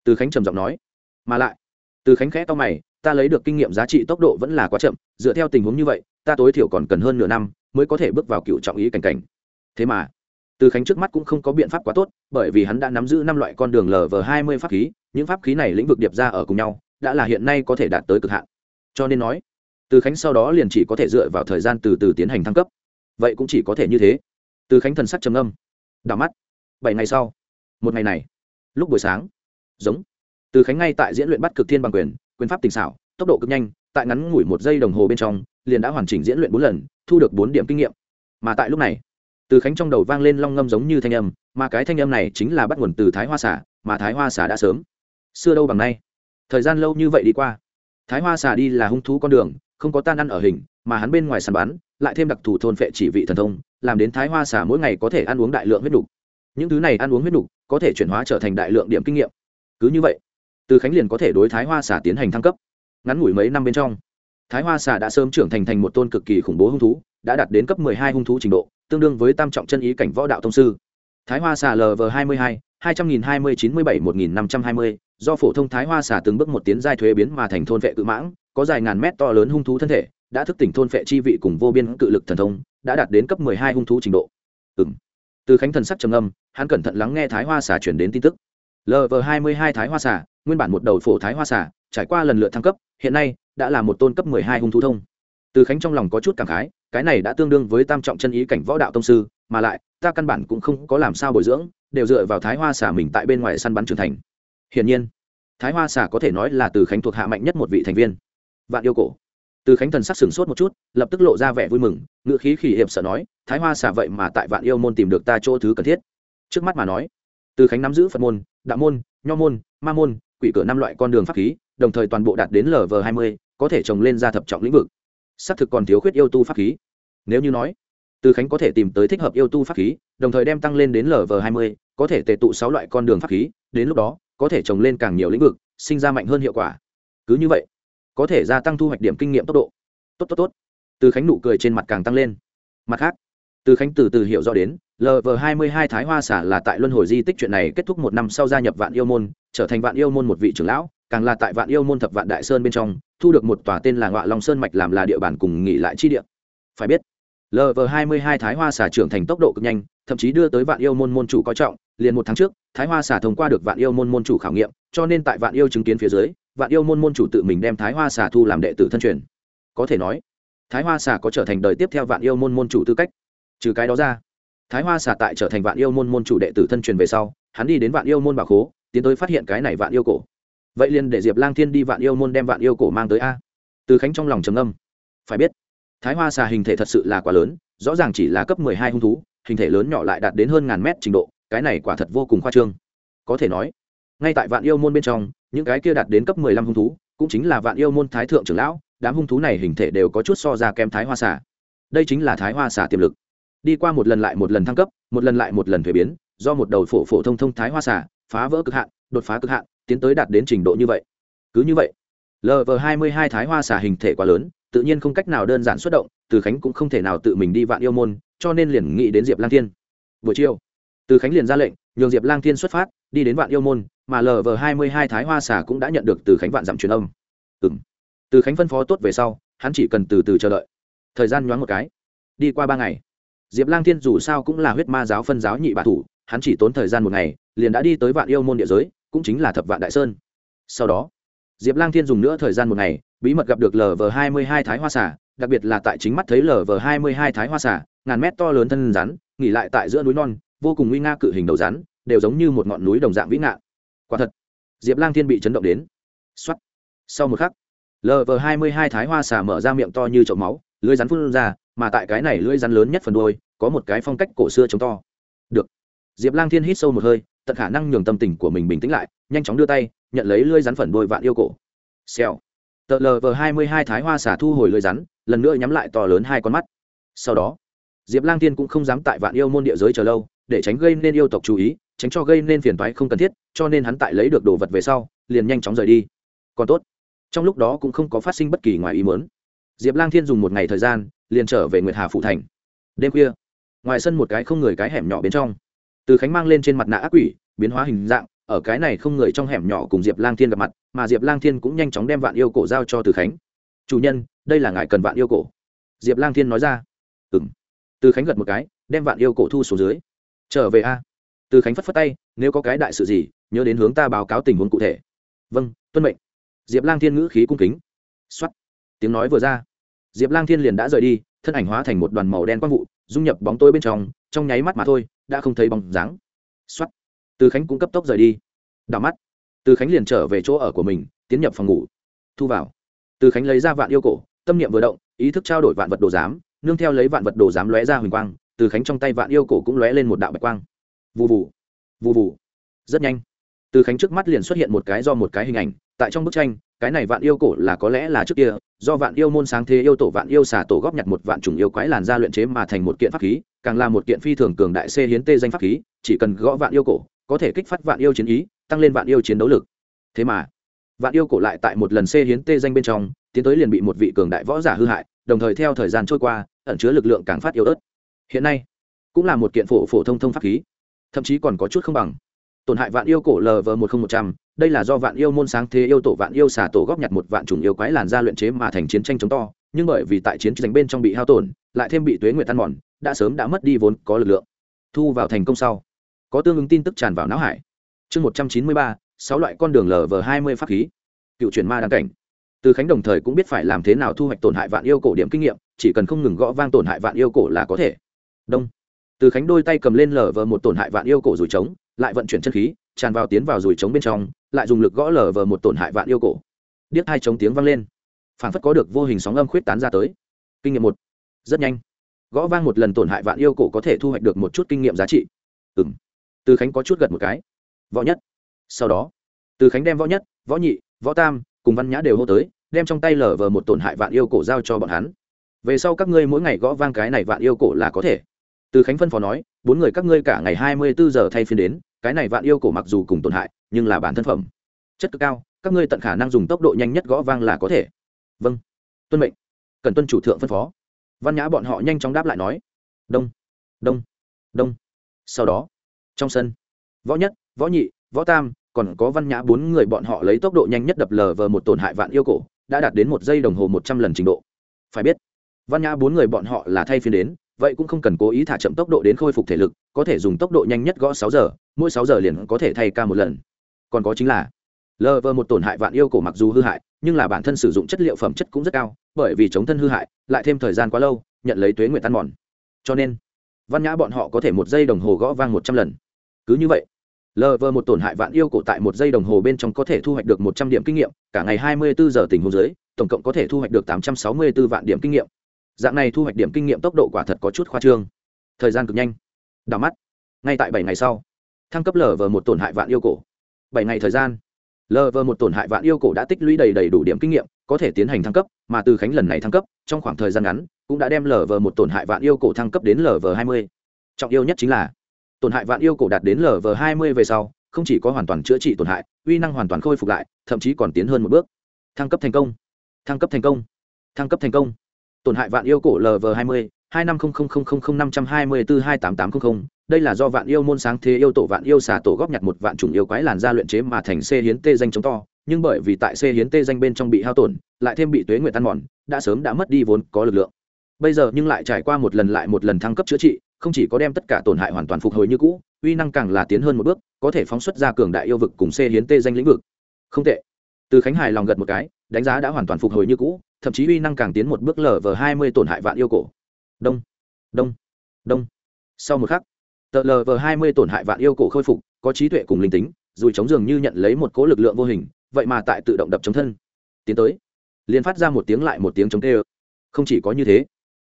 từ khánh trầm giọng nói. Mà lại, từ khánh khẽ to mày, ta lấy được kinh nghiệm giá trị tốc độ vẫn là quá chậm, dựa theo tình huống như vậy, ta tối thiểu còn cần hơn nửa năm mới có thể bước vào cựu trọng ý cảnh cảnh. Thế mà, từ khánh trước mắt cũng không có biện pháp quá tốt, bởi vì hắn đã nắm giữ năm loại con đường lv hai mươi pháp khí, những pháp khí này lĩnh vực điệp ra ở cùng nhau, đã là hiện nay có thể đạt tới cực hạn. Cho nên nói, từ khánh sau đó liền chỉ có thể dựa vào thời gian từ từ tiến hành thăng cấp. Vậy cũng chỉ có thể như thế. Từ khánh thần sắc trầm âm đảo mắt. Bảy ngày sau. Một ngày này, lúc buổi sáng giống. Từ khánh ngay tại diễn luyện bắt cực thiên bằng quyền quyền pháp tình xảo, tốc độ cực nhanh, tại ngắn ngủi một giây đồng hồ bên trong, liền đã hoàn chỉnh diễn luyện bốn lần, thu được bốn điểm kinh nghiệm. Mà tại lúc này, từ khánh trong đầu vang lên long ngâm giống như thanh âm, mà cái thanh âm này chính là bắt nguồn từ thái hoa xả mà thái hoa xả đã sớm. Xưa đâu bằng nay? Thời gian lâu như vậy đi qua, thái hoa xả đi là hung thú con đường, không có tan ăn ở hình, mà hắn bên ngoài sàn bán lại thêm đặc thù thôn phệ chỉ vị thần thông, làm đến thái hoa xả mỗi ngày có thể ăn uống đại lượng huyết đục những thứ này ăn uống huyết đục có thể chuyển hóa trở thành đại lượng điểm kinh nghiệm cứ như vậy, từ khánh liền có thể đối thái hoa Xà tiến hành thăng cấp. Ngắn ngủi mấy năm bên trong, thái hoa Xà đã sớm trưởng thành thành một tôn cực kỳ khủng bố hung thú, đã đạt đến cấp hai hung thú trình độ, tương đương với tam trọng chân ý cảnh võ đạo thông sư. Thái hoa Xà lv hai mươi hai hai trăm nghìn hai mươi chín mươi bảy một nghìn năm trăm hai mươi, do phổ thông thái hoa Xà từng bước một tiến giai thuế biến mà thành thôn vệ cự mãng, có dài ngàn mét to lớn hung thú thân thể, đã thức tỉnh thôn vệ chi vị cùng vô biên cự lực thần thông, đã đạt đến cấp hai hung thú trình độ. Ừm. từ khánh thần sắc trầm âm hắn cẩn thận lắng nghe thái hoa xà chuyển đến tin tức lv hai mươi hai thái hoa xà, nguyên bản một đầu phổ thái hoa xà, trải qua lần lượt thăng cấp, hiện nay đã là một tôn cấp hai hung thú thông. Từ khánh trong lòng có chút cảm khái, cái này đã tương đương với tam trọng chân ý cảnh võ đạo tông sư, mà lại, ta căn bản cũng không có làm sao bồi dưỡng, đều dựa vào thái hoa xà mình tại bên ngoài săn bắn trưởng thành. Hiển nhiên, thái hoa xà có thể nói là từ khánh thuộc hạ mạnh nhất một vị thành viên. Vạn yêu cổ. Từ khánh thần sắc sửng sốt một chút, lập tức lộ ra vẻ vui mừng ngự khí khỉ hiệp sợ nói, thái hoa xả vậy mà tại vạn yêu môn tìm được ta chỗ thứ cần thiết. Trước mắt mà nói, từ khánh nắm giữ phật môn đạo môn, nho môn, ma môn, quỷ cửa năm loại con đường pháp khí, đồng thời toàn bộ đạt đến lv hai mươi, có thể trồng lên ra thập trọng lĩnh vực. Xác thực còn thiếu khuyết yêu tu pháp khí. Nếu như nói, từ khánh có thể tìm tới thích hợp yêu tu pháp khí, đồng thời đem tăng lên đến lv hai mươi, có thể tệ tụ sáu loại con đường pháp khí, đến lúc đó, có thể trồng lên càng nhiều lĩnh vực, sinh ra mạnh hơn hiệu quả. Cứ như vậy, có thể gia tăng thu hoạch điểm kinh nghiệm tốc độ. Tốt tốt tốt. Từ khánh nụ cười trên mặt càng tăng lên. Mặt khác, từ khánh từ từ hiểu rõ đến lv hai mươi hai thái hoa xả là tại luân hồi di tích chuyện này kết thúc một năm sau gia nhập vạn yêu môn, trở thành vạn yêu môn một vị trưởng lão, càng là tại vạn yêu môn thập vạn đại sơn bên trong, thu được một tòa tên là ngọa long sơn mạch làm là địa bàn cùng nghỉ lại chi địa. Phải biết lv hai mươi hai thái hoa xả trưởng thành tốc độ cực nhanh, thậm chí đưa tới vạn yêu môn môn chủ coi trọng, liền một tháng trước, thái hoa xả thông qua được vạn yêu môn môn chủ khảo nghiệm, cho nên tại vạn yêu chứng kiến phía dưới, vạn yêu môn môn chủ tự mình đem thái hoa xà thu làm đệ tử thân truyền. Có thể nói, thái hoa xà có trở thành đời tiếp theo vạn yêu môn môn chủ tư cách. Trừ cái đó ra thái hoa xà tại trở thành vạn yêu môn môn chủ đệ tử thân truyền về sau, hắn đi đến vạn yêu môn bảo khố, tiến tới phát hiện cái này vạn yêu cổ. Vậy liền để diệp lang thiên đi vạn yêu môn đem vạn yêu cổ mang tới a. Từ khánh trong lòng trầm âm phải biết, thái hoa xà hình thể thật sự là quá lớn, rõ ràng chỉ là cấp mười hai hung thú, hình thể lớn nhỏ lại đạt đến hơn ngàn mét trình độ, cái này quả thật vô cùng khoa trương. Có thể nói, ngay tại vạn yêu môn bên trong, những cái kia đạt đến cấp mười lăm hung thú, cũng chính là vạn yêu môn thái thượng trưởng lão, đám hung thú này hình thể đều có chút so ra kém thái hoa Xà. đây chính là thái hoa Xà tiềm lực đi qua một lần lại một lần thăng cấp, một lần lại một lần thuế biến, do một đầu phổ phổ thông thông thái hoa xả phá vỡ cực hạn, đột phá cực hạn, tiến tới đạt đến trình độ như vậy. Cứ như vậy lv hai mươi hai thái hoa xả hình thể quá lớn, tự nhiên không cách nào đơn giản xuất động, từ khánh cũng không thể nào tự mình đi vạn yêu môn, cho nên liền nghĩ đến diệp lang thiên. Buổi chiều, từ khánh liền ra lệnh, nhường diệp lang thiên xuất phát, đi đến vạn yêu môn, mà lv hai mươi hai thái hoa xả cũng đã nhận được từ khánh vạn dặm truyền âm. Ừ từ khánh phân phó tốt về sau, hắn chỉ cần từ từ chờ đợi. Thời gian nhoáng một cái. Đi qua ba ngày diệp lang thiên dù sao cũng là huyết ma giáo phân giáo nhị bà thủ, hắn chỉ tốn thời gian một ngày, liền đã đi tới vạn yêu môn địa giới, cũng chính là thập vạn đại sơn. Sau đó, diệp lang thiên dùng nữa thời gian một ngày, bí mật gặp được lv hai mươi hai thái hoa xả đặc biệt là tại chính mắt thấy lv hai mươi hai thái hoa xả ngàn mét to lớn thân rắn, nghỉ lại tại giữa núi non, vô cùng nguy nga cự hình đầu rắn, đều giống như một ngọn núi đồng dạng vĩ ngạn. Quả thật, diệp lang thiên bị chấn động đến. X sau một khắc lv hai mươi hai thái hoa xả mở ra miệng to như chậu máu, lưới rắn phun ra mà tại cái này lưỡi rắn lớn nhất phần đôi có một cái phong cách cổ xưa chống to. Được. Diệp lang thiên hít sâu một hơi, tận khả năng nhường tâm tình của mình bình tĩnh lại, nhanh chóng đưa tay, nhận lấy lưỡi rắn phần đôi vạn yêu cổ. Xèo. Tờ lv hai mươi hai thái hoa xả thu hồi lưỡi rắn, lần nữa nhắm lại to lớn hai con mắt. Sau đó, diệp lang thiên cũng không dám tại vạn yêu môn địa giới chờ lâu, để tránh gây nên yêu tộc chú ý, tránh cho gây nên phiền toái không cần thiết, cho nên hắn tại lấy được đồ vật về sau, liền nhanh chóng rời đi. Còn tốt. Trong lúc đó cũng không có phát sinh bất kỳ ngoài ý muốn. Diệp lang thiên dùng một ngày thời gian liền trở về nguyệt hà phụ thành. Đêm khuya, ngoài sân một cái không người cái hẻm nhỏ bên trong. Từ khánh mang lên trên mặt nạ ác quỷ, biến hóa hình dạng, ở cái này không người trong hẻm nhỏ cùng diệp lang thiên gặp mặt, mà diệp lang thiên cũng nhanh chóng đem vạn yêu cổ giao cho từ khánh. Chủ nhân, đây là ngài cần vạn yêu cổ. Diệp lang thiên nói ra. Ừ m từ khánh gật một cái, đem vạn yêu cổ thu xuống dưới. Trở về a. Từ khánh phất phất tay, nếu có cái đại sự gì, nhớ đến hướng ta báo cáo tình huống cụ thể. Vâng tuân mệnh. Diệp lang thiên ngữ khí cung kính. X o á t tiếng nói vừa ra diệp lang thiên liền đã rời đi, thân ảnh hóa thành một đoàn màu đen quang vụ, dung nhập bóng tôi bên trong trong nháy mắt mà thôi, đã không thấy bóng dáng. X o á t từ khánh cũng cấp tốc rời đi. Đảo mắt. Từ khánh liền trở về chỗ ở của mình, tiến nhập phòng ngủ. Thu vào. Từ khánh lấy ra vạn yêu cổ, tâm niệm vừa động, ý thức trao đổi vạn vật đồ giám, nương theo lấy vạn vật đồ giám lóe ra huỳnh quang, từ khánh trong tay vạn yêu cổ cũng lóe lên một đạo bạch quang. Vụ vụ vụ vụ rất nhanh. Từ khánh trước mắt liền xuất hiện một cái do một cái hình ảnh tại trong bức tranh, cái này vạn yêu cổ là có lẽ là trước kia, do vạn yêu môn sáng thế yêu tổ vạn yêu xả tổ góp nhặt một vạn trùng yêu quái làn ra luyện chế mà thành một kiện pháp khí, càng là một kiện phi thường cường đại xê hiến tê danh pháp khí, chỉ cần gõ vạn yêu cổ, có thể kích phát vạn yêu chiến ý, tăng lên vạn yêu chiến đấu lực. Thế mà, vạn yêu cổ lại tại một lần xê hiến tê danh bên trong, tiến tới liền bị một vị cường đại võ giả hư hại, đồng thời theo thời gian trôi qua, ẩn chứa lực lượng càng phát yếu ớt. Hiện nay, cũng là một kiện phổ phổ thông thông pháp khí, thậm chí còn có chút không bằng. Tổn hại vạn yêu cổ lv một nghìn một trăm đây là do vạn yêu môn sáng thế yêu tổ vạn yêu xà tổ góp nhặt một vạn chủng yêu quái làn ra luyện chế mà thành chiến tranh chống to, nhưng bởi vì tại chiến tranh bên trong bị hao tổn, lại thêm bị tuế nguyệt tan mòn, đã sớm đã mất đi vốn có lực lượng. Thu vào thành công sau, có tương ứng tin tức tràn vào não hải. Chương một trăm chín mươi ba, sáu loại con đường lv hai mươi pháp khí. Cựu truyền ma đăng cảnh. Từ khánh đồng thời cũng biết phải làm thế nào thu hoạch tổn hại vạn yêu cổ điểm kinh nghiệm, chỉ cần không ngừng gõ vang tổn hại vạn yêu cổ là có thể. Đông. Từ khánh đôi tay cầm lên lờ vờ một tổn hại vạn yêu cổ rủi trống lại vận chuyển chân khí, tràn vào tiến vào rùi trống bên trong, lại dùng lực gõ lờ vờ một tổn hại vạn yêu cổ. Điếc hai trống tiếng vang lên. Phản phất có được vô hình sóng âm khuyết tán ra tới. Kinh nghiệm một. Rất nhanh. Gõ vang một lần tổn hại vạn yêu cổ có thể thu hoạch được một chút kinh nghiệm giá trị. Ừ m từ khánh có chút gật một cái. Võ nhất. Sau đó, từ khánh đem võ nhất, võ nhị, võ tam cùng văn nhã đều hô tới, đem trong tay lờ vờ một tổn hại vạn yêu cổ giao cho bọn hắn. Về sau các ngươi mỗi ngày gõ vang cái này vạn yêu cổ là có thể. Từ khánh phân phó nói, bốn người các ngươi cả ngày hai mươi bốn giờ thay phiên đến cái này vạn yêu cổ mặc dù cùng tổn hại, nhưng là bản thân phẩm. Chất cực cao, các ngươi tận khả năng dùng tốc độ nhanh nhất gõ vang là có thể. Vâng. Tuân mệnh. Cần tuân chủ thượng phân phó. Văn nhã bọn họ nhanh chóng đáp lại nói. Đông. Đông. Đông. Sau đó, trong sân, võ nhất, võ nhị, võ tam, còn có văn nhã bốn người bọn họ lấy tốc độ nhanh nhất đập lờ vờ một tổn hại vạn yêu cổ, đã đạt đến một giây đồng hồ một trăm lần trình độ. Phải biết, văn nhã bốn người bọn họ là thay phiên đến vậy cũng không cần cố ý thả chậm tốc độ đến khôi phục thể lực, có thể dùng tốc độ nhanh nhất gõ sáu giờ, mỗi sáu giờ liền có thể thay ca một lần. Còn có chính là lờ vờ một tổn hại vạn yêu cổ mặc dù hư hại, nhưng là bản thân sử dụng chất liệu phẩm chất cũng rất cao, bởi vì chống thân hư hại, lại thêm thời gian quá lâu, nhận lấy tuế nguyện tan mòn. Cho nên, văn nhã bọn họ có thể một giây đồng hồ gõ vang một trăm lần. Cứ như vậy lờ vờ một tổn hại vạn yêu cổ tại một giây đồng hồ bên trong có thể thu hoạch được một trăm điểm kinh nghiệm, cả ngày hai mươi bốn giờ tình hồ dưới, tổng cộng có thể thu hoạch được tám trăm sáu mươi b ố vạn điểm kinh nghiệm dạng này thu hoạch điểm kinh nghiệm tốc độ quả thật có chút khoa trương. Thời gian cực nhanh. Đảo mắt. Ngay tại bảy ngày sau, thăng cấp lờ vờ một tổn hại vạn yêu cổ. Bảy ngày thời gian. Lờ vờ một tổn hại vạn yêu cổ đã tích lũy đầy đầy đủ điểm kinh nghiệm, có thể tiến hành thăng cấp, mà từ khánh lần này thăng cấp, trong khoảng thời gian ngắn, cũng đã đem lờ vờ một tổn hại vạn yêu cổ thăng cấp đến lờ vờ hai mươi. Trọng yêu nhất chính là, tổn hại vạn yêu cổ đạt đến lờ vờ hai mươi về sau, không chỉ có hoàn toàn chữa trị tổn hại, uy năng hoàn toàn khôi phục lại, thậm chí còn tiến hơn một bước. Thăng cấp thành công. Thăng cấp thành công. Thăng cấp thành công tổn hại vạn yêu cổ lv hai mươi, hai năm không không không không không năm trăm hai mươi bốn hai tám tám không không, đây là do vạn yêu môn sáng thế yêu tổ vạn yêu xà tổ góp nhặt một vạn chủng yêu quái làn da luyện chế mà thành c hiến tê danh chống to, nhưng bởi vì tại c hiến tê danh bên trong bị hao tổn, lại thêm bị tuế nguyệt tan mòn, đã sớm đã mất đi vốn có lực lượng. Bây giờ nhưng lại trải qua một lần lại một lần thăng cấp chữa trị, không chỉ có đem tất cả tổn hại hoàn toàn phục hồi như cũ, uy năng càng là tiến hơn một bước, có thể phóng xuất ra cường đại yêu vực cùng c hiến tê danh lĩnh vực. Không tệ. Từ khánh hải lòng gật một cái, đánh giá đã hoàn toàn phục hồi như cũ thậm chí uy năng càng tiến một bước lở vờ hai mươi tổn hại vạn yêu cổ. Đông đông đông. Sau một khắc, tờ vờ hai mươi tổn hại vạn yêu cổ khôi phục, có trí tuệ cùng linh tính dùi chống dường như nhận lấy một cỗ lực lượng vô hình, vậy mà tại tự động đập chống thân. Tiến tới, liền phát ra một tiếng lại một tiếng chống tê ơ không chỉ có như thế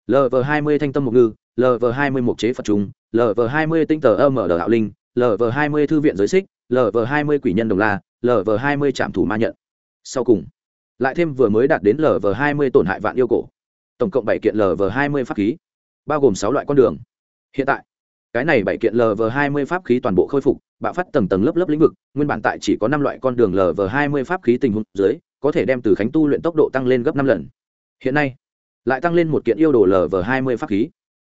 lv hai mươi thanh tâm mục ngư lv hai mươi mục chế phật trùng lv hai mươi tinh tờ âm ở đạo hạo linh lv hai mươi thư viện giới xích lv hai mươi quỷ nhân đồng la lv hai mươi trạm thủ ma nhận. Sau cùng lại thêm vừa mới đạt đến lv hai mươi tổn hại vạn yêu cổ. Tổng cộng bảy kiện lv hai mươi pháp khí, bao gồm sáu loại con đường. Hiện tại, cái này bảy kiện lv hai mươi pháp khí toàn bộ khôi phục, bạo phát tầng tầng lớp lớp lĩnh vực, nguyên bản tại chỉ có năm loại con đường lv hai mươi pháp khí tình huống dưới, có thể đem từ khánh tu luyện tốc độ tăng lên gấp năm lần. Hiện nay, lại tăng lên một kiện yêu đồ lv hai mươi pháp khí.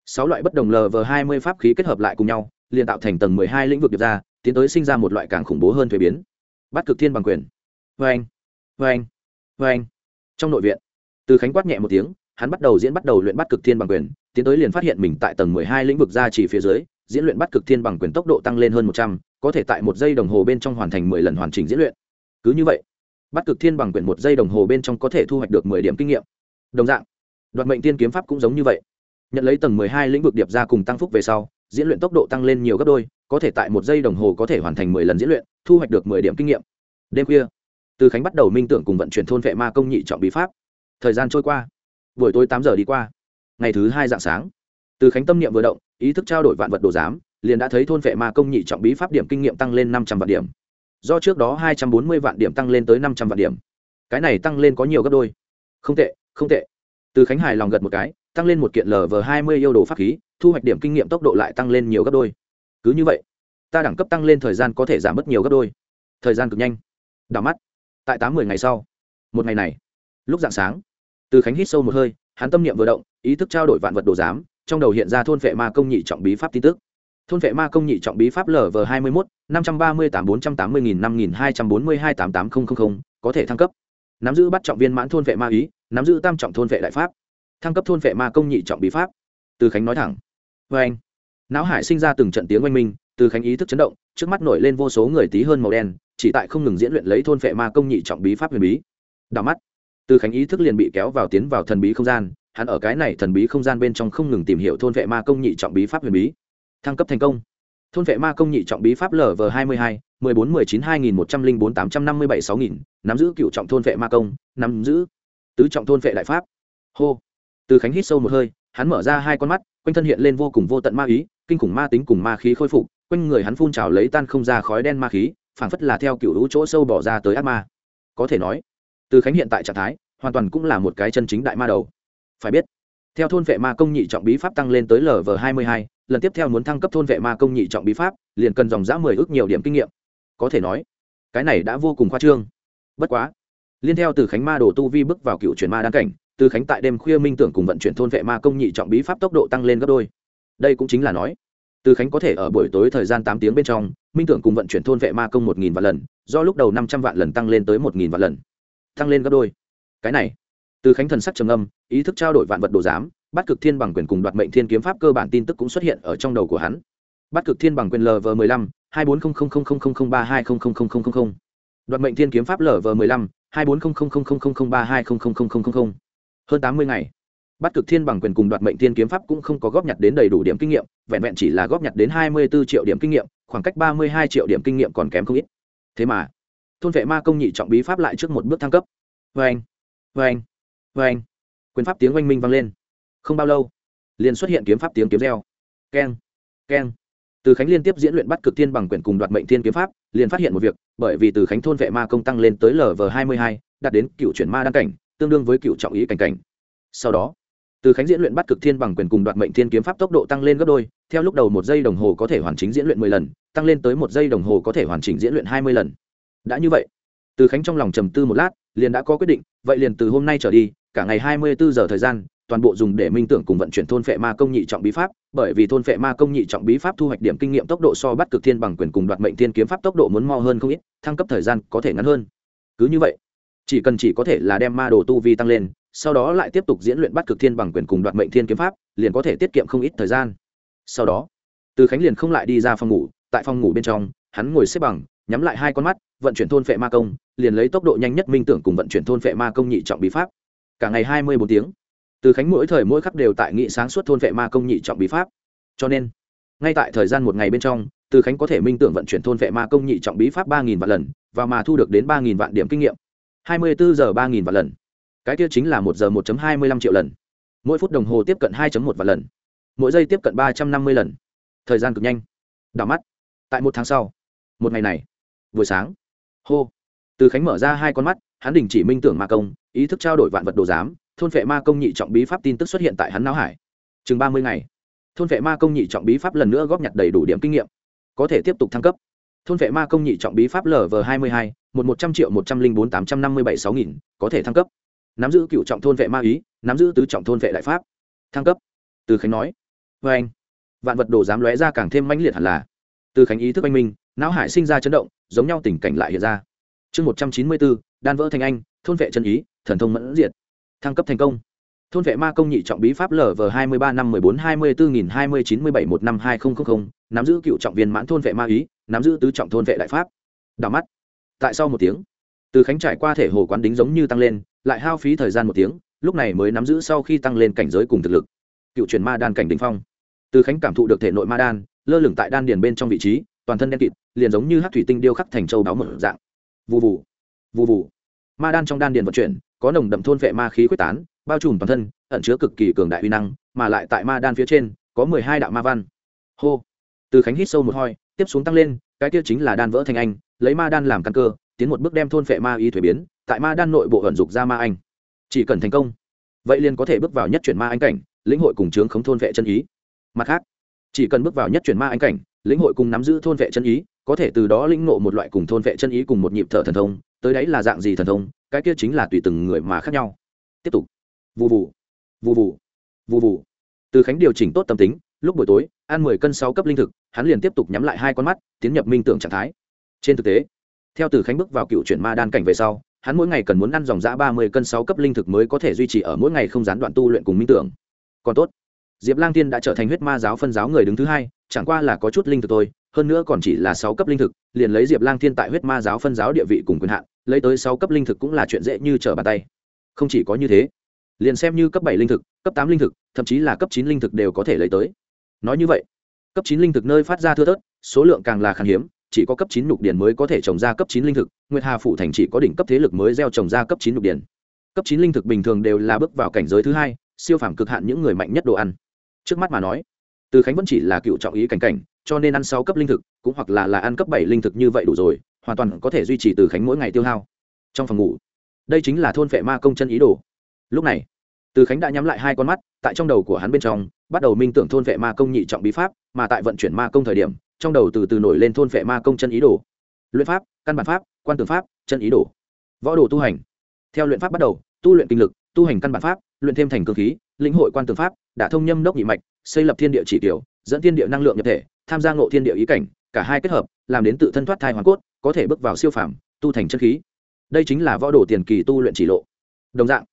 Sáu loại bất đồng lv hai mươi pháp khí kết hợp lại cùng nhau, liền tạo thành tầng mười hai lĩnh vực điệp ra, tiến tới sinh ra một loại càng khủng bố hơn thuế biến. Bắt cực thiên bằng quyền. Vê anh vê anh vê anh. Trong nội viện, từ khánh quát nhẹ một tiếng, hắn bắt đầu diễn bắt đầu luyện bắt cực thiên bằng quyền, tiến tới liền phát hiện mình tại tầng mười hai lĩnh vực gia chỉ phía dưới, diễn luyện bắt cực thiên bằng quyền tốc độ tăng lên hơn một trăm, có thể tại một giây đồng hồ bên trong hoàn thành mười lần hoàn chỉnh diễn luyện. Cứ như vậy, bắt cực thiên bằng quyền một giây đồng hồ bên trong có thể thu hoạch được mười điểm kinh nghiệm. Đồng dạng, đoạt mệnh tiên kiếm pháp cũng giống như vậy. Nhận lấy tầng mười hai lĩnh vực điệp ra cùng tăng phúc về sau, diễn luyện tốc độ tăng lên nhiều gấp đôi, có thể tại một giây đồng hồ có thể hoàn thành mười lần diễn luyện, thu hoạch được mười điểm kinh nghiệm. Đêm khuya từ khánh bắt đầu minh tưởng cùng vận chuyển thôn vệ ma công nhị trọng bí pháp. Thời gian trôi qua. Buổi tối tám giờ đi qua. Ngày thứ hai dạng sáng, từ khánh tâm niệm vừa động, ý thức trao đổi vạn vật đồ giám, liền đã thấy thôn vệ ma công nhị trọng bí pháp điểm kinh nghiệm tăng lên năm trăm vạn điểm. Do trước đó hai trăm bốn mươi vạn điểm tăng lên tới năm trăm vạn điểm. Cái này tăng lên có nhiều gấp đôi. Không tệ không tệ. Từ khánh hài lòng gật một cái, tăng lên một kiện lv hai mươi yêu đồ pháp khí, thu hoạch điểm kinh nghiệm tốc độ lại tăng lên nhiều gấp đôi. Cứ như vậy, ta đẳng cấp tăng lên thời gian có thể giảm bớt nhiều gấp đôi. Thời gian cực nhanh. Đảo mắt tại tám mươi ngày sau. Một ngày này, lúc dạng sáng, từ khánh hít sâu một hơi, hắn tâm niệm vừa động, ý thức trao đổi vạn vật đồ giám, trong đầu hiện ra thôn vệ ma công nhị trọng bí pháp tin tức. Thôn vệ ma công nhị trọng bí pháp lv hai mươi một năm trăm ba mươi tám bốn trăm tám mươi nghìn năm nghìn hai trăm bốn mươi hai tám tám nghìn có thể thăng cấp. Nắm giữ bắt trọng viên mãn thôn vệ ma ý, nắm giữ tam trọng thôn vệ đại pháp. Thăng cấp thôn vệ ma công nhị trọng bí pháp. Từ khánh nói thẳng. Vê anh, não hải sinh ra từng trận tiếng oanh minh, từ khánh ý thức chấn động, trước mắt nổi lên vô số người tí hơn màu đen chỉ tại không ngừng diễn luyện lấy thôn vệ ma công nhị trọng bí pháp huyền bí. Đào mắt, từ khánh ý thức liền bị kéo vào tiến vào thần bí không gian, hắn ở cái này thần bí không gian bên trong không ngừng tìm hiểu thôn vệ ma công nhị trọng bí pháp huyền bí. Thăng cấp thành công. Thôn vệ ma công nhị trọng bí pháp lv hai mươi hai, mười bốn mười chín hai nghìn một trăm linh bốn tám trăm năm mươi bảy sáu nghìn, nắm giữ cựu trọng thôn vệ ma công, nắm giữ tứ trọng thôn vệ đại pháp. Hô. Từ khánh hít sâu một hơi, hắn mở ra hai con mắt, quanh thân hiện lên vô cùng vô tận ma ý, kinh khủng ma tính cùng ma khí khôi phục, quanh người hắn phun trào lấy tan không ra khói đen ma khí phảng phất là theo cựu lũ chỗ sâu bỏ ra tới ác ma. Có thể nói, từ khánh hiện tại trạng thái, hoàn toàn cũng là một cái chân chính đại ma đầu. Phải biết, theo thôn vệ ma công nhị trọng bí pháp tăng lên tới lv hai mươi hai, lần tiếp theo muốn thăng cấp thôn vệ ma công nhị trọng bí pháp, liền cần dòng giã mười ước nhiều điểm kinh nghiệm. Có thể nói, cái này đã vô cùng khoa trương. Bất quá, liên theo từ khánh ma đồ tu vi bước vào cựu chuyển ma đăng cảnh, từ khánh tại đêm khuya minh tưởng cùng vận chuyển thôn vệ ma công nhị trọng bí pháp tốc độ tăng lên gấp đôi. Đây cũng chính là nói từ khánh có thể ở buổi tối thời gian tám tiếng bên trong minh tưởng cùng vận chuyển thôn vệ ma công một nghìn vạn lần do lúc đầu năm trăm vạn lần tăng lên tới một nghìn vạn lần tăng lên gấp đôi cái này từ khánh thần sắc trầm âm ý thức trao đổi vạn vật đồ giám bắt cực thiên bằng quyền cùng đoạt mệnh thiên kiếm pháp cơ bản tin tức cũng xuất hiện ở trong đầu của hắn bắt cực thiên bằng quyền lv m ộ ư ơ i năm hai bốn không không không không không không ba hai không không không không không không đoạt mệnh thiên kiếm pháp lv m ộ hai bốn không không không không không không ba hai không không không không không hơn tám mươi ngày bắt cực thiên bằng quyền cùng đoạt mệnh thiên kiếm pháp cũng không có góp nhặt đến đầy đủ điểm kinh nghiệm, vẹn vẹn chỉ là góp nhặt đến hai mươi b ố triệu điểm kinh nghiệm, khoảng cách ba mươi hai triệu điểm kinh nghiệm còn kém không ít. Thế mà, thôn vệ ma công nhị trọng bí pháp lại trước một bước thăng cấp. Vê anh vê anh vê anh quyền pháp tiếng oanh minh vang lên. Không bao lâu, liền xuất hiện kiếm pháp tiếng kiếm reo. Keng keng. Từ khánh liên tiếp diễn luyện bắt cực thiên bằng Quyền cùng đoạt mệnh thiên kiếm pháp, liền phát hiện một việc, bởi vì từ khánh thôn vệ ma công tăng lên tới lv hai mươi hai, đạt đến cựu chuyển ma đăng cảnh, tương đương với cựu trọng ý cảnh cảnh. Sau đó từ khánh diễn luyện bắt cực thiên bằng quyền cùng đoạt mệnh thiên kiếm pháp tốc độ tăng lên gấp đôi, theo lúc đầu một giây đồng hồ có thể hoàn chỉnh diễn luyện mười lần, tăng lên tới một giây đồng hồ có thể hoàn chỉnh diễn luyện hai mươi lần. Đã như vậy, từ khánh trong lòng trầm tư một lát, liền đã có quyết định, vậy liền từ hôm nay trở đi, cả ngày hai mươi bốn giờ thời gian, toàn bộ dùng để minh tưởng cùng vận chuyển thôn phệ ma công nhị trọng bí pháp, bởi vì thôn phệ ma công nhị trọng bí pháp thu hoạch điểm kinh nghiệm tốc độ so bắt cực thiên bằng quyền cùng đoạt mệnh thiên kiếm pháp tốc độ muốn mo hơn không ít, thăng cấp thời gian có thể ngắn hơn. Cứ như vậy chỉ cần chỉ có thể là đem ma đồ tu vi tăng lên, sau đó lại tiếp tục diễn luyện bắt cực thiên bằng quyền cùng đoạt mệnh thiên kiếm pháp, liền có thể tiết kiệm không ít thời gian. Sau đó, từ khánh liền không lại đi ra phòng ngủ, tại phòng ngủ bên trong, hắn ngồi xếp bằng, nhắm lại hai con mắt, vận chuyển thôn phệ ma công, liền lấy tốc độ nhanh nhất minh tưởng cùng vận chuyển thôn phệ ma công nhị trọng bí pháp. Cả ngày hai mươi bốn tiếng, từ khánh mỗi thời mỗi khắc đều tại nghị sáng suốt thôn phệ ma công nhị trọng bí pháp. Cho nên, ngay tại thời gian một ngày bên trong, từ khánh có thể minh tưởng vận chuyển thôn phệ ma công nhị trọng bí pháp ba nghìn vạn lần, và mà thu được đến ba nghìn vạn điểm kinh nghiệm hai mươi bốn giờ ba nghìn vạn lần. Cái kia chính là một giờ một hai mươi lăm triệu lần. Mỗi phút đồng hồ tiếp cận hai một vạn lần. Mỗi giây tiếp cận ba trăm năm mươi lần. Thời gian cực nhanh. Đảo mắt. Tại một tháng sau. Một ngày này. Buổi sáng. Hô. Từ khánh mở ra hai con mắt, hắn đình chỉ minh tưởng ma công, ý thức trao đổi vạn vật đồ giám, thôn vệ ma công nhị trọng bí pháp tin tức xuất hiện tại hắn não hải. Chừng ba mươi ngày. Thôn vệ ma công nhị trọng bí pháp lần nữa góp nhặt đầy đủ điểm kinh nghiệm. Có thể tiếp tục thăng cấp thôn vệ ma công nhị trọng bí pháp lv hai mươi hai, một một trăm triệu một trăm linh bốn tám trăm năm mươi bảy sáu nghìn, có thể thăng cấp. Nắm giữ cựu trọng thôn vệ ma ý, nắm giữ tứ trọng thôn vệ đại pháp. Thăng cấp. Từ khánh nói. Vê anh, vạn vật đồ dám lóe ra càng thêm mãnh liệt hẳn là. Từ khánh ý thức anh minh, não hải sinh ra chấn động, giống nhau tình cảnh lại hiện ra. Chương một trăm chín mươi bốn, đan vỡ thành anh, thôn vệ chân ý, thần thông mẫn diệt. Thăng cấp thành công thôn vệ ma công nhị trọng bí pháp lv hai mươi ba năm mười bốn, hai mươi bốn nghìn, hai mươi chín mươi bảy một năm hai nghìn nắm giữ cựu trọng viên mãn thôn vệ ma ý, nắm giữ tứ trọng thôn vệ đại pháp. Đảo mắt. Tại sau một tiếng, từ khánh trải qua thể hồ quán đính giống như tăng lên, lại hao phí thời gian một tiếng, lúc này mới nắm giữ sau khi tăng lên cảnh giới cùng thực lực. Cựu truyền ma đan cảnh đình phong. Từ khánh cảm thụ được thể nội ma đan, lơ lửng tại đan điền bên trong vị trí, toàn thân đen kịt, liền giống như hát thủy tinh điêu khắc thành châu đáo một dạng. Vụ vụ vụ vụ ma đan trong đan điền vận chuyển, có nồng đậm thôn vệ ma khí quyết tán bao trùm toàn thân, ẩn chứa cực kỳ cường đại uy năng, mà lại tại ma đan phía trên, có mười hai đạo ma văn. Hô. Từ khánh hít sâu một hoi tiếp xuống tăng lên, cái kia chính là đan vỡ thành anh, lấy ma đan làm căn cơ, tiến một bước đem thôn vệ ma y thuế biến, tại ma đan nội bộ ẩn dục ra ma anh. Chỉ cần thành công, vậy liền có thể bước vào nhất chuyển ma anh cảnh, lĩnh hội cùng chướng khống thôn vệ chân ý. Mặt khác, chỉ cần bước vào nhất chuyển ma anh cảnh, lĩnh hội cùng nắm giữ thôn vệ chân ý, có thể từ đó lĩnh ngộ một loại cùng thôn vệ chân ý cùng một nhịp thở thần thông, tới đấy là dạng gì thần thông, cái kia chính là tùy từng người mà khác nhau. Tiếp tục vụ vụ vụ vụ vụ vụ từ khánh điều chỉnh tốt tâm tính, lúc buổi tối, ăn mười cân sáu cấp linh thực, hắn liền tiếp tục nhắm lại hai con mắt, tiến nhập minh tưởng trạng thái. Trên thực tế, theo từ khánh bước vào cựu chuyển ma đan cảnh về sau, hắn mỗi ngày cần muốn ăn dòng giã ba mươi cân sáu cấp linh thực mới có thể duy trì ở mỗi ngày không gián đoạn tu luyện cùng minh tưởng. Còn tốt, diệp lang tiên đã trở thành huyết ma giáo phân giáo người đứng thứ hai, chẳng qua là có chút linh thực thôi, hơn nữa còn chỉ là sáu cấp linh thực, liền lấy diệp lang thiên tại huyết ma giáo phân giáo địa vị cùng quyền hạn, lấy tới sáu cấp linh thực cũng là chuyện dễ như trở bàn tay. Không chỉ có như thế liền xem như cấp bảy linh thực, cấp tám linh thực, thậm chí là cấp chín linh thực đều có thể lấy tới. Nói như vậy, cấp chín linh thực nơi phát ra thưa thớt, số lượng càng là khan hiếm, chỉ có cấp chín nhục điển mới có thể trồng ra cấp chín linh thực, nguyệt hà phụ thành chỉ có đỉnh cấp thế lực mới gieo trồng ra cấp chín nhục điển cấp chín linh thực bình thường đều là bước vào cảnh giới thứ hai, siêu phàm cực hạn những người mạnh nhất đồ ăn. Trước mắt mà nói, từ khánh vẫn chỉ là cựu trọng ý cảnh cảnh, cho nên ăn sáu cấp linh thực, cũng hoặc là là ăn cấp bảy linh thực như vậy đủ rồi, hoàn toàn có thể duy trì từ khánh mỗi ngày tiêu hao. Trong phòng ngủ, đây chính là thôn phệ ma công chân ý đồ lúc này, từ khánh đã nhắm lại hai con mắt, tại trong đầu của hắn bên trong, bắt đầu minh tưởng thôn vệ ma công nhị trọng bí pháp, mà tại vận chuyển ma công thời điểm, trong đầu từ từ nổi lên thôn vệ ma công chân ý đồ. Luyện pháp, căn bản pháp, quan tưởng pháp, chân ý đồ. Võ đồ tu hành. Theo luyện pháp bắt đầu, tu luyện kinh lực, tu hành căn bản pháp, luyện thêm thành cơ khí, lĩnh hội quan tưởng pháp, đã thông nhâm đốc nhị mạch, xây lập thiên địa chỉ tiểu, dẫn thiên địa năng lượng nhập thể, tham gia ngộ thiên địa ý cảnh, cả hai kết hợp, làm đến tự thân thoát thai hoàn cốt, có thể bước vào siêu phàm, tu thành chân khí. Đây chính là võ đồ tiền kỳ tu luyện chỉ lộ. Đồng dạng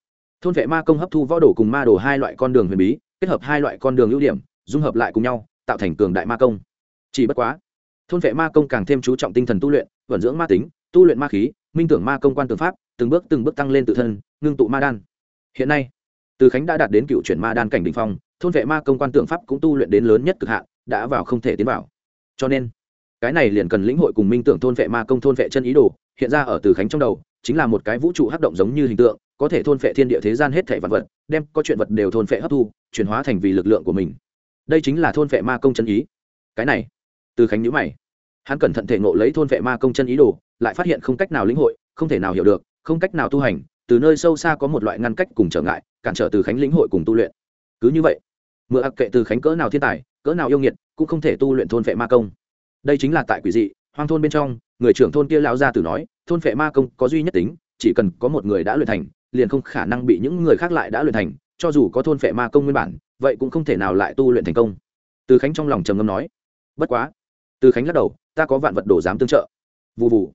thôn vệ ma công hấp thu võ đồ cùng ma đồ hai loại con đường huyền bí, kết hợp hai loại con đường ưu điểm, dung hợp lại cùng nhau, tạo thành cường đại ma công. Chỉ bất quá, thôn vệ ma công càng thêm chú trọng tinh thần tu luyện, vận dưỡng ma tính, tu luyện ma khí, minh tưởng ma công quan tư pháp, từng bước từng bước tăng lên tự thân, ngưng tụ ma đan. Hiện nay, từ khánh đã đạt đến cựu chuyển ma đan cảnh đình phong, thôn vệ ma công quan tượng pháp cũng tu luyện đến lớn nhất cực hạn, đã vào không thể tiến vào. Cho nên, cái này liền cần lĩnh hội cùng minh tưởng thôn vệ ma công thôn vệ chân ý đồ, hiện ra ở từ khánh trong đầu, chính là một cái vũ trụ hắc động giống như hình tượng có thể thôn phệ thiên địa thế gian hết thảy vật vật, đem có chuyện vật đều thôn phệ hấp thu, chuyển hóa thành vì lực lượng của mình. Đây chính là thôn phệ ma công chân ý. Cái này, từ khánh nhíu mày. Hắn cẩn thận thể ngộ lấy thôn phệ ma công chân ý đồ, lại phát hiện không cách nào lĩnh hội, không thể nào hiểu được, không cách nào tu hành, từ nơi sâu xa có một loại ngăn cách cùng trở ngại, cản trở từ khánh lĩnh hội cùng tu luyện. Cứ như vậy, mưa ặc kệ từ khánh cỡ nào thiên tài, cỡ nào yêu nghiệt, cũng không thể tu luyện thôn phệ ma công. Đây chính là tại quỷ dị, hoang thôn bên trong, người trưởng thôn kia lão gia tử nói, thôn phệ ma công có duy nhất tính, chỉ cần có một người đã luyện thành liền không khả năng bị những người khác lại đã luyện thành, cho dù có thôn vệ ma công nguyên bản, vậy cũng không thể nào lại tu luyện thành công. Từ khánh trong lòng trầm ngâm nói. Bất quá. Từ khánh lắc đầu, ta có vạn vật đồ dám tương trợ. Vụ vụ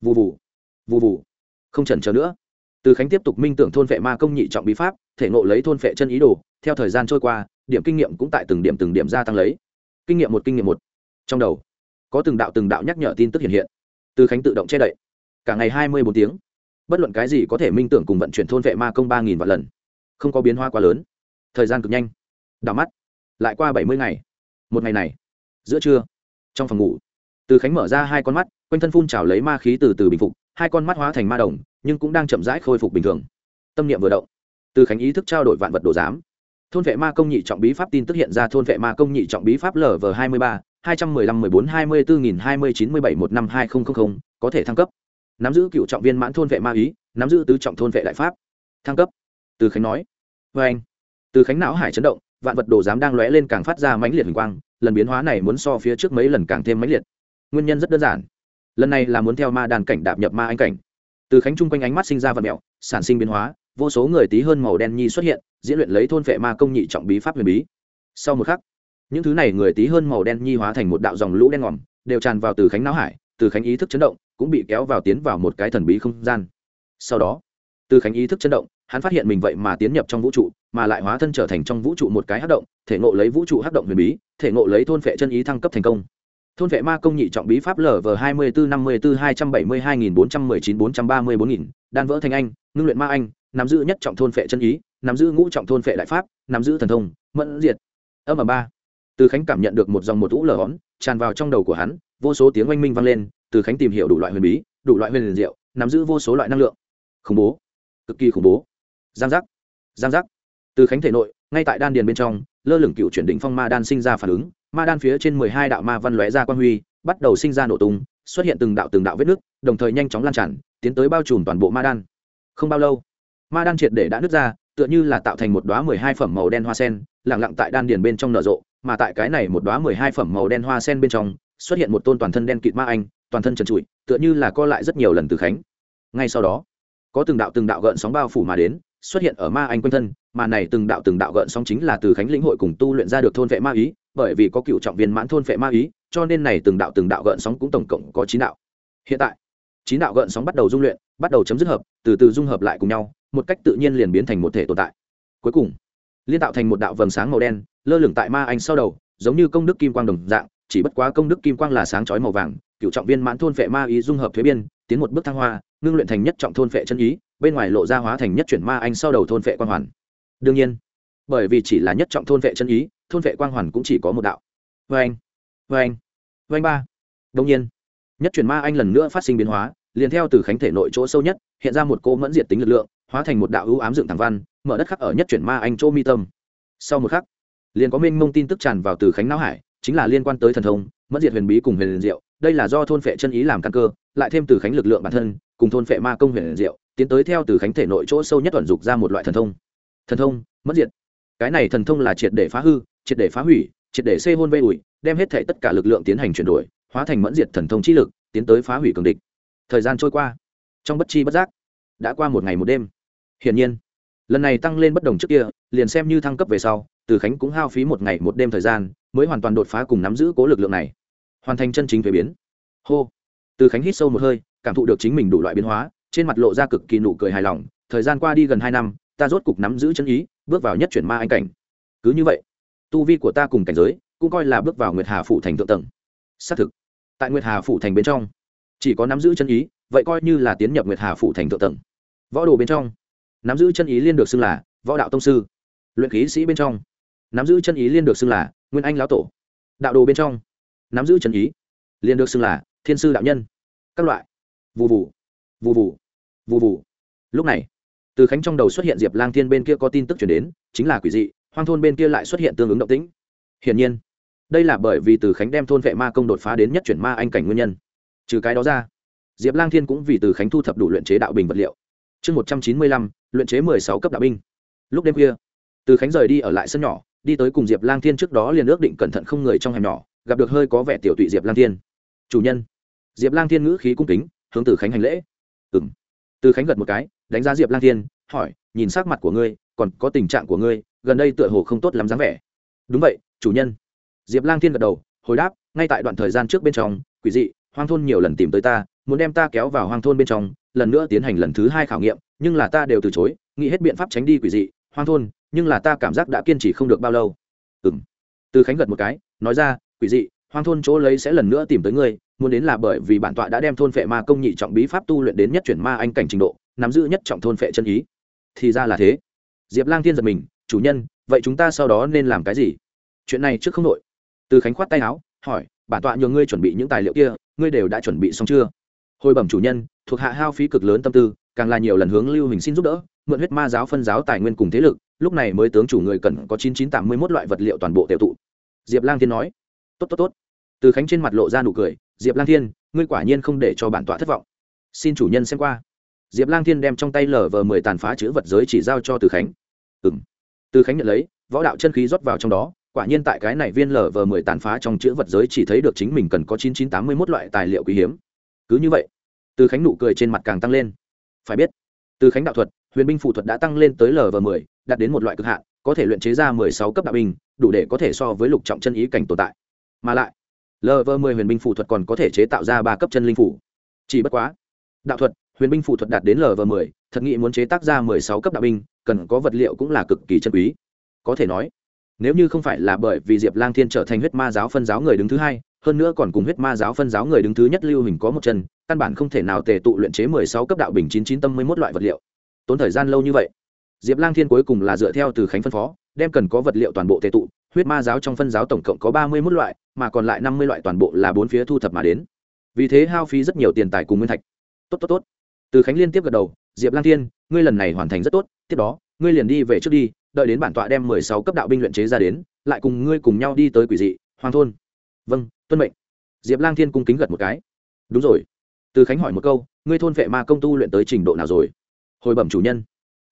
vụ vụ vụ vụ không chần chờ nữa. Từ khánh tiếp tục minh tưởng thôn vệ ma công nhị trọng bí pháp, thể ngộ lấy thôn vệ chân ý đồ, theo thời gian trôi qua, điểm kinh nghiệm cũng tại từng điểm từng điểm gia tăng lấy. Kinh nghiệm một, kinh nghiệm một. Trong đầu, có từng đạo từng đạo nhắc nhở tin tức hiện hiện. Từ khánh tự động che đậy. Cả ngày hai mươi bốn tiếng bất luận cái gì có thể minh tưởng cùng vận chuyển thôn vệ ma công ba nghìn vạn lần, không có biến hóa quá lớn. Thời gian cực nhanh, đảo mắt, lại qua bảy mươi ngày. Một ngày này, giữa trưa, trong phòng ngủ, từ khánh mở ra hai con mắt, quanh thân phun trào lấy ma khí từ từ bình phục, hai con mắt hóa thành ma đồng, nhưng cũng đang chậm rãi khôi phục bình thường. Tâm niệm vừa động, từ khánh ý thức trao đổi vạn vật đồ giám. Thôn vệ ma công nhị trọng bí pháp tin tức hiện ra, thôn vệ ma công nhị trọng bí pháp lv hai mươi ba, hai trăm mười lăm mười bốn hai mươi bốn nghìn hai mươi chín mươi bảy một năm hai nghìn có thể thăng cấp nắm giữ cựu trọng viên mãn thôn vệ ma ý, nắm giữ tứ trọng thôn vệ đại pháp. Thăng cấp. Từ khánh nói. Vê anh. Từ khánh não hải chấn động, vạn vật đồ giám đang lóe lên càng phát ra mãnh liệt hình quang, lần biến hóa này muốn so phía trước mấy lần càng thêm mãnh liệt. Nguyên nhân rất đơn giản. Lần này là muốn theo ma đàn cảnh đạp nhập ma anh cảnh. Từ khánh chung quanh ánh mắt sinh ra vật mẹo, sản sinh biến hóa, vô số người tí hơn màu đen nhi xuất hiện, diễn luyện lấy thôn vệ ma công nhị trọng bí pháp huyền bí. Sau một khắc, những thứ này người tí hơn màu đen nhi hóa thành một đạo dòng lũ đen ngòm, đều tràn vào từ khánh não hải, từ khánh ý thức chấn động cũng bị kéo vào tiến vào một cái thần bí không gian. Sau đó, từ khánh ý thức chấn động, hắn phát hiện mình vậy mà tiến nhập trong vũ trụ, mà lại hóa thân trở thành trong vũ trụ một cái hắc động, thể ngộ lấy vũ trụ hắc động huyền bí, thể ngộ lấy thôn phệ chân ý thăng cấp thành công. Thôn vệ ma công nhị trọng bí pháp lv hai mươi bốn năm mươi bốn hai trăm bảy mươi hai nghìn bốn trăm mười chín bốn trăm ba mươi bốn nghìn, đan vỡ thành anh, ngưng luyện ma anh, nắm giữ nhất trọng thôn vệ chân ý, nắm giữ ngũ trọng thôn vệ đại pháp, nắm giữ thần thông, mẫn diệt. Âm ở ba. Từ khánh cảm nhận được một dòng một vũ lở hón tràn vào trong đầu của hắn, vô số tiếng oanh minh vang lên từ khánh tìm hiểu đủ loại huyền bí, đủ loại huyền diệu, nắm giữ vô số loại năng lượng. Khủng bố. Cực kỳ khủng bố. Giang giác. Giang giác. Từ khánh thể nội, ngay tại đan điền bên trong, lơ lửng cựu chuyển đỉnh phong ma đan sinh ra phản ứng. Ma đan phía trên mười hai đạo ma văn lóe ra quan huy, bắt đầu sinh ra nổ tung, xuất hiện từng đạo từng đạo vết nước đồng thời nhanh chóng lan tràn, tiến tới bao trùm toàn bộ ma đan. Không bao lâu, ma đan triệt để đã nứt ra, tựa như là tạo thành một đoá mười hai phẩm màu đen hoa sen lẳng lặng tại đan điền bên trong nở rộ, mà tại cái này một đoá mười hai phẩm màu đen hoa sen bên trong, xuất hiện một tôn toàn thân đen kịt ma anh toàn thân trần trụi, tựa như là co lại rất nhiều lần từ khánh. Ngay sau đó, có từng đạo từng đạo gợn sóng bao phủ mà đến, xuất hiện ở ma anh quanh thân, mà này từng đạo từng đạo gợn sóng chính là từ khánh lĩnh hội cùng tu luyện ra được thôn vệ ma ý, bởi vì có cựu trọng viên mãn thôn vệ ma ý, cho nên này từng đạo từng đạo gợn sóng cũng tổng cộng có chín đạo. Hiện tại, chín đạo gợn sóng bắt đầu dung luyện, bắt đầu chấm dứt hợp, từ từ dung hợp lại cùng nhau, một cách tự nhiên liền biến thành một thể tồn tại. Cuối cùng, liên tạo thành một đạo vầng sáng màu đen, lơ lửng tại ma anh sau đầu, giống như công đức kim quang đồng dạng, chỉ bất quá công đức kim quang là sáng chói màu vàng cựu trọng viên mãn thôn vệ ma ý dung hợp thuế biên, tiến một bước thăng hoa, ngưng luyện thành nhất trọng thôn vệ chân ý, bên ngoài lộ ra hóa thành nhất chuyển ma anh sau đầu thôn vệ quang hoàn. Đương nhiên, bởi vì chỉ là nhất trọng thôn vệ chân ý, thôn vệ quang hoàn cũng chỉ có một đạo. Vê anh vê anh vê anh ba. Đông nhiên, nhất chuyển ma anh lần nữa phát sinh biến hóa, liền theo từ khánh thể nội chỗ sâu nhất, hiện ra một cô mẫn diệt tính lực lượng, hóa thành một đạo ưu ám dựng thẳng văn, mở đất khắc ở nhất chuyển ma anh chỗ mi tâm. Sau một khắc, liền có minh mông tin tức tràn vào từ khánh não hải, chính là liên quan tới thần thông, mẫn diệt huyền bí cùng huyền diệu đây là do thôn phệ chân ý làm căn cơ, lại thêm từ khánh lực lượng bản thân, cùng thôn phệ ma công huyền diệu, tiến tới theo từ khánh thể nội chỗ sâu nhất thuận dục ra một loại thần thông. Thần thông, mất diệt. Cái này thần thông là triệt để phá hư, triệt để phá hủy, triệt để xê hôn vây ủi, đem hết thể tất cả lực lượng tiến hành chuyển đổi, hóa thành mẫn diệt thần thông chi lực, tiến tới phá hủy cường địch. Thời gian trôi qua. Trong bất chi bất giác, đã qua một ngày một đêm. Hiển nhiên, lần này tăng lên bất đồng trước kia, liền xem như thăng cấp về sau, từ khánh cũng hao phí một ngày một đêm thời gian, mới hoàn toàn đột phá cùng nắm giữ cố lực lượng này hoàn thành chân chính thuế biến. Hô. Từ khánh hít sâu một hơi, cảm thụ được chính mình đủ loại biến hóa, trên mặt lộ ra cực kỳ nụ cười hài lòng, thời gian qua đi gần hai năm, ta rốt cục nắm giữ chân ý, bước vào nhất chuyển ma anh cảnh. Cứ như vậy, tu vi của ta cùng cảnh giới cũng coi là bước vào nguyệt hà phủ thành thượng tầng. Xác thực, tại nguyệt hà phủ thành bên trong, chỉ có nắm giữ chân ý, vậy coi như là tiến nhập nguyệt hà phủ thành thượng tầng. Võ đồ bên trong, nắm giữ chân ý liên được xưng là võ đạo tông sư. Luyện khí sĩ bên trong, nắm giữ chân ý liên được xưng là nguyên anh lão tổ. Đạo đồ bên trong nắm giữ chân ý, liền được xưng là thiên sư đạo nhân. Các loại. Vụ vụ vụ vụ vụ vụ lúc này, từ khánh trong đầu xuất hiện diệp lang thiên bên kia có tin tức chuyển đến, chính là quỷ dị, hoang thôn bên kia lại xuất hiện tương ứng động tĩnh. Hiển nhiên, đây là bởi vì từ khánh đem thôn vệ ma công đột phá đến nhất chuyển ma anh cảnh nguyên nhân. Trừ cái đó ra, diệp lang thiên cũng vì từ khánh thu thập đủ luyện chế đạo bình vật liệu. Chương một trăm chín mươi lăm, luyện chế mười sáu cấp đạo binh. Lúc đêm khuya, từ khánh rời đi ở lại sân nhỏ, đi tới cùng diệp lang thiên trước đó liền ước định cẩn thận không người trong hẻm nhỏ gặp được hơi có vẻ tiểu tụy diệp lang thiên. Chủ nhân. Diệp lang thiên ngữ khí cung kính, hướng từ khánh hành lễ. Ừ m từ khánh gật một cái, đánh giá diệp lang thiên, hỏi, nhìn sắc mặt của ngươi, còn có tình trạng của ngươi, gần đây tựa hồ không tốt lắm dáng vẻ. Đúng vậy, chủ nhân. Diệp lang thiên gật đầu, hồi đáp, ngay tại đoạn thời gian trước bên trong, quỷ dị, hoang thôn nhiều lần tìm tới ta, muốn đem ta kéo vào hoang thôn bên trong, lần nữa tiến hành lần thứ hai khảo nghiệm, nhưng là ta đều từ chối, nghĩ hết biện pháp tránh đi quỷ dị, hoang thôn, nhưng là ta cảm giác đã kiên trì không được bao lâu. Ừ m từ khánh gật một cái, nói ra quỷ dị, hoang thôn chỗ lấy sẽ lần nữa tìm tới ngươi, muốn đến là bởi vì bản tọa đã đem thôn phệ ma công nhị trọng bí pháp tu luyện đến nhất chuyển ma anh cảnh trình độ, nắm giữ nhất trọng thôn phệ chân ý. Thì ra là thế. Diệp lang thiên giật mình, chủ nhân, vậy chúng ta sau đó nên làm cái gì? Chuyện này trước không nội. từ khánh khoát tay áo, hỏi, bản tọa nhờ ngươi chuẩn bị những tài liệu kia, ngươi đều đã chuẩn bị xong chưa? Hồi bẩm chủ nhân, thuộc hạ hao phí cực lớn tâm tư, càng là nhiều lần hướng lưu hình xin giúp đỡ, mượn huyết ma giáo phân giáo tài nguyên cùng thế lực, lúc này mới tướng chủ người cần có chín chín tám mươi mốt loại vật liệu toàn bộ tiểu tụ. Diệp lang thiên nói tốt tốt tốt. Từ khánh trên mặt lộ ra nụ cười, diệp lang thiên, ngươi quả nhiên không để cho bản tọa thất vọng. Xin chủ nhân xem qua. Diệp lang thiên đem trong tay lở vờ mười tàn phá chữ vật giới chỉ giao cho từ khánh. Ừ m từ khánh nhận lấy, võ đạo chân khí rót vào trong đó, quả nhiên tại cái này viên lở vờ mười tàn phá trong chữ vật giới chỉ thấy được chính mình cần có chín chín tám mươi mốt loại tài liệu quý hiếm. Cứ như vậy, từ khánh nụ cười trên mặt càng tăng lên. Phải biết, từ khánh đạo thuật, huyền binh phụ thuật đã tăng lên tới lv mười, đạt đến một loại cực hạn, có thể luyện chế ra mười sáu cấp đạo binh, đủ để có thể so với lục trọng chân ý cảnh tồn tại mà lại lv mười huyền binh phụ thuật còn có thể chế tạo ra ba cấp chân linh phủ chỉ bất quá, đạo thuật, huyền binh phụ thuật đạt đến lv mười, thật nghị muốn chế tác ra mười sáu cấp đạo binh, cần có vật liệu cũng là cực kỳ chân quý. Có thể nói, nếu như không phải là bởi vì diệp lang thiên trở thành huyết ma giáo phân giáo người đứng thứ hai, hơn nữa còn cùng huyết ma giáo phân giáo người đứng thứ nhất lưu hình có một chân, căn bản không thể nào tề tụ luyện chế mười sáu cấp đạo bình chín chín tâm mươi một loại vật liệu. Tốn thời gian lâu như vậy, diệp lang thiên cuối cùng là dựa theo từ khánh phân phó, đem cần có vật liệu toàn bộ tề tụ huyết ma giáo trong phân giáo tổng cộng có ba mươi mốt loại, mà còn lại năm mươi loại toàn bộ là bốn phía thu thập mà đến. Vì thế hao phí rất nhiều tiền tài cùng nguyên thạch. Tốt tốt tốt. Từ khánh liên tiếp gật đầu, diệp lang thiên, ngươi lần này hoàn thành rất tốt, tiếp đó, ngươi liền đi về trước đi, đợi đến bản tọa đem mười sáu cấp đạo binh luyện chế ra đến, lại cùng ngươi cùng nhau đi tới quỷ dị, hoàng thôn. Vâng tuân mệnh. Diệp lang thiên cung kính gật một cái. Đúng rồi. Từ khánh hỏi một câu, ngươi thôn vệ ma công tu luyện tới trình độ nào rồi? Hồi bẩm chủ nhân.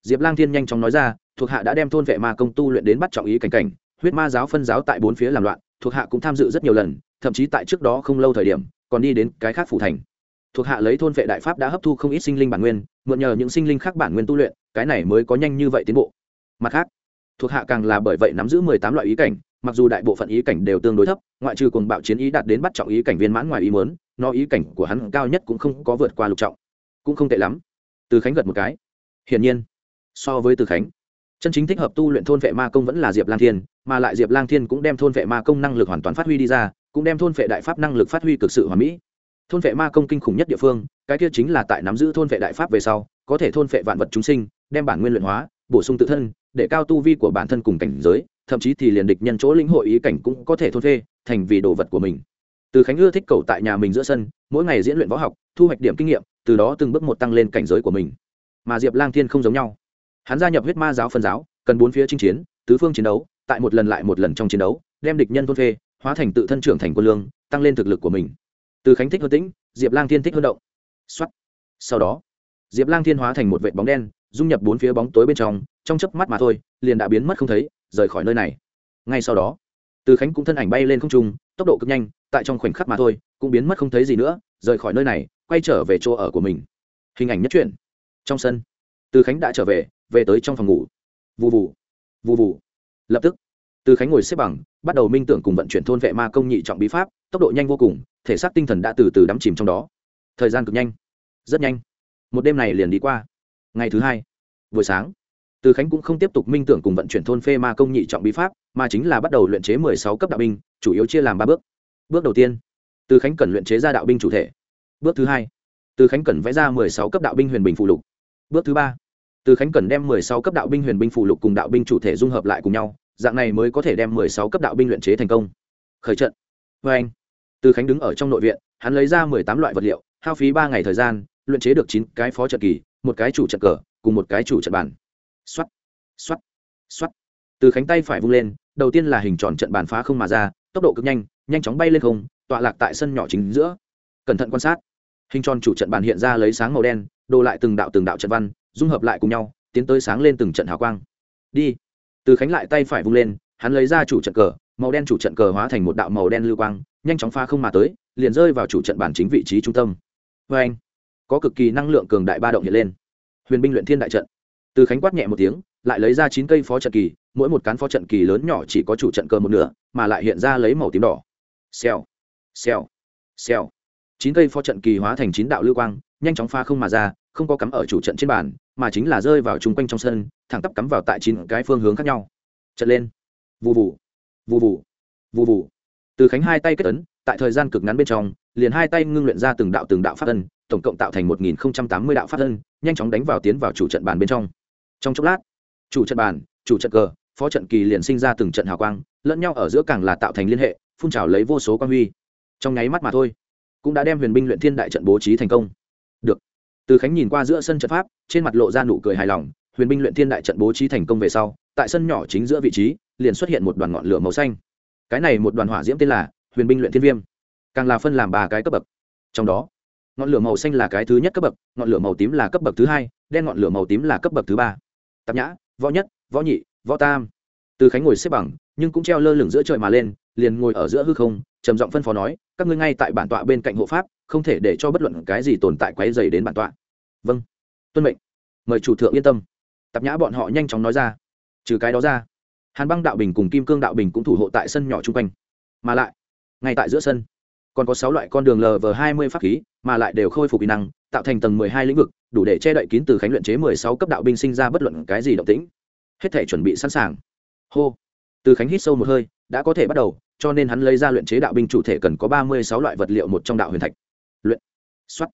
Diệp lang thiên nhanh chóng nói ra, thuộc hạ đã đem thôn vệ ma công tu luyện đến bắt trọng ý cảnh cảnh huyết ma giáo phân giáo tại bốn phía làm loạn, thuộc hạ cũng tham dự rất nhiều lần, thậm chí tại trước đó không lâu thời điểm, còn đi đến cái khác phủ thành. Thuộc hạ lấy thôn vệ đại pháp đã hấp thu không ít sinh linh bản nguyên, mượn nhờ những sinh linh khác bản nguyên tu luyện, cái này mới có nhanh như vậy tiến bộ. Mặt khác, thuộc hạ càng là bởi vậy nắm giữ mười tám loại ý cảnh, mặc dù đại bộ phận ý cảnh đều tương đối thấp, ngoại trừ cùng bạo chiến ý đạt đến bắt trọng ý cảnh viên mãn ngoài ý muốn, nó ý cảnh của hắn cao nhất cũng không có vượt qua lục trọng. Cũng không tệ lắm. Từ khánh gật một cái. Hiển nhiên, so với từ khánh chân chính thích hợp tu luyện thôn vệ ma công vẫn là diệp lang thiên, mà lại diệp lang thiên cũng đem thôn vệ ma công năng lực hoàn toàn phát huy đi ra, cũng đem thôn vệ đại pháp năng lực phát huy cực sự hoàn mỹ. Thôn vệ ma công kinh khủng nhất địa phương, cái kia chính là tại nắm giữ thôn vệ đại pháp về sau, có thể thôn vệ vạn vật chúng sinh, đem bản nguyên luyện hóa, bổ sung tự thân, để cao tu vi của bản thân cùng cảnh giới, thậm chí thì liền địch nhân chỗ lĩnh hội ý cảnh cũng có thể thôn phê, thành vì đồ vật của mình. Từ khánh ưa thích cầu tại nhà mình giữa sân, mỗi ngày diễn luyện võ học, thu hoạch điểm kinh nghiệm, từ đó từng bước một tăng lên cảnh giới của mình. Mà diệp lang thiên không giống nhau hắn gia nhập huyết ma giáo phân giáo, cần bốn phía chinh chiến, tứ phương chiến đấu, tại một lần lại một lần trong chiến đấu, đem địch nhân thôn phê, hóa thành tự thân trưởng thành quân lương, tăng lên thực lực của mình. Từ khánh thích hơn tĩnh, diệp lang thiên thích hơn động. Xuất sau đó, diệp lang thiên hóa thành một vệ bóng đen, dung nhập bốn phía bóng tối bên trong trong chớp mắt mà thôi, liền đã biến mất không thấy, rời khỏi nơi này. Ngay sau đó, từ khánh cũng thân ảnh bay lên không trung, tốc độ cực nhanh, tại trong khoảnh khắc mà thôi, cũng biến mất không thấy gì nữa, rời khỏi nơi này, quay trở về chỗ ở của mình. Hình ảnh nhất truyện. Trong sân từ khánh đã trở về về tới trong phòng ngủ. Vụ vụ vụ vụ lập tức, từ khánh ngồi xếp bằng, bắt đầu minh tưởng cùng vận chuyển thôn vệ ma công nhị trọng bí pháp, tốc độ nhanh vô cùng, thể xác tinh thần đã từ từ đắm chìm trong đó. Thời gian cực nhanh, rất nhanh. Một đêm này liền đi qua. Ngày thứ hai, buổi sáng, từ khánh cũng không tiếp tục minh tưởng cùng vận chuyển thôn phê ma công nhị trọng bí pháp, mà chính là bắt đầu luyện chế mười sáu cấp đạo binh, chủ yếu chia làm ba bước. Bước đầu tiên, từ khánh cần luyện chế ra đạo binh chủ thể. Bước thứ hai, từ khánh cần vẽ ra mười sáu cấp đạo binh huyền bình phụ lục bước thứ ba. Từ khánh cần đem mười sáu cấp đạo binh huyền binh phụ lục cùng đạo binh chủ thể dung hợp lại cùng nhau, dạng này mới có thể đem mười sáu cấp đạo binh luyện chế thành công. Khởi trận. Vê anh, từ khánh đứng ở trong nội viện, hắn lấy ra mười tám loại vật liệu, hao phí ba ngày thời gian, luyện chế được chín cái phó trận kỳ, một cái chủ trận cờ, cùng một cái chủ trận bàn. Xoắt xoắt xoắt từ khánh tay phải vung lên, đầu tiên là hình tròn trận bàn phá không mà ra, tốc độ cực nhanh nhanh chóng bay lên không, tọa lạc tại sân nhỏ chính giữa. Cẩn thận quan sát. Hình tròn chủ trận bàn hiện ra lấy sáng màu đen đồ lại từng đạo từng đạo trận văn, dung hợp lại cùng nhau, tiến tới sáng lên từng trận hào quang. Đi. Từ khánh lại tay phải vung lên, hắn lấy ra chủ trận cờ, màu đen chủ trận cờ hóa thành một đạo màu đen lưu quang, nhanh chóng pha không mà tới, liền rơi vào chủ trận bản chính vị trí trung tâm. Vê anh có cực kỳ năng lượng cường đại ba động hiện lên. Huyền binh luyện thiên đại trận. Từ khánh quát nhẹ một tiếng, lại lấy ra chín cây phó trận kỳ, mỗi một cán phó trận kỳ lớn nhỏ chỉ có chủ trận cờ một nửa, mà lại hiện ra lấy màu tím đỏ. Xèo. Xèo. Xèo. Chín cây phó trận kỳ hóa thành chín đạo lưu quang, nhanh chóng pha không mà ra không có cắm ở chủ trận trên bàn, mà chính là rơi vào chung quanh trong sân, thẳng tắp cắm vào tại chín cái phương hướng khác nhau. Trận lên. Vụ vụ vụ vụ vụ vụ từ khánh hai tay kết ấn, tại thời gian cực ngắn bên trong, liền hai tay ngưng luyện ra từng đạo từng đạo phát ân, tổng cộng tạo thành một nghìn tám mươi đạo phát ân, nhanh chóng đánh vào tiến vào chủ trận bàn bên trong. Trong chốc lát, chủ trận bàn, chủ trận cờ, phó trận kỳ liền sinh ra từng trận hào quang, lẫn nhau ở giữa càng là tạo thành liên hệ, phun trào lấy vô số quan huy. Trong nháy mắt mà thôi, cũng đã đem huyền binh luyện thiên đại trận bố trí thành công từ khánh nhìn qua giữa sân trận pháp, trên mặt lộ ra nụ cười hài lòng, huyền binh luyện thiên đại trận bố trí thành công về sau, tại sân nhỏ chính giữa vị trí, liền xuất hiện một đoàn ngọn lửa màu xanh. Cái này một đoàn hỏa diễm tên là huyền binh luyện thiên viêm, càng là phân làm ba cái cấp bậc. Trong đó, ngọn lửa màu xanh là cái thứ nhất cấp bậc, ngọn lửa màu tím là cấp bậc thứ hai, đen ngọn lửa màu tím là cấp bậc thứ ba. Tạp nhã, võ nhất, võ nhị, võ tam. Từ khánh ngồi xếp bằng, nhưng cũng treo lơ lửng giữa trời mà lên, liền ngồi ở giữa hư không, trầm giọng phân phó nói, các ngươi ngay tại bản tọa bên cạnh hộ pháp, không thể để cho bất luận cái gì tồn tại quấy dày đến bản tọa vâng. Tuân mệnh. Mời chủ thượng yên tâm. Tạp nhã bọn họ nhanh chóng nói ra. Trừ cái đó ra, hàn băng đạo bình cùng kim cương đạo bình cũng thủ hộ tại sân nhỏ chung quanh. Mà lại, ngay tại giữa sân, còn có sáu loại con đường lv hai mươi pháp khí, mà lại đều khôi phục kỹ năng, tạo thành tầng mười hai lĩnh vực, đủ để che đậy kín từ khánh luyện chế mười sáu cấp đạo binh sinh ra bất luận cái gì động tĩnh. Hết thể chuẩn bị sẵn sàng. Hô. Từ khánh hít sâu một hơi, đã có thể bắt đầu, cho nên hắn lấy ra luyện chế đạo binh chủ thể cần có ba mươi sáu loại vật liệu một trong đạo huyền thạch. Luyện. Xuất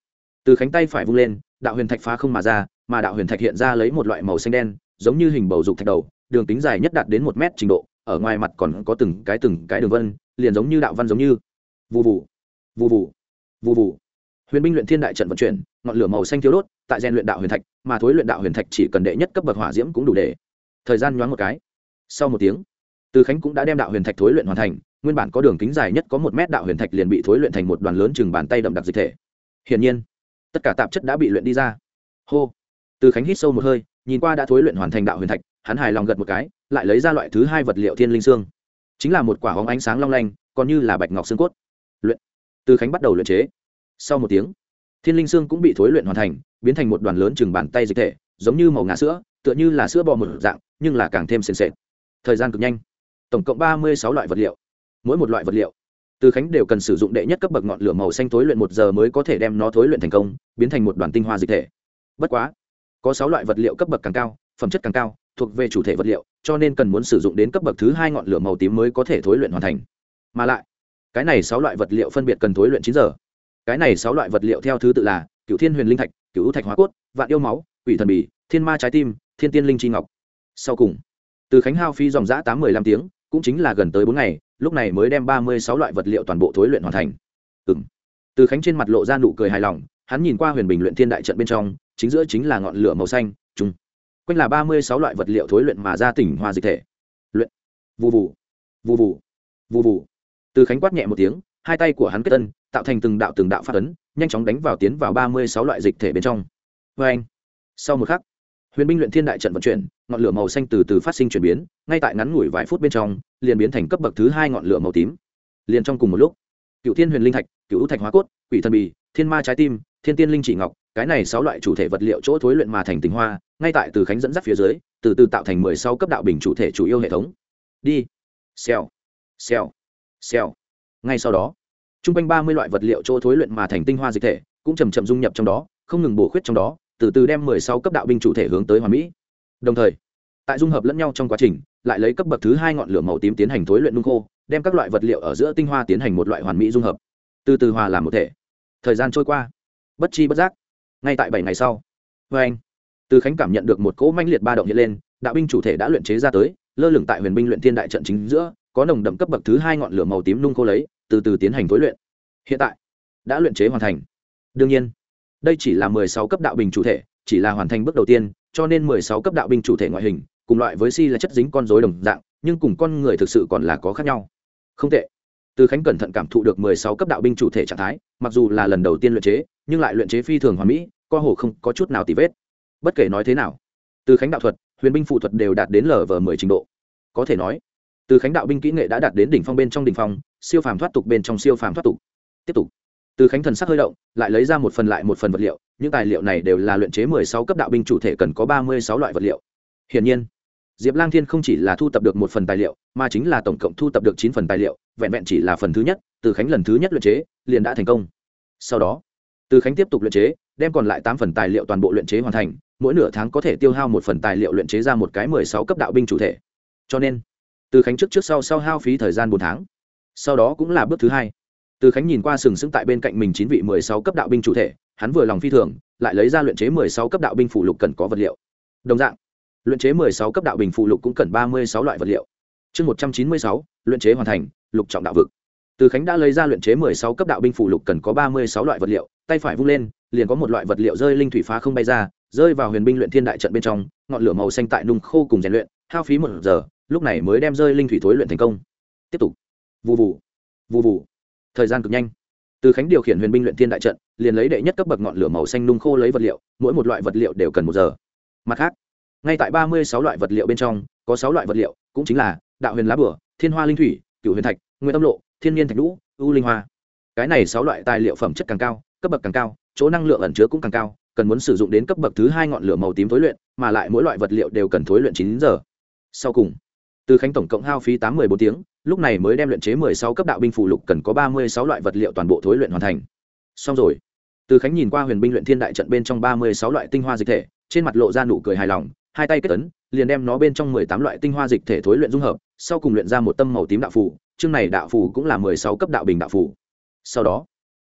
từ khánh tay phải vung lên, đạo huyền thạch phá không mà ra, mà đạo huyền thạch hiện ra lấy một loại màu xanh đen, giống như hình bầu dục thạch đầu, đường tính dài nhất đạt đến một mét trình độ, ở ngoài mặt còn có từng cái từng cái đường vân, liền giống như đạo văn giống như. Vụ vụ vụ vụ vụ vụ huyền binh luyện thiên đại trận vận chuyển, ngọn lửa màu xanh thiếu đốt, tại rèn luyện đạo huyền thạch, mà thối luyện đạo huyền thạch chỉ cần đệ nhất cấp bậc hỏa diễm cũng đủ để. Thời gian nhoáng một cái. Sau một tiếng, từ khánh cũng đã đem đạo huyền thạch thối luyện hoàn thành, nguyên bản có đường kính dài nhất có một mét đạo huyền thạch liền bị thối luyện thành một đoàn lớn chừng bàn tay đậm đặc dịch thể. Hiển nhiên tất cả tạp chất đã bị luyện đi ra. Hô. Từ khánh hít sâu một hơi, nhìn qua đã thối luyện hoàn thành đạo huyền thạch, hắn hài lòng gật một cái, lại lấy ra loại thứ hai vật liệu thiên linh xương. Chính là một quả hóng ánh sáng long lanh, còn như là bạch ngọc xương cốt. Luyện. Từ khánh bắt đầu luyện chế. Sau một tiếng, thiên linh xương cũng bị thối luyện hoàn thành, biến thành một đoàn lớn chừng bàn tay dịch thể, giống như màu ngà sữa, tựa như là sữa bò một dạng, nhưng là càng thêm sền sệt. Thời gian cực nhanh. Tổng cộng ba mươi sáu loại vật liệu. Mỗi một loại vật liệu từ khánh đều cần sử dụng đệ nhất cấp bậc ngọn lửa màu xanh thối luyện một giờ mới có thể đem nó thối luyện thành công, biến thành một đoàn tinh hoa dịch thể. Bất quá, có sáu loại vật liệu cấp bậc càng cao, phẩm chất càng cao, thuộc về chủ thể vật liệu, cho nên cần muốn sử dụng đến cấp bậc thứ hai ngọn lửa màu tím mới có thể thối luyện hoàn thành. Mà lại, cái này sáu loại vật liệu phân biệt cần thối luyện chín giờ. Cái này sáu loại vật liệu theo thứ tự là cựu thiên huyền linh thạch, cựu thạch hóa cốt, vạn yêu máu ủy thần bì, thiên ma trái tim, thiên tiên linh chi ngọc. Sau cùng, từ khánh hao phi dòng giã tám mười lăm tiếng cũng chính là gần tới bốn ngày, lúc này mới đem ba mươi sáu loại vật liệu toàn bộ thối luyện hoàn thành. Ừ m từ khánh trên mặt lộ ra nụ cười hài lòng, hắn nhìn qua huyền bình luyện thiên đại trận bên trong, chính giữa chính là ngọn lửa màu xanh trung quanh là ba mươi sáu loại vật liệu thối luyện mà ra tỉnh hoa dịch thể. Luyện. Vụ vụ vụ vụ vụ vụ từ khánh quát nhẹ một tiếng, hai tay của hắn kết tân tạo thành từng đạo từng đạo phát ấn, nhanh chóng đánh vào tiến vào ba mươi sáu loại dịch thể bên trong. Vê anh. Sau một khắc huyền binh luyện thiên đại trận vận chuyển, ngọn lửa màu xanh từ từ phát sinh chuyển biến, ngay tại ngắn ngủi vài phút bên trong, liền biến thành cấp bậc thứ hai ngọn lửa màu tím. Liền trong cùng một lúc cựu thiên huyền linh thạch cựu thạch hóa cốt, quỷ thần bì, thiên ma trái tim, thiên tiên linh chỉ ngọc, cái này sáu loại chủ thể vật liệu chỗ thối luyện mà thành tình hoa, ngay tại từ khánh dẫn dắt phía dưới, từ từ tạo thành mười sáu cấp đạo bình chủ thể chủ yêu hệ thống. Đi. Xèo. Xèo. Xèo. Ngay sau đó t r u n g quanh ba mươi loại vật liệu chỗ thối luyện mà thành tinh hoa dịch thể cũng chầm chậm dung nhập trong đó, không ngừng bổ khuyết trong đó từ từ đem mười sáu cấp đạo binh chủ thể hướng tới hoàn mỹ. Đồng thời, tại dung hợp lẫn nhau trong quá trình, lại lấy cấp bậc thứ hai ngọn lửa màu tím tiến hành thối luyện nung khô, đem các loại vật liệu ở giữa tinh hoa tiến hành một loại hoàn mỹ dung hợp. Từ từ hòa làm một thể. Thời gian trôi qua. Bất chi bất giác. Ngay tại bảy ngày sau. Vê anh, từ khánh cảm nhận được một cỗ manh liệt ba động hiện lên, đạo binh chủ thể đã luyện chế ra tới, lơ lửng tại huyền binh luyện thiên đại trận chính giữa, có nồng đậm cấp bậc thứ hai ngọn lửa màu tím nung khô lấy, từ từ tiến hành thối luyện. Hiện tại, đã luyện chế hoàn thành. Đương nhiên đây chỉ là mười sáu cấp đạo bình chủ thể, chỉ là hoàn thành bước đầu tiên, cho nên mười sáu cấp đạo binh chủ thể ngoại hình, cùng loại với si là chất dính con rối đồng dạng, nhưng cùng con người thực sự còn là có khác nhau. Không tệ. Từ khánh cẩn thận cảm thụ được mười sáu cấp đạo binh chủ thể trạng thái, mặc dù là lần đầu tiên luyện chế, nhưng lại luyện chế phi thường hoàn mỹ, co hồ không có chút nào tì vết. Bất kể nói thế nào, từ khánh đạo thuật, huyền binh phụ thuật đều đạt đến lv mười trình độ. Có thể nói, từ khánh đạo binh kỹ nghệ đã đạt đến đỉnh phong bên trong đỉnh phong, siêu phàm thoát tục bên trong siêu phàm thoát tục. Tiếp tục từ khánh thần sắc hơi động, lại lấy ra một phần lại một phần vật liệu, những tài liệu này đều là luyện chế mười sáu cấp đạo binh chủ thể cần có ba mươi sáu loại vật liệu. Hiển nhiên, diệp lang thiên không chỉ là thu tập được một phần tài liệu, mà chính là tổng cộng thu tập được chín phần tài liệu, vẹn vẹn chỉ là phần thứ nhất, từ khánh lần thứ nhất luyện chế, liền đã thành công. Sau đó, từ khánh tiếp tục luyện chế, đem còn lại tám phần tài liệu toàn bộ luyện chế hoàn thành, mỗi nửa tháng có thể tiêu hao một phần tài liệu luyện chế ra một cái mười sáu cấp đạo binh chủ thể. Cho nên, từ khánh trước trước sau sau hao phí thời gian bốn tháng. Sau đó cũng là bước thứ hai từ khánh nhìn qua sừng sững tại bên cạnh mình chín vị mười sáu cấp đạo binh chủ thể, hắn vừa lòng phi thường, lại lấy ra luyện chế mười sáu cấp đạo binh phụ lục cần có vật liệu. Đồng dạng, luyện chế mười sáu cấp đạo bình phụ lục cũng cần ba mươi sáu loại vật liệu. Chương một trăm chín mươi sáu, luyện chế hoàn thành, lục trọng đạo vực. Từ khánh đã lấy ra luyện chế mười sáu cấp đạo binh phụ lục cần có ba mươi sáu loại vật liệu, tay phải vung lên, liền có một loại vật liệu rơi linh thủy phá không bay ra, rơi vào huyền binh luyện thiên đại trận bên trong, ngọn lửa màu xanh tại nung khô cùng rèn luyện, hao phí một giờ, lúc này mới đem rơi linh thủy thối luyện thành công. Tiếp tục. Vụ vụ vụ vụ thời gian cực nhanh. Từ khánh điều khiển huyền binh luyện thiên đại trận, liền lấy đệ nhất cấp bậc ngọn lửa màu xanh nung khô lấy vật liệu, mỗi một loại vật liệu đều cần một giờ. Mặt khác, ngay tại ba mươi sáu loại vật liệu bên trong, có sáu loại vật liệu, cũng chính là đạo huyền lá bửa thiên hoa linh thủy cựu huyền thạch, nguyên tâm lộ, thiên nhiên thạch lũ ưu linh hoa. Cái này sáu loại tài liệu phẩm chất càng cao, cấp bậc càng cao, chỗ năng lượng ẩn chứa cũng càng cao, cần muốn sử dụng đến cấp bậc thứ hai ngọn lửa màu tím thối luyện, mà lại mỗi loại vật liệu đều cần thối luyện chín giờ. Sau cùng, từ khánh tổng cộng hao phí tám mươi bốn tiếng lúc này mới đem luyện chế mười sáu cấp đạo binh phụ lục cần có ba mươi sáu loại vật liệu toàn bộ thối luyện hoàn thành. Xong rồi, từ khánh nhìn qua huyền binh luyện thiên đại trận bên trong ba mươi sáu loại tinh hoa dịch thể, trên mặt lộ ra nụ cười hài lòng, hai tay kết ấn, liền đem nó bên trong mười tám loại tinh hoa dịch thể thối luyện dung hợp, sau cùng luyện ra một tâm màu tím đạo phù, chương này đạo phù cũng là mười sáu cấp đạo bình đạo phù. Sau đó,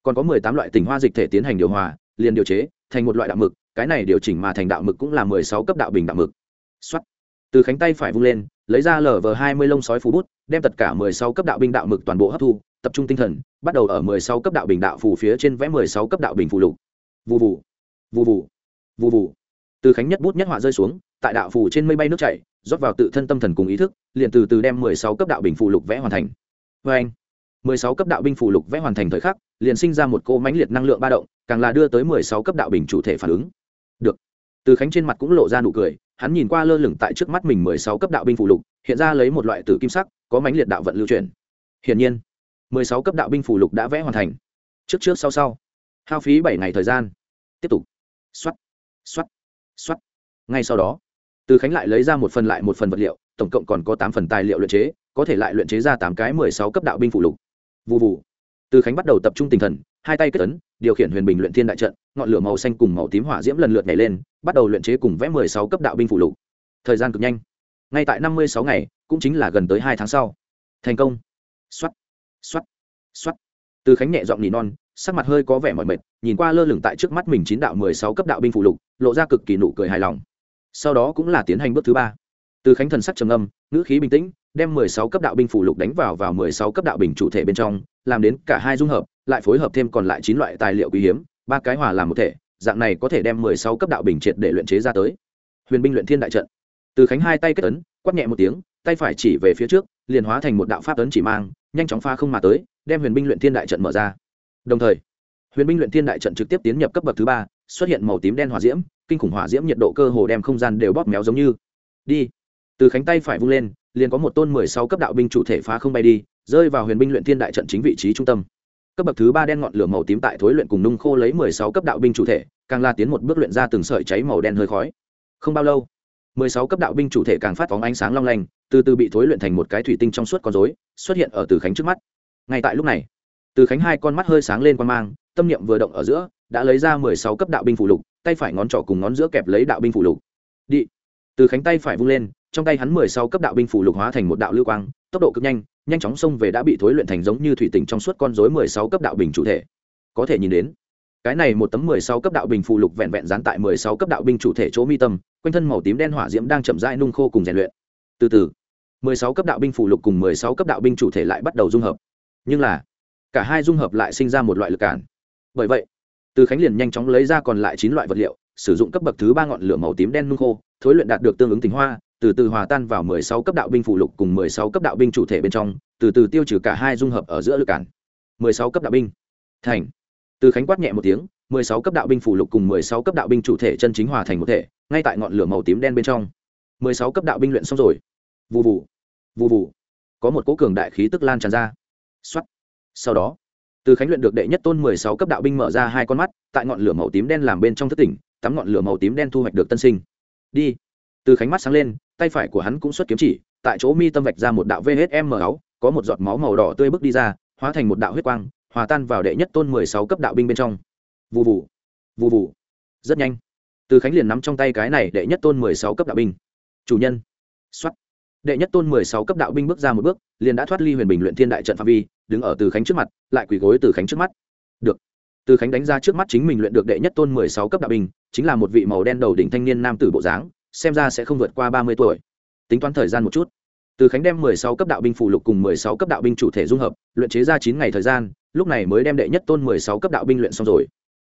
còn có mười tám loại tinh hoa dịch thể tiến hành điều hòa, liền điều chế thành một loại đạo mực, cái này điều chỉnh mà thành đạo mực cũng là mười sáu cấp đạo bình đạo mực. Xuất từ khánh tay phải vung lên lấy ra lở vờ hai mươi lông sói phù bút, đem tất cả mười sáu cấp đạo binh đạo mực toàn bộ hấp thu, tập trung tinh thần, bắt đầu ở mười sáu cấp đạo bình đạo phù phía trên vẽ mười sáu cấp đạo bình phù lục. Vụ vụ vụ vụ vụ vụ từ khánh nhất bút nhất họa rơi xuống, tại đạo phù trên mây bay nước chảy, rót vào tự thân tâm thần cùng ý thức, liền từ từ đem mười sáu cấp đạo bình phù lục vẽ hoàn thành. Vê anh, mười sáu cấp đạo binh phù lục vẽ hoàn thành thời khắc, liền sinh ra một cô mãnh liệt năng lượng ba động, càng là đưa tới mười sáu cấp đạo bình chủ thể phản ứng. Được. Từ khánh trên mặt cũng lộ ra nụ cười hắn nhìn qua lơ lửng tại trước mắt mình mười sáu cấp đạo binh phụ lục, hiện ra lấy một loại tử kim sắc, có mánh liệt đạo vận lưu chuyển. Hiển nhiên, mười sáu cấp đạo binh phụ lục đã vẽ hoàn thành. Trước trước sau sau. Hao phí bảy ngày thời gian. Tiếp tục. X o á t x o á t x o á t ngay sau đó, từ khánh lại lấy ra một phần lại một phần vật liệu, tổng cộng còn có tám phần tài liệu luyện chế, có thể lại luyện chế ra tám cái mười sáu cấp đạo binh phụ lục. Vụ vụ từ khánh bắt đầu tập trung tinh thần, hai tay kết ấn, điều khiển huyền bình luyện thiên đại trận, ngọn lửa màu xanh cùng màu tím hỏa diễm lần lượt nhảy lên bắt đầu luyện chế cùng vẽ mười sáu cấp đạo binh phụ lục. Thời gian cực nhanh. Ngay tại năm mươi sáu ngày, cũng chính là gần tới hai tháng sau. Thành công. X o á t x o á t x o á t từ khánh nhẹ giọng nỉ non, sắc mặt hơi có vẻ mỏi mệt, nhìn qua lơ lửng tại trước mắt mình chín đạo mười sáu cấp đạo binh phụ lục, lộ ra cực kỳ nụ cười hài lòng. Sau đó cũng là tiến hành bước thứ ba. Từ khánh thần sắc trầm âm ngữ khí bình tĩnh, đem mười sáu cấp đạo binh phụ lục đánh vào vào mười sáu cấp đạo bình chủ thể bên trong, làm đến cả hai dung hợp, lại phối hợp thêm còn lại chín loại tài liệu quý hiếm, ba cái hòa làm một thể dạng này có thể đem mười sáu cấp đạo bình triệt để luyện chế ra tới. Huyền binh luyện thiên đại trận. Từ khánh hai tay kết ấn, quát nhẹ một tiếng, tay phải chỉ về phía trước, liền hóa thành một đạo pháp ấn chỉ mang, nhanh chóng pha không mà tới, đem huyền binh luyện thiên đại trận mở ra. Đồng thời, huyền binh luyện thiên đại trận trực tiếp tiến nhập cấp bậc thứ ba, xuất hiện màu tím đen hỏa diễm, kinh khủng hỏa diễm nhiệt độ cơ hồ đem không gian đều bóp méo giống như. Đi. Từ khánh tay phải vung lên, liền có một tôn mười sáu cấp đạo binh chủ thể phá không bay đi, rơi vào huyền binh luyện thiên đại trận chính vị trí trung tâm cấp bậc thứ ba đen ngọn lửa màu tím tại thối luyện cùng nung khô lấy mười sáu cấp đạo binh chủ thể, càng la tiến một bước luyện ra từng sợi cháy màu đen hơi khói. Không bao lâu, mười sáu cấp đạo binh chủ thể càng phát phóng ánh sáng long lanh, từ từ bị thối luyện thành một cái thủy tinh trong suốt con rối, xuất hiện ở từ khánh trước mắt. Ngay tại lúc này, từ khánh hai con mắt hơi sáng lên quan mang, tâm niệm vừa động ở giữa, đã lấy ra mười sáu cấp đạo binh phụ lục, tay phải ngón trỏ cùng ngón giữa kẹp lấy đạo binh phụ lục. Đi. Từ khánh tay phải vung lên, trong tay hắn mười sáu cấp đạo binh phụ lục hóa thành một đạo lưu quang, tốc độ cực nhanh nhanh chóng xông về đã bị thối luyện thành giống như thủy tinh trong suốt con rối mười sáu cấp đạo bình chủ thể. Có thể nhìn đến, cái này một tấm mười sáu cấp đạo bình phụ lục vẹn vẹn dán tại mười sáu cấp đạo binh chủ thể chỗ mi tâm, quanh thân màu tím đen hỏa diễm đang chậm rãi nung khô cùng rèn luyện. Từ từ, mười sáu cấp đạo binh phụ lục cùng mười sáu cấp đạo binh chủ thể lại bắt đầu dung hợp. Nhưng là, cả hai dung hợp lại sinh ra một loại lực cản. Bởi vậy, từ khánh liền nhanh chóng lấy ra còn lại chín loại vật liệu, sử dụng cấp bậc thứ ba ngọn lửa màu tím đen nung khô, thối luyện đạt được tương ứng tình hoa từ từ hòa tan vào mười sáu cấp đạo binh phụ lục cùng mười sáu cấp đạo binh chủ thể bên trong, từ từ tiêu trừ cả hai dung hợp ở giữa lực cản. mười sáu cấp đạo binh. Thành. Từ khánh quát nhẹ một tiếng, mười sáu cấp đạo binh phụ lục cùng mười sáu cấp đạo binh chủ thể chân chính hòa thành một thể, ngay tại ngọn lửa màu tím đen bên trong. mười sáu cấp đạo binh luyện xong rồi. Vù vù. Vù vù. Có một cỗ cường đại khí tức lan tràn ra. Soát. sau đó, từ khánh luyện được đệ nhất tôn mười sáu cấp đạo binh mở ra hai con mắt, tại ngọn lửa màu tím đen làm bên trong thất tỉnh, tắm ngọn lửa màu tím đen thu hoạch được tân sinh. Đi. Từ khánh mắt sáng lên tay phải của hắn cũng xuất kiếm chỉ, tại chỗ mi tâm vạch ra một đạo vsm máu, có một giọt máu màu đỏ tươi bước đi ra, hóa thành một đạo huyết quang, hòa tan vào đệ nhất tôn mười sáu cấp đạo binh bên trong. Vụ vụ vụ vụ rất nhanh. Từ khánh liền nắm trong tay cái này đệ nhất tôn mười sáu cấp đạo binh. Chủ nhân. Xuất đệ nhất tôn mười sáu cấp đạo binh bước ra một bước, liền đã thoát ly huyền bình luyện thiên đại trận phạm vi, đứng ở từ khánh trước mặt, lại quỳ gối từ khánh trước mắt. Được. Từ khánh đánh ra trước mắt chính mình luyện được đệ nhất tôn mười sáu cấp đạo binh, chính là một vị màu đen đầu đỉnh thanh niên nam tử bộ dáng xem ra sẽ không vượt qua ba mươi tuổi. Tính toán thời gian một chút. Từ khánh đem mười sáu cấp đạo binh phụ lục cùng mười sáu cấp đạo binh chủ thể dung hợp, luyện chế ra chín ngày thời gian, lúc này mới đem đệ nhất tôn mười sáu cấp đạo binh luyện xong rồi.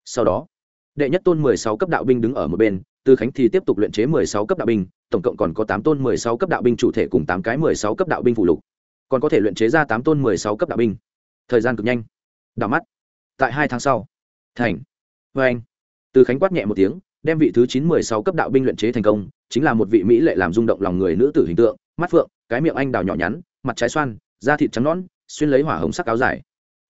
Sau đó, đệ nhất tôn mười sáu cấp đạo binh đứng ở một bên, từ khánh thì tiếp tục luyện chế mười sáu cấp đạo binh, tổng cộng còn có tám tôn mười sáu cấp đạo binh chủ thể cùng tám cái mười sáu cấp đạo binh phụ lục. Còn có thể luyện chế ra tám tôn mười sáu cấp đạo binh. Thời gian cực nhanh. Đảo mắt. Tại hai tháng sau. Thành. Vê anh từ khánh quát nhẹ một tiếng đem vị thứ chín mười sáu cấp đạo binh luyện chế thành công, chính là một vị mỹ lệ làm rung động lòng người nữ tử hình tượng, mắt phượng, cái miệng anh đào nhỏ nhắn, mặt trái xoan, da thịt trắng nõn, xuyên lấy hỏa hồng sắc áo dài.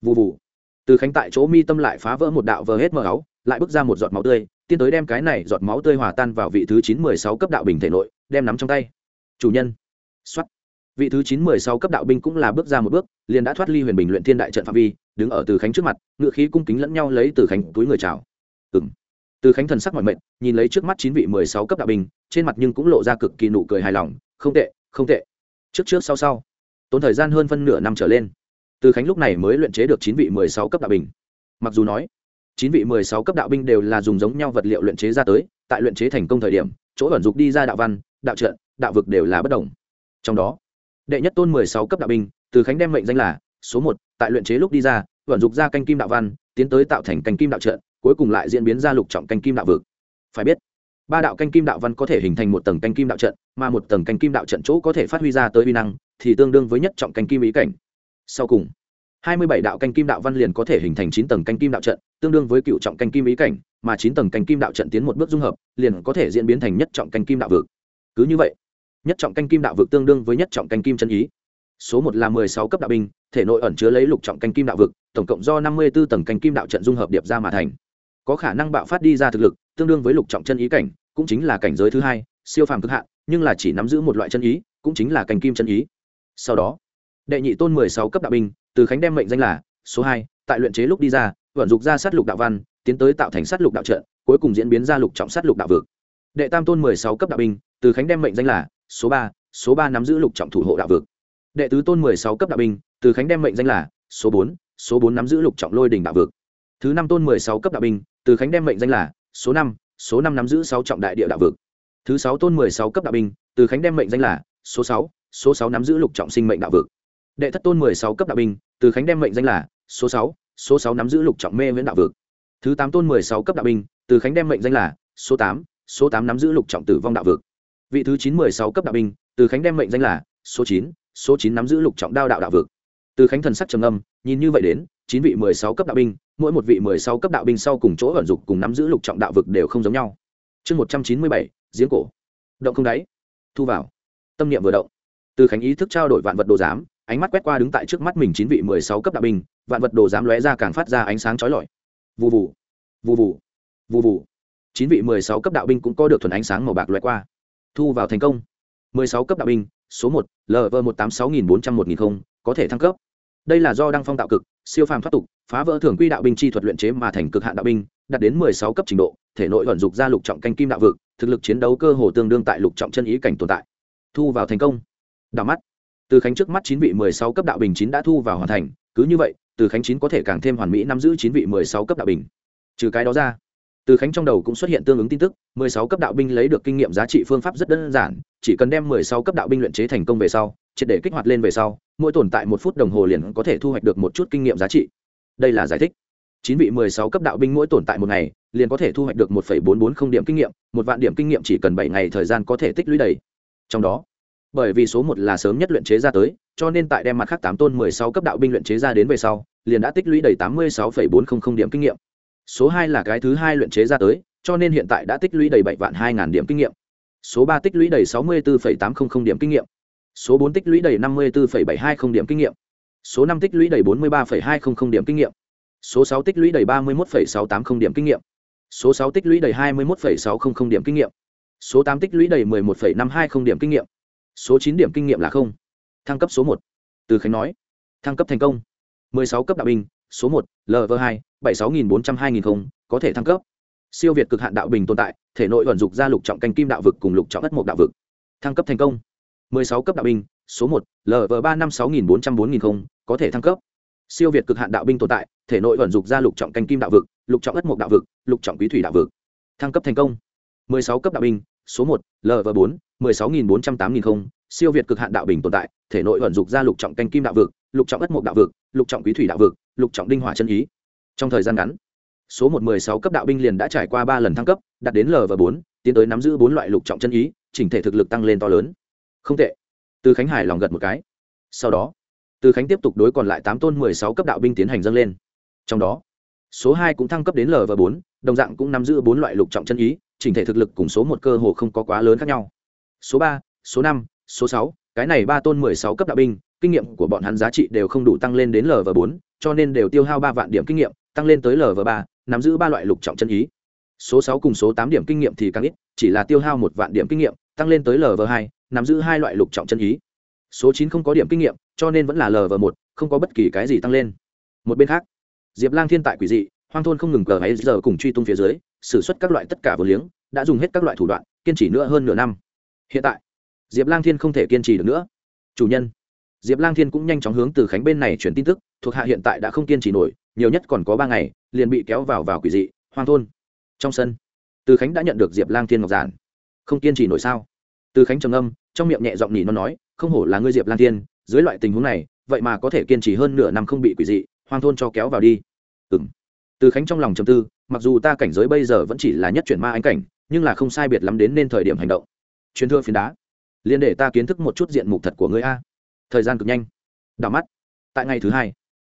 Vụ vụ từ khánh tại chỗ mi tâm lại phá vỡ một đạo vờ hết mờ áo, lại bước ra một giọt máu tươi, tiến tới đem cái này giọt máu tươi hòa tan vào vị thứ chín mười sáu cấp đạo bình thể nội, đem nắm trong tay. Chủ nhân. Xuất vị thứ chín mười sáu cấp đạo binh cũng là bước ra một bước, liền đã thoát ly huyền bình luyện thiên đại trận phạm vi, đứng ở từ khánh trước mặt, ngựa khí cung kính lẫn nhau lấy từ khánh túi người chào. Ừng từ khánh thần sắc mọi mệnh nhìn lấy trước mắt chín vị mười sáu cấp đạo binh, trên mặt nhưng cũng lộ ra cực kỳ nụ cười hài lòng, không tệ không tệ. Trước trước sau sau. Tốn thời gian hơn phân nửa năm trở lên. Từ khánh lúc này mới luyện chế được chín vị mười sáu cấp đạo binh. Mặc dù nói, chín vị mười sáu cấp đạo binh đều là dùng giống nhau vật liệu luyện chế ra tới, tại luyện chế thành công thời điểm, chỗ ẩn dục đi ra đạo văn, đạo trận, đạo vực đều là bất đồng. Trong đó, đệ nhất tôn mười sáu cấp đạo binh, từ khánh đem mệnh danh là số một, tại luyện chế lúc đi ra, ẩn dục ra canh kim đạo văn, tiến tới tạo thành canh kim đạo trận cuối cùng lại diễn biến ra lục trọng canh kim đạo vực phải biết ba đạo canh kim đạo văn có thể hình thành một tầng canh kim đạo trận mà một tầng canh kim đạo trận chỗ có thể phát huy ra tới uy năng thì tương đương với nhất trọng canh kim ý cảnh sau cùng hai mươi bảy đạo canh kim đạo văn liền có thể hình thành chín tầng canh kim đạo trận tương đương với cựu trọng canh kim ý cảnh mà chín tầng canh kim đạo trận tiến một bước dung hợp liền có thể diễn biến thành nhất trọng canh kim đạo vực cứ như vậy nhất trọng canh kim đạo vực tương đương với nhất trọng canh kim chân ý số một là mười sáu cấp đạo binh thể nội ẩn chứa lấy lục trọng canh kim đạo vực tổng cộng do năm mươi b ố tầng canh kim đạo trận dung hợp điệp ra mà thành có khả năng bạo phát đi ra thực lực, tương đương với lục trọng chân ý cảnh, cũng chính là cảnh giới thứ hai, siêu phàm cực hạn, nhưng là chỉ nắm giữ một loại chân ý, cũng chính là cành kim chân ý. Sau đó, đệ nhị tôn mười sáu cấp đạo binh, từ khánh đem mệnh danh là số hai, tại luyện chế lúc đi ra, vận dụng ra sát lục đạo văn, tiến tới tạo thành sát lục đạo trận, cuối cùng diễn biến ra lục trọng sát lục đạo vực. Đệ tam tôn mười sáu cấp đạo binh, từ khánh đem mệnh danh là số ba số ba nắm giữ lục trọng thủ hộ đạo vực. Đệ tứ tôn mười sáu cấp đạo binh, từ khánh đem mệnh danh là số bốn số bốn nắm giữ lục trọng lôi đỉnh đạo vực thứ năm tôn mười sáu cấp đạo binh, từ khánh đem mệnh danh là số năm số năm nắm giữ sáu trọng đại địa đạo vực. Thứ sáu tôn mười sáu cấp đạo binh, từ khánh đem mệnh danh là số sáu số sáu nắm giữ lục trọng sinh mệnh đạo vực. Đệ thất tôn mười sáu cấp đạo binh, từ khánh đem mệnh danh là số sáu số sáu nắm giữ lục trọng mê viễn đạo vực. Thứ tám tôn mười sáu cấp đạo binh, từ khánh đem mệnh danh là số tám số tám nắm giữ lục trọng tử vong đạo vực. Vị thứ chín mười sáu cấp đạo binh, từ khánh đem mệnh danh là số chín số chín nắm giữ lục trọng đao đạo đạo vực. Từ khánh thần sắc trầm âm nhìn như vậy đến chín vị mười sáu cấp đạo binh, mỗi một vị mười sáu cấp đạo binh sau cùng chỗ ẩn dục cùng nắm giữ lục trọng đạo vực đều không giống nhau. Chương một trăm chín mươi bảy, giếng cổ. Động không đáy. Thu vào. Tâm niệm vừa động. Từ khánh ý thức trao đổi vạn vật đồ giám, ánh mắt quét qua đứng tại trước mắt mình chín vị mười sáu cấp đạo binh, vạn vật đồ giám lóe ra càng phát ra ánh sáng chói lọi. Vụ vụ vụ vụ vụ vụ chín vị mười sáu cấp đạo binh cũng có được thuần ánh sáng màu bạc lóe qua. Thu vào thành công. Mười sáu cấp đạo binh, số một lv một tám sáu nghìn bốn trăm một nghìn không, có thể thăng cấp đây là do đăng phong tạo cực, siêu phàm thoát tục, phá vỡ thường quy đạo binh chi thuật luyện chế mà thành cực hạn đạo binh, đạt đến mười sáu cấp trình độ, thể nội vận dục ra lục trọng canh kim đạo vực, thực lực chiến đấu cơ hồ tương đương tại lục trọng chân ý cảnh tồn tại. Thu vào thành công. Đạo mắt. Từ khánh trước mắt chín vị mười sáu cấp đạo bình chín đã thu vào hoàn thành, cứ như vậy, từ khánh chín có thể càng thêm hoàn mỹ nắm giữ chín vị mười sáu cấp đạo bình trừ cái đó ra, từ khánh trong đầu cũng xuất hiện tương ứng tin tức, mười sáu cấp đạo binh lấy được kinh nghiệm giá trị phương pháp rất đơn giản, chỉ cần đem mười sáu cấp đạo binh luyện chế thành công về sau triệt để kích hoạt lên về sau, mỗi tồn tại một phút đồng hồ liền có thể thu hoạch được một chút kinh nghiệm giá trị. Đây là giải thích. Chín vị mười sáu cấp đạo binh mỗi tồn tại một ngày, liền có thể thu hoạch được một phẩy bốn bốn không điểm kinh nghiệm, một vạn điểm kinh nghiệm chỉ cần bảy ngày thời gian có thể tích lũy đầy. Trong đó, bởi vì số một là sớm nhất luyện chế ra tới, cho nên tại đem mặt khác tám tôn mười sáu cấp đạo binh luyện chế ra đến về sau, liền đã tích lũy đầy tám mươi sáu phẩy bốn không không điểm kinh nghiệm. Số hai là cái thứ hai luyện chế ra tới, cho nên hiện tại đã tích lũy đầy bảy vạn hai ngàn điểm kinh nghiệm. Số ba tích lũy đầy sáu mươi bốn phẩy tám không không điểm kinh nghiệm số bốn tích lũy đầy năm mươi bốn bảy hai không điểm kinh nghiệm. Số năm tích lũy đầy bốn mươi ba hai không không điểm kinh nghiệm. Số sáu tích lũy đầy ba mươi một sáu tám không điểm kinh nghiệm. Số sáu tích lũy đầy hai mươi một sáu không không điểm kinh nghiệm. Số tám tích lũy đầy mười một năm hai không điểm kinh nghiệm. Số chín điểm kinh nghiệm là không. Thăng cấp số một. Từ khánh nói. Thăng cấp thành công. mười sáu cấp đạo binh số một lv hai, bảy sáu nghìn bốn trăm hai nghìn không có thể thăng cấp. Siêu việt cực hạn đạo bình tồn tại, thể nội vận dụng ra lục trọng canh kim đạo vực cùng lục trọng ất mộc đạo vực. Thăng cấp thành công. 16 cấp đạo binh, số 1, LV356440 không, có thể thăng cấp. Siêu việt cực hạn đạo binh tồn tại, thể nội vận dục ra lục trọng canh kim đạo vực, lục trọng ất mục đạo vực, lục trọng quý thủy đạo vực. Thăng cấp thành công. 16 cấp đạo binh, số 1, LV4, 16480 không, siêu việt cực hạn đạo binh tồn tại, thể nội vận dục ra lục trọng canh kim đạo vực, lục trọng ất mục đạo vực, lục trọng quý thủy đạo vực, lục trọng đinh hỏa chân ý. Trong thời gian ngắn, số 1 16 cấp đạo binh liền đã trải qua 3 lần thăng cấp, đạt đến LV4, tiến tới nắm giữ 4 loại lục trọng chân ý, chỉnh thể thực lực tăng lên to lớn không tệ. Từ khánh hải lòng gật một cái. Sau đó, từ khánh tiếp tục đối còn lại tám tôn mười sáu cấp đạo binh tiến hành dâng lên. Trong đó, số hai cũng thăng cấp đến lv bốn, đồng dạng cũng nắm giữ bốn loại lục trọng chân ý, chỉnh thể thực lực cùng số một cơ hồ không có quá lớn khác nhau. Số ba, số năm, số sáu, cái này ba tôn mười sáu cấp đạo binh, kinh nghiệm của bọn hắn giá trị đều không đủ tăng lên đến lv bốn, cho nên đều tiêu hao ba vạn điểm kinh nghiệm, tăng lên tới lv ba, nắm giữ ba loại lục trọng chân ý. Số sáu cùng số tám điểm kinh nghiệm thì càng ít, chỉ là tiêu hao một vạn điểm kinh nghiệm, tăng lên tới lv hai nắm giữ hai loại lục trọng chân ý. Số chín không có điểm kinh nghiệm, cho nên vẫn là lv một, không có bất kỳ cái gì tăng lên. Một bên khác, diệp lang thiên tại quỷ dị, hoang thôn không ngừng cờ hay giờ cùng truy tung phía dưới, sử suất các loại tất cả vừa liếng, đã dùng hết các loại thủ đoạn, kiên trì nữa hơn nửa năm. Hiện tại, diệp lang thiên không thể kiên trì được nữa. Chủ nhân, diệp lang thiên cũng nhanh chóng hướng từ khánh bên này chuyển tin tức, thuộc hạ hiện tại đã không kiên trì nổi, nhiều nhất còn có ba ngày, liền bị kéo vào vào quỷ dị, hoang thôn. Trong sân, từ khánh đã nhận được diệp lang thiên ngọc giản. Không kiên trì nổi sao? Từ khánh trầm âm trong miệng nhẹ giọng nhỉ nó nói, không hổ là ngươi diệp lang thiên, dưới loại tình huống này, vậy mà có thể kiên trì hơn nửa năm không bị quỷ dị, hoang thôn cho kéo vào đi. Ừng từ khánh trong lòng trầm tư, mặc dù ta cảnh giới bây giờ vẫn chỉ là nhất chuyển ma ánh cảnh, nhưng là không sai biệt lắm đến nên thời điểm hành động. Truyền thừa phiến đá. Liên để ta kiến thức một chút diện mục thật của ngươi a. Thời gian cực nhanh. Đảo mắt. Tại ngày thứ hai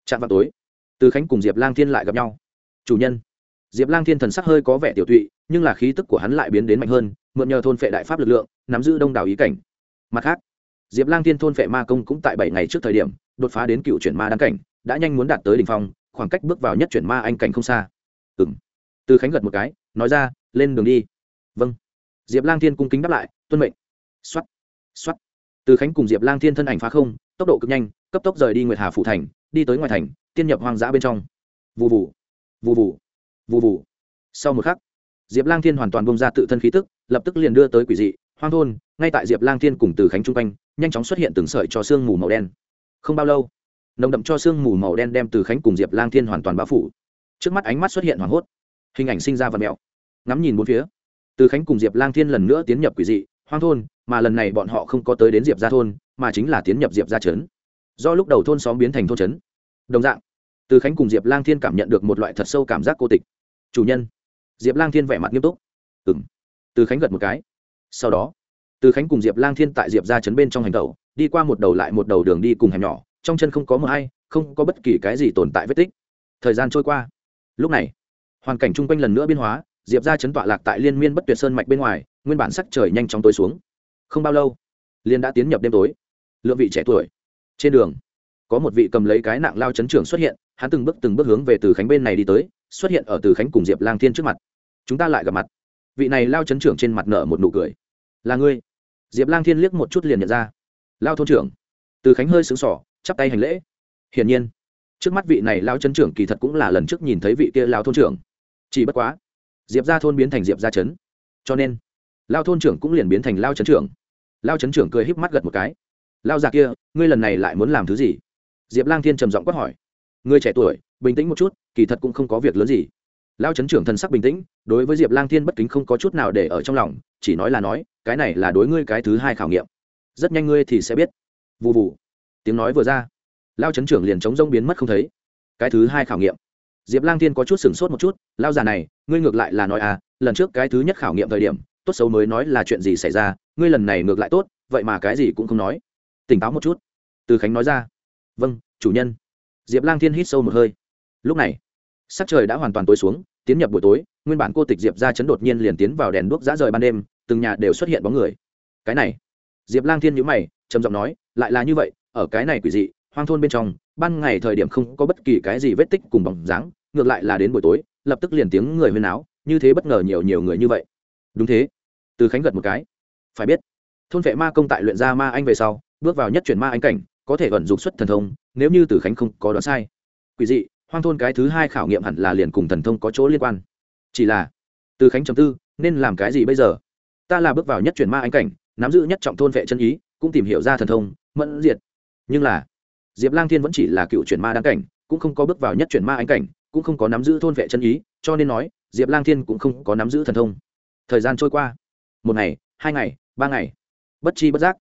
trạm vào tối, từ khánh cùng diệp lang thiên lại gặp nhau. Chủ nhân. Diệp lang thiên thần sắc hơi có vẻ tiểu tụy, nhưng là khí tức của hắn lại biến đến mạnh hơn, mượn nhờ thôn phệ đại pháp lực lượng, nắm giữ đông đảo ý cảnh mặt khác, diệp lang thiên thôn phệ ma công cũng tại bảy ngày trước thời điểm, đột phá đến cựu chuyển ma đăng cảnh, đã nhanh muốn đạt tới đ ỉ n h phong, khoảng cách bước vào nhất chuyển ma anh cảnh không xa. Ừ m từ khánh gật một cái, nói ra, lên đường đi. Vâng. Diệp lang thiên cung kính đáp lại, tuân mệnh. X o á t x o á t từ khánh cùng diệp lang thiên thân ảnh phá không, tốc độ cực nhanh, cấp tốc rời đi nguyệt hà phủ thành, đi tới ngoài thành, tiên nhập hoang dã bên trong. Vụ vụ vụ vụ vụ vụ sau một khắc, diệp lang thiên hoàn toàn bông ra tự thân khí tức, lập tức liền đưa tới quỷ dị hoang thôn, ngay tại diệp lang thiên cùng từ khánh chung quanh, nhanh chóng xuất hiện từng sợi cho sương mù màu đen. Không bao lâu, nồng đậm cho sương mù màu đen đem từ khánh cùng diệp lang thiên hoàn toàn bao phủ. Trước mắt ánh mắt xuất hiện hoảng hốt, hình ảnh sinh ra vật mẹo. Ngắm nhìn bốn phía, từ khánh cùng diệp lang thiên lần nữa tiến nhập quỷ dị, hoang thôn, mà lần này bọn họ không có tới đến diệp gia thôn, mà chính là tiến nhập diệp gia trấn. Do lúc đầu thôn xóm biến thành thôn trấn. Đồng dạng, từ khánh cùng diệp lang thiên cảm nhận được một loại thật sâu cảm giác cô tịch. Chủ nhân. Diệp lang thiên vẻ mặt nghiêm túc. Ừ m từ khánh gật một cái sau đó, từ khánh cùng diệp lang thiên tại diệp ra chấn bên trong hành tẩu, đi qua một đầu lại một đầu đường đi cùng hẻm nhỏ, trong chân không có mờ hay không có bất kỳ cái gì tồn tại vết tích. Thời gian trôi qua. Lúc này, hoàn cảnh chung quanh lần nữa biên hóa, diệp ra chấn tọa lạc tại liên miên bất tuyệt sơn mạch bên ngoài, nguyên bản sắc trời nhanh chóng tối xuống. Không bao lâu liên đã tiến nhập đêm tối. Lượng vị trẻ tuổi. Trên đường, có một vị cầm lấy cái nạng lao chấn trưởng xuất hiện, hắn từng bước từng bước hướng về từ khánh bên này đi tới, xuất hiện ở từ khánh cùng diệp lang thiên trước mặt. Chúng ta lại gặp mặt. Vị này lao chấn trưởng trên mặt nở một nụ cười là ngươi. Diệp lang thiên liếc một chút liền nhận ra. Lao thôn trưởng. Từ khánh hơi xứng sỏ chắp tay hành lễ. Hiển nhiên, trước mắt vị này lao chân trưởng kỳ thật cũng là lần trước nhìn thấy vị kia lao thôn trưởng. Chỉ bất quá, diệp ra thôn biến thành diệp ra trấn. Cho nên, lao thôn trưởng cũng liền biến thành lao chân trưởng. Lao chân trưởng cười híp mắt gật một cái. Lao già kia, ngươi lần này lại muốn làm thứ gì? Diệp lang thiên trầm giọng quát hỏi. Ngươi trẻ tuổi, bình tĩnh một chút, kỳ thật cũng không có việc lớn gì lao chấn trưởng thần sắc bình tĩnh, đối với diệp lang thiên bất kính không có chút nào để ở trong lòng, chỉ nói là nói, cái này là đối ngươi cái thứ hai khảo nghiệm. Rất nhanh ngươi thì sẽ biết. Vụ vụ tiếng nói vừa ra, lao chấn trưởng liền chống rông biến mất không thấy. Cái thứ hai khảo nghiệm. Diệp lang thiên có chút sửng sốt một chút, lao già này, ngươi ngược lại là nói à lần trước cái thứ nhất khảo nghiệm thời điểm, tốt xấu mới nói là chuyện gì xảy ra, ngươi lần này ngược lại tốt, vậy mà cái gì cũng không nói. Tỉnh táo một chút. Từ khánh nói ra vâng chủ nhân. Diệp lang thiên hít sâu một hơi. Lúc này sắc trời đã hoàn toàn tối xuống, tiến nhập buổi tối, nguyên bản cô tịch diệp ra chấn đột nhiên liền tiến vào đèn đuốc dã rời ban đêm, từng nhà đều xuất hiện bóng người. Cái này, diệp lang thiên nhữ mày, trầm giọng nói, lại là như vậy, ở cái này quỷ dị, hoang thôn bên trong, ban ngày thời điểm không có bất kỳ cái gì vết tích cùng bóng dáng, ngược lại là đến buổi tối, lập tức liền tiếng người huyên áo như thế bất ngờ nhiều nhiều người như vậy. Đúng thế. Từ khánh gật một cái. Phải biết, thôn vệ ma công tại luyện ra ma anh về sau, bước vào nhất chuyển ma anh cảnh, có thể vận dục xuất thần thông, nếu như từ khánh không có đoán sai. Quỷ dị hoang thôn cái thứ hai khảo nghiệm hẳn là liền cùng thần thông có chỗ liên quan. Chỉ là, từ khánh chấm tư, nên làm cái gì bây giờ? Ta là bước vào nhất chuyển ma anh cảnh, nắm giữ nhất trọng thôn vệ chân ý, cũng tìm hiểu ra thần thông, mẫn diệt. Nhưng là, diệp lang thiên vẫn chỉ là cựu chuyển ma đáng cảnh, cũng không có bước vào nhất chuyển ma anh cảnh, cũng không có nắm giữ thôn vệ chân ý, cho nên nói, diệp lang thiên cũng không có nắm giữ thần thông. Thời gian trôi qua. Một ngày, hai ngày, ba ngày. Bất chi bất giác,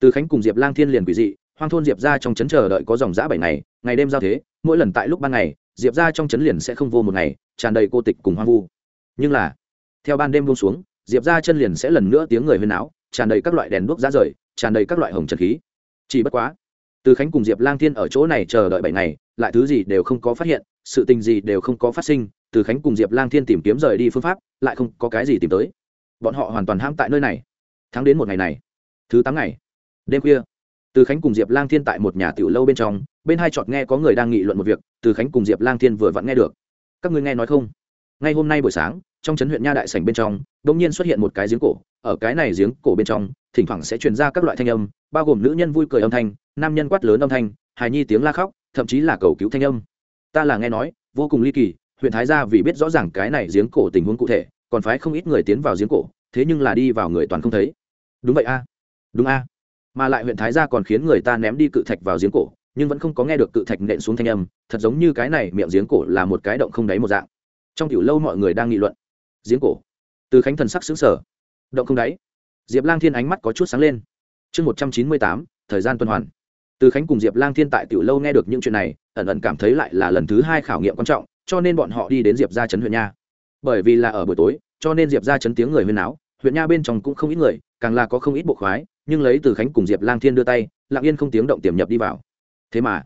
từ khánh cùng diệp lang thiên liền quỷ dị hoang thôn diệp ra trong trấn chờ đợi có dòng giã bảy ngày ngày đêm giao thế, mỗi lần tại lúc ban ngày, diệp ra trong trấn liền sẽ không vô một ngày, tràn đầy cô tịch cùng hoang vu. Nhưng là, theo ban đêm buông xuống, diệp ra chân liền sẽ lần nữa tiếng người huyên áo tràn đầy các loại đèn đuốc giá rời, tràn đầy các loại hồng trần khí. Chỉ bất quá, từ khánh cùng diệp lang thiên ở chỗ này chờ đợi bảy ngày, lại thứ gì đều không có phát hiện, sự tình gì đều không có phát sinh, từ khánh cùng diệp lang thiên tìm kiếm rời đi phương pháp, lại không có cái gì tìm tới. Bọn họ hoàn toàn ham tại nơi này. Tháng đến một ngày này. Thứ tám ngày, đêm khuya từ khánh cùng diệp lang thiên tại một nhà tiểu lâu bên trong, bên hai chọt nghe có người đang nghị luận một việc, từ khánh cùng diệp lang thiên vừa vặn nghe được. Các ngươi nghe nói không? Ngay hôm nay buổi sáng, trong trấn huyện nha đại sảnh bên trong, đột nhiên xuất hiện một cái giếng cổ. Ở cái này giếng cổ bên trong, thỉnh thoảng sẽ truyền ra các loại thanh âm, bao gồm nữ nhân vui cười âm thanh, nam nhân quát lớn âm thanh, hài nhi tiếng la khóc, thậm chí là cầu cứu thanh âm. Ta là nghe nói, vô cùng ly kỳ, huyện thái gia vì biết rõ ràng cái này giếng cổ tình huống cụ thể, còn phái không ít người tiến vào giếng cổ, thế nhưng là đi vào người toàn không thấy. Đúng vậy a. Đúng a mà lại huyện thái gia còn khiến người ta ném đi cự thạch vào giếng cổ, nhưng vẫn không có nghe được cự thạch nện xuống thanh âm, thật giống như cái này miệng giếng cổ là một cái động không đáy một dạng. Trong tiểu lâu mọi người đang nghị luận. Giếng cổ. Từ khánh thần sắc xứng sở động không đáy. Diệp lang thiên ánh mắt có chút sáng lên. Chương một trăm chín mươi tám, thời gian tuần hoàn. Từ khánh cùng diệp lang thiên tại tiểu lâu nghe được những chuyện này, ẩn ẩn cảm thấy lại là lần thứ hai khảo nghiệm quan trọng, cho nên bọn họ đi đến diệp ra chấn huyện nha. Bởi vì là ở buổi tối, cho nên diệp ra chấn tiếng người huyên áo huyện nha bên trong cũng không ít người, càng là có không ít bộ khoái nhưng lấy từ khánh cùng diệp lang thiên đưa tay, lặng yên không tiếng động tiềm nhập đi vào. Thế mà,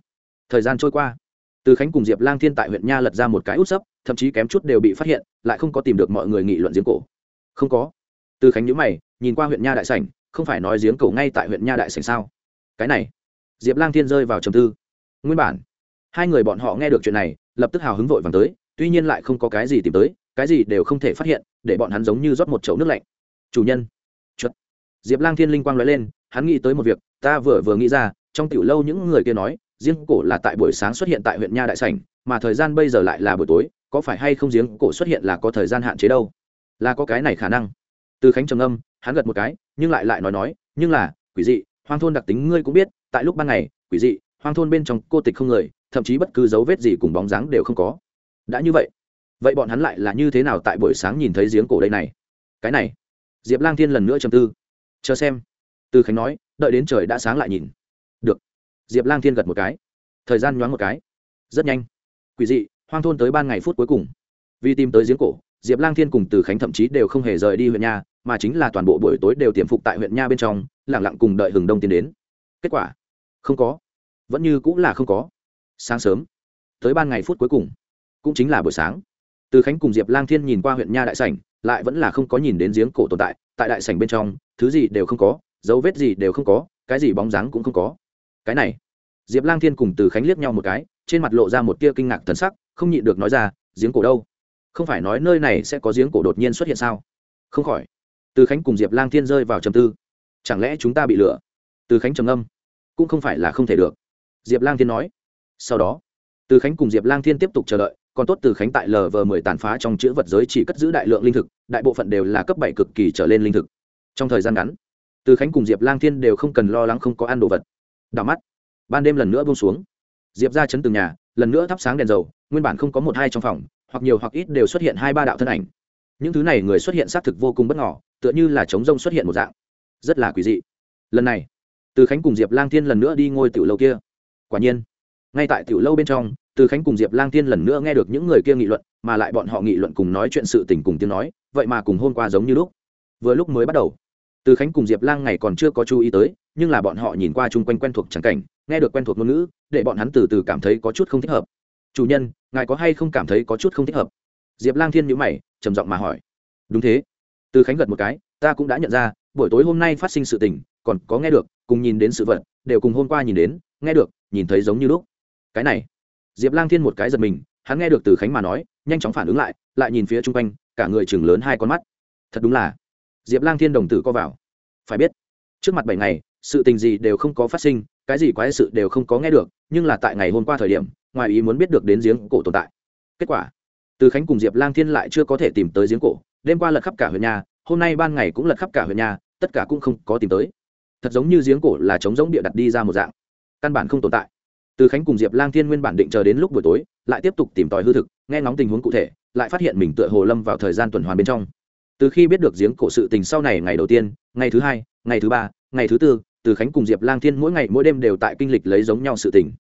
thời gian trôi qua. Từ khánh cùng diệp lang thiên tại huyện nha lật ra một cái út sấp, thậm chí kém chút đều bị phát hiện, lại không có tìm được mọi người nghị luận giếng cổ. Không có. Từ khánh nhữ mày, nhìn qua huyện nha đại sảnh, không phải nói giếng cổ ngay tại huyện nha đại sảnh sao? Cái này. Diệp lang thiên rơi vào trầm tư. Nguyên bản, hai người bọn họ nghe được chuyện này, lập tức hào hứng vội vàng tới, tuy nhiên lại không có cái gì tìm tới, cái gì đều không thể phát hiện, để bọn hắn giống như rót một chậu nước lạnh. Chủ nhân diệp lang thiên linh quang nói lên, hắn nghĩ tới một việc, ta vừa vừa nghĩ ra, trong tiểu lâu những người kia nói, giếng cổ là tại buổi sáng xuất hiện tại huyện nha đại sảnh, mà thời gian bây giờ lại là buổi tối, có phải hay không giếng cổ xuất hiện là có thời gian hạn chế đâu? Là có cái này khả năng. Từ khánh trầm âm hắn gật một cái, nhưng lại lại nói nói, nhưng là, quỷ dị, hoang thôn đặc tính ngươi cũng biết, tại lúc ban ngày, quỷ dị, hoang thôn bên trong cô tịch không người, thậm chí bất cứ dấu vết gì cùng bóng dáng đều không có. Đã như vậy vậy bọn hắn lại là như thế nào tại buổi sáng nhìn thấy giếng cổ đây này? Cái này. Diệp lang thiên lần nữa chầm tư chờ xem. Từ khánh nói, đợi đến trời đã sáng lại nhìn. Được. Diệp lang thiên gật một cái. Thời gian nhoáng một cái. Rất nhanh. Quỷ dị, hoang thôn tới ban ngày phút cuối cùng. Vì tìm tới giếng cổ, diệp lang thiên cùng từ khánh thậm chí đều không hề rời đi huyện nha mà chính là toàn bộ buổi tối đều tiềm phục tại huyện nha bên trong lẳng lặng cùng đợi hừng đông tiến đến. Kết quả? Không có. Vẫn như cũng là không có. Sáng sớm, tới ban ngày phút cuối cùng, cũng chính là buổi sáng. Từ khánh cùng diệp lang thiên nhìn qua huyện nha đại sảnh, lại vẫn là không có nhìn đến giếng cổ tồn tại. Tại đại sảnh bên trong thứ gì đều không có, dấu vết gì đều không có, cái gì bóng dáng cũng không có. Cái này, diệp lang thiên cùng từ khánh liếc nhau một cái, trên mặt lộ ra một tia kinh ngạc thần sắc, không nhịn được nói ra, giếng cổ đâu? Không phải nói nơi này sẽ có giếng cổ đột nhiên xuất hiện sao? Không khỏi. Từ khánh cùng diệp lang thiên rơi vào trầm tư. Chẳng lẽ chúng ta bị lừa từ khánh trầm âm cũng không phải là không thể được. Diệp lang thiên nói. Sau đó, từ khánh cùng diệp lang thiên tiếp tục chờ đợi, còn tốt từ khánh tại lv mười tàn phá trong chữ vật giới chỉ cất giữ đại lượng linh thực, đại bộ phận đều là cấp bảy cực kỳ trở lên linh thực trong thời gian ngắn, từ khánh cùng diệp lang thiên đều không cần lo lắng không có ăn đồ vật. Đảo mắt, ban đêm lần nữa buông xuống. Diệp ra chấn từng nhà, lần nữa thắp sáng đèn dầu, nguyên bản không có một hai trong phòng, hoặc nhiều hoặc ít đều xuất hiện hai ba đạo thân ảnh. Những thứ này người xuất hiện xác thực vô cùng bất ngỏ tựa như là trống rông xuất hiện một dạng. Rất là quỷ dị. Lần này, từ khánh cùng diệp lang thiên lần nữa đi ngôi tiểu lâu kia. Quả nhiên, ngay tại tiểu lâu bên trong, từ khánh cùng diệp lang thiên lần nữa nghe được những người kia nghị luận, mà lại bọn họ nghị luận cùng nói chuyện sự tình cùng tiếng nói, vậy mà cùng hôm qua giống như lúc. Vừa lúc mới bắt đầu từ khánh cùng diệp lang ngày còn chưa có chú ý tới, nhưng là bọn họ nhìn qua chung quanh quen thuộc trắng cảnh, nghe được quen thuộc ngôn ngữ, để bọn hắn từ từ cảm thấy có chút không thích hợp. Chủ nhân, ngài có hay không cảm thấy có chút không thích hợp? Diệp lang thiên nhữ mày, trầm giọng mà hỏi. Đúng thế. Từ khánh gật một cái, ta cũng đã nhận ra, buổi tối hôm nay phát sinh sự tình, còn có nghe được, cùng nhìn đến sự vật, đều cùng hôm qua nhìn đến, nghe được, nhìn thấy giống như lúc. Cái này. Diệp lang thiên một cái giật mình, hắn nghe được từ khánh mà nói, nhanh chóng phản ứng lại lại nhìn phía chung quanh, cả người chừng lớn hai con mắt. Thật đúng là diệp lang thiên đồng tử co vào. Phải biết, trước mặt bảy ngày, sự tình gì đều không có phát sinh, cái gì quái sự đều không có nghe được, nhưng là tại ngày hôm qua thời điểm, ngoài ý muốn biết được đến giếng cổ tồn tại. Kết quả, từ khánh cùng diệp lang thiên lại chưa có thể tìm tới giếng cổ, đêm qua lật khắp cả huyện nhà, hôm nay ban ngày cũng lật khắp cả huyện nhà, tất cả cũng không có tìm tới. Thật giống như giếng cổ là trống giống địa đặt đi ra một dạng, căn bản không tồn tại. Từ khánh cùng diệp lang thiên nguyên bản định chờ đến lúc buổi tối, lại tiếp tục tìm tòi hư thực, nghe ngóng tình huống cụ thể, lại phát hiện mình tựa hồ lâm vào thời gian tuần hoàn bên trong từ khi biết được giếng cổ sự tình sau này ngày đầu tiên, ngày thứ hai, ngày thứ ba, ngày thứ tư, từ khánh cùng diệp lang thiên mỗi ngày mỗi đêm đều tại kinh lịch lấy giống nhau sự tình.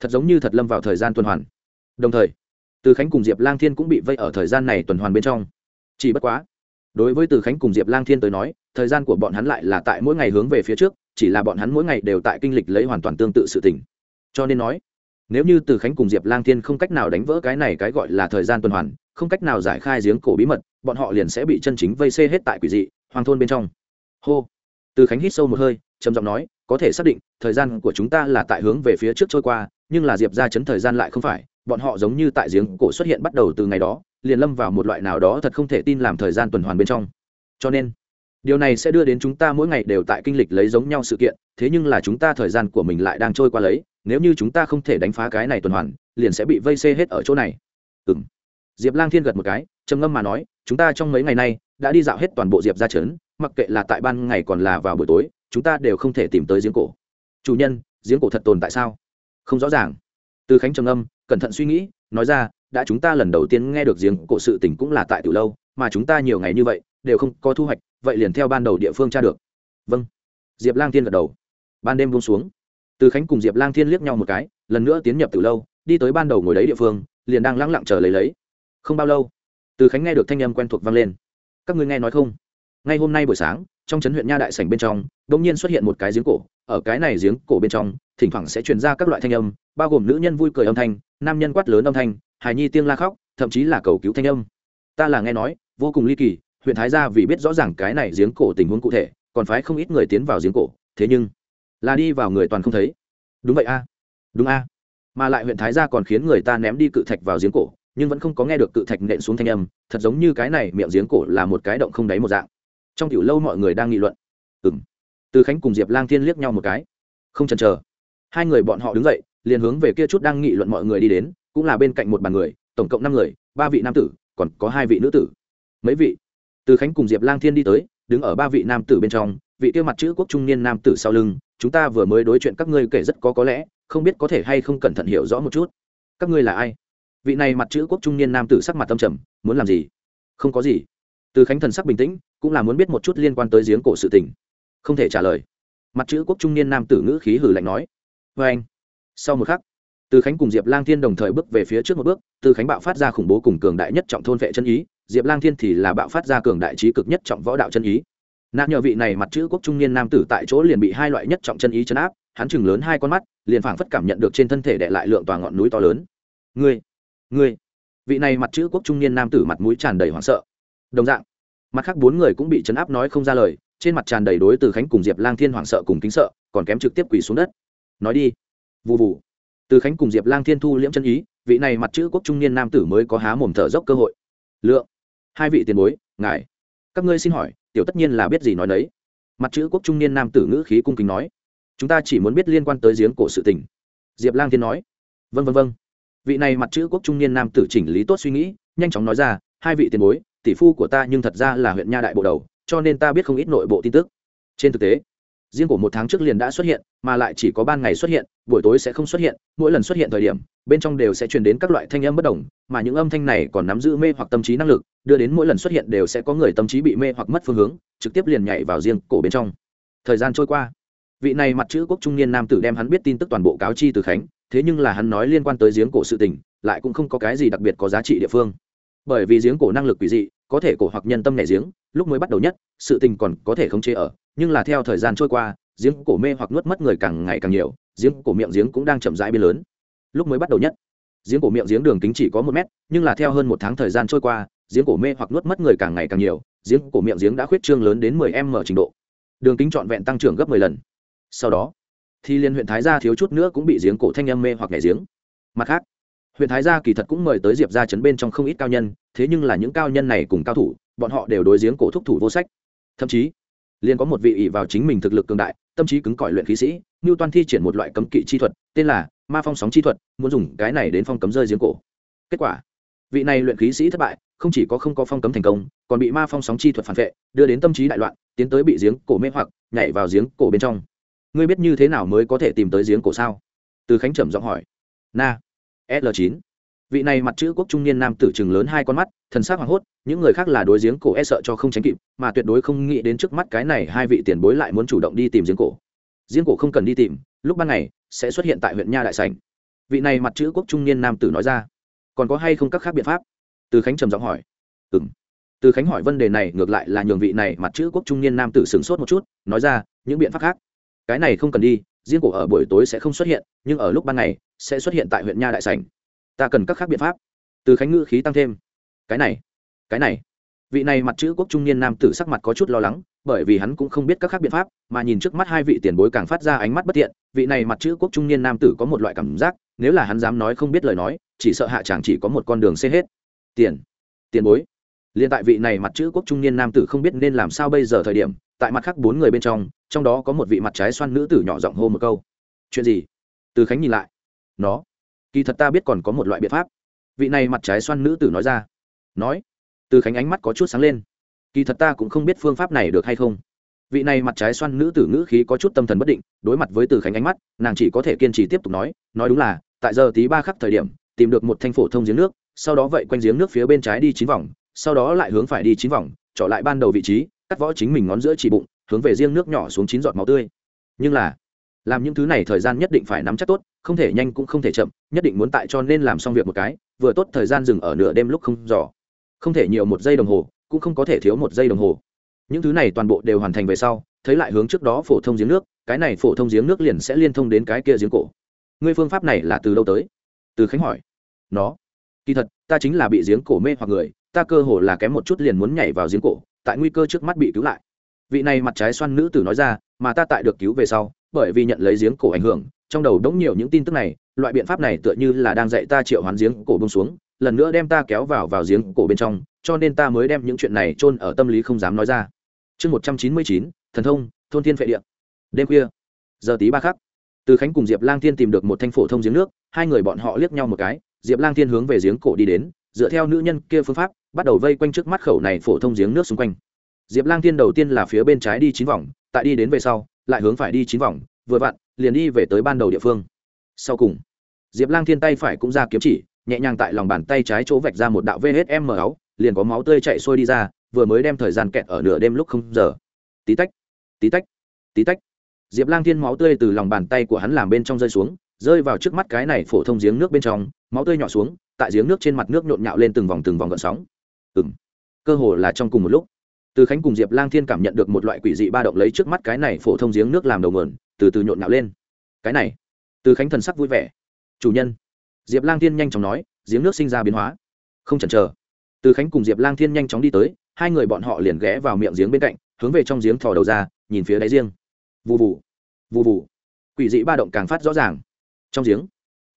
Thật giống như thật lâm vào thời gian tuần hoàn. Đồng thời, từ khánh cùng diệp lang thiên cũng bị vây ở thời gian này tuần hoàn bên trong. Chỉ bất quá, đối với từ khánh cùng diệp lang thiên tới nói, thời gian của bọn hắn lại là tại mỗi ngày hướng về phía trước, chỉ là bọn hắn mỗi ngày đều tại kinh lịch lấy hoàn toàn tương tự sự tình. Cho nên nói, nếu như từ khánh cùng diệp lang thiên không cách nào đánh vỡ cái này cái gọi là thời gian tuần hoàn không cách nào giải khai giếng cổ bí mật, bọn họ liền sẽ bị chân chính vây xê hết tại quỷ dị, hoàng thôn bên trong. Hô. Từ khánh hít sâu một hơi, trầm giọng nói, có thể xác định, thời gian của chúng ta là tại hướng về phía trước trôi qua, nhưng là diệp ra chấn thời gian lại không phải, bọn họ giống như tại giếng cổ xuất hiện bắt đầu từ ngày đó, liền lâm vào một loại nào đó thật không thể tin làm thời gian tuần hoàn bên trong. Cho nên, điều này sẽ đưa đến chúng ta mỗi ngày đều tại kinh lịch lấy giống nhau sự kiện, thế nhưng là chúng ta thời gian của mình lại đang trôi qua lấy, nếu như chúng ta không thể đánh phá cái này tuần hoàn, liền sẽ bị vây xê hết ở chỗ này. Ừ m diệp lang thiên gật một cái, trầm ngâm mà nói, chúng ta trong mấy ngày nay đã đi dạo hết toàn bộ diệp ra trấn, mặc kệ là tại ban ngày còn là vào buổi tối, chúng ta đều không thể tìm tới giếng cổ. Chủ nhân, giếng cổ thật tồn tại sao? Không rõ ràng. Từ khánh trầm ngâm, cẩn thận suy nghĩ, nói ra, đã chúng ta lần đầu tiên nghe được giếng cổ sự tình cũng là tại từ lâu, mà chúng ta nhiều ngày như vậy đều không có thu hoạch, vậy liền theo ban đầu địa phương tra được. Vâng. Diệp lang thiên gật đầu. Ban đêm buông xuống. Từ khánh cùng diệp lang thiên liếc nhau một cái, lần nữa tiến nhập từ lâu, đi tới ban đầu ngồi đấy địa phương, liền đang lắng lặng chờ lấy lấy không bao lâu, từ khánh nghe được thanh âm quen thuộc vang lên. Các ngươi nghe nói không? Ngay hôm nay buổi sáng, trong trấn huyện nha đại sảnh bên trong đ ỗ n g nhiên xuất hiện một cái giếng cổ. Ở cái này giếng cổ bên trong, thỉnh thoảng sẽ truyền ra các loại thanh âm, bao gồm nữ nhân vui cười âm thanh, nam nhân quát lớn âm thanh, hài nhi tiên la khóc, thậm chí là cầu cứu thanh âm. Ta là nghe nói, vô cùng ly kỳ, huyện thái gia vì biết rõ ràng cái này giếng cổ tình huống cụ thể, còn phái không ít người tiến vào giếng cổ. Thế nhưng, là đi vào người toàn không thấy. Đúng vậy a. Đúng a. Mà lại huyện thái gia còn khiến người ta ném đi cự thạch vào giếng cổ nhưng vẫn không có nghe được cự thạch nện xuống thanh âm, thật giống như cái này miệng giếng cổ là một cái động không đáy một dạng. Trong tiểu lâu mọi người đang nghị luận. Ừ m từ khánh cùng diệp lang thiên liếc nhau một cái. Không chần chờ. Hai người bọn họ đứng dậy, liền hướng về kia chút đang nghị luận mọi người đi đến, cũng là bên cạnh một bàn người, tổng cộng năm người, ba vị nam tử, còn có hai vị nữ tử. Mấy vị? Từ khánh cùng diệp lang thiên đi tới, đứng ở ba vị nam tử bên trong, vị kia mặt chữ quốc trung niên nam tử sau lưng, chúng ta vừa mới đối chuyện các ngươi kể rất có có lẽ, không biết có thể hay không cẩn thận hiểu rõ một chút. Các ngươi là ai? Vị này mặt chữ quốc trung niên nam tử sắc mặt tâm trầm, muốn làm gì? Không có gì. Từ khánh thần sắc bình tĩnh, cũng là muốn biết một chút liên quan tới giếng cổ sự tình. Không thể trả lời. Mặt chữ quốc trung niên nam tử ngữ khí hử lạnh nói vê anh. Sau một khắc, từ khánh cùng diệp lang thiên đồng thời bước về phía trước một bước, từ khánh bạo phát ra khủng bố cùng cường đại nhất trọng thôn vệ chân ý, diệp lang thiên thì là bạo phát ra cường đại trí cực nhất trọng võ đạo chân ý. Nạn nhờ vị này mặt chữ quốc trung niên nam tử tại chỗ liền bị hai loại nhất trọng chân ý chấn áp, hắn chừng lớn hai con mắt, liền phảng phất cảm nhận được trên thân thể đệ lại lượng tòa ngọn núi to lớn. Ngươi ngươi, vị này mặt chữ quốc trung niên nam tử mặt mũi tràn đầy hoảng sợ. Đồng dạng, mặt khác bốn người cũng bị chấn áp nói không ra lời, trên mặt tràn đầy đối từ khánh cùng diệp lang thiên hoảng sợ cùng kính sợ, còn kém trực tiếp quỳ xuống đất. Nói đi. Vụ vụ từ khánh cùng diệp lang thiên thu liễm chân ý, vị này mặt chữ quốc trung niên nam tử mới có há mồm thở dốc cơ hội. Lượng, hai vị tiền bối, ngài, các ngươi xin hỏi, tiểu tất nhiên là biết gì nói đấy mặt chữ quốc trung niên nam tử ngữ khí cung kính nói, chúng ta chỉ muốn biết liên quan tới giếng cổ sự tình. Diệp lang thiên nói vân vân vân vị này mặt chữ quốc trung niên nam tử chỉnh lý tốt suy nghĩ, nhanh chóng nói ra, hai vị tiền bối, tỷ phu của ta nhưng thật ra là huyện nha đại bộ đầu, cho nên ta biết không ít nội bộ tin tức. Trên thực tế, riêng của một tháng trước liền đã xuất hiện, mà lại chỉ có ban ngày xuất hiện, buổi tối sẽ không xuất hiện, mỗi lần xuất hiện thời điểm, bên trong đều sẽ truyền đến các loại thanh âm bất đồng, mà những âm thanh này còn nắm giữ mê hoặc tâm trí năng lực, đưa đến mỗi lần xuất hiện đều sẽ có người tâm trí bị mê hoặc mất phương hướng, trực tiếp liền nhảy vào riêng cổ bên trong. Thời gian trôi qua, vị này mặt chữ quốc trung niên nam tử đem hắn biết tin tức toàn bộ cáo chi từ khánh thế nhưng là hắn nói liên quan tới giếng cổ sự tình, lại cũng không có cái gì đặc biệt có giá trị địa phương. Bởi vì giếng cổ năng lực quỷ dị, có thể cổ hoặc nhân tâm nhảy giếng, lúc mới bắt đầu nhất, sự tình còn có thể khống chế ở, nhưng là theo thời gian trôi qua, giếng cổ mê hoặc nuốt mất người càng ngày càng nhiều, giếng cổ miệng giếng cũng đang chậm rãi biến lớn. Lúc mới bắt đầu nhất, giếng cổ miệng giếng đường kính chỉ có một mét, nhưng là theo hơn một tháng thời gian trôi qua, giếng cổ mê hoặc nuốt mất người càng ngày càng nhiều, giếng cổ miệng giếng đã khuyết trương lớn đến mười m trình độ. Đường kính trọn vẹn tăng trưởng gấp mười lần. Sau đó thì liên huyện thái gia thiếu chút nữa cũng bị giếng cổ thanh âm mê hoặc nhảy giếng. Mặt khác, huyện thái gia kỳ thật cũng mời tới diệp ra chấn bên trong không ít cao nhân, thế nhưng là những cao nhân này cùng cao thủ, bọn họ đều đối giếng cổ thúc thủ vô sách. Thậm chí, liền có một vị ỷ vào chính mình thực lực cường đại, tâm trí cứng cỏi luyện khí sĩ như toan thi triển một loại cấm kỵ chi thuật, tên là ma phong sóng chi thuật, muốn dùng cái này đến phong cấm rơi giếng cổ. Kết quả, vị này luyện khí sĩ thất bại, không chỉ có không có phong cấm thành công, còn bị ma phong sóng chi thuật phản vệ, đưa đến tâm trí đại loạn, tiến tới bị giếng cổ mê hoặc, nhảy vào giếng cổ bên trong ngươi biết như thế nào mới có thể tìm tới giếng cổ sao? Từ khánh trầm giọng hỏi. Na, l 9 vị này mặt chữ quốc trung niên nam tử chừng lớn hai con mắt, thần sắc hoảng hốt, những người khác là đối giếng cổ e sợ cho không tránh kịp, mà tuyệt đối không nghĩ đến trước mắt cái này hai vị tiền bối lại muốn chủ động đi tìm giếng cổ. Giếng cổ không cần đi tìm, lúc ban ngày, sẽ xuất hiện tại huyện nha đại sảnh. Vị này mặt chữ quốc trung niên nam tử nói ra. Còn có hay không các khác biện pháp? Từ khánh trầm giọng hỏi. Ừ m từ khánh hỏi vấn đề này, ngược lại là nhường vị này mặt chữ quốc trung niên nam tử sửng sốt một chút, nói ra, những biện pháp khác cái này không cần đi, riêng cổ ở buổi tối sẽ không xuất hiện, nhưng ở lúc ban ngày, sẽ xuất hiện tại huyện nha đại sảnh. Ta cần các khác biện pháp. Từ khánh ngữ khí tăng thêm. Cái này cái này. Vị này mặt chữ quốc trung niên nam tử sắc mặt có chút lo lắng, bởi vì hắn cũng không biết các khác biện pháp, mà nhìn trước mắt hai vị tiền bối càng phát ra ánh mắt bất thiện. Vị này mặt chữ quốc trung niên nam tử có một loại cảm giác, nếu là hắn dám nói không biết lời nói, chỉ sợ hạ chàng chỉ có một con đường xê hết. Tiền tiền bối. Liên tại vị này mặt chữ quốc trung niên nam tử không biết nên làm sao bây giờ thời điểm tại mặt khác bốn người bên trong trong đó có một vị mặt trái xoan nữ tử nhỏ giọng hô một câu. Chuyện gì? Từ khánh nhìn lại. Nó, kỳ thật ta biết còn có một loại biện pháp. Vị này mặt trái xoan nữ tử nói ra. Nói. Từ khánh ánh mắt có chút sáng lên. Kỳ thật ta cũng không biết phương pháp này được hay không. Vị này mặt trái xoan nữ tử ngữ khí có chút tâm thần bất định, đối mặt với từ khánh ánh mắt, nàng chỉ có thể kiên trì tiếp tục nói nói đúng là, tại giờ tí ba khắc thời điểm, tìm được một thanh phổ thông giếng nước, sau đó vậy quanh giếng nước phía bên trái đi chín vòng, sau đó lại hướng phải đi chín vòng, trở lại ban đầu vị trí cắt võ chính mình ngón giữa chỉ bụng, hướng về riêng nước nhỏ xuống chín giọt máu tươi. Nhưng là, làm những thứ này thời gian nhất định phải nắm chắc tốt, không thể nhanh cũng không thể chậm, nhất định muốn tại cho nên làm xong việc một cái, vừa tốt thời gian dừng ở nửa đêm lúc không dò. Không thể nhiều một giây đồng hồ, cũng không có thể thiếu một giây đồng hồ. Những thứ này toàn bộ đều hoàn thành về sau, thấy lại hướng trước đó phổ thông giếng nước, cái này phổ thông giếng nước liền sẽ liên thông đến cái kia giếng cổ. Ngươi phương pháp này là từ đâu tới? Từ khánh hỏi. Nó. Kỳ thật, ta chính là bị giếng cổ mê hoặc người, ta cơ hồ là kém một chút liền muốn nhảy vào giếng cổ tại nguy cơ trước mắt bị cứu lại. Vị này mặt trái xoan nữ tử nói ra, mà ta tại được cứu về sau, bởi vì nhận lấy giếng cổ ảnh hưởng, trong đầu đống nhiều những tin tức này, loại biện pháp này tựa như là đang dạy ta triệu hoán giếng cổ bông xuống, lần nữa đem ta kéo vào vào giếng cổ bên trong, cho nên ta mới đem những chuyện này chôn ở tâm lý không dám nói ra. Chương một trăm chín mươi chín, thần thông, thôn thiên phệ địa. Đêm khuya, giờ tí ba khắc, từ khánh cùng diệp lang thiên tìm được một thanh phổ thông giếng nước, hai người bọn họ liếc nhau một cái, diệp lang thiên hướng về giếng cổ đi đến dựa theo nữ nhân kia phương pháp, bắt đầu vây quanh trước mắt khẩu này phổ thông giếng nước xung quanh. Diệp lang thiên đầu tiên là phía bên trái đi chín vòng, tại đi đến về sau, lại hướng phải đi chín vòng, vừa vặn, liền đi về tới ban đầu địa phương. Sau cùng, diệp lang thiên tay phải cũng ra kiếm chỉ, nhẹ nhàng tại lòng bàn tay trái chỗ vạch ra một đạo vsm máu, liền có máu tươi chạy xuôi đi ra, vừa mới đem thời gian kẹt ở nửa đêm lúc không giờ. Tí tách tí tách tí tách. Diệp lang thiên máu tươi từ lòng bàn tay của hắn làm bên trong rơi xuống, rơi vào trước mắt cái này phổ thông giếng nước bên trong, máu tươi nhỏ xuống tại giếng nước trên mặt nước nhộn nhạo lên từng vòng từng vòng gợn sóng. Ừ cơ hồ là trong cùng một lúc. Từ khánh cùng diệp lang thiên cảm nhận được một loại quỷ dị ba động lấy trước mắt cái này phổ thông giếng nước làm đầu mườn từ từ nhộn nhạo lên. Cái này, từ khánh thần sắc vui vẻ. Chủ nhân. Diệp lang thiên nhanh chóng nói, giếng nước sinh ra biến hóa. Không chần chờ. Từ khánh cùng diệp lang thiên nhanh chóng đi tới, hai người bọn họ liền ghé vào miệng giếng bên cạnh, hướng về trong giếng thò đầu ra, nhìn phía đáy riêng vụ vụ vụ vụ quỷ dị ba động càng phát rõ ràng. Trong giếng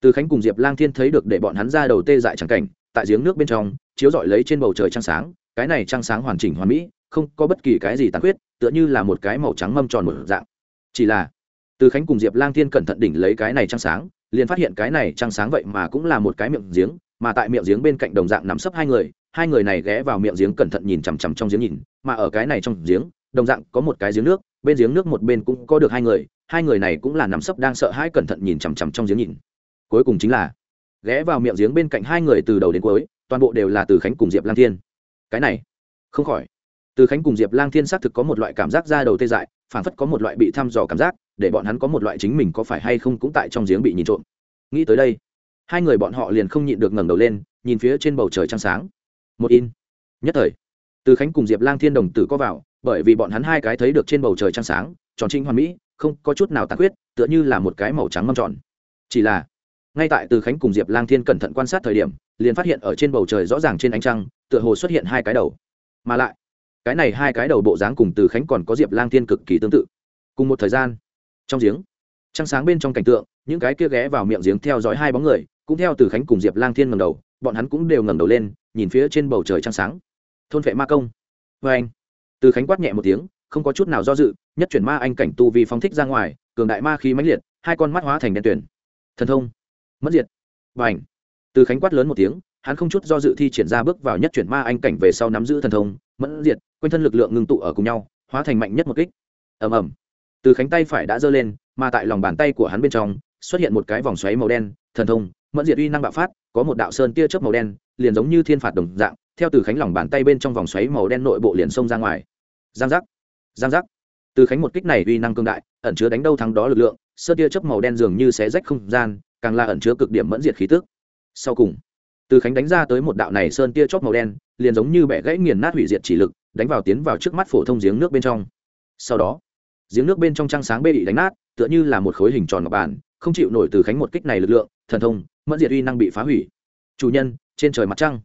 từ khánh cùng diệp lang thiên thấy được để bọn hắn ra đầu tê dại chẳng cảnh, tại giếng nước bên trong, chiếu rọi lấy trên bầu trời trăng sáng, cái này trăng sáng hoàn chỉnh hoàn mỹ, không có bất kỳ cái gì tàn khuyết, tựa như là một cái màu trắng mâm tròn một dạng. Chỉ là, từ khánh cùng diệp lang thiên cẩn thận đỉnh lấy cái này trăng sáng, liền phát hiện cái này trăng sáng vậy mà cũng là một cái miệng giếng, mà tại miệng giếng bên cạnh đồng dạng nằm sấp hai người hai người này ghé vào miệng giếng cẩn thận nhìn chằm chằm trong giếng nhìn, mà ở cái này trong giếng, đồng dạng có một cái giếng nước, bên giếng nước một bên cũng có được hai người hai người này cũng là nằm sấp đang sợ hãi cẩn thận nhìn chằm chằm trong giếng nhìn cuối cùng chính là ghé vào miệng giếng bên cạnh hai người từ đầu đến cuối, toàn bộ đều là từ khánh cùng diệp lang thiên. Cái này, không khỏi. Từ khánh cùng diệp lang thiên xác thực có một loại cảm giác ra đầu tê dại phản phất có một loại bị thăm dò cảm giác, để bọn hắn có một loại chính mình có phải hay không cũng tại trong giếng bị nhìn trộm. Nghĩ tới đây, hai người bọn họ liền không nhịn được ngẩng đầu lên, nhìn phía trên bầu trời trăng sáng. Một in. Nhất thời, từ khánh cùng diệp lang thiên đồng tử có vào, bởi vì bọn hắn hai cái thấy được trên bầu trời trăng sáng, tròn trinh hoàn mỹ, không có chút nào tàn khuyết, tựa như là một cái màu trắng mâm tròn. Chỉ là ngay tại từ khánh cùng diệp lang thiên cẩn thận quan sát thời điểm, liền phát hiện ở trên bầu trời rõ ràng trên ánh trăng, tựa hồ xuất hiện hai cái đầu. Mà lại, cái này hai cái đầu bộ dáng cùng từ khánh còn có diệp lang thiên cực kỳ tương tự. Cùng một thời gian, trong giếng, trăng sáng bên trong cảnh tượng, những cái kia ghé vào miệng giếng theo dõi hai bóng người, cũng theo từ khánh cùng diệp lang thiên ngầm đầu, bọn hắn cũng đều ngẩng đầu lên, nhìn phía trên bầu trời trăng sáng. Thôn vệ ma công. Vê anh, từ khánh quát nhẹ một tiếng, không có chút nào do dự, nhất chuyển ma anh cảnh tu vì phóng thích ra ngoài, cường đại ma khí mãnh liệt, hai con mắt hóa thành đen tuyển thần thông mất diệt. Và ảnh từ khánh quát lớn một tiếng, hắn không chút do dự thi triển ra bước vào nhất chuyển ma anh cảnh về sau nắm giữ thần thông, mẫn diệt, quanh thân lực lượng ngưng tụ ở cùng nhau, hóa thành mạnh nhất một kích. Ầm ầm! Từ khánh tay phải đã giơ lên, mà tại lòng bàn tay của hắn bên trong, xuất hiện một cái vòng xoáy màu đen, thần thông, mẫn diệt uy năng bạo phát, có một đạo sơn tia chớp màu đen, liền giống như thiên phạt đồng dạng, theo từ khánh lòng bàn tay bên trong vòng xoáy màu đen nội bộ liền xông ra ngoài. Giang giác! Giang giác! Từ khánh một kích này uy năng cương đại, ẩn chứa đánh đâu thắng đó lực lượng, sơn tia chớp màu đen dường như xé rách không gian càng là ẩn chứa cực điểm mẫn diệt khí tức. Sau cùng, từ khánh đánh ra tới một đạo này sơn tia chóp màu đen, liền giống như bẻ gãy nghiền nát hủy diệt chỉ lực, đánh vào tiến vào trước mắt phổ thông giếng nước bên trong. Sau đó, giếng nước bên trong trăng sáng bê bị đánh nát, tựa như là một khối hình tròn ngọc bản, không chịu nổi từ khánh một kích này lực lượng, thần thông, mẫn diệt uy năng bị phá hủy. Chủ nhân, trên trời mặt trăng.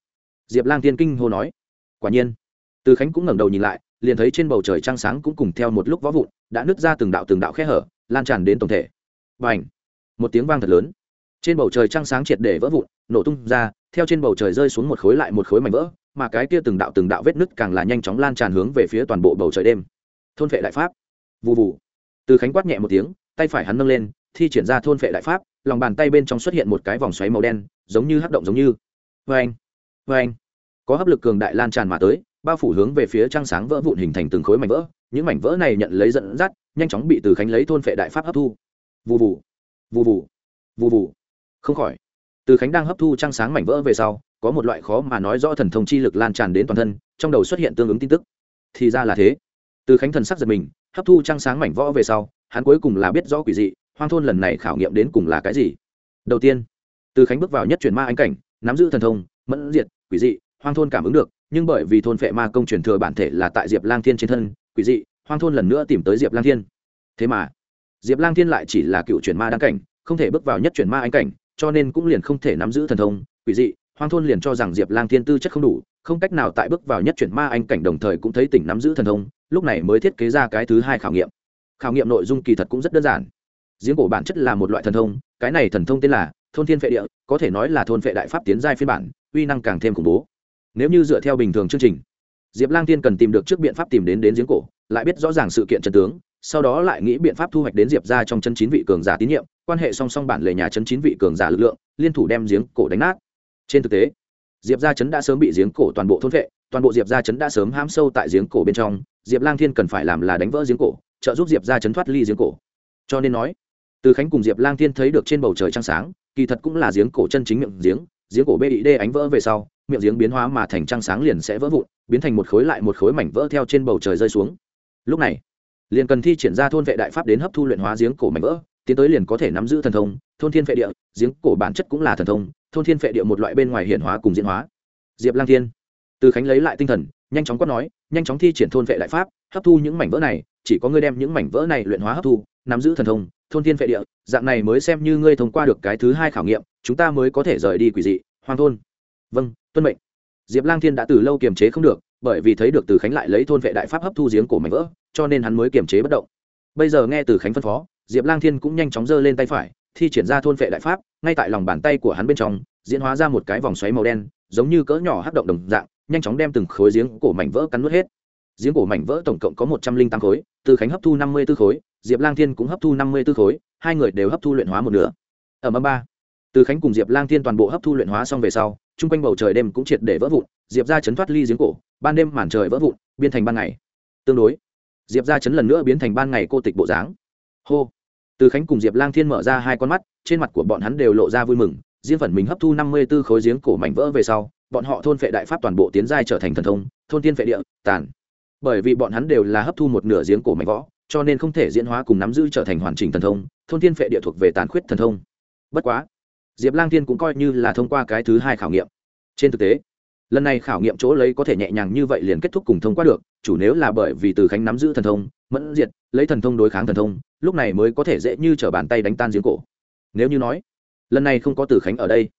Diệp lang tiên kinh hô nói. Quả nhiên, từ khánh cũng ngẩng đầu nhìn lại, liền thấy trên bầu trời trăng sáng cũng cùng theo một lúc vó vụn, đã nứt ra từng đạo từng đạo khe hở, lan tràn đến tổng thể. Và một tiếng vang thật lớn trên bầu trời trăng sáng triệt để vỡ vụn, nổ tung ra, theo trên bầu trời rơi xuống một khối lại một khối mảnh vỡ, mà cái kia từng đạo từng đạo vết nứt càng là nhanh chóng lan tràn hướng về phía toàn bộ bầu trời đêm. Thôn vệ đại pháp. Vụ vụ từ khánh quát nhẹ một tiếng, tay phải hắn nâng lên, thi triển ra thôn vệ đại pháp, lòng bàn tay bên trong xuất hiện một cái vòng xoáy màu đen, giống như hấp động giống như. Vê anh vê anh có hấp lực cường đại lan tràn mà tới, bao phủ hướng về phía trăng sáng vỡ vụn hình thành từng khối mảnh vỡ. Những mảnh vỡ này nhận lấy dẫn dắt, nhanh chóng bị từ khánh lấy thôn vệ đại pháp hấp thu. Vụ vụ vụ vụ vụ vụ không khỏi. Từ khánh đang hấp thu trăng sáng mảnh vỡ về sau, có một loại khó mà nói rõ thần thông chi lực lan tràn đến toàn thân, trong đầu xuất hiện tương ứng tin tức. Thì ra là thế. Từ khánh thần sắc giật mình, hấp thu trăng sáng mảnh vỡ về sau, hắn cuối cùng là biết rõ quỷ dị, hoang thôn lần này khảo nghiệm đến cùng là cái gì. Đầu tiên, từ khánh bước vào nhất chuyển ma ánh cảnh, nắm giữ thần thông, mẫn diệt, quỷ dị, hoang thôn cảm ứng được, nhưng bởi vì thôn phệ ma công truyền thừa bản thể là tại diệp lang thiên trên thân, quỷ dị, hoang thôn lần nữa tìm tới diệp lang thiên. Thế mà, diệp lang thiên lại chỉ là cựu chuyển ma đăng cảnh, không thể bước vào nhất chuyển ma ánh cảnh cho nên cũng liền không thể nắm giữ thần thông, quỷ dị, hoang thôn liền cho rằng diệp lang thiên tư chất không đủ, không cách nào tại bước vào nhất chuyển ma anh cảnh đồng thời cũng thấy tỉnh nắm giữ thần thông, lúc này mới thiết kế ra cái thứ hai khảo nghiệm. Khảo nghiệm nội dung kỳ thật cũng rất đơn giản. Giếng cổ bản chất là một loại thần thông, cái này thần thông tên là thôn thiên phệ địa, có thể nói là thôn phệ đại pháp tiến giai phiên bản, uy năng càng thêm khủng bố. Nếu như dựa theo bình thường chương trình, diệp lang tiên cần tìm được trước biện pháp tìm đến đến giếng cổ, lại biết rõ ràng sự kiện trần tướng sau đó lại nghĩ biện pháp thu hoạch đến diệp ra trong chân chín vị cường giả tín nhiệm, quan hệ song song bản lề nhà chân chín vị cường giả lực lượng, liên thủ đem giếng cổ đánh nát. Trên thực tế, diệp gia chấn đã sớm bị giếng cổ toàn bộ thôn vệ, toàn bộ diệp gia chấn đã sớm hãm sâu tại giếng cổ bên trong, diệp lang thiên cần phải làm là đánh vỡ giếng cổ, trợ giúp diệp gia chấn thoát ly giếng cổ. Cho nên nói, từ khánh cùng diệp lang thiên thấy được trên bầu trời trăng sáng, kỳ thật cũng là giếng cổ chân chính miệng giếng giếng cổ bê bị đê ánh vỡ về sau, miệng giếng biến hóa mà thành trăng sáng liền sẽ vỡ vụn, biến thành một khối lại một khối mảnh vỡ theo trên bầu trời rơi xuống. Lúc này liền cần thi triển ra thôn vệ đại pháp đến hấp thu luyện hóa giếng cổ mảnh vỡ, tiến tới liền có thể nắm giữ thần thông, thôn thiên vệ địa, giếng cổ bản chất cũng là thần thông, thôn thiên vệ địa một loại bên ngoài hiện hóa cùng diễn hóa. Diệp lang thiên, từ khánh lấy lại tinh thần, nhanh chóng quát nói, nhanh chóng thi triển thôn vệ đại pháp, hấp thu những mảnh vỡ này, chỉ có ngươi đem những mảnh vỡ này luyện hóa hấp thu, nắm giữ thần thông, thôn thiên vệ địa, dạng này mới xem như ngươi thông qua được cái thứ hai khảo nghiệm, chúng ta mới có thể rời đi quỷ dị, hoang thôn. Vâng tuân mệnh. Diệp lang thiên đã từ lâu kiềm chế không được bởi vì thấy được từ khánh lại lấy thôn vệ đại pháp hấp thu giếng cổ mảnh vỡ, cho nên hắn mới kiềm chế bất động. Bây giờ nghe từ khánh phân phó, diệp lang thiên cũng nhanh chóng giơ lên tay phải, thi triển ra thôn vệ đại pháp, ngay tại lòng bàn tay của hắn bên trong, diễn hóa ra một cái vòng xoáy màu đen, giống như cỡ nhỏ hấp động đồng dạng, nhanh chóng đem từng khối giếng cổ mảnh vỡ cắn nuốt hết. Giếng cổ mảnh vỡ tổng cộng có một trăm linh tám khối, từ khánh hấp thu năm mươi b ố khối, diệp lang thiên cũng hấp thu năm mươi b ố khối, hai người đều hấp thu luyện hóa một nửa. Ở mâm ba từ khánh cùng diệp lang thiên toàn bộ hấp thu luyện hóa xong về sau, chung quanh bầu trời đêm cũng triệt để vỡ vụn, diệp ra chấn thoát ly giếng cổ, ban đêm màn trời vỡ vụn, biến thành ban ngày. Tương đối, diệp ra chấn lần nữa biến thành ban ngày cô tịch bộ dáng. Hô. Từ khánh cùng diệp lang thiên mở ra hai con mắt, trên mặt của bọn hắn đều lộ ra vui mừng, riêng phần mình hấp thu năm mươi b ố khối giếng cổ mảnh vỡ về sau, bọn họ thôn phệ đại pháp toàn bộ tiến giai trở thành thần thông, thôn tiên phệ địa, tàn. Bởi vì bọn hắn đều là hấp thu một nửa giếng cổ mảnh võ cho nên không thể diễn hóa cùng nắm giữ trở thành hoàn chỉnh thần thông, thôn tiên phệ địa thuộc về tàn khuyết thần thông. Bất quá diệp lang Thiên cũng coi như là thông qua cái thứ hai khảo nghiệm. Trên thực tế, lần này khảo nghiệm chỗ lấy có thể nhẹ nhàng như vậy liền kết thúc cùng thông qua được, chủ nếu là bởi vì từ khánh nắm giữ thần thông, mẫn diệt, lấy thần thông đối kháng thần thông, lúc này mới có thể dễ như t r ở bàn tay đánh tan giếng cổ. Nếu như nói, lần này không có từ khánh ở đây,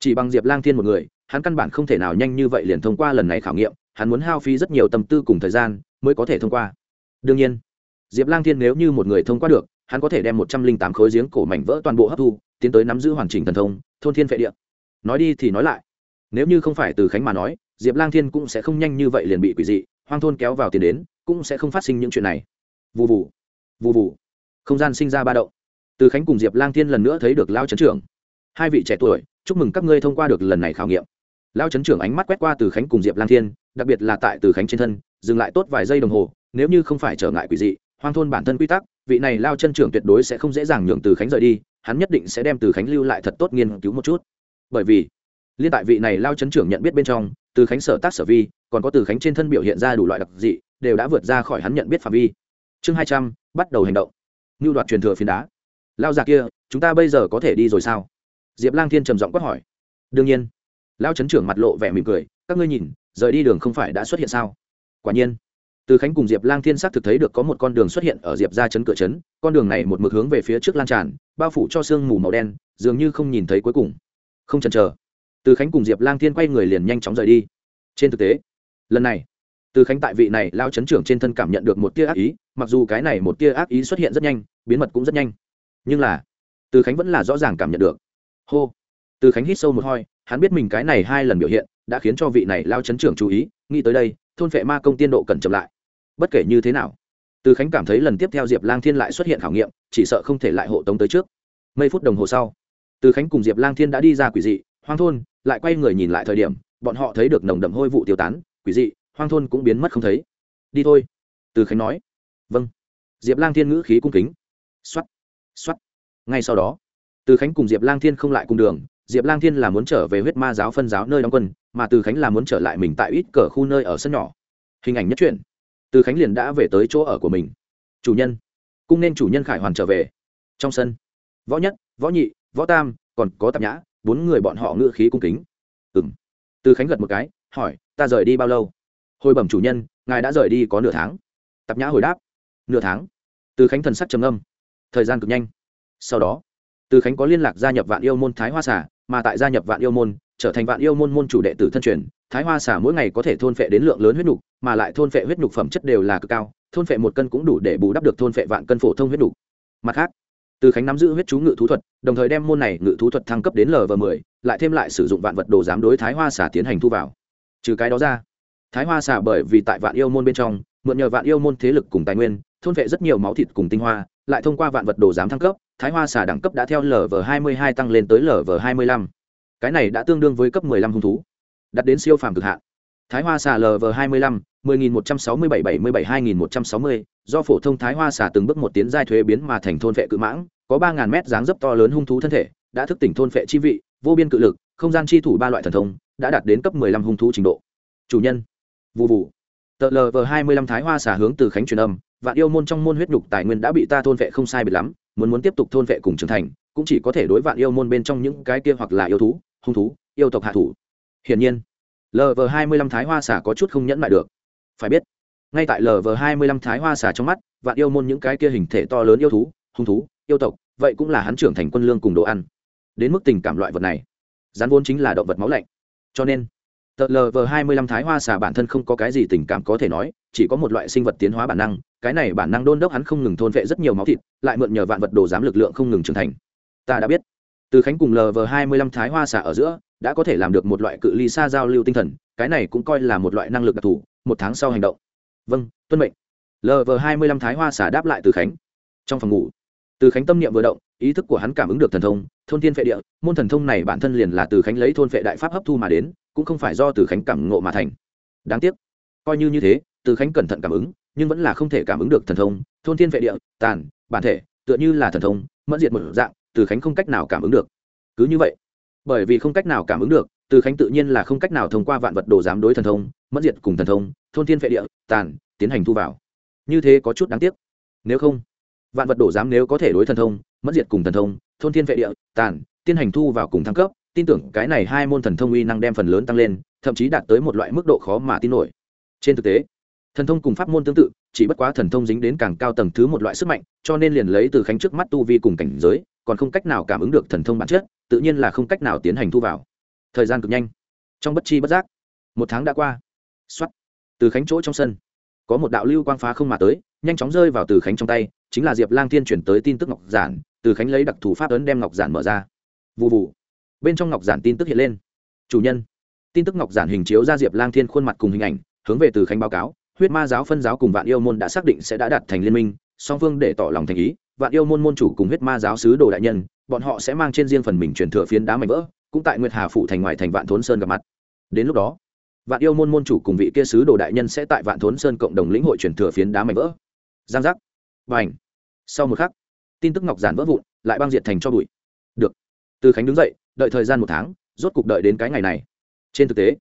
chỉ bằng diệp lang thiên một người, hắn căn bản không thể nào nhanh như vậy liền thông qua lần này khảo nghiệm, hắn muốn hao phí rất nhiều tâm tư cùng thời gian mới có thể thông qua. Đương nhiên, diệp lang thiên nếu như một người thông qua được hắn có thể đem một trăm linh tám khối giếng cổ mảnh vỡ toàn bộ hấp thu, tiến tới nắm giữ hoàn chỉnh thần thông, thôn thiên vệ địa. Nói đi thì nói lại. Nếu như không phải từ khánh mà nói, diệp lang thiên cũng sẽ không nhanh như vậy liền bị quỷ dị, hoang thôn kéo vào tiền đến, cũng sẽ không phát sinh những chuyện này. Vụ vụ vụ vụ không gian sinh ra ba động. Từ khánh cùng diệp lang thiên lần nữa thấy được lao Trấn trưởng. Hai vị trẻ tuổi, chúc mừng các ngươi thông qua được lần này khảo nghiệm. Lao Trấn trưởng ánh mắt quét qua từ khánh cùng diệp lang thiên, đặc biệt là tại từ khánh trên thân, dừng lại tốt vài giây đồng hồ, nếu như không phải trở ngại quỷ dị, hoang thôn bản thân quy tắc vị này lao chân trưởng tuyệt đối sẽ không dễ dàng nhường từ khánh rời đi, hắn nhất định sẽ đem từ khánh lưu lại thật tốt nghiên cứu một chút. Bởi vì, liên tại vị này lao chân trưởng nhận biết bên trong, từ khánh sở tác sở vi, còn có từ khánh trên thân biểu hiện ra đủ loại đặc dị, đều đã vượt ra khỏi hắn nhận biết phạm vi. Chương hai trăm, bắt đầu hành động. Ngưu đoạt truyền thừa phiến đá. Lao già kia, chúng ta bây giờ có thể đi rồi sao? Diệp lang thiên trầm giọng quát hỏi. Đương nhiên. Lao chấn trưởng mặt lộ vẻ mỉm cười, các ngươi nhìn, rời đi đường không phải đã xuất hiện sao? Quả nhiên từ khánh cùng diệp lang thiên xác thực thấy được có một con đường xuất hiện ở diệp ra chấn cửa chấn, con đường này một mực hướng về phía trước lan tràn, bao phủ cho sương mù màu đen, dường như không nhìn thấy cuối cùng. Không chần chờ, từ khánh cùng diệp lang thiên quay người liền nhanh chóng rời đi. Trên thực tế, lần này, từ khánh tại vị này lao chấn trưởng trên thân cảm nhận được một tia ác ý, mặc dù cái này một tia ác ý xuất hiện rất nhanh, biến mật cũng rất nhanh. Nhưng là, từ khánh vẫn là rõ ràng cảm nhận được. Hô! Từ khánh hít sâu một hoi hắn biết mình cái này hai lần biểu hiện, đã khiến cho vị này lao chấn trưởng chú ý, nghĩ tới đây, thôn vệ ma công tiên độ cần chậm lại bất kể như thế nào. Từ khánh cảm thấy lần tiếp theo diệp lang thiên lại xuất hiện khảo nghiệm, chỉ sợ không thể lại hộ tống tới trước. Mấy phút đồng hồ sau, từ khánh cùng diệp lang thiên đã đi ra quỷ dị, hoang thôn, lại quay người nhìn lại thời điểm, bọn họ thấy được nồng đậm hôi vụ tiêu tán, quỷ dị, hoang thôn cũng biến mất không thấy. Đi thôi, từ khánh nói. Vâng. Diệp lang thiên ngữ khí cung kính. X o á t x o á t ngay sau đó, từ khánh cùng diệp lang thiên không lại cùng đường, diệp lang thiên là muốn trở về huyết ma giáo phân giáo nơi đóng quân, mà từ khánh là muốn trở lại mình tại ít cờ khu nơi ở sân nhỏ. Hình ảnh nhất truyện từ khánh liền đã về tới chỗ ở của mình. Chủ nhân. Cung nên chủ nhân khải hoàn trở về. Trong sân, võ nhất, võ nhị, võ tam, còn có tạp nhã, bốn người bọn họ ngự khí cung kính. Ừ m từ khánh gật một cái, hỏi, ta rời đi bao lâu? Hồi bẩm chủ nhân, ngài đã rời đi có nửa tháng. Tạp nhã hồi đáp, nửa tháng. Từ khánh thần sắc trầm âm thời gian cực nhanh. Sau đó, từ khánh có liên lạc gia nhập vạn yêu môn thái hoa xả mà tại gia nhập vạn yêu môn, trở thành vạn yêu môn môn chủ đệ tử thân truyền thái hoa xả mỗi ngày có thể thôn phệ đến lượng lớn huyết nhục mà lại thôn phệ huyết nhục phẩm chất đều là cực cao, thôn phệ một cân cũng đủ để bù đắp được thôn phệ vạn cân phổ thông huyết nhục mặt khác, từ khánh nắm giữ huyết chú ngự thú thuật, đồng thời đem môn này ngự thú thuật thăng cấp đến lv m ộ lại thêm lại sử dụng vạn vật đồ giám đối thái hoa xả tiến hành thu vào. Trừ cái đó ra, thái hoa xả bởi vì tại vạn yêu môn bên trong, mượn nhờ vạn yêu môn thế lực cùng tài nguyên, thôn vệ rất nhiều máu thịt cùng tinh hoa, lại thông qua vạn vật đồ giám thăng cấp, thái hoa xả đẳng cấp đã theo lv hai mươi hai tăng lên tới lv hai mươi lăm. Cái này đã tương đương với cấp mười lăm hung thú đặt đến siêu phàm cực hạn. Thái hoa xà lv hai mươi lăm, mười nghìn một trăm sáu mươi bảy bảy mươi bảy hai nghìn một trăm sáu mươi, do phổ thông thái hoa xà từng bước một tiến giai thuế biến mà thành thôn vệ cự mãng, có ba ngàn mét dáng dấp to lớn hung thú thân thể, đã thức tỉnh thôn vệ chi vị, vô biên cự lực, không gian chi thủ ba loại thần thông, đã đạt đến cấp mười lăm hung thú trình độ. Chủ nhân. Vụ vụ tờ lv hai mươi lăm thái hoa xà hướng từ khánh truyền âm, vạn yêu môn trong môn huyết nhục tài nguyên đã bị ta thôn vệ không sai biệt lắm, muốn muốn tiếp tục thôn vệ cùng trưởng thành, cũng chỉ có thể đối vạn yêu môn bên trong những cái kia hoặc là yêu thú, hung thú, yêu tộc hạ thủ hiển nhiên lv hai mươi lăm thái hoa xả có chút không nhẫn nại được. Phải biết, ngay tại lv hai mươi lăm thái hoa xả trong mắt, vạn yêu môn những cái kia hình thể to lớn yêu thú, hung thú, yêu tộc, vậy cũng là hắn trưởng thành quân lương cùng đồ ăn. Đến mức tình cảm loại vật này, rắn vốn chính là động vật máu lạnh. Cho nên, tờ lv hai mươi lăm thái hoa xà bản thân không có cái gì tình cảm có thể nói, chỉ có một loại sinh vật tiến hóa bản năng, cái này bản năng đôn đốc hắn không ngừng thôn vệ rất nhiều máu thịt, lại mượn nhờ vạn vật đồ giám lực lượng không ngừng trưởng thành. Ta đã biết, từ khánh cùng lv hai mươi lăm thái hoa xà ở giữa đã có thể làm được một loại cự ly xa giao lưu tinh thần, cái này cũng coi là một loại năng lực đặc thù, một tháng sau hành động. Vâng tuân mệnh. Lv hai mươi lăm thái hoa xả đáp lại từ khánh. Trong phòng ngủ, từ khánh tâm niệm vừa động, ý thức của hắn cảm ứng được thần thông, thôn thiên phệ địa, môn thần thông này bản thân liền là từ khánh lấy thôn phệ đại pháp hấp thu mà đến, cũng không phải do từ khánh cảm ngộ mà thành. Đáng tiếc, coi như như thế, từ khánh cẩn thận cảm ứng, nhưng vẫn là không thể cảm ứng được thần thông, thôn thiên phệ địa, tàn, bản thể, tựa như là thần thông, mẫn diệt một dạng, từ khánh không cách nào cảm ứng được. Cứ như vậy bởi vì không cách nào cảm ứng được, từ khánh tự nhiên là không cách nào thông qua vạn vật đồ giám đối thần thông mất diệt cùng thần thông, thôn thiên vệ địa, tàn, tiến hành thu vào. Như thế có chút đáng tiếc. Nếu không, vạn vật đồ giám nếu có thể đối thần thông mất diệt cùng thần thông, thôn thiên vệ địa, tàn, tiến hành thu vào cùng thăng cấp, tin tưởng cái này hai môn thần thông uy năng đem phần lớn tăng lên, thậm chí đạt tới một loại mức độ khó mà tin nổi. Trên thực tế thần thông cùng pháp môn tương tự, chỉ bất quá thần thông dính đến càng cao tầng thứ một loại sức mạnh, cho nên liền lấy từ khánh trước mắt tu vi cùng cảnh giới, còn không cách nào cảm ứng được thần thông bản chất, tự nhiên là không cách nào tiến hành thu vào. Thời gian cực nhanh. Trong bất chi bất giác, một tháng đã qua. Xuất từ khánh chỗ trong sân, có một đạo lưu quang phá không mà tới, nhanh chóng rơi vào từ khánh trong tay, chính là diệp lang thiên chuyển tới tin tức ngọc giản, từ khánh lấy đặc thù pháp ấn đem ngọc giản mở ra. Vụ vụ bên trong ngọc giản tin tức hiện lên. Chủ nhân. Tin tức ngọc giản hình chiếu ra diệp lang thiên khuôn mặt cùng hình ảnh, hướng về từ khánh báo cáo huyết ma giáo phân giáo cùng vạn yêu môn đã xác định sẽ đã đạt thành liên minh, song phương để tỏ lòng thành ý, vạn yêu môn môn chủ cùng huyết ma giáo sứ đồ đại nhân, bọn họ sẽ mang trên riêng phần mình truyền thừa phiến đá mảnh vỡ, cũng tại nguyệt hà phụ thành ngoài thành vạn thốn sơn gặp mặt. Đến lúc đó, vạn yêu môn môn chủ cùng vị kia sứ đồ đại nhân sẽ tại vạn thốn sơn cộng đồng lĩnh hội truyền thừa phiến đá mảnh vỡ. Giang giác. Và ảnh sau một khắc, tin tức ngọc giản vỡ vụn, lại băng diệt thành cho bụi. Được. Từ khánh đứng dậy, đợi thời gian một tháng, rốt cục đợi đến cái ngày này. Trên thực tế,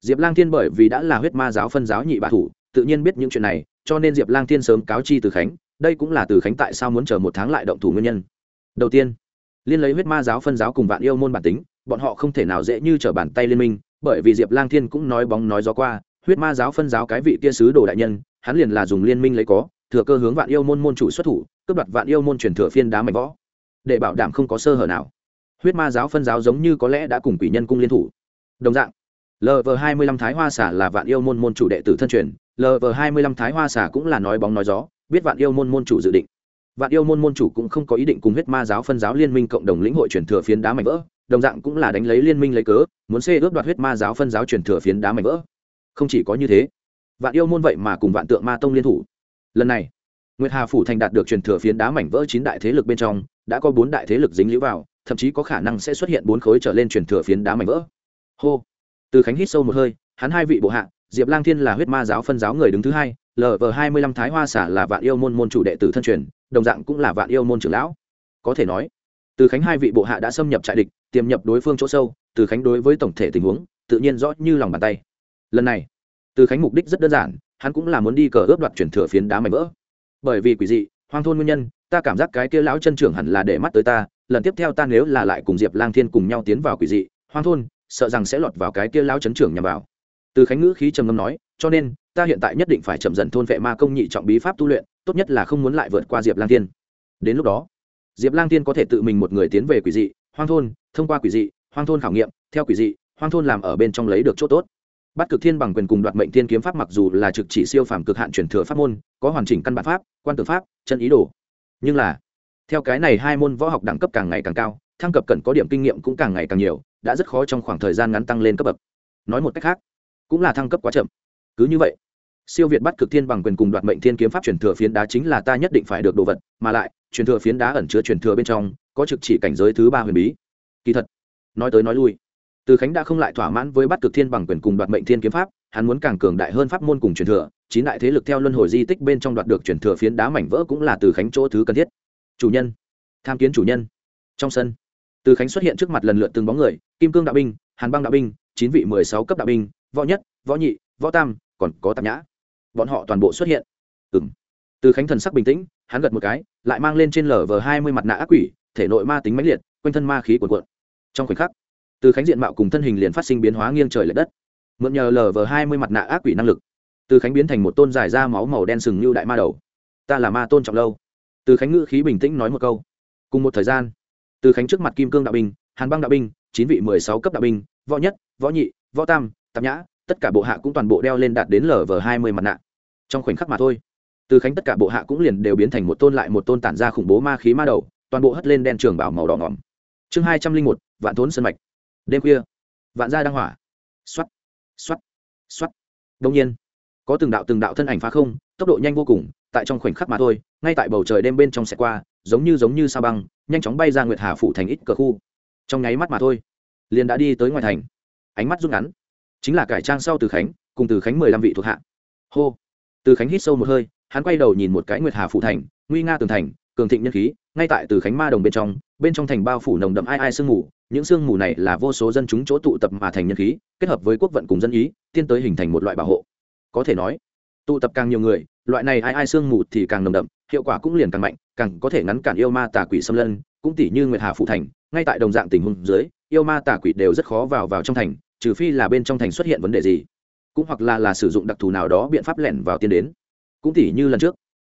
diệp lang thiên bởi vì đã là huyết ma giáo phân giáo nhị bạ thủ tự nhiên biết những chuyện này, cho nên diệp lang thiên sớm cáo chi từ khánh, đây cũng là từ khánh tại sao muốn chờ một tháng lại động thủ nguyên nhân. Đầu tiên, liên lấy huyết ma giáo phân giáo cùng vạn yêu môn bản tính, bọn họ không thể nào dễ như t r ở bàn tay liên minh, bởi vì diệp lang thiên cũng nói bóng nói gió qua, huyết ma giáo phân giáo cái vị kia sứ đồ đại nhân, hắn liền là dùng liên minh lấy có, thừa cơ hướng vạn yêu môn môn chủ xuất thủ, cướp đoạt vạn yêu môn truyền thừa phiên đá mảnh võ để bảo đảm không có sơ hở nào. Huyết ma giáo phân giáo giống như có lẽ đã cùng quỷ nhân cung liên thủ. Đồng dạng lv hai mươi lăm thái hoa xả là vạn yêu môn môn chủ đệ tử thân truyền lv hai mươi lăm thái hoa Xà cũng là nói bóng nói gió, biết vạn yêu môn môn chủ dự định. Vạn yêu môn môn chủ cũng không có ý định cùng huyết ma giáo phân giáo liên minh cộng đồng lĩnh hội truyền thừa phiến đá mảnh vỡ, đồng dạng cũng là đánh lấy liên minh lấy cớ, muốn xê ướp đoạt huyết ma giáo phân giáo truyền thừa phiến đá mảnh vỡ. Không chỉ có như thế, vạn yêu môn vậy mà cùng vạn tượng ma tông liên thủ. Lần này, nguyệt hà phủ thành đạt được truyền thừa phiến đá mảnh vỡ chín đại thế lực bên trong, đã có bốn đại thế lực dính lũ vào, thậm chí có khả năng sẽ xuất hiện bốn khối trở lên truyền thừa phiến đá mảnh vỡ. Hô. Từ khánh hít sâu một hơi, hắn hai vị bộ hạ diệp lang thiên là huyết ma giáo phân giáo người đứng thứ hai lv hai mươi lăm thái hoa xả là vạn yêu môn môn chủ đệ tử thân truyền, đồng dạng cũng là vạn yêu môn trưởng lão. Có thể nói, từ khánh hai vị bộ hạ đã xâm nhập trại địch, tiềm nhập đối phương chỗ sâu, từ khánh đối với tổng thể tình huống, tự nhiên rõ như lòng bàn tay. Lần này, từ khánh mục đích rất đơn giản, hắn cũng là muốn đi cờ ướp đoạt chuyển thừa phiến đá mảnh vỡ. Bởi vì quỷ dị, hoang thôn nguyên nhân, ta cảm giác cái kia lão chân trưởng hẳn là để mắt tới ta, lần tiếp theo ta nếu là lại cùng diệp lang thiên cùng nhau tiến vào quỷ dị, hoang thôn, sợ rằng sẽ lọt vào cái kia lão chấn trưởng nhằm vào từ khánh ngữ khí trầm ngâm nói, cho nên, ta hiện tại nhất định phải chậm dần thôn vệ ma công nhị trọng bí pháp tu luyện, tốt nhất là không muốn lại vượt qua diệp lang thiên. Đến lúc đó, diệp lang thiên có thể tự mình một người tiến về quỷ dị, hoang thôn, thông qua quỷ dị, hoang thôn khảo nghiệm, theo quỷ dị, hoang thôn làm ở bên trong lấy được chỗ tốt. Bắt cực thiên bằng quyền cùng đoạt mệnh thiên kiếm pháp mặc dù là trực chỉ siêu phàm cực hạn truyền thừa pháp môn, có hoàn chỉnh căn bản pháp, quan tử pháp, chân ý đồ. Nhưng là, theo cái này hai môn võ học đẳng cấp càng ngày càng cao, thăng cấp cần có điểm kinh nghiệm cũng càng ngày càng nhiều, đã rất khó trong khoảng thời gian ngắn tăng lên cấp bậc. Nói một cách khác cũng là thăng cấp quá chậm. Cứ như vậy, siêu việt bắt cực thiên bằng quyền cùng đoạt mệnh thiên kiếm pháp truyền thừa phiến đá chính là ta nhất định phải được đồ vật, mà lại, truyền thừa phiến đá ẩn chứa truyền thừa bên trong, có trực chỉ cảnh giới thứ ba huyền bí. Kỳ thật, nói tới nói lui, từ khánh đã không lại thỏa mãn với bắt cực thiên bằng quyền cùng đoạt mệnh thiên kiếm pháp, hắn muốn càng cường đại hơn pháp môn cùng truyền thừa, chín đại thế lực theo luân hồi di tích bên trong đoạt được truyền thừa phiến đá mảnh vỡ cũng là từ khánh chỗ thứ cần thiết. Chủ nhân, tham kiến chủ nhân. Trong sân, từ khánh xuất hiện trước mặt lần lượt từng bóng người, kim cương đạo binh, hàn băng đạo binh chín vị mười sáu cấp đạo binh, võ nhất, võ nhị, võ tam, còn có tạp nhã. Bọn họ toàn bộ xuất hiện. Ừ m từ khánh thần sắc bình tĩnh, hắn gật một cái, lại mang lên trên lở vờ hai mươi mặt nạ ác quỷ, thể nội ma tính mãnh liệt, quanh thân ma khí cuồn cuộn. Trong khoảnh khắc, từ khánh diện mạo cùng thân hình liền phát sinh biến hóa nghiêng trời l ệ đất. Mượn nhờ lở vờ hai mươi mặt nạ ác quỷ năng lực, từ khánh biến thành một tôn dài da máu màu đen sừng như đại ma đầu. Ta là ma tôn trọng lâu. Từ khánh ngữ khí bình tĩnh nói một câu. Cùng một thời gian, từ khánh trước mặt kim cương đạo binh, hàn băng đạo binh, chín vị mười sáu cấp đạo binh, võ nhất võ nhị, võ tam, tạp nhã, tất cả bộ hạ cũng toàn bộ đeo lên đạt đến lv hai mươi mặt nạ. Trong khoảnh khắc mà thôi, từ khánh tất cả bộ hạ cũng liền đều biến thành một tôn lại một tôn tản ra khủng bố ma khí ma đầu, toàn bộ hất lên đen trường bảo màu đỏ ngỏm. Chương hai trăm linh một, vạn thốn sân mạch. Đêm khuya, vạn gia đang hỏa. X o á t x o á t x o á t đông nhiên, có từng đạo từng đạo thân ảnh phá không, tốc độ nhanh vô cùng, tại trong khoảnh khắc mà thôi, ngay tại bầu trời đêm bên trong xe qua, giống như giống như sa băng, nhanh chóng bay ra nguyệt hà phủ thành ít cờ khu. Trong nháy mắt mà thôi, liền đã đi tới ngoài thành ánh mắt rút ngắn. Chính là cải trang sau từ khánh, cùng từ khánh mười lăm vị thuộc hạ. Hô. Từ khánh hít sâu một hơi, hắn quay đầu nhìn một cái nguyệt hà phủ thành, nguy nga tường thành, cường thịnh nhân khí, ngay tại từ khánh ma đồng bên trong bên trong thành bao phủ nồng đậm ai ai sương mù, những sương mù này là vô số dân chúng chỗ tụ tập mà thành nhân khí, kết hợp với quốc vận cùng dân ý, tiến tới hình thành một loại bảo hộ. Có thể nói, tụ tập càng nhiều người, loại này ai ai sương mù thì càng nồng đậm, hiệu quả cũng liền càng mạnh, càng có thể ngắn cản yêu ma tà quỷ xâm lân cũng tỷ như nguyệt hà phụ thành, ngay tại đồng dạng tình huống dưới yêu ma tà quỷ đều rất khó vào vào trong thành, trừ phi là bên trong thành xuất hiện vấn đề gì, cũng hoặc là là sử dụng đặc thù nào đó biện pháp lẻn vào tiên đến. Cũng tỷ như lần trước,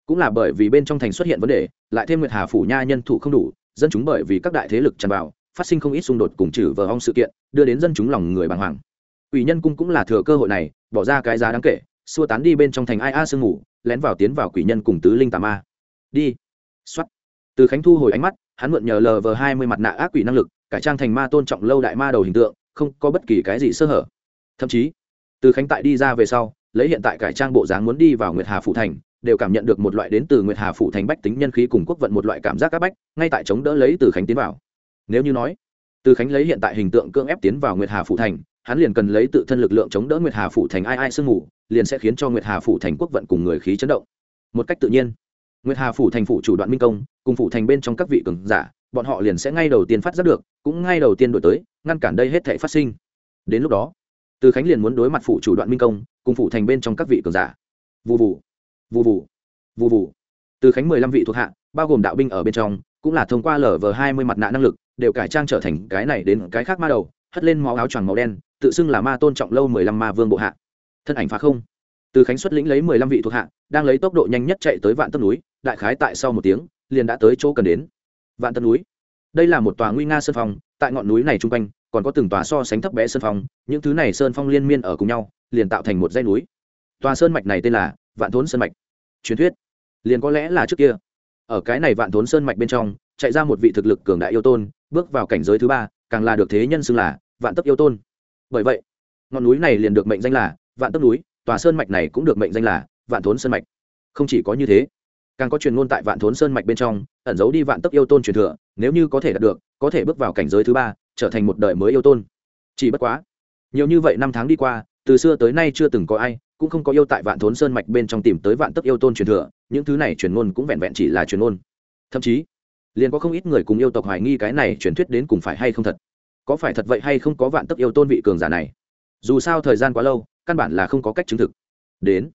cũng là bởi vì bên trong thành xuất hiện vấn đề, lại thêm nguyệt hà phủ nha nhân thủ không đủ, dân chúng bởi vì các đại thế lực tràn vào, phát sinh không ít xung đột cùng trừ vờ hong sự kiện, đưa đến dân chúng lòng người bàng hoàng. Ủy nhân cung cũng là thừa cơ hội này, bỏ ra cái giá đáng kể, xua tán đi bên trong thành ai a sương ngủ lén vào tiến vào quỷ nhân cùng tứ linh tà ma. Đi. Xuất từ khánh thu hồi ánh mắt, hắn mượn nhờ lv hai mươi mặt nạ ác quỷ năng lực cải trang thành ma tôn trọng lâu đại ma đầu hình tượng, không có bất kỳ cái gì sơ hở. Thậm chí, từ khánh tại đi ra về sau, lấy hiện tại cải trang bộ dáng muốn đi vào nguyệt hà phủ thành, đều cảm nhận được một loại đến từ nguyệt hà phủ thành bách tính nhân khí cùng quốc vận một loại cảm giác các bách, ngay tại chống đỡ lấy từ khánh tiến vào. Nếu như nói, từ khánh lấy hiện tại hình tượng cưỡng ép tiến vào nguyệt hà phủ thành, hắn liền cần lấy tự thân lực lượng chống đỡ nguyệt hà phủ thành ai ai sương ngủ liền sẽ khiến cho nguyệt hà phủ thành quốc vận cùng người khí chấn động. Một cách tự nhiên, nguyệt hà phủ thành phủ chủ đoạn minh công, cùng phủ thành bên trong các vị cường giả bọn họ liền sẽ ngay đầu tiên phát giác được, cũng ngay đầu tiên đổi tới, ngăn cản đây hết thể phát sinh. Đến lúc đó, từ khánh liền muốn đối mặt phụ chủ đoạn minh công, cùng phụ thành bên trong các vị cường giả. Vụ vụ vụ vụ vụ vụ từ khánh mười lăm vị thuộc hạ, bao gồm đạo binh ở bên trong, cũng là thông qua lở vờ hai mươi mặt nạ năng lực, đều cải trang trở thành cái này đến cái khác ma đầu, hất lên máu áo choàng màu đen, tự xưng là ma tôn trọng lâu mười lăm ma vương bộ hạ. Thân ảnh phá không. Từ khánh xuất lĩnh lấy mười lăm vị thuộc hạ, đang lấy tốc độ nhanh nhất chạy tới vạn tân núi, đại khái tại sau một tiếng, liền đã tới chỗ cần đến vạn tân núi. Đây là một tòa nguy nga sơn phong, tại ngọn núi này chung quanh, còn có từng tòa so sánh thấp bé sơn phong, những thứ này sơn phong liên miên ở cùng nhau, liền tạo thành một dãy núi. Tòa sơn mạch này tên là vạn thốn sơn mạch. Truyền thuyết, liền có lẽ là trước kia. Ở cái này vạn thốn sơn mạch bên trong, chạy ra một vị thực lực cường đại yêu tôn, bước vào cảnh giới thứ ba, càng là được thế nhân xưng là vạn tấp yêu tôn. Bởi vậy, ngọn núi này liền được mệnh danh là vạn tấp núi, tòa sơn mạch này cũng được mệnh danh là vạn thốn sơn mạch. Không chỉ có như thế càng có truyền ngôn tại vạn thốn sơn mạch bên trong, ẩn giấu đi vạn tức yêu tôn truyền thừa, nếu như có thể đạt được, có thể bước vào cảnh giới thứ ba, trở thành một đời mới yêu tôn. Chỉ bất quá, nhiều như vậy năm tháng đi qua, từ xưa tới nay chưa từng có ai, cũng không có yêu tại vạn thốn sơn mạch bên trong tìm tới vạn tức yêu tôn truyền thừa, những thứ này truyền ngôn cũng vẹn vẹn chỉ là truyền ngôn. Thậm chí, liền có không ít người cùng yêu tộc hoài nghi cái này truyền thuyết đến cùng phải hay không thật. Có phải thật vậy hay không có vạn tức yêu tôn vị cường giả này? Dù sao thời gian quá lâu, căn bản là không có cách chứng thực. Đến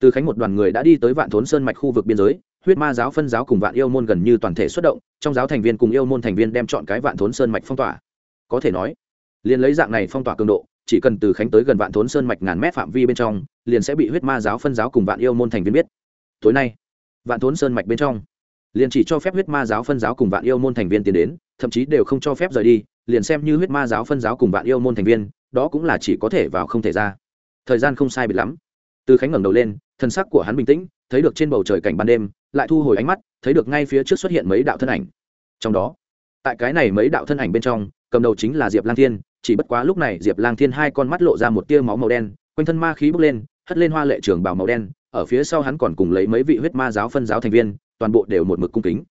từ khánh một đoàn người đã đi tới vạn thốn sơn mạch khu vực biên giới, huyết ma giáo phân giáo cùng vạn yêu môn gần như toàn thể xuất động, trong giáo thành viên cùng yêu môn thành viên đem chọn cái vạn thốn sơn mạch phong tỏa. Có thể nói, liền lấy dạng này phong tỏa cường độ, chỉ cần từ khánh tới gần vạn thốn sơn mạch ngàn mét phạm vi bên trong, liền sẽ bị huyết ma giáo phân giáo cùng vạn yêu môn thành viên biết. Tối nay, vạn thốn sơn mạch bên trong, liền chỉ cho phép huyết ma giáo phân giáo cùng vạn yêu môn thành viên tiến đến, thậm chí đều không cho phép rời đi, liền xem như huyết ma giáo phân giáo cùng vạn yêu môn thành viên, đó cũng là chỉ có thể vào không thể ra. Thời gian không sai biệt lắm. Từ khánh ngẩng đầu lên thần sắc của hắn bình tĩnh, thấy được trên bầu trời cảnh ban đêm, lại thu hồi ánh mắt, thấy được ngay phía trước xuất hiện mấy đạo thân ảnh. Trong đó, tại cái này mấy đạo thân ảnh bên trong, cầm đầu chính là diệp lang thiên, chỉ bất quá lúc này diệp lang thiên hai con mắt lộ ra một tia máu màu đen, quanh thân ma khí bốc lên, hất lên hoa lệ trường bào màu đen, ở phía sau hắn còn cùng lấy mấy vị huyết ma giáo phân giáo thành viên, toàn bộ đều một mực cung kính.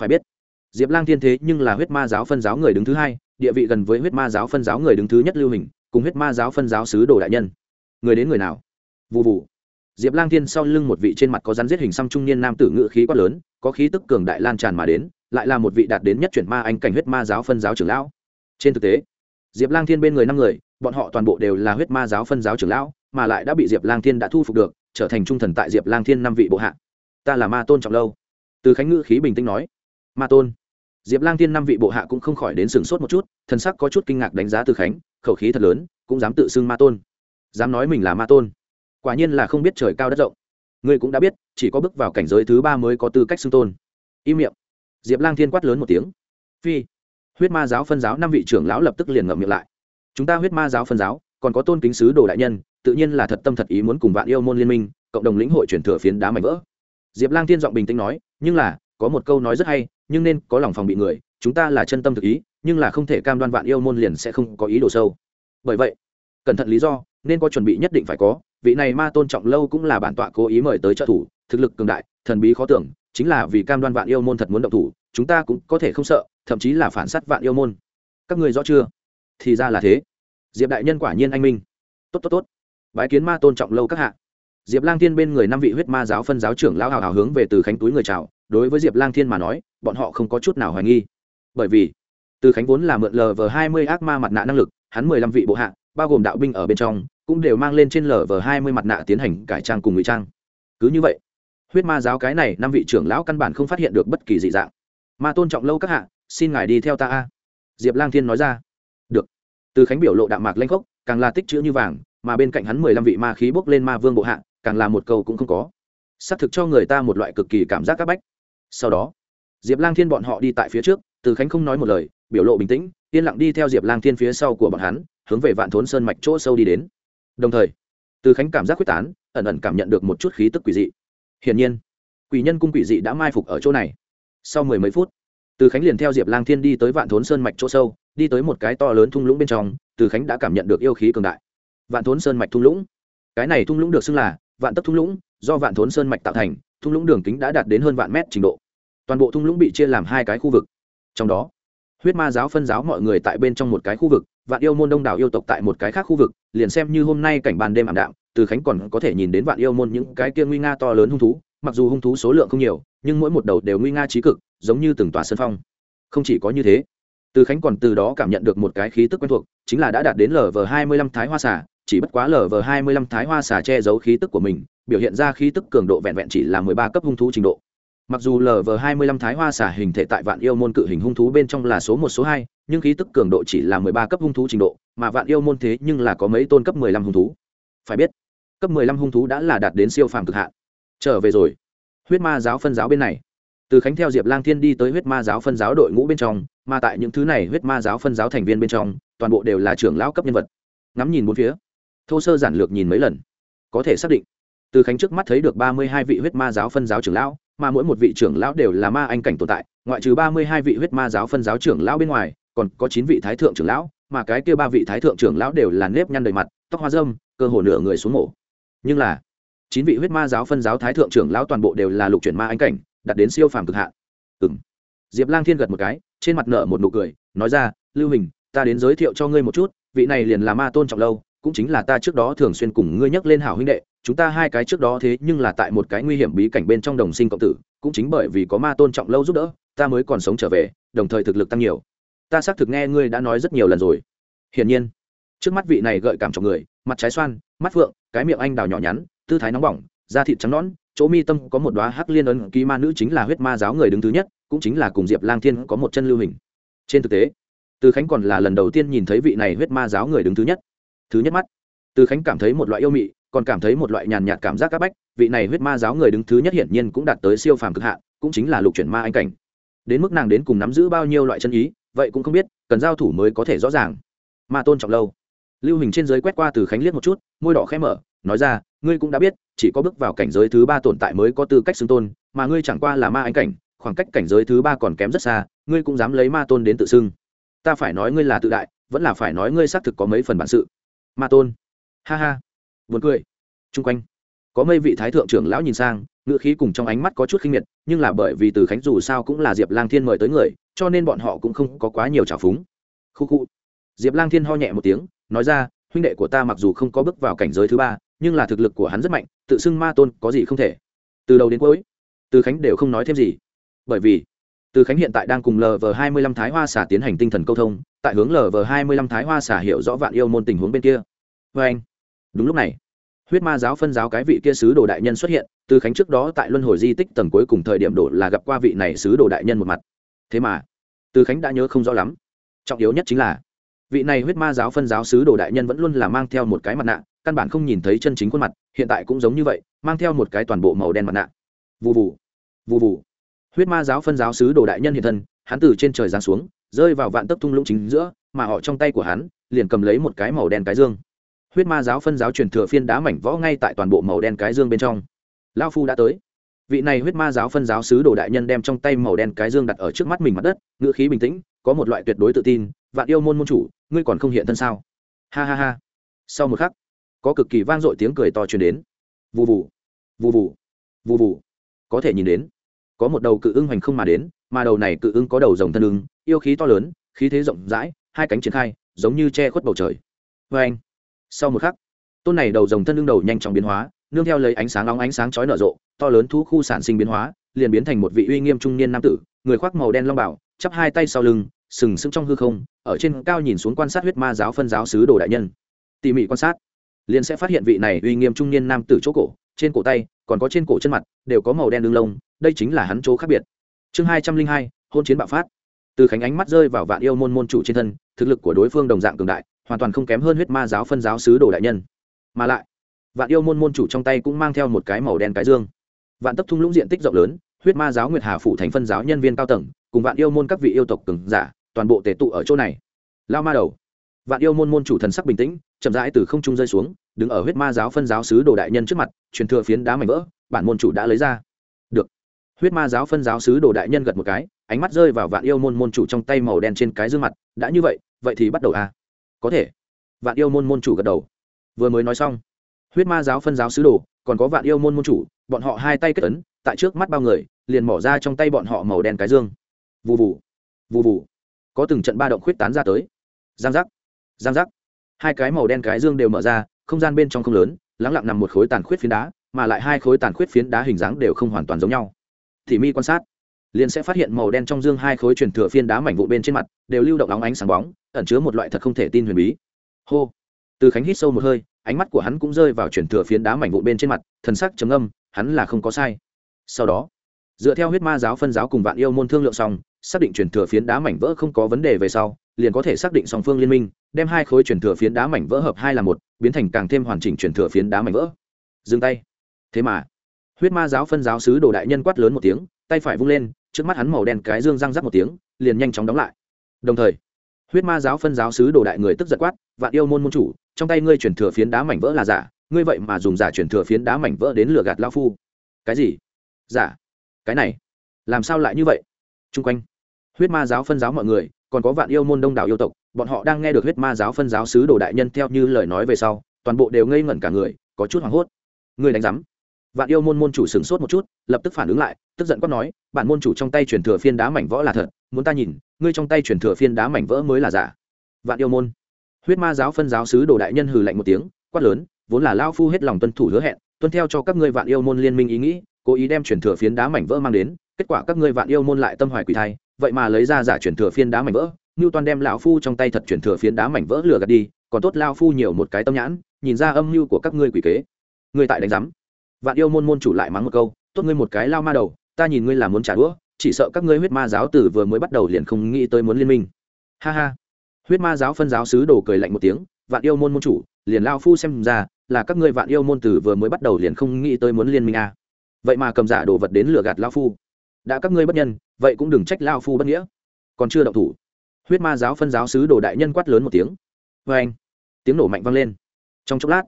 Phải biết, diệp lang thiên thế nhưng là huyết ma giáo phân giáo người đứng thứ hai, địa vị gần với huyết ma giáo phân giáo người đứng thứ nhất lưu hình, cùng huyết ma giáo phân giáo sứ đồ đại nhân. Người đến người nào? Vụ vụ diệp lang thiên sau lưng một vị trên mặt có rắn giết hình xăm trung niên nam tử ngự khí quá lớn, có khí tức cường đại lan tràn mà đến, lại là một vị đạt đến nhất chuyển ma anh cảnh huyết ma giáo phân giáo trưởng lão. Trên thực tế, diệp lang thiên bên người năm người, bọn họ toàn bộ đều là huyết ma giáo phân giáo trưởng lão, mà lại đã bị diệp lang thiên đã thu phục được, trở thành trung thần tại diệp lang thiên năm vị bộ hạ. Ta là ma tôn trọng lâu. Từ khánh ngữ khí bình tĩnh nói, ma tôn. Diệp lang thiên năm vị bộ hạ cũng không khỏi đến sửng sốt một chút, thần sắc có chút kinh ngạc đánh giá từ khánh, khẩu khí thật lớn, cũng dám tự xưng ma tôn. Dám nói mình là ma tôn quả nhiên là không biết trời cao đất rộng. Ngươi cũng đã biết, chỉ có bước vào cảnh giới thứ ba mới có tư cách xưng tôn. Im miệng. Diệp lang thiên quát lớn một tiếng. Phi. Huyết ma giáo phân giáo năm vị trưởng lão lập tức liền ngậm miệng lại. Chúng ta huyết ma giáo phân giáo, còn có tôn kính sứ đồ đại nhân, tự nhiên là thật tâm thật ý muốn cùng vạn yêu môn liên minh, cộng đồng lĩnh hội truyền thừa phiến đá mảnh vỡ. Diệp lang thiên giọng bình tĩnh nói, nhưng là, có một câu nói rất hay, nhưng nên có lòng phòng bị người, chúng ta là chân tâm thực ý, nhưng là không thể cam đoan vạn yêu môn liền sẽ không có ý đồ sâu. Bởi vậy, cẩn thận lý do, nên có chuẩn bị nhất định phải có vị này ma tôn trọng lâu cũng là bản tọa cố ý mời tới trợ thủ, thực lực cường đại, thần bí khó tưởng, chính là vì cam đoan vạn yêu môn thật muốn động thủ, chúng ta cũng có thể không sợ, thậm chí là phản s á t vạn yêu môn. Các người rõ chưa? Thì ra là thế. Diệp đại nhân quả nhiên anh minh. Tốt tốt tốt. Bái kiến ma tôn trọng lâu các hạ. Diệp lang thiên bên người năm vị huyết ma giáo phân giáo trưởng lao hào hào hướng về từ khánh túi người chào. Đối với diệp lang thiên mà nói, bọn họ không có chút nào hoài nghi. Bởi vì, từ khánh vốn là mượn lờ vờ hai mươi ác ma mặt nạ năng lực, hắn mười lăm vị bộ hạ, bao gồm đạo binh ở bên trong cũng đều mang lên trên lờ vờ hai mươi mặt nạ tiến hành cải trang cùng ngụy trang. Cứ như vậy, huyết ma giáo cái này năm vị trưởng lão căn bản không phát hiện được bất kỳ dị dạng. Ma tôn trọng lâu các hạ, xin ngài đi theo ta a. Diệp lang thiên nói ra. Được. Từ khánh biểu lộ đạm mạc lanh khốc, càng là tích chữ như vàng, mà bên cạnh hắn mười lăm vị ma khí bốc lên ma vương bộ hạ, càng là một câu cũng không có. Xác thực cho người ta một loại cực kỳ cảm giác c bách. Sau đó, diệp lang thiên bọn họ đi tại phía trước, từ khánh không nói một lời, biểu lộ bình tĩnh, yên lặng đi theo diệp lang thiên phía sau của bọn hắn, hướng về vạn thốn sơn mạch chỗ sâu đi đến đồng thời, từ khánh cảm giác quyết tán, ẩn ẩn cảm nhận được một chút khí tức quỷ dị. Hiển nhiên, quỷ nhân cung quỷ dị đã mai phục ở chỗ này. Sau mười mấy phút, từ khánh liền theo diệp lang thiên đi tới vạn thốn sơn mạch chỗ sâu, đi tới một cái to lớn thung lũng bên trong, từ khánh đã cảm nhận được yêu khí cường đại. Vạn thốn sơn mạch thung lũng. Cái này thung lũng được xưng là vạn tấc thung lũng, do vạn thốn sơn mạch tạo thành, thung lũng đường kính đã đạt đến hơn vạn mét trình độ. Toàn bộ thung lũng bị chia làm hai cái khu vực. Trong đó, huyết ma giáo phân giáo mọi người tại bên trong một cái khu vực vạn yêu môn đông đảo yêu tộc tại một cái khác khu vực, liền xem như hôm nay cảnh bàn đêm ảm đạm, từ khánh còn có thể nhìn đến vạn yêu môn những cái kia nguy nga to lớn hung thú, mặc dù hung thú số lượng không nhiều, nhưng mỗi một đầu đều nguy nga trí cực, giống như từng tòa sân phong. Không chỉ có như thế, từ khánh còn từ đó cảm nhận được một cái khí tức quen thuộc, chính là đã đạt đến lv hai mươi lăm thái hoa xả chỉ bất quá lv hai mươi lăm thái hoa xả che giấu khí tức của mình, biểu hiện ra khí tức cường độ vẹn vẹn chỉ là mười ba cấp hung thú trình độ mặc dù lv hai mươi lăm thái hoa xả hình thể tại vạn yêu môn cự hình hung thú bên trong là số một, số hai, nhưng khí tức cường độ chỉ là mười ba cấp hung thú trình độ, mà vạn yêu môn thế nhưng là có mấy tôn cấp mười lăm hung thú. Phải biết, cấp mười lăm hung thú đã là đạt đến siêu phàm cực hạn. Trở về rồi. Huyết ma giáo phân giáo bên này. Từ khánh theo diệp lang thiên đi tới huyết ma giáo phân giáo đội ngũ bên trong, mà tại những thứ này huyết ma giáo phân giáo thành viên bên trong, toàn bộ đều là trưởng lão cấp nhân vật. Ngắm nhìn bốn phía, thô sơ giản lược nhìn mấy lần. Có thể xác định, từ khánh trước mắt thấy được ba mươi hai vị huyết ma giáo phân giáo trưởng lão mà mỗi một vị trưởng lão đều là ma anh cảnh tồn tại, ngoại trừ ba mươi hai vị huyết ma giáo phân giáo trưởng lão bên ngoài, còn có chín vị thái thượng trưởng lão, mà cái kia ba vị thái thượng trưởng lão đều là nếp nhăn đầy mặt, tóc hoa dâm cơ hồ nửa người xuống mổ. Nhưng là, chín vị huyết ma giáo phân giáo thái thượng trưởng lão toàn bộ đều là lục chuyển ma anh cảnh đặt đến siêu phàm cực hạn. Ừ m diệp lang thiên gật một cái, trên mặt nợ một nụ cười, nói ra, lưu hình, ta đến giới thiệu cho ngươi một chút, vị này liền là ma tôn trọng lâu, cũng chính là ta trước đó thường xuyên cùng ngươi nhắc lên hảo huynh đệ chúng ta hai cái trước đó thế nhưng là tại một cái nguy hiểm bí cảnh bên trong đồng sinh cộng tử, cũng chính bởi vì có ma tôn trọng lâu giúp đỡ, ta mới còn sống trở về, đồng thời thực lực tăng nhiều. Ta xác thực nghe ngươi đã nói rất nhiều lần rồi. Hiển nhiên, trước mắt vị này gợi cảm trọng người, mặt trái xoan, mắt phượng, cái miệng anh đào nhỏ nhắn, tư thái nóng bỏng, da thịt trắng nõn, chỗ mi tâm có một đoá hắc liên ấn ký ma nữ chính là huyết ma giáo người đứng thứ nhất, cũng chính là cùng diệp lang thiên có một chân lưu hình. Trên thực tế, từ khánh còn là lần đầu tiên nhìn thấy vị này huyết ma giáo người đứng thứ nhất. Thứ nhất mắt. Từ khánh cảm thấy một loại yêu mị còn cảm thấy một loại nhàn nhạt cảm giác các bách, vị này huyết ma giáo người đứng thứ nhất hiển nhiên cũng đạt tới siêu phàm cực hạn cũng chính là lục chuyển ma anh cảnh. Đến mức nàng đến cùng nắm giữ bao nhiêu loại chân ý, vậy cũng không biết, cần giao thủ mới có thể rõ ràng. Ma tôn trọng lâu. Lưu hình trên giới quét qua từ khánh liếc một chút, môi đỏ khẽ mở, nói ra, ngươi cũng đã biết, chỉ có bước vào cảnh giới thứ ba tồn tại mới có tư cách xưng tôn, mà ngươi chẳng qua là ma anh cảnh, khoảng cách cảnh giới thứ ba còn kém rất xa, ngươi cũng dám lấy ma tôn đến tự xưng. Ta phải nói ngươi là tự đại, vẫn là phải nói ngươi xác thực có mấy phần bản sự. Ma tôn. Ha ha buồn cười. Trung quanh, có mấy vị thái thượng trưởng lão nhìn sang ngựa khí cùng trong ánh mắt có chút khinh miệt, nhưng là bởi vì từ khánh dù sao cũng là diệp lang thiên mời tới người, cho nên bọn họ cũng không có quá nhiều trào phúng. Khu khu. Diệp lang thiên ho nhẹ một tiếng, nói ra, huynh đệ của ta mặc dù không có bước vào cảnh giới thứ ba, nhưng là thực lực của hắn rất mạnh, tự xưng ma tôn có gì không thể. Từ đầu đến cuối, từ khánh đều không nói thêm gì. Bởi vì, từ khánh hiện tại đang cùng lv hai mươi lăm thái hoa xả tiến hành tinh thần câu thông, tại hướng lv hai mươi lăm thái hoa xả hiểu rõ vạn yêu môn tình huống bên kia. Và anh đúng lúc này, huyết ma giáo phân giáo cái vị kia sứ đồ đại nhân xuất hiện, từ khánh trước đó tại luân hồi di tích tầng cuối cùng thời điểm đổ là gặp qua vị này sứ đồ đại nhân một mặt. Thế mà, từ khánh đã nhớ không rõ lắm. Trọng yếu nhất chính là, vị này huyết ma giáo phân giáo sứ đồ đại nhân vẫn luôn là mang theo một cái mặt nạ, căn bản không nhìn thấy chân chính khuôn mặt, hiện tại cũng giống như vậy, mang theo một cái toàn bộ màu đen mặt nạ. Vụ vụ vụ vụ huyết ma giáo phân giáo sứ đồ đại nhân hiện thân, hắn từ trên trời giáng xuống, rơi vào vạn tấc thung lũng chính giữa, mà họ trong tay của hắn, liền cầm lấy một cái màu đen cái dương huyết ma giáo phân giáo truyền thừa phiên đá mảnh võ ngay tại toàn bộ màu đen cái dương bên trong. Lao phu đã tới. Vị này huyết ma giáo phân giáo sứ đồ đại nhân đem trong tay màu đen cái dương đặt ở trước mắt mình mặt đất, ngữ khí bình tĩnh, có một loại tuyệt đối tự tin, vạn yêu môn môn chủ, ngươi còn không hiện thân sao? Ha ha ha. Sau một khắc, có cực kỳ vang dội tiếng cười to truyền đến. Vù vù vù vù vù vù. Có thể nhìn đến, có một đầu cự ưng hoành không mà đến, mà đầu này cự ưng có đầu rồng thân ưng, yêu khí to lớn, khí thế rộng rãi, hai cánh triển khai, giống như che khuất bầu trời. Vê anh sau một khắc, tôn này đầu rồng thân lưng đầu nhanh chóng biến hóa, nương theo lấy ánh sáng nóng ánh sáng chói nở rộ, to lớn thu khu sản sinh biến hóa, liền biến thành một vị uy nghiêm trung niên nam tử, người khoác màu đen long bảo, chắp hai tay sau lưng, sừng sững trong hư không, ở trên cao nhìn xuống quan sát huyết ma giáo phân giáo sứ đồ đại nhân. Tỉ mỉ quan sát, liền sẽ phát hiện vị này uy nghiêm trung niên nam tử chỗ cổ, trên cổ tay, còn có trên cổ chân mặt, đều có màu đen lưng lông, đây chính là hắn chỗ khác biệt. Chương hai trăm linh hai, hôn chiến bạo phát. Từ khánh ánh mắt rơi vào vạn yêu môn môn chủ trên thân, thực lực của đối phương đồng dạng cường đại hoàn toàn không kém hơn huyết ma giáo phân giáo sứ đồ đại nhân. Mà lại, vạn yêu môn môn chủ trong tay cũng mang theo một cái màu đen cái dương. Vạn tấp thung lũng diện tích rộng lớn, huyết ma giáo nguyệt hà phủ thành phân giáo nhân viên cao tầng, cùng vạn yêu môn các vị yêu tộc cường giả, toàn bộ tề tụ ở chỗ này. Lao ma đầu. Vạn yêu môn môn chủ thần sắc bình tĩnh, chậm rãi từ không trung rơi xuống, đứng ở huyết ma giáo phân giáo sứ đồ đại nhân trước mặt, truyền thừa phiến đá mảnh vỡ, bản môn chủ đã lấy ra. Được. Huyết ma giáo phân giáo sứ đồ đại nhân gật một cái, ánh mắt rơi vào vạn yêu môn môn chủ trong tay màu đen trên cái dương mặt, đã như vậy vậy thì bắt đầu à? Có thể. Vạn yêu môn môn chủ gật đầu. Vừa mới nói xong, huyết ma giáo phân giáo sứ đồ, còn có vạn yêu môn môn chủ, bọn họ hai tay kết ấn, tại trước mắt bao người, liền mỏ ra trong tay bọn họ màu đen cái dương. Vụ vụ vụ vụ có từng trận ba động khuyết tán ra tới. Giang giác giang giác. Hai cái màu đen cái dương đều mở ra, không gian bên trong không lớn, lắng lặng nằm một khối tàn khuyết phiến đá, mà lại hai khối tàn khuyết phiến đá hình dáng đều không hoàn toàn giống nhau. Thì mi quan sát liền sẽ phát hiện màu đen trong dương hai khối truyền thừa phiến đá mảnh vụ bên trên mặt đều lưu động óng ánh sáng bóng, ẩn chứa một loại thật không thể tin huyền bí. Hô! Từ khánh hít sâu một hơi, ánh mắt của hắn cũng rơi vào truyền thừa phiến đá mảnh vụ bên trên mặt, thần sắc trầm âm hắn là không có sai. Sau đó, dựa theo huyết ma giáo phân giáo cùng vạn yêu môn thương lượng xong, xác định truyền thừa phiến đá mảnh vỡ không có vấn đề về sau, liền có thể xác định song phương liên minh, đem hai khối truyền thừa phiến đá mảnh vỡ hợp hai là một, biến thành càng thêm hoàn chỉnh truyền thừa phiến đá mảnh vỡ. Dừng tay. Thế mà, huyết ma giáo phân giáo sứ đồ đại nhân quát lớn một tiếng, tay phải vung lên trước mắt hắn màu đen cái dương răng rắc một tiếng, liền nhanh chóng đóng lại. Đồng thời, huyết ma giáo phân giáo sứ đồ đại người tức giật quát, vạn yêu môn môn chủ, trong tay ngươi chuyển thừa phiến đá mảnh vỡ là giả, ngươi vậy mà dùng giả chuyển thừa phiến đá mảnh vỡ đến lừa gạt lao phu. Cái gì? Giả? Cái này? Làm sao lại như vậy? Chung quanh, huyết ma giáo phân giáo mọi người, còn có vạn yêu môn đông đảo yêu tộc, bọn họ đang nghe được huyết ma giáo phân giáo sứ đồ đại nhân theo như lời nói về sau, toàn bộ đều ngây ngẩn cả người, có chút hoảng hốt. Ngươi đánh giám? Vạn yêu môn môn chủ sửng sốt một chút, lập tức phản ứng lại, tức giận quát nói, bản môn chủ trong tay chuyển thừa phiên đá mảnh vỡ là thật, muốn ta nhìn, ngươi trong tay chuyển thừa phiên đá mảnh vỡ mới là giả. Vạn yêu môn. Huyết ma giáo phân giáo sứ đồ đại nhân hừ lạnh một tiếng, quát lớn, vốn là lao phu hết lòng tuân thủ hứa hẹn, tuân theo cho các ngươi vạn yêu môn liên minh ý nghĩ, cố ý đem chuyển thừa phiến đá mảnh vỡ mang đến, kết quả các ngươi vạn yêu môn lại tâm hoài quỷ thai, vậy mà lấy ra giả chuyển thừa phiến đá mảnh vỡ như toàn đem lão phu trong tay thật chuyển thừa phiến đá mảnh vỡ lừa gạt đi, còn tốt lao phu nhiều một cái tâm nhãn, nhìn ra âm mưu của các ngươi quỷ kế. Ngươi tại đánh giám vạn yêu môn môn chủ lại mắng một câu, tốt ngươi một cái lao ma đầu, ta nhìn ngươi là muốn trả đũa, chỉ sợ các ngươi huyết ma giáo tử vừa mới bắt đầu liền không nghĩ tới muốn liên minh. Ha ha. Huyết ma giáo phân giáo sứ đồ cười lạnh một tiếng, vạn yêu môn môn chủ, liền lao phu xem ra là các ngươi vạn yêu môn tử vừa mới bắt đầu liền không nghĩ tới muốn liên minh à. vậy mà cầm giả đồ vật đến lừa gạt lao phu. Đã các ngươi bất nhân, vậy cũng đừng trách lao phu bất nghĩa. Còn chưa động thủ, huyết ma giáo phân giáo sứ đồ đại nhân quát lớn một tiếng. Vê anh tiếng nổ mạnh vang lên. Trong chốc lát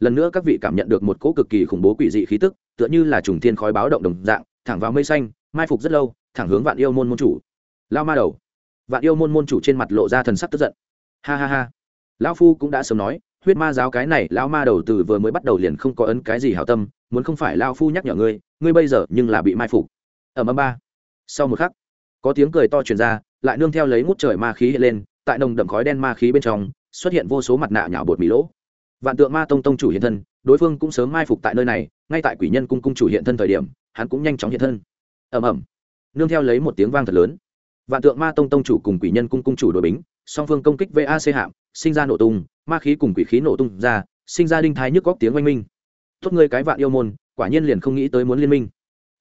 lần nữa các vị cảm nhận được một cỗ cực kỳ khủng bố quỷ dị khí tức, tựa như là trùng thiên khói báo động đồng dạng, thẳng vào mây xanh, mai phục rất lâu, thẳng hướng vạn yêu môn môn chủ. Lao ma đầu. Vạn yêu môn môn chủ trên mặt lộ ra thần sắc tức giận. Ha ha ha. Lão phu cũng đã sớm nói, huyết ma giáo cái này, lão ma đầu từ vừa mới bắt đầu liền không có ấn cái gì hảo tâm, muốn không phải lao phu nhắc nhở ngươi ngươi bây giờ nhưng là bị mai phục. Ở mâm ba. Sau một khắc, có tiếng cười to truyền ra, lại nương theo lấy ngút trời ma khí hiện lên, tại nồng đậm khói đen ma khí bên trong, xuất hiện vô số mặt nạ nhỏ bột mì lỗ vạn tượng ma tông tông chủ hiện thân, đối phương cũng sớm mai phục tại nơi này, ngay tại quỷ nhân cung cung chủ hiện thân thời điểm, hắn cũng nhanh chóng hiện thân. Ầm ầm. Nương theo lấy một tiếng vang thật lớn. Vạn tượng ma tông tông chủ cùng quỷ nhân cung cung chủ đội bính, song phương công kích vac hạm, sinh ra nổ tung, ma khí cùng quỷ khí nổ tung ra, sinh ra đinh thái nhức góc tiếng oanh minh. Tốt ngươi cái vạn yêu môn, quả nhiên liền không nghĩ tới muốn liên minh.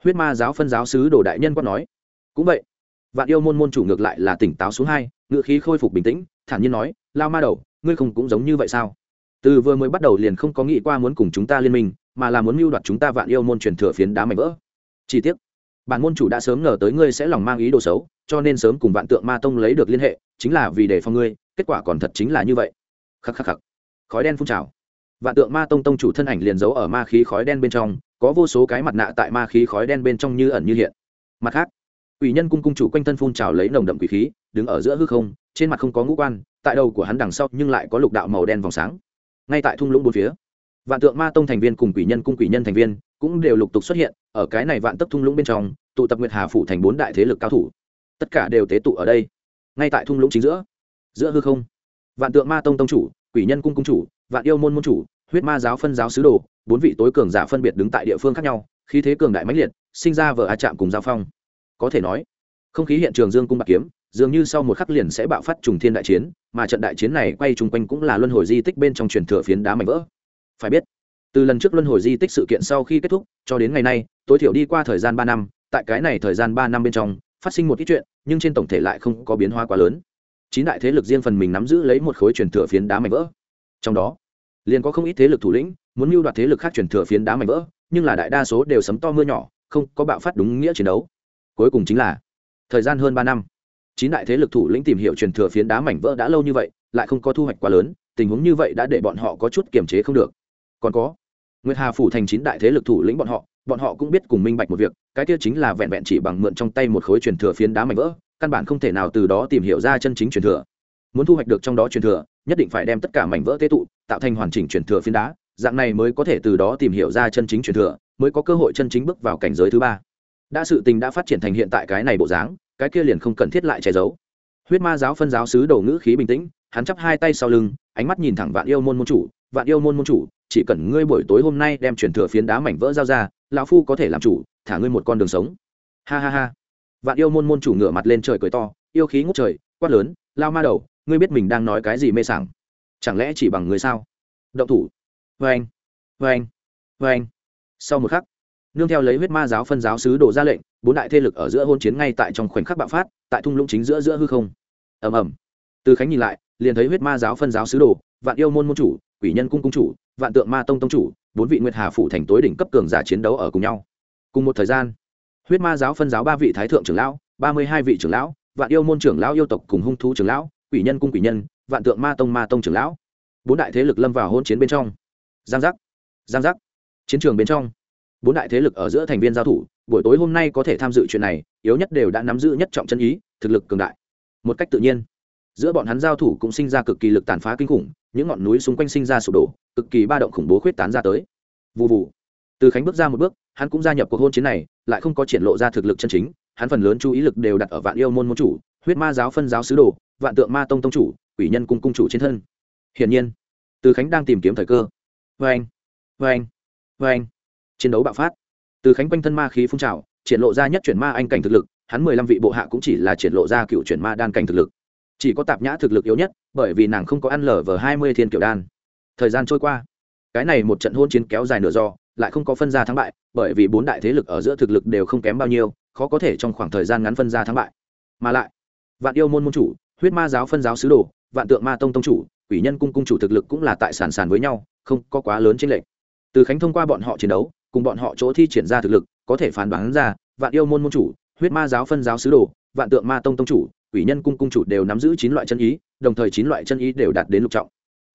Huyết ma giáo phân giáo sứ đồ đại nhân quát nói. Cũng vậy, vạn yêu môn môn chủ ngược lại là tỉnh táo xuống hai, ngựa khí khôi phục bình tĩnh, thản nhiên nói, lao ma đầu, ngươi không cũng giống như vậy sao? Từ vừa mới bắt đầu liền không có nghĩ qua muốn cùng chúng ta liên minh, mà là muốn mưu đoạt chúng ta vạn yêu môn truyền thừa phiến đá mảnh vỡ. Chi tiết bản môn chủ đã sớm ngờ tới ngươi sẽ lòng mang ý đồ xấu, cho nên sớm cùng vạn tượng ma tông lấy được liên hệ, chính là vì để phòng ngươi, kết quả còn thật chính là như vậy. Khắc khắc khắc. Khói đen phun trào. Vạn tượng ma tông tông chủ thân ảnh liền giấu ở ma khí khói đen bên trong, có vô số cái mặt nạ tại ma khí khói đen bên trong như ẩn như hiện. Mặt khác ủy nhân cung cung chủ quanh thân phun trào lấy nồng đậm quỷ khí, đứng ở giữa hư không, trên mặt không có ngũ quan, tại đầu của hắn đằng sau nhưng lại có lục đạo màu đen vòng sáng ngay tại thung lũng bốn phía. Vạn tượng ma tông thành viên cùng quỷ nhân cung quỷ nhân thành viên cũng đều lục tục xuất hiện ở cái này vạn tấp thung lũng bên trong, tụ tập nguyệt hà phủ thành bốn đại thế lực cao thủ. Tất cả đều tế tụ ở đây. Ngay tại thung lũng chính giữa giữa hư không, vạn tượng ma tông tông chủ, quỷ nhân cung cung chủ, vạn yêu môn môn chủ, huyết ma giáo phân giáo sứ đồ, bốn vị tối cường giả phân biệt đứng tại địa phương khác nhau, khí thế cường đại mãnh liệt, sinh ra vở a chạm cùng giao phong. Có thể nói, không khí hiện trường dương cung bạc kiếm dường như sau một khắc liền sẽ bạo phát trùng thiên đại chiến, mà trận đại chiến này quay chung quanh cũng là luân hồi di tích bên trong truyền thừa phiến đá mảnh vỡ. Phải biết, từ lần trước luân hồi di tích sự kiện sau khi kết thúc, cho đến ngày nay, tối thiểu đi qua thời gian ba năm, tại cái này thời gian ba năm bên trong, phát sinh một ít chuyện, nhưng trên tổng thể lại không có biến hóa quá lớn. Chín đại thế lực riêng phần mình nắm giữ lấy một khối truyền thừa phiến đá mảnh vỡ. Trong đó, liền có không ít thế lực thủ lĩnh, muốn mưu đoạt thế lực khác truyền thừa phiến đá mảnh vỡ, nhưng là đại đa số đều sấm to mưa nhỏ, không có bạo phát đúng nghĩa chiến đấu. Cuối cùng chính là thời gian hơn ba năm chín đại thế lực thủ lĩnh tìm hiểu truyền thừa phiến đá mảnh vỡ đã lâu như vậy, lại không có thu hoạch quá lớn, tình huống như vậy đã để bọn họ có chút kiềm chế không được. Còn có, nguyệt hà phủ thành chín đại thế lực thủ lĩnh bọn họ bọn họ cũng biết cùng minh bạch một việc, cái kia chính là vẹn vẹn chỉ bằng mượn trong tay một khối truyền thừa phiến đá mảnh vỡ, căn bản không thể nào từ đó tìm hiểu ra chân chính truyền thừa. Muốn thu hoạch được trong đó truyền thừa, nhất định phải đem tất cả mảnh vỡ tế tụ, tạo thành hoàn chỉnh truyền thừa phiến đá, dạng này mới có thể từ đó tìm hiểu ra chân chính truyền thừa, mới có cơ hội chân chính bước vào cảnh giới thứ ba. Đã sự tình đã phát triển thành hiện tại cái này bộ dáng cái kia liền không cần thiết lại che giấu. Huyết ma giáo phân giáo sứ đầu ngữ khí bình tĩnh, hắn chắp hai tay sau lưng, ánh mắt nhìn thẳng vạn yêu môn môn chủ, vạn yêu môn môn chủ, chỉ cần ngươi buổi tối hôm nay đem truyền thừa phiến đá mảnh vỡ giao ra, lão phu có thể làm chủ, thả ngươi một con đường sống. Ha ha ha. Vạn yêu môn môn chủ ngửa mặt lên trời cười to, yêu khí ngút trời, quát lớn, lao ma đầu, ngươi biết mình đang nói cái gì mê sảng? Chẳng lẽ chỉ bằng người sao? Động thủ. Vê anh vê anh vê anh sau một khắc nương theo lấy huyết ma giáo phân giáo sứ đổ ra lệnh, bốn đại thế lực ở giữa hôn chiến ngay tại trong khoảnh khắc bạo phát, tại thung lũng chính giữa giữa hư không. Ầm ầm. Từ khánh nhìn lại, liền thấy huyết ma giáo phân giáo sứ đồ vạn yêu môn môn chủ, quỷ nhân cung cung chủ, vạn tượng ma tông tông chủ, bốn vị nguyệt hà phủ thành tối đỉnh cấp cường giả chiến đấu ở cùng nhau. Cùng một thời gian, huyết ma giáo phân giáo ba vị thái thượng trưởng lão, ba mươi hai vị trưởng lão, vạn yêu môn trưởng lão yêu tộc cùng hung thú trưởng lão, quỷ nhân cung quỷ nhân, vạn tượng ma tông ma tông trưởng lão. Bốn đại thế lực lâm vào hôn chiến bên trong. Giang giác. Giang giác. Chiến trường bên trong bốn đại thế lực ở giữa thành viên giao thủ, buổi tối hôm nay có thể tham dự chuyện này, yếu nhất đều đã nắm giữ nhất trọng chân ý, thực lực cường đại. Một cách tự nhiên, giữa bọn hắn giao thủ cũng sinh ra cực kỳ lực tàn phá kinh khủng, những ngọn núi xung quanh sinh ra sụp đổ, cực kỳ ba động khủng bố khuyết tán ra tới. Vụ vụ từ khánh bước ra một bước, hắn cũng gia nhập cuộc hôn chiến này, lại không có triển lộ ra thực lực chân chính, hắn phần lớn chú ý lực đều đặt ở vạn yêu môn môn chủ, huyết ma giáo phân giáo sứ đồ, vạn tượng ma tông tông chủ, quỷ nhân cung cung chủ trên thân. Hiển nhiên, từ khánh đang tìm kiếm thời cơ. Vê anh vê anh vê anh chiến đấu bạo phát. Từ khánh quanh thân ma khí phun trào, triển lộ ra nhất chuyển ma anh cảnh thực lực, hắn mười lăm vị bộ hạ cũng chỉ là triển lộ ra cựu chuyển ma đan cảnh thực lực. Chỉ có tạp nhã thực lực yếu nhất, bởi vì nàng không có ăn lở vờ hai mươi thiên kiểu đan. Thời gian trôi qua, cái này một trận hôn chiến kéo dài nửa do, lại không có phân ra thắng bại, bởi vì bốn đại thế lực ở giữa thực lực đều không kém bao nhiêu, khó có thể trong khoảng thời gian ngắn phân ra thắng bại. Mà lại, vạn yêu môn môn chủ, huyết ma giáo phân giáo sứ đồ, vạn tượng ma tông tông chủ, quỷ nhân cung cung chủ thực lực cũng là tại sản sản với nhau, không có quá lớn trên lệch. Từ khánh thông qua bọn họ chiến đấu cùng bọn họ chỗ thi triển ra thực lực, có thể phán đoán ra, vạn yêu môn môn chủ, huyết ma giáo phân giáo sứ đồ, vạn tượng ma tông tông chủ, quỷ nhân cung cung chủ đều nắm giữ chín loại chân ý, đồng thời chín loại chân ý đều đạt đến lục trọng.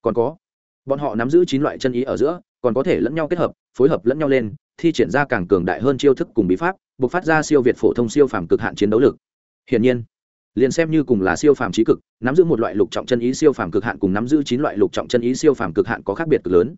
Còn có, bọn họ nắm giữ chín loại chân ý ở giữa, còn có thể lẫn nhau kết hợp, phối hợp lẫn nhau lên, thi triển ra càng cường đại hơn chiêu thức cùng bí pháp buộc phát ra siêu việt phổ thông siêu phàm cực hạn chiến đấu lực. Hiển nhiên, liền xem như cùng là siêu phàm trí cực, nắm giữ một loại lục trọng chân ý siêu phàm cực hạn cùng nắm giữ chín loại lục trọng chân ý siêu phàm cực hạn có khác biệt cực lớn.